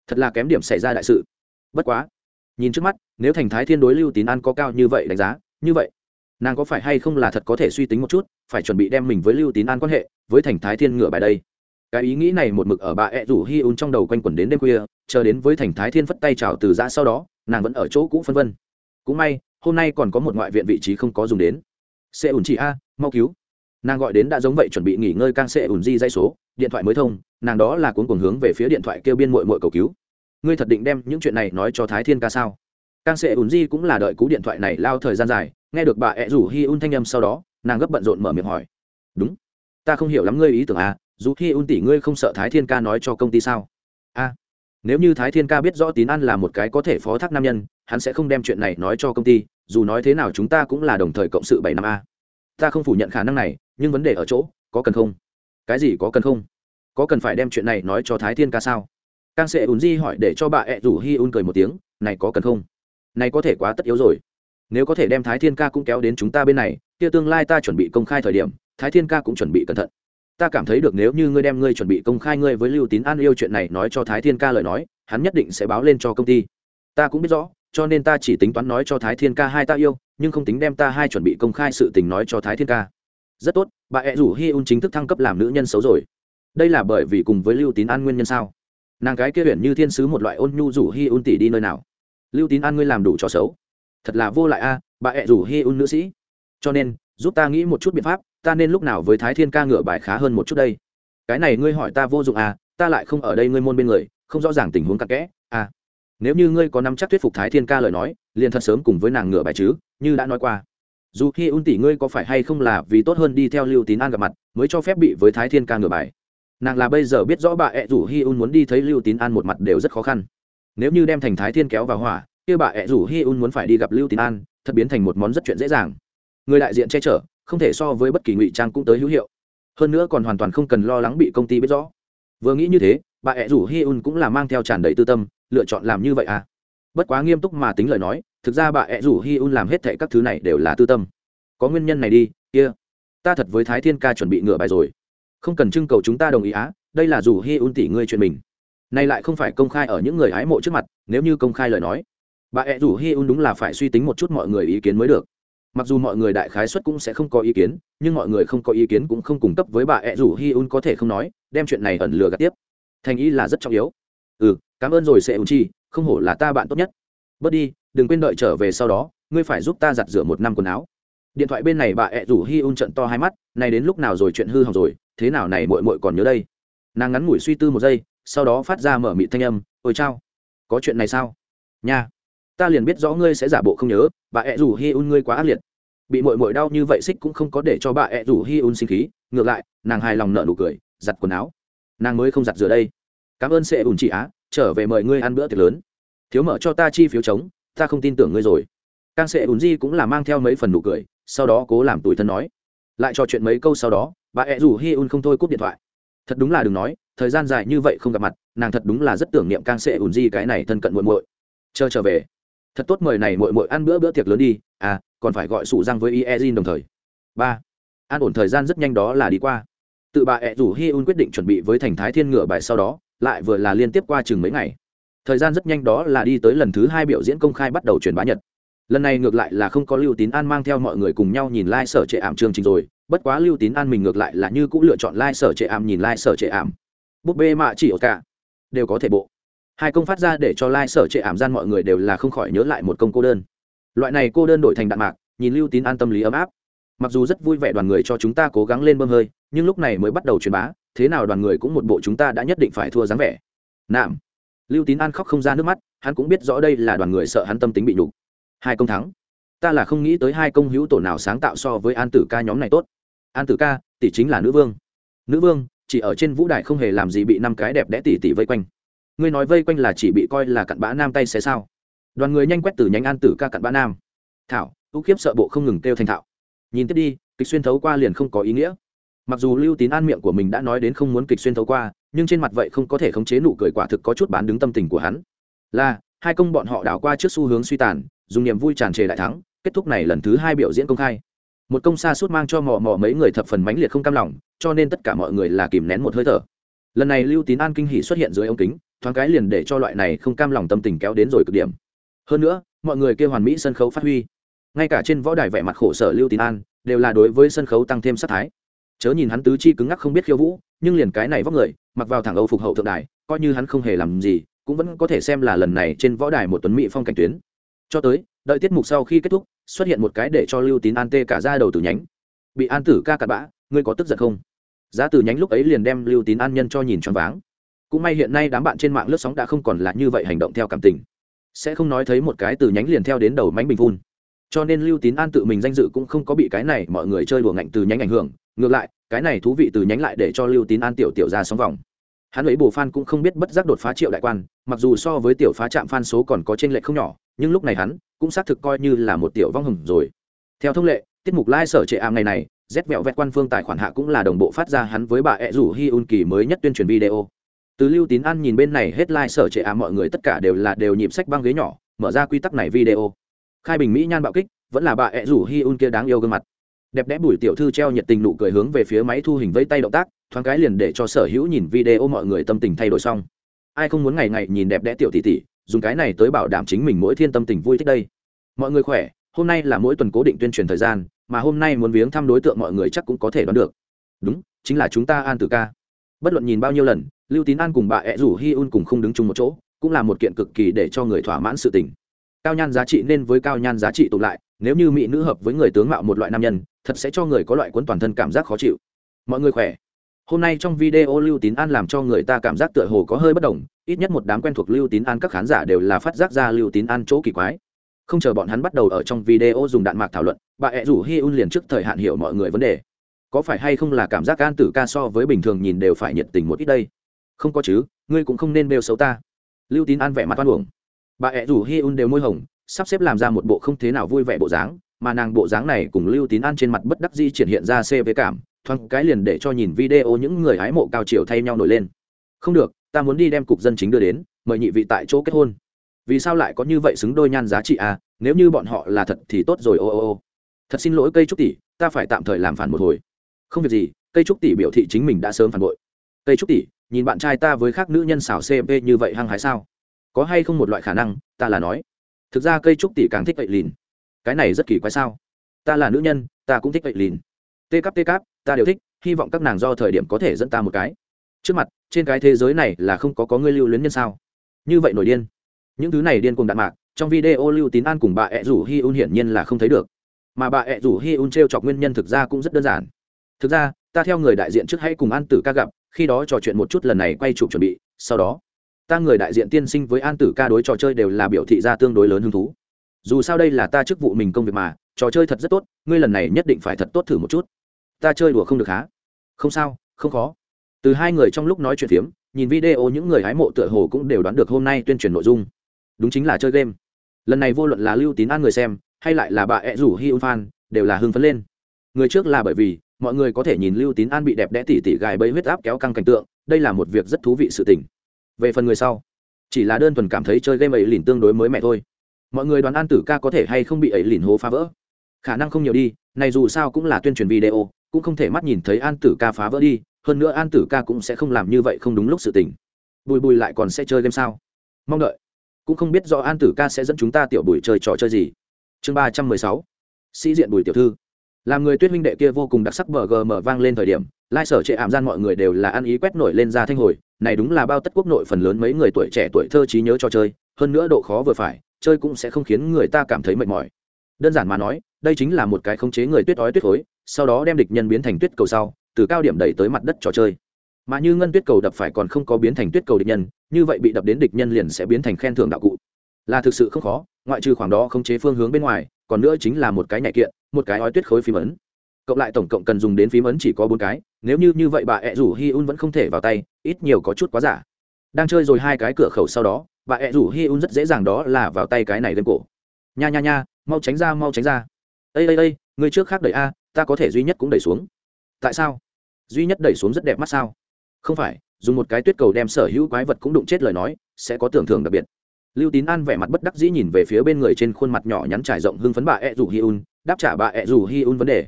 Thật là kém điểm xảy ra đại sự. Bất quá, nhìn trước mắt, nếu thành thái thiên đối lưu tín an có cao như vậy đánh giá, như vậy, nàng có phải hay không là thật có thể suy tính một chút, phải chuẩn bị đem mình với lưu tín an quan hệ với thành thái thiên ngựa bài đây. Cái ý nghĩ này một mực ở bà ẹ rủ hi un trong đầu quanh quẩn đến đêm khuya, chờ đến với thành thái thiên phất tay chào từ giã sau đó, nàng vẫn ở chỗ cũ phân vân. Cũng may, hôm nay còn có một ngoại viện vị trí không có dùng đến xe ủn chị a, mau cứu. Nàng gọi đến đã giống vậy chuẩn bị nghỉ ngơi càng xe ủn di dây số, điện thoại mới thông, nàng đó là cuốn cuồng hướng về phía điện thoại kêu biên mội mội cầu cứu. Ngươi thật định đem những chuyện này nói cho thái thiên ca sao? Càng xe ủn di cũng là đợi cú điện thoại này lao thời gian dài, nghe được bà ẹ rủ hi un thanh â m sau đó, nàng gấp bận rộn mở miệng hỏi. Đúng. Ta không hiểu lắm ngươi ý tưởng à dù hi un tỷ ngươi không sợ thái thiên ca nói cho công ty sao? A. Nếu như thái thiên ca biết rõ tín an là một cái có thể phó thác nam nhân, hắn sẽ không đem chuyện này nói cho công ty dù nói thế nào chúng ta cũng là đồng thời cộng sự bảy năm a. Ta không phủ nhận khả năng này, nhưng vấn đề ở chỗ, có cần không? Cái gì có cần không? Có cần phải đem chuyện này nói cho thái thiên ca sao? Càng sẽ ùn di hỏi để cho bà ẹ rủ hi un cười một tiếng, này có cần không? Này có thể quá tất yếu rồi. Nếu có thể đem thái thiên ca cũng kéo đến chúng ta bên này, kia tương lai ta chuẩn bị công khai thời điểm, thái thiên ca cũng chuẩn bị cẩn thận. Ta cảm thấy được nếu như ngươi đem ngươi chuẩn bị công khai ngươi với lưu tín an yêu chuyện này nói cho thái thiên ca lời nói, hắn nhất định sẽ báo lên cho công ty. Ta cũng biết rõ cho nên ta chỉ tính toán nói cho thái thiên ca hai ta yêu, nhưng không tính đem ta hai chuẩn bị công khai sự tình nói cho thái thiên ca. Rất tốt, bà ẹ rủ hi un chính thức thăng cấp làm nữ nhân xấu rồi. Đây là bởi vì cùng với lưu tín an nguyên nhân sao? Nàng gái kia huyền như thiên sứ một loại ôn nhu rủ hi un tỉ đi nơi nào? Lưu tín an ngươi làm đủ trò xấu. Thật là vô lại a, bà ẹ rủ hi un nữ sĩ. Cho nên, giúp ta nghĩ một chút biện pháp, ta nên lúc nào với thái thiên ca ngựa bài khá hơn một chút đây? Cái này ngươi hỏi ta vô dụng à ta lại không ở đây ngươi môn bên người, không rõ ràng tình huống cặn kẽ à nếu như ngươi có nắm chắc thuyết phục thái thiên ca lời nói, liền thật sớm cùng với nàng ngửa bài chứ, như đã nói qua. Dù khi un tỷ ngươi có phải hay không là vì tốt hơn đi theo lưu tín an gặp mặt, mới cho phép bị với thái thiên ca ngửa bài. Nàng là bây giờ biết rõ bà ẹ rủ hi un muốn đi thấy lưu tín an một mặt đều rất khó khăn. Nếu như đem thành thái thiên kéo vào hỏa, kia bà ẹ rủ hi un muốn phải đi gặp lưu tín an, thật biến thành một món rất chuyện dễ dàng. Người đại diện che chở, không thể so với bất kỳ ngụy trang cũng tới hữu hiệu. Hơn nữa còn hoàn toàn không cần lo lắng bị công ty biết rõ. Vừa nghĩ như thế, bà ẹ rủ hi un cũng là mang theo tràn đầy tư tâm lựa chọn làm như vậy à? Bất quá nghiêm túc mà tính lời nói, thực ra bà ẹ rủ hi un làm hết thệ các thứ này đều là tư tâm. Có nguyên nhân này đi, kia、yeah. ta thật với thái thiên ca chuẩn bị ngựa bài rồi. Không cần trưng cầu chúng ta đồng ý á, đây là rủ hi un tỷ ngươi chuyện mình. Nay lại không phải công khai ở những người hái mộ trước mặt, nếu như công khai lời nói. Bà ẹ rủ hi un đúng là phải suy tính một chút mọi người ý kiến mới được. Mặc dù mọi người đại khái xuất cũng sẽ không có ý kiến, nhưng mọi người không có ý kiến cũng không cung cấp với bà ẹ rủ hi un có thể không nói, đem chuyện này ẩn lừa gạt tiếp. Thành ý là rất trọng yếu cảm ơn rồi sẽ ủ chi, không hổ là ta bạn tốt nhất. Bớt đi, đừng quên đợi trở về sau đó, ngươi phải giúp ta giặt rửa một năm quần áo. Điện thoại bên này bà ẹ rủ hi un trận to hai mắt, này đến lúc nào rồi, chuyện hư hỏng rồi, thế nào này mội mội còn nhớ đây. Nàng ngắn ngủi suy tư một giây, sau đó phát ra mở mị thanh âm, ôi chao, có chuyện này sao? Nha, ta liền biết rõ ngươi sẽ giả bộ không nhớ, bà ẹ rủ hi un ngươi quá ác liệt. Bị mội mội đau như vậy xích cũng không có để cho bà ẹ rủ hi un sinh khí, ngược lại, nàng hài lòng nợ nụ cười, giặt quần áo. Nàng mới không giặt rửa đây. Cảm ơn sẽ ùn chị á trở về mời ngươi ăn bữa tiệc lớn. Thiếu mở cho ta chi phiếu chống ta không tin tưởng ngươi rồi. Càng sệ ùn di cũng là mang theo mấy phần nụ cười, sau đó cố làm tủi thân nói. Lại trò chuyện mấy câu sau đó, bà ẹ rủ hi un không thôi cúp điện thoại. Thật đúng là đừng nói, thời gian dài như vậy không gặp mặt, nàng thật đúng là rất tưởng niệm càng sệ ùn di cái này thân cận muội muội. Chờ trở về. Thật tốt mời này muội muội ăn bữa bữa tiệc lớn đi à còn phải gọi sụ răng với iezin đồng thời. Ba, an ổn thời gian rất nhanh đó là đi qua. Tự bà ẹ rủ hi un quyết định chuẩn bị với thành thái thiên ngựa bài sau đó lại vừa là liên tiếp qua chừng mấy ngày. Thời gian rất nhanh đó là đi tới lần thứ hai biểu diễn công khai bắt đầu truyền bá nhật. Lần này ngược lại là không có lưu tín an mang theo mọi người cùng nhau nhìn lai、like、sở trệ ảm chương trình rồi, bất quá lưu tín an mình ngược lại là như cũng lựa chọn lai、like、sở trệ ảm nhìn lai、like、sở trệ ảm. Búp bê mạ chỉ ở cả. Đều có thể bộ. Hai công phát ra để cho lai、like、sở trệ ảm gian mọi người đều là không khỏi nhớ lại một công cô đơn. Loại này cô đơn đổi thành đạn mạc, nhìn lưu tín an tâm lý ấm áp mặc dù rất vui vẻ đoàn người cho chúng ta cố gắng lên bơm hơi, nhưng lúc này mới bắt đầu truyền bá, thế nào đoàn người cũng một bộ chúng ta đã nhất định phải thua dáng vẻ. Nạm. Lưu tín an khóc không ra nước mắt, hắn cũng biết rõ đây là đoàn người sợ hắn tâm tính bị nhục. Hai công thắng. Ta là không nghĩ tới hai công hữu tổ nào sáng tạo so với an tử ca nhóm này tốt. An tử ca, tỷ chính là nữ vương. Nữ vương, chỉ ở trên vũ đài không hề làm gì bị năm cái đẹp đẽ tỷ tỷ vây quanh. Ngươi nói vây quanh là chỉ bị coi là cặn bã nam tay xé sao? Đoàn người nhanh quét từ nhánh an tử ca cặn bã nam. Thảo ưu khiếp sợ bộ không ngừng kêu thành thạo nhìn tiếp đi, kịch xuyên thấu qua liền không có ý nghĩa. Mặc dù lưu tín an miệng của mình đã nói đến không muốn kịch xuyên thấu qua, nhưng trên mặt vậy không có thể khống chế nụ cười quả thực có chút bán đứng tâm tình của hắn. Là, hai công bọn họ đảo qua trước xu hướng suy tàn, dùng niềm vui tràn trề đại thắng, kết thúc này lần thứ hai biểu diễn công khai. Một công xa suốt mang cho mò mò mấy người thập phần mãnh liệt không cam lòng, cho nên tất cả mọi người là kìm nén một hơi thở. Lần này lưu tín an kinh hỉ xuất hiện dưới ống kính, thoáng cái liền để cho loại này không cam lòng tâm tình kéo đến rồi cực điểm. Hơn nữa, mọi người kêu hoàn mỹ sân khấu phát huy ngay cả trên võ đài vẻ mặt khổ sở lưu tín an đều là đối với sân khấu tăng thêm sát thái. Chớ nhìn hắn tứ chi cứng ngắc không biết khiêu vũ, nhưng liền cái này vóc người, mặc vào thẳng âu phục hậu thượng đài, coi như hắn không hề làm gì, cũng vẫn có thể xem là lần này trên võ đài một tuấn mỹ phong cảnh tuyến. Cho tới, đợi tiết mục sau khi kết thúc, xuất hiện một cái để cho lưu tín an tê cả ra đầu từ nhánh. Bị an tử ca cặn bã, ngươi có tức giận không? Giá Tử nhánh lúc ấy liền đem lưu tín an nhân cho nhìn choáng váng. Cũng may hiện nay đám bạn trên mạng lướt sóng đã không còn là như vậy hành động theo cảm tình. Sẽ không nói thấy một cái từ nhánh liền theo đến đầu mánh bình phun cho nên lưu tín an tự mình danh dự cũng không có bị cái này mọi người chơi đùa ngạnh từ nhánh ảnh hưởng. Ngược lại, cái này thú vị từ nhánh lại để cho lưu tín an tiểu tiểu ra sóng vòng. Hắn ấy bồ phan cũng không biết bất giác đột phá triệu đại quan, mặc dù so với tiểu phá trạm phan số còn có t r ê n lệch không nhỏ, nhưng lúc này hắn cũng xác thực coi như là một tiểu vong hồng rồi. Theo thông lệ, tiết mục lai、like、sở trệ ảm ngày này rét vẹo vẹt quan phương tài khoản hạ cũng là đồng bộ phát ra hắn với bà ẹ rủ hi un kỳ mới nhất tuyên truyền video. Từ lưu tín an nhìn bên này hết lai、like、sở trệ ảm mọi người tất cả đều là đều nhịp sách băng ghế nhỏ, mở ra quy tắc này video khai bình mỹ nhan bạo kích, vẫn là bà ẹ rủ hi un kia đáng yêu gương mặt. Đẹp đẽ bùi tiểu thư treo nhiệt tình nụ cười hướng về phía máy thu hình vây tay động tác, thoáng cái liền để cho sở hữu nhìn video mọi người tâm tình thay đổi xong. Ai không muốn ngày ngày nhìn đẹp đẽ tiểu tỷ tỷ, dùng cái này tới bảo đảm chính mình mỗi thiên tâm tình vui thích đây. Mọi người khỏe, hôm nay là mỗi tuần cố định tuyên truyền thời gian, mà hôm nay muốn viếng thăm đối tượng mọi người chắc cũng có thể đoán được. Đúng, chính là chúng ta an tử ca. Bất luận nhìn bao nhiêu lần, lưu tín an cùng bà ẹ rủ hi un cùng không đứng chung một chỗ, cũng là một kiện cực kỳ để cho người thỏa mãn sự tình cao nhan giá trị nên với cao nhan giá trị tụ lại, nếu như mỹ nữ hợp với người tướng mạo một loại nam nhân, thật sẽ cho người có loại cuốn toàn thân cảm giác khó chịu. Mọi người khỏe. Hôm nay trong video lưu tín an làm cho người ta cảm giác tựa hồ có hơi bất đồng, ít nhất một đám quen thuộc lưu tín an các khán giả đều là phát giác ra lưu tín an chỗ kỳ quái. Không chờ bọn hắn bắt đầu ở trong video dùng đạn mạc thảo luận, bà ẹ rủ hi un liền trước thời hạn hiểu mọi người vấn đề. Có phải hay không là cảm giác an tử ca so với bình thường nhìn đều phải nhiệt tình một ít đây? Không có chứ, ngươi cũng không nên bêu xấu ta. Lưu tín an vẻ mặt oan uổng bà ẹ rủ hi un đều môi hồng, sắp xếp làm ra một bộ không thế nào vui vẻ bộ dáng, mà nàng bộ dáng này cùng lưu tín an trên mặt bất đắc di triển hiện ra cv cảm, thoáng cái liền để cho nhìn video những người hái mộ cao chiều thay nhau nổi lên. Không được, ta muốn đi đem cục dân chính đưa đến, mời nhị vị tại chỗ kết hôn. Vì sao lại có như vậy xứng đôi nhan giá trị à nếu như bọn họ là thật thì tốt rồi, ô ô ô. Thật xin lỗi cây trúc tỷ, ta phải tạm thời làm phản một hồi. Không việc gì, cây trúc tỷ biểu thị chính mình đã sớm phản bội. Cây trúc tỷ, nhìn bạn trai ta với khác nữ nhân xảo cp như vậy hăng hái sao? Có hay không một loại khả năng, ta là nói. Thực ra cây trúc tỷ càng thích vậy lìn. Cái này rất kỳ quái sao? Ta là nữ nhân, ta cũng thích vậy lìn. Tê cắp tê cắp ta đều thích, hy vọng các nàng do thời điểm có thể dẫn ta một cái. Trước mặt, trên cái thế giới này là không có có người lưu luyến nhân sao? Như vậy nổi điên. Những thứ này điên cùng đạn mạc, trong video lưu tín an cùng bà ẹ rủ hi un hiển nhiên là không thấy được. Mà bà ẹ rủ hi un t r e o chọc nguyên nhân thực ra cũng rất đơn giản. Thực ra, ta theo người đại diện trước hãy cùng an tử ca gặp, khi đó trò chuyện một chút lần này quay chụp chuẩn bị, sau đó ta người đại diện tiên sinh với an tử ca đối trò chơi đều là biểu thị ra tương đối lớn hứng thú. Dù sao đây là ta chức vụ mình công việc mà, trò chơi thật rất tốt, ngươi lần này nhất định phải thật tốt thử một chút. Ta chơi đùa không được há không sao, không khó. Từ hai người trong lúc nói chuyện phiếm, nhìn video những người hái mộ tựa hồ cũng đều đoán được hôm nay tuyên truyền nội dung. Đúng chính là chơi game. Lần này vô luận là lưu tín an người xem, hay lại là bà ẹ rủ hi un fan, đều là hưng phấn lên. Người trước là bởi vì, mọi người có thể nhìn lưu tín an bị đẹp đẽ tỉ tỉ gài bẫy huyết áp kéo căng cảnh tượng, đây là một việc rất thú vị sự tình về phần người sau, chỉ là đơn thuần cảm thấy chơi game ấy lìn tương đối mới mẹ thôi. Mọi người đoán an tử ca có thể hay không bị ấy lìn hố phá vỡ? Khả năng không nhiều đi, này dù sao cũng là tuyên truyền video, cũng không thể mắt nhìn thấy an tử ca phá vỡ đi, hơn nữa an tử ca cũng sẽ không làm như vậy không đúng lúc sự tình. Bùi bùi lại còn sẽ chơi game sao? Mong đợi. Cũng không biết do an tử ca sẽ dẫn chúng ta tiểu bùi chơi trò chơi gì. Chương ba trăm mười sáu. Sĩ diện bùi tiểu thư. Làm người tuyết huynh đệ kia vô cùng đặc sắc bờ gm vang lên thời điểm, lai sở trệ ảm gian mọi người đều là ăn ý quét nổi lên ra thanh hồi này đúng là bao tất quốc nội phần lớn mấy người tuổi trẻ tuổi thơ trí nhớ cho chơi, hơn nữa độ khó vừa phải, chơi cũng sẽ không khiến người ta cảm thấy mệt mỏi. Đơn giản mà nói, đây chính là một cái khống chế người tuyết ói tuyết khối sau đó đem địch nhân biến thành tuyết cầu sau, từ cao điểm đẩy tới mặt đất trò chơi. Mà như ngân tuyết cầu đập phải còn không có biến thành tuyết cầu địch nhân, như vậy bị đập đến địch nhân liền sẽ biến thành khen thưởng đạo cụ. Là thực sự không khó, ngoại trừ khoảng đó khống chế phương hướng bên ngoài, còn nữa chính là một cái nhạy kiện, một cái ói tuyết khối phím ấn. Cộng lại tổng cộng cần dùng đến phím ấn chỉ có bốn cái, nếu như như vậy bà ẹ rủ hi un vẫn không thể vào tay ít nhiều có chút quá giả. Đang chơi rồi hai cái cửa khẩu sau đó, bà ẹ rủ hi un rất dễ dàng đó là vào tay cái này lên cổ. Nha nha nha, mau tránh ra, mau tránh ra. Ây ây ây người trước khác đẩy a, ta có thể duy nhất cũng đẩy xuống. Tại sao? Duy nhất đẩy xuống rất đẹp mắt sao? Không phải, dùng một cái tuyết cầu đem sở hữu quái vật cũng đụng chết lời nói, sẽ có tưởng thưởng đặc biệt. Lưu tín an vẻ mặt bất đắc dĩ nhìn về phía bên người trên khuôn mặt nhỏ nhắn trải rộng hưng phấn bà ẹ rủ hi un, đáp trả bà ẹ rủ hi un vấn đề.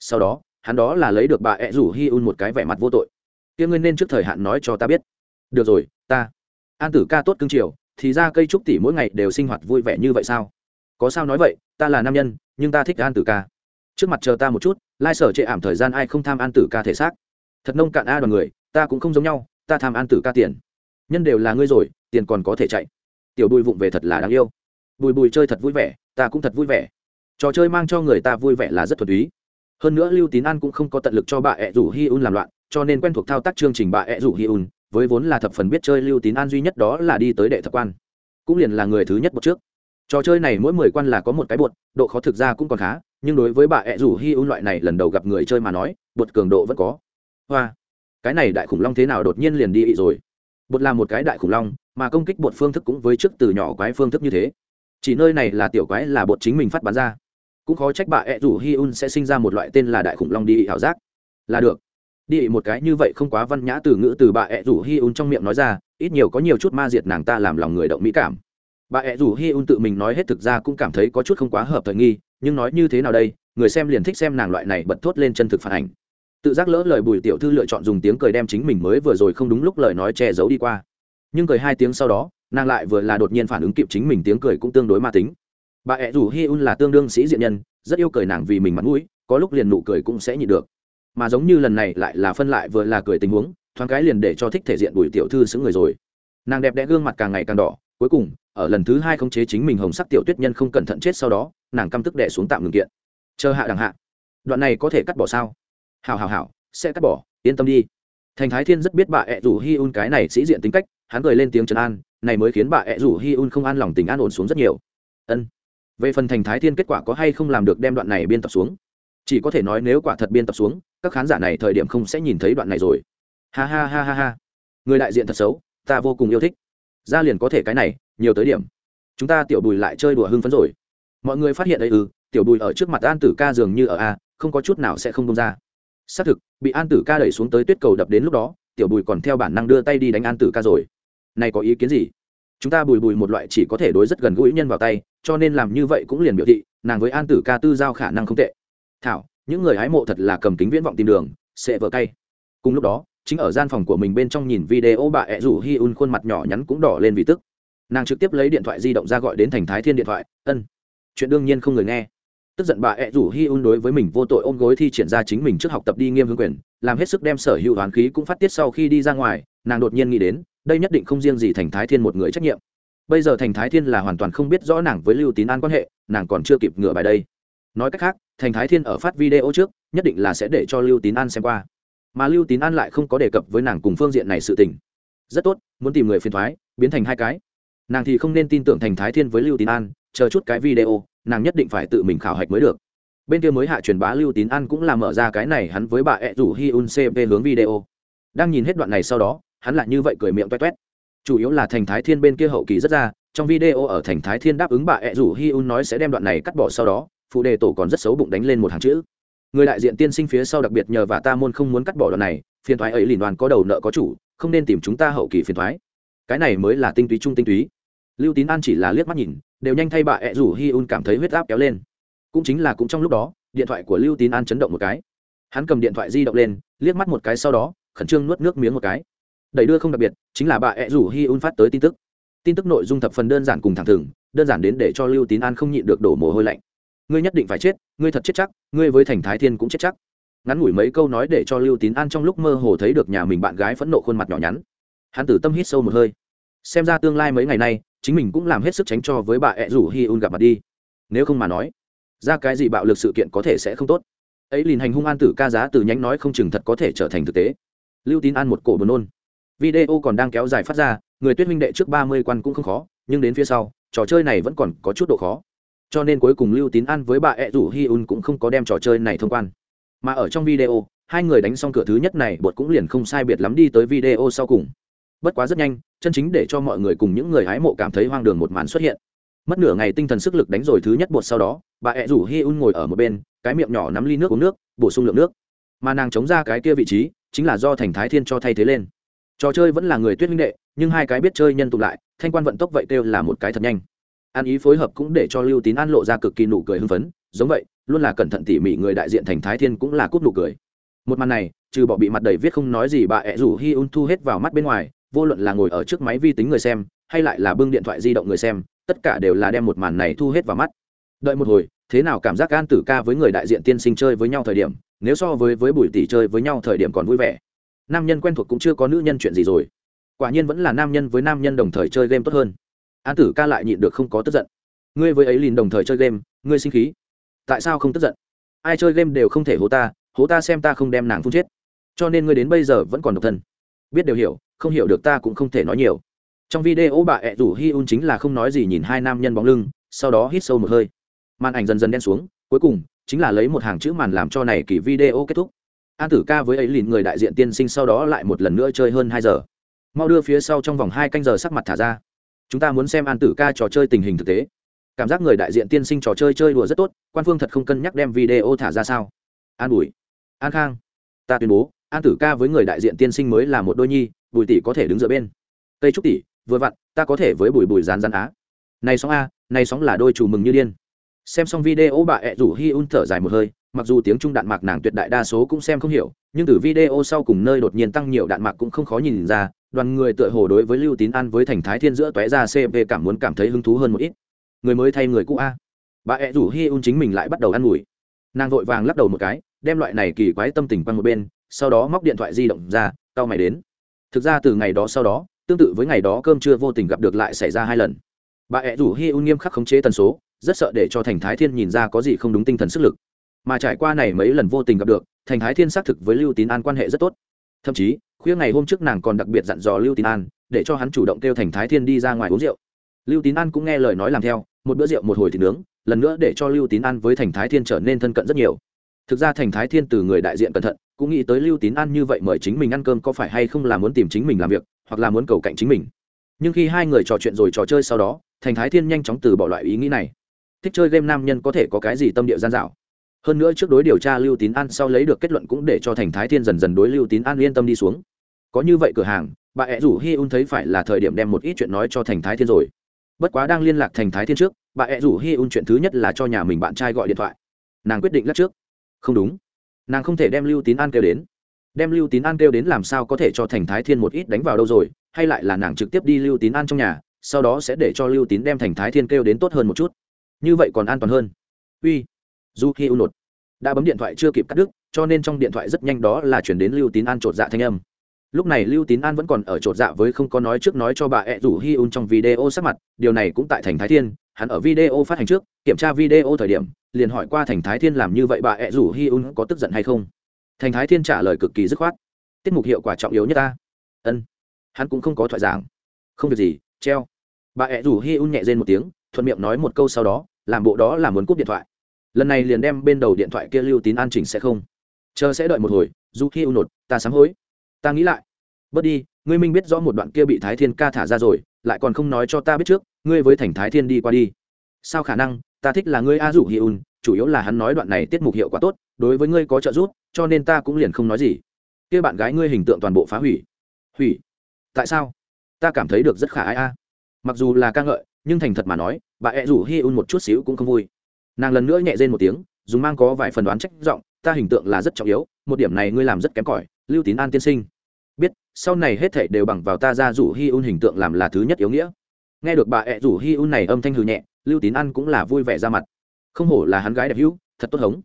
Sau đó, hắn đó là lấy được bà ẹ rủ hi un một cái vẻ mặt vô tội kia ngươi nên trước thời hạn nói cho ta biết. Được rồi, ta. An tử ca tốt cưng chiều, thì ra cây trúc tỷ mỗi ngày đều sinh hoạt vui vẻ như vậy sao? Có sao nói vậy, ta là nam nhân, nhưng ta thích an tử ca. Trước mặt chờ ta một chút, lai sở chệ ảm thời gian ai không tham an tử ca thể xác. Thật nông cạn a đoàn người, ta cũng không giống nhau, ta tham an tử ca tiền. Nhân đều là ngươi rồi, tiền còn có thể chạy. Tiểu bùi vụng về thật là đáng yêu. Bùi bùi chơi thật vui vẻ, ta cũng thật vui vẻ. Trò chơi mang cho người ta vui vẻ là rất thuần túy. Hơn nữa lưu tín an cũng không có tận lực cho bà ẹ rủ hi un làm loạn cho nên quen thuộc thao tác chương trình bà ẹ rủ hi un với vốn là thập phần biết chơi lưu tín an duy nhất đó là đi tới đệ thập quan. Cũng liền là người thứ nhất một trước. Trò chơi này mỗi mười quan là có một cái bột, độ khó thực ra cũng còn khá, nhưng đối với bà ẹ rủ hi un loại này lần đầu gặp người chơi mà nói, bột cường độ vẫn có. Hoa, cái này đại khủng long thế nào đột nhiên liền đi ị rồi? Bột là một cái đại khủng long, mà công kích bột phương thức cũng với trước từ nhỏ quái phương thức như thế. Chỉ nơi này là tiểu quái là bột chính mình phát bán ra. Cũng khó trách bà ẹ rủ hi un sẽ sinh ra một loại tên là đại khủng long đi ị ảo giác. Là được đi một cái như vậy không quá văn nhã từ ngữ từ bà ẹ rủ hi un trong miệng nói ra, ít nhiều có nhiều chút ma diệt nàng ta làm lòng người động mỹ cảm. Bà ẹ rủ hi un tự mình nói hết thực ra cũng cảm thấy có chút không quá hợp thời nghi, nhưng nói như thế nào đây, người xem liền thích xem nàng loại này bật thốt lên chân thực phản ảnh. Tự giác lỡ lời bùi tiểu thư lựa chọn dùng tiếng cười đem chính mình mới vừa rồi không đúng lúc lời nói che giấu đi qua. Nhưng cười hai tiếng sau đó, nàng lại vừa là đột nhiên phản ứng kịp chính mình tiếng cười cũng tương đối ma tính. Bà ẹ rủ hi un là tương đương sĩ diện nhân, rất yêu cười nàng vì mình mặt mũi, có lúc liền nụ cười cũng sẽ nhịn được mà giống như lần này lại là phân lại vừa là cười tình huống, thoáng cái liền để cho thích thể diện bùi tiểu thư xứng người rồi. Nàng đẹp đẽ gương mặt càng ngày càng đỏ, cuối cùng, ở lần thứ hai không chế chính mình hồng sắc tiểu tuyết nhân không cẩn thận chết sau đó, nàng căm tức đẻ xuống tạm ngừng kiện. Chờ hạ đằng hạ. Đoạn này có thể cắt bỏ sao? Hào hào hào sẽ cắt bỏ, yên tâm đi. Thành thái thiên rất biết bà ẹ rủ hi un cái này sĩ diện tính cách, hắn cười lên tiếng trấn an, này mới khiến bà ẹ rủ hi un không an lòng tình an ổn xuống rất nhiều. Ân. Về phần thành thái thiên kết quả có hay không làm được đem đoạn này biên tập xuống? Chỉ có thể nói nếu quả thật biên tập xuống, các khán giả này thời điểm không sẽ nhìn thấy đoạn này rồi. Ha ha ha ha ha. Người đại diện thật xấu, ta vô cùng yêu thích. Ra liền có thể cái này, nhiều tới điểm. Chúng ta tiểu bùi lại chơi đùa hưng phấn rồi. Mọi người phát hiện ấy ư ừ, tiểu bùi ở trước mặt an tử ca dường như ở a, không có chút nào sẽ không đông ra. Xác thực, bị an tử ca đẩy xuống tới tuyết cầu đập đến lúc đó, tiểu bùi còn theo bản năng đưa tay đi đánh an tử ca rồi. Này có ý kiến gì? Chúng ta bùi bùi một loại chỉ có thể đối rất gần gũi nhân vào tay, cho nên làm như vậy cũng liền biểu thị, nàng với an tử ca tư giao khả năng không tệ thảo, những người hái mộ thật là cầm kính viễn vọng tìm đường, sẽ vỡ cay. Cùng lúc đó, chính ở gian phòng của mình bên trong nhìn video bà ẹ rủ hi un khuôn mặt nhỏ nhắn cũng đỏ lên vì tức. Nàng trực tiếp lấy điện thoại di động ra gọi đến thành thái thiên điện thoại, ân, chuyện đương nhiên không người nghe. Tức giận bà ẹ rủ hi un đối với mình vô tội ôm gối thi triển ra chính mình trước học tập đi nghiêm hướng quyền, làm hết sức đem sở hữu hoán khí cũng phát tiết sau khi đi ra ngoài, nàng đột nhiên nghĩ đến, đây nhất định không riêng gì thành thái thiên một người trách nhiệm. Bây giờ thành thái thiên là hoàn toàn không biết rõ nàng với lưu tín an quan hệ, nàng còn chưa kịp ngựa bài đây. Nói cách khác thành thái thiên ở phát video trước, nhất định là sẽ để cho lưu tín an xem qua. Mà lưu tín an lại không có đề cập với nàng cùng phương diện này sự tình. Rất tốt, muốn tìm người phiền thoái, biến thành hai cái. Nàng thì không nên tin tưởng thành thái thiên với lưu tín an, chờ chút cái video, nàng nhất định phải tự mình khảo hạch mới được. Bên kia mới hạ truyền bá lưu tín an cũng là mở ra cái này hắn với bà ẹ rủ hi un cp hướng video. Đang nhìn hết đoạn này sau đó, hắn lại như vậy cười miệng toét toét chủ yếu là thành thái thiên bên kia hậu kỳ rất ra, trong video ở thành thái thiên đáp ứng bà ẹ rủ hi un nói sẽ đem đoạn này cắt bỏ sau đó phụ đề tổ còn rất xấu bụng đánh lên một hàng chữ. Người đại diện tiên sinh phía sau đặc biệt nhờ và ta môn không muốn cắt bỏ đoạn này, phiền thoái ấy liền đoàn có đầu nợ có chủ, không nên tìm chúng ta hậu kỳ phiền thoái. Cái này mới là tinh túy trung tinh túy. Lưu tín an chỉ là liếc mắt nhìn, đều nhanh thay bà ẹ rủ hi un cảm thấy huyết áp kéo lên. Cũng chính là cũng trong lúc đó, điện thoại của lưu tín an chấn động một cái. Hắn cầm điện thoại di động lên, liếc mắt một cái sau đó, khẩn trương nuốt nước miếng một cái. Đẩy đưa không đặc biệt, chính là bà ẹ rủ hi un phát tới tin tức. Tin tức nội dung thập phần đơn giản cùng thẳng thừng, đơn giản đến để cho lưu tín an không nhịn được đổ mồ hôi lạnh ngươi nhất định phải chết, ngươi thật chết chắc, ngươi với thành thái thiên cũng chết chắc. Ngắn ngủi mấy câu nói để cho lưu tín an trong lúc mơ hồ thấy được nhà mình bạn gái phẫn nộ khuôn mặt nhỏ nhắn. Hắn tử tâm hít sâu một hơi. Xem ra tương lai mấy ngày nay, chính mình cũng làm hết sức tránh cho với bà ẹ rủ hi un gặp mặt đi. Nếu không mà nói, ra cái gì bạo lực sự kiện có thể sẽ không tốt. Ấy liền hành hung an tử ca giá từ nhánh nói không chừng thật có thể trở thành thực tế. Lưu tín an một cổ buồn nôn. Video còn đang kéo dài phát ra, người tuyết minh đệ trước ba mươi quan cũng không khó, nhưng đến phía sau, trò chơi này vẫn còn có chút độ khó cho nên cuối cùng lưu tín an với bà ed rủ hi un cũng không có đem trò chơi này thông quan. Mà ở trong video, hai người đánh xong cửa thứ nhất này, bột cũng liền không sai biệt lắm đi tới video sau cùng. Bất quá rất nhanh, chân chính để cho mọi người cùng những người hái mộ cảm thấy hoang đường một màn xuất hiện. Mất nửa ngày tinh thần sức lực đánh rồi thứ nhất bột sau đó, bà ẹ rủ hi un ngồi ở một bên, cái miệng nhỏ nắm ly nước uống nước, bổ sung lượng nước. Mà nàng chống ra cái kia vị trí, chính là do thành thái thiên cho thay thế lên. Trò chơi vẫn là người tuyết minh đệ, nhưng hai cái biết chơi nhân tụ lại, thanh quan vận tốc vậy kêu là một cái thật nhanh an ý phối hợp cũng để cho lưu tín an lộ ra cực kỳ nụ cười hưng phấn, giống vậy, luôn là cẩn thận tỉ mỉ người đại diện thành thái thiên cũng là cúp nụ cười. Một màn này, trừ bỏ bị mặt đầy viết không nói gì bà ẹ rủ hi un thu hết vào mắt bên ngoài, vô luận là ngồi ở trước máy vi tính người xem, hay lại là bưng điện thoại di động người xem, tất cả đều là đem một màn này thu hết vào mắt. Đợi một hồi, thế nào cảm giác an tử ca với người đại diện tiên sinh chơi với nhau thời điểm, nếu so với với bùi tỷ chơi với nhau thời điểm còn vui vẻ. Nam nhân quen thuộc cũng chưa có nữ nhân chuyện gì rồi. Quả nhiên vẫn là nam nhân với nam nhân đồng thời chơi game tốt hơn an tử ca lại nhịn được không có tức giận. Ngươi với ấy liền đồng thời chơi game, ngươi sinh khí. Tại sao không tức giận? Ai chơi game đều không thể hố ta hố ta xem ta không đem nàng phun chết. Cho nên ngươi đến bây giờ vẫn còn độc thân. Biết đều hiểu, không hiểu được ta cũng không thể nói nhiều. Trong video bà ẹ rủ hi un chính là không nói gì nhìn hai nam nhân bóng lưng, sau đó hít sâu một hơi. Màn ảnh dần dần đen xuống, cuối cùng, chính là lấy một hàng chữ màn làm cho này kỳ video kết thúc. An tử ca với ấy lìn người đại diện tiên sinh sau đó lại một lần nữa chơi hơn hai giờ. Mau đưa phía sau trong vòng hai canh giờ sắc mặt thả ra chúng ta muốn xem an tử ca trò chơi tình hình thực tế. Cảm giác người đại diện tiên sinh trò chơi chơi đùa rất tốt, quan phương thật không cân nhắc đem video thả ra sao. An bùi, an khang, ta tuyên bố, an tử ca với người đại diện tiên sinh mới là một đôi nhi, bùi tỷ có thể đứng giữa bên. Tây trúc tỷ, vừa vặn, ta có thể với bùi bùi rán rán á. Này sóng a, này sóng là đôi chủ mừng như điên. Xem xong video bà ẹ rủ hi un thở dài một hơi, mặc dù tiếng trung đạn mạc nàng tuyệt đại đa số cũng xem không hiểu, nhưng từ video sau cùng nơi đột nhiên tăng nhiều đạn mạc cũng không khó nhìn ra đoàn người tựa hồ đối với lưu tín an với thành thái thiên giữa tóe ra cv cảm muốn cảm thấy hứng thú hơn một ít. Người mới thay người cũ a. Bà ẹ rủ hi un chính mình lại bắt đầu ăn mùi nàng vội vàng lắc đầu một cái, đem loại này kỳ quái tâm tình quanh một bên, sau đó móc điện thoại di động ra tao mày đến. Thực ra từ ngày đó sau đó, tương tự với ngày đó cơm trưa vô tình gặp được lại xảy ra hai lần. Bà ẹ rủ hi un nghiêm khắc khống chế tần số, rất sợ để cho thành thái thiên nhìn ra có gì không đúng tinh thần sức lực. Mà trải qua này mấy lần vô tình gặp được, thành thái thiên xác thực với lưu tín an quan hệ rất tốt. Thậm chí khuya ngày hôm trước nàng còn đặc biệt dặn dò lưu tín an, để cho hắn chủ động kêu thành thái thiên đi ra ngoài uống rượu. Lưu tín an cũng nghe lời nói làm theo, một bữa rượu một hồi thịt nướng, lần nữa để cho lưu tín an với thành thái thiên trở nên thân cận rất nhiều. Thực ra thành thái thiên từ người đại diện cẩn thận, cũng nghĩ tới lưu tín an như vậy mời chính mình ăn cơm có phải hay không là muốn tìm chính mình làm việc, hoặc là muốn cầu cạnh chính mình. Nhưng khi hai người trò chuyện rồi trò chơi sau đó, thành thái thiên nhanh chóng từ bỏ loại ý nghĩ này. Thích chơi game nam nhân có thể có cái gì tâm địa gian dạo hơn nữa trước đối điều tra lưu tín an sau lấy được kết luận cũng để cho thành thái thiên dần dần đối lưu tín an yên tâm đi xuống có như vậy cửa hàng, bà ẹ rủ hi un thấy phải là thời điểm đem một ít chuyện nói cho thành thái thiên rồi. Bất quá đang liên lạc thành thái thiên trước, bà ẹ rủ hi un chuyện thứ nhất là cho nhà mình bạn trai gọi điện thoại. Nàng quyết định lắc trước. Không đúng. Nàng không thể đem lưu tín an kêu đến. Đem lưu tín an kêu đến làm sao có thể cho thành thái thiên một ít đánh vào đâu rồi, hay lại là nàng trực tiếp đi lưu tín an trong nhà, sau đó sẽ để cho lưu tín đem thành thái thiên kêu đến tốt hơn một chút. Như vậy còn an toàn hơn. Uy. Du hi u nột. Đã bấm điện thoại chưa kịp cắt đứt, cho nên trong điện thoại rất nhanh đó là chuyển đến lưu tín an chột dạ thanh âm lúc này lưu tín an vẫn còn ở chột dạ với không có nói trước nói cho bà ẹ rủ hi un trong video sắc mặt, điều này cũng tại thành thái thiên, hắn ở video phát hành trước, kiểm tra video thời điểm, liền hỏi qua thành thái thiên làm như vậy bà ẹ rủ hi un có tức giận hay không. Thành thái thiên trả lời cực kỳ dứt khoát. Tiết mục hiệu quả trọng yếu nhất ta. Ân. Hắn cũng không có thoại giảng. Không việc gì, treo. Bà ẹ rủ hi un nhẹ dên một tiếng, thuận miệng nói một câu sau đó, làm bộ đó là muốn cúp điện thoại. Lần này liền đem bên đầu điện thoại kia lưu tín an chỉnh sẽ không. Chờ sẽ đợi một hồi, dù hi un nột, ta sám hối ta nghĩ lại. Bớt đi, ngươi minh biết rõ một đoạn kia bị thái thiên ca thả ra rồi, lại còn không nói cho ta biết trước, ngươi với thành thái thiên đi qua đi. Sao khả năng? Ta thích là ngươi a rủ hi un, chủ yếu là hắn nói đoạn này tiết mục hiệu quả tốt, đối với ngươi có trợ giúp, cho nên ta cũng liền không nói gì. Kia bạn gái ngươi hình tượng toàn bộ phá hủy. Hủy? Tại sao? Ta cảm thấy được rất khả ai a. Mặc dù là ca ngợi, nhưng thành thật mà nói, bà e ẹ rủ hi un một chút xíu cũng không vui. Nàng lần nữa nhẹ rên một tiếng, dùng mang có vài phần đoán trách giọng ta hình tượng là rất trọng yếu, một điểm này ngươi làm rất kém cỏi, lưu tín an tiên sinh. Biết, sau này hết thảy đều bằng vào ta ra rủ hi un hình tượng làm là thứ nhất yếu nghĩa. Nghe được bà ẹ rủ hi un này âm thanh hư nhẹ, lưu tín an cũng là vui vẻ ra mặt. Không hổ là hắn gái đẹp hữu, thật tốt hống.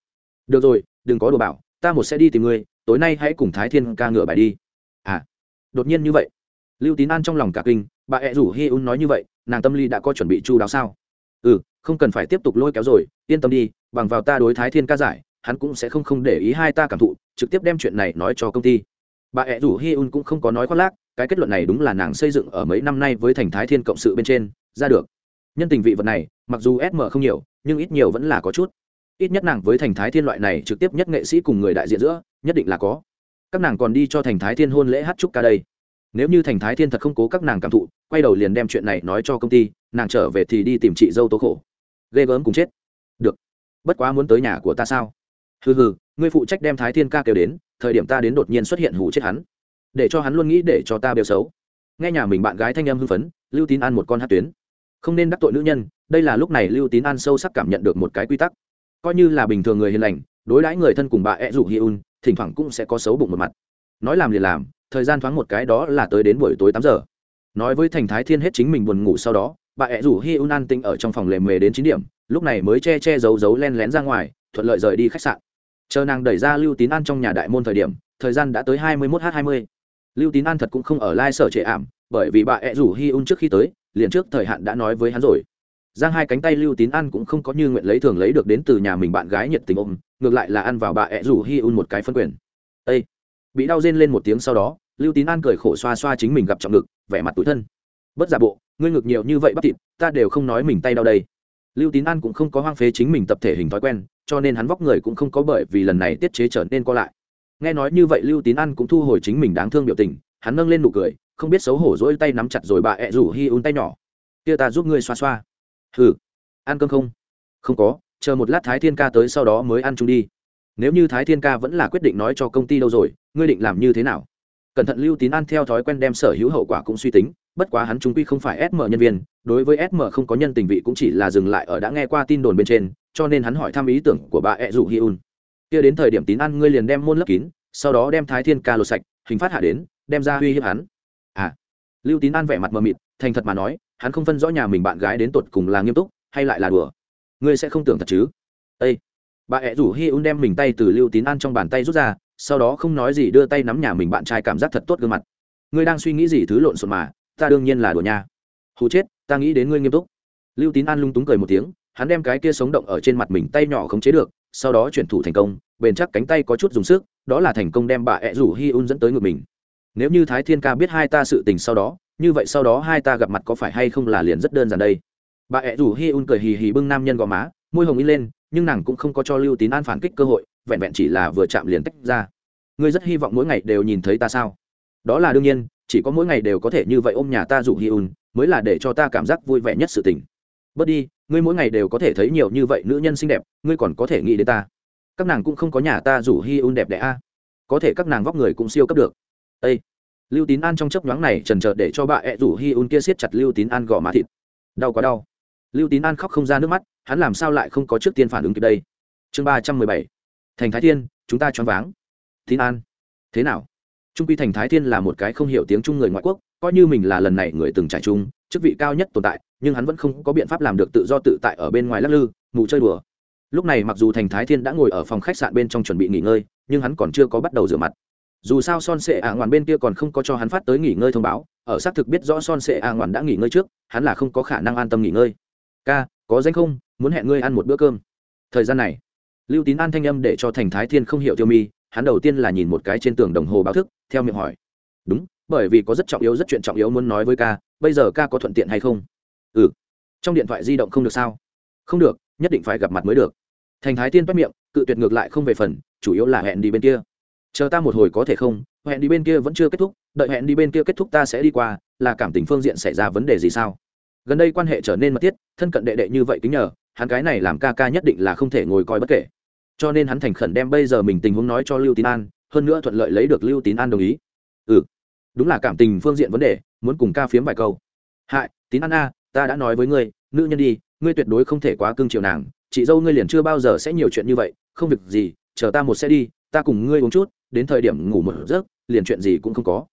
Được rồi, đừng có đồ bảo, ta một sẽ đi tìm ngươi, tối nay hãy cùng thái thiên ca ngựa bài đi. À đột nhiên như vậy, lưu tín an trong lòng cả kinh, bà ẹ rủ hi un nói như vậy, nàng tâm lý đã có chuẩn bị chu đáo sao? Ừ không cần phải tiếp tục lôi kéo rồi, yên tâm đi, bằng vào ta đối thái thiên ca giải hắn cũng sẽ không không để ý hai ta cảm thụ, trực tiếp đem chuyện này nói cho công ty. Bà ẹ rủ hi un cũng không có nói khoác lác, cái kết luận này đúng là nàng xây dựng ở mấy năm nay với thành thái thiên cộng sự bên trên, ra được. Nhân tình vị vật này, mặc dù sm không nhiều, nhưng ít nhiều vẫn là có chút. Ít nhất nàng với thành thái thiên loại này trực tiếp nhất nghệ sĩ cùng người đại diện giữa, nhất định là có. Các nàng còn đi cho thành thái thiên hôn lễ hát chúc ca đây. Nếu như thành thái thiên thật không cố các nàng cảm thụ, quay đầu liền đem chuyện này nói cho công ty, nàng trở về thì đi tìm chị dâu tố khổ. Ghê gớm cùng chết. Được. Bất quá muốn tới nhà của ta sao? Hừ hừ, ngươi phụ trách đem thái thiên ca kêu đến, thời điểm ta đến đột nhiên xuất hiện hủ chết hắn. Để cho hắn luôn nghĩ để cho ta bêu xấu. Nghe nhà mình bạn gái thanh em hưng phấn, lưu tín an một con hát tuyến. Không nên đắc tội nữ nhân, đây là lúc này lưu tín an sâu sắc cảm nhận được một cái quy tắc. Coi như là bình thường người hiền lành, đối đãi người thân cùng bà ed rủ hi un, thỉnh thoảng cũng sẽ có xấu bụng một mặt. Nói làm liền làm, thời gian thoáng một cái đó là tới đến buổi tối tám giờ. Nói với thành thái thiên hết chính mình buồn ngủ sau đó, bà ed rủ hi un an tinh ở trong phòng lề mề đến chín điểm, lúc này mới che che giấu giấu len lén ra ngoài, thuận lợi rời đi khách sạn chờ nàng đẩy ra lưu tín an trong nhà đại môn thời điểm, thời gian đã tới hai mươi mốt h hai mươi. Lưu tín an thật cũng không ở lai sở trệ ảm, bởi vì bà ẹ rủ hi un trước khi tới, liền trước thời hạn đã nói với hắn rồi. Giang hai cánh tay lưu tín an cũng không có như nguyện lấy thường lấy được đến từ nhà mình bạn gái nhiệt tình ôm, ngược lại là ăn vào bà ẹ rủ hi un một cái phân quyền. Ây bị đau rên lên một tiếng sau đó, lưu tín an cười khổ xoa xoa chính mình gặp trọng ngực vẻ mặt tủi thân. Bất giả bộ, ngươi ngực nhiều như vậy bắt thịt, ta đều không nói mình tay đau đây. Lưu tín an cũng không có hoang phế chính mình tập thể hình thói quen cho nên hắn vóc người cũng không có bởi vì lần này tiết chế trở nên co lại. Nghe nói như vậy lưu tín an cũng thu hồi chính mình đáng thương biểu tình, hắn nâng lên nụ cười, không biết xấu hổ dỗi tay nắm chặt rồi bà ẹ rủ hi un tay nhỏ. Kia ta giúp ngươi xoa xoa. Hừ. Ăn cơm không? Không có, chờ một lát thái thiên ca tới sau đó mới ăn chung đi. Nếu như thái thiên ca vẫn là quyết định nói cho công ty đâu rồi, ngươi định làm như thế nào? Cẩn thận lưu tín an theo thói quen đem sở hữu hậu quả cũng suy tính bất quá hắn chúng quy không phải sm nhân viên, đối với sm không có nhân tình vị cũng chỉ là dừng lại ở đã nghe qua tin đồn bên trên, cho nên hắn hỏi thăm ý tưởng của bà e ẹ rủ hi un. Kia đến thời điểm tín ăn ngươi liền đem môn lấp kín, sau đó đem thái thiên ca lột sạch, hình phát hạ đến, đem ra uy hiếp hắn. À. Lưu tín an vẻ mặt mờ mịt, thành thật mà nói, hắn không phân rõ nhà mình bạn gái đến tột cùng là nghiêm túc, hay lại là đùa. Ngươi sẽ không tưởng thật chứ? Ây bà e ẹ rủ hi un đem mình tay từ lưu tín an trong bàn tay rút ra, sau đó không nói gì đưa tay nắm nhà mình bạn trai cảm giác thật tốt gương mặt. Ngươi đang suy nghĩ gì thứ lộn xộn mà? Ta đương nhiên là đùa nha. Hù chết, ta nghĩ đến ngươi nghiêm túc. Lưu tín an lung túng cười một tiếng, hắn đem cái kia sống động ở trên mặt mình tay nhỏ khống chế được, sau đó chuyển thủ thành công, bền chắc cánh tay có chút dùng sức, đó là thành công đem bà ẹ rủ hi un dẫn tới ngực mình. Nếu như thái thiên ca biết hai ta sự tình sau đó, như vậy sau đó hai ta gặp mặt có phải hay không là liền rất đơn giản đây. Bà ẹ rủ hi un cười hì hì bưng nam nhân gò má, môi hồng in lên, nhưng nàng cũng không có cho lưu tín an phản kích cơ hội, vẹn vẹn chỉ là vừa chạm liền tách ra. Ngươi rất hy vọng mỗi ngày đều nhìn thấy ta sao? Đó là đương nhiên chỉ có mỗi ngày đều có thể như vậy ôm nhà ta rủ hi un, mới là để cho ta cảm giác vui vẻ nhất sự tình. Bớt đi, ngươi mỗi ngày đều có thể thấy nhiều như vậy nữ nhân xinh đẹp, ngươi còn có thể nghĩ đến ta. Các nàng cũng không có nhà ta rủ hi un đẹp đẽ a. Có thể các nàng vóc người cũng siêu cấp được. Â lưu tín an trong chấp nhoáng này trần trờ để cho bà ẹ rủ hi un kia siết chặt lưu tín an gò má thịt. Đau quá đau. Lưu tín an khóc không ra nước mắt, hắn làm sao lại không có trước tiên phản ứng kịp đây? Chương ba trăm mười bảy. Thành thái thiên, chúng ta choáng váng. Tín an, thế nào? Trung quy thành thái thiên là một cái không hiểu tiếng trung người ngoại quốc, coi như mình là lần này người từng trải chung, chức vị cao nhất tồn tại, nhưng hắn vẫn không có biện pháp làm được tự do tự tại ở bên ngoài lắc lư ngủ chơi đùa. Lúc này mặc dù thành thái thiên đã ngồi ở phòng khách sạn bên trong chuẩn bị nghỉ ngơi, nhưng hắn còn chưa có bắt đầu rửa mặt. Dù sao son sệ ạ ngoạn bên kia còn không có cho hắn phát tới nghỉ ngơi thông báo, ở xác thực biết rõ son sệ ạ ngoạn đã nghỉ ngơi trước, hắn là không có khả năng an tâm nghỉ ngơi. Ca, có danh không? Muốn hẹn ngươi ăn một bữa cơm. Thời gian này, lưu tín an thanh âm để cho thành thái thiên không hiểu tiêu mi hắn đầu tiên là nhìn một cái trên tường đồng hồ báo thức, theo miệng hỏi. Đúng, bởi vì có rất trọng yếu, rất chuyện trọng yếu muốn nói với ca, bây giờ ca có thuận tiện hay không? Ừ. Trong điện thoại di động không được sao? Không được, nhất định phải gặp mặt mới được. Thành thái tiên bắt miệng, cự tuyệt ngược lại không về phần, chủ yếu là hẹn đi bên kia. Chờ ta một hồi có thể không? Hẹn đi bên kia vẫn chưa kết thúc, đợi hẹn đi bên kia kết thúc ta sẽ đi qua, là cảm tình phương diện xảy ra vấn đề gì sao? Gần đây quan hệ trở nên mật thiết, thân cận đệ đệ như vậy kính nhờ, hắn cái này làm ca ca nhất định là không thể ngồi coi bất kể cho nên hắn thành khẩn đem bây giờ mình tình huống nói cho lưu tín an, hơn nữa thuận lợi lấy được lưu tín an đồng ý. Ừ đúng là cảm tình phương diện vấn đề, muốn cùng ca phiếm vài câu. Hại, tín an a, ta đã nói với ngươi, nữ nhân đi, ngươi tuyệt đối không thể quá cưng chiều nàng, chị dâu ngươi liền chưa bao giờ sẽ nhiều chuyện như vậy, không việc gì, chờ ta một xe đi, ta cùng ngươi uống chút, đến thời điểm ngủ một giấc, liền chuyện gì cũng không có.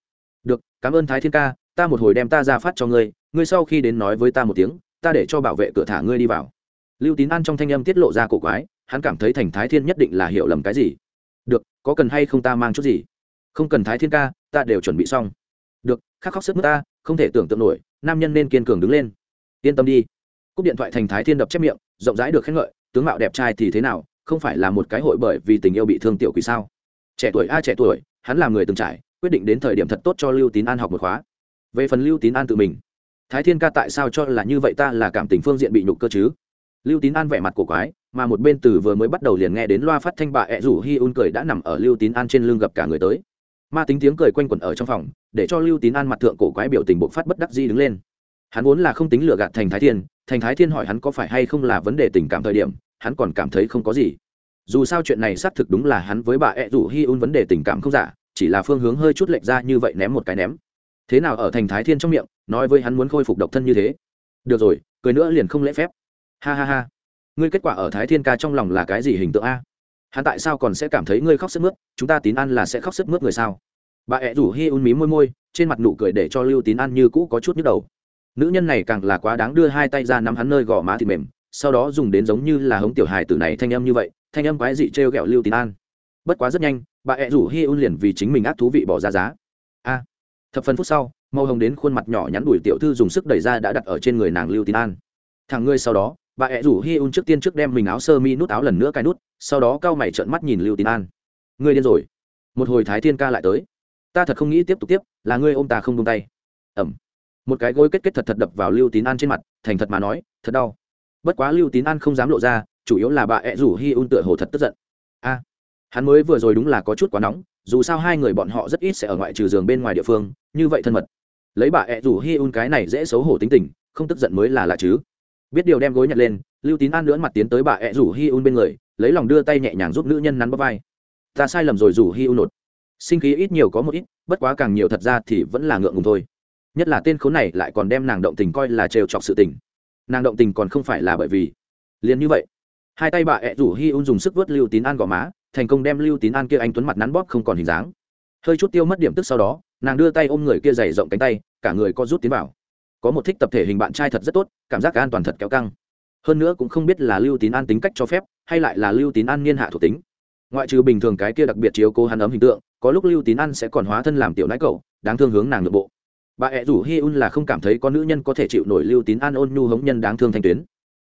Được, cảm ơn thái thiên ca, ta một hồi đem ta ra phát cho ngươi ngươi sau khi đến nói với ta một tiếng, ta để cho bảo vệ cửa thả ngươi đi vào. Lưu tín an trong thanh âm tiết lộ ra cổ quái hắn cảm thấy thành thái thiên nhất định là hiểu lầm cái gì. Được, có cần hay không ta mang chút gì? Không cần thái thiên ca, ta đều chuẩn bị xong. Được, khắc khóc sức mất ta, không thể tưởng tượng nổi, nam nhân nên kiên cường đứng lên. Yên tâm đi. Cúp điện thoại thành thái thiên đập chép miệng, rộng rãi được khen ngợi, tướng mạo đẹp trai thì thế nào, không phải là một cái hội bởi vì tình yêu bị thương tiểu quỷ sao? Trẻ tuổi a, trẻ tuổi, hắn là người từng trải, quyết định đến thời điểm thật tốt cho lưu tín an học một khóa. Về phần lưu tín an tự mình, thái thiên ca tại sao cho là như vậy ta là cảm tình phương diện bị nhục cơ chứ? Lưu tín an vẻ mặt của quái, mà một bên từ vừa mới bắt đầu liền nghe đến loa phát thanh bà ẹ rủ hi un cười đã nằm ở lưu tín an trên lưng gặp cả người tới. Ma tính tiếng cười quanh quẩn ở trong phòng, để cho lưu tín an mặt thượng cổ quái biểu tình bộc phát bất đắc di đứng lên. Hắn vốn là không tính lừa gạt thành thái thiên, thành thái thiên hỏi hắn có phải hay không là vấn đề tình cảm thời điểm, hắn còn cảm thấy không có gì. Dù sao chuyện này xác thực đúng là hắn với bà ẹ rủ hi un vấn đề tình cảm không giả, chỉ là phương hướng hơi chút lệch ra như vậy ném một cái ném. Thế nào ở thành thái thiên trong miệng, nói với hắn muốn khôi phục độc thân như thế? Được rồi, cười nữa liền không lễ phép ha ha ha. Ngươi kết quả ở thái thiên ca trong lòng là cái gì hình tượng a? Hắn tại sao còn sẽ cảm thấy ngươi khóc sức mướt? Chúng ta tín ăn là sẽ khóc sức mướt người sao? Bà ẹ rủ hi un mí môi môi, trên mặt nụ cười để cho lưu tín ăn như cũ có chút nhức đầu. Nữ nhân này càng là quá đáng đưa hai tay ra nắm hắn nơi gò má thịt mềm, sau đó dùng đến giống như là hống tiểu hài tử này thanh âm như vậy, thanh âm quái dị t r e o g ẹ o lưu tín an. Bất quá rất nhanh, bà ẹ rủ hi un liền vì chính mình ác thú vị bỏ ra giá. A. Thập phần phút sau, màu hồng đến khuôn mặt nhỏ nhắn đùi tiểu thư dùng sức đẩy ra đã đặt ở trên người nàng lưu tín an. Thằng ngươi sau đó bà ẹ rủ hi un trước tiên trước đem mình áo sơ mi nút áo lần nữa cái nút, sau đó cao mày trợn mắt nhìn lưu tín an. Ngươi điên rồi. Một hồi thái thiên ca lại tới. Ta thật không nghĩ tiếp tục tiếp, là ngươi ôm ta không tung tay. Ẩm. Một cái gối kết kết thật thật đập vào lưu tín an trên mặt, thành thật mà nói, thật đau. Bất quá lưu tín an không dám lộ ra, chủ yếu là bà ẹ rủ hi un tựa hồ thật tức giận. A. Hắn mới vừa rồi đúng là có chút quá nóng, dù sao hai người bọn họ rất ít sẽ ở ngoại trừ giường bên ngoài địa phương, như vậy thân mật. Lấy bà ẹ rủ hi un cái này dễ xấu hổ tính tình, không tức giận mới là lạ chứ biết điều đem gối nhặt lên, lưu tín an lưỡn mặt tiến tới bà ẹ rủ hi un bên người, lấy lòng đưa tay nhẹ nhàng giúp nữ nhân nắn bắp vai. Ta sai lầm rồi rủ hi un nột. Sinh khí ít nhiều có một ít, bất quá càng nhiều thật ra thì vẫn là ngượng ngùng thôi. Nhất là tên khốn này lại còn đem nàng động tình coi là trêu chọc sự tình. Nàng động tình còn không phải là bởi vì. Liền như vậy, hai tay bà ẹ rủ hi un dùng sức vớt lưu tín an gò má, thành công đem lưu tín an kia anh tuấn mặt nắn bóp không còn hình dáng. Hơi chút tiêu mất điểm tức sau đó, nàng đưa tay ôm người kia dày rộng cánh tay, cả người co rút tiến vào có một thích tập thể hình bạn trai thật rất tốt, cảm giác an toàn thật kéo căng. Hơn nữa cũng không biết là lưu tín an tính cách cho phép, hay lại là lưu tín an niên hạ thuộc tính. Ngoại trừ bình thường cái kia đặc biệt chiếu cố hắn ấm hình tượng, có lúc lưu tín an sẽ còn hóa thân làm tiểu nãi cậu, đáng thương hướng nàng nội bộ. Bà ẹ rủ hi un là không cảm thấy có nữ nhân có thể chịu nổi lưu tín an ôn nhu hống nhân đáng thương thanh tuyến.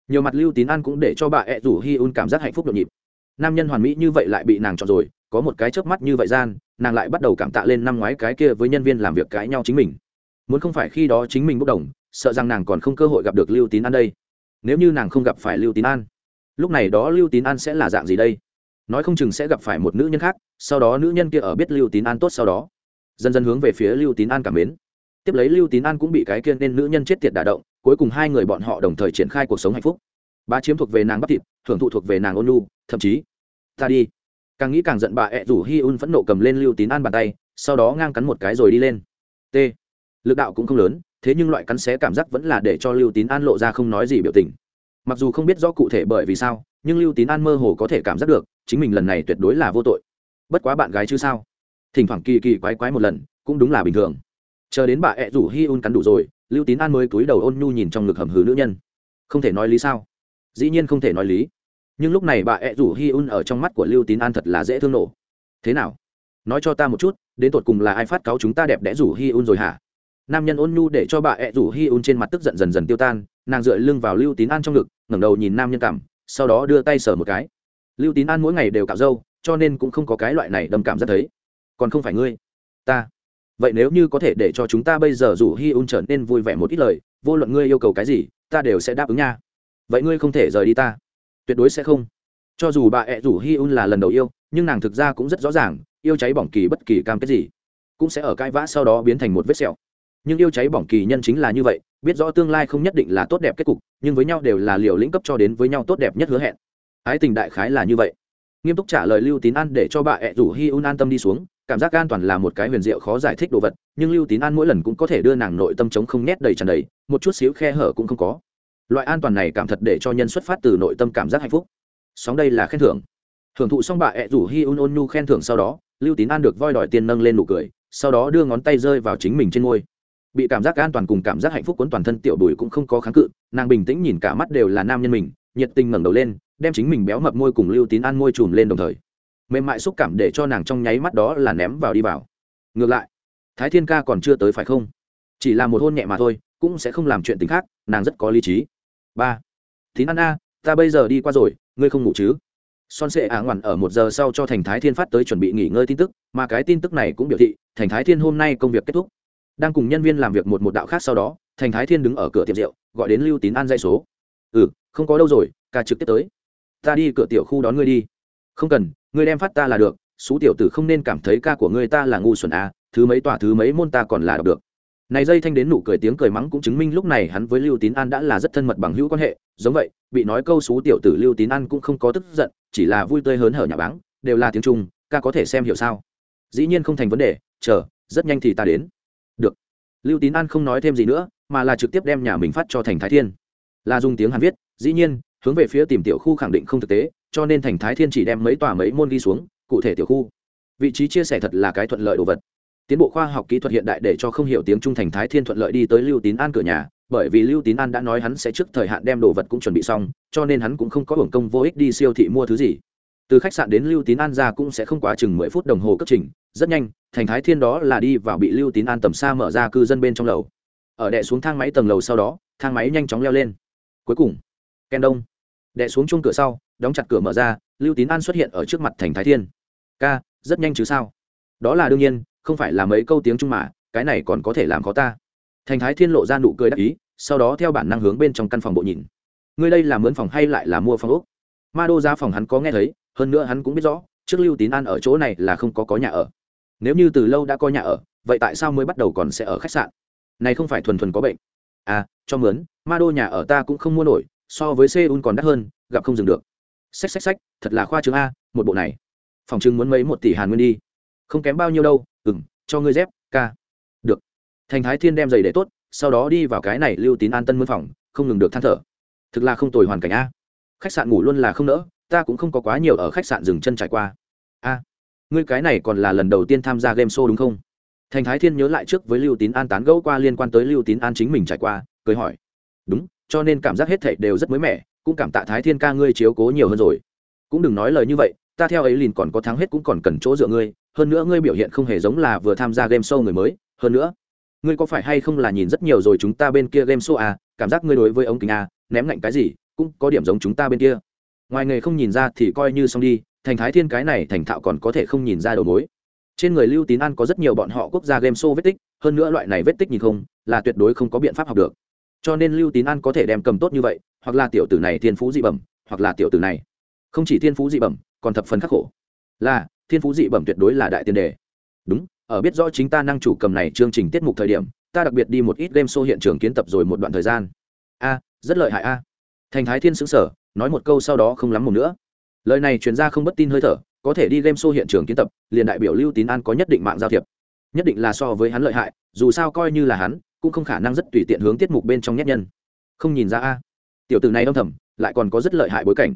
Nhiều mặt lưu tín an cũng để cho bà ẹ rủ hi un cảm giác hạnh phúc nhộn nhịp. Nam nhân hoàn mỹ như vậy lại bị nàng chọn rồi, có một cái chớp mắt như vậy gian, nàng lại bắt đầu cảm tạ lên năm ngoái cái kia với nhân viên làm việc cãi nhau chính mình muốn không phải khi đó chính mình bốc đồng, sợ rằng nàng còn không cơ hội gặp được lưu tín an đây. Nếu như nàng không gặp phải lưu tín an, lúc này đó lưu tín an sẽ là dạng gì đây? Nói không chừng sẽ gặp phải một nữ nhân khác, sau đó nữ nhân kia ở biết lưu tín an tốt sau đó. Dần dần hướng về phía lưu tín an cảm mến. Tiếp lấy lưu tín an cũng bị cái kia nên nữ nhân chết tiệt đả động, cuối cùng hai người bọn họ đồng thời triển khai cuộc sống hạnh phúc. Bà chiếm thuộc về nàng bắp thịt, thưởng thụ thuộc về nàng ôn lu thậm chí, ta đi. Càng nghĩ càng giận bà ẹ rủ hi un phẫn nộ cầm lên lưu tín an bàn tay, sau đó ngang cắn một cái rồi đi lên. T lực đạo cũng không lớn, thế nhưng loại cắn xé cảm giác vẫn là để cho lưu tín an lộ ra không nói gì biểu tình. Mặc dù không biết rõ cụ thể bởi vì sao, nhưng lưu tín an mơ hồ có thể cảm giác được, chính mình lần này tuyệt đối là vô tội. Bất quá bạn gái chứ sao? Thỉnh thoảng kỳ kỳ quái quái một lần, cũng đúng là bình thường. Chờ đến bà ẹ rủ hi un cắn đủ rồi, lưu tín an mới cúi đầu ôn nhu nhìn trong ngực hầm hứ nữ nhân. Không thể nói lý sao? Dĩ nhiên không thể nói lý. Nhưng lúc này bà ẹ rủ hi un ở trong mắt của lưu tín an thật là dễ thương nổ. Thế nào? Nói cho ta một chút, đến tột cùng là ai phát cáo chúng ta đẹp đẽ rủ hi un rồi hả? Nam nhân ôn nhu để cho bà ẹ rủ hi un trên mặt tức giận dần dần tiêu tan, nàng dựa lưng vào lưu tín an trong ngực, ngẩng đầu nhìn nam nhân cảm, sau đó đưa tay sờ một cái. Lưu tín an mỗi ngày đều cạo râu, cho nên cũng không có cái loại này đầm cảm rất thấy. Còn không phải ngươi, ta. Vậy nếu như có thể để cho chúng ta bây giờ rủ hi un trở nên vui vẻ một ít lời, vô luận ngươi yêu cầu cái gì, ta đều sẽ đáp ứng nha. Vậy ngươi không thể rời đi ta. Tuyệt đối sẽ không. Cho dù bà ẹ rủ hi un là lần đầu yêu, nhưng nàng thực ra cũng rất rõ ràng, yêu cháy bỏng kỳ bất kỳ cam kết gì, cũng sẽ ở cãi vã sau đó biến thành một vết sẹo nhưng yêu cháy bỏng kỳ nhân chính là như vậy, biết rõ tương lai không nhất định là tốt đẹp kết cục, nhưng với nhau đều là liều lĩnh cấp cho đến với nhau tốt đẹp nhất hứa hẹn. Ái tình đại khái là như vậy. Nghiêm túc trả lời lưu tín an để cho bà ẹ rủ hi un an tâm đi xuống, cảm giác an toàn là một cái huyền diệu khó giải thích đồ vật, nhưng lưu tín an mỗi lần cũng có thể đưa nàng nội tâm chống không nét đầy tràn đầy, một chút xíu khe hở cũng không có. Loại an toàn này cảm thật để cho nhân xuất phát từ nội tâm cảm giác hạnh phúc. Sóng đây là khen thưởng. Thưởng thụ xong bà ẹ rủ hi un ôn nhu khen thưởng sau đó, lưu tín an được voi đòi tiền nâng lên nụ cười, sau đó đưa ngón tay rơi vào chính mình trên ngôi bị cảm giác an toàn cùng cảm giác hạnh phúc cuốn toàn thân tiểu bùi cũng không có kháng cự, nàng bình tĩnh nhìn cả mắt đều là nam nhân mình, nhiệt tình ngẩng đầu lên, đem chính mình béo mập môi cùng lưu tín an môi chùm lên đồng thời. Mềm mại xúc cảm để cho nàng trong nháy mắt đó là ném vào đi vào. Ngược lại, thái thiên ca còn chưa tới phải không? Chỉ là một hôn nhẹ mà thôi, cũng sẽ không làm chuyện tình khác, nàng rất có lý trí. Ba, tín an a, ta bây giờ đi qua rồi, ngươi không ngủ chứ? Son sệ ả ngoằn ở một giờ sau cho thành thái thiên phát tới chuẩn bị nghỉ ngơi tin tức, mà cái tin tức này cũng biểu thị, thành thái thiên hôm nay công việc kết thúc đang cùng nhân viên làm việc một một đạo khác sau đó, thành thái thiên đứng ở cửa tiệm rượu, gọi đến lưu tín an dây số. Ừ không có đâu rồi, ca trực tiếp tới. Ta đi cửa tiểu khu đón ngươi đi. Không cần, ngươi đem phát ta là được số tiểu tử không nên cảm thấy ca của ngươi ta là ngu xuẩn à thứ mấy tòa thứ mấy môn ta còn là đọc được. Này dây thanh đến nụ cười tiếng cười mắng cũng chứng minh lúc này hắn với lưu tín an đã là rất thân mật bằng hữu quan hệ, giống vậy, bị nói câu xú tiểu tử lưu tín an cũng không có tức giận, chỉ là vui tươi hớn hở nhà báng, đều là tiếng trung, ca có thể xem hiểu sao? Dĩ nhiên không thành vấn đề, chờ, rất nhanh thì ta đến lưu tín an không nói thêm gì nữa, mà là trực tiếp đem nhà mình phát cho thành thái thiên. Là dùng tiếng hàn viết, dĩ nhiên, hướng về phía tìm tiểu khu khẳng định không thực tế, cho nên thành thái thiên chỉ đem mấy tòa mấy môn ghi xuống, cụ thể tiểu khu. Vị trí chia sẻ thật là cái thuận lợi đồ vật. Tiến bộ khoa học kỹ thuật hiện đại để cho không hiểu tiếng trung thành thái thiên thuận lợi đi tới lưu tín an cửa nhà, bởi vì lưu tín an đã nói hắn sẽ trước thời hạn đem đồ vật cũng chuẩn bị xong, cho nên hắn cũng không có hưởng công vô ích đi siêu thị mua thứ gì. Từ khách sạn đến lưu tín an ra cũng sẽ không quá chừng mười phút đồng hồ cấp trình, rất nhanh thành thái thiên đó là đi vào bị lưu tín an tầm xa mở ra cư dân bên trong lầu. Ở đệ xuống thang máy tầng lầu sau đó, thang máy nhanh chóng leo lên. Cuối cùng, ken đông. Đệ xuống chung cửa sau, đóng chặt cửa mở ra, lưu tín an xuất hiện ở trước mặt thành thái thiên. Ca, rất nhanh chứ sao? Đó là đương nhiên, không phải là mấy câu tiếng trung mà, cái này còn có thể làm khó ta. Thành thái thiên lộ ra nụ cười đắc ý, sau đó theo bản năng hướng bên trong căn phòng bộ nhìn. Ngươi đây là mướn phòng hay lại là mua phòng úc ma đô ra phòng hắn có nghe thấy, hơn nữa hắn cũng biết rõ, trước lưu tín an ở chỗ này là không có có nhà ở nếu như từ lâu đã có nhà ở, vậy tại sao mới bắt đầu còn sẽ ở khách sạn? Này không phải thuần thuần có bệnh. À cho mướn, ma đô nhà ở ta cũng không mua nổi, so với seoul còn đắt hơn, gặp không dừng được. Xách xách xách, thật là khoa trương a, một bộ này. Phòng chứng muốn mấy một tỷ hàn nguyên đi. Không kém bao nhiêu đâu ừng cho ngươi dép, ca. Được. Thành thái thiên đem giày để tốt, sau đó đi vào cái này lưu tín an tân mân phòng, không ngừng được than thở. Thực là không tồi hoàn cảnh a. Khách sạn ngủ luôn là không nỡ, ta cũng không có quá nhiều ở khách sạn dừng chân trải qua. A ngươi cái này còn là lần đầu tiên tham gia game show đúng không? Thành thái thiên nhớ lại trước với lưu tín an tán gẫu qua liên quan tới lưu tín an chính mình trải qua, cười hỏi. Đúng, cho nên cảm giác hết thảy đều rất mới mẻ, cũng cảm tạ thái thiên ca ngươi chiếu cố nhiều hơn rồi. Cũng đừng nói lời như vậy, ta theo ấy liền còn có thắng hết cũng còn cần chỗ dựa ngươi, hơn nữa ngươi biểu hiện không hề giống là vừa tham gia game show người mới, hơn nữa, ngươi có phải hay không là nhìn rất nhiều rồi chúng ta bên kia game show à cảm giác ngươi đối với ống kính à ném ngạnh cái gì, cũng có điểm giống chúng ta bên kia. Ngoài nghề không nhìn ra thì coi như xong đi thành thái thiên cái này thành thạo còn có thể không nhìn ra đầu mối. Trên người lưu tín an có rất nhiều bọn họ quốc gia game show vết tích, hơn nữa loại này vết tích nhìn không, là tuyệt đối không có biện pháp học được. Cho nên lưu tín an có thể đem cầm tốt như vậy, hoặc là tiểu tử này thiên phú dị bẩm, hoặc là tiểu tử này. Không chỉ thiên phú dị bẩm, còn thập phần khắc khổ. Là, thiên phú dị bẩm tuyệt đối là đại tiền đề. Đúng, ở biết rõ chính ta năng chủ cầm này chương trình tiết mục thời điểm, ta đặc biệt đi một ít game show hiện trường kiến tập rồi một đoạn thời gian. A, rất lợi hại a. Thành thái thiên xứng sở nói một câu sau đó không lắm một nữa lời này truyền gia không bất tin hơi thở, có thể đi game show hiện trường kiến tập, liền đại biểu lưu tín an có nhất định mạng giao thiệp. Nhất định là so với hắn lợi hại, dù sao coi như là hắn, cũng không khả năng rất tùy tiện hướng tiết mục bên trong nhất nhân. Không nhìn ra a. Tiểu tử này âm thầm, lại còn có rất lợi hại bối cảnh.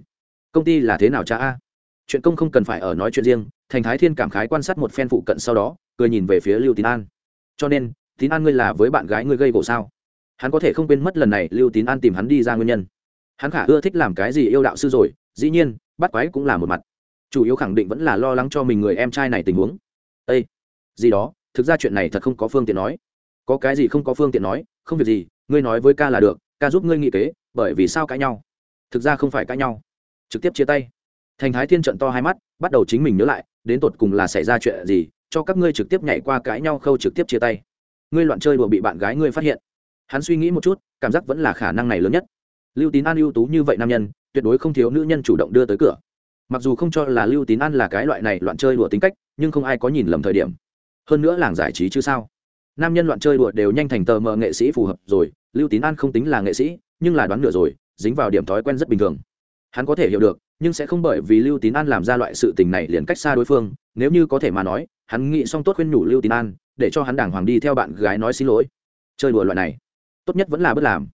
Công ty là thế nào cha a? Chuyện công không cần phải ở nói chuyện riêng, thành thái thiên cảm khái quan sát một phen phụ cận sau đó, cười nhìn về phía lưu tín an. Cho nên, tín an ngươi là với bạn gái ngươi gây gỗ sao? Hắn có thể không quên mất lần này lưu tín an tìm hắn đi ra nguyên nhân. Hắn khả ưa thích làm cái gì yêu đạo sư rồi, dĩ nhiên bắt quái cũng là một mặt. Chủ yếu khẳng định vẫn là lo lắng cho mình người em trai này tình huống. Â gì đó, thực ra chuyện này thật không có phương tiện nói. Có cái gì không có phương tiện nói, không việc gì, ngươi nói với ca là được, ca giúp ngươi nghị kế, bởi vì sao cãi nhau? Thực ra không phải cãi nhau. Trực tiếp chia tay. Thành thái thiên trận to hai mắt, bắt đầu chính mình nhớ lại, đến tột cùng là xảy ra chuyện gì, cho các ngươi trực tiếp nhảy qua cãi nhau khâu trực tiếp chia tay. Ngươi loạn chơi đùa bị bạn gái ngươi phát hiện. Hắn suy nghĩ một chút, cảm giác vẫn là khả năng này lớn nhất. Lưu tín an ưu tú như vậy nam nhân tuyệt đối không thiếu nữ nhân chủ động đưa tới cửa. Mặc dù không cho là lưu tín an là cái loại này loạn chơi đùa tính cách, nhưng không ai có nhìn lầm thời điểm. Hơn nữa làng giải trí chứ sao? Nam nhân loạn chơi đùa đều nhanh thành tờ mờ nghệ sĩ phù hợp rồi, lưu tín an không tính là nghệ sĩ, nhưng là đoán nửa rồi, dính vào điểm thói quen rất bình thường. Hắn có thể hiểu được, nhưng sẽ không bởi vì lưu tín an làm ra loại sự tình này liền cách xa đối phương, nếu như có thể mà nói, hắn nghĩ xong tốt khuyên nhủ lưu tín an, để cho hắn đàng hoàng đi theo bạn gái nói xin lỗi. Chơi đùa loại này, tốt nhất vẫn là bất làm.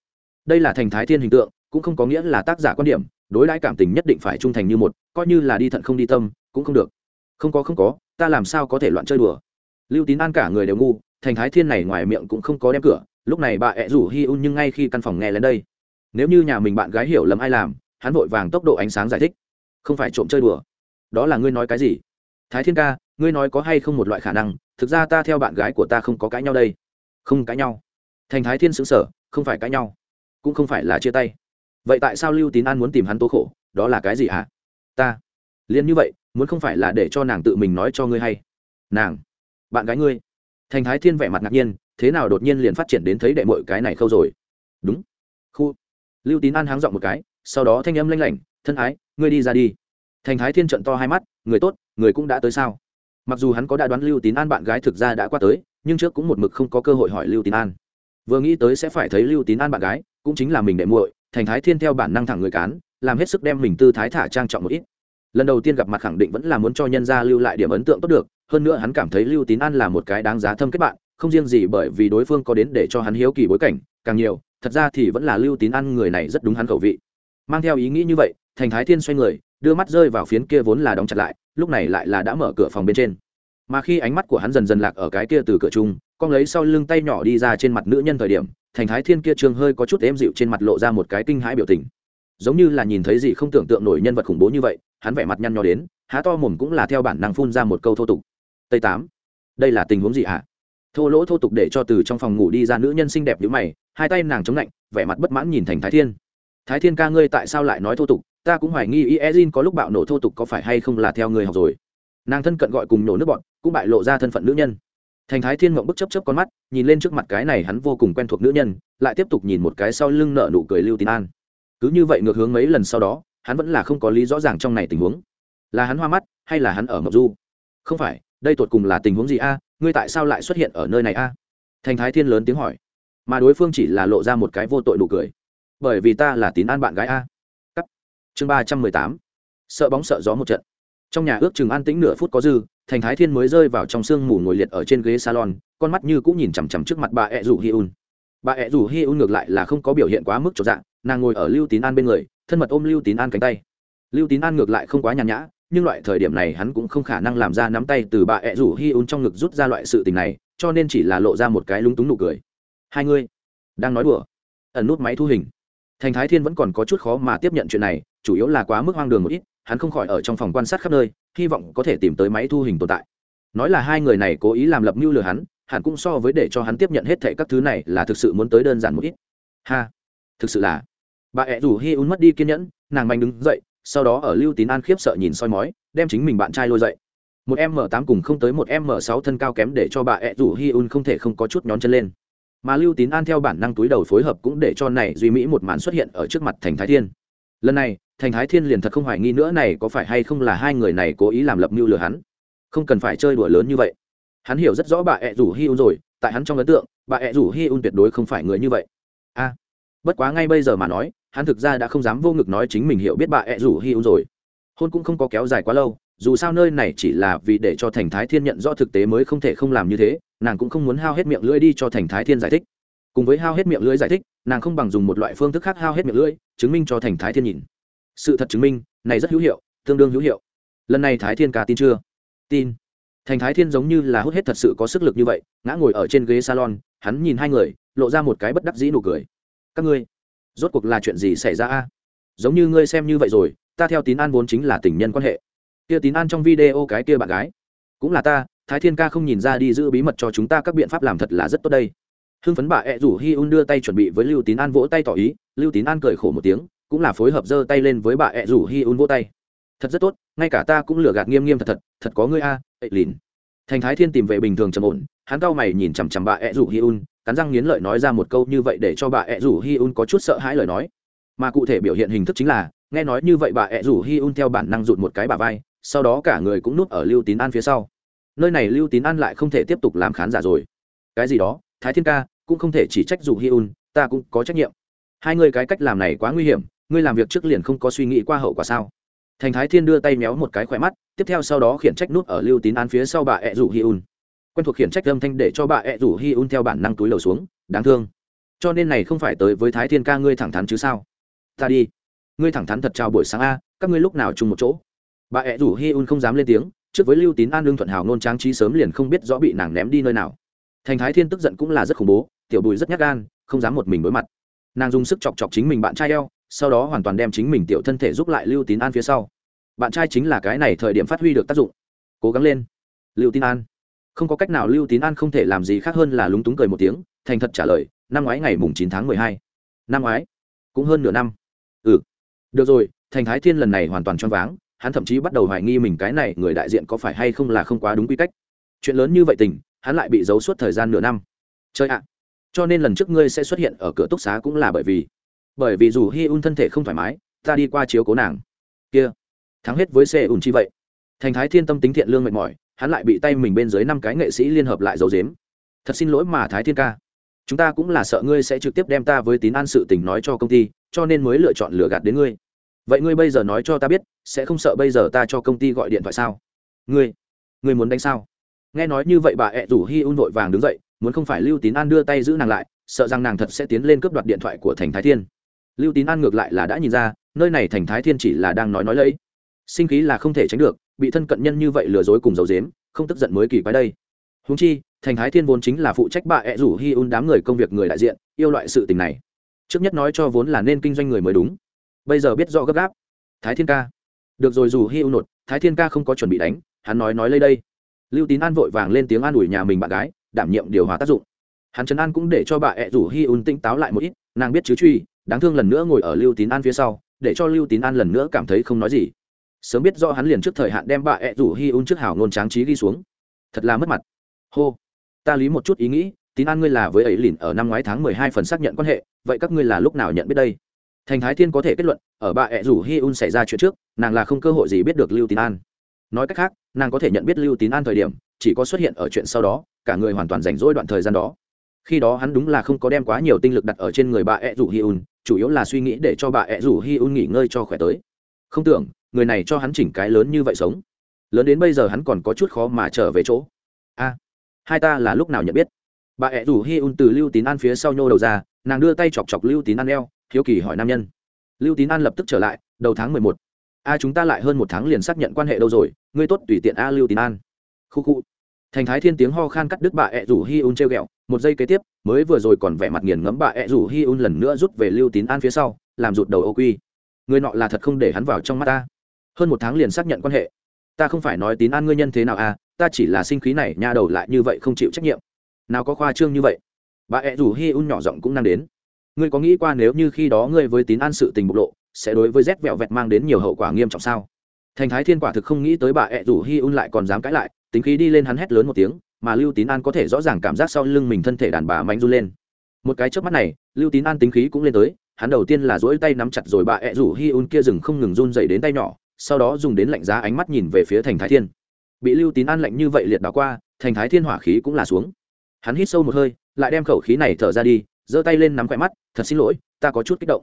Đây là thành thái thiên hình tượng, cũng không có nghĩa là tác giả quan điểm đối đãi cảm tình nhất định phải trung thành như một, coi như là đi thận không đi tâm, cũng không được. Không có không có, ta làm sao có thể loạn chơi đùa? Lưu tín an cả người đều ngu, thành thái thiên này ngoài miệng cũng không có đem cửa, lúc này bà ẹ rủ hi un nhưng ngay khi căn phòng nghe lên đây. Nếu như nhà mình bạn gái hiểu lầm ai làm, hắn vội vàng tốc độ ánh sáng giải thích. Không phải trộm chơi đùa. Đó là ngươi nói cái gì? Thái thiên ca, ngươi nói có hay không một loại khả năng, thực ra ta theo bạn gái của ta không có cãi nhau đây. Không cãi nhau. Thành thái thiên xứng sở không phải cãi nhau. Cũng không phải là chia tay vậy tại sao lưu tín an muốn tìm hắn tố khổ? Đó là cái gì hả? Ta. Liền như vậy, muốn không phải là để cho nàng tự mình nói cho ngươi hay? Nàng. Bạn gái ngươi. Thành thái thiên vẻ mặt ngạc nhiên, thế nào đột nhiên liền phát triển đến thấy đệ mội cái này khâu rồi? Đúng. Khu. Lưu tín an háng dọn một cái, sau đó thanh âm lanh lảnh, thân ái, ngươi đi ra đi. Thành thái thiên trận to hai mắt, người tốt, người cũng đã tới sao? Mặc dù hắn có đã đoán lưu tín an bạn gái thực ra đã qua tới, nhưng trước cũng một mực không có cơ hội hỏi lưu tín an. Vừa nghĩ tới sẽ phải thấy lưu tín an bạn gái, cũng chính là mình đệ muội thành thái thiên theo bản năng thẳng người cán, làm hết sức đem mình tư thái thả trang trọng một ít. Lần đầu tiên gặp mặt khẳng định vẫn là muốn cho nhân gia lưu lại điểm ấn tượng tốt được, hơn nữa hắn cảm thấy lưu tín an là một cái đáng giá thâm kết bạn, không riêng gì bởi vì đối phương có đến để cho hắn hiếu kỳ bối cảnh, càng nhiều, thật ra thì vẫn là lưu tín an người này rất đúng hắn khẩu vị. Mang theo ý nghĩ như vậy, thành thái thiên xoay người, đưa mắt rơi vào phiến kia vốn là đóng chặt lại, lúc này lại là đã mở cửa phòng bên trên. Mà khi ánh mắt của hắn dần dần lạc ở cái kia từ cửa chung con lấy sau lưng tay nhỏ đi ra trên mặt nữ nhân thời điểm, thành thái thiên kia trường hơi có chút êm dịu trên mặt lộ ra một cái kinh hãi biểu tình. Giống như là nhìn thấy gì không tưởng tượng nổi nhân vật khủng bố như vậy, hắn vẻ mặt nhăn nhó đến, há to mồm cũng là theo bản năng phun ra một câu thô tục. Tây tám, đây là tình huống gì hả? Thô lỗ thô tục để cho từ trong phòng ngủ đi ra nữ nhân xinh đẹp như mày, hai tay nàng chống lạnh, vẻ mặt bất mãn nhìn thành thái thiên. Thái thiên ca ngươi tại sao lại nói thô tục? Ta cũng hoài nghi iezin có lúc bạo nổ thô tục có phải hay không là theo người học rồi. Nàng thân cận gọi cùng nổ nước bọn, cũng bại lộ ra thân phận nữ nhân thành thái thiên mộng bức chấp chấp con mắt, nhìn lên trước mặt cái này hắn vô cùng quen thuộc nữ nhân, lại tiếp tục nhìn một cái sau lưng nợ nụ cười lưu tín an. Cứ như vậy ngược hướng mấy lần sau đó, hắn vẫn là không có lý rõ ràng trong này tình huống. Là hắn hoa mắt, hay là hắn ở mộng du? Không phải, đây tột cùng là tình huống gì a? Ngươi tại sao lại xuất hiện ở nơi này a? Thành thái thiên lớn tiếng hỏi. Mà đối phương chỉ là lộ ra một cái vô tội nụ cười. Bởi vì ta là tín an bạn gái a. Cắt. Chương ba trăm mười tám. Sợ bóng sợ gió một trận. Trong nhà ước chừng an tĩnh nửa phút có dư thành thái thiên mới rơi vào trong sương mù ngồi liệt ở trên ghế salon, con mắt như cũng nhìn chằm chằm trước mặt bà ẹ rủ hi un bà ẹ rủ hi un ngược lại là không có biểu hiện quá mức trọn dạng nàng ngồi ở lưu tín an bên người, thân mật ôm lưu tín an cánh tay. Lưu tín an ngược lại không quá nhàn nhã, nhưng loại thời điểm này hắn cũng không khả năng làm ra nắm tay từ bà ẹ rủ hi un trong ngực rút ra loại sự tình này, cho nên chỉ là lộ ra một cái lúng túng nụ cười. Hai ngươi, đang nói đùa? Ẩn nút máy thu hình. Thành thái thiên vẫn còn có chút khó mà tiếp nhận chuyện này, chủ yếu là quá mức hoang đường một ít hắn không khỏi ở trong phòng quan sát khắp nơi, hy vọng có thể tìm tới máy thu hình tồn tại. Nói là hai người này cố ý làm lập mưu lừa hắn, hẳn cũng so với để cho hắn tiếp nhận hết thệ các thứ này là thực sự muốn tới đơn giản một ít. Ha, thực sự là. Bà ẹ rủ hi un mất đi kiên nhẫn, nàng mạnh đứng dậy, sau đó ở lưu tín an khiếp sợ nhìn soi mói, đem chính mình bạn trai lôi dậy. Một m tám cùng không tới một m sáu thân cao kém để cho bà ẹ rủ hi un không thể không có chút nhón chân lên. Mà lưu tín an theo bản năng túi đầu phối hợp cũng để cho này duy mỹ một màn xuất hiện ở trước mặt thành thái thiên lần này, thành thái thiên liền thật không hoài nghi nữa này có phải hay không là hai người này cố ý làm lập mưu lừa hắn. Không cần phải chơi đùa lớn như vậy. Hắn hiểu rất rõ bà ẹ rủ hi un rồi, tại hắn trong ấn tượng, bà ẹ rủ hi un tuyệt đối không phải người như vậy. A, bất quá ngay bây giờ mà nói, hắn thực ra đã không dám vô ngực nói chính mình hiểu biết bà ẹ rủ hi un rồi. Hôn cũng không có kéo dài quá lâu, dù sao nơi này chỉ là vì để cho thành thái thiên nhận rõ thực tế mới không thể không làm như thế, nàng cũng không muốn hao hết miệng lưỡi đi cho thành thái thiên giải thích. Cùng với hao hết miệng lưỡi giải thích, nàng không bằng dùng một loại phương thức khác hao hết miệng lưỡi chứng minh cho thành thái thiên nhìn. Sự thật chứng minh, này rất hữu hiệu, tương đương hữu hiệu. Lần này thái thiên ca tin chưa? Tin. Thành thái thiên giống như là hút hết thật sự có sức lực như vậy, ngã ngồi ở trên ghế salon, hắn nhìn hai người, lộ ra một cái bất đắc dĩ nụ cười. Các ngươi, rốt cuộc là chuyện gì xảy ra a? Giống như ngươi xem như vậy rồi, ta theo tín an vốn chính là tình nhân quan hệ. Kia tín an trong video cái kia bạn gái. Cũng là ta, thái thiên ca không nhìn ra đi giữ bí mật cho chúng ta các biện pháp làm thật là rất tốt đây hưng phấn bà ẹ rủ hi un đưa tay chuẩn bị với lưu tín an vỗ tay tỏ ý, lưu tín an cười khổ một tiếng, cũng là phối hợp giơ tay lên với bà ẹ rủ hi un vỗ tay. Thật rất tốt, ngay cả ta cũng lừa gạt nghiêm nghiêm thật thật thật có ngươi a, ệ lìn. Thành thái thiên tìm về bình thường trầm ổn, hắn cau mày nhìn chằm chằm bà ẹ rủ hi un, cắn răng nghiến lợi nói ra một câu như vậy để cho bà ẹ rủ hi un có chút sợ hãi lời nói. Mà cụ thể biểu hiện hình thức chính là, nghe nói như vậy bà ẹ rủ hi un theo bản năng rụt một cái bà vai, sau đó cả người cũng núp ở lưu tín an phía sau. Nơi này lưu tín an lại không thể tiếp tục làm khán giả rồi. Cái gì đó, thái thiên ca cũng không thể chỉ trách dù hi un ta cũng có trách nhiệm. Hai người cái cách làm này quá nguy hiểm, ngươi làm việc trước liền không có suy nghĩ qua hậu quả sao? Thành thái thiên đưa tay méo một cái khỏe mắt, tiếp theo sau đó khiển trách nút ở lưu tín an phía sau bà ẹ rủ hi un quen thuộc khiển trách âm thanh để cho bà ẹ rủ hi un theo bản năng túi lầu xuống, đáng thương. Cho nên này không phải tới với thái thiên ca ngươi thẳng thắn chứ sao? Ta đi. Ngươi thẳng thắn thật chào buổi sáng a, các ngươi lúc nào chung một chỗ? Bà ẹ rủ hi un không dám lên tiếng, trước với lưu tín an lương thuận hào nôn tráng trí sớm liền không biết rõ bị nàng ném đi nơi nào thành thái thiên tức giận cũng là rất khủng bố, tiểu bùi rất nhát gan, không dám một mình đối mặt. Nàng dùng sức chọc chọc chính mình bạn trai eo, sau đó hoàn toàn đem chính mình tiểu thân thể giúp lại lưu tín an phía sau. Bạn trai chính là cái này thời điểm phát huy được tác dụng. Cố gắng lên. Lưu tín an. Không có cách nào, lưu tín an không thể làm gì khác hơn là lúng túng cười một tiếng, thành thật trả lời, năm ngoái ngày mùng chín tháng mười hai. Năm ngoái? Cũng hơn nửa năm. Ừ. Được rồi, thành thái thiên lần này hoàn toàn choáng váng, hắn thậm chí bắt đầu hoài nghi mình cái này người đại diện có phải hay không là không quá đúng quy cách. Chuyện lớn như vậy tình hắn lại bị giấu suốt thời gian nửa năm. Chơi ạ! Cho nên lần trước ngươi sẽ xuất hiện ở cửa túc xá cũng là bởi vì bởi vì dù hi un thân thể không thoải mái, ta đi qua chiếu cố nàng. Kia! Thắng hết với xe ùn chi vậy. Thành thái thiên tâm tính thiện lương mệt mỏi, hắn lại bị tay mình bên dưới năm cái nghệ sĩ liên hợp lại giấu dếm thật xin lỗi mà, thái thiên ca. Chúng ta cũng là sợ ngươi sẽ trực tiếp đem ta với tín an sự tình nói cho công ty, cho nên mới lựa chọn lừa gạt đến ngươi. Vậy ngươi bây giờ nói cho ta biết, sẽ không sợ bây giờ ta cho công ty gọi điện thoại sao? Ngươi! Ngươi muốn đánh sao? Nghe nói như vậy bà ẹ rủ hi un vội vàng đứng dậy, muốn không phải lưu tín an đưa tay giữ nàng lại, sợ rằng nàng thật sẽ tiến lên cướp đoạt điện thoại của thành thái thiên. Lưu tín an ngược lại là đã nhìn ra, nơi này thành thái thiên chỉ là đang nói nói lấy. Sinh khí là không thể tránh được, bị thân cận nhân như vậy lừa dối cùng dầu dếm không tức giận mới kỳ quái đây. Húng chi, thành thái thiên vốn chính là phụ trách bà ẹ rủ hi un đám người công việc người đại diện, yêu loại sự tình này. Trước nhất nói cho vốn là nên kinh doanh người mới đúng. Bây giờ biết rõ gấp gáp. Thái thiên ca. Được rồi, dù hi u nột, thái thiên ca không có chuẩn bị đánh, hắn nói nói lấy đây lưu tín an vội vàng lên tiếng an ủi nhà mình bạn gái, đảm nhiệm điều hòa tác dụng. Hắn trấn an cũng để cho bà ẹ rủ hi un tỉnh táo lại một ít, nàng biết chứ truy, đáng thương lần nữa ngồi ở lưu tín an phía sau, để cho lưu tín an lần nữa cảm thấy không nói gì. Sớm biết do hắn liền trước thời hạn đem bà ẹ rủ hi un trước hảo ngôn tráng trí ghi xuống. Thật là mất mặt. Hô. Ta lý một chút ý nghĩ, tín an ngươi là với ấy lìn ở năm ngoái tháng mười hai phần xác nhận quan hệ, vậy các ngươi là lúc nào nhận biết đây? Thành thái thiên có thể kết luận, ở bà ẹ rủ hi un xảy ra chuyện trước, nàng là không cơ hội gì biết được lưu tín an. Nói cách khác nàng có thể nhận biết lưu tín an thời điểm, chỉ có xuất hiện ở chuyện sau đó, cả người hoàn toàn rảnh rỗi đoạn thời gian đó. Khi đó hắn đúng là không có đem quá nhiều tinh lực đặt ở trên người bà ed rủ hi un chủ yếu là suy nghĩ để cho bà ed rủ hi un nghỉ ngơi cho khỏe tới. Không tưởng, người này cho hắn chỉnh cái lớn như vậy sống. Lớn đến bây giờ hắn còn có chút khó mà trở về chỗ. A, hai ta là lúc nào nhận biết? Bà ed rủ hi un từ lưu tín an phía sau nhô đầu ra, nàng đưa tay chọc chọc lưu tín an eo, hiếu kỳ hỏi nam nhân. Lưu tín an lập tức trở lại, đầu tháng mười một a chúng ta lại hơn một tháng liền xác nhận quan hệ đâu rồi, ngươi tốt tùy tiện a lưu tín an. Khu khu. Thành thái thiên tiếng ho khan cắt đứt bà ẹ rủ hi un treo ghẹo, một giây kế tiếp, mới vừa rồi còn vẻ mặt nghiền ngẫm bà ẹ rủ hi un lần nữa rút về lưu tín an phía sau, làm rụt đầu ô quy. Người nọ là thật không để hắn vào trong mắt ta. Hơn một tháng liền xác nhận quan hệ. Ta không phải nói tín an ngươi nhân thế nào à ta chỉ là sinh khí này nha đầu lại như vậy không chịu trách nhiệm. Nào có khoa trương như vậy. Bà ẹ rủ hi un nhỏ giọng cũng năng đến. Ngươi có nghĩ qua nếu như khi đó ngươi với tín an sự tình bộc lộ sẽ đối với rét vẹo vẹt mang đến nhiều hậu quả nghiêm trọng sao? Thành thái thiên quả thực không nghĩ tới bà ẹ rủ hi un lại còn dám cãi lại, tính khí đi lên hắn hét lớn một tiếng, mà lưu tín an có thể rõ ràng cảm giác sau lưng mình thân thể đàn bà mạnh run lên. Một cái trước mắt này, lưu tín an tính khí cũng lên tới, hắn đầu tiên là dỗi tay nắm chặt rồi bà ẹ rủ hi un kia rừng không ngừng run dậy đến tay nhỏ, sau đó dùng đến lạnh giá ánh mắt nhìn về phía thành thái thiên. Bị lưu tín an lạnh như vậy liệt đảo qua, thành thái thiên hỏa khí cũng là xuống. Hắn hít sâu một hơi, lại đem khẩu khí này thở ra đi, giơ tay lên nắm khoe mắt, thật xin lỗi, ta có chút kích động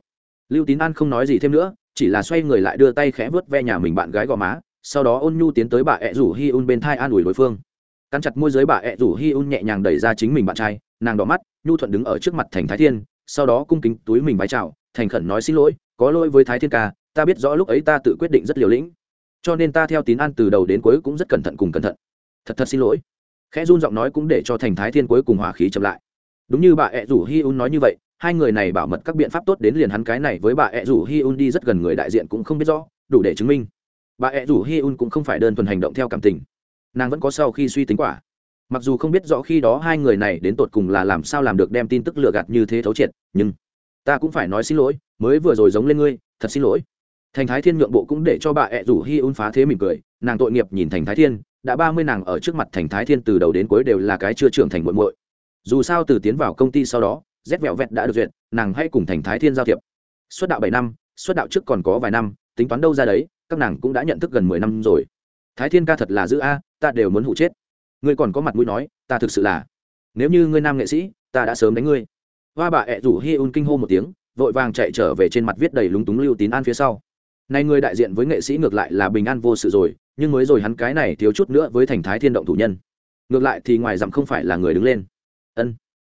lưu tín an không nói gì thêm nữa, chỉ là xoay người lại đưa tay khẽ vớt ve nhà mình bạn gái gò má, sau đó ôn nhu tiến tới bà ẹ rủ hi un bên thai an ủi đối phương. Cắn chặt môi giới bà ẹ rủ hi un nhẹ nhàng đẩy ra chính mình bạn trai, nàng đỏ mắt, nhu thuận đứng ở trước mặt thành thái thiên, sau đó cung kính túi mình vái chào, thành khẩn nói xin lỗi, có lỗi với thái thiên ca, ta biết rõ lúc ấy ta tự quyết định rất liều lĩnh. Cho nên ta theo tín an từ đầu đến cuối cũng rất cẩn thận cùng cẩn thận. Thật thật xin lỗi. Khẽ run giọng nói cũng để cho thành thái thiên cuối cùng hỏa khí chậm lại. Đúng như bà ẹ rủ hi un nói như vậy hai người này bảo mật các biện pháp tốt đến liền hắn cái này với bà ẹ rủ hi un đi rất gần người đại diện cũng không biết rõ, đủ để chứng minh. Bà ẹ rủ hi un cũng không phải đơn thuần hành động theo cảm tình. Nàng vẫn có sau khi suy tính quả. Mặc dù không biết rõ khi đó hai người này đến tột cùng là làm sao làm được đem tin tức lừa gạt như thế thấu triệt, nhưng ta cũng phải nói xin lỗi, mới vừa rồi giống lên ngươi, thật xin lỗi. Thành thái thiên nhượng bộ cũng để cho bà ẹ rủ hi un phá thế mỉm cười, nàng tội nghiệp nhìn thành thái thiên, đã ba mươi nàng ở trước mặt thành thái thiên từ đầu đến cuối đều là cái chưa trưởng thành muội muội. Dù sao từ tiến vào công ty sau đó rét vẹo vẹt đã được duyệt, nàng hãy cùng thành thái thiên giao thiệp. Xuất đạo bảy năm xuất đạo trước còn có vài năm, tính toán đâu ra đấy, các nàng cũng đã nhận thức gần mười năm rồi. Thái thiên ca thật là giữ a, ta đều muốn hụ chết. Ngươi còn có mặt mũi nói, ta thực sự là. Nếu như ngươi nam nghệ sĩ, ta đã sớm đánh ngươi. Hoa bà ẹ rủ hi un kinh hô một tiếng, vội vàng chạy trở về trên mặt viết đầy lúng túng lưu tín an phía sau. Nay người đại diện với nghệ sĩ ngược lại là bình an vô sự rồi, nhưng mới rồi hắn cái này thiếu chút nữa với thành thái thiên động thủ nhân. Ngược lại thì ngoài dặm không phải là người đứng lên. Ân.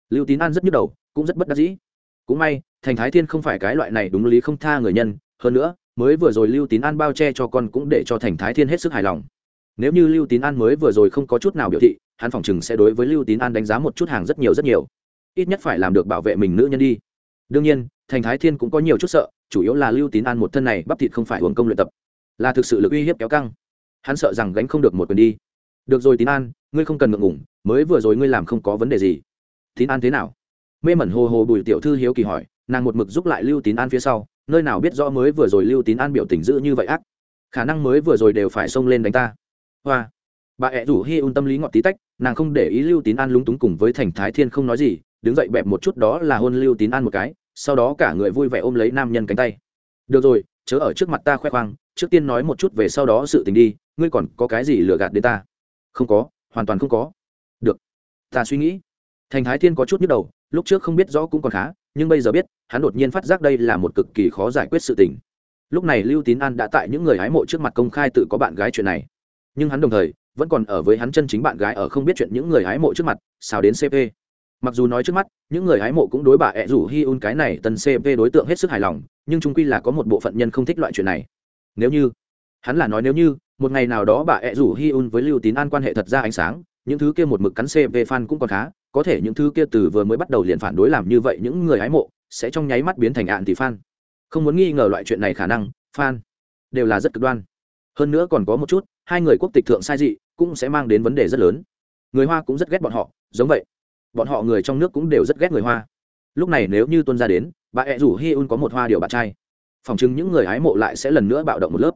Lưu tín an rất nhức đầu cũng rất bất đắc dĩ. Cũng may, thành thái thiên không phải cái loại này đúng lý không tha người nhân, hơn nữa, mới vừa rồi lưu tín an bao che cho con cũng để cho thành thái thiên hết sức hài lòng. Nếu như lưu tín an mới vừa rồi không có chút nào biểu thị, hắn phỏng chừng sẽ đối với lưu tín an đánh giá một chút hàng rất nhiều rất nhiều. Ít nhất phải làm được bảo vệ mình nữ nhân đi. Đương nhiên, thành thái thiên cũng có nhiều chút sợ, chủ yếu là lưu tín an một thân này bắp thịt không phải hưởng công luyện tập, là thực sự lực uy hiếp kéo căng. Hắn sợ rằng gánh không được một quyền đi. Được rồi tín an, ngươi không cần ngượng ngủng mới vừa rồi ngươi làm không có vấn đề gì. Tín an thế nào? Mê mẩn hồ hồ bùi tiểu thư hiếu kỳ hỏi, nàng một mực giúp lại lưu tín an phía sau, nơi nào biết rõ mới vừa rồi lưu tín an biểu tình dữ như vậy ác. Khả năng mới vừa rồi đều phải xông lên đánh ta. Hoa. Bà ẹ rủ hi un tâm lý ngọt tí tách, nàng không để ý lưu tín an lúng túng cùng với thành thái thiên không nói gì, đứng dậy bẹp một chút đó là hôn lưu tín an một cái, sau đó cả người vui vẻ ôm lấy nam nhân cánh tay. Được rồi, chớ ở trước mặt ta khoe khoang, trước tiên nói một chút về sau đó sự tình đi, ngươi còn có cái gì lừa gạt đến ta? Không có, hoàn toàn không có. Được, ta suy nghĩ thành thái thiên có chút nhức đầu, lúc trước không biết rõ cũng còn khá, nhưng bây giờ biết, hắn đột nhiên phát giác đây là một cực kỳ khó giải quyết sự tình. Lúc này lưu tín an đã tại những người hái mộ trước mặt công khai tự có bạn gái chuyện này. Nhưng hắn đồng thời, vẫn còn ở với hắn chân chính bạn gái ở không biết chuyện những người hái mộ trước mặt sao đến cp mặc dù nói trước mắt, những người hái mộ cũng đối bà ẹ rủ hi un cái này tân cp đối tượng hết sức hài lòng, nhưng trung quy là có một bộ phận nhân không thích loại chuyện này. Nếu như, hắn là nói nếu như, một ngày nào đó bà ẹ rủ hi un với lưu tín an quan hệ thật ra ánh sáng, những thứ kia một mực cắn cp fan cũng còn khá có thể những thứ kia từ vừa mới bắt đầu liền phản đối làm như vậy, những người hái mộ sẽ trong nháy mắt biến thành ạn thì fan không muốn nghi ngờ loại chuyện này khả năng fan đều là rất cực đoan. Hơn nữa còn có một chút, hai người quốc tịch thượng sai dị cũng sẽ mang đến vấn đề rất lớn. Người hoa cũng rất ghét bọn họ, giống vậy. Bọn họ người trong nước cũng đều rất ghét người hoa. Lúc này nếu như tuân ra đến, bà ẹ rủ hi un có một hoa điều bạn trai. Phòng chứng những người hái mộ lại sẽ lần nữa bạo động một lớp.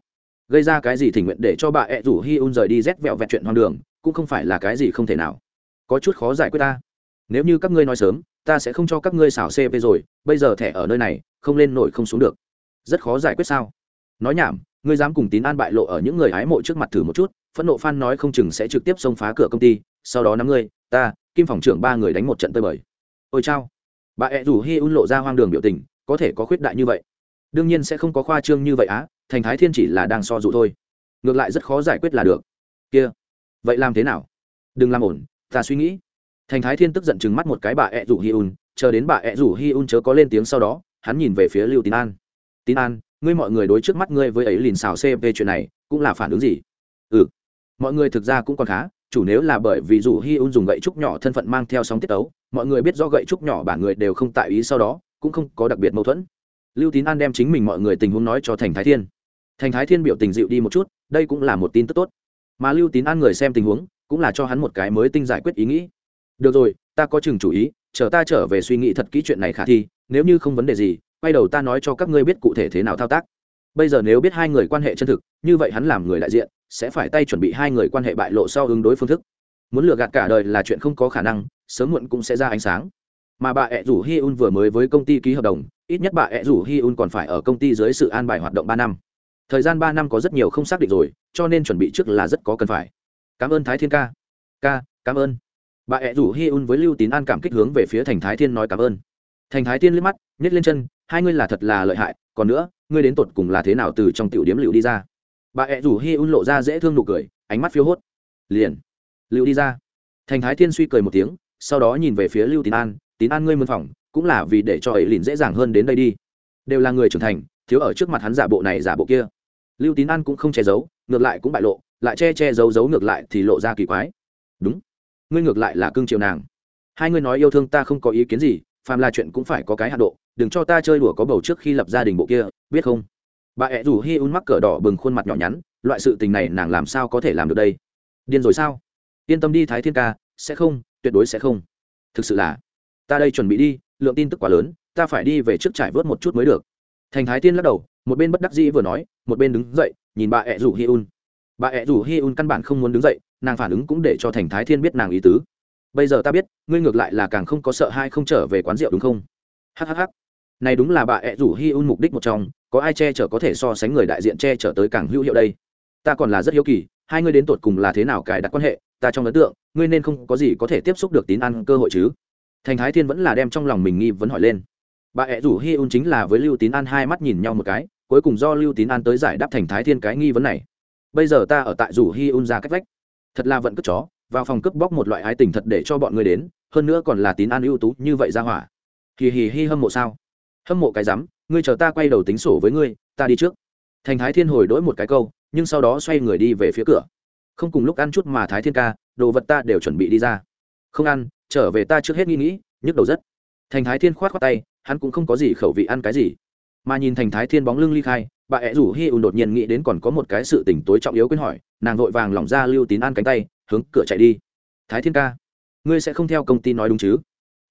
Gây ra cái gì thỉnh nguyện để cho bà ẹ rủ hi un rời đi rét vẹo vẹt chuyện hoang đường, cũng không phải là cái gì không thể nào. Có chút khó giải quyết ta nếu như các ngươi nói sớm, ta sẽ không cho các ngươi xảo cp rồi, bây giờ thẻ ở nơi này, không lên nổi không xuống được. Rất khó giải quyết sao? Nói nhảm, ngươi dám cùng tín an bại lộ ở những người hái mộ trước mặt thử một chút, phẫn nộ phan nói không chừng sẽ trực tiếp xông phá cửa công ty, sau đó nắm ngươi, ta, kim phòng trưởng ba người đánh một trận tơi bời. Ôi chao. Bà ẹ rủ hi un lộ ra hoang đường biểu tình, có thể có khuyết đại như vậy? Đương nhiên sẽ không có khoa trương như vậy á, thành thái thiên chỉ là đang so dụ thôi. Ngược lại rất khó giải quyết là được. Kia, vậy làm thế nào? Đừng làm ổn, ta suy nghĩ thành thái thiên tức giận chừng mắt một cái bà ẹ rủ hi un chờ đến bà ẹ rủ hi un chớ có lên tiếng sau đó, hắn nhìn về phía lưu tín an. Tín an, ngươi mọi người đối trước mắt ngươi với ấy lìn xào cp chuyện này, cũng là phản ứng gì? Ừ mọi người thực ra cũng còn khá, chủ nếu là bởi vì dù hi un dùng gậy trúc nhỏ thân phận mang theo sóng tiết ấu mọi người biết do gậy trúc nhỏ bản người đều không tại ý sau đó, cũng không có đặc biệt mâu thuẫn. Lưu tín an đem chính mình mọi người tình huống nói cho thành thái thiên. Thành thái thiên biểu tình dịu đi một chút, đây cũng là một tin tức tốt. Mà lưu tín an người xem tình huống, cũng là cho hắn một cái mới tinh giải quyết ý nghĩ được rồi, ta có chừng chủ ý, chờ ta trở về suy nghĩ thật kỹ chuyện này khả thi, nếu như không vấn đề gì, quay đầu ta nói cho các ngươi biết cụ thể thế nào thao tác. Bây giờ nếu biết hai người quan hệ chân thực, như vậy hắn làm người đại diện, sẽ phải tay chuẩn bị hai người quan hệ bại lộ sau ứng đối phương thức. Muốn lừa gạt cả đời là chuyện không có khả năng, sớm muộn cũng sẽ ra ánh sáng. Mà bà ẹ rủ hi un vừa mới với công ty ký hợp đồng, ít nhất bà ẹ rủ hi un còn phải ở công ty dưới sự an bài hoạt động ba năm. Thời gian ba năm có rất nhiều không xác định rồi, cho nên chuẩn bị trước là rất có cần phải. Cảm ơn thái thiên ca. Ca, cảm ơn bà ẹ rủ hi un với lưu tín an cảm kích hướng về phía thành thái thiên nói cảm ơn. Thành thái thiên liếc mắt nhét lên chân, hai ngươi là thật là lợi hại, còn nữa, ngươi đến tột cùng là thế nào từ trong tiểu điếm liệu đi ra? Bà ẹ rủ hi un lộ ra dễ thương nụ cười, ánh mắt phiếu hốt. Liền liệu đi ra. Thành thái thiên suy cười một tiếng, sau đó nhìn về phía lưu tín an tín an ngươi mân phòng, cũng là vì để cho ấy liền dễ dàng hơn đến đây đi. Đều là người trưởng thành, thiếu ở trước mặt hắn giả bộ này giả bộ kia. Lưu tín an cũng không che giấu, ngược lại cũng bại lộ, lại che che giấu giấu ngược lại thì lộ ra kỳ quái. Đúng ngươi ngược lại là cưng chiều nàng. Hai ngươi nói yêu thương ta không có ý kiến gì, phàm là chuyện cũng phải có cái hạ độ, đừng cho ta chơi đùa có bầu trước khi lập gia đình bộ kia, biết không? Bà ẹ rủ hi un mắc cỡ đỏ bừng khuôn mặt nhỏ nhắn, loại sự tình này nàng làm sao có thể làm được đây? Điên rồi sao? Yên tâm đi thái thiên ca, sẽ không, tuyệt đối sẽ không. Thực sự là, ta đây chuẩn bị đi, lượng tin tức quá lớn, ta phải đi về trước trải vớt một chút mới được. Thành thái tiên lắc đầu, một bên bất đắc dĩ vừa nói, một bên đứng dậy, nhìn bà ẹ rủ hi un bà ẹ rủ hi un căn bản không muốn đứng dậy, nàng phản ứng cũng để cho thành thái thiên biết nàng ý tứ. Bây giờ ta biết, ngươi ngược lại là càng không có sợ hai không trở về quán rượu đúng không? Hhh này đúng là bà ẹ rủ hi un mục đích một trong, có ai che chở có thể so sánh người đại diện che chở tới càng hữu hiệu đây? Ta còn là rất hiếu kỳ, hai ngươi đến tột cùng là thế nào cài đặt quan hệ, ta trong ấn tượng, ngươi nên không có gì có thể tiếp xúc được tín ăn cơ hội chứ? Thành thái thiên vẫn là đem trong lòng mình nghi vấn hỏi lên. Bà ẹ rủ hi un chính là với lưu tín an hai mắt nhìn nhau một cái, cuối cùng do lưu tín an tới giải đáp thành thái thiên cái nghi vấn này bây giờ ta ở tại rủ hi un ra cách vách. Thật là vận cất chó, vào phòng cướp bóc một loại ái tình thật để cho bọn người đến, hơn nữa còn là tín an ưu tú như vậy ra hỏa. Kỳ hì hi hâm mộ sao? Hâm mộ cái rắm, ngươi chờ ta quay đầu tính sổ với ngươi, ta đi trước. Thành thái thiên hồi đỗi một cái câu, nhưng sau đó xoay người đi về phía cửa. Không cùng lúc ăn chút mà thái thiên ca, đồ vật ta đều chuẩn bị đi ra. Không ăn, trở về ta trước hết nghĩ nghĩ, nhức đầu rất. Thành thái thiên khoát khoát tay, hắn cũng không có gì khẩu vị ăn cái gì. Mà nhìn thành thái thiên bóng lưng ly khai bà ẹ rủ hi ùn đột nhiên nghĩ đến còn có một cái sự tỉnh tối trọng yếu quên hỏi, nàng vội vàng lỏng ra lưu tín an cánh tay, hướng cửa chạy đi. Thái thiên ca, ngươi sẽ không theo công ty nói đúng chứ?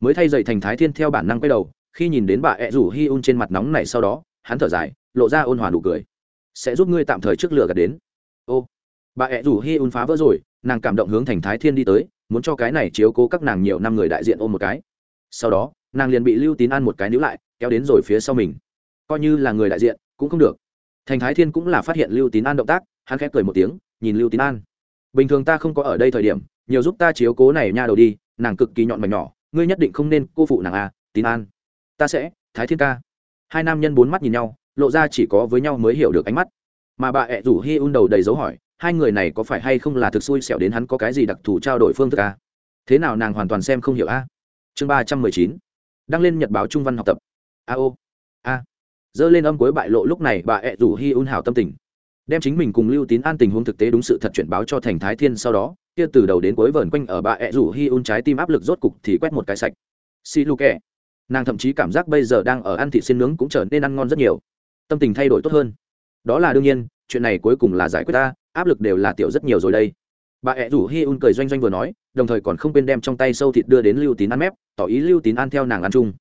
Mới thay dậy thành thái thiên theo bản năng quay đầu, khi nhìn đến bà ẹ rủ hi un trên mặt nóng này sau đó, hắn thở dài, lộ ra ôn hòa nụ cười. Sẽ giúp ngươi tạm thời trước lửa gạt đến. Ô, bà ẹ rủ hi un phá vỡ rồi, nàng cảm động hướng thành thái thiên đi tới, muốn cho cái này chiếu cố các nàng nhiều năm người đại diện ôm một cái. Sau đó, nàng liền bị lưu tín ăn một cái níu lại, kéo đến rồi phía sau mình. Coi như là người đại diện, cũng không được thành thái thiên cũng là phát hiện lưu tín an động tác, hắn khẽ cười một tiếng, nhìn lưu tín an. Bình thường ta không có ở đây thời điểm, nhiều giúp ta chiếu cố này nha đầu đi, nàng cực kỳ nhọn mạch nhỏ, ngươi nhất định không nên cô phụ nàng à tín an. Ta sẽ, thái thiên ca. Hai nam nhân bốn mắt nhìn nhau, lộ ra chỉ có với nhau mới hiểu được ánh mắt. Mà bà ẹ rủ hi un đầu đầy dấu hỏi, hai người này có phải hay không là thực xui xẻo đến hắn có cái gì đặc thù trao đổi phương thức à? thế nào nàng hoàn toàn xem không hiểu a à? chương ba trăm mười chín. Đăng lên nhật báo trung văn học tập. A ô dơ lên âm cuối bại lộ lúc này bà ẹ rủ hi un hào tâm tình. Đem chính mình cùng lưu tín an tình huống thực tế đúng sự thật chuyển báo cho thành thái thiên sau đó, kia từ đầu đến cuối vờn quanh ở bà ẹ rủ hi un trái tim áp lực rốt cục thì quét một cái sạch. Xì lu kẹ. Nàng thậm chí cảm giác bây giờ đang ở ăn thịt xin nướng cũng trở nên ăn ngon rất nhiều. Tâm tình thay đổi tốt hơn. Đó là đương nhiên, chuyện này cuối cùng là giải quyết ta, áp lực đều là tiểu rất nhiều rồi đây. Bà ẹ rủ hi un cười doanh doanh vừa nói, đồng thời còn không quên đem trong tay sâu thịt đưa đến lưu tín ăn mép, tỏ ý lưu tín ăn theo nàng ăn chung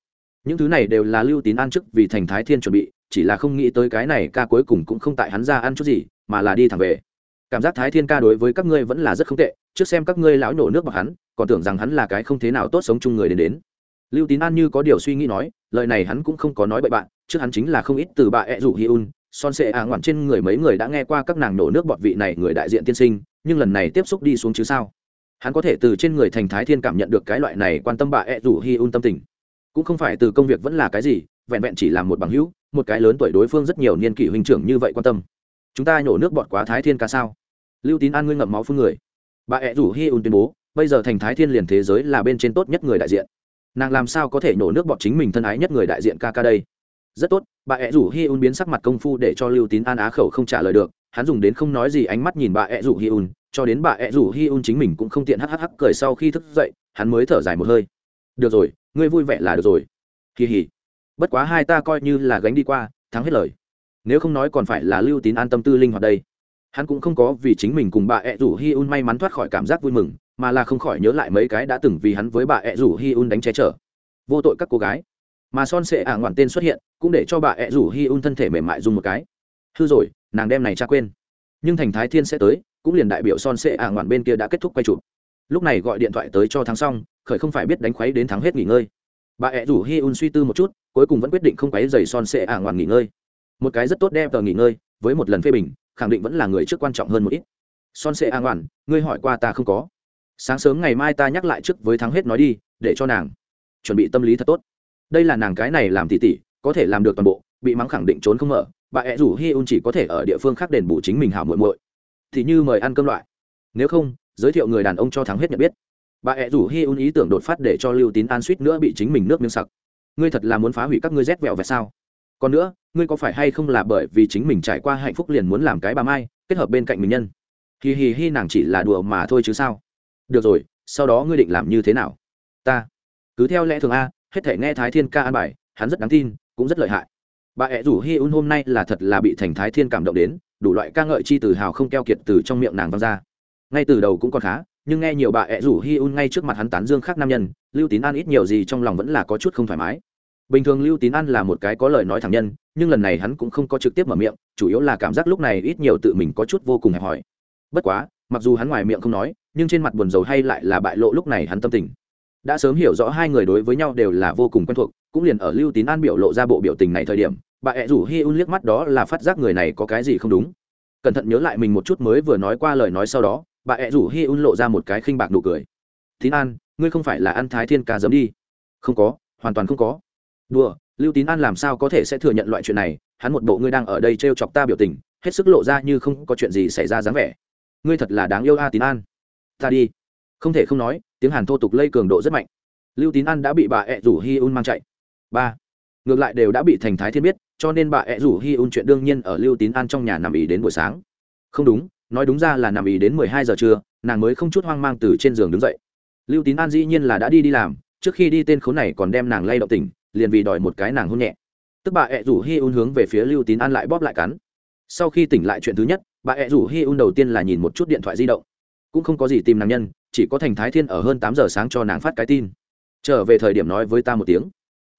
những thứ này đều là lưu tín ăn trước vì thành thái thiên chuẩn bị, chỉ là không nghĩ tới cái này ca cuối cùng cũng không tại hắn ra ăn chút gì, mà là đi thẳng về. Cảm giác thái thiên ca đối với các ngươi vẫn là rất không tệ, trước xem các ngươi lão nổ nước vào hắn, còn tưởng rằng hắn là cái không thế nào tốt sống chung người đến đến. Lưu tín an như có điều suy nghĩ nói, lời này hắn cũng không có nói bậy bạn, trước hắn chính là không ít từ bà ẹ rủ hi un son sệ à ngoạn trên người mấy người đã nghe qua các nàng nổ nước bọt vị này người đại diện tiên sinh, nhưng lần này tiếp xúc đi xuống chứ sao? Hắn có thể từ trên người thành thái thiên cảm nhận được cái loại này quan tâm bà ẹ rủ hi un tâm tình cũng không phải từ công việc vẫn là cái gì, vẹn vẹn chỉ là một bằng hữu, một cái lớn tuổi đối phương rất nhiều niên kỷ huynh trưởng như vậy quan tâm. Chúng ta nhổ nước bọt quá thái thiên ca sao? Lưu tín an ngươi ngậm máu phun người. Bà ẹ rủ hi un tuyên bố, bây giờ thành thái thiên liền thế giới là bên trên tốt nhất người đại diện. Nàng làm sao có thể nhổ nước bọt chính mình thân ái nhất người đại diện ca ca đây? Rất tốt, bà ẹ rủ hi un biến sắc mặt công phu để cho lưu tín an á khẩu không trả lời được, hắn dùng đến không nói gì ánh mắt nhìn bà ẹ rủ hi un, cho đến bà ẹ rủ hi un chính mình cũng không tiện hắc hắc cười sau khi thức dậy, hắn mới thở dài một hơi được rồi, ngươi vui vẻ là được rồi. Kỳ hỉ. Bất quá hai ta coi như là gánh đi qua, thắng hết lời. Nếu không nói còn phải là lưu tín an tâm tư linh hoạt đây. Hắn cũng không có vì chính mình cùng bà ẹ rủ hi un may mắn thoát khỏi cảm giác vui mừng, mà là không khỏi nhớ lại mấy cái đã từng vì hắn với bà ẹ rủ hi un đánh che chở. Vô tội các cô gái. Mà son sệ ả ngoạn tên xuất hiện, cũng để cho bà ẹ rủ hi un thân thể mềm mại dùng một cái. Hư rồi, nàng đem này cha quên. Nhưng thành thái thiên sẽ tới, cũng liền đại biểu son sệ ả ngoạn bên kia đã kết thúc quay chụp. Lúc này gọi điện thoại tới cho thắng xong khởi không phải biết đánh khuấy đến thắng hết nghỉ ngơi. Bà ẹ rủ hi un suy tư một chút cuối cùng vẫn quyết định không quấy giày son sệ ả ngoan nghỉ ngơi. Một cái rất tốt đem tờ nghỉ ngơi với một lần phê bình khẳng định vẫn là người trước quan trọng hơn một ít. Son sệ ả ngoan, ngươi hỏi qua ta không có. Sáng sớm ngày mai ta nhắc lại trước với thắng hết nói đi để cho nàng chuẩn bị tâm lý thật tốt. Đây là nàng cái này làm tỉ tỉ có thể làm được toàn bộ bị mắng khẳng định trốn không mở. Bà ẹ rủ hi un chỉ có thể ở địa phương khác đền bù chính mình hảo muội muội. Thì như mời ăn cơm loại. Nếu không giới thiệu người đàn ông cho thắng hết nhận biết bà ẹ rủ hi un ý tưởng đột phát để cho lưu tín an suýt nữa bị chính mình nước miếng sặc. Ngươi thật là muốn phá hủy các ngươi rét vẹo vẹt sao? Còn nữa, ngươi có phải hay không là bởi vì chính mình trải qua hạnh phúc liền muốn làm cái bà mai, kết hợp bên cạnh mình nhân? Hì hì hi, nàng chỉ là đùa mà thôi chứ sao? Được rồi, sau đó ngươi định làm như thế nào? Ta. Cứ theo lẽ thường a, hết thể nghe thái thiên ca an bài, hắn rất đáng tin, cũng rất lợi hại. Bà ẹ rủ hi un hôm nay là thật là bị thành thái thiên cảm động đến, đủ loại ca ngợi chi từ hào không keo kiệt từ trong miệng nàng văng ra. Ngay từ đầu cũng còn khá nhưng nghe nhiều bà ẹ rủ hi un ngay trước mặt hắn tán dương khác nam nhân, lưu tín an ít nhiều gì trong lòng vẫn là có chút không thoải mái. Bình thường lưu tín an là một cái có lời nói thẳng nhân, nhưng lần này hắn cũng không có trực tiếp mở miệng, chủ yếu là cảm giác lúc này ít nhiều tự mình có chút vô cùng hẹp hòi. Bất quá, mặc dù hắn ngoài miệng không nói, nhưng trên mặt buồn rầu hay lại là bại lộ lúc này hắn tâm tình. Đã sớm hiểu rõ hai người đối với nhau đều là vô cùng quen thuộc, cũng liền ở lưu tín an biểu lộ ra bộ biểu tình này thời điểm, bà ẹ rủ hi un liếc mắt đó là phát giác người này có cái gì không đúng. Cẩn thận nhớ lại mình một chút mới vừa nói qua lời nói sau đó bà ẹ rủ hi un lộ ra một cái khinh bạc nụ cười. Tín an, ngươi không phải là ăn thái thiên ca giấm đi. Không có, hoàn toàn không có. Đùa, lưu tín an làm sao có thể sẽ thừa nhận loại chuyện này? Hắn một bộ ngươi đang ở đây t r e o chọc ta biểu tình, hết sức lộ ra như không có chuyện gì xảy ra dáng vẻ. Ngươi thật là đáng yêu a, tín an. Ta đi. Không thể không nói, tiếng hàn thô tục lây cường độ rất mạnh. Lưu tín an đã bị bà ẹ rủ hi un mang chạy. Ba. Ngược lại đều đã bị thành thái thiên biết, cho nên bà ẹ rủ hi un chuyện đương nhiên ở lưu tín an trong nhà nằm ý đến buổi sáng. Không đúng nói đúng ra là nằm ý đến mười hai giờ trưa, nàng mới không chút hoang mang từ trên giường đứng dậy. Lưu tín an dĩ nhiên là đã đi đi làm, trước khi đi tên khốn này còn đem nàng lay động tỉnh, liền vì đòi một cái nàng hôn nhẹ. Tức bà ẹ rủ hi un hướng về phía lưu tín an lại bóp lại cắn. Sau khi tỉnh lại chuyện thứ nhất, bà ẹ rủ hi un đầu tiên là nhìn một chút điện thoại di động. Cũng không có gì tìm nàng nhân, chỉ có thành thái thiên ở hơn tám giờ sáng cho nàng phát cái tin. Trở về thời điểm nói với ta một tiếng.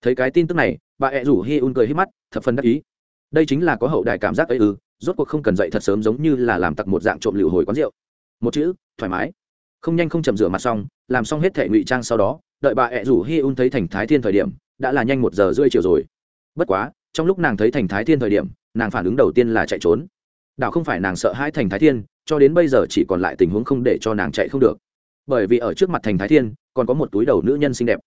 Thấy cái tin tức này, bà ẹ rủ hi un cười hít mắt, thập phần đắc ý đây chính là có hậu đài cảm giác ấy ư, rốt cuộc không cần dậy thật sớm giống như là làm tặc một dạng trộm lựu hồi quán rượu. Một chữ, thoải mái. Không nhanh không chậm rửa mặt xong, làm xong hết thể ngụy trang sau đó, đợi bà ẹ rủ hi un thấy thành thái thiên thời điểm, đã là nhanh một giờ rưỡi chiều rồi. Bất quá, trong lúc nàng thấy thành thái thiên thời điểm, nàng phản ứng đầu tiên là chạy trốn. Đảo không phải nàng sợ hai thành thái thiên, cho đến bây giờ chỉ còn lại tình huống không để cho nàng chạy không được. Bởi vì ở trước mặt thành thái thiên, còn có một túi đầu nữ nhân xinh đẹp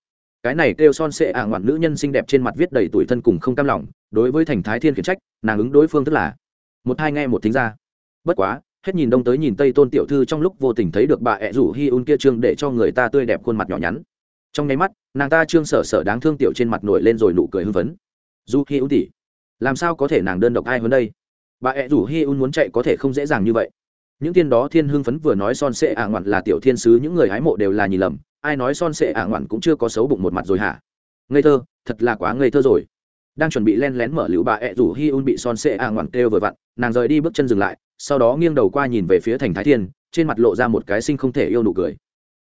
cái này kêu son sệ ả ngoạn nữ nhân xinh đẹp trên mặt viết đầy tuổi thân cùng không cam lòng, đối với thành thái thiên khiển trách, nàng ứng đối phương tức là, một hai nghe một thính ra. Bất quá, hết nhìn đông tới nhìn tây tôn tiểu thư trong lúc vô tình thấy được bà ẹ rủ hi un kia trương để cho người ta tươi đẹp khuôn mặt nhỏ nhắn. Trong nháy mắt, nàng ta trương sở sở đáng thương tiểu trên mặt nổi lên rồi nụ cười hưng phấn. Du hi un tỉ làm sao có thể nàng đơn độc ai hơn đây? Bà ẹ rủ hi un muốn chạy có thể không dễ dàng như vậy. Những tiên đó thiên hưng phấn vừa nói son sệ ả ngoạn là tiểu thiên sứ, những người hái mộ đều là nhìn lầm ai nói son sệ ả ngoạn cũng chưa có xấu bụng một mặt rồi hả? Ngây thơ, thật là quá ngây thơ rồi. Đang chuẩn bị len lén mở lựu bà ẹ rủ hi un bị son sệ ả ngoạn kêu vừa vặn, nàng rời đi bước chân dừng lại, sau đó nghiêng đầu qua nhìn về phía thành thái thiên, trên mặt lộ ra một cái sinh không thể yêu nụ cười.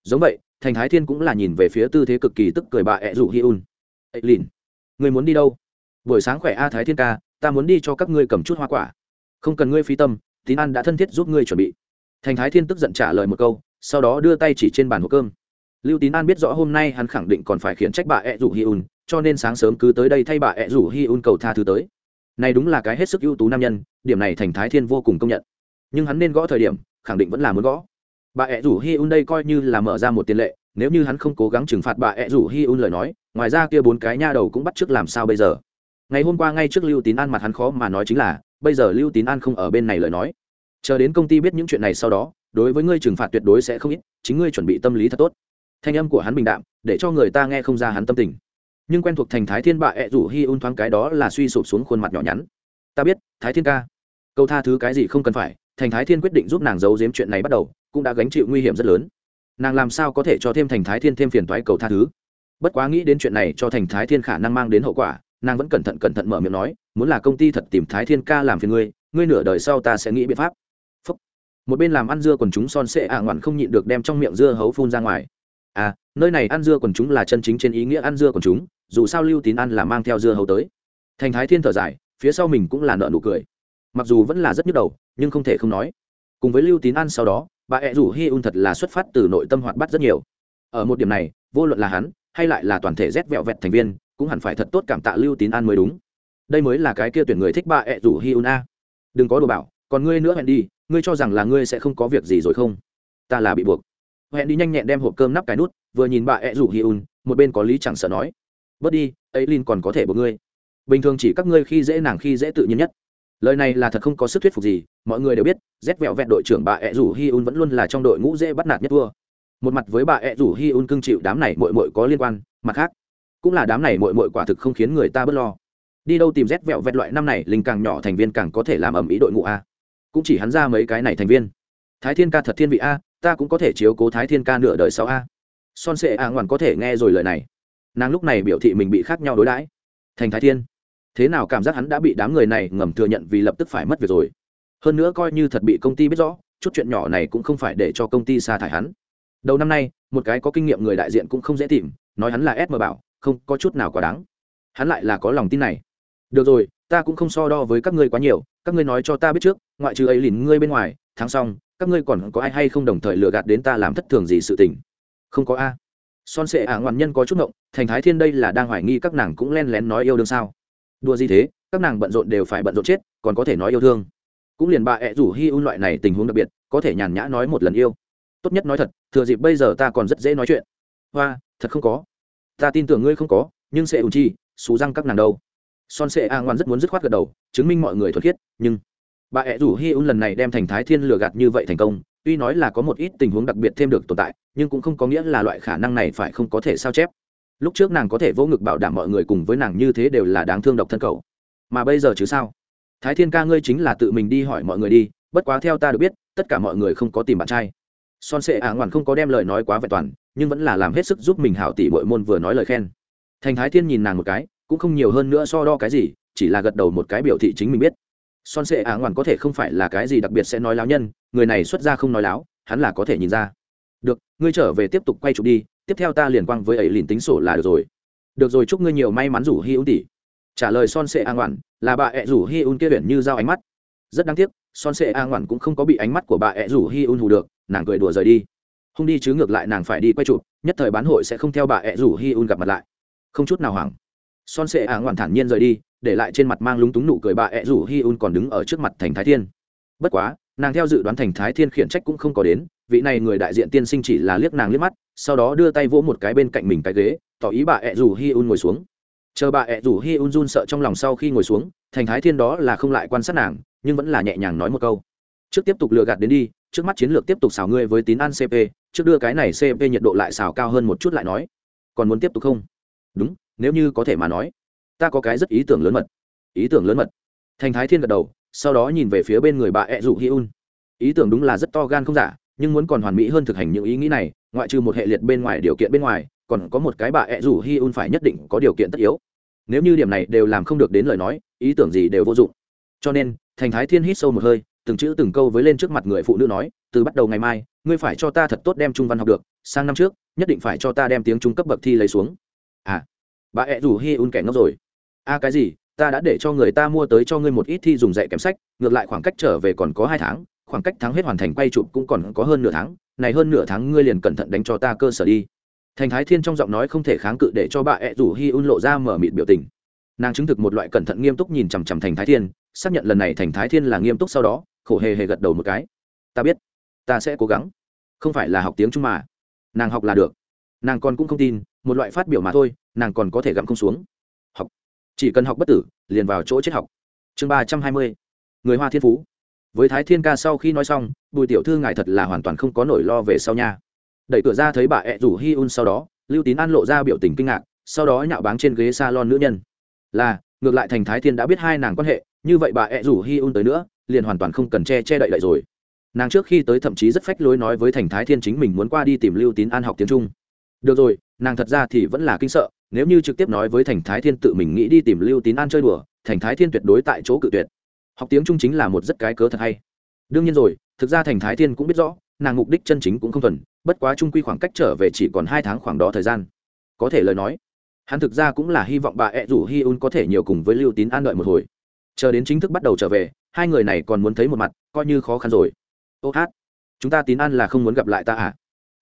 Giống vậy, thành thái thiên cũng là nhìn về phía tư thế cực kỳ tức cười bà ẹ rủ hi un. Ệ lìn người muốn đi đâu? Buổi sáng khỏe a thái thiên ca, ta muốn đi cho các ngươi cầm chút hoa quả. Không cần ngươi phí tâm, tín an đã thân thiết giúp ngươi chuẩn bị. Thành thái thiên tức giận trả lời một câu, sau đó đưa tay chỉ trên bàn hộp cơm lưu tín an biết rõ hôm nay hắn khẳng định còn phải khiển trách bà ẹ rủ hi un cho nên sáng sớm cứ tới đây thay bà ẹ rủ hi un cầu tha thứ tới. Này đúng là cái hết sức ưu tú nam nhân, điểm này thành thái thiên vô cùng công nhận. Nhưng hắn nên gõ thời điểm, khẳng định vẫn là muốn gõ. Bà ẹ rủ hi un đây coi như là mở ra một tiền lệ, nếu như hắn không cố gắng trừng phạt bà ẹ rủ hi un lời nói, ngoài ra kia bốn cái nha đầu cũng bắt trước làm sao bây giờ? Ngày hôm qua ngay trước lưu tín an mặt hắn khó mà nói chính là, bây giờ lưu tín an không ở bên này lời nói. Chờ đến công ty biết những chuyện này sau đó, đối với ngươi trừng phạt tuyệt đối sẽ không ít, chính ngươi chuẩn bị tâm lý thật tốt thanh âm của hắn bình đạm, để cho người ta nghe không ra hắn tâm tình. Nhưng quen thuộc thành thái thiên bạ ẹ rủ hi un thoáng cái đó là suy sụp xuống khuôn mặt nhỏ nhắn. Ta biết, thái thiên ca. Câu tha thứ cái gì không cần phải, thành thái thiên quyết định giúp nàng giấu giếm chuyện này bắt đầu, cũng đã gánh chịu nguy hiểm rất lớn. Nàng làm sao có thể cho thêm thành thái thiên thêm phiền toái cầu tha thứ? Bất quá nghĩ đến chuyện này cho thành thái thiên khả năng mang đến hậu quả, nàng vẫn cẩn thận cẩn thận mở miệng nói, muốn là công ty thật tìm thái thiên ca làm phiền ngươi ngươi nửa đời sau ta sẽ nghĩ biện pháp. Phúc. một bên làm ăn dưa quần chúng son sệ ạ ngoạn không nhịn được đem trong miệng dưa hấu phun ra ngoài à nơi này ăn dưa quần chúng là chân chính trên ý nghĩa ăn dưa quần chúng, dù sao lưu tín ăn là mang theo dưa hấu tới. Thành thái thiên thở dài, phía sau mình cũng là nợ nụ cười. Mặc dù vẫn là rất nhức đầu, nhưng không thể không nói. Cùng với lưu tín ăn sau đó, bà ẹ rủ hi un thật là xuất phát từ nội tâm hoạt bắt rất nhiều. Ở một điểm này, vô luận là hắn, hay lại là toàn thể rét vẹo vẹt thành viên, cũng hẳn phải thật tốt cảm tạ lưu tín an mới đúng. Đây mới là cái kia tuyển người thích bà ẹ rủ hi un a. Đừng có đồ bảo, còn ngươi nữa hẹn đi, ngươi cho rằng là ngươi sẽ không có việc gì rồi không? Ta là bị buộc hẹn đi nhanh nhẹn đem hộp cơm nắp cái nút, vừa nhìn bà ẹ rủ hi un một bên có lý chẳng sợ nói, bớt đi ấy linh còn có thể buộc ngươi. Bình thường chỉ các ngươi khi dễ nàng khi dễ tự nhiên nhất. Lời này là thật không có sức thuyết phục gì, mọi người đều biết rét vẹo vẹn đội trưởng bà ẹ rủ hi un vẫn luôn là trong đội ngũ dễ bắt nạt nhất vua. Một mặt với bà ẹ rủ hi un cưng chịu đám này mội mội có liên quan, mặt khác, cũng là đám này mội mội quả thực không khiến người ta bớt lo. Đi đâu tìm rét vẹo vẹn loại năm này, linh càng nhỏ thành viên càng có thể làm ẩm ý đội ngũ a. Cũng chỉ hắn ra mấy cái này thành viên. Thái thiên ca thật thiên vị a ta cũng có thể chiếu cố thái thiên ca nửa đời sau a. Son sệ a ngoằn có thể nghe rồi lời này. Nàng lúc này biểu thị mình bị khác nhau đối đãi. Thành thái thiên. Thế nào cảm giác hắn đã bị đám người này ngầm thừa nhận vì lập tức phải mất việc rồi? Hơn nữa coi như thật bị công ty biết rõ, chút chuyện nhỏ này cũng không phải để cho công ty sa thải hắn. Đầu năm nay, một cái có kinh nghiệm người đại diện cũng không dễ tìm, nói hắn là sm bảo, không có chút nào quá đáng. Hắn lại là có lòng tin này. Được rồi, ta cũng không so đo với các ngươi quá nhiều, các ngươi nói cho ta biết trước, ngoại trừ ấy lìn ngươi bên ngoài tháng xong các ngươi còn có ai hay không đồng thời lừa gạt đến ta làm thất thường gì sự tình? Không có a. Son sệ ả ngoạn nhân có chút ngộng, thành thái thiên đây là đang hoài nghi các nàng cũng len lén nói yêu đương sao? Đùa gì thế, các nàng bận rộn đều phải bận rộn chết, còn có thể nói yêu thương. Cũng liền bà ẹ rủ hi un loại này tình huống đặc biệt, có thể nhàn nhã nói một lần yêu. Tốt nhất nói thật, thừa dịp bây giờ ta còn rất dễ nói chuyện. Hoa, thật không có. Ta tin tưởng ngươi không có, nhưng sẽ ủ chi, xú răng các nàng đâu. Son sệ a ngoan rất muốn dứt khoát gật đầu, chứng minh mọi người thuật khiết, nhưng bà ẹ rủ hi un lần này đem thành thái thiên lừa gạt như vậy thành công, tuy nói là có một ít tình huống đặc biệt thêm được tồn tại, nhưng cũng không có nghĩa là loại khả năng này phải không có thể sao chép. Lúc trước nàng có thể vô ngực bảo đảm mọi người cùng với nàng như thế đều là đáng thương độc thân cầu mà bây giờ chứ sao? Thái thiên ca ngươi chính là tự mình đi hỏi mọi người đi, bất quá theo ta được biết, tất cả mọi người không có tìm bạn trai. Son sệ à ả ngoằn không có đem lời nói quá vẹn toàn, nhưng vẫn là làm hết sức giúp mình hảo tỷ bội môn vừa nói lời khen. Thành thái thiên nhìn nàng một cái, cũng không nhiều hơn nữa so đo cái gì, chỉ là gật đầu một cái biểu thị chính mình biết son sệ ả ngoạn có thể không phải là cái gì đặc biệt sẽ nói láo nhân, người này xuất ra không nói láo, hắn là có thể nhìn ra. Được, ngươi trở về tiếp tục quay chụp đi, tiếp theo ta liền quăng với ấy liền tính sổ là được rồi. Được rồi, chúc ngươi nhiều may mắn rủ hi ưu tỷ. Trả lời son sệ a ngoạn, là bà ẹ rủ hi un kia biển như dao ánh mắt. Rất đáng tiếc, son sệ a ngoạn cũng không có bị ánh mắt của bà ẹ rủ hi un hù được, nàng cười đùa rời đi. Không đi chứ ngược lại nàng phải đi quay chụp, nhất thời bán hội sẽ không theo bà ẹ rủ hi un gặp mặt lại. Không chút nào hoảng son sệ ả ngoạn thản nhiên rời đi, để lại trên mặt mang lúng túng nụ cười bà ẹ rủ hi un còn đứng ở trước mặt thành thái thiên. Bất quá, nàng theo dự đoán thành thái thiên khiển trách cũng không có đến, vị này người đại diện tiên sinh chỉ là liếc nàng liếc mắt, sau đó đưa tay vỗ một cái bên cạnh mình cái ghế, tỏ ý bà ẹ rủ hi un ngồi xuống. Chờ bà ẹ rủ hi un run sợ trong lòng sau khi ngồi xuống, thành thái thiên đó là không lại quan sát nàng, nhưng vẫn là nhẹ nhàng nói một câu. Trước tiếp tục lừa gạt đến đi, trước mắt chiến lược tiếp tục xào ngươi với tín ăn cp trước đưa cái này cp nhiệt độ lại xào cao hơn một chút lại nói. Còn muốn tiếp tục không? Đúng nếu như có thể mà nói, ta có cái rất ý tưởng lớn mật. Ý tưởng lớn mật. Thành thái thiên gật đầu, sau đó nhìn về phía bên người bà ẹ rủ hi un. Ý tưởng đúng là rất to gan không giả, nhưng muốn còn hoàn mỹ hơn thực hành những ý nghĩ này, ngoại trừ một hệ liệt bên ngoài điều kiện bên ngoài, còn có một cái bà ẹ rủ hi un phải nhất định có điều kiện tất yếu. Nếu như điểm này đều làm không được đến lời nói, ý tưởng gì đều vô dụng. Cho nên, thành thái thiên hít sâu một hơi, từng chữ từng câu với lên trước mặt người phụ nữ nói, từ bắt đầu ngày mai, ngươi phải cho ta thật tốt đem trung văn học được, sang năm trước, nhất định phải cho ta đem tiếng trung cấp bậc thi lấy xuống. À bà ẹ rủ hi un kẻ ngốc rồi. A à, cái gì? Ta đã để cho người ta mua tới cho ngươi một ít thi dùng dạy kèm sách ngược lại khoảng cách trở về còn có hai tháng khoảng cách tháng hết hoàn thành quay chụp cũng còn có hơn nửa tháng này hơn nửa tháng ngươi liền cẩn thận đánh cho ta cơ sở đi. Thành thái thiên trong giọng nói không thể kháng cự để cho bà ẹ rủ hi un lộ ra mở mịt biểu tình. Nàng chứng thực một loại cẩn thận nghiêm túc nhìn chằm chằm thành thái thiên xác nhận lần này thành thái thiên là nghiêm túc sau đó khổ hề hề gật đầu một cái. Ta biết ta sẽ cố gắng. Không phải là học tiếng trung mà. Nàng học là được nàng còn cũng không tin, một loại phát biểu mà thôi, nàng còn có thể gặm không xuống. Học. Chỉ cần học bất tử, liền vào chỗ chết học. Chương ba trăm hai mươi. Người hoa thiên phú. Với thái thiên ca sau khi nói xong, bùi tiểu thư ngài thật là hoàn toàn không có nỗi lo về sau nha. Đẩy cửa ra thấy bà ẹ rủ hi un sau đó, lưu tín an lộ ra biểu tình kinh ngạc, sau đó nhạo báng trên ghế s a lon nữ nhân. Là, ngược lại thành thái thiên đã biết hai nàng quan hệ, như vậy bà ẹ rủ hi un tới nữa, liền hoàn toàn không cần che che đậy đậy rồi. Nàng trước khi tới thậm chí rất phách lối nói với thành thái thiên chính mình muốn qua đi tìm lưu tín an học tiếng trung được rồi, nàng thật ra thì vẫn là kinh sợ, nếu như trực tiếp nói với thành thái thiên tự mình nghĩ đi tìm lưu tín an chơi đùa, thành thái thiên tuyệt đối tại chỗ cự tuyệt. Học tiếng trung chính là một rất cái cớ thật hay. Đương nhiên rồi, thực ra thành thái thiên cũng biết rõ, nàng mục đích chân chính cũng không thuần, bất quá trung quy khoảng cách trở về chỉ còn hai tháng khoảng đó thời gian. Có thể lời nói, hắn thực ra cũng là hy vọng bà ẹ rủ hi un có thể nhiều cùng với lưu tín an đợi một hồi. Chờ đến chính thức bắt đầu trở về, hai người này còn muốn thấy một mặt, coi như khó khăn rồi. Ô hát, chúng ta tín an là không muốn gặp lại ta à?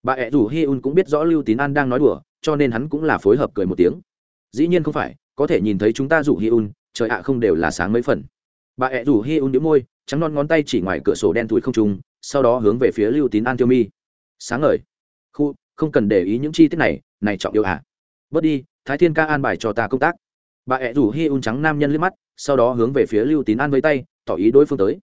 Bà ẹ rủ hi un cũng biết rõ lưu tín an đang nói đùa, cho nên hắn cũng là phối hợp cười một tiếng. Dĩ nhiên không phải, có thể nhìn thấy chúng ta rủ hi un, trời ạ, không đều là sáng mấy phần. Bà ẹ rủ hi un đĩu môi, trắng non ngón tay chỉ ngoài cửa sổ đen thùi không trùng sau đó hướng về phía lưu tín an tiêu mi. Sáng ngời. Khu, không cần để ý những chi tiết này này trọng yêu à bớt đi, thái thiên ca an bài cho ta công tác. Bà ẹ rủ hi un trắng nam nhân liếc mắt, sau đó hướng về phía lưu tín an với tay, tỏ ý đối phương tới.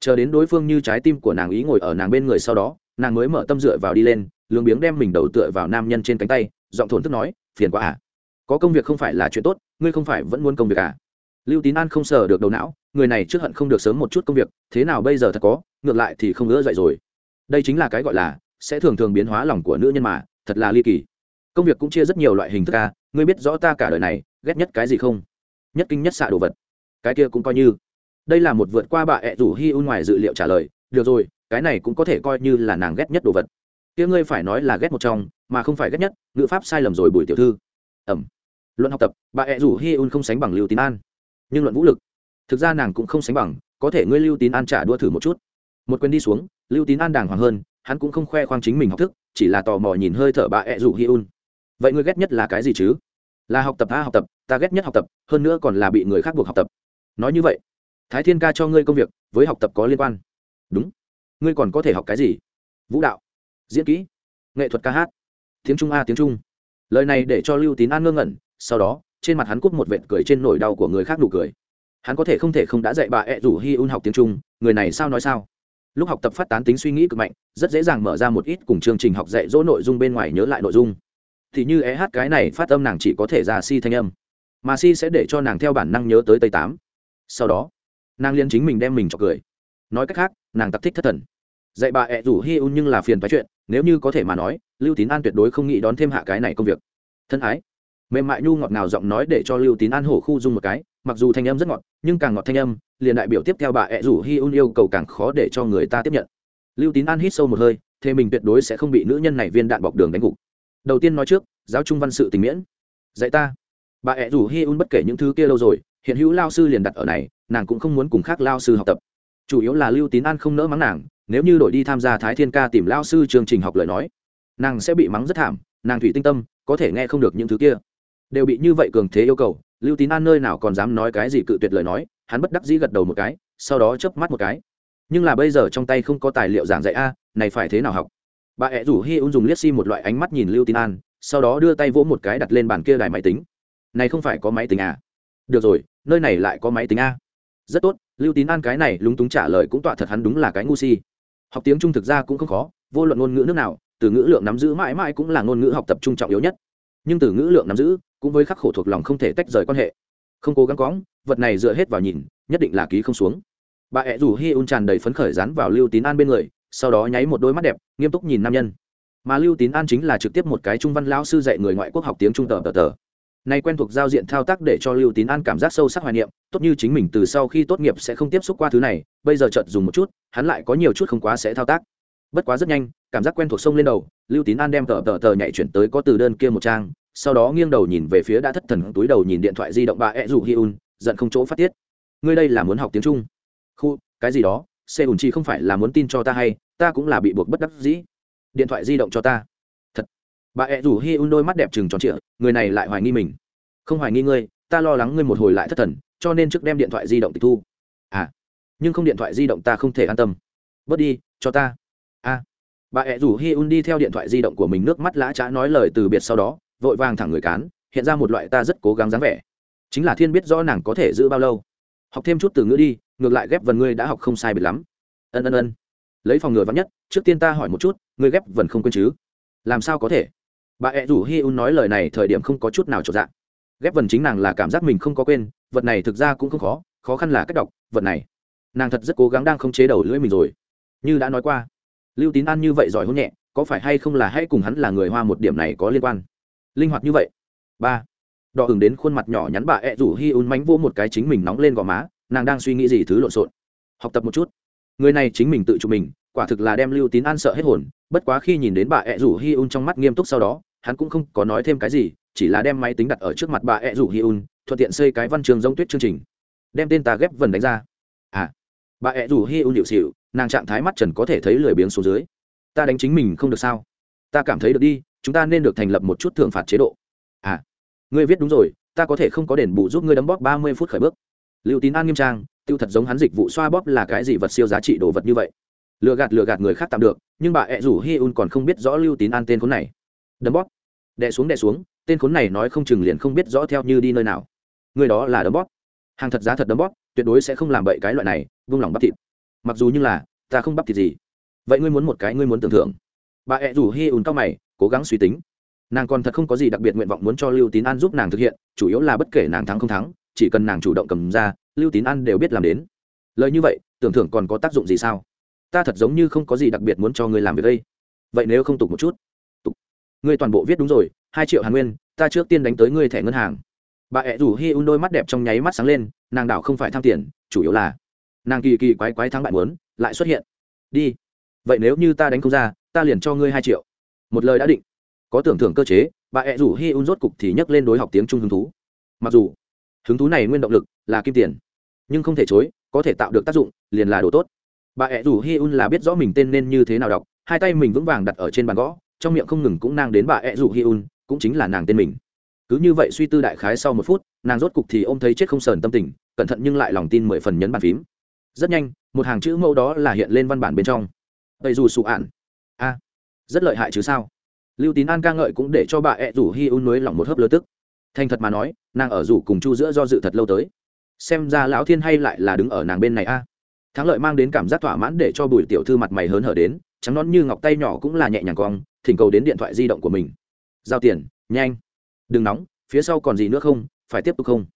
Chờ đến đối phương như trái tim của nàng ý ngồi ở nàng bên người sau đó, nàng mới mở tâm dựa vào đi lên lường biếng đem mình đầu tựa vào nam nhân trên cánh tay, giọng thổn thức nói, phiền quá à. Có công việc không phải là chuyện tốt, ngươi không phải vẫn muốn công việc à? Lưu tín an không sờ được đầu não, người này trước hận không được sớm một chút công việc, thế nào bây giờ thật có, ngược lại thì không ngỡ dậy rồi. Đây chính là cái gọi là, sẽ thường thường biến hóa lòng của nữ nhân mà, thật là ly kỳ. Công việc cũng chia rất nhiều loại hình thức ca ngươi biết rõ ta cả đời này, ghét nhất cái gì không? Nhất kinh nhất xạ đồ vật. Cái kia cũng coi như. Đây là một vượt qua bà ẹ rủ hi un ngoài dự liệu trả lời, được rồi, cái này cũng có thể coi như là nàng ghét nhất đồ vật kia ngươi phải nói là ghét một trong, mà không phải ghét nhất, ngữ pháp sai lầm rồi bùi tiểu thư. Ẩm. Luận học tập, bà ẹ rủ hi un không sánh bằng lưu tín an. Nhưng luận vũ lực, thực ra nàng cũng không sánh bằng, có thể ngươi lưu tín an trả đua thử một chút. Một quyền đi xuống, lưu tín an đàng hoàng hơn, hắn cũng không khoe khoang chính mình học thức, chỉ là tò mò nhìn hơi thở bà ẹ rủ hi un. Vậy ngươi ghét nhất là cái gì chứ? Là học tập a học tập, ta ghét nhất học tập, hơn nữa còn là bị người khác buộc học tập. Nói như vậy, thái thiên ca cho ngươi công việc, với học tập có liên quan. Đúng. Ngươi còn có thể học cái gì? Vũ đạo diễn kỹ, nghệ thuật ca hát, tiếng trung a, tiếng trung. Lời này để cho lưu tín an ngơ ngẩn, sau đó, trên mặt hắn cúp một vệt cười trên nỗi đau của người khác nụ cười. Hắn có thể không thể không đã dạy bà ẹ rủ hi un học tiếng trung, người này sao nói sao? Lúc học tập phát tán tính suy nghĩ cực mạnh, rất dễ dàng mở ra một ít cùng chương trình học dạy dỗ nội dung bên ngoài nhớ lại nội dung. Thì như é hát cái này phát âm nàng chỉ có thể ra si thanh âm, mà si sẽ để cho nàng theo bản năng nhớ tới tây tám. Sau đó, nàng liên chính mình đem mình cho cười. Nói cách khác, nàng tập thích thất thần. Dạy bà ẹ rủ hi un nhưng là phiền phái chuyện nếu như có thể mà nói, lưu tín an tuyệt đối không nghĩ đón thêm hạ cái này công việc. Thân ái, mềm mại nhu ngọt nào giọng nói để cho lưu tín an hổ khu dung một cái, mặc dù thanh âm rất ngọt, nhưng càng ngọt thanh âm, liền đại biểu tiếp theo bà ẹ rủ hi un yêu cầu càng khó để cho người ta tiếp nhận. Lưu tín an hít sâu một hơi, thế mình tuyệt đối sẽ không bị nữ nhân này viên đạn bọc đường đánh gục. Đầu tiên nói trước, giáo trung văn sự tình miễn. Dạy ta. Bà ẹ rủ hi un bất kể những thứ kia lâu rồi, hiện hữu lao sư liền đặt ở này, nàng cũng không muốn cùng khác lao sư học tập. Chủ yếu là lưu tín an không nỡ mắng nàng nếu như đội đi tham gia thái thiên ca tìm lao sư chương trình học lời nói, nàng sẽ bị mắng rất thảm, nàng thủy tinh tâm, có thể nghe không được những thứ kia. Đều bị như vậy cường thế yêu cầu, lưu tín an nơi nào còn dám nói cái gì cự tuyệt lời nói, hắn bất đắc dĩ gật đầu một cái, sau đó chớp mắt một cái. Nhưng là bây giờ trong tay không có tài liệu giảng dạy a, này phải thế nào học? Bà ẹ rủ hi un dùng liếc xi một loại ánh mắt nhìn lưu tín an, sau đó đưa tay vỗ một cái đặt lên bàn kia đài máy tính. Này không phải có máy tính à? Được rồi, nơi này lại có máy tính a. Rất tốt, lưu tín an cái này lúng túng trả lời cũng tọa thật hắn đúng là cái ngu si học tiếng trung thực ra cũng không khó, vô luận ngôn ngữ nước nào, từ ngữ lượng nắm giữ mãi mãi cũng là ngôn ngữ học tập trung trọng yếu nhất. Nhưng từ ngữ lượng nắm giữ, cũng với khắc khổ thuộc lòng không thể tách rời quan hệ. Không cố gắng cóng vật này dựa hết vào nhìn, nhất định là ký không xuống. Bà ẹ rủ hi un tràn đầy phấn khởi dán vào lưu tín an bên người, sau đó nháy một đôi mắt đẹp, nghiêm túc nhìn nam nhân. Mà lưu tín an chính là trực tiếp một cái trung văn lão sư dạy người ngoại quốc học tiếng trung tờ tờ tờ. Nay quen thuộc giao diện thao tác để cho lưu tín an cảm giác sâu sắc hoài niệm, tốt như chính mình từ sau khi tốt nghiệp sẽ không tiếp xúc qua thứ này, bây giờ chợt dùng một chút hắn lại có nhiều chút không quá sẽ thao tác. Bất quá rất nhanh, cảm giác quen thuộc sông lên đầu, lưu tín an đem tờ tờ tờ nhảy chuyển tới có từ đơn kia một trang, sau đó nghiêng đầu nhìn về phía đã thất thần túi đầu nhìn điện thoại di động bà ed rủ hi un, giận không chỗ phát tiết. Ngươi đây là muốn học tiếng trung. Khu, cái gì đó xe ùn chi không phải là muốn tin cho ta hay, ta cũng là bị buộc bất đắc dĩ. Điện thoại di động cho ta. Thật. Bà ed rủ hi un đôi mắt đẹp trừng tròn trịa, người này lại hoài nghi mình. Không hoài nghi ngươi, ta lo lắng ngươi một hồi lại thất thần, cho nên trước đem điện thoại di động tịch thu. À nhưng không điện thoại di động ta không thể an tâm. Bớt đi, cho ta. A. À. bà ẹ rủ hi un đi theo điện thoại di động của mình nước mắt lã trá nói lời từ biệt sau đó, vội vàng thẳng người cán, hiện ra một loại ta rất cố gắng dáng vẻ. Chính là thiên biết rõ nàng có thể giữ bao lâu. Học thêm chút từ ngữ đi, ngược lại ghép vần ngươi đã học không sai biệt lắm. Ân ân ân. Lấy phòng ngừa vắn nhất, trước tiên ta hỏi một chút, ngươi ghép vần không quên chứ? Làm sao có thể? Bà ẹ rủ hi un nói lời này thời điểm không có chút nào trọn dạng ghép vần chính nàng là cảm giác mình không có quên, vật này thực ra cũng không khó khó khăn là cách đọc, vật này nàng thật rất cố gắng đang không chế đầu lưỡi mình rồi. Như đã nói qua, lưu tín an như vậy giỏi hôn nhẹ, có phải hay không là hãy cùng hắn là người hoa một điểm này có liên quan? Linh hoạt như vậy. Ba. Đỏ ửng đến khuôn mặt nhỏ nhắn bà ẹ rủ hi un mánh vô một cái chính mình nóng lên gò má, nàng đang suy nghĩ gì thứ lộn xộn. Học tập một chút. Người này chính mình tự chụp mình, quả thực là đem lưu tín an sợ hết hồn, bất quá khi nhìn đến bà ẹ rủ hi un trong mắt nghiêm túc sau đó, hắn cũng không có nói thêm cái gì, chỉ là đem máy tính đặt ở trước mặt bà ẹ rủ hi un, thuận tiện xây cái văn trường giống tuyết chương trình. Đem tên ta ghép vần đánh ra à bà ẹ rủ hi un điệu xịu, nàng trạng thái mắt trần có thể thấy lười biếng xuống dưới. Ta đánh chính mình không được sao? Ta cảm thấy được đi, chúng ta nên được thành lập một chút thưởng phạt chế độ. À ngươi viết đúng rồi, ta có thể không có đền bù giúp ngươi đấm bóp ba mươi phút khởi bước. Liệu tín an nghiêm trang, tiêu thật giống hắn dịch vụ xoa bóp là cái gì vật siêu giá trị đồ vật như vậy. Lừa gạt lừa gạt người khác tạm được, nhưng bà ẹ rủ hi un còn không biết rõ lưu tín an tên khốn này. Đấm bóp. Đè xuống đè xuống, tên khốn này nói không chừng liền không biết rõ theo như đi nơi nào. Người đó là đấm bóp. Hàng thật giá thật đấm bóp tuyệt đối sẽ không làm bậy cái loại này, vung lòng bắp thịt. Mặc dù như là, ta không bắp thịt gì. Vậy ngươi muốn một cái ngươi muốn tưởng thưởng. Bà ẹ rủ hi ùn cao mày, cố gắng suy tính. Nàng còn thật không có gì đặc biệt nguyện vọng muốn cho lưu tín an giúp nàng thực hiện, chủ yếu là bất kể nàng thắng không thắng, chỉ cần nàng chủ động cầm ra, lưu tín an đều biết làm đến. Lời như vậy, tưởng thưởng còn có tác dụng gì sao? Ta thật giống như không có gì đặc biệt muốn cho ngươi làm việc đây. Vậy nếu không tục một chút? Tục. Ngươi toàn bộ viết đúng rồi, hai triệu hàn nguyên, ta trước tiên đánh tới ngươi thẻ ngân hàng. Bà ẹ rủ hi un đôi mắt đẹp trong nháy mắt sáng lên nàng đảo không phải tham tiền, chủ yếu là nàng kỳ kỳ quái quái thắng bại muốn, lại xuất hiện. Đi. Vậy nếu như ta đánh không ra, ta liền cho ngươi hai triệu. Một lời đã định. Có tưởng thưởng cơ chế, bà ẹ rủ hi un rốt cục thì nhắc lên đối học tiếng trung hứng thú. Mặc dù, hứng thú này nguyên động lực là kim tiền, nhưng không thể chối, có thể tạo được tác dụng, liền là đồ tốt. Bà ẹ rủ hi un là biết rõ mình tên nên như thế nào đọc, hai tay mình vững vàng đặt ở trên bàn gõ, trong miệng không ngừng cũng nang đến bà ẹ rủ hi un, cũng chính là nàng tên mình. Cứ như vậy suy tư đại khái sau một phút nàng rốt cục thì ôm thấy chết không sờn tâm tình, cẩn thận nhưng lại lòng tin mười phần nhấn bàn phím. Rất nhanh, một hàng chữ mẫu đó là hiện lên văn bản bên trong. Tây dù sụ ạn. A, rất lợi hại chứ sao? Lưu tín an ca ngợi cũng để cho bà ẹ rủ hi un nối lòng một hớp lơ tức. Thành thật mà nói, nàng ở rủ cùng chu giữa do dự thật lâu tới. Xem ra lão thiên hay lại là đứng ở nàng bên này a. Thắng lợi mang đến cảm giác thỏa mãn để cho bùi tiểu thư mặt mày hớn hở đến, trắng nón như ngọc tay nhỏ cũng là nhẹ nhàng cong, thỉnh cầu đến điện thoại di động của mình. Giao tiền, nhanh. Đừng nóng, phía sau còn gì nữa không? Phải tiếp tục không?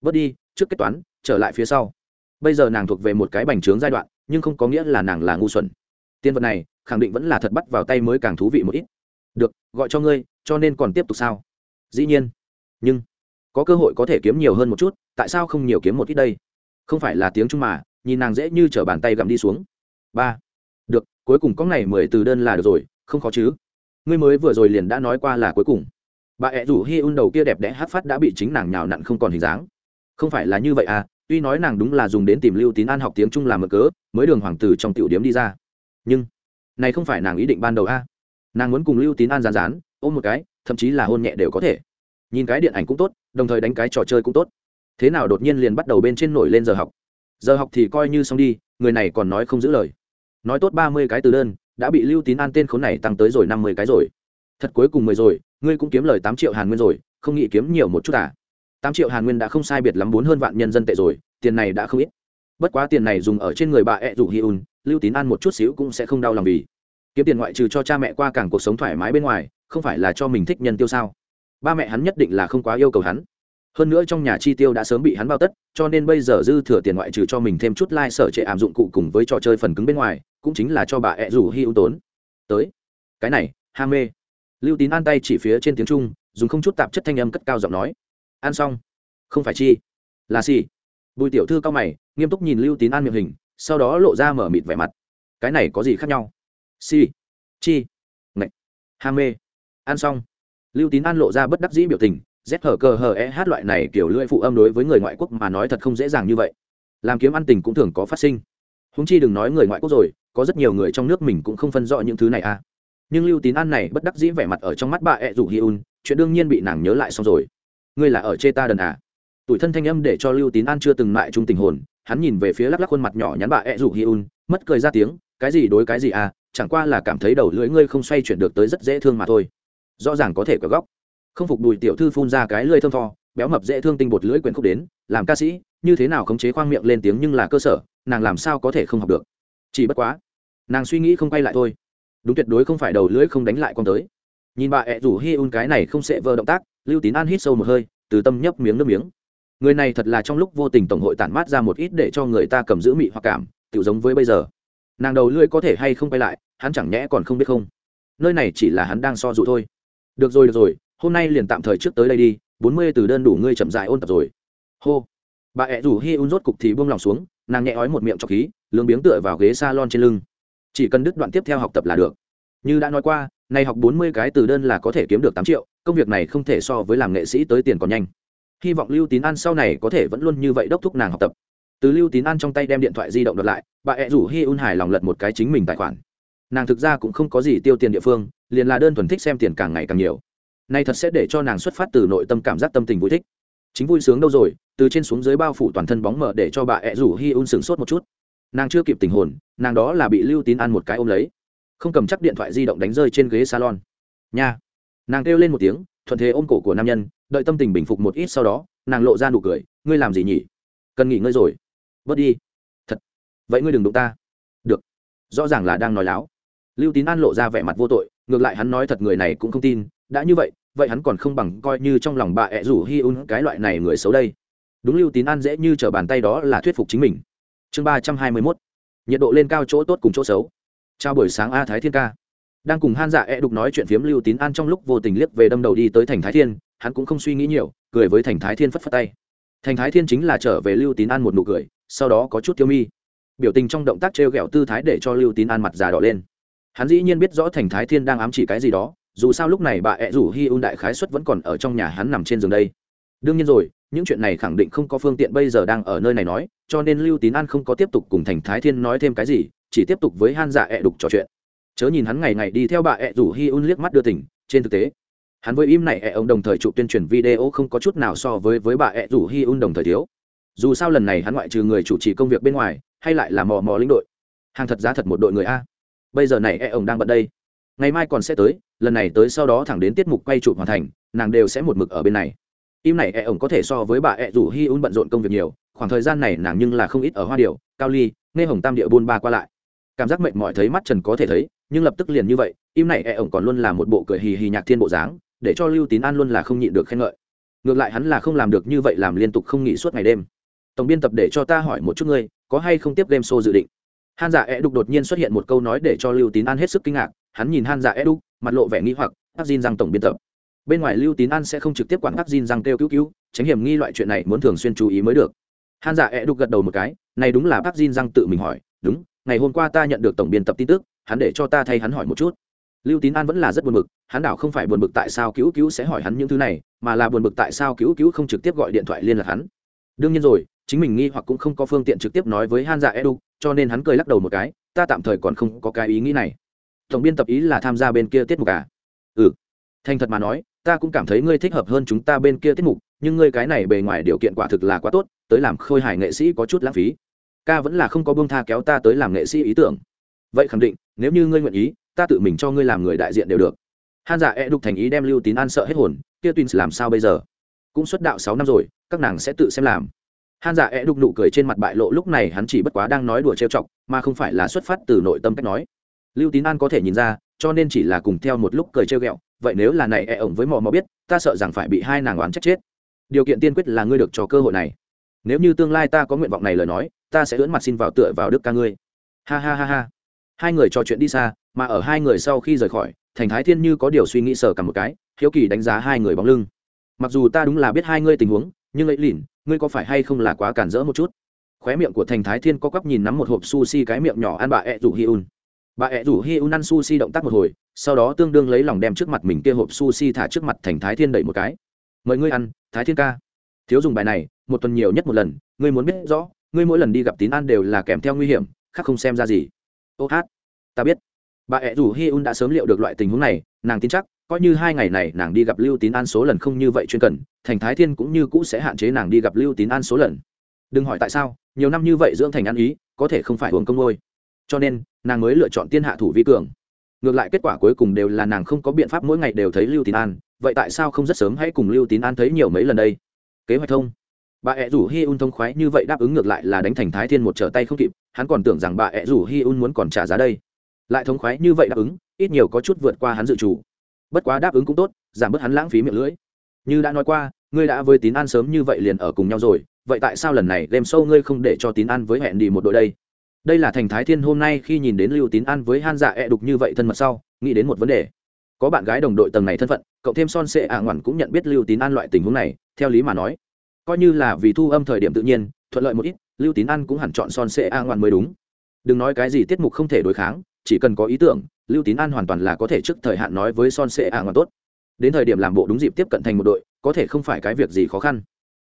Bớt đi, trước kết toán, trở lại phía sau. Bây giờ nàng thuộc về một cái bành trướng giai đoạn, nhưng không có nghĩa là nàng là ngu xuẩn. Tiên vật này, khẳng định vẫn là thật bắt vào tay mới càng thú vị một ít. Được, gọi cho ngươi, cho nên còn tiếp tục sao? Dĩ nhiên. Nhưng, có cơ hội có thể kiếm nhiều hơn một chút, tại sao không nhiều kiếm một ít đây? Không phải là tiếng trung mà, nhìn nàng dễ như t r ở bàn tay gặm đi xuống. Ba. Được, cuối cùng có ngày mười từ đơn là được rồi, không khó chứ. Ngươi mới vừa rồi liền đã nói qua là cuối cùng bà ẹ rủ hi un đầu kia đẹp đẽ hát phát đã bị chính nàng nhào nặn không còn hình dáng. Không phải là như vậy à tuy nói nàng đúng là dùng đến tìm lưu tín an học tiếng trung làm mở cớ, mới đường hoàng tử trong tiểu điếm đi ra. Nhưng, này không phải nàng ý định ban đầu a à. nàng muốn cùng lưu tín an rán rán ôm một cái, thậm chí là hôn nhẹ đều có thể. Nhìn cái điện ảnh cũng tốt, đồng thời đánh cái trò chơi cũng tốt. Thế nào đột nhiên liền bắt đầu bên trên nổi lên giờ học. Giờ học thì coi như xong đi, người này còn nói không giữ lời. Nói tốt ba mươi cái từ đơn, đã bị lưu tín an tên khốn này tăng tới rồi năm mươi cái rồi. Thật cuối cùng mười rồi ngươi cũng kiếm lời tám triệu hàn nguyên rồi, không nghĩ kiếm nhiều một chút à? Tám triệu hàn nguyên đã không sai biệt lắm bốn hơn vạn nhân dân tệ rồi, tiền này đã không ít. Bất quá tiền này dùng ở trên người bà ẹ rủ hi un, lưu tín an một chút xíu cũng sẽ không đau lòng vì. Kiếm tiền ngoại trừ cho cha mẹ qua càng cuộc sống thoải mái bên ngoài, không phải là cho mình thích nhân tiêu sao? Ba mẹ hắn nhất định là không quá yêu cầu hắn. Hơn nữa trong nhà chi tiêu đã sớm bị hắn bao tất, cho nên bây giờ dư thừa tiền ngoại trừ cho mình thêm chút lai、like、sở trệ ảm dụng cụ cùng với trò chơi phần cứng bên ngoài, cũng chính là cho bà ẹ rủ hi ưu tốn. Tới. Cái này, ham mê lưu tín an tay chỉ phía trên tiếng trung, dùng không chút tạp chất thanh âm cất cao giọng nói. Ăn xong. Không phải chi. Là gì bùi tiểu thư cao mày, nghiêm túc nhìn lưu tín an miệng hình, sau đó lộ ra mở mịt vẻ mặt. Cái này có gì khác nhau? Xì. Chi. Ngạch ham mê. Ăn xong. Lưu tín an lộ ra bất đắc dĩ biểu tình, z hở cờ hờ e hát loại này kiểu lưỡi phụ âm đối với người ngoại quốc mà nói thật không dễ dàng như vậy. Làm kiếm ăn tình cũng thường có phát sinh. Húng chi đừng nói người ngoại quốc rồi, có rất nhiều người trong nước mình cũng không phân rõ những thứ này à nhưng lưu tín an này bất đắc dĩ vẻ mặt ở trong mắt bà ẹ rủ hi un, chuyện đương nhiên bị nàng nhớ lại xong rồi. Ngươi là ở chê ta đần à? Tuổi thân thanh âm để cho lưu tín an chưa từng mại chung tình hồn, hắn nhìn về phía lắc lắc khuôn mặt nhỏ nhắn bà ẹ rủ hi un, mất cười ra tiếng, cái gì đối cái gì à chẳng qua là cảm thấy đầu lưỡi ngươi không xoay chuyển được tới rất dễ thương mà thôi. Rõ ràng có thể có góc. Không phục đùi tiểu thư phun ra cái lưỡi thơm tho, béo mập dễ thương tinh bột lưỡi quyển khúc đến, làm ca sĩ, như thế nào khống chế khoang miệng lên tiếng nhưng là cơ sở, nàng làm sao có thể không học được? Chỉ bất quá, nàng suy nghĩ không quay lại thôi đúng tuyệt đối không phải đầu lưỡi không đánh lại con tới. Nhìn bà ẹ rủ hi un cái này không sẽ vơ động tác, lưu tín an hít sâu một hơi, từ tâm nhấp miếng nước miếng. Người này thật là trong lúc vô tình tổng hội tản mát ra một ít để cho người ta cầm giữ mị hoặc cảm tự giống với bây giờ. Nàng đầu lưỡi có thể hay không quay lại, hắn chẳng nhẽ còn không biết không. Nơi này chỉ là hắn đang so dụ thôi. Được rồi được rồi, hôm nay liền tạm thời trước tới đây đi, bốn mươi từ đơn đủ ngươi chậm dại ôn tập rồi. Hô. Bà ẹ rủ hi un rốt cục thì buông lòng xuống, nàng nhẹ ói một miệng trọc khí lướng biếng tựa vào ghế s a lon trên lưng chỉ cần đứt đoạn tiếp theo học tập là được. Như đã nói qua, nay học bốn mươi cái từ đơn là có thể kiếm được tám triệu, công việc này không thể so với làm nghệ sĩ tới tiền còn nhanh. Hy vọng lưu tín an sau này có thể vẫn luôn như vậy đốc thúc nàng học tập. Từ lưu tín an trong tay đem điện thoại di động đợt lại, bà ẹ rủ hi un hài lòng lật một cái chính mình tài khoản. Nàng thực ra cũng không có gì tiêu tiền địa phương, liền là đơn thuần thích xem tiền càng ngày càng nhiều. Nay thật sẽ để cho nàng xuất phát từ nội tâm cảm giác tâm tình vui thích. Chính vui sướng đâu rồi, từ trên xuống dưới bao phủ toàn thân bóng mở để cho bà ẹ rủ hi un sửng sốt một chút nàng chưa kịp tình hồn, nàng đó là bị lưu tín ăn một cái ôm lấy. Không cầm chắc điện thoại di động đánh rơi trên ghế salon. Nha. Nàng kêu lên một tiếng, thuận thế ôm cổ của nam nhân, đợi tâm tình bình phục một ít sau đó, nàng lộ ra nụ cười, ngươi làm gì nhỉ? Cần nghỉ ngơi rồi. Bớt đi. Thật. Vậy ngươi đừng đụng ta. Được. Rõ ràng là đang nói láo. Lưu tín an lộ ra vẻ mặt vô tội, ngược lại hắn nói thật người này cũng không tin, đã như vậy vậy hắn còn không bằng coi như trong lòng bà ẹ rủ hi un cái loại này người xấu đây. Đúng lưu tín an dễ như t bàn tay đó là thuyết phục chính mình chương ba trăm hai mươi mốt. Nhiệt độ lên cao chỗ tốt cùng chỗ xấu. Chào buổi sáng a thái thiên ca. Đang cùng han dạ e đục nói chuyện phiếm lưu tín an trong lúc vô tình liếc về đâm đầu đi tới thành thái thiên, hắn cũng không suy nghĩ nhiều, cười với thành thái thiên phất phất tay. Thành thái thiên chính là trở về lưu tín an một nụ cười, sau đó có chút tiêu mi. Biểu tình trong động tác t r e o g ẹ o tư thái để cho lưu tín an mặt già đỏ lên. Hắn dĩ nhiên biết rõ thành thái thiên đang ám chỉ cái gì đó, dù sao lúc này bà ẹ rủ hi un đại khái xuất vẫn còn ở trong nhà hắn nằm trên giường đây đương nhiên rồi, những chuyện này khẳng định không có phương tiện bây giờ đang ở nơi này nói, cho nên lưu tín an không có tiếp tục cùng thành thái thiên nói thêm cái gì, chỉ tiếp tục với han dạ ẹ、e、đục đục trò chuyện. Chớ nhìn hắn ngày ngày đi theo bà ẹ、e、rủ hi un liếc mắt đưa tỉnh trên thực tế, hắn với im này ẹ、e、ông ông đồng thời chụp tuyên truyền video không có chút nào so với với bà ẹ、e、rủ hi un đồng thời thiếu. Dù sao lần này hắn ngoại trừ người chủ trì công việc bên ngoài, hay lại là mò mò lĩnh đội. Hàng thật giá thật một đội người a. Bây giờ này ẹ、e、ông ông đang bận đây. Ngày mai còn sẽ tới, lần này tới sau đó thẳng đến tiết mục quay chụp hoàn thành, nàng đều sẽ một mực ở bên này im này e ổng có thể so với bà e rủ hi un bận rộn công việc nhiều, khoảng thời gian này nàng nhưng là không ít ở hoa điều cao ly nghe hồng tam địa buôn ba qua lại. Cảm giác mệt mỏi thấy mắt trần có thể thấy, nhưng lập tức liền như vậy, im này e ổng còn luôn là một bộ cười hì hì nhạc thiên bộ dáng, để cho lưu tín an luôn là không nhịn được khen ngợi. Ngược lại hắn là không làm được như vậy làm liên tục không nghỉ suốt ngày đêm. Tổng biên tập để cho ta hỏi một chút ngươi, có hay không tiếp game show dự định? Han dạ e đục đột nhiên xuất hiện một câu nói để cho lưu tín an hết sức kinh ngạc, hắn nhìn han dạ e đục mặt lộ vẻ nghi hoặc ác rằng tổng biên tập bên ngoài lưu tín an sẽ không trực tiếp quảng các Jin rằng kêu cứu cứu, tránh hiểm nghi loại chuyện này muốn thường xuyên chú ý mới được. Han dạ ẹ đục gật đầu một cái, này đúng là bác Jin rằng tự mình hỏi, đúng, ngày hôm qua ta nhận được tổng biên tập tin tức, hắn để cho ta thay hắn hỏi một chút. Lưu tín an vẫn là rất buồn bực, hắn đảo không phải buồn bực tại sao cứu cứu sẽ hỏi hắn những thứ này, mà là buồn bực tại sao cứu cứu không trực tiếp gọi điện thoại liên lạc hắn. Đương nhiên rồi, chính mình nghi hoặc cũng không có phương tiện trực tiếp nói với han dạ edu cho nên hắn cười lắc đầu một cái, ta tạm thời còn không có cái ý nghĩ này. Tổng biên tập ý là tham gia bên kia tiết mục à? Ừ. Thành thật mà nói ta cũng cảm thấy ngươi thích hợp hơn chúng ta bên kia tiết mục, nhưng ngươi cái này bề ngoài điều kiện quả thực là quá tốt, tới làm khôi hài nghệ sĩ có chút lãng phí. Ca vẫn là không có bông tha kéo ta tới làm nghệ sĩ ý tưởng. Vậy khẳng định, nếu như ngươi nguyện ý, ta tự mình cho ngươi làm người đại diện đều được. Han giả e đục thành ý đem lưu tín an sợ hết hồn, kia tuyên làm sao bây giờ? Cũng xuất đạo sáu năm rồi, các nàng sẽ tự xem làm. Han giả e đục nụ cười trên mặt bại lộ lúc này hắn chỉ bất quá đang nói đùa trêu chọc, mà không phải là xuất phát từ nội tâm cách nói. Lưu tín an có thể nhìn ra, cho nên chỉ là cùng theo một lúc cười trêu ghẹo vậy nếu là này e ổng với mò mò biết, ta sợ rằng phải bị hai nàng oán trách chết. Điều kiện tiên quyết là ngươi được cho cơ hội này. Nếu như tương lai ta có nguyện vọng này lời nói, ta sẽ ưỡn mặt xin vào tựa vào đức ca ngươi. Ha ha ha ha. Hai người trò chuyện đi xa, mà ở hai người sau khi rời khỏi, thành thái thiên như có điều suy nghĩ sờ cả một cái, hiếu kỳ đánh giá hai người bóng lưng. Mặc dù ta đúng là biết hai ngươi tình huống, nhưng ấy lỉn ngươi có phải hay không là quá cản rỡ một chút? Khóe miệng của thành thái thiên có quắp nhìn nắm một hộp sushi cái miệng nhỏ ăn bà ẹ rủ hi un bà ẹ rủ hi un ăn sushi động tác một hồi, sau đó tương đương lấy lòng đem trước mặt mình kia hộp sushi thả trước mặt thành thái thiên đẩy một cái. Mời ngươi ăn, thái thiên ca. Thiếu dùng bài này, một tuần nhiều nhất một lần, ngươi muốn biết rõ, ngươi mỗi lần đi gặp tín ăn đều là kèm theo nguy hiểm, khác không xem ra gì. Ô hát, ta biết. Bà ẹ rủ hi un đã sớm liệu được loại tình huống này, nàng tin chắc, coi như hai ngày này nàng đi gặp lưu tín an số lần không như vậy chuyên cần, thành thái thiên cũng như cũ sẽ hạn chế nàng đi gặp lưu tín an số lần. Đừng hỏi tại sao, nhiều năm như vậy dưỡng thành ăn ý, có thể không phải uống công ngôi cho nên, nàng mới lựa chọn tiên hạ thủ vi cường. Ngược lại kết quả cuối cùng đều là nàng không có biện pháp mỗi ngày đều thấy lưu tín an, vậy tại sao không rất sớm hãy cùng lưu tín an thấy nhiều mấy lần đây? Kế hoạch thông. Bà ẹ rủ hi un thông khoái như vậy đáp ứng ngược lại là đánh thành thái thiên một trở tay không kịp, hắn còn tưởng rằng bà ẹ rủ hi un muốn còn trả giá đây. Lại thông khoái như vậy đáp ứng, ít nhiều có chút vượt qua hắn dự chủ. Bất quá đáp ứng cũng tốt, giảm bớt hắn lãng phí miệng lưỡi. Như đã nói qua, ngươi đã với tín an sớm như vậy liền ở cùng nhau rồi, vậy tại sao lần này đem sâu ngươi không để cho tín an với hẹn đi một đội đây? Đây là thành thái thiên hôm nay khi nhìn đến lưu tín an với han dạ e đục như vậy thân mật sau, nghĩ đến một vấn đề. Có bạn gái đồng đội tầng này thân phận, cậu thêm son sệ ạ ngoản cũng nhận biết lưu tín an loại tình huống này, theo lý mà nói. Coi như là vì thu âm thời điểm tự nhiên, thuận lợi một ít, lưu tín an cũng hẳn chọn son sệ a ngoản mới đúng. Đừng nói cái gì tiết mục không thể đối kháng, chỉ cần có ý tưởng, lưu tín an hoàn toàn là có thể trước thời hạn nói với son sệ a ngoản tốt. Đến thời điểm làm bộ đúng dịp tiếp cận thành một đội, có thể không phải cái việc gì khó khăn.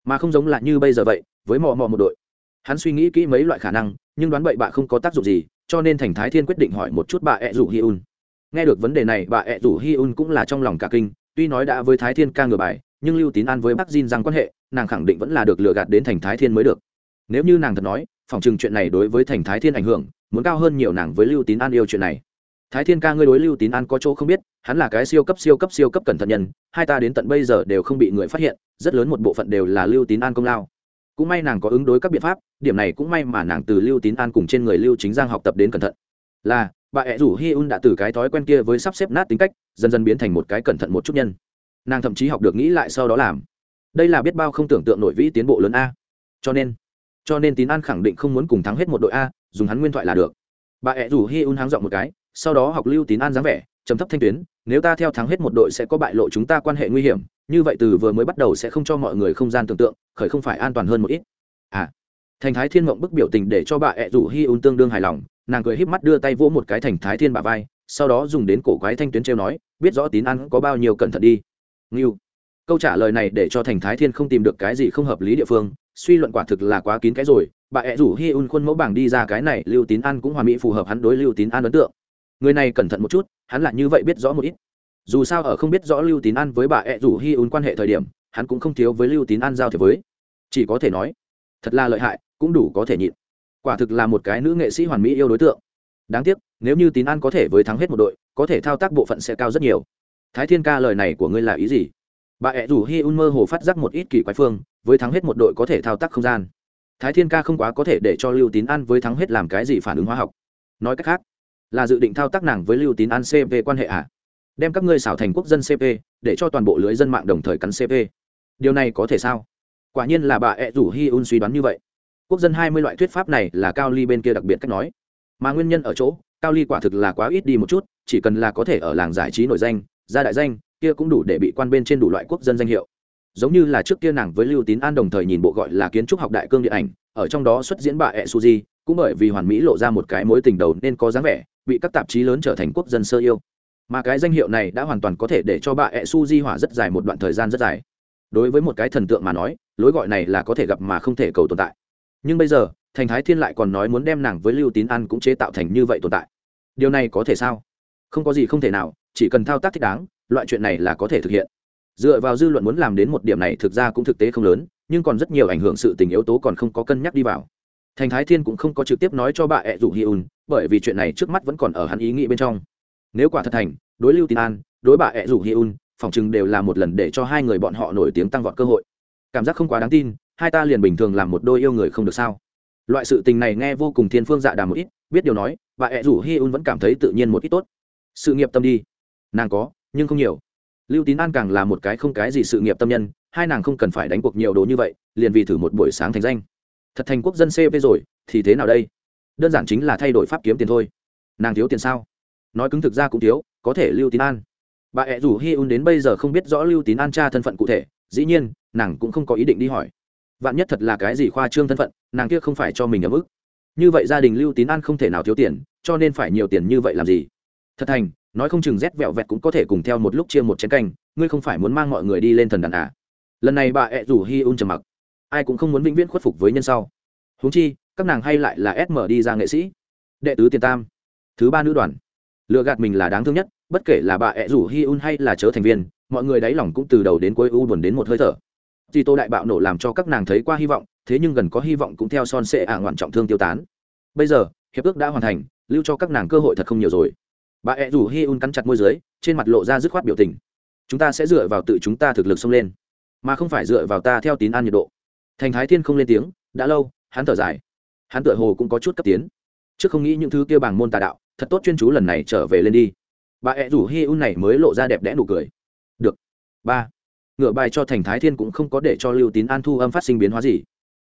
Mà không giống là như bây giờ vậy, với mò mò một đội. Hắn suy nghĩ kỹ mấy loại khả năng nhưng đoán bậy bạ không có tác dụng gì, cho nên thành thái thiên quyết định hỏi một chút bà ẹ rủ hi un nghe được vấn đề này, bà ẹ rủ hi un cũng là trong lòng cả kinh, tuy nói đã với thái thiên ca ngừa bài, nhưng lưu tín an với bắc Jin rằng quan hệ, nàng khẳng định vẫn là được lừa gạt đến thành thái thiên mới được. Nếu như nàng thật nói, phòng chừng chuyện này đối với thành thái thiên ảnh hưởng, muốn cao hơn nhiều nàng với lưu tín an yêu chuyện này. Thái thiên ca ngươi đối lưu tín an có chỗ không biết, hắn là cái siêu cấp siêu cấp siêu cấp cẩn thận nhân, hai ta đến tận bây giờ đều không bị người phát hiện, rất lớn một bộ phận đều là lưu tín an công lao cũng may nàng có ứng đối các biện pháp, điểm này cũng may mà nàng từ lưu tín an cùng trên người lưu chính giang học tập đến cẩn thận. Là, bà ẹ rủ hi un đã từ cái thói quen kia với sắp xếp nát tính cách, dần dần biến thành một cái cẩn thận một chút nhân. Nàng thậm chí học được nghĩ lại sau đó làm. Đây là biết bao không tưởng tượng nổi vĩ tiến bộ lớn a. Cho nên cho nên tín an khẳng định không muốn cùng thắng hết một đội a, dùng hắn nguyên thoại là được. Bà ẹ rủ hi un háng dọn một cái, sau đó học lưu tín an dáng vẻ, trầm thấp thanh tuyến, nếu ta theo thắng hết một đội sẽ có bại lộ chúng ta quan hệ nguy hiểm như vậy từ vừa mới bắt đầu sẽ không cho mọi người không gian tưởng tượng, khởi không phải an toàn hơn một ít. À thành thái thiên mộng bức biểu tình để cho bà ẹ rủ hi un tương đương hài lòng, nàng cười híp mắt đưa tay vỗ một cái thành thái thiên bà vai, sau đó dùng đến cổ quái thanh tuyến trêu nói, biết rõ tín ăn có bao nhiêu cẩn thận đi. Nghiêu câu trả lời này để cho thành thái thiên không tìm được cái gì không hợp lý địa phương, suy luận quả thực là quá kín cái rồi, bà ẹ rủ hi un khuôn mẫu bảng đi ra cái này, lưu tín ăn cũng hoàn mỹ phù hợp hắn đối lưu tín ăn ấn tượng. Người này cẩn thận một chút, hắn là như vậy biết rõ một ít dù sao ở không biết rõ lưu tín An với bà ẹ rủ hi un quan hệ thời điểm, hắn cũng không thiếu với lưu tín An giao thiệp với. Chỉ có thể nói, thật là lợi hại, cũng đủ có thể nhịn. Quả thực là một cái nữ nghệ sĩ hoàn mỹ yêu đối tượng. Đáng tiếc, nếu như tín an có thể với thắng hết một đội, có thể thao tác bộ phận sẽ cao rất nhiều. Thái thiên ca lời này của ngươi là ý gì? Bà ẹ rủ hi un mơ hồ phát giác một ít kỳ quái phương, với thắng hết một đội có thể thao tác không gian. Thái thiên ca không quá có thể để cho lưu tín an với thắng hết làm cái gì phản ứng hóa học. Nói cách khác, là dự định thao tác nàng với lưu tín an cp quan hệ ạ à? Đem các ngươi xảo thành quốc dân cp để cho toàn bộ lưới dân mạng đồng thời cắn cp điều này có thể sao? Quả nhiên là bà ẹ rủ hi un suy đoán như vậy. Quốc dân hai mươi loại thuyết pháp này là cao ly bên kia đặc biệt cách nói. Mà nguyên nhân ở chỗ, cao ly quả thực là quá ít đi một chút, chỉ cần là có thể ở làng giải trí nổi danh, ra đại danh, kia cũng đủ để bị quan bên trên đủ loại quốc dân danh hiệu. Giống như là trước kia nàng với lưu tín an đồng thời nhìn bộ gọi là kiến trúc học đại cương điện ảnh, ở trong đó xuất diễn bà ẹ suzy, cũng bởi vì hoàn mỹ lộ ra một cái mối tình đầu nên có dáng vẻ, bị các tạp chí lớn trở thành quốc dân sơ yêu mà cái danh hiệu này đã hoàn toàn có thể để cho bà ẹ di hỏa rất dài một đoạn thời gian rất dài. Đối với một cái thần tượng mà nói, lối gọi này là có thể gặp mà không thể cầu tồn tại. Nhưng bây giờ, thành thái thiên lại còn nói muốn đem nàng với lưu tín ăn cũng chế tạo thành như vậy tồn tại. Điều này có thể sao? Không có gì không thể nào, chỉ cần thao tác thích đáng, loại chuyện này là có thể thực hiện. Dựa vào dư luận muốn làm đến một điểm này thực ra cũng thực tế không lớn, nhưng còn rất nhiều ảnh hưởng sự tình yếu tố còn không có cân nhắc đi vào. Thành thái thiên cũng không có trực tiếp nói cho bà ẹ rủ hi un bởi vì chuyện này trước mắt vẫn còn ở hắn ý nghĩ bên trong nếu quả thật thành, đối lưu tín an, đối bà ẹ rủ hi un, phòng chừng đều là một lần để cho hai người bọn họ nổi tiếng tăng vọt cơ hội. Cảm giác không quá đáng tin, hai ta liền bình thường làm một đôi yêu người không được sao? Loại sự tình này nghe vô cùng thiên phương dạ đà một ít, biết điều nói, bà ẹ rủ hi un vẫn cảm thấy tự nhiên một ít tốt. Sự nghiệp tâm đi. Nàng có, nhưng không nhiều. Lưu tín an càng là một cái không cái gì sự nghiệp tâm nhân, hai nàng không cần phải đánh cuộc nhiều đồ như vậy, liền vì thử một buổi sáng thành danh. Thật thành quốc dân cp rồi, thì thế nào đây? Đơn giản chính là thay đổi pháp kiếm tiền thôi. Nàng thiếu tiền sao? Nói cứng thực ra cũng thiếu, có thể lưu tín an. Bà ẹ rủ hi un đến bây giờ không biết rõ lưu tín an cha thân phận cụ thể, dĩ nhiên, nàng cũng không có ý định đi hỏi. Vạn nhất thật là cái gì khoa trương thân phận, nàng kia không phải cho mình ấm ức. Như vậy gia đình lưu tín an không thể nào thiếu tiền, cho nên phải nhiều tiền như vậy làm gì? Thật thành, nói không chừng rét vẹo vẹt cũng có thể cùng theo một lúc chia một chén canh, ngươi không phải muốn mang mọi người đi lên thần đàn à. lần này bà ẹ rủ hi un trầm mặc. Ai cũng không muốn vĩnh viễn khuất phục với nhân sau. Huống chi, các nàng hay lại là sm đi ra nghệ sĩ. Đệ tứ tiền tam. Thứ ba nữ đoàn lựa gạt mình là đáng thương nhất bất kể là bà ẹ rủ hi un hay là chớ thành viên mọi người đáy lòng cũng từ đầu đến cuối u buồn đến một hơi thở Di Tô đại bạo nổ làm cho các nàng thấy qua hy vọng, thế nhưng gần có hy vọng cũng theo son sẽ ả ngoạn trọng thương tiêu tán. Bây giờ, hiệp ước đã hoàn thành, lưu cho các nàng cơ hội thật không nhiều rồi. Bà ẹ rủ Hi Un cắn chặt môi dưới, trên mặt lộ ra dứt khoát biểu tình. Chúng ta sẽ dựa vào tự chúng ta thực lực xông lên, mà không phải dựa vào ta theo tín an nhiệt độ. Thành Thái Thiên không lên tiếng, đã lâu, hắn thở dài. Hắn tựa hồ cũng có chút cấp tiến. Trước không nghĩ những thứ kia bằng môn tà đạo, thật tốt chuyên chú lần này trở về lên đi. Bà ẹ rủ Hi Un này mới lộ ra đẹp đẽ nụ cười. Được. ba ngựa bài cho thành thái thiên cũng không có để cho lưu tín an thu âm phát sinh biến hóa gì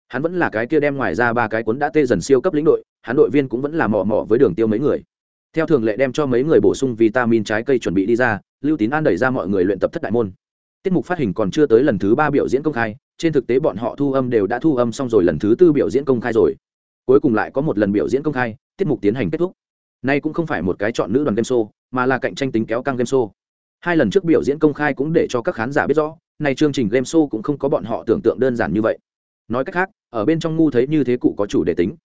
hắn vẫn là cái kia đem ngoài ra ba cái cuốn đã tê dần siêu cấp lĩnh đội, hắn đội viên cũng vẫn là mò mò với đường tiêu mấy người theo thường lệ đem cho mấy người bổ sung vitamin trái cây chuẩn bị đi ra, lưu tín an đẩy ra mọi người luyện tập thất đại môn tiết mục phát hình còn chưa tới lần thứ ba biểu diễn công khai, trên thực tế bọn họ thu âm đều đã thu âm xong rồi lần thứ tư biểu diễn công khai rồi cuối cùng lại có một lần biểu diễn công khai, tiết mục tiến hành kết thúc nay cũng không phải một cái chọn nữ đoàn game show, mà là cạnh tranh tính kéo căng game show. Hai lần trước biểu diễn công khai cũng để cho các khán giả biết rõ này chương trình game show cũng không có bọn họ tưởng tượng đơn giản như vậy. Nói cách khác, ở bên trong ngu thấy như thế cụ có chủ đề tính.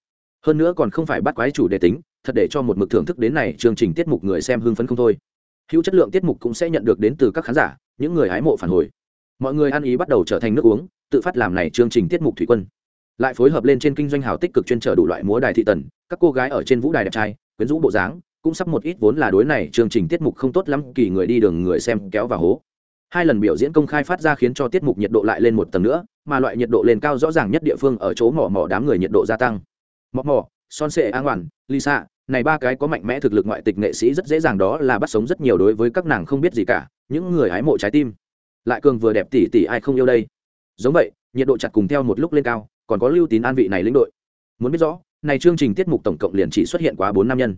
Hơn nữa còn không phải bắt quái chủ đề tính, thật để cho một mực thưởng thức đến này chương trình tiết mục người xem hưng phấn không thôi. Hữu chất lượng tiết mục cũng sẽ nhận được đến từ các khán giả, những người hái mộ phản hồi. Mọi người ăn ý bắt đầu trở thành nước uống, tự phát làm này chương trình tiết mục thủy quân. Lại phối hợp lên trên kinh doanh hào tích cực chuyên trở đủ loại múa đài thị tần, các cô gái ở trên vũ đài đẹp trai quyến rũ bộ dáng, cũng sắp một ít vốn là đối này, chương trình tiết mục không tốt lắm, kỳ người đi đường người xem kéo vào hố. Hai lần biểu diễn công khai phát ra khiến cho tiết mục nhiệt độ lại lên một tầng nữa, mà loại nhiệt độ lên cao rõ ràng nhất địa phương ở chỗ mỏ mỏ đám người nhiệt độ gia tăng. Mỏ mỏ, son sệ an hoàn lisa, này ba cái có mạnh mẽ thực lực ngoại tịch nghệ sĩ rất dễ dàng đó là bắt sống rất nhiều đối với các nàng không biết gì cả, những người hái mộ trái tim. Lại cường vừa đẹp tỉ tỉ ai không yêu đây. Giống vậy, nhiệt độ chặt cùng theo một lúc lên cao, còn có lưu tín an vị này lĩnh đội. Muốn biết rõ này chương trình tiết mục tổng cộng liền chỉ xuất hiện quá bốn nam nhân.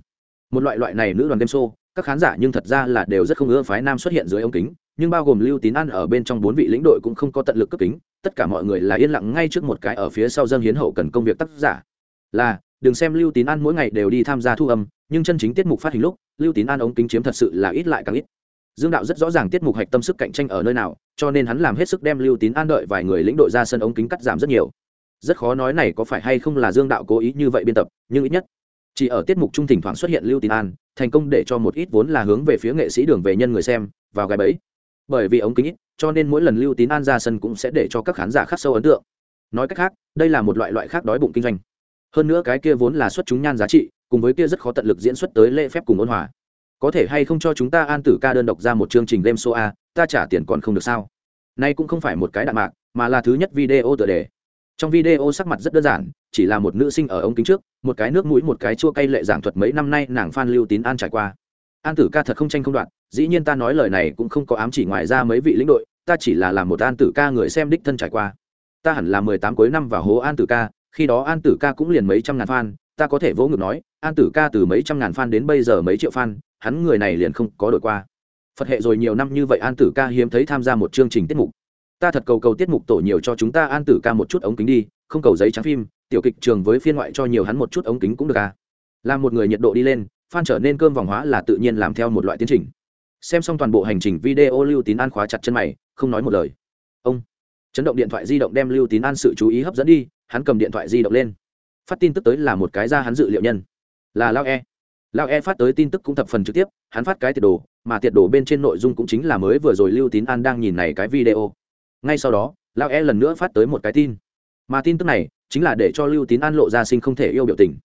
Một loại loại này nữ đoàn game show, các khán giả nhưng thật ra là đều rất không ưa phái nam xuất hiện dưới ống kính, nhưng bao gồm lưu tín ăn ở bên trong bốn vị lĩnh đội cũng không có tận lực cấp kính, tất cả mọi người là yên lặng ngay trước một cái ở phía sau dân hiến hậu cần công việc tác giả. Là, đừng xem lưu tín ăn mỗi ngày đều đi tham gia thu âm, nhưng chân chính tiết mục phát hình lúc, lưu tín an ống kính chiếm thật sự là ít lại càng ít. Dương đạo rất rõ ràng tiết mục hạch tâm sức cạnh tranh ở nơi nào, cho nên hắn làm hết sức đem lưu tín an đợi vài người lĩnh đội ra sân ống kính cắt giảm rất nhiều rất khó nói này có phải hay không là dương đạo cố ý như vậy biên tập, nhưng ít nhất, chỉ ở tiết mục trung thỉnh thoảng xuất hiện lưu tín an, thành công để cho một ít vốn là hướng về phía nghệ sĩ đường về nhân người xem, vào gái bẫy. Bởi vì ống kính ít, cho nên mỗi lần lưu tín an ra sân cũng sẽ để cho các khán giả khắc sâu ấn tượng. Nói cách khác, đây là một loại loại khác đói bụng kinh doanh. Hơn nữa cái kia vốn là xuất chúng nhan giá trị, cùng với kia rất khó tận lực diễn xuất tới lễ phép cùng ôn hòa. Có thể hay không cho chúng ta an tử ca đơn độc ra một chương trình game show a, ta trả tiền còn không được sao? Nay cũng không phải một cái đạn mạc, mà là thứ nhất video tựa đề trong video sắc mặt rất đơn giản, chỉ là một nữ sinh ở ống kính trước, một cái nước mũi, một cái chua cay lệ giảng thuật mấy năm nay nàng phan lưu tín an trải qua. An tử ca thật không tranh không đoạn dĩ nhiên ta nói lời này cũng không có ám chỉ ngoài ra mấy vị lĩnh đội, ta chỉ là làm một an tử ca người xem đích thân trải qua. Ta hẳn là mười tám cuối năm vào hố an tử ca, khi đó an tử ca cũng liền mấy trăm ngàn fan, ta có thể vỗ ngực nói, an tử ca từ mấy trăm ngàn fan đến bây giờ mấy triệu fan, hắn người này liền không có đổi qua. Phật hệ rồi nhiều năm như vậy an tử ca hiếm thấy tham gia một chương trình tiết mục ta thật cầu cầu tiết mục tổ nhiều cho chúng ta an tử ca một chút ống kính đi, không cầu giấy trắng phim, tiểu kịch trường với phiên ngoại cho nhiều hắn một chút ống kính cũng được à. Làm một người nhiệt độ đi lên phan trở nên cơm vòng hóa là tự nhiên làm theo một loại tiến trình. Xem xong toàn bộ hành trình video lưu tín an khóa chặt chân mày, không nói một lời. Ông chấn động điện thoại di động đem lưu tín an sự chú ý hấp dẫn đi, hắn cầm điện thoại di động lên. Phát tin tức tới là một cái ra hắn dự liệu nhân. Là lao e. Lao e phát tới tin tức cũng thập phần trực tiếp, hắn phát cái tiệt đồ, mà tiệt đồ bên trên nội dung cũng chính là mới vừa rồi lưu tín an đang nhìn này cái video ngay sau đó lao e lần nữa phát tới một cái tin. Mà tin tức này chính là để cho lưu tín an lộ ra sinh không thể yêu biểu tình.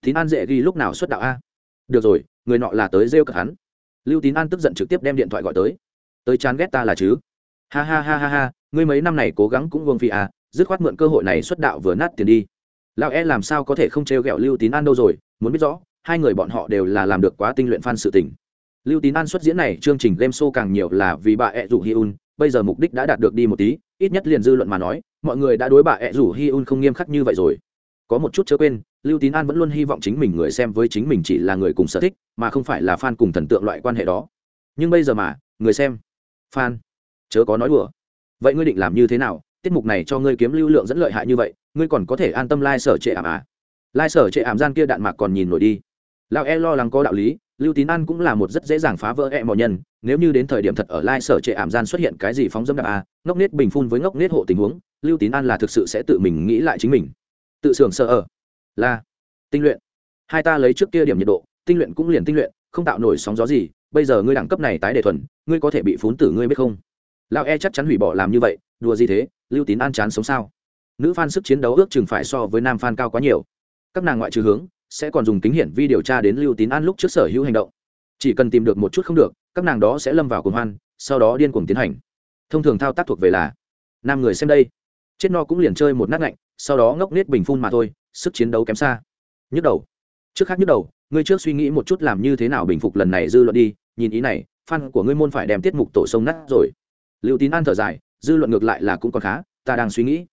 Tín an dễ ghi lúc nào xuất đạo a? Được rồi, người nọ là tới rêu cợt hắn. Lưu tín an tức giận trực tiếp đem điện thoại gọi tới. Tới chán ghét ta là chứ? Ha ha ha ha ha, ngươi mấy năm này cố gắng cũng vương phi à dứt khoát mượn cơ hội này xuất đạo vừa nát tiền đi. Lão e làm sao có thể không trêu ghẹo lưu tín an đâu rồi, muốn biết rõ, hai người bọn họ đều là làm được quá tinh luyện fan sự tình. Lưu tín an xuất diễn này chương trình game show càng nhiều là vì bà ẹ rủ hi un bây giờ mục đích đã đạt được đi một tí, ít nhất liền dư luận mà nói, mọi người đã đối bà ẹ rủ hi un không nghiêm khắc như vậy rồi. Có một chút chớ quên, lưu tín an vẫn luôn hy vọng chính mình người xem với chính mình chỉ là người cùng sở thích, mà không phải là fan cùng thần tượng loại quan hệ đó. Nhưng bây giờ mà, người xem, fan, chớ có nói đùa. Vậy ngươi định làm như thế nào? Tiết mục này cho ngươi kiếm lưu lượng dẫn lợi hại như vậy, ngươi còn có thể an tâm lai、like、sở trệ ảm à? Lai、like、sở trệ ảm gian kia đạn mạc còn nhìn nổi đi. Lão e lo lắng có đạo lý lưu tín an cũng là một rất dễ dàng phá vỡ e mọi nhân, nếu như đến thời điểm thật ở Lai sở trệ ảm gian xuất hiện cái gì phóng dâm đạp à ngốc nết bình phun với ngốc nết hộ tình huống, lưu tín an là thực sự sẽ tự mình nghĩ lại chính mình. Tự xưởng sợ ở, là, tinh luyện. Hai ta lấy trước kia điểm nhiệt độ, tinh luyện cũng liền tinh luyện, không tạo nổi sóng gió gì, bây giờ ngươi đẳng cấp này tái đề thuần, ngươi có thể bị phún tử ngươi biết không? Lão e chắc chắn hủy bỏ làm như vậy, đùa gì thế, lưu tín an chán sống sao? Nữ f a n sức chiến đấu ước chừng phải so với nam f a n cao quá nhiều. Các nàng ngoại trừ hướng sẽ còn dùng kính hiển vi điều tra đến lưu tín an lúc trước sở hữu hành động. Chỉ cần tìm được một chút không được, các nàng đó sẽ lâm vào cuồng hoan, sau đó điên cuồng tiến hành. Thông thường thao tác thuộc về là, nam người xem đây. Chết no cũng liền chơi một nát lạnh sau đó ngốc nết bình phun mà thôi, sức chiến đấu kém xa. Nhức đầu. Trước khác nhức đầu, ngươi trước suy nghĩ một chút làm như thế nào bình phục lần này dư luận đi, nhìn ý này, fan của ngươi môn phải đem tiết mục tổ sông nát rồi. Liệu tín an thở dài, dư luận ngược lại là cũng còn khá, ta đang suy nghĩ.